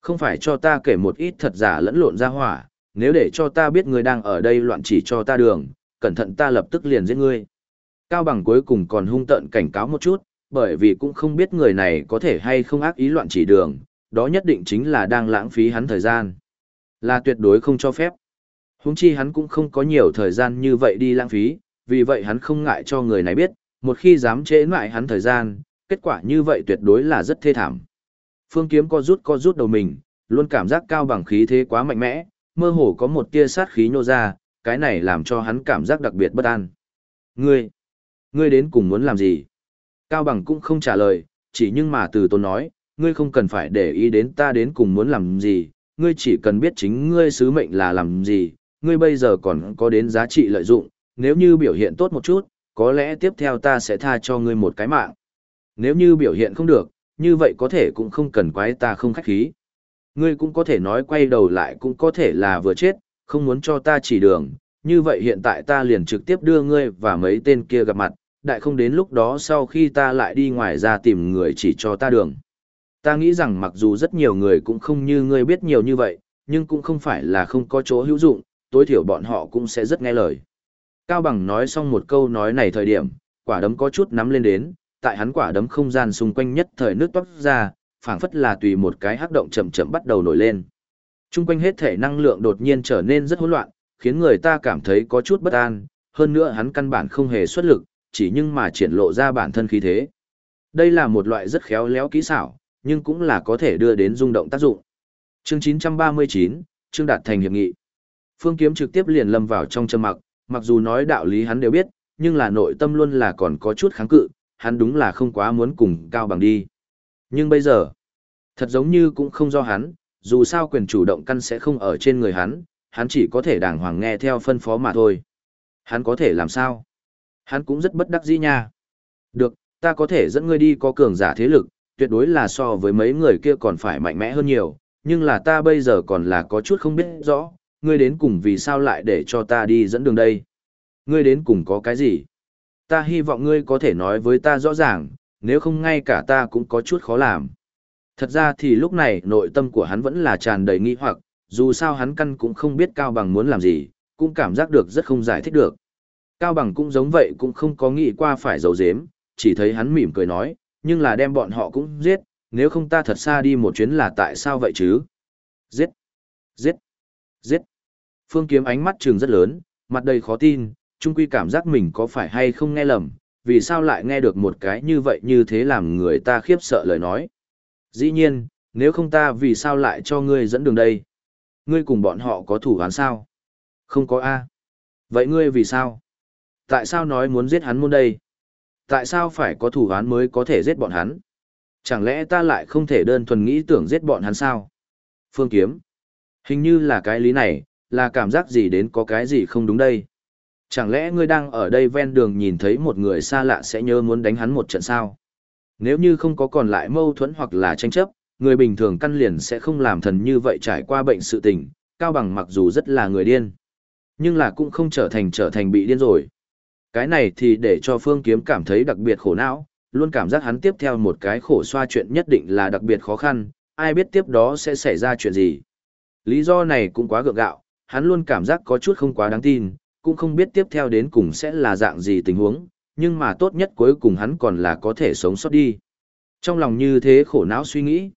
Không phải cho ta kể một ít thật giả lẫn lộn ra hỏa, nếu để cho ta biết ngươi đang ở đây loạn chỉ cho ta đường, cẩn thận ta lập tức liền giết ngươi. Cao bằng cuối cùng còn hung tợn cảnh cáo một chút, bởi vì cũng không biết người này có thể hay không ác ý loạn chỉ đường, đó nhất định chính là đang lãng phí hắn thời gian. Là tuyệt đối không cho phép. Húng chi hắn cũng không có nhiều thời gian như vậy đi lãng phí, vì vậy hắn không ngại cho người này biết, một khi dám chế lại hắn thời gian, kết quả như vậy tuyệt đối là rất thê thảm. Phương kiếm co rút co rút đầu mình, luôn cảm giác cao bằng khí thế quá mạnh mẽ, mơ hồ có một tia sát khí nhô ra, cái này làm cho hắn cảm giác đặc biệt bất an. Ngươi, ngươi đến cùng muốn làm gì? Cao bằng cũng không trả lời, chỉ nhưng mà từ tôn nói, ngươi không cần phải để ý đến ta đến cùng muốn làm gì, ngươi chỉ cần biết chính ngươi sứ mệnh là làm gì, ngươi bây giờ còn có đến giá trị lợi dụng, nếu như biểu hiện tốt một chút, có lẽ tiếp theo ta sẽ tha cho ngươi một cái mạng. Nếu như biểu hiện không được, như vậy có thể cũng không cần quái ta không khách khí. Ngươi cũng có thể nói quay đầu lại cũng có thể là vừa chết, không muốn cho ta chỉ đường, như vậy hiện tại ta liền trực tiếp đưa ngươi và mấy tên kia gặp mặt, đại không đến lúc đó sau khi ta lại đi ngoài ra tìm người chỉ cho ta đường. Ta nghĩ rằng mặc dù rất nhiều người cũng không như ngươi biết nhiều như vậy, nhưng cũng không phải là không có chỗ hữu dụng, tối thiểu bọn họ cũng sẽ rất nghe lời. Cao Bằng nói xong một câu nói này thời điểm, quả đấm có chút nắm lên đến, tại hắn quả đấm không gian xung quanh nhất thời nước toát ra, phảng phất là tùy một cái hắc động chậm chậm bắt đầu nổi lên. Trung quanh hết thể năng lượng đột nhiên trở nên rất hỗn loạn, khiến người ta cảm thấy có chút bất an, hơn nữa hắn căn bản không hề xuất lực, chỉ nhưng mà triển lộ ra bản thân khí thế. Đây là một loại rất khéo léo kỹ xảo, nhưng cũng là có thể đưa đến rung động tác dụng. Chương 939, chương đạt thành hiệp nghị. Phương Kiếm trực tiếp liền lâm vào trong châm mặc, mặc dù nói đạo lý hắn đều biết, nhưng là nội tâm luôn là còn có chút kháng cự, hắn đúng là không quá muốn cùng Cao Bằng đi. Nhưng bây giờ, thật giống như cũng không do hắn, dù sao quyền chủ động căn sẽ không ở trên người hắn, hắn chỉ có thể đàng hoàng nghe theo phân phó mà thôi. Hắn có thể làm sao? Hắn cũng rất bất đắc dĩ nha. Được, ta có thể dẫn ngươi đi có cường giả thế lực, tuyệt đối là so với mấy người kia còn phải mạnh mẽ hơn nhiều, nhưng là ta bây giờ còn là có chút không biết rõ, ngươi đến cùng vì sao lại để cho ta đi dẫn đường đây. Ngươi đến cùng có cái gì? Ta hy vọng ngươi có thể nói với ta rõ ràng, nếu không ngay cả ta cũng có chút khó làm. Thật ra thì lúc này nội tâm của hắn vẫn là tràn đầy nghi hoặc, dù sao hắn căn cũng không biết Cao Bằng muốn làm gì, cũng cảm giác được rất không giải thích được. Cao Bằng cũng giống vậy cũng không có nghĩ qua phải giấu giếm, chỉ thấy hắn mỉm cười nói, nhưng là đem bọn họ cũng giết, nếu không ta thật xa đi một chuyến là tại sao vậy chứ? Giết! Giết! Giết! Phương Kiếm ánh mắt trường rất lớn, mặt đầy khó tin, trung quy cảm giác mình có phải hay không nghe lầm, vì sao lại nghe được một cái như vậy như thế làm người ta khiếp sợ lời nói. Dĩ nhiên, nếu không ta vì sao lại cho ngươi dẫn đường đây? Ngươi cùng bọn họ có thủ án sao? Không có A. Vậy ngươi vì sao? Tại sao nói muốn giết hắn môn đây? Tại sao phải có thủ án mới có thể giết bọn hắn? Chẳng lẽ ta lại không thể đơn thuần nghĩ tưởng giết bọn hắn sao? Phương Kiếm. Hình như là cái lý này, là cảm giác gì đến có cái gì không đúng đây? Chẳng lẽ ngươi đang ở đây ven đường nhìn thấy một người xa lạ sẽ nhớ muốn đánh hắn một trận sao? Nếu như không có còn lại mâu thuẫn hoặc là tranh chấp, người bình thường căn liền sẽ không làm thần như vậy trải qua bệnh sự tình, Cao Bằng mặc dù rất là người điên, nhưng là cũng không trở thành trở thành bị điên rồi. Cái này thì để cho Phương Kiếm cảm thấy đặc biệt khổ não, luôn cảm giác hắn tiếp theo một cái khổ xoa chuyện nhất định là đặc biệt khó khăn, ai biết tiếp đó sẽ xảy ra chuyện gì. Lý do này cũng quá gượng gạo, hắn luôn cảm giác có chút không quá đáng tin, cũng không biết tiếp theo đến cùng sẽ là dạng gì tình huống, nhưng mà tốt nhất cuối cùng hắn còn là có thể sống sót đi. Trong lòng như thế khổ não suy nghĩ.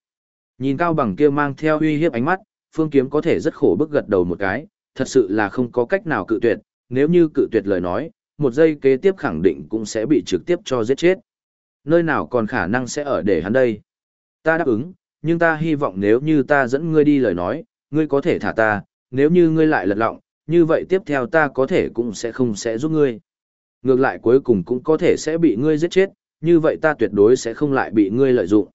Nhìn Cao Bằng kia mang theo uy hiếp ánh mắt, Phương Kiếm có thể rất khổ bức gật đầu một cái, thật sự là không có cách nào cự tuyệt, nếu như cự tuyệt lời nói, một giây kế tiếp khẳng định cũng sẽ bị trực tiếp cho giết chết. Nơi nào còn khả năng sẽ ở để hắn đây? Ta đáp ứng, nhưng ta hy vọng nếu như ta dẫn ngươi đi lời nói, ngươi có thể thả ta, nếu như ngươi lại lật lọng, như vậy tiếp theo ta có thể cũng sẽ không sẽ giúp ngươi. Ngược lại cuối cùng cũng có thể sẽ bị ngươi giết chết, như vậy ta tuyệt đối sẽ không lại bị ngươi lợi dụng.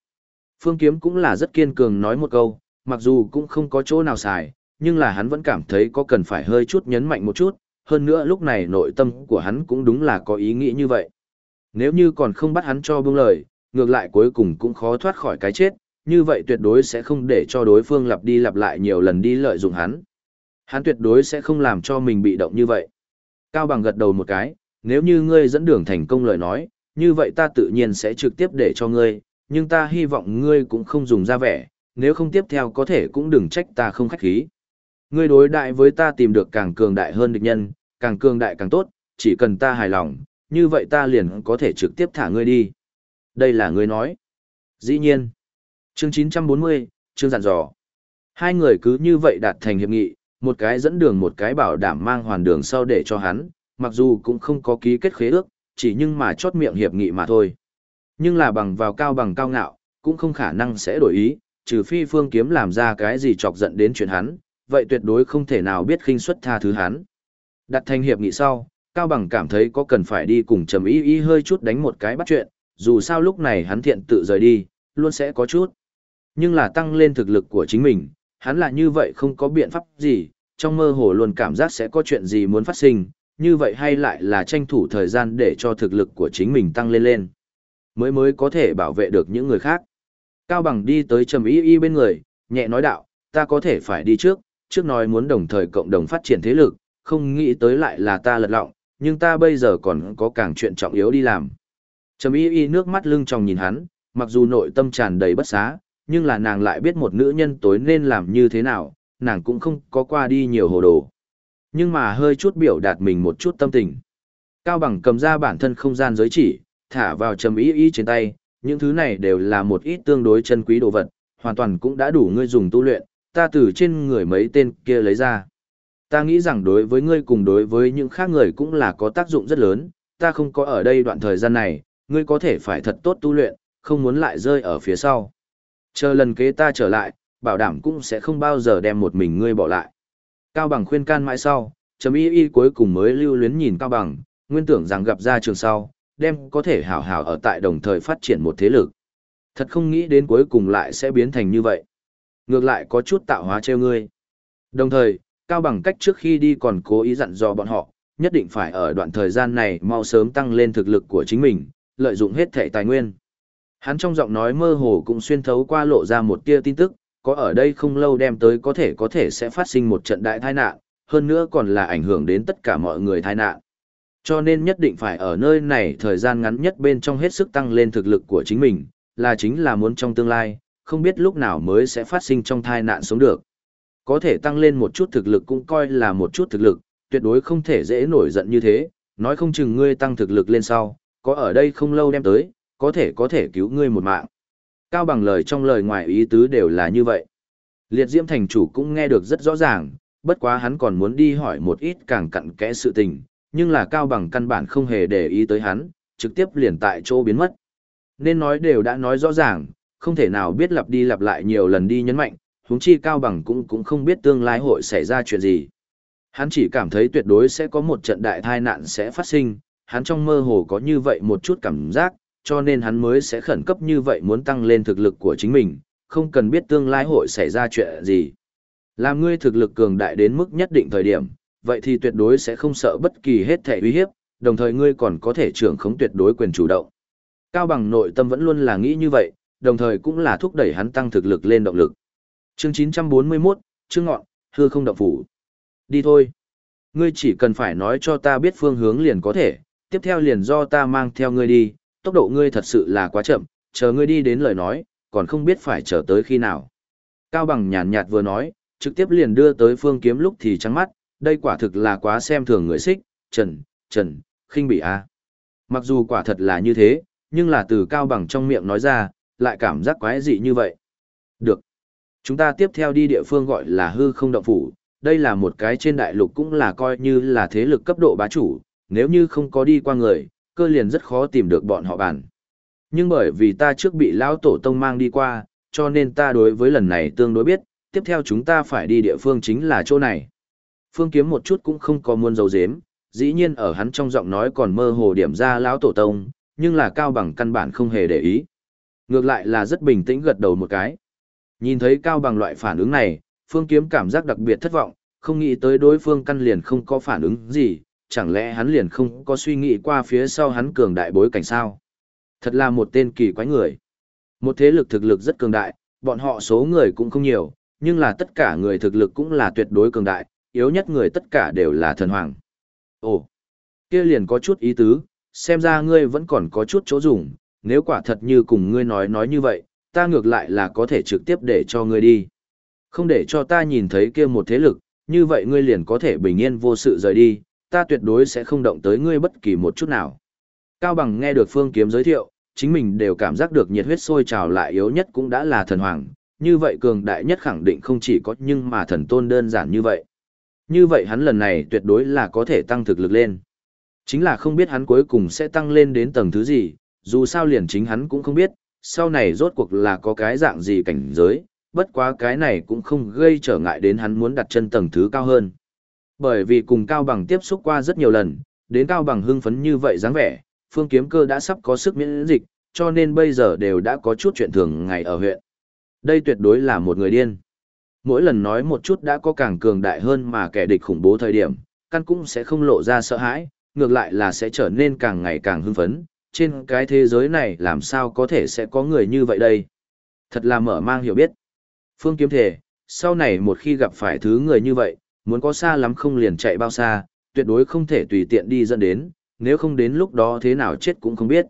Phương Kiếm cũng là rất kiên cường nói một câu, mặc dù cũng không có chỗ nào xài, nhưng là hắn vẫn cảm thấy có cần phải hơi chút nhấn mạnh một chút, hơn nữa lúc này nội tâm của hắn cũng đúng là có ý nghĩ như vậy. Nếu như còn không bắt hắn cho buông lời, ngược lại cuối cùng cũng khó thoát khỏi cái chết, như vậy tuyệt đối sẽ không để cho đối phương lặp đi lặp lại nhiều lần đi lợi dụng hắn. Hắn tuyệt đối sẽ không làm cho mình bị động như vậy. Cao Bằng gật đầu một cái, nếu như ngươi dẫn đường thành công lời nói, như vậy ta tự nhiên sẽ trực tiếp để cho ngươi, nhưng ta hy vọng ngươi cũng không dùng ra vẻ, nếu không tiếp theo có thể cũng đừng trách ta không khách khí. Ngươi đối đại với ta tìm được càng cường đại hơn địch nhân, càng cường đại càng tốt, chỉ cần ta hài lòng, như vậy ta liền có thể trực tiếp thả ngươi đi. Đây là ngươi nói. Dĩ nhiên. Chương 940, chương dặn dò. Hai người cứ như vậy đạt thành hiệp nghị, một cái dẫn đường một cái bảo đảm mang hoàn đường sau để cho hắn, mặc dù cũng không có ký kết khế ước, chỉ nhưng mà chốt miệng hiệp nghị mà thôi. Nhưng là bằng vào cao bằng cao ngạo, cũng không khả năng sẽ đổi ý, trừ phi phương kiếm làm ra cái gì chọc giận đến chuyện hắn, vậy tuyệt đối không thể nào biết khinh suất tha thứ hắn. Đặt thành hiệp nghị sau, Cao Bằng cảm thấy có cần phải đi cùng Trầm ý ý hơi chút đánh một cái bắt chuyện, dù sao lúc này hắn thiện tự rời đi, luôn sẽ có chút. Nhưng là tăng lên thực lực của chính mình, hắn là như vậy không có biện pháp gì, trong mơ hồ luôn cảm giác sẽ có chuyện gì muốn phát sinh, như vậy hay lại là tranh thủ thời gian để cho thực lực của chính mình tăng lên lên, mới mới có thể bảo vệ được những người khác. Cao Bằng đi tới Trầm Y Y bên người, nhẹ nói đạo, ta có thể phải đi trước, trước nói muốn đồng thời cộng đồng phát triển thế lực, không nghĩ tới lại là ta lật lọng, nhưng ta bây giờ còn có càng chuyện trọng yếu đi làm. Trầm Y Y nước mắt lưng tròng nhìn hắn, mặc dù nội tâm tràn đầy bất xá, nhưng là nàng lại biết một nữ nhân tối nên làm như thế nào, nàng cũng không có qua đi nhiều hồ đồ. Nhưng mà hơi chút biểu đạt mình một chút tâm tình. Cao bằng cầm ra bản thân không gian giới chỉ, thả vào trầm ý ý trên tay, những thứ này đều là một ít tương đối chân quý đồ vật, hoàn toàn cũng đã đủ ngươi dùng tu luyện, ta từ trên người mấy tên kia lấy ra. Ta nghĩ rằng đối với ngươi cùng đối với những khác người cũng là có tác dụng rất lớn, ta không có ở đây đoạn thời gian này, ngươi có thể phải thật tốt tu luyện, không muốn lại rơi ở phía sau. Chờ lần kế ta trở lại, bảo đảm cũng sẽ không bao giờ đem một mình ngươi bỏ lại. Cao Bằng khuyên can mãi sau, Trầm y y cuối cùng mới lưu luyến nhìn Cao Bằng, nguyên tưởng rằng gặp ra trường sau, đem có thể hảo hảo ở tại đồng thời phát triển một thế lực. Thật không nghĩ đến cuối cùng lại sẽ biến thành như vậy. Ngược lại có chút tạo hóa treo ngươi. Đồng thời, Cao Bằng cách trước khi đi còn cố ý dặn dò bọn họ, nhất định phải ở đoạn thời gian này mau sớm tăng lên thực lực của chính mình, lợi dụng hết thể tài nguyên. Hắn trong giọng nói mơ hồ cũng xuyên thấu qua lộ ra một tia tin tức, có ở đây không lâu đem tới có thể có thể sẽ phát sinh một trận đại tai nạn, hơn nữa còn là ảnh hưởng đến tất cả mọi người tai nạn. Cho nên nhất định phải ở nơi này thời gian ngắn nhất bên trong hết sức tăng lên thực lực của chính mình, là chính là muốn trong tương lai, không biết lúc nào mới sẽ phát sinh trong tai nạn sống được. Có thể tăng lên một chút thực lực cũng coi là một chút thực lực, tuyệt đối không thể dễ nổi giận như thế, nói không chừng ngươi tăng thực lực lên sau, có ở đây không lâu đem tới, có thể có thể cứu ngươi một mạng. Cao bằng lời trong lời ngoài ý tứ đều là như vậy. Liệt Diễm thành chủ cũng nghe được rất rõ ràng, bất quá hắn còn muốn đi hỏi một ít càng cặn kẽ sự tình, nhưng là Cao bằng căn bản không hề để ý tới hắn, trực tiếp liền tại chỗ biến mất. Nên nói đều đã nói rõ ràng, không thể nào biết lặp đi lặp lại nhiều lần đi nhấn mạnh, huống chi Cao bằng cũng cũng không biết tương lai hội xảy ra chuyện gì. Hắn chỉ cảm thấy tuyệt đối sẽ có một trận đại tai nạn sẽ phát sinh, hắn trong mơ hồ có như vậy một chút cảm giác, cho nên hắn mới sẽ khẩn cấp như vậy muốn tăng lên thực lực của chính mình, không cần biết tương lai hội xảy ra chuyện gì. Làm ngươi thực lực cường đại đến mức nhất định thời điểm, vậy thì tuyệt đối sẽ không sợ bất kỳ hết thể uy hiếp, đồng thời ngươi còn có thể trưởng khống tuyệt đối quyền chủ động. Cao bằng nội tâm vẫn luôn là nghĩ như vậy, đồng thời cũng là thúc đẩy hắn tăng thực lực lên động lực. Chương 941, chương ngọn, hư không động phủ. Đi thôi. Ngươi chỉ cần phải nói cho ta biết phương hướng liền có thể, tiếp theo liền do ta mang theo ngươi đi, tốc độ ngươi thật sự là quá chậm, chờ ngươi đi đến lời nói, còn không biết phải chờ tới khi nào. Cao bằng nhàn nhạt vừa nói, trực tiếp liền đưa tới phương kiếm lúc thì trắng mắt, đây quả thực là quá xem thường người xích, trần, trần, khinh bị a. Mặc dù quả thật là như thế, nhưng là từ cao bằng trong miệng nói ra, lại cảm giác quái dị như vậy. Được. Chúng ta tiếp theo đi địa phương gọi là hư không động phủ, đây là một cái trên đại lục cũng là coi như là thế lực cấp độ bá chủ, nếu như không có đi qua người, cơ liền rất khó tìm được bọn họ bàn. Nhưng bởi vì ta trước bị lão tổ tông mang đi qua, cho nên ta đối với lần này tương đối biết, tiếp theo chúng ta phải đi địa phương chính là chỗ này. Phương Kiếm một chút cũng không có muôn dấu dếm, dĩ nhiên ở hắn trong giọng nói còn mơ hồ điểm ra lão tổ tông, nhưng là cao bằng căn bản không hề để ý. Ngược lại là rất bình tĩnh gật đầu một cái. Nhìn thấy cao bằng loại phản ứng này, Phương Kiếm cảm giác đặc biệt thất vọng, không nghĩ tới đối phương căn liền không có phản ứng gì, chẳng lẽ hắn liền không có suy nghĩ qua phía sau hắn cường đại bối cảnh sao? Thật là một tên kỳ quái người. Một thế lực thực lực rất cường đại, bọn họ số người cũng không nhiều, nhưng là tất cả người thực lực cũng là tuyệt đối cường đại, yếu nhất người tất cả đều là thần hoàng. Ồ, kia liền có chút ý tứ, xem ra ngươi vẫn còn có chút chỗ dùng, nếu quả thật như cùng ngươi nói nói như vậy, ta ngược lại là có thể trực tiếp để cho ngươi đi. Không để cho ta nhìn thấy kia một thế lực, như vậy ngươi liền có thể bình yên vô sự rời đi, ta tuyệt đối sẽ không động tới ngươi bất kỳ một chút nào. Cao Bằng nghe được Phương Kiếm giới thiệu, chính mình đều cảm giác được nhiệt huyết sôi trào lại yếu nhất cũng đã là thần hoàng, như vậy cường đại nhất khẳng định không chỉ có nhưng mà thần tôn đơn giản như vậy. Như vậy hắn lần này tuyệt đối là có thể tăng thực lực lên. Chính là không biết hắn cuối cùng sẽ tăng lên đến tầng thứ gì, dù sao liền chính hắn cũng không biết, sau này rốt cuộc là có cái dạng gì cảnh giới, bất quá cái này cũng không gây trở ngại đến hắn muốn đặt chân tầng thứ cao hơn. Bởi vì cùng Cao Bằng tiếp xúc qua rất nhiều lần, đến Cao Bằng hưng phấn như vậy dáng vẻ, phương kiếm cơ đã sắp có sức miễn dịch, cho nên bây giờ đều đã có chút chuyện thường ngày ở huyện. Đây tuyệt đối là một người điên. Mỗi lần nói một chút đã có càng cường đại hơn mà kẻ địch khủng bố thời điểm, căn cũng sẽ không lộ ra sợ hãi, ngược lại là sẽ trở nên càng ngày càng hưng phấn. Trên cái thế giới này làm sao có thể sẽ có người như vậy đây? Thật là mở mang hiểu biết. Phương kiếm thể, sau này một khi gặp phải thứ người như vậy, muốn có xa lắm không liền chạy bao xa, tuyệt đối không thể tùy tiện đi dẫn đến, nếu không đến lúc đó thế nào chết cũng không biết.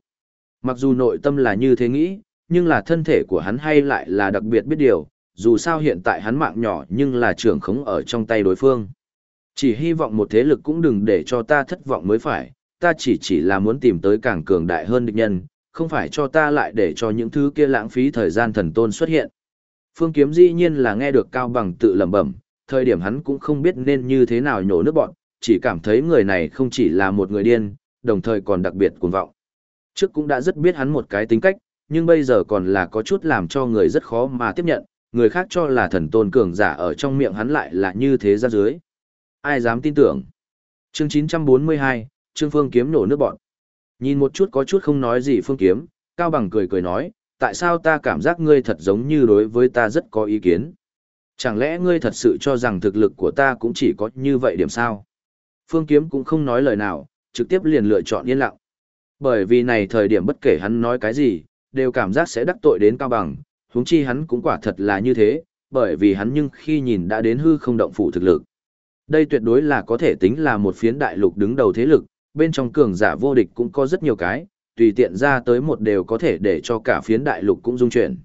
Mặc dù nội tâm là như thế nghĩ, nhưng là thân thể của hắn hay lại là đặc biệt biết điều, dù sao hiện tại hắn mạng nhỏ nhưng là trưởng khống ở trong tay đối phương. Chỉ hy vọng một thế lực cũng đừng để cho ta thất vọng mới phải, ta chỉ chỉ là muốn tìm tới càng cường đại hơn địch nhân, không phải cho ta lại để cho những thứ kia lãng phí thời gian thần tôn xuất hiện. Phương Kiếm dĩ nhiên là nghe được Cao Bằng tự lẩm bẩm, thời điểm hắn cũng không biết nên như thế nào nhổ nước bọn, chỉ cảm thấy người này không chỉ là một người điên, đồng thời còn đặc biệt cuồng vọng. Trước cũng đã rất biết hắn một cái tính cách, nhưng bây giờ còn là có chút làm cho người rất khó mà tiếp nhận, người khác cho là thần tôn cường giả ở trong miệng hắn lại là như thế ra dưới. Ai dám tin tưởng? Chương 942, Trương Phương Kiếm nổ nước bọn. Nhìn một chút có chút không nói gì Phương Kiếm, Cao Bằng cười cười nói, tại sao ta cảm giác ngươi thật giống như đối với ta rất có ý kiến? Chẳng lẽ ngươi thật sự cho rằng thực lực của ta cũng chỉ có như vậy điểm sao? Phương Kiếm cũng không nói lời nào, trực tiếp liền lựa chọn yên lặng. Bởi vì này thời điểm bất kể hắn nói cái gì, đều cảm giác sẽ đắc tội đến Cao Bằng, huống chi hắn cũng quả thật là như thế, bởi vì hắn nhưng khi nhìn đã đến hư không động phủ thực lực. Đây tuyệt đối là có thể tính là một phiến đại lục đứng đầu thế lực, bên trong cường giả vô địch cũng có rất nhiều cái, tùy tiện ra tới một đều có thể để cho cả phiến đại lục cũng dung chuyển.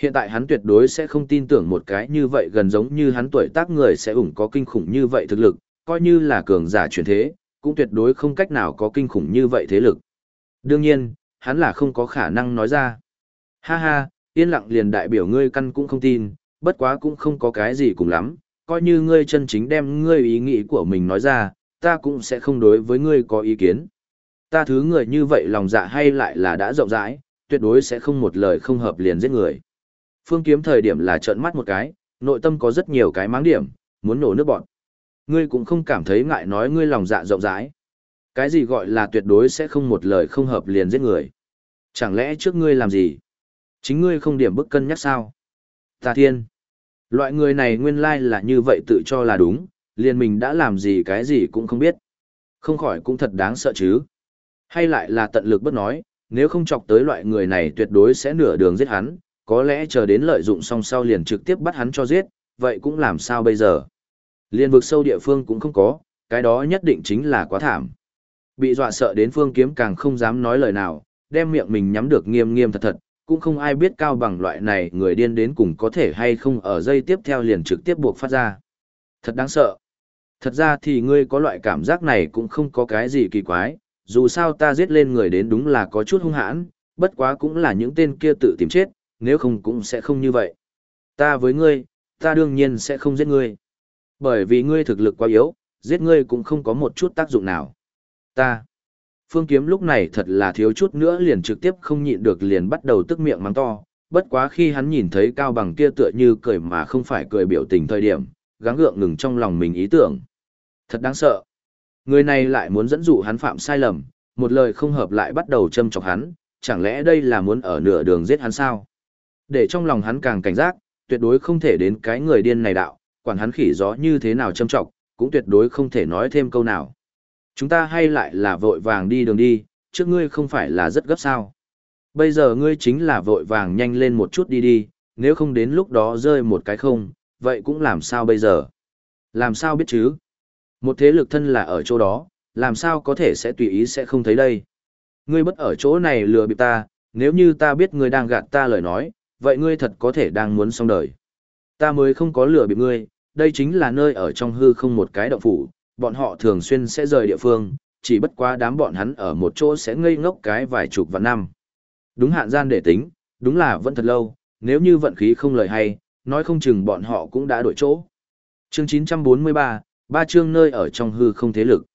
Hiện tại hắn tuyệt đối sẽ không tin tưởng một cái như vậy gần giống như hắn tuổi tác người sẽ ủng có kinh khủng như vậy thực lực, coi như là cường giả chuyển thế, cũng tuyệt đối không cách nào có kinh khủng như vậy thế lực. Đương nhiên, hắn là không có khả năng nói ra. Ha ha, yên lặng liền đại biểu ngươi căn cũng không tin, bất quá cũng không có cái gì cùng lắm, coi như ngươi chân chính đem ngươi ý nghĩ của mình nói ra, ta cũng sẽ không đối với ngươi có ý kiến. Ta thứ người như vậy lòng dạ hay lại là đã rộng rãi, tuyệt đối sẽ không một lời không hợp liền giết người. Phương kiếm thời điểm là trợn mắt một cái, nội tâm có rất nhiều cái máng điểm, muốn nổ nước bọn. Ngươi cũng không cảm thấy ngại nói ngươi lòng dạ rộng rãi. Cái gì gọi là tuyệt đối sẽ không một lời không hợp liền giết người. Chẳng lẽ trước ngươi làm gì? Chính ngươi không điểm bức cân nhắc sao? Ta thiên. Loại người này nguyên lai là như vậy tự cho là đúng, liền mình đã làm gì cái gì cũng không biết. Không khỏi cũng thật đáng sợ chứ. Hay lại là tận lực bất nói, nếu không chọc tới loại người này tuyệt đối sẽ nửa đường giết hắn, có lẽ chờ đến lợi dụng xong sau liền trực tiếp bắt hắn cho giết, vậy cũng làm sao bây giờ? Liên vực sâu địa phương cũng không có, cái đó nhất định chính là quá thảm. Bị dọa sợ đến phương kiếm càng không dám nói lời nào, đem miệng mình nhắm được nghiêm nghiêm thật thật, cũng không ai biết cao bằng loại này người điên đến cùng có thể hay không ở dây tiếp theo liền trực tiếp buộc phát ra. Thật đáng sợ. Thật ra thì ngươi có loại cảm giác này cũng không có cái gì kỳ quái, dù sao ta giết lên người đến đúng là có chút hung hãn, bất quá cũng là những tên kia tự tìm chết, nếu không cũng sẽ không như vậy. Ta với ngươi, ta đương nhiên sẽ không giết ngươi. Bởi vì ngươi thực lực quá yếu, giết ngươi cũng không có một chút tác dụng nào. Ta. Phương Kiếm lúc này thật là thiếu chút nữa liền trực tiếp không nhịn được liền bắt đầu tức miệng mắng to, bất quá khi hắn nhìn thấy cao bằng kia tựa như cười mà không phải cười biểu tình thời điểm, gắng gượng ngừng trong lòng mình ý tưởng. Thật đáng sợ. Người này lại muốn dẫn dụ hắn phạm sai lầm, một lời không hợp lại bắt đầu châm chọc hắn, chẳng lẽ đây là muốn ở nửa đường giết hắn sao? Để trong lòng hắn càng cảnh giác, tuyệt đối không thể đến cái người điên này đạo, quản hắn khỉ gió như thế nào châm trọng, cũng tuyệt đối không thể nói thêm câu nào. Chúng ta hay lại là vội vàng đi đường đi, trước ngươi không phải là rất gấp sao. Bây giờ ngươi chính là vội vàng nhanh lên một chút đi đi, nếu không đến lúc đó rơi một cái không, vậy cũng làm sao bây giờ? Làm sao biết chứ? Một thế lực thân là ở chỗ đó, làm sao có thể sẽ tùy ý sẽ không thấy đây? Ngươi bất ở chỗ này lừa bịp ta, nếu như ta biết ngươi đang gạt ta lời nói, vậy ngươi thật có thể đang muốn xong đời. Ta mới không có lừa bịp ngươi, đây chính là nơi ở trong hư không một cái động phủ, bọn họ thường xuyên sẽ rời địa phương, chỉ bất quá đám bọn hắn ở một chỗ sẽ ngây ngốc cái vài chục vạn năm. Đúng hạn gian để tính, đúng là vẫn thật lâu, nếu như vận khí không lời hay, nói không chừng bọn họ cũng đã đổi chỗ. Chương 943, ba chương nơi ở trong hư không thế lực.